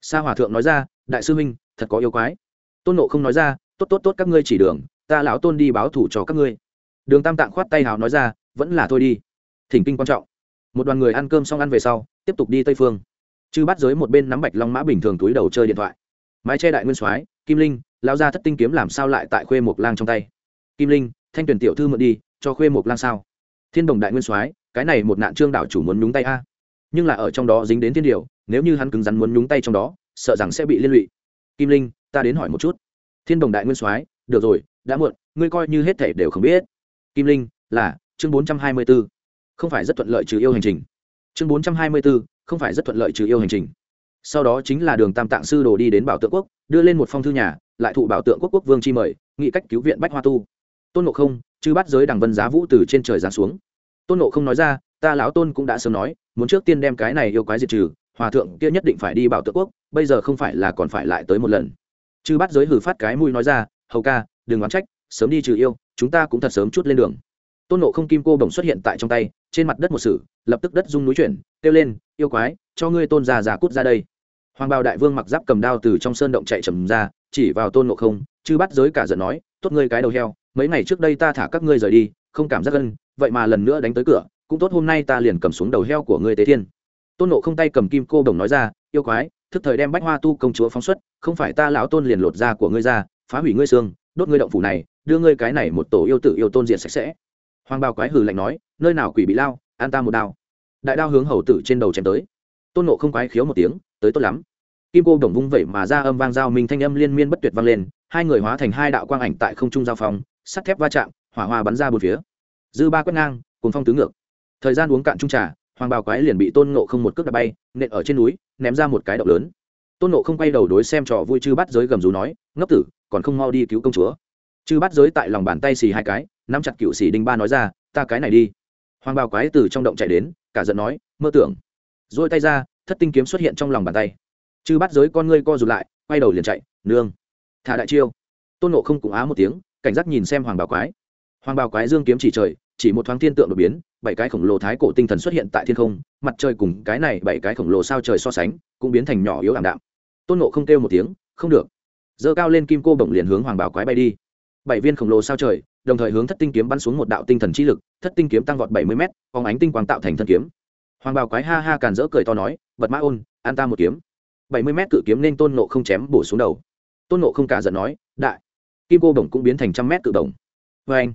Speaker 1: Sa hòa thượng nói ra, đại sư huynh, thật có yêu quái. Tôn nộ không nói ra, tốt tốt tốt, các ngươi chỉ đường, ta lão tôn đi báo thủ cho các ngươi. Đường tam tạng khoát tay hào nói ra, vẫn là thôi đi. Thỉnh kinh quan trọng. Một đoàn người ăn cơm xong ăn về sau, tiếp tục đi tây phương. Chư bắt giới một bên nắm bạch long mã bình thường túi đầu chơi điện thoại mái che đại nguyên soái, kim linh lao ra thất tinh kiếm làm sao lại tại khuê một lang trong tay? Kim linh, thanh tuyển tiểu thư mượn đi, cho khuê một lang sao? Thiên đồng đại nguyên soái, cái này một nạn trương đảo chủ muốn nhúng tay a. Nhưng là ở trong đó dính đến thiên điều, nếu như hắn cứng rắn muốn nhúng tay trong đó, sợ rằng sẽ bị liên lụy. Kim linh, ta đến hỏi một chút. Thiên đồng đại nguyên soái, được rồi, đã muộn, ngươi coi như hết thể đều không biết. Kim linh, là, chương bốn trăm hai mươi b ố không phải rất thuận lợi trừ yêu hành trình. Chương bốn trăm hai mươi b ố không phải rất thuận lợi trừ yêu hành trình sau đó chính là đường tam tạng sư đồ đi đến bảo tượng quốc, đưa lên một phong thư nhà, lại thụ bảo tượng quốc quốc vương chi mời nghị cách cứu viện bách hoa tu. Tôn nộ không chứ bắt giới đằng vân giá vũ từ trên trời giáng xuống. Tôn nộ không nói ra, ta lão tôn cũng đã sớm nói, muốn trước tiên đem cái này yêu quái diệt trừ, hòa thượng kia nhất định phải đi bảo tượng quốc, bây giờ không phải là còn phải lại tới một lần. Chư bắt giới hử phát cái mũi nói ra, hầu ca, đừng oán trách, sớm đi trừ yêu, chúng ta cũng thật sớm chút lên đường. Tôn nộ không kim cô bồng xuất hiện tại trong tay, trên mặt đất một sử lập tức đất rung núi chuyển kêu lên, yêu quái, cho ngươi tôn già già cút ra đây. Hoàng bào đại vương mặc giáp cầm đao từ trong sơn động chạy trầm ra, chỉ vào tôn nộ không, chư bắt giới cả giận nói, tốt ngươi cái đầu heo, mấy ngày trước đây ta thả các ngươi rời đi, không cảm giác gân vậy mà lần nữa đánh tới cửa, cũng tốt hôm nay ta liền cầm xuống đầu heo của ngươi tế thiên. Tôn nộ không tay cầm kim cô đồng nói ra, yêu quái, thức thời đem bách hoa tu công chúa phóng xuất, không phải ta lão tôn liền lột da của ngươi ra, phá hủy ngươi xương, đốt ngươi động phủ này, đưa ngươi cái này một tổ yêu tử yêu tôn diện sạch sẽ. Hoàng bào quái hừ lạnh nói, nơi nào quỷ bị lao, an ta một đao đại đao hướng hầu tử trên đầu chém tới. Tôn nộ không quái khiếu một tiếng, tới tốt lắm. Kim cô đồng vung vẩy mà ra âm vang giao minh thanh âm liên miên bất tuyệt vang lên, hai người hóa thành hai đạo quang ảnh tại không trung giao phong, sắt thép va chạm, hỏa hoa bắn ra bốn phía. Dư ba quét ngang cùng phong tứ ngược. Thời gian uống cạn trung trà, hoàng bào quái liền bị tôn nộ không một cước đạp bay, nện ở trên núi, ném ra một cái động lớn. Tôn nộ không quay đầu đối xem trò vui chư bắt giới gầm rú nói, ngốc tử, còn không mau đi cứu công chúa. Chư bắt giới tại lòng bàn tay xì hai cái, nắm chặt cựu xì đinh ba nói ra, ta cái này đi. Hoàng bào quái từ trong động chạy đến cả giận nói, mơ tưởng. Dôi tay ra, thất tinh kiếm xuất hiện trong lòng bàn tay. Chư bắt giới con ngươi co rụt lại, quay đầu liền chạy, nương, thả đại chiêu. Tôn nộ không cũng á một tiếng, cảnh giác nhìn xem hoàng bào quái. Hoàng bào quái dương kiếm chỉ trời, chỉ một thoáng thiên tượng đột biến, bảy cái khổng lồ thái cổ tinh thần xuất hiện tại thiên không, mặt trời cùng cái này bảy cái khổng lồ sao trời so sánh, cũng biến thành nhỏ yếu ảm đạm. Tôn nộ không kêu một tiếng, không được. Giơ cao lên kim cô bổng liền hướng hoàng bảo quái bay đi. Bảy viên khổng lồ sao trời đồng thời hướng thất tinh kiếm bắn xuống một đạo tinh thần chi lực, thất tinh kiếm tăng vọt bảy mươi m phóng ánh tinh quang tạo thành thân kiếm. Hoàng bào quái ha ha càn rỡ cười to nói, bật mã ôn, an ta một kiếm. Bảy mươi m cự kiếm nên tôn nộ không chém bổ xuống đầu. Tôn nộ không cả giận nói, đại, kim cô bổng cũng biến thành trăm mét cự đồng. Vê anh.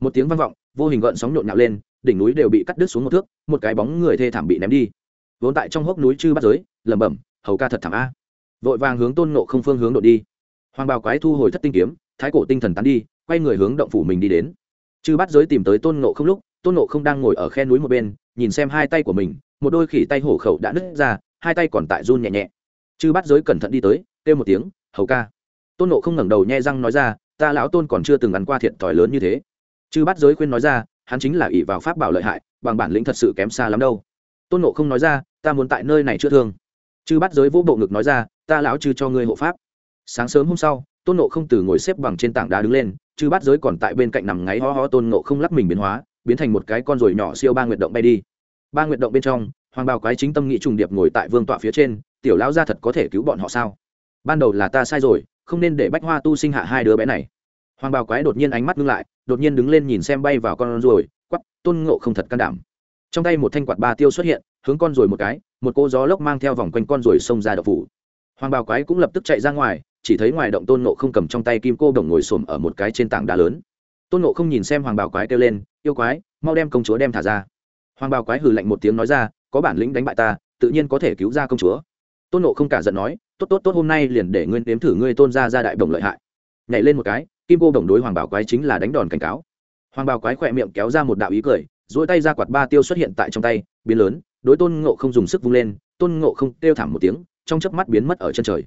Speaker 1: Một tiếng vang vọng, vô hình gợn sóng nhộn nhạo lên, đỉnh núi đều bị cắt đứt xuống một thước, một cái bóng người thê thảm bị ném đi. Vốn tại trong hốc núi chư bắt giới, lẩm bẩm, hầu ca thật thảm a. Vội vàng hướng tôn nộ không phương hướng đội đi. Hoàng bào quái thu hồi thất tinh kiếm, thái cổ tinh thần tán đi quay người hướng động phủ mình đi đến. Chư bắt giới tìm tới tôn nộ không lúc, tôn nộ không đang ngồi ở khe núi một bên, nhìn xem hai tay của mình, một đôi khỉ tay hổ khẩu đã nứt ra, hai tay còn tại run nhẹ nhẹ. Chư bắt giới cẩn thận đi tới, kêu một tiếng, hầu ca. Tôn nộ không ngẩng đầu nhẹ răng nói ra, ta lão tôn còn chưa từng ăn qua thiệt thòi lớn như thế. Chư bắt giới khuyên nói ra, hắn chính là ỷ vào pháp bảo lợi hại, bằng bản lĩnh thật sự kém xa lắm đâu. Tôn nộ không nói ra, ta muốn tại nơi này chữa thương. Chư bắt giới vỗ bộ ngực nói ra, ta lão chư cho ngươi hộ pháp. Sáng sớm hôm sau, tôn nộ không từ ngồi xếp bằng trên tảng đá đứng lên chư bát giới còn tại bên cạnh nằm ngáy ho ho tôn ngộ không lắc mình biến hóa, biến thành một cái con ruồi nhỏ siêu ba nguyệt động bay đi. Ba nguyệt động bên trong, hoàng bào quái chính tâm nghĩ trùng điệp ngồi tại vương tọa phía trên, tiểu lão gia thật có thể cứu bọn họ sao? Ban đầu là ta sai rồi, không nên để bách hoa tu sinh hạ hai đứa bé này. Hoàng bào quái đột nhiên ánh mắt ngưng lại, đột nhiên đứng lên nhìn xem bay vào con ruồi quắp tôn ngộ không thật can đảm. Trong tay một thanh quạt ba tiêu xuất hiện, hướng con ruồi một cái, một cô gió lốc mang theo vòng quanh con ruồi xông ra đập phủ. Hoàng bào quái cũng lập tức chạy ra ngoài chỉ thấy ngoài động tôn nộ không cầm trong tay kim cô đồng ngồi xổm ở một cái trên tảng đá lớn. Tôn nộ không nhìn xem hoàng bào quái kêu lên, yêu quái, mau đem công chúa đem thả ra. Hoàng bào quái hừ lạnh một tiếng nói ra, có bản lĩnh đánh bại ta, tự nhiên có thể cứu ra công chúa. Tôn nộ không cả giận nói, tốt tốt tốt, hôm nay liền để ngươi nếm thử ngươi tôn ra ra đại đồng lợi hại. Nhảy lên một cái, kim cô đồng đối hoàng bảo quái chính là đánh đòn cảnh cáo. Hoàng bảo quái khỏe miệng kéo ra một đạo ý cười dỗi tay ra quạt ba tiêu xuất hiện tại trong tay, biến lớn, đối tôn ngộ không dùng sức vung lên, tôn ngộ không kêu thảm một tiếng, trong chớp mắt biến mất ở chân trời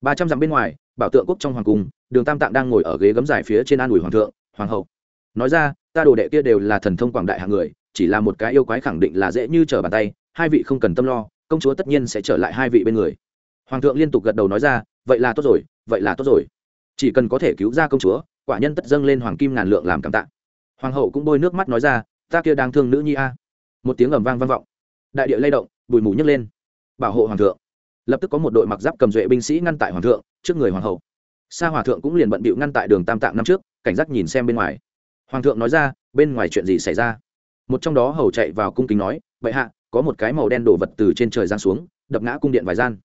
Speaker 1: ba trăm dặm bên ngoài, bảo tượng quốc trong hoàng cung, đường tam tạng đang ngồi ở ghế gấm dài phía trên an ủi hoàng thượng, hoàng hậu, nói ra, ta đồ đệ kia đều là thần thông quảng đại hạng người, chỉ là một cái yêu quái khẳng định là dễ như trở bàn tay, hai vị không cần tâm lo, công chúa tất nhiên sẽ trở lại hai vị bên người. Hoàng thượng liên tục gật đầu nói ra, vậy là tốt rồi, vậy là tốt rồi. Chỉ cần có thể cứu ra công chúa, quả nhân tất dâng lên hoàng kim ngàn lượng làm cảm tạ. Hoàng hậu cũng bôi nước mắt nói ra, ta kia đang thương nữ nhi a. Một tiếng ầm vang vang vọng. Đại địa lay động, bụi mù nhấc lên. Bảo hộ hoàng thượng lập tức có một đội mặc giáp cầm duệ binh sĩ ngăn tại hoàng thượng, trước người hoàng hậu. Sa hòa thượng cũng liền bận bịu ngăn tại đường tam tạng năm trước, cảnh giác nhìn xem bên ngoài. Hoàng thượng nói ra, bên ngoài chuyện gì xảy ra? Một trong đó hầu chạy vào cung kính nói vậy hạ, có một cái màu đen đổ vật từ trên trời giang xuống, đập ngã cung điện vài gian.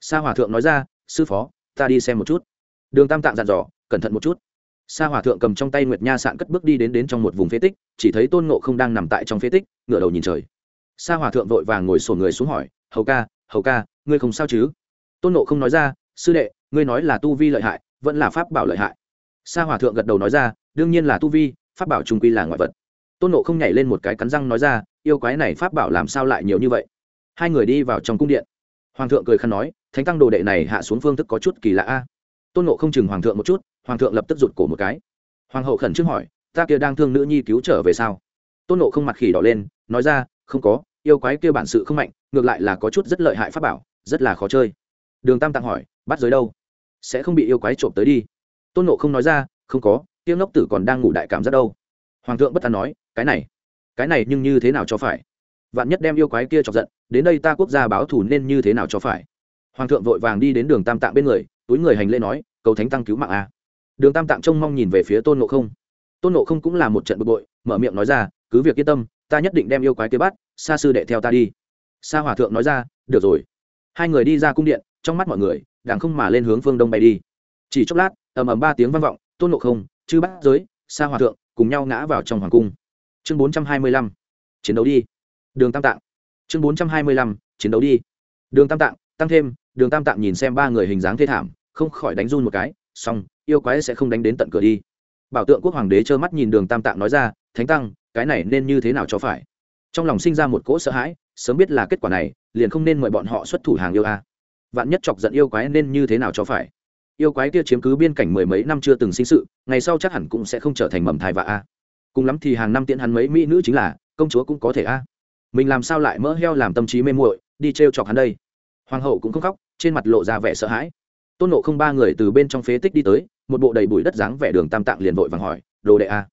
Speaker 1: Sa hòa thượng nói ra, sư phó, ta đi xem một chút. Đường tam tạng dặn dò, cẩn thận một chút. Sa hòa thượng cầm trong tay nguyệt nha sạn cất bước đi đến đến trong một vùng phế tích, chỉ thấy tôn ngộ không đang nằm tại trong phế tích, ngửa đầu nhìn trời. Sa hòa thượng vội vàng ngồi sổ người xuống hỏi, hầu ca hầu ca, ngươi không sao chứ? Tôn Nộ không nói ra, sư đệ, ngươi nói là tu vi lợi hại, vẫn là pháp bảo lợi hại. Sa hòa thượng gật đầu nói ra, đương nhiên là tu vi, pháp bảo trung quy là ngoại vật. Tôn nộ không nhảy lên một cái cắn răng nói ra, yêu quái này pháp bảo làm sao lại nhiều như vậy? Hai người đi vào trong cung điện. Hoàng thượng cười khăn nói, thánh tăng đồ đệ này hạ xuống phương thức có chút kỳ lạ a. Tôn nộ không chừng hoàng thượng một chút, hoàng thượng lập tức rụt cổ một cái. Hoàng hậu khẩn trương hỏi, ta kia đang thương nữ nhi cứu trở về sao? Tôn nộ không mặt khỉ đỏ lên, nói ra, không có yêu quái kia bản sự không mạnh, ngược lại là có chút rất lợi hại pháp bảo, rất là khó chơi. Đường tam tặng hỏi, bắt giới đâu? Sẽ không bị yêu quái trộm tới đi. Tôn nộ không nói ra, không có tiêu ngốc tử còn đang ngủ đại cảm giác đâu. Hoàng thượng bất tán nói, cái này cái này nhưng như thế nào cho phải? Vạn nhất đem yêu quái kia chọc giận, đến đây ta quốc gia báo thù nên như thế nào cho phải? Hoàng thượng vội vàng đi đến đường tam tạng bên người, túi người hành lễ nói, cầu thánh tăng cứu mạng a. Đường tam tạng trông mong nhìn về phía tôn nộ không. Tôn nộ không cũng là một trận bực bội, mở miệng nói ra, cứ việc yên tâm ta nhất định đem yêu quái kia bắt xa sư đệ theo ta đi. Sa hòa thượng nói ra, được rồi. Hai người đi ra cung điện, trong mắt mọi người đảng không mà lên hướng phương đông bay đi. Chỉ chốc lát, ầm ầm ba tiếng vang vọng, tôn nộ không, chư bắt giới, sa hòa thượng cùng nhau ngã vào trong hoàng cung. Chương bốn trăm hai mươi lăm, chiến đấu đi. Đường tam tạng. Chương bốn trăm hai mươi lăm, chiến đấu đi. Đường tam tạng, tăng thêm, đường tam tạng nhìn xem ba người hình dáng thê thảm, không khỏi đánh run một cái, xong, yêu quái sẽ không đánh đến tận cửa đi. Bảo tượng quốc hoàng đế trơ mắt nhìn đường tam tạng nói ra, thánh tăng cái này nên như thế nào cho phải? Trong lòng sinh ra một cỗ sợ hãi, sớm biết là kết quả này, liền không nên mời bọn họ xuất thủ hàng yêu a. Vạn nhất chọc giận yêu quái nên như thế nào cho phải? Yêu quái kia chiếm cứ biên cảnh mười mấy năm chưa từng sinh sự, ngày sau chắc hẳn cũng sẽ không trở thành mầm thai và a. Cùng lắm thì hàng năm tiễn hắn mấy mỹ nữ chính là, công chúa cũng có thể a. Mình làm sao lại mỡ heo làm tâm trí mê muội, đi t r e o chọc hắn đây? Hoàng hậu cũng không khóc, trên mặt lộ ra vẻ sợ hãi. Tôn nộ không ba người từ bên trong phế tích đi tới, một bộ đầy bụi đất dáng vẻ đường tam tạng liền vội vàng hỏi, đồ đệ a,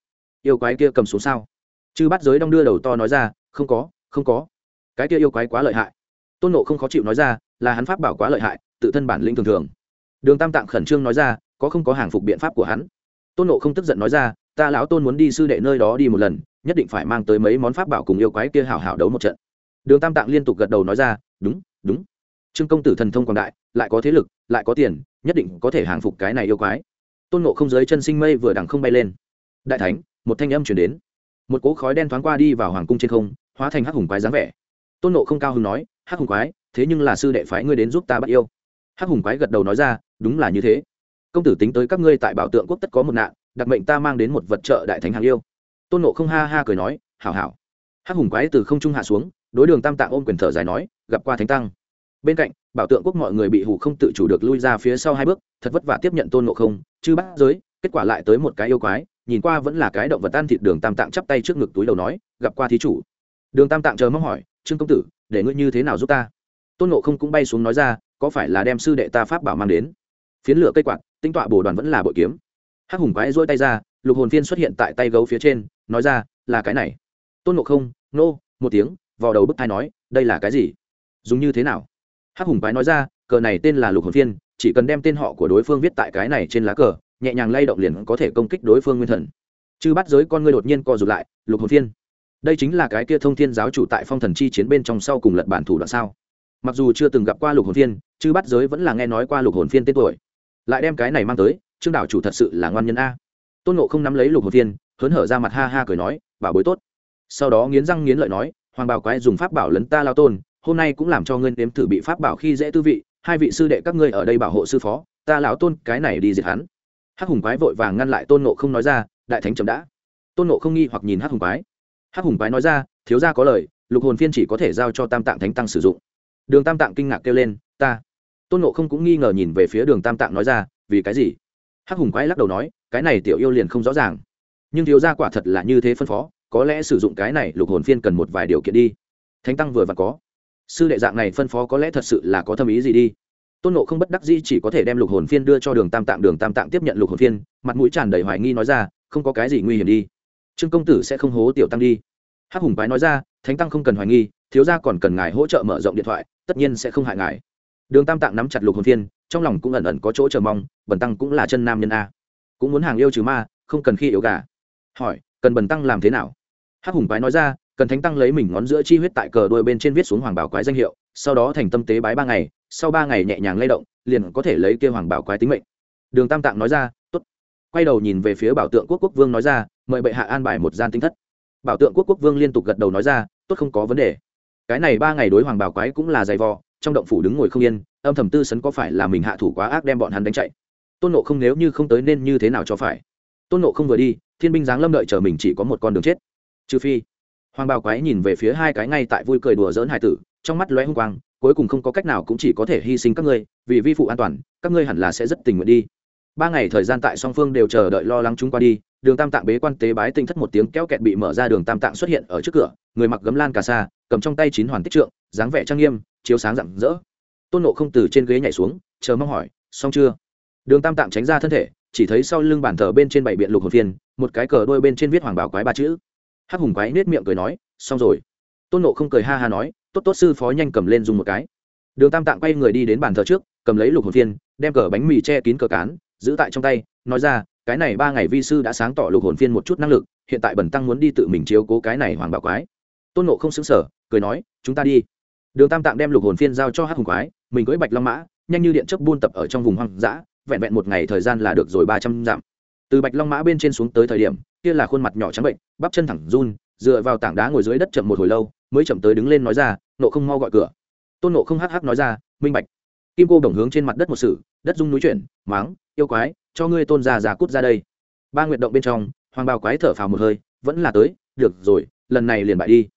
Speaker 1: yêu quái kia cầm xuống sao? Chư bắt giới đong đưa đầu to nói ra, không có không có. Cái kia yêu quái quá lợi hại. Tôn nộ không khó chịu nói ra, là hắn pháp bảo quá lợi hại, tự thân bản lĩnh thường thường. Đường tam tạng khẩn trương nói ra, có không có hàng phục biện pháp của hắn? Tôn nộ không tức giận nói ra, ta lão tôn muốn đi sư đệ nơi đó đi một lần, nhất định phải mang tới mấy món pháp bảo cùng yêu quái kia hảo hảo đấu một trận. Đường tam tạng liên tục gật đầu nói ra, đúng đúng. Trương công tử thần thông quảng đại, lại có thế lực, lại có tiền, nhất định có thể hàng phục cái này yêu quái. Tôn nộ không dưới chân sinh mây vừa đằng không bay lên. Đại thánh, một thanh âm chuyển đến một cỗ khói đen thoáng qua đi vào hoàng cung trên không, hóa thành hắc hùng quái dáng vẻ. Tôn nộ không cao hứng nói, hắc hùng quái, thế nhưng là sư đệ phái ngươi đến giúp ta bắt yêu. Hắc hùng quái gật đầu nói ra, đúng là như thế. Công tử tính tới các ngươi tại bảo tượng quốc tất có một nạn, đặc mệnh ta mang đến một vật trợ đại thánh hàng yêu. Tôn nộ không ha ha cười nói, hảo hảo. Hắc hùng quái từ không trung hạ xuống, đối đường tam tạng ôm quyền thở dài nói, gặp qua thánh tăng. Bên cạnh, bảo tượng quốc mọi người bị hủ không tự chủ được lui ra phía sau hai bước, thật vất vả tiếp nhận tôn nộ không chứ bắt giới, kết quả lại tới một cái yêu quái nhìn qua vẫn là cái động vật ăn thịt đường tam tạng chắp tay trước ngực túi đầu nói, gặp qua thí chủ. Đường tam tạng chờ mong hỏi, trương công tử, để ngươi như thế nào giúp ta? Tôn nộ không cũng bay xuống nói ra, có phải là đem sư đệ ta pháp bảo mang đến? Phiến lửa cây quạt, tinh tọa bồ đoàn vẫn là bội kiếm. Hắc hùng quái dôi tay ra, lục hồn phiên xuất hiện tại tay gấu phía trên, nói ra, là cái này. Tôn nộ không, nô, một tiếng vào đầu bức thai nói, đây là cái gì? Dùng như thế nào? Hắc hùng quái nói ra, cờ này tên là lục hồn phiên, chỉ cần đem tên họ của đối phương viết tại cái này trên lá cờ nhẹ nhàng lay động liền có thể công kích đối phương nguyên thần. Chư bắt giới con ngươi đột nhiên co rụt lại, lục hồn phiên. Đây chính là cái kia thông thiên giáo chủ tại phong thần chi chiến bên trong sau cùng lật bản thủ đoạn sao? Mặc dù chưa từng gặp qua lục hồn phiên, chư bắt giới vẫn là nghe nói qua lục hồn phiên tên tuổi. Lại đem cái này mang tới, trương đảo chủ thật sự là ngoan nhân a. Tôn nộ không nắm lấy lục hồn phiên, hớn hở ra mặt ha ha cười nói, bảo bối tốt. Sau đó nghiến răng nghiến lợi nói, hoàng bảo quái dùng pháp bảo lấn ta lao tôn, hôm nay cũng làm cho ngươi nếm thử bị pháp bảo khi dễ tư vị, hai vị sư đệ các ngươi ở đây bảo hộ sư phó, ta lão tôn cái này đi diệt hắn hắc hùng quái vội vàng ngăn lại tôn nộ không nói ra, đại thánh chậm đã. Tôn nộ không nghi hoặc nhìn hắc hùng quái. Hắc hùng quái nói ra, thiếu gia có lời, lục hồn phiên chỉ có thể giao cho tam tạng thánh tăng sử dụng. Đường tam tạng kinh ngạc kêu lên, ta? Tôn nộ không cũng nghi ngờ nhìn về phía đường tam tạng nói ra, vì cái gì? Hắc hùng quái lắc đầu nói, cái này tiểu yêu liền không rõ ràng. Nhưng thiếu gia quả thật là như thế phân phó, có lẽ sử dụng cái này, lục hồn phiên cần một vài điều kiện đi. Thánh tăng vừa và có. Sư đệ dạng này phân phó có lẽ thật sự là có tâm ý gì đi tôn nộ không bất đắc dĩ chỉ có thể đem lục hồn phiên đưa cho đường tam tạng, đường tam tạng tiếp nhận lục hồn phiên, mặt mũi tràn đầy hoài nghi nói ra, không có cái gì nguy hiểm đi. Trương công tử sẽ không hố tiểu tăng đi. Hắc hùng bái nói ra, thánh tăng không cần hoài nghi, thiếu gia còn cần ngài hỗ trợ mở rộng điện thoại, tất nhiên sẽ không hại ngài. Đường tam tạng nắm chặt lục hồn phiên, trong lòng cũng ẩn ẩn có chỗ chờ mong, bần tăng cũng là chân nam nhân a. Cũng muốn hàng yêu trừ ma, không cần khi yếu gà. Hỏi, cần bần tăng làm thế nào? Hắc hùng bái nói ra, cần thánh tăng lấy mình ngón giữa chi huyết tại cờ đôi bên trên viết xuống hoàng bảo quái danh hiệu, sau đó thành tâm tế bái ba ngày sau ba ngày nhẹ nhàng lay động, liền có thể lấy kêu hoàng bảo quái tính mệnh. Đường tam tạng nói ra t ố t quay đầu nhìn về phía bảo tượng quốc quốc vương nói ra, mời bệ hạ an bài một gian tinh thất. Bảo tượng quốc quốc vương liên tục gật đầu nói ra, tốt không có vấn đề. Cái này ba ngày đối hoàng bảo quái cũng là dày vò, trong động phủ đứng ngồi không yên, âm thầm tư sấn có phải là mình hạ thủ quá ác đem bọn hắn đánh chạy. Tôn nộ không nếu như không tới nên như thế nào cho phải? Tôn nộ không vừa đi, thiên binh giáng lâm đợi chờ mình chỉ có một con đường chết. Trừ phi, hoàng bào quái nhìn về phía hai cái ngay tại vui cười đùa dỡn hải tử, trong mắt lóe hung quang cuối cùng không có cách nào cũng chỉ có thể hy sinh các ngươi, vì vi phụ an toàn, các ngươi hẳn là sẽ rất tình nguyện đi. Ba ngày thời gian tại song phương đều chờ đợi lo lắng chúng qua đi, đường tam tạng bế quan tế bái tinh thất một tiếng kéo kẹt bị mở ra đường tam tạng xuất hiện ở trước cửa, người mặc gấm lan cà sa, cầm trong tay chín hoàn tích trượng, dáng vẻ trang nghiêm, chiếu sáng rạng rỡ. Tôn nộ không từ trên ghế nhảy xuống, chờ mong hỏi, xong chưa? Đường tam tạng tránh ra thân thể, chỉ thấy sau lưng bàn thờ bên trên bảy biện lục hồn phiên, một cái cờ đôi bên trên viết hoàng bảo quái ba chữ. Hắc hùng quái nết miệng cười nói, xong rồi. Tôn nộ không cười ha ha nói tốt tốt sư phó nhanh cầm lên dùng một cái. Đường tam tạng quay người đi đến bàn thờ trước, cầm lấy lục hồn phiên, đem cờ bánh mì che kín cờ cán, giữ tại trong tay, nói ra, cái này ba ngày vi sư đã sáng tỏ lục hồn phiên một chút năng lực, hiện tại bẩn tăng muốn đi tự mình chiếu cố cái này hoàng bảo quái. Tôn nộ không xứng sở cười nói, chúng ta đi. Đường tam tạng đem lục hồn phiên giao cho hắc hùng quái, mình cưỡi bạch long mã, nhanh như điện chấp buôn tập ở trong vùng hoang dã, vẹn vẹn một ngày thời gian là được rồi ba trăm dặm. Từ bạch long mã bên trên xuống tới thời điểm, kia là khuôn mặt nhỏ trắng bệnh, bắp chân thẳng run dựa vào tảng đá ngồi dưới đất chậm một hồi lâu, mới chậm tới đứng lên nói ra, nộ không mau gọi cửa. Tôn nộ không hắc hắc nói ra, minh bạch. Kim cô đồng hướng trên mặt đất một sự, đất dung núi chuyển, máng, yêu quái, cho ngươi tôn già già cút ra đây. Ba nguyện động bên trong, hoàng bào quái thở phào một hơi, vẫn là tới, được rồi, lần này liền bại đi.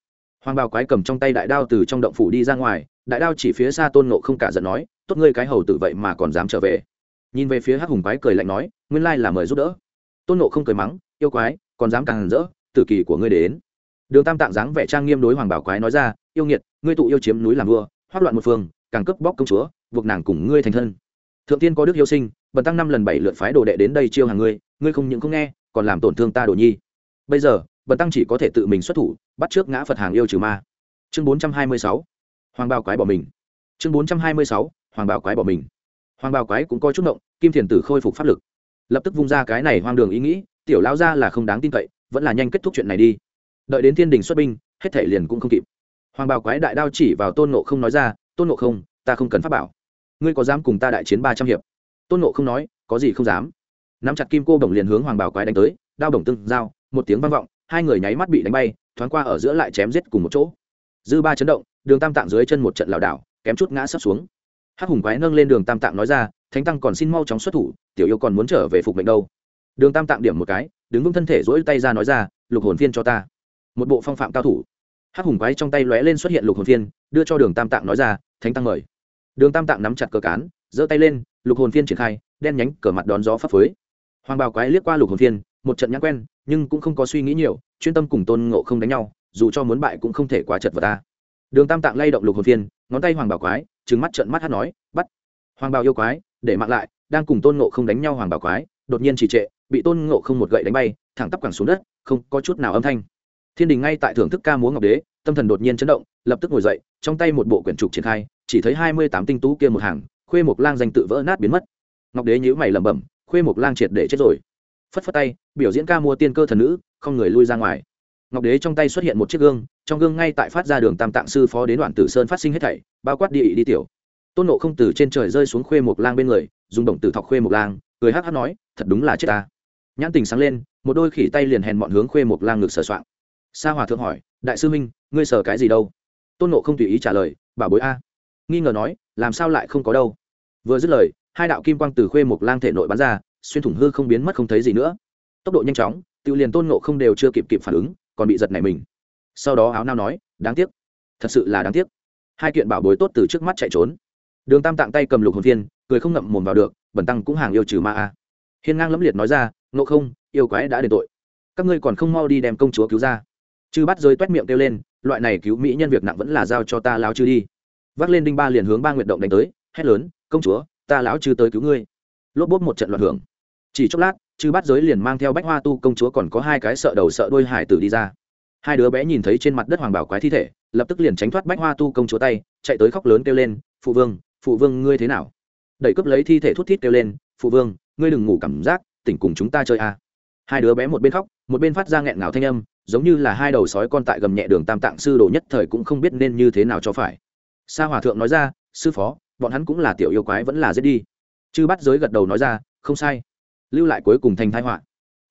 Speaker 1: Hoàng bào quái cầm trong tay đại đao từ trong động phủ đi ra ngoài, đại đao chỉ phía xa tôn nộ không cả giận nói, tốt ngươi cái hầu tự vậy mà còn dám trở về. Nhìn về phía hắc hùng quái cười lạnh nói, nguyên lai là mời giúp đỡ. Tôn nộ không cười mắng, yêu quái, còn dám càng rỡ, tử kỳ của ngươi đến đường tam tạng dáng vẻ trang nghiêm đối hoàng bảo quái nói ra, yêu nghiệt, ngươi tụ yêu chiếm núi làm vua, hoác loạn một phương, càng cướp bóc công chúa, buộc nàng cùng ngươi thành thân. Thượng tiên có đức yêu sinh, bần tăng năm lần bảy lượt phái đồ đệ đến đây chiêu hàng ngươi ngươi không những không nghe, còn làm tổn thương ta đồ nhi. Bây giờ, bần tăng chỉ có thể tự mình xuất thủ, bắt trước ngã phật hàng yêu trừ ma. Chương bốn trăm hai mươi sáu, hoàng bao quái bỏ mình. Chương bốn trăm hai mươi sáu, hoàng bao quái bỏ mình. Hoàng bao quái cũng coi chút động kim thiền tử khôi phục pháp lực. Lập tức vung ra cái này hoang đường ý nghĩ, tiểu lão ra là không đáng tin cậy, vẫn là nhanh kết thúc chuyện này đi đợi đến thiên đình xuất binh, hết thể liền cũng không kịp. Hoàng bào quái đại đao chỉ vào tôn nộ không nói ra, tôn nộ không, ta không cần pháp bảo. Ngươi có dám cùng ta đại chiến ba trăm hiệp? Tôn nộ không nói, có gì không dám. Nắm chặt kim cô bổng liền hướng hoàng bào quái đánh tới, đao bổng tương giao, một tiếng vang vọng, hai người nháy mắt bị đánh bay, thoáng qua ở giữa lại chém giết cùng một chỗ. Dư ba chấn động, đường tam tạng dưới chân một trận lảo đảo, kém chút ngã sấp xuống. Hắc hùng quái nâng lên đường tam tạng nói ra, thánh tăng còn xin mau chóng xuất thủ, tiểu yêu còn muốn trở về phục mệnh đâu. Đường tam tạng điểm một cái, đứng vững thân thể dỗi tay ra nói ra, lục hồn phiên cho ta một bộ phong phạm cao thủ. Hắc hùng quái trong tay lóe lên xuất hiện lục hồn phiên, đưa cho đường tam tạng nói ra, thánh tăng mời. Đường tam tạng nắm chặt cờ cán, giơ tay lên, lục hồn phiên triển khai, đen nhánh cờ mặt đón gió phấp phới. Hoàng bào quái liếc qua lục hồn phiên, một trận nhãn quen, nhưng cũng không có suy nghĩ nhiều, chuyên tâm cùng tôn ngộ không đánh nhau, dù cho muốn bại cũng không thể quá chật vào ta. Đường tam tạng lay động lục hồn phiên, ngón tay hoàng bào quái trứng mắt trận mắt hát nói, bắt. Hoàng bào yêu quái, để mạng lại, đang cùng tôn ngộ không đánh nhau hoàng bào quái, đột nhiên trì trệ, bị tôn ngộ không một gậy đánh bay, thẳng tắp quẳng xuống đất, không có chút nào âm thanh thiên đình ngay tại thưởng thức ca múa ngọc đế, tâm thần đột nhiên chấn động, lập tức ngồi dậy, trong tay một bộ quyển trục triển khai, chỉ thấy hai mươi tám tinh tú kia một hàng, khuê một lang danh tự vỡ nát biến mất. Ngọc đế nhíu mày lẩm bẩm, khuê mộc lang triệt để chết rồi. Phất phất tay, biểu diễn ca mua tiên cơ thần nữ, không người lui ra ngoài. Ngọc đế trong tay xuất hiện một chiếc gương, trong gương ngay tại phát ra đường tam tạng sư phó đến đoạn tử sơn phát sinh hết thảy, bao quát địa ị đi tiểu. Tôn nộ không từ trên trời rơi xuống khuê mộc lang bên người, dùng động tử thọc khuê mộc lang, cười hắc hắc nói, thật đúng là chết ta. Nhãn tình sáng lên, một đôi khỉ tay liền hèn mọn hướng khuê mộc lang ngực sờ soạng sa hòa thượng hỏi, đại sư minh, ngươi sờ cái gì đâu? Tôn nộ không tùy ý trả lời, bảo bối a. Nghi ngờ nói, làm sao lại không có đâu? Vừa dứt lời, hai đạo kim quang từ khuê mộc lang thể nội bắn ra, xuyên thủng hư không biến mất không thấy gì nữa. Tốc độ nhanh chóng tự liền tôn nộ không đều chưa kịp kịp phản ứng, còn bị giật nảy mình. Sau đó áo nao nói, đáng tiếc, thật sự là đáng tiếc. Hai kiện bảo bối tốt từ trước mắt chạy trốn. Đường tam tạng tay cầm lục hồn thiên, cười không ngậm mồm vào được bẩn tăng cũng hàng yêu trừ ma a. Hiên ngang lẫm liệt nói ra nộ không, yêu quái đã đền tội. Các ngươi còn không mau đi đem công chúa cứu ra chư bắt rơi toét miệng kêu lên, loại này cứu mỹ nhân việc nặng vẫn là giao cho ta lão chư đi. Vác lên đinh ba liền hướng ba Nguyệt động đánh tới, hét lớn, công chúa, ta lão chư tới cứu ngươi. Lốp bốp một trận loạn hưởng. Chỉ chốc lát, chư bắt giới liền mang theo bách hoa tu công chúa còn có hai cái sợ đầu sợ đôi hải tử đi ra. Hai đứa bé nhìn thấy trên mặt đất hoàng bảo quái thi thể, lập tức liền tránh thoát bách hoa tu công chúa tay, chạy tới khóc lớn kêu lên, phụ vương phụ vương ngươi thế nào? Đẩy cướp lấy thi thể thút thít kêu lên, phụ vương, ngươi đừng ngủ cảm giác, tỉnh cùng chúng ta chơi à. hai đứa bé một bên khóc, một bên phát ra nghẹn ngào thanh âm giống như là hai đầu sói con tại gầm nhẹ đường tam tạng sư đồ nhất thời cũng không biết nên như thế nào cho phải. Sa hòa thượng nói ra, sư phó, bọn hắn cũng là tiểu yêu quái vẫn là giết đi. Chư bắt giới gật đầu nói ra, không sai. Lưu lại cuối cùng thành thái họa.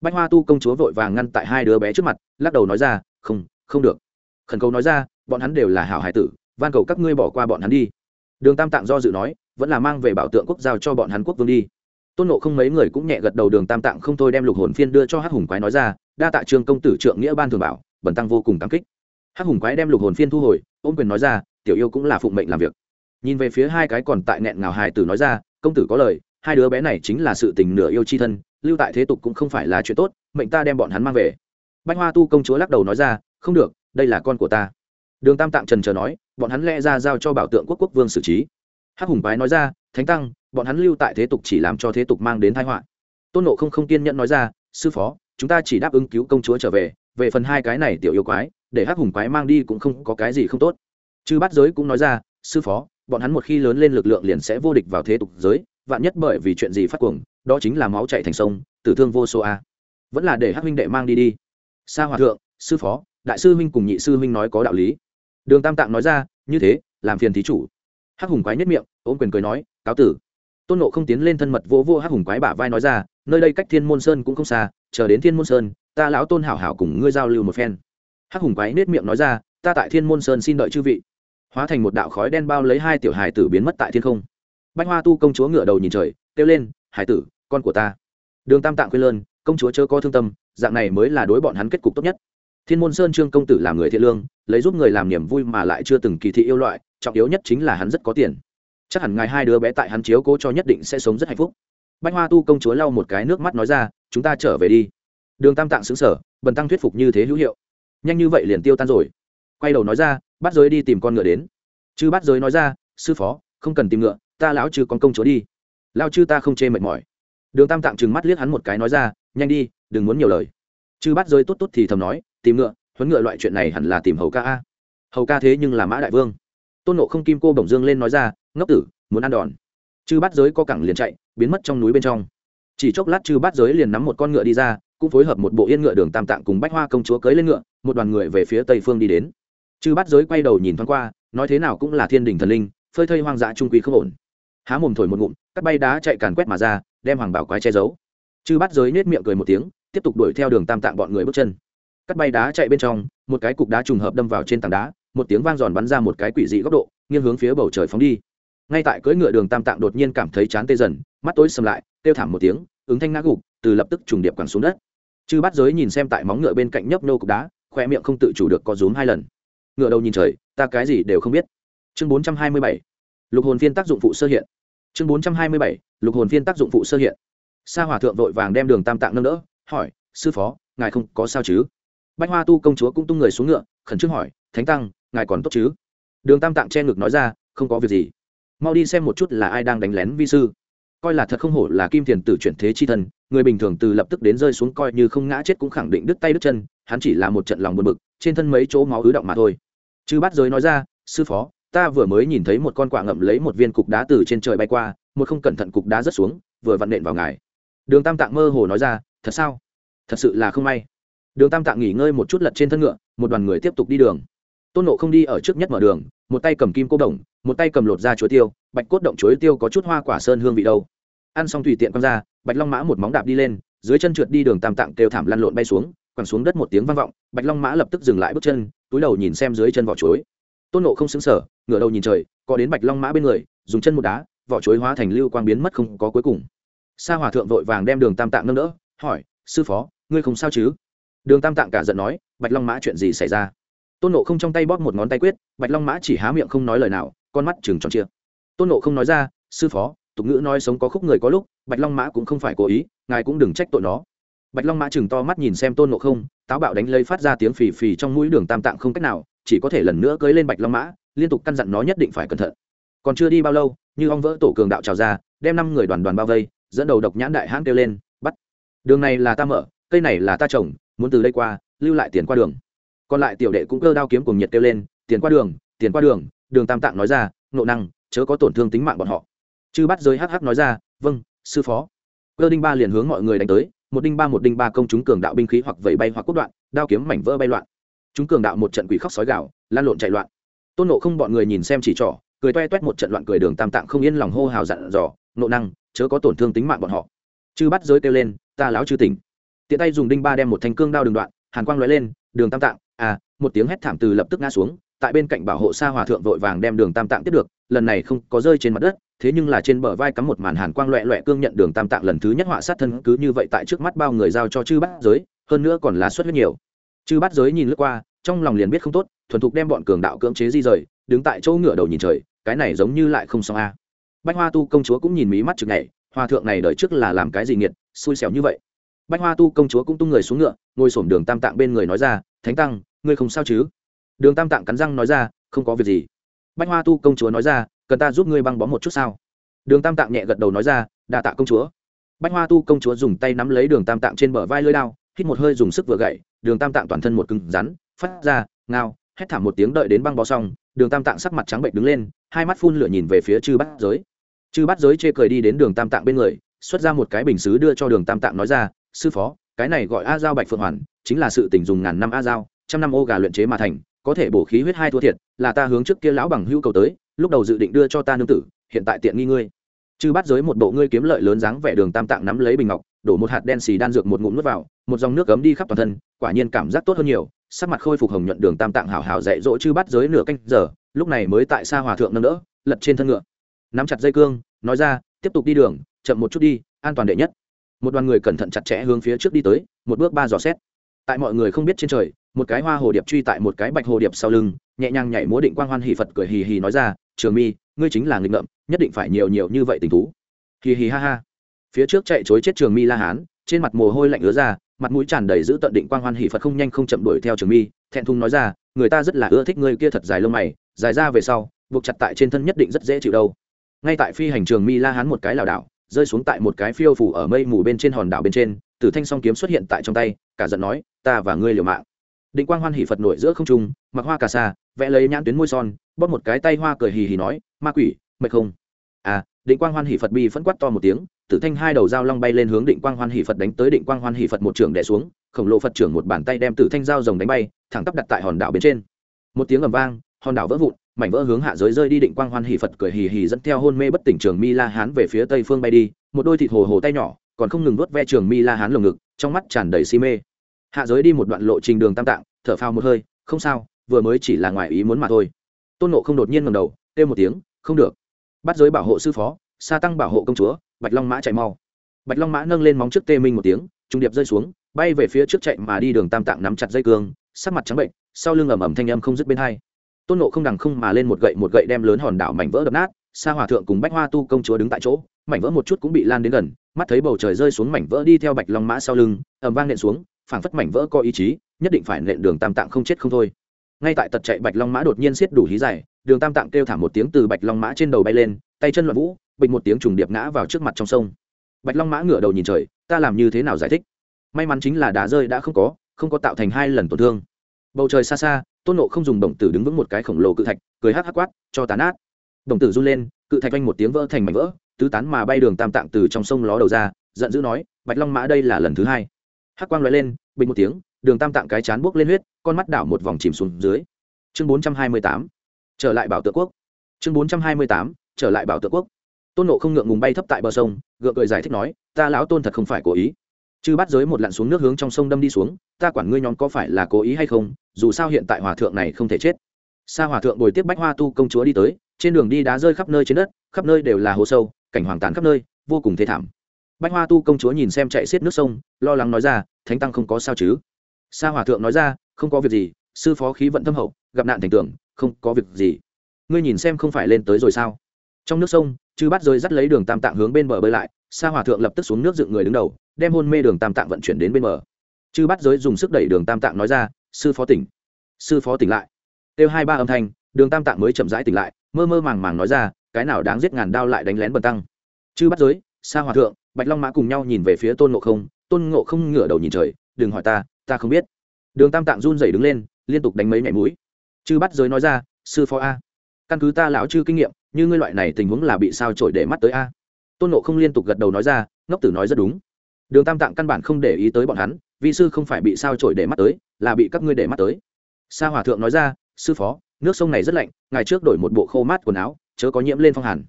Speaker 1: Bách hoa tu công chúa vội vàng ngăn tại hai đứa bé trước mặt, lắc đầu nói ra, không không được. Khẩn cầu nói ra, bọn hắn đều là hảo hải tử, van cầu các ngươi bỏ qua bọn hắn đi. Đường tam tạng do dự nói, vẫn là mang về bảo tượng quốc giao cho bọn hắn quốc vương đi tôn nộ không mấy người cũng nhẹ gật đầu đường tam tạng không thôi đem lục hồn phiên đưa cho hắc hùng quái nói ra, đa tạ trương công tử trượng nghĩa ban thường bảo bẩn tăng vô cùng cảm kích. Hắc hùng quái đem lục hồn phiên thu hồi, ôm quyền nói ra, tiểu yêu cũng là phụng mệnh làm việc. Nhìn về phía hai cái còn tại nghẹn ngào hài tử nói ra, công tử có lời, hai đứa bé này chính là sự tình nửa yêu chi thân, lưu tại thế tục cũng không phải là chuyện tốt, mệnh ta đem bọn hắn mang về. Bách hoa tu công chúa lắc đầu nói ra, không được, đây là con của ta. Đường tam tạng trần trờ nói, bọn hắn lẽ ra giao cho bảo tượng quốc quốc vương xử trí. Hắc hùng quái nói ra thánh tăng, bọn hắn lưu tại thế tục chỉ làm cho thế tục mang đến thái họa. Tôn nộ không không kiên nhẫn nói ra, sư phó, chúng ta chỉ đáp ứng cứu công chúa trở về về phần hai cái này tiểu yêu quái, để hắc hùng quái mang đi cũng không có cái gì không tốt. Chư bát giới cũng nói ra, sư phó, bọn hắn một khi lớn lên lực lượng liền sẽ vô địch vào thế tục giới, vạn nhất bởi vì chuyện gì phát cuồng, đó chính là máu chạy thành sông, tử thương vô số a. Vẫn là để hắc huynh đệ mang đi đi. Sa hòa thượng, sư phó, đại sư huynh cùng nhị sư huynh nói có đạo lý. Đường tam tạng nói ra, như thế, làm phiền thí chủ hắc hùng quái nhất miệng, ôm quyền cười nói, cáo tử. Tôn nộ không tiến lên thân mật vô vô hắc hùng quái bả vai nói ra, nơi đây cách thiên môn sơn cũng không xa, chờ đến thiên môn sơn, ta lão tôn hảo hảo cùng ngươi giao lưu một phen. Hắc hùng quái nết miệng nói ra, ta tại thiên môn sơn xin đợi chư vị. Hóa thành một đạo khói đen bao lấy hai tiểu hài tử biến mất tại thiên không. Bách hoa tu công chúa ngửa đầu nhìn trời, kêu lên hải tử, con của ta. Đường tam tạng quê lơn, công chúa chớ có thương tâm, dạng này mới là đối bọn hắn kết cục tốt nhất. Thiên môn sơn trương công tử làm người thiện lương, lấy giúp người làm niềm vui mà lại chưa từng kỳ thị yêu loại trọng yếu nhất chính là hắn rất có tiền. Chắc hẳn ngài hai đứa bé tại hắn chiếu cố cho nhất định sẽ sống rất hạnh phúc. Bách hoa tu công chúa lau một cái nước mắt nói ra, chúng ta trở về đi. Đường tam tạng xứng sở bần tăng thuyết phục như thế hữu hiệu. Nhanh như vậy liền tiêu tan rồi. Quay đầu nói ra bắt giới đi tìm con ngựa đến. Chứ bắt giới nói ra, sư phó, không cần tìm ngựa, ta lão chư con công chúa đi. Lao chư ta không chê mệt mỏi. Đường tam tạng trừng mắt liếc hắn một cái nói ra, nhanh đi, đừng muốn nhiều lời. Chứ bắt giới tốt tốt thì thầm nói, tìm ngựa, huấn ngựa loại chuyện này hẳn là tìm hầu ca a. Hầu ca thế nhưng là mã đại vương tôn nộ không kim cô bổng dương lên nói ra, ngốc tử, muốn ăn đòn. Chư bát giới có cẳng liền chạy, biến mất trong núi bên trong. Chỉ chốc lát chư bát giới liền nắm một con ngựa đi ra, cũng phối hợp một bộ yên ngựa đường tam tạng cùng bách hoa công chúa cưới lên ngựa, một đoàn người về phía tây phương đi đến. Chư bát giới quay đầu nhìn thoáng qua, nói thế nào cũng là thiên đình thần linh, phơi thây hoang dã trung quý không ổn. Há mồm thổi một ngụm, cắt bay đá chạy càn quét mà ra, đem hoàng bảo quái che giấu. Chư bát giới nết miệng cười một tiếng, tiếp tục đuổi theo đường tam tạng bọn người bước chân. Cắt bay đá chạy bên trong, một cái cục đá trùng hợp đâm vào trên tảng đá một tiếng vang giòn bắn ra một cái quỷ dị góc độ, nghiêng hướng phía bầu trời phóng đi. Ngay tại cưỡi ngựa đường tam tạng đột nhiên cảm thấy chán tê dần, mắt tối sầm lại, kêu thảm một tiếng, ứng thanh ngã gục, từ lập tức trùng điệp quẳng xuống đất. Chư bắt giới nhìn xem tại móng ngựa bên cạnh nhấp nô cục đá, khoe miệng không tự chủ được có rúm hai lần. Ngựa đầu nhìn trời, ta cái gì đều không biết. Chương bốn trăm hai mươi bảy, lục hồn phiên tác dụng phụ sơ hiện. Chương bốn trăm hai mươi bảy, lục hồn phiên tác dụng phụ sơ hiện. Sa hòa thượng vội vàng đem đường tam tạng nâng đỡ, hỏi, sư phó, ngài không có sao chứ? Bách hoa tu công chúa cũng tung người xuống ngựa, khẩn trương hỏi, thánh tăng ngài còn tốt chứ? Đường tam tạng che ngực nói ra, không có việc gì. Mau đi xem một chút là ai đang đánh lén vi sư. Coi là thật không hổ là kim thiền tử chuyển thế chi thân người bình thường từ lập tức đến rơi xuống coi như không ngã chết cũng khẳng định đứt tay đứt chân, hắn chỉ là một trận lòng buồn bực, trên thân mấy chỗ máu ứ động mà thôi. Chư bát giới nói ra, sư phó, ta vừa mới nhìn thấy một con quạ ngậm lấy một viên cục đá từ trên trời bay qua, một không cẩn thận cục đá rớt xuống, vừa vặn nện vào ngài. Đường tam tạng mơ hồ nói ra, thật sao? Thật sự là không may. Đường tam tạng nghỉ ngơi một chút lật trên thân ngựa, một đoàn người tiếp tục đi đường tôn nộ không đi ở trước nhất mở đường, một tay cầm kim cô đồng, một tay cầm lột ra chuối tiêu, bạch cốt động chuối tiêu có chút hoa quả sơn hương vị đâu. Ăn xong tùy tiện quăng ra, bạch long mã một móng đạp đi lên, dưới chân trượt đi đường tam tạng kêu thảm lăn lộn bay xuống, quẳng xuống đất một tiếng vang vọng, bạch long mã lập tức dừng lại bước chân, túi đầu nhìn xem dưới chân vỏ chuối. Tôn nộ không xứng sở ngửa đầu nhìn trời, có đến bạch long mã bên người, dùng chân một đá, vỏ chuối hóa thành lưu quang biến mất không có cuối cùng. Sa hòa thượng vội vàng đem đường tam tạng nâng đỡ, hỏi, sư phó, ngươi không sao chứ? Đường tam tạng cả giận nói, bạch long mã chuyện gì xảy ra? Tôn nộ không trong tay bóp một ngón tay quyết, bạch long mã chỉ há miệng không nói lời nào, con mắt chừng tròn chia tôn nộ không nói ra, sư phó, tục ngữ nói sống có khúc người có lúc, bạch long mã cũng không phải cố ý, ngài cũng đừng trách tội nó. Bạch long mã chừng to mắt nhìn xem tôn nộ không, táo bạo đánh lấy phát ra tiếng phì phì trong mũi đường tam tạng không cách nào, chỉ có thể lần nữa cưới lên bạch long mã, liên tục căn dặn nó nhất định phải cẩn thận. Còn chưa đi bao lâu, như ong vỡ tổ cường đạo trào ra, đem năm người đoàn đoàn bao vây, dẫn đầu độc nhãn đại hãn kêu lên, bắt. Đường này là ta mở, cây này là ta trồng, muốn từ đây qua, lưu lại tiền qua đường còn lại tiểu đệ cũng cơ đao kiếm cùng nhiệt kêu lên, tiền qua đường, tiền qua đường đường tam tạng nói ra nộ năng, chớ có tổn thương tính mạng bọn họ. Chư bắt giới hh nói ra vâng sư phó. Cơ đinh ba liền hướng mọi người đánh tới, một đinh ba một đinh ba công chúng cường đạo binh khí hoặc vẩy bay hoặc cốt đoạn, đao kiếm mảnh vỡ bay loạn. Chúng cường đạo một trận quỷ khóc sói gạo lan lộn chạy loạn. Tôn nộ không bọn người nhìn xem chỉ trỏ, cười toe toét một trận loạn cười đường tam tạng không yên lòng hô hào dặn dò nộ năng, chớ có tổn thương tính mạng bọn họ. Chư bắt giới kêu lên, ta láo chư tỉnh. Tiện tay dùng đinh ba đem một thanh cương đao đường đoạn, hàn quang lóe lên, đường tam tạng à một tiếng hét thảm từ lập tức ngã xuống, tại bên cạnh bảo hộ xa hòa thượng vội vàng đem đường tam tạng tiếp được, lần này không có rơi trên mặt đất, thế nhưng là trên bờ vai cắm một màn hàn quang loẹ loẹ cương nhận đường tam tạng lần thứ nhất họa sát thân cứ như vậy tại trước mắt bao người giao cho chư bát giới, hơn nữa còn là xuất huyết nhiều chư bát giới nhìn lướt qua, trong lòng liền biết không tốt, thuần thục đem bọn cường đạo cưỡng chế di rời, đứng tại chỗ ngựa đầu nhìn trời, cái này giống như lại không xong a à. bách hoa tu công chúa cũng nhìn mí mắt chực này hòa thượng này đợi trước là làm cái gì nghiệt, xui xẻo như vậy bách hoa tu công chúa cũng tung người xuống ngựa, ngồi sổm đường tam tạng bên người nói ra, thánh tăng, ngươi không sao chứ? Đường tam tạng cắn răng nói ra, không có việc gì. Bách hoa tu công chúa nói ra, cần ta giúp ngươi băng bó một chút sao? Đường tam tạng nhẹ gật đầu nói ra đà tạ công chúa. Bách hoa tu công chúa dùng tay nắm lấy đường tam tạng trên bờ vai lưới đao, hít một hơi dùng sức vừa gậy, đường tam tạng toàn thân một cứng rắn, phát ra, ngao, hét thảm một tiếng đợi đến băng bó xong, đường tam tạng sắc mặt trắng bệnh đứng lên, hai mắt phun lửa nhìn về phía chư bát giới. Chư bát giới chê cười đi đến đường tam tạng bên người, xuất ra một cái bình xứ đưa cho đường tam tạng nói ra sư phó, cái này gọi a giao bạch phượng hoàn, chính là sự tình dùng ngàn năm a giao, trăm năm ô gà luyện chế mà thành, có thể bổ khí huyết hai thua thiệt, là ta hướng trước kia lão bằng hưu cầu tới, lúc đầu dự định đưa cho ta nương tử, hiện tại tiện nghi ngươi. Chư bắt giới một bộ ngươi kiếm lợi lớn dáng vẻ đường tam tạng nắm lấy bình ngọc, đổ một hạt đen xì đan dược một ngụm nước vào, một dòng nước cấm đi khắp toàn thân, quả nhiên cảm giác tốt hơn nhiều, sắc mặt khôi phục hồng nhuận đường tam tạng hảo hảo dạy dỗ chư bắt giới nửa canh giờ, lúc này mới tại xa hòa thượng nâng đỡ, lật trên thân ngựa. Nắm chặt dây cương, nói ra, tiếp tục đi đường, chậm một chút đi, an toàn đệ nhất một đoàn người cẩn thận chặt chẽ hướng phía trước đi tới, một bước ba dò xét. Tại mọi người không biết trên trời, một cái hoa hồ điệp truy tại một cái bạch hồ điệp sau lưng, nhẹ nhàng nhảy múa định quang hoan hỷ phật cười hì hì nói ra, trường mi, ngươi chính là nghịch ngợm, nhất định phải nhiều nhiều như vậy tình thú. Hì hì ha ha. Phía trước chạy chối chết trường mi la hán, trên mặt mồ hôi lạnh ứa ra, mặt mũi tràn đầy giữ tận định quang hoan hỷ phật không nhanh không chậm đuổi theo trường mi, thẹn thùng nói ra, người ta rất là ưa thích ngươi kia thật dài lông mày, dài ra về sau, buộc chặt tại trên thân nhất định rất dễ chịu đâu. Ngay tại phi hành trường mi la hán một cái lảo đảo rơi xuống tại một cái phiêu phủ ở mây mù bên trên hòn đảo bên trên, tử thanh song kiếm xuất hiện tại trong tay, cả giận nói, ta và ngươi liều mạng. Định quang hoan hỉ phật nổi giữa không trung, mặc hoa cà sa, vẽ lấy nhãn tuyến môi son, bóp một cái tay hoa cười hì hì nói, ma quỷ, mệt không? À định quang hoan hỉ phật bi phẫn quát to một tiếng, tử thanh hai đầu dao long bay lên hướng định quang hoan hỉ phật đánh tới định quang hoan hỉ phật một trường đè xuống, khổng lồ phật trưởng một bàn tay đem tử thanh dao rồng đánh bay, thẳng tắp đặt tại hòn đảo bên trên. Một tiếng ầm vang, hòn đảo vỡ vụn mảnh vỡ hướng hạ giới rơi đi định quang hoan hỉ phật cười hì hì dẫn theo hôn mê bất tỉnh trường mi la hán về phía tây phương bay đi, một đôi thịt hồ hồ tay nhỏ, còn không ngừng nuốt ve trường mi la hán lồng ngực, trong mắt tràn đầy si mê. Hạ giới đi một đoạn lộ trình đường tam tạng, thở phào một hơi, không sao, vừa mới chỉ là ngoài ý muốn mà thôi. Tôn nộ không đột nhiên ngầm đầu, kêu một tiếng, không được. Bắt giới bảo hộ sư phó, sa tăng bảo hộ công chúa, bạch long mã chạy mau. Bạch long mã nâng lên móng trước tê minh một tiếng, trung điệp rơi xuống, bay về phía trước chạy mà đi đường tam tạng nắm chặt dây cương, sắc mặt trắng bệnh, sau lưng ẩm ẩm thanh âm không dứt bên hai tôn nộ không đằng không mà lên một gậy một gậy đem lớn hòn đảo mảnh vỡ đập nát, sa hòa thượng cùng bách hoa tu công chúa đứng tại chỗ, mảnh vỡ một chút cũng bị lan đến gần, mắt thấy bầu trời rơi xuống mảnh vỡ đi theo bạch long mã sau lưng ẩm vang nện xuống, phảng phất mảnh vỡ có ý chí, nhất định phải nện đường tam tạng không chết không thôi. Ngay tại tật chạy bạch long mã đột nhiên xiết đủ hí dài, đường tam tạng kêu thả một tiếng từ bạch long mã trên đầu bay lên, tay chân loạn vũ, bịch một tiếng trùng điệp ngã vào trước mặt trong sông. Bạch long mã ngửa đầu nhìn trời, ta làm như thế nào giải thích? May mắn chính là đá rơi đã không có không có tạo thành hai lần tổn thương. Bầu trời xa xa tôn nộ không dùng đồng tử đứng vững một cái khổng lồ cự thạch, cười hắc hắc quát, cho tán át đồng tử run lên, cự thạch vanh một tiếng vỡ thành mảnh vỡ, tứ tán mà bay đường tam tạng từ trong sông ló đầu ra, giận dữ nói, bạch long mã, đây là lần thứ hai. Hắc quang loại lên, bình một tiếng, đường tam tạng cái chán buốc lên huyết, con mắt đảo một vòng chìm xuống dưới. Chương bốn trăm hai mươi tám, trở lại bảo tự quốc. Chương bốn trăm hai mươi tám, trở lại bảo tự quốc. Tôn nộ không ngượng ngùng bay thấp tại bờ sông, gượng cười giải thích nói, ta lão tôn thật không phải cố ý chư bắt giới một lặn xuống nước hướng trong sông đâm đi xuống, ta quản ngươi nhóm có phải là cố ý hay không, dù sao hiện tại hòa thượng này không thể chết. Sa hòa thượng bồi tiếp bách hoa tu công chúa đi tới, trên đường đi đá rơi khắp nơi trên đất, khắp nơi đều là hồ sâu, cảnh hoàng tàn khắp nơi, vô cùng thế thảm. Bách hoa tu công chúa nhìn xem chạy xiết nước sông, lo lắng nói ra, thánh tăng không có sao chứ? Sa hòa thượng nói ra, không có việc gì, sư phó khí vận thâm hậu, gặp nạn thành tưởng không có việc gì. Ngươi nhìn xem không phải lên tới rồi sao? Trong nước sông, chư bắt rơi dắt lấy đường tam tạng hướng bên bờ bơi lại sa hòa thượng lập tức xuống nước dựng người đứng đầu, đem hôn mê đường tam tạng vận chuyển đến bên bờ. Chư bắt giới dùng sức đẩy đường tam tạng nói ra, sư phó tỉnh, sư phó tỉnh lại. Kêu hai ba âm thanh, đường tam tạng mới chậm rãi tỉnh lại, mơ mơ màng màng nói ra, cái nào đáng giết ngàn đao lại đánh lén bần tăng. Chư bắt giới, sa hòa thượng, bạch long mã cùng nhau nhìn về phía tôn ngộ không, tôn ngộ không ngửa đầu nhìn trời, đừng hỏi ta ta không biết. Đường tam tạng run rẩy đứng lên, liên tục đánh mấy nhảy mũi. Chư bắt giới nói ra, sư phó a, căn cứ ta lão chư kinh nghiệm, như ngươi loại này tình huống là bị sao trổi để mắt tới a? Tôn nộ không liên tục gật đầu nói ra, ngốc tử nói rất đúng. Đường tam tạng căn bản không để ý tới bọn hắn, Vi sư không phải bị sao trổi để mắt tới, là bị các ngươi để mắt tới. Sa hòa thượng nói ra, sư phó, nước sông này rất lạnh ngày trước đổi một bộ khô mát quần áo, chớ có nhiễm lên phong hàn.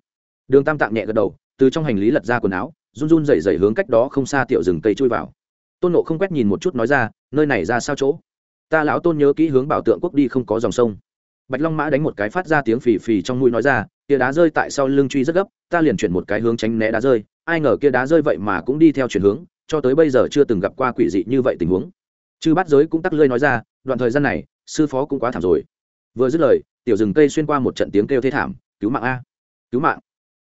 Speaker 1: Đường tam tạng nhẹ gật đầu, từ trong hành lý lật ra quần áo, run run rẩy rẩy hướng cách đó không xa tiểu rừng cây chui vào. Tôn nộ không quét nhìn một chút nói ra, nơi này ra sao chỗ? Ta lão tôn nhớ kỹ hướng bảo tượng quốc đi không có dòng sông bạch long mã đánh một cái phát ra tiếng phì phì trong mũi nói ra, kia đá rơi tại sau lưng truy rất gấp, ta liền chuyển một cái hướng tránh né đá rơi. Ai ngờ kia đá rơi vậy mà cũng đi theo chuyển hướng, cho tới bây giờ chưa từng gặp qua quỷ dị như vậy tình huống. Chư bát giới cũng tắc lơi nói ra, đoạn thời gian này, sư phó cũng quá thảm rồi. Vừa dứt lời, tiểu rừng cây xuyên qua một trận tiếng kêu thê thảm, cứu mạng a! Cứu mạng!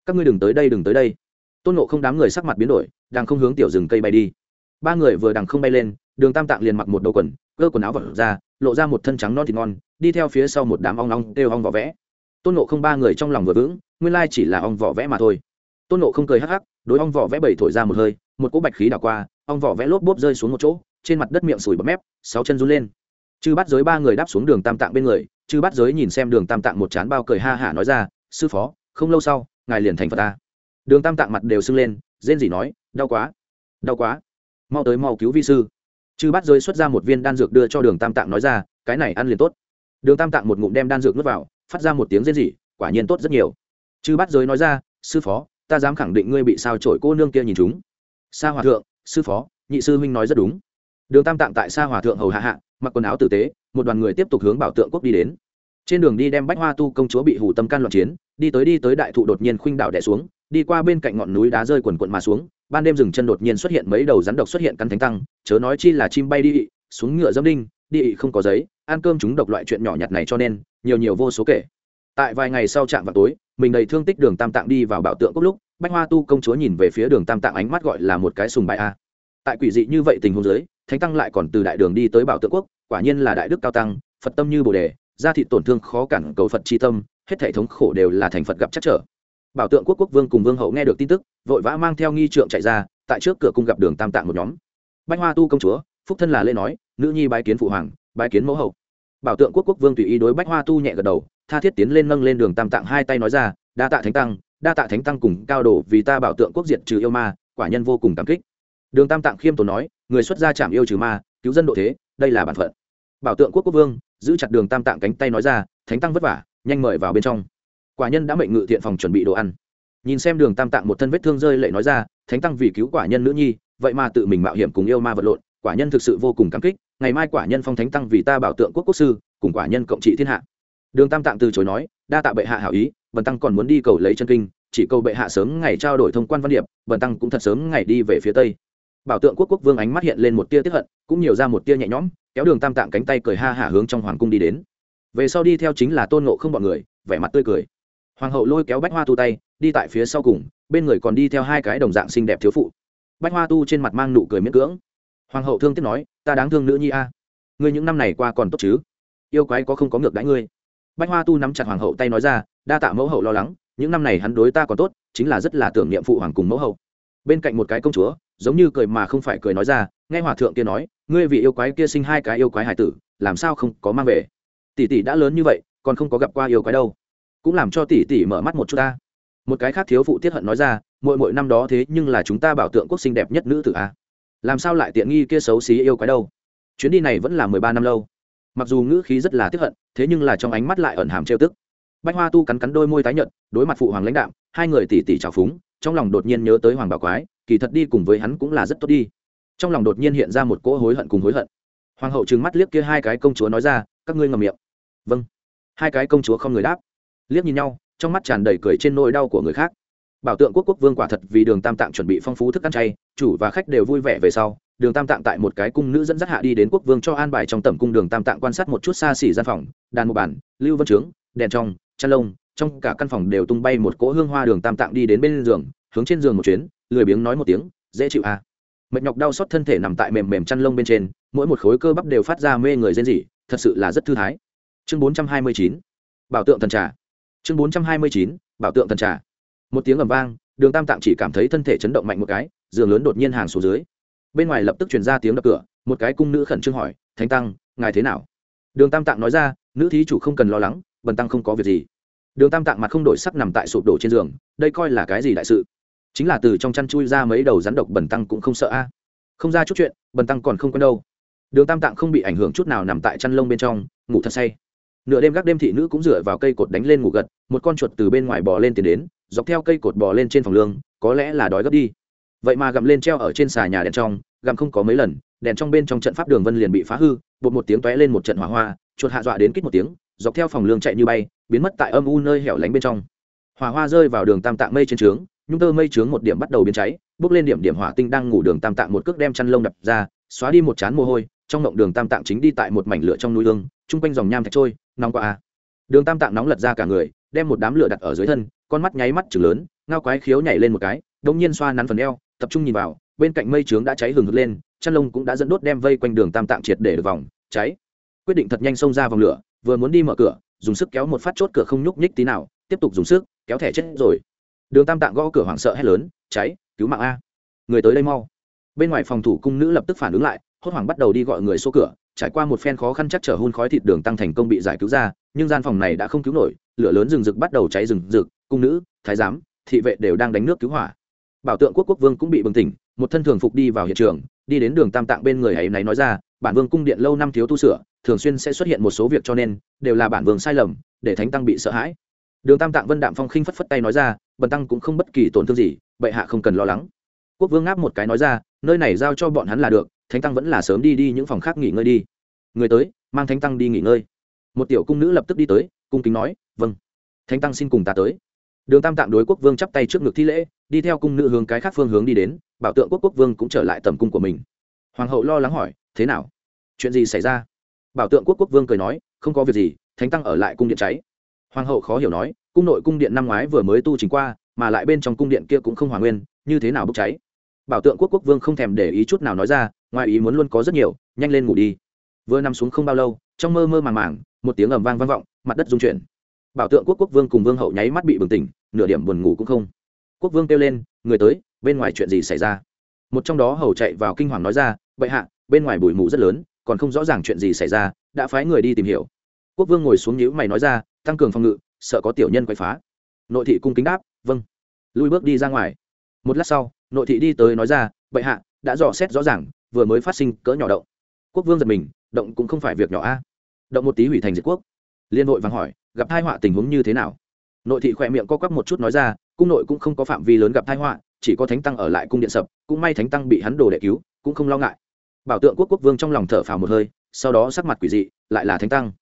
Speaker 1: Các ngươi đừng tới đây, đừng tới đây. Tôn nộ không đám người sắc mặt biến đổi, đang không hướng tiểu rừng cây bay đi ba người vừa đằng không bay lên, đường tam tạng liền mặc một đầu quần, cơ quần áo vật ra, lộ ra một thân trắng non thịt ngon, đi theo phía sau một đám ong ong đều ong vỏ vẽ. Tôn nộ không ba người trong lòng vừa vững, nguyên lai chỉ là ong vỏ vẽ mà thôi. Tôn nộ không cười hắc hắc, đối ong vỏ vẽ bảy thổi ra một hơi, một cỗ bạch khí đảo qua, ong vỏ vẽ lốp bốp rơi xuống một chỗ, trên mặt đất miệng sùi bọt mép, sáu chân run lên. Chư bắt giới ba người đáp xuống đường tam tạng bên người, chư bắt giới nhìn xem đường tam tạng một chán bao cười ha hả nói ra, sư phó, không lâu sau, ngài liền thành phật ta. Đường tam tạng mặt đều sưng lên, rên gì nói, đau quá đau quá mau tới mau cứu vi sư. Chư bắt giới xuất ra một viên đan dược đưa cho đường tam tạng nói ra, cái này ăn liền tốt. Đường tam tạng một ngụm đem đan dược nuốt vào, phát ra một tiếng rên rỉ, quả nhiên tốt rất nhiều. Chư bắt giới nói ra, sư phó, ta dám khẳng định ngươi bị sao trổi cô nương kia nhìn chúng. Sa hòa thượng, sư phó, nhị sư huynh nói rất đúng. Đường tam tạng tại sa hòa thượng hầu hạ hạ, mặc quần áo tử tế, một đoàn người tiếp tục hướng bảo tượng quốc đi đến. Trên đường đi đem bách hoa tu công chúa bị hủ tâm can loạn chiến, đi tới đi tới đại thụ đột nhiên khuynh đảo đẻ xuống, đi qua bên cạnh ngọn núi đá rơi quần quận mà xuống ban đêm rừng chân đột nhiên xuất hiện mấy đầu rắn độc xuất hiện cắn thánh tăng, chớ nói chi là chim bay đi xuống ngựa dâm đinh, đi không có giấy, ăn cơm chúng độc loại chuyện nhỏ nhặt này cho nên, nhiều nhiều vô số kể. Tại vài ngày sau trạm vào tối, mình đầy thương tích đường tam tạng đi vào bảo tượng cốc lúc, bách hoa tu công chúa nhìn về phía đường tam tạng ánh mắt gọi là một cái sùng bại a. Tại quỷ dị như vậy tình huống giới thánh tăng lại còn từ đại đường đi tới bảo tượng quốc quả nhiên là đại đức cao tăng, phật tâm như bồ đề gia thị tổn thương khó cản cầu phật tri tâm, hết thể thống khổ đều là thành phật gặp chắc trở bảo tượng quốc quốc vương cùng vương hậu nghe được tin tức, vội vã mang theo nghi trượng chạy ra, tại trước cửa cung gặp đường tam tạng một nhóm. Bách hoa tu công chúa, phúc thân là lê nói, nữ nhi bái kiến phụ hoàng, bái kiến mẫu hậu. Bảo tượng quốc quốc vương tùy ý đối bách hoa tu nhẹ gật đầu, tha thiết tiến lên nâng lên đường tam tạng hai tay nói ra, đa tạ thánh tăng, đa tạ thánh tăng cùng cao đồ vì ta bảo tượng quốc diệt trừ yêu ma, quả nhân vô cùng cảm kích. Đường tam tạng khiêm tốn nói, người xuất gia chạm yêu trừ ma, cứu dân độ thế, đây là bản phận. Bảo tượng quốc quốc vương, giữ chặt đường tam tạng cánh tay nói ra, thánh tăng vất vả, nhanh mời vào bên trong quả nhân đã mệnh ngự thiện phòng chuẩn bị đồ ăn. Nhìn xem đường tam tạng một thân vết thương rơi lệ nói ra, thánh tăng vì cứu quả nhân nữ nhi, vậy mà tự mình mạo hiểm cùng yêu ma vật lộn, quả nhân thực sự vô cùng cảm kích, ngày mai quả nhân phong thánh tăng vì ta bảo tượng quốc quốc sư, cùng quả nhân cộng trị thiên hạ. Đường tam tạng từ chối nói, đa tạ bệ hạ hảo ý, bần tăng còn muốn đi cầu lấy chân kinh, chỉ cầu bệ hạ sớm ngày trao đổi thông quan văn điệp, bần tăng cũng thật sớm ngày đi về phía tây. Bảo tượng quốc quốc vương ánh mắt hiện lên một tia tiếp hận, cũng nhiều ra một tia nhẹ nhõm, kéo đường tam tạng cánh tay cười ha hả hướng trong hoàng cung đi đến. Về sau đi theo chính là tôn nộ không bọn người, vẻ mặt tươi cười hoàng hậu lôi kéo bách hoa tu tay, đi tại phía sau cùng, bên người còn đi theo hai cái đồng dạng xinh đẹp thiếu phụ. Bách hoa tu trên mặt mang nụ cười miễn cưỡng. Hoàng hậu thương tiếc nói, ta đáng thương nữ nhi a. Ngươi những năm này qua còn tốt chứ? Yêu quái có không có ngược đãi ngươi. Bách hoa tu nắm chặt hoàng hậu tay nói ra, đa tạ mẫu hậu lo lắng, những năm này hắn đối ta còn tốt, chính là rất là tưởng niệm phụ hoàng cùng mẫu hậu. Bên cạnh một cái công chúa, giống như cười mà không phải cười nói ra, nghe hòa thượng kia nói, ngươi vì yêu quái kia sinh hai cái yêu quái hải tử, làm sao không có mang về? Tỷ tỷ đã lớn như vậy, còn không có gặp qua yêu quái đâu cũng làm cho tỷ tỷ mở mắt một chút ta. Một cái khác thiếu phụ tiết hận nói ra mỗi mỗi năm đó thế nhưng là chúng ta bảo tượng quốc xinh đẹp nhất nữ tử a. Làm sao lại tiện nghi kia xấu xí yêu quái đâu? Chuyến đi này vẫn là mười ba năm lâu. Mặc dù ngữ khí rất là tiếp hận, thế nhưng là trong ánh mắt lại ẩn hàm trêu tức. Bách hoa tu cắn cắn đôi môi tái nhợt, đối mặt phụ hoàng lãnh đạo hai người tỉ tỉ trào phúng, trong lòng đột nhiên nhớ tới hoàng bảo quái, kỳ thật đi cùng với hắn cũng là rất tốt đi. Trong lòng đột nhiên hiện ra một cỗ hối hận cùng hối hận. Hoàng hậu trừng mắt liếc kia hai cái công chúa nói ra, các ngươi ngầm miệng. Vâng. Hai cái công chúa không người đáp liếc nhìn nhau, trong mắt tràn đầy cười trên nỗi đau của người khác. Bảo tượng quốc quốc vương quả thật vì đường tam tạng chuẩn bị phong phú thức ăn chay, chủ và khách đều vui vẻ về sau, đường tam tạng tại một cái cung nữ dẫn dắt hạ đi đến quốc vương cho an bài trong tầm cung đường tam tạng quan sát một chút xa xỉ gian phòng, đàn một bản, lưu vân trướng, đèn trong, chăn lông, trong cả căn phòng đều tung bay một cỗ hương hoa đường tam tạng đi đến bên giường, hướng trên giường một chuyến, lười biếng nói một tiếng, dễ chịu à. mệt nhọc đau xót thân thể nằm tại mềm mềm chăn lông bên trên, mỗi một khối cơ bắp đều phát ra mê người rên rỉ, thật sự là rất thư thái. Chương bốn trăm hai mươi chín. Bảo tượng thần trà chương bốn trăm hai mươi chín, bảo tượng thần trà. Một tiếng ầm vang, đường tam tạng chỉ cảm thấy thân thể chấn động mạnh một cái, giường lớn đột nhiên hàng xuống dưới. Bên ngoài lập tức truyền ra tiếng đập cửa, một cái cung nữ khẩn trương hỏi, thánh tăng, ngài thế nào? Đường tam tạng nói ra, nữ thí chủ không cần lo lắng, bần tăng không có việc gì. Đường tam tạng mặt không đổi sắc nằm tại sụp đổ trên giường, đây coi là cái gì đại sự? Chính là từ trong chăn chui ra mấy đầu rắn độc bần tăng cũng không sợ a. Không ra chút chuyện, bần tăng còn không quen đâu. Đường tam tạng không bị ảnh hưởng chút nào nằm tại chăn lông bên trong, ngủ thật say nửa đêm gác đêm thị nữ cũng dựa vào cây cột đánh lên ngủ gật, một con chuột từ bên ngoài bò lên tiền đến, dọc theo cây cột bò lên trên phòng lương, có lẽ là đói gấp đi. Vậy mà gặm lên treo ở trên xà nhà đèn trong, gặm không có mấy lần, đèn trong bên trong trận pháp đường vân liền bị phá hư, bột một tiếng tóe lên một trận hỏa hoa, chuột hạ dọa đến kít một tiếng, dọc theo phòng lương chạy như bay, biến mất tại âm u nơi hẻo lánh bên trong. Hỏa hoa rơi vào đường tam tạng mây trên trướng, nhung tơ mây trướng một điểm bắt đầu biến cháy, bước lên điểm điểm hỏa tinh đang ngủ đường tam tạng một cước đem chăn lông đập ra, xóa đi một chán mồ hôi trong mộng đường tam tạng chính đi tại một mảnh lửa trong núi lương chung quanh dòng nham thạch trôi, nóng qua à. đường tam tạng nóng lật ra cả người, đem một đám lửa đặt ở dưới thân, con mắt nháy mắt chừng lớn, ngao quái khiếu nhảy lên một cái đông nhiên xoa nắn phần eo, tập trung nhìn vào, bên cạnh mây trướng đã cháy hừng hực lên chăn lông cũng đã dẫn đốt đem vây quanh đường tam tạng triệt để được vòng, cháy. Quyết định thật nhanh xông ra vòng lửa, vừa muốn đi mở cửa, dùng sức kéo một phát chốt cửa không nhúc nhích tí nào, tiếp tục dùng sức, kéo thẻ chết rồi. Đường tam tạng gõ cửa hoảng sợ hét lớn, cháy, cứu mạng a. Người tới đây mau. Bên ngoài phòng thủ cung nữ lập tức phản ứng lại hốt hoảng bắt đầu đi gọi người số cửa, trải qua một phen khó khăn chắc chở hôn khói thịt đường tăng thành công bị giải cứu ra, nhưng gian phòng này đã không cứu nổi, lửa lớn rừng rực bắt đầu cháy rừng rực, cung nữ, thái giám, thị vệ đều đang đánh nước cứu hỏa. Bảo tượng quốc quốc vương cũng bị bừng tỉnh, một thân thường phục đi vào hiện trường, đi đến đường tam tạng bên người ấy này nói ra, bản vương cung điện lâu năm thiếu tu sửa, thường xuyên sẽ xuất hiện một số việc cho nên, đều là bản vương sai lầm, để thánh tăng bị sợ hãi. Đường tam tạng vân đạm phong khinh phất phất tay nói ra, bần tăng cũng không bất kỳ tổn thương gì, bệ hạ không cần lo lắng. Quốc vương ngáp một cái nói ra, nơi này giao cho bọn hắn là được thánh tăng vẫn là sớm đi đi, những phòng khác nghỉ ngơi đi. Người tới, mang thánh tăng đi nghỉ ngơi. Một tiểu cung nữ lập tức đi tới, cung kính nói vâng thánh tăng xin cùng ta tới. Đường tam tạng đối quốc vương chắp tay trước ngực thi lễ, đi theo cung nữ hướng cái khác phương hướng đi đến, bảo tượng quốc quốc vương cũng trở lại tầm cung của mình. Hoàng hậu lo lắng hỏi, thế nào? Chuyện gì xảy ra? Bảo tượng quốc quốc vương cười nói, không có việc gì, thánh tăng ở lại cung điện cháy. Hoàng hậu khó hiểu nói, cung nội cung điện năm ngoái vừa mới tu trình qua, mà lại bên trong cung điện kia cũng không hòa nguyên, như thế nào bốc cháy? Bảo tượng quốc quốc vương không thèm để ý chút nào nói ra ngoài ý muốn luôn có rất nhiều, nhanh lên ngủ đi. Vừa nằm xuống không bao lâu, trong mơ mơ màng màng, một tiếng ầm vang vang vọng, mặt đất rung chuyển. Bảo tượng quốc quốc vương cùng vương hậu nháy mắt bị bừng tỉnh, nửa điểm buồn ngủ cũng không. Quốc vương kêu lên, người tới, bên ngoài chuyện gì xảy ra? Một trong đó hầu chạy vào kinh hoàng nói ra, bệ hạ, bên ngoài bụi mù rất lớn, còn không rõ ràng chuyện gì xảy ra, đã phái người đi tìm hiểu. Quốc vương ngồi xuống nhíu mày nói ra, tăng cường phòng ngự, sợ có tiểu nhân quậy phá. Nội thị cung kính đáp vâng. Lui bước đi ra ngoài. Một lát sau, nội thị đi tới nói ra, bệ hạ đã dò xét rõ ràng, vừa mới phát sinh cỡ nhỏ động. Quốc vương giật mình, động cũng không phải việc nhỏ a. Động một tí hủy thành diệt quốc. Liên hội vàng hỏi, gặp tai họa tình huống như thế nào? Nội thị khỏe miệng co quắp một chút nói ra, cung nội cũng không có phạm vi lớn gặp tai họa, chỉ có thánh tăng ở lại cung điện sập, cũng may thánh tăng bị hắn đồ đệ cứu, cũng không lo ngại. Bảo tượng quốc quốc vương trong lòng thở phào một hơi, sau đó sắc mặt quỷ dị, lại là thánh tăng.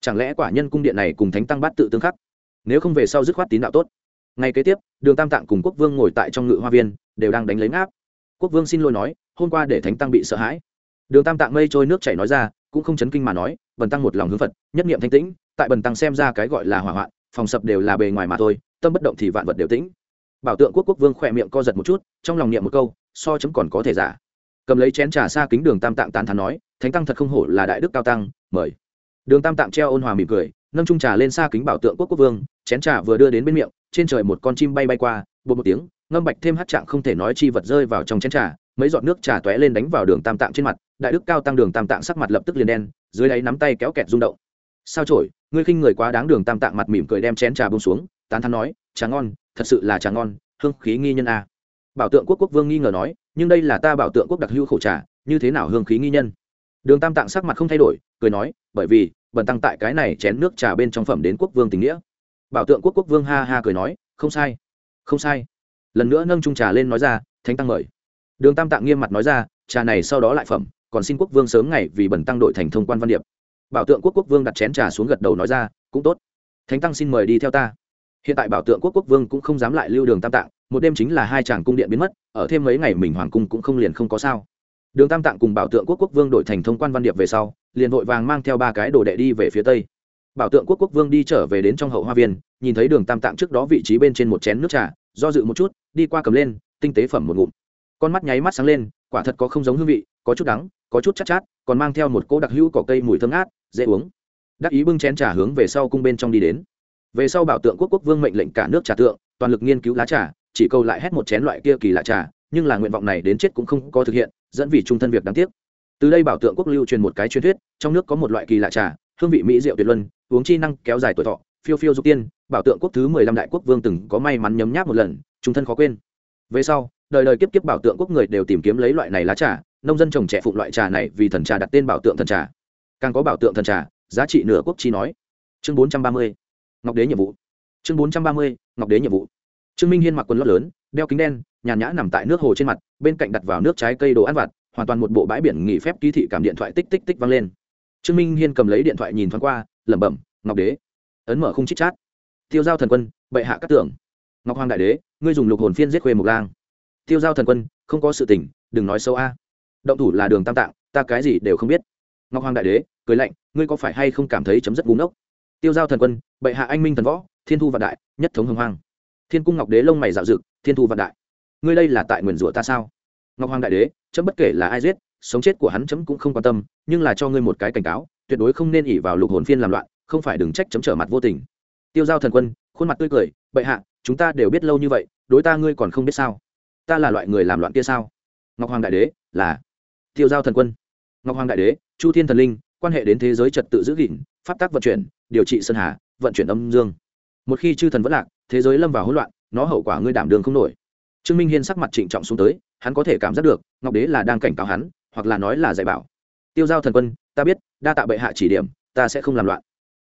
Speaker 1: Chẳng lẽ quả nhân cung điện này cùng thánh tăng bắt tự tương khắc? Nếu không về sau dứt khoát tín đạo tốt. Ngay kế tiếp, đường tam tạng cùng quốc vương ngồi tại trong ngự hoa viên, đều đang đánh lấy ngáp quốc vương xin lỗi nói, hôm qua để thánh tăng bị sợ hãi. Đường tam tạng mây trôi nước chảy nói ra, cũng không chấn kinh mà nói, bần tăng một lòng hướng phật, nhất niệm thanh tĩnh, tại bần tăng xem ra cái gọi là hỏa hoạn, phòng sập đều là bề ngoài mà thôi, tâm bất động thì vạn vật đều tĩnh. Bảo tượng quốc quốc vương khỏe miệng co giật một chút, trong lòng niệm một câu, so chấm còn có thể giả. Cầm lấy chén trà xa kính đường tam tạng tán thán nói, thánh tăng thật không hổ là đại đức cao tăng, mời. Đường tam tạng treo ôn hòa mỉm cười, nâng trung trà lên xa kính bảo tượng quốc quốc vương, chén trà vừa đưa đến bên miệng, trên trời một con chim bay bay qua bột một tiếng ngâm bạch thêm hát trạng không thể nói chi vật rơi vào trong chén trà, mấy giọt nước trà tóe lên đánh vào đường tam tạng trên mặt, đại đức cao tăng đường tam tạng sắc mặt lập tức liền đen, dưới đáy nắm tay kéo kẹt rung động. Sao trổi ngươi khinh người quá đáng đường tam tạng mặt mỉm cười đem chén trà bông xuống, tán thắn nói, trà ngon, thật sự là trà ngon, hương khí nghi nhân a. Bảo tượng quốc quốc vương nghi ngờ nói, nhưng đây là ta bảo tượng quốc đặc hữu khẩu trà, như thế nào hương khí nghi nhân? Đường tam tạng sắc mặt không thay đổi, cười nói, bởi vì, bần tăng tại cái này chén nước trà bên trong phẩm đến quốc vương tình nghĩa. Bảo tượng quốc quốc vương ha ha cười nói, không sai không sai lần nữa nâng trung trà lên nói ra, thánh tăng mời. Đường tam tạng nghiêm mặt nói ra, trà này sau đó lại phẩm, còn xin quốc vương sớm ngày vì bẩn tăng đội thành thông quan văn điệp. Bảo tượng quốc quốc vương đặt chén trà xuống gật đầu nói ra, cũng tốt. Thánh tăng xin mời đi theo ta. Hiện tại bảo tượng quốc quốc vương cũng không dám lại lưu đường tam tạng, một đêm chính là hai chàng cung điện biến mất, ở thêm mấy ngày mình hoàng cung cũng không liền không có sao. Đường tam tạng cùng bảo tượng quốc quốc vương đổi thành thông quan văn điệp về sau, liền vội vàng mang theo ba cái đồ đệ đi về phía tây. Bảo tượng quốc quốc vương đi trở về đến trong hậu hoa viên, nhìn thấy đường tam tạng trước đó vị trí bên trên một chén nước trà do dự một chút, đi qua cầm lên, tinh tế phẩm một ngụm. Con mắt nháy mắt sáng lên, quả thật có không giống hương vị, có chút đắng, có chút chát chát, còn mang theo một cỗ đặc hữu cỏ cây mùi thơm ngát, dễ uống. Đắc ý bưng chén trà hướng về sau cung bên trong đi đến. Về sau bảo tượng quốc quốc vương mệnh lệnh cả nước trà tượng, toàn lực nghiên cứu lá trà, chỉ câu lại hết một chén loại kia kỳ lạ trà, nhưng là nguyện vọng này đến chết cũng không có thực hiện, dẫn vì trung thân việc đáng tiếc. Từ đây bảo tượng quốc lưu truyền một cái truyền thuyết, trong nước có một loại kỳ lạ trà, hương vị mỹ diệu tuyệt luân, uống chi năng kéo dài tuổi thọ phiêu phiêu dục tiên, bảo tượng quốc thứ mười lăm đại quốc vương từng có may mắn nhấm nháp một lần, trung thân khó quên. Về sau, đời đời kiếp kiếp bảo tượng quốc người đều tìm kiếm lấy loại này lá trà, nông dân trồng trẻ phụng loại trà này vì thần trà đặt tên bảo tượng thần trà. Càng có bảo tượng thần trà, giá trị nửa quốc chi nói. Chương bốn trăm ba mươi, ngọc đế nhiệm vụ. Chương bốn trăm ba mươi, ngọc đế nhiệm vụ. Trương minh hiên mặc quần lót lớn, đeo kính đen, nhàn nhã nằm tại nước hồ trên mặt, bên cạnh đặt vào nước trái cây đồ ăn vặt, hoàn toàn một bộ bãi biển nghỉ phép ký thị cảm điện thoại tích tích tích vang lên. Trương minh hiên cầm lấy điện thoại nhìn thoáng qua, lẩm bẩm, ngọc đế ấn mở khung chích chát. Tiêu giao thần quân, bệ hạ các tưởng. Ngọc hoàng đại đế, ngươi dùng lục hồn phiên giết khuê mục lang. Tiêu giao thần quân, không có sự tình, đừng nói sâu a. Động thủ là đường tam tạng, ta cái gì đều không biết. Ngọc hoàng đại đế, cười lạnh, ngươi có phải hay không cảm thấy chấm rất búng ốc tiêu giao thần quân, bệ hạ anh minh thần võ, thiên thu vạn đại, nhất thống hồng hoang. Thiên cung ngọc đế lông mày dạo dực thiên thu vạn đại. Ngươi đây là tại nguyền rủa ta sao? Ngọc hoàng đại đế, chấm bất kể là ai giết, sống chết của hắn chấm cũng không quan tâm, nhưng là cho ngươi một cái cảnh cáo, tuyệt đối không nên ỉ vào lục hồn phiên làm loạn không phải đừng trách chấm trở mặt vô tình. Tiêu giao thần quân, khuôn mặt tươi cười, bệ hạ, chúng ta đều biết lâu như vậy, đối ta ngươi còn không biết sao? Ta là loại người làm loạn kia sao? Ngọc hoàng đại đế, là. Tiêu giao thần quân, ngọc hoàng đại đế, chu thiên thần linh, quan hệ đến thế giới trật tự giữ gìn, pháp tác vận chuyển, điều trị sơn hà, vận chuyển âm dương. Một khi chư thần vẫn lạc, thế giới lâm vào hỗn loạn, nó hậu quả ngươi đảm đường không nổi. Trương minh hiên sắc mặt trịnh trọng xuống tới, hắn có thể cảm giác được, ngọc đế là đang cảnh cáo hắn, hoặc là nói là dạy bảo. Tiêu giao thần quân, ta biết, đa tạ bệ hạ chỉ điểm, ta sẽ không làm loạn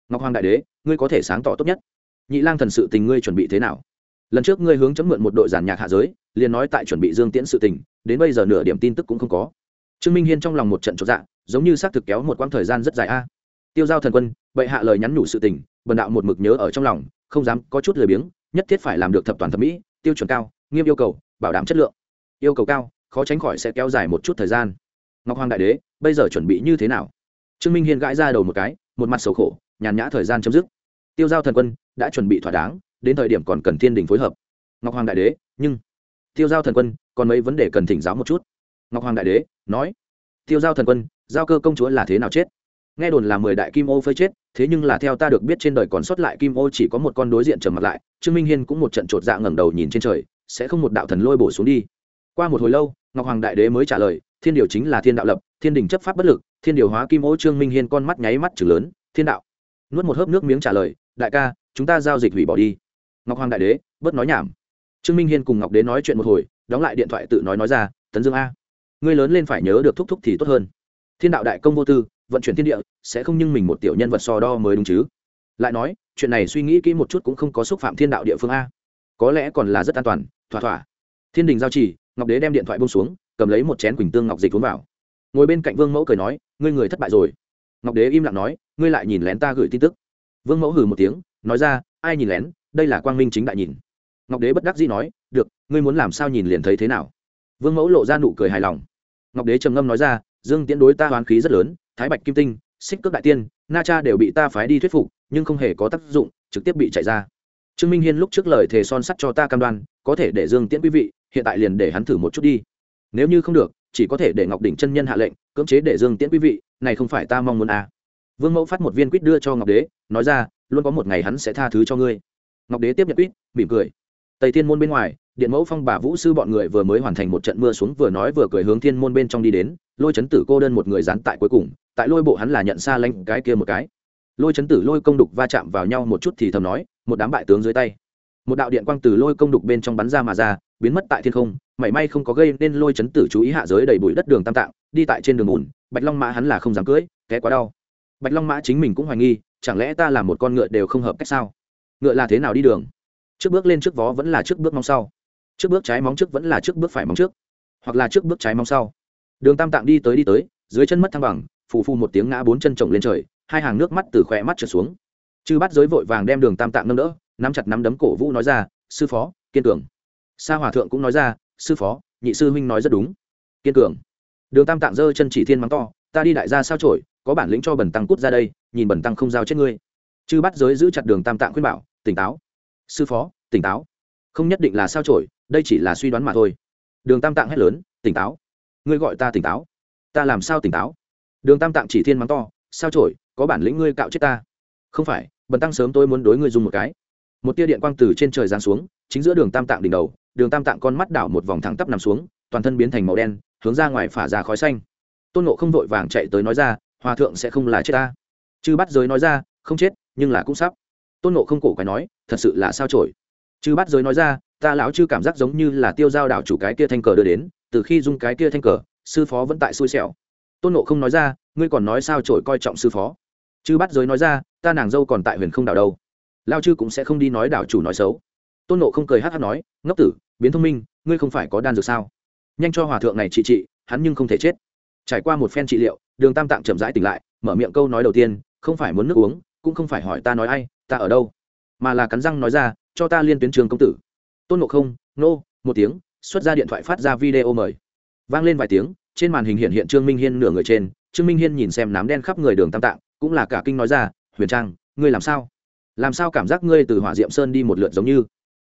Speaker 1: ngọc hoàng đại đế, ngươi có thể sáng tỏ tốt nhất. Nhị lang thần sự tình ngươi chuẩn bị thế nào? Lần trước ngươi hướng chấm mượn một đội giàn nhạc hạ giới, liền nói tại chuẩn bị dương tiễn sự tình, đến bây giờ nửa điểm tin tức cũng không có. Trương minh hiên trong lòng một trận trọn dạ giống như xác thực kéo một quãng thời gian rất dài a. Tiêu giao thần quân, bệ hạ lời nhắn nhủ sự tình, bần đạo một mực nhớ ở trong lòng, không dám có chút lười biếng, nhất thiết phải làm được thập toàn thẩm mỹ, tiêu chuẩn cao, nghiêm yêu cầu, bảo đảm chất lượng. Yêu cầu cao, khó tránh khỏi sẽ kéo dài một chút thời gian. Ngọc hoàng đại đế, bây giờ chuẩn bị như thế nào? Trương minh hiên gãi ra đầu một cái, một mặt xấu khổ nhàn nhã thời gian chấm dứt. Tiêu giao thần quân đã chuẩn bị thỏa đáng, đến thời điểm còn cần thiên đình phối hợp. Ngọc hoàng đại đế, nhưng tiêu giao thần quân còn mấy vấn đề cần thỉnh giáo một chút. Ngọc hoàng đại đế nói, tiêu giao thần quân, giao cơ công chúa là thế nào chết? Nghe đồn là mười đại kim ô phơi chết, thế nhưng là theo ta được biết trên đời còn sót lại kim ô chỉ có một con đối diện trầm mặt lại, trương minh hiên cũng một trận chột dạ ngẩng đầu nhìn trên trời, sẽ không một đạo thần lôi bổ xuống đi. Qua một hồi lâu, ngọc hoàng đại đế mới trả lời, thiên điều chính là thiên đạo lập, thiên đình chấp pháp bất lực, thiên điều hóa kim ô trương minh hiên con mắt nháy mắt chừng lớn, thiên đạo nuốt một hớp nước miếng trả lời, đại ca, chúng ta giao dịch hủy bỏ đi. Ngọc hoàng đại đế, bớt nói nhảm. Trương minh hiên cùng ngọc đế nói chuyện một hồi, đóng lại điện thoại tự nói nói ra, tấn dương a, ngươi lớn lên phải nhớ được thúc thúc thì tốt hơn. Thiên đạo đại công vô tư, vận chuyển thiên địa, sẽ không nhưng mình một tiểu nhân vật so đo mới đúng chứ. Lại nói, chuyện này suy nghĩ kỹ một chút cũng không có xúc phạm thiên đạo địa phương a. Có lẽ còn là rất an toàn, thỏa thỏa. Thiên đình giao trì, ngọc đế đem điện thoại bông xuống, cầm lấy một chén quỳnh tương ngọc dịch uống vào. Ngồi bên cạnh vương mẫu cười nói, ngươi người thất bại rồi. Ngọc đế im lặng nói ngươi lại nhìn lén ta gửi tin tức. Vương mẫu hừ một tiếng, nói ra, ai nhìn lén, đây là quang minh chính đại nhìn. Ngọc đế bất đắc dĩ nói, được, ngươi muốn làm sao nhìn liền thấy thế nào. Vương mẫu lộ ra nụ cười hài lòng. Ngọc đế trầm ngâm nói ra, dương tiễn đối ta hoán khí rất lớn, thái bạch kim tinh, xích cước đại tiên, na cha đều bị ta phái đi thuyết phục, nhưng không hề có tác dụng, trực tiếp bị chạy ra. Trương minh hiên lúc trước lời thề son sắt cho ta cam đoan, có thể để dương tiễn quý vị, hiện tại liền để hắn thử một chút đi. Nếu như không được, chỉ có thể để ngọc đỉnh chân nhân hạ lệnh, cưỡng chế để dương tiễn quý vị, này không phải ta mong muốn à vương mẫu phát một viên quýt đưa cho ngọc đế, nói ra, luôn có một ngày hắn sẽ tha thứ cho ngươi. Ngọc đế tiếp nhận quýt, mỉm cười. Tây thiên môn bên ngoài, điện mẫu phong, bà vũ sư bọn người vừa mới hoàn thành một trận mưa xuống vừa nói vừa cười hướng thiên môn bên trong đi đến, lôi chấn tử cô đơn một người dán tại cuối cùng, tại lôi bộ hắn là nhận xa lanh cái kia một cái. Lôi chấn tử lôi công đục va chạm vào nhau một chút thì thầm nói, một đám bại tướng dưới tay. Một đạo điện quang từ lôi công đục bên trong bắn ra mà ra, biến mất tại thiên không, mảy may không có gây nên lôi chấn tử chú ý hạ giới đầy bụi đất đường tam tạng, đi tại trên đường ủn bạch long mã hắn là không dám cưỡi té quá đau bạch long mã chính mình cũng hoài nghi, chẳng lẽ ta là một con ngựa đều không hợp cách sao? Ngựa là thế nào đi đường? Trước bước lên trước vó vẫn là trước bước mong sau. Trước bước trái móng trước vẫn là trước bước phải móng trước. Hoặc là trước bước trái móng sau. Đường tam tạng đi tới đi tới, dưới chân mất thăng bằng, phù phù một tiếng ngã bốn chân trồng lên trời, hai hàng nước mắt từ khỏe mắt trượt xuống. Chư bắt giới vội vàng đem đường tam tạng nâng đỡ, nắm chặt nắm đấm cổ vũ nói ra, sư phó, kiên cường. Sa hòa thượng cũng nói ra, sư phó, nhị sư huynh nói rất đúng. Kiên cường. Đường tam tạng giơ chân chỉ thiên mắng to ta đi đại gia sao trổi có bản lĩnh cho bẩn tăng cút ra đây, nhìn bẩn tăng không giao chết ngươi. Chư bắt giới giữ chặt đường tam tạng khuyên bảo, tỉnh táo. Sư phó, tỉnh táo. Không nhất định là sao trổi đây chỉ là suy đoán mà thôi. Đường tam tạng hét lớn, tỉnh táo. Ngươi gọi ta tỉnh táo. Ta làm sao tỉnh táo? Đường tam tạng chỉ thiên mắng to, sao trổi có bản lĩnh ngươi cạo chết ta. Không phải, bần tăng sớm tôi muốn đối ngươi dùng một cái. Một tia điện quang từ trên trời giáng xuống, chính giữa đường tam tạng đỉnh đầu, đường tam tạng con mắt đảo một vòng thẳng tắp nằm xuống, toàn thân biến thành màu đen, hướng ra ngoài phả ra khói xanh tôn nộ không vội vàng chạy tới nói ra, hòa thượng sẽ không là chết ta. Chư bắt giới nói ra, không chết, nhưng là cũng sắp. Tôn nộ không cổ quái nói, thật sự là sao trổi chư bắt giới nói ra, ta lão chư cảm giác giống như là tiêu giao đảo chủ cái kia thanh cờ đưa đến, từ khi dung cái kia thanh cờ, sư phó vẫn tại xui xẻo. Tôn nộ không nói ra, ngươi còn nói sao trổi coi trọng sư phó? Chư bắt giới nói ra, ta nàng dâu còn tại huyền không đảo đâu. Lao chư cũng sẽ không đi nói đảo chủ nói xấu. Tôn nộ không cười hát hát nói, ngốc tử, biến thông minh, ngươi không phải có đan dược sao? Nhanh cho hòa thượng này trị trị, hắn nhưng không thể chết trải qua một phen trị liệu, đường tam tạng chậm rãi tỉnh lại, mở miệng câu nói đầu tiên, không phải muốn nước uống, cũng không phải hỏi ta nói ai, ta ở đâu, mà là cắn răng nói ra, cho ta liên tuyến trường công tử. Tôn ngộ không, nô, một tiếng, xuất ra điện thoại phát ra video mời. Vang lên vài tiếng, trên màn hình hiện hiện trương minh hiên nửa người trên. Trương minh hiên nhìn xem nám đen khắp người đường tam tạng, cũng là cả kinh nói ra, huyền trang, ngươi làm sao? Làm sao cảm giác ngươi từ hỏa diệm sơn đi một lượt giống như?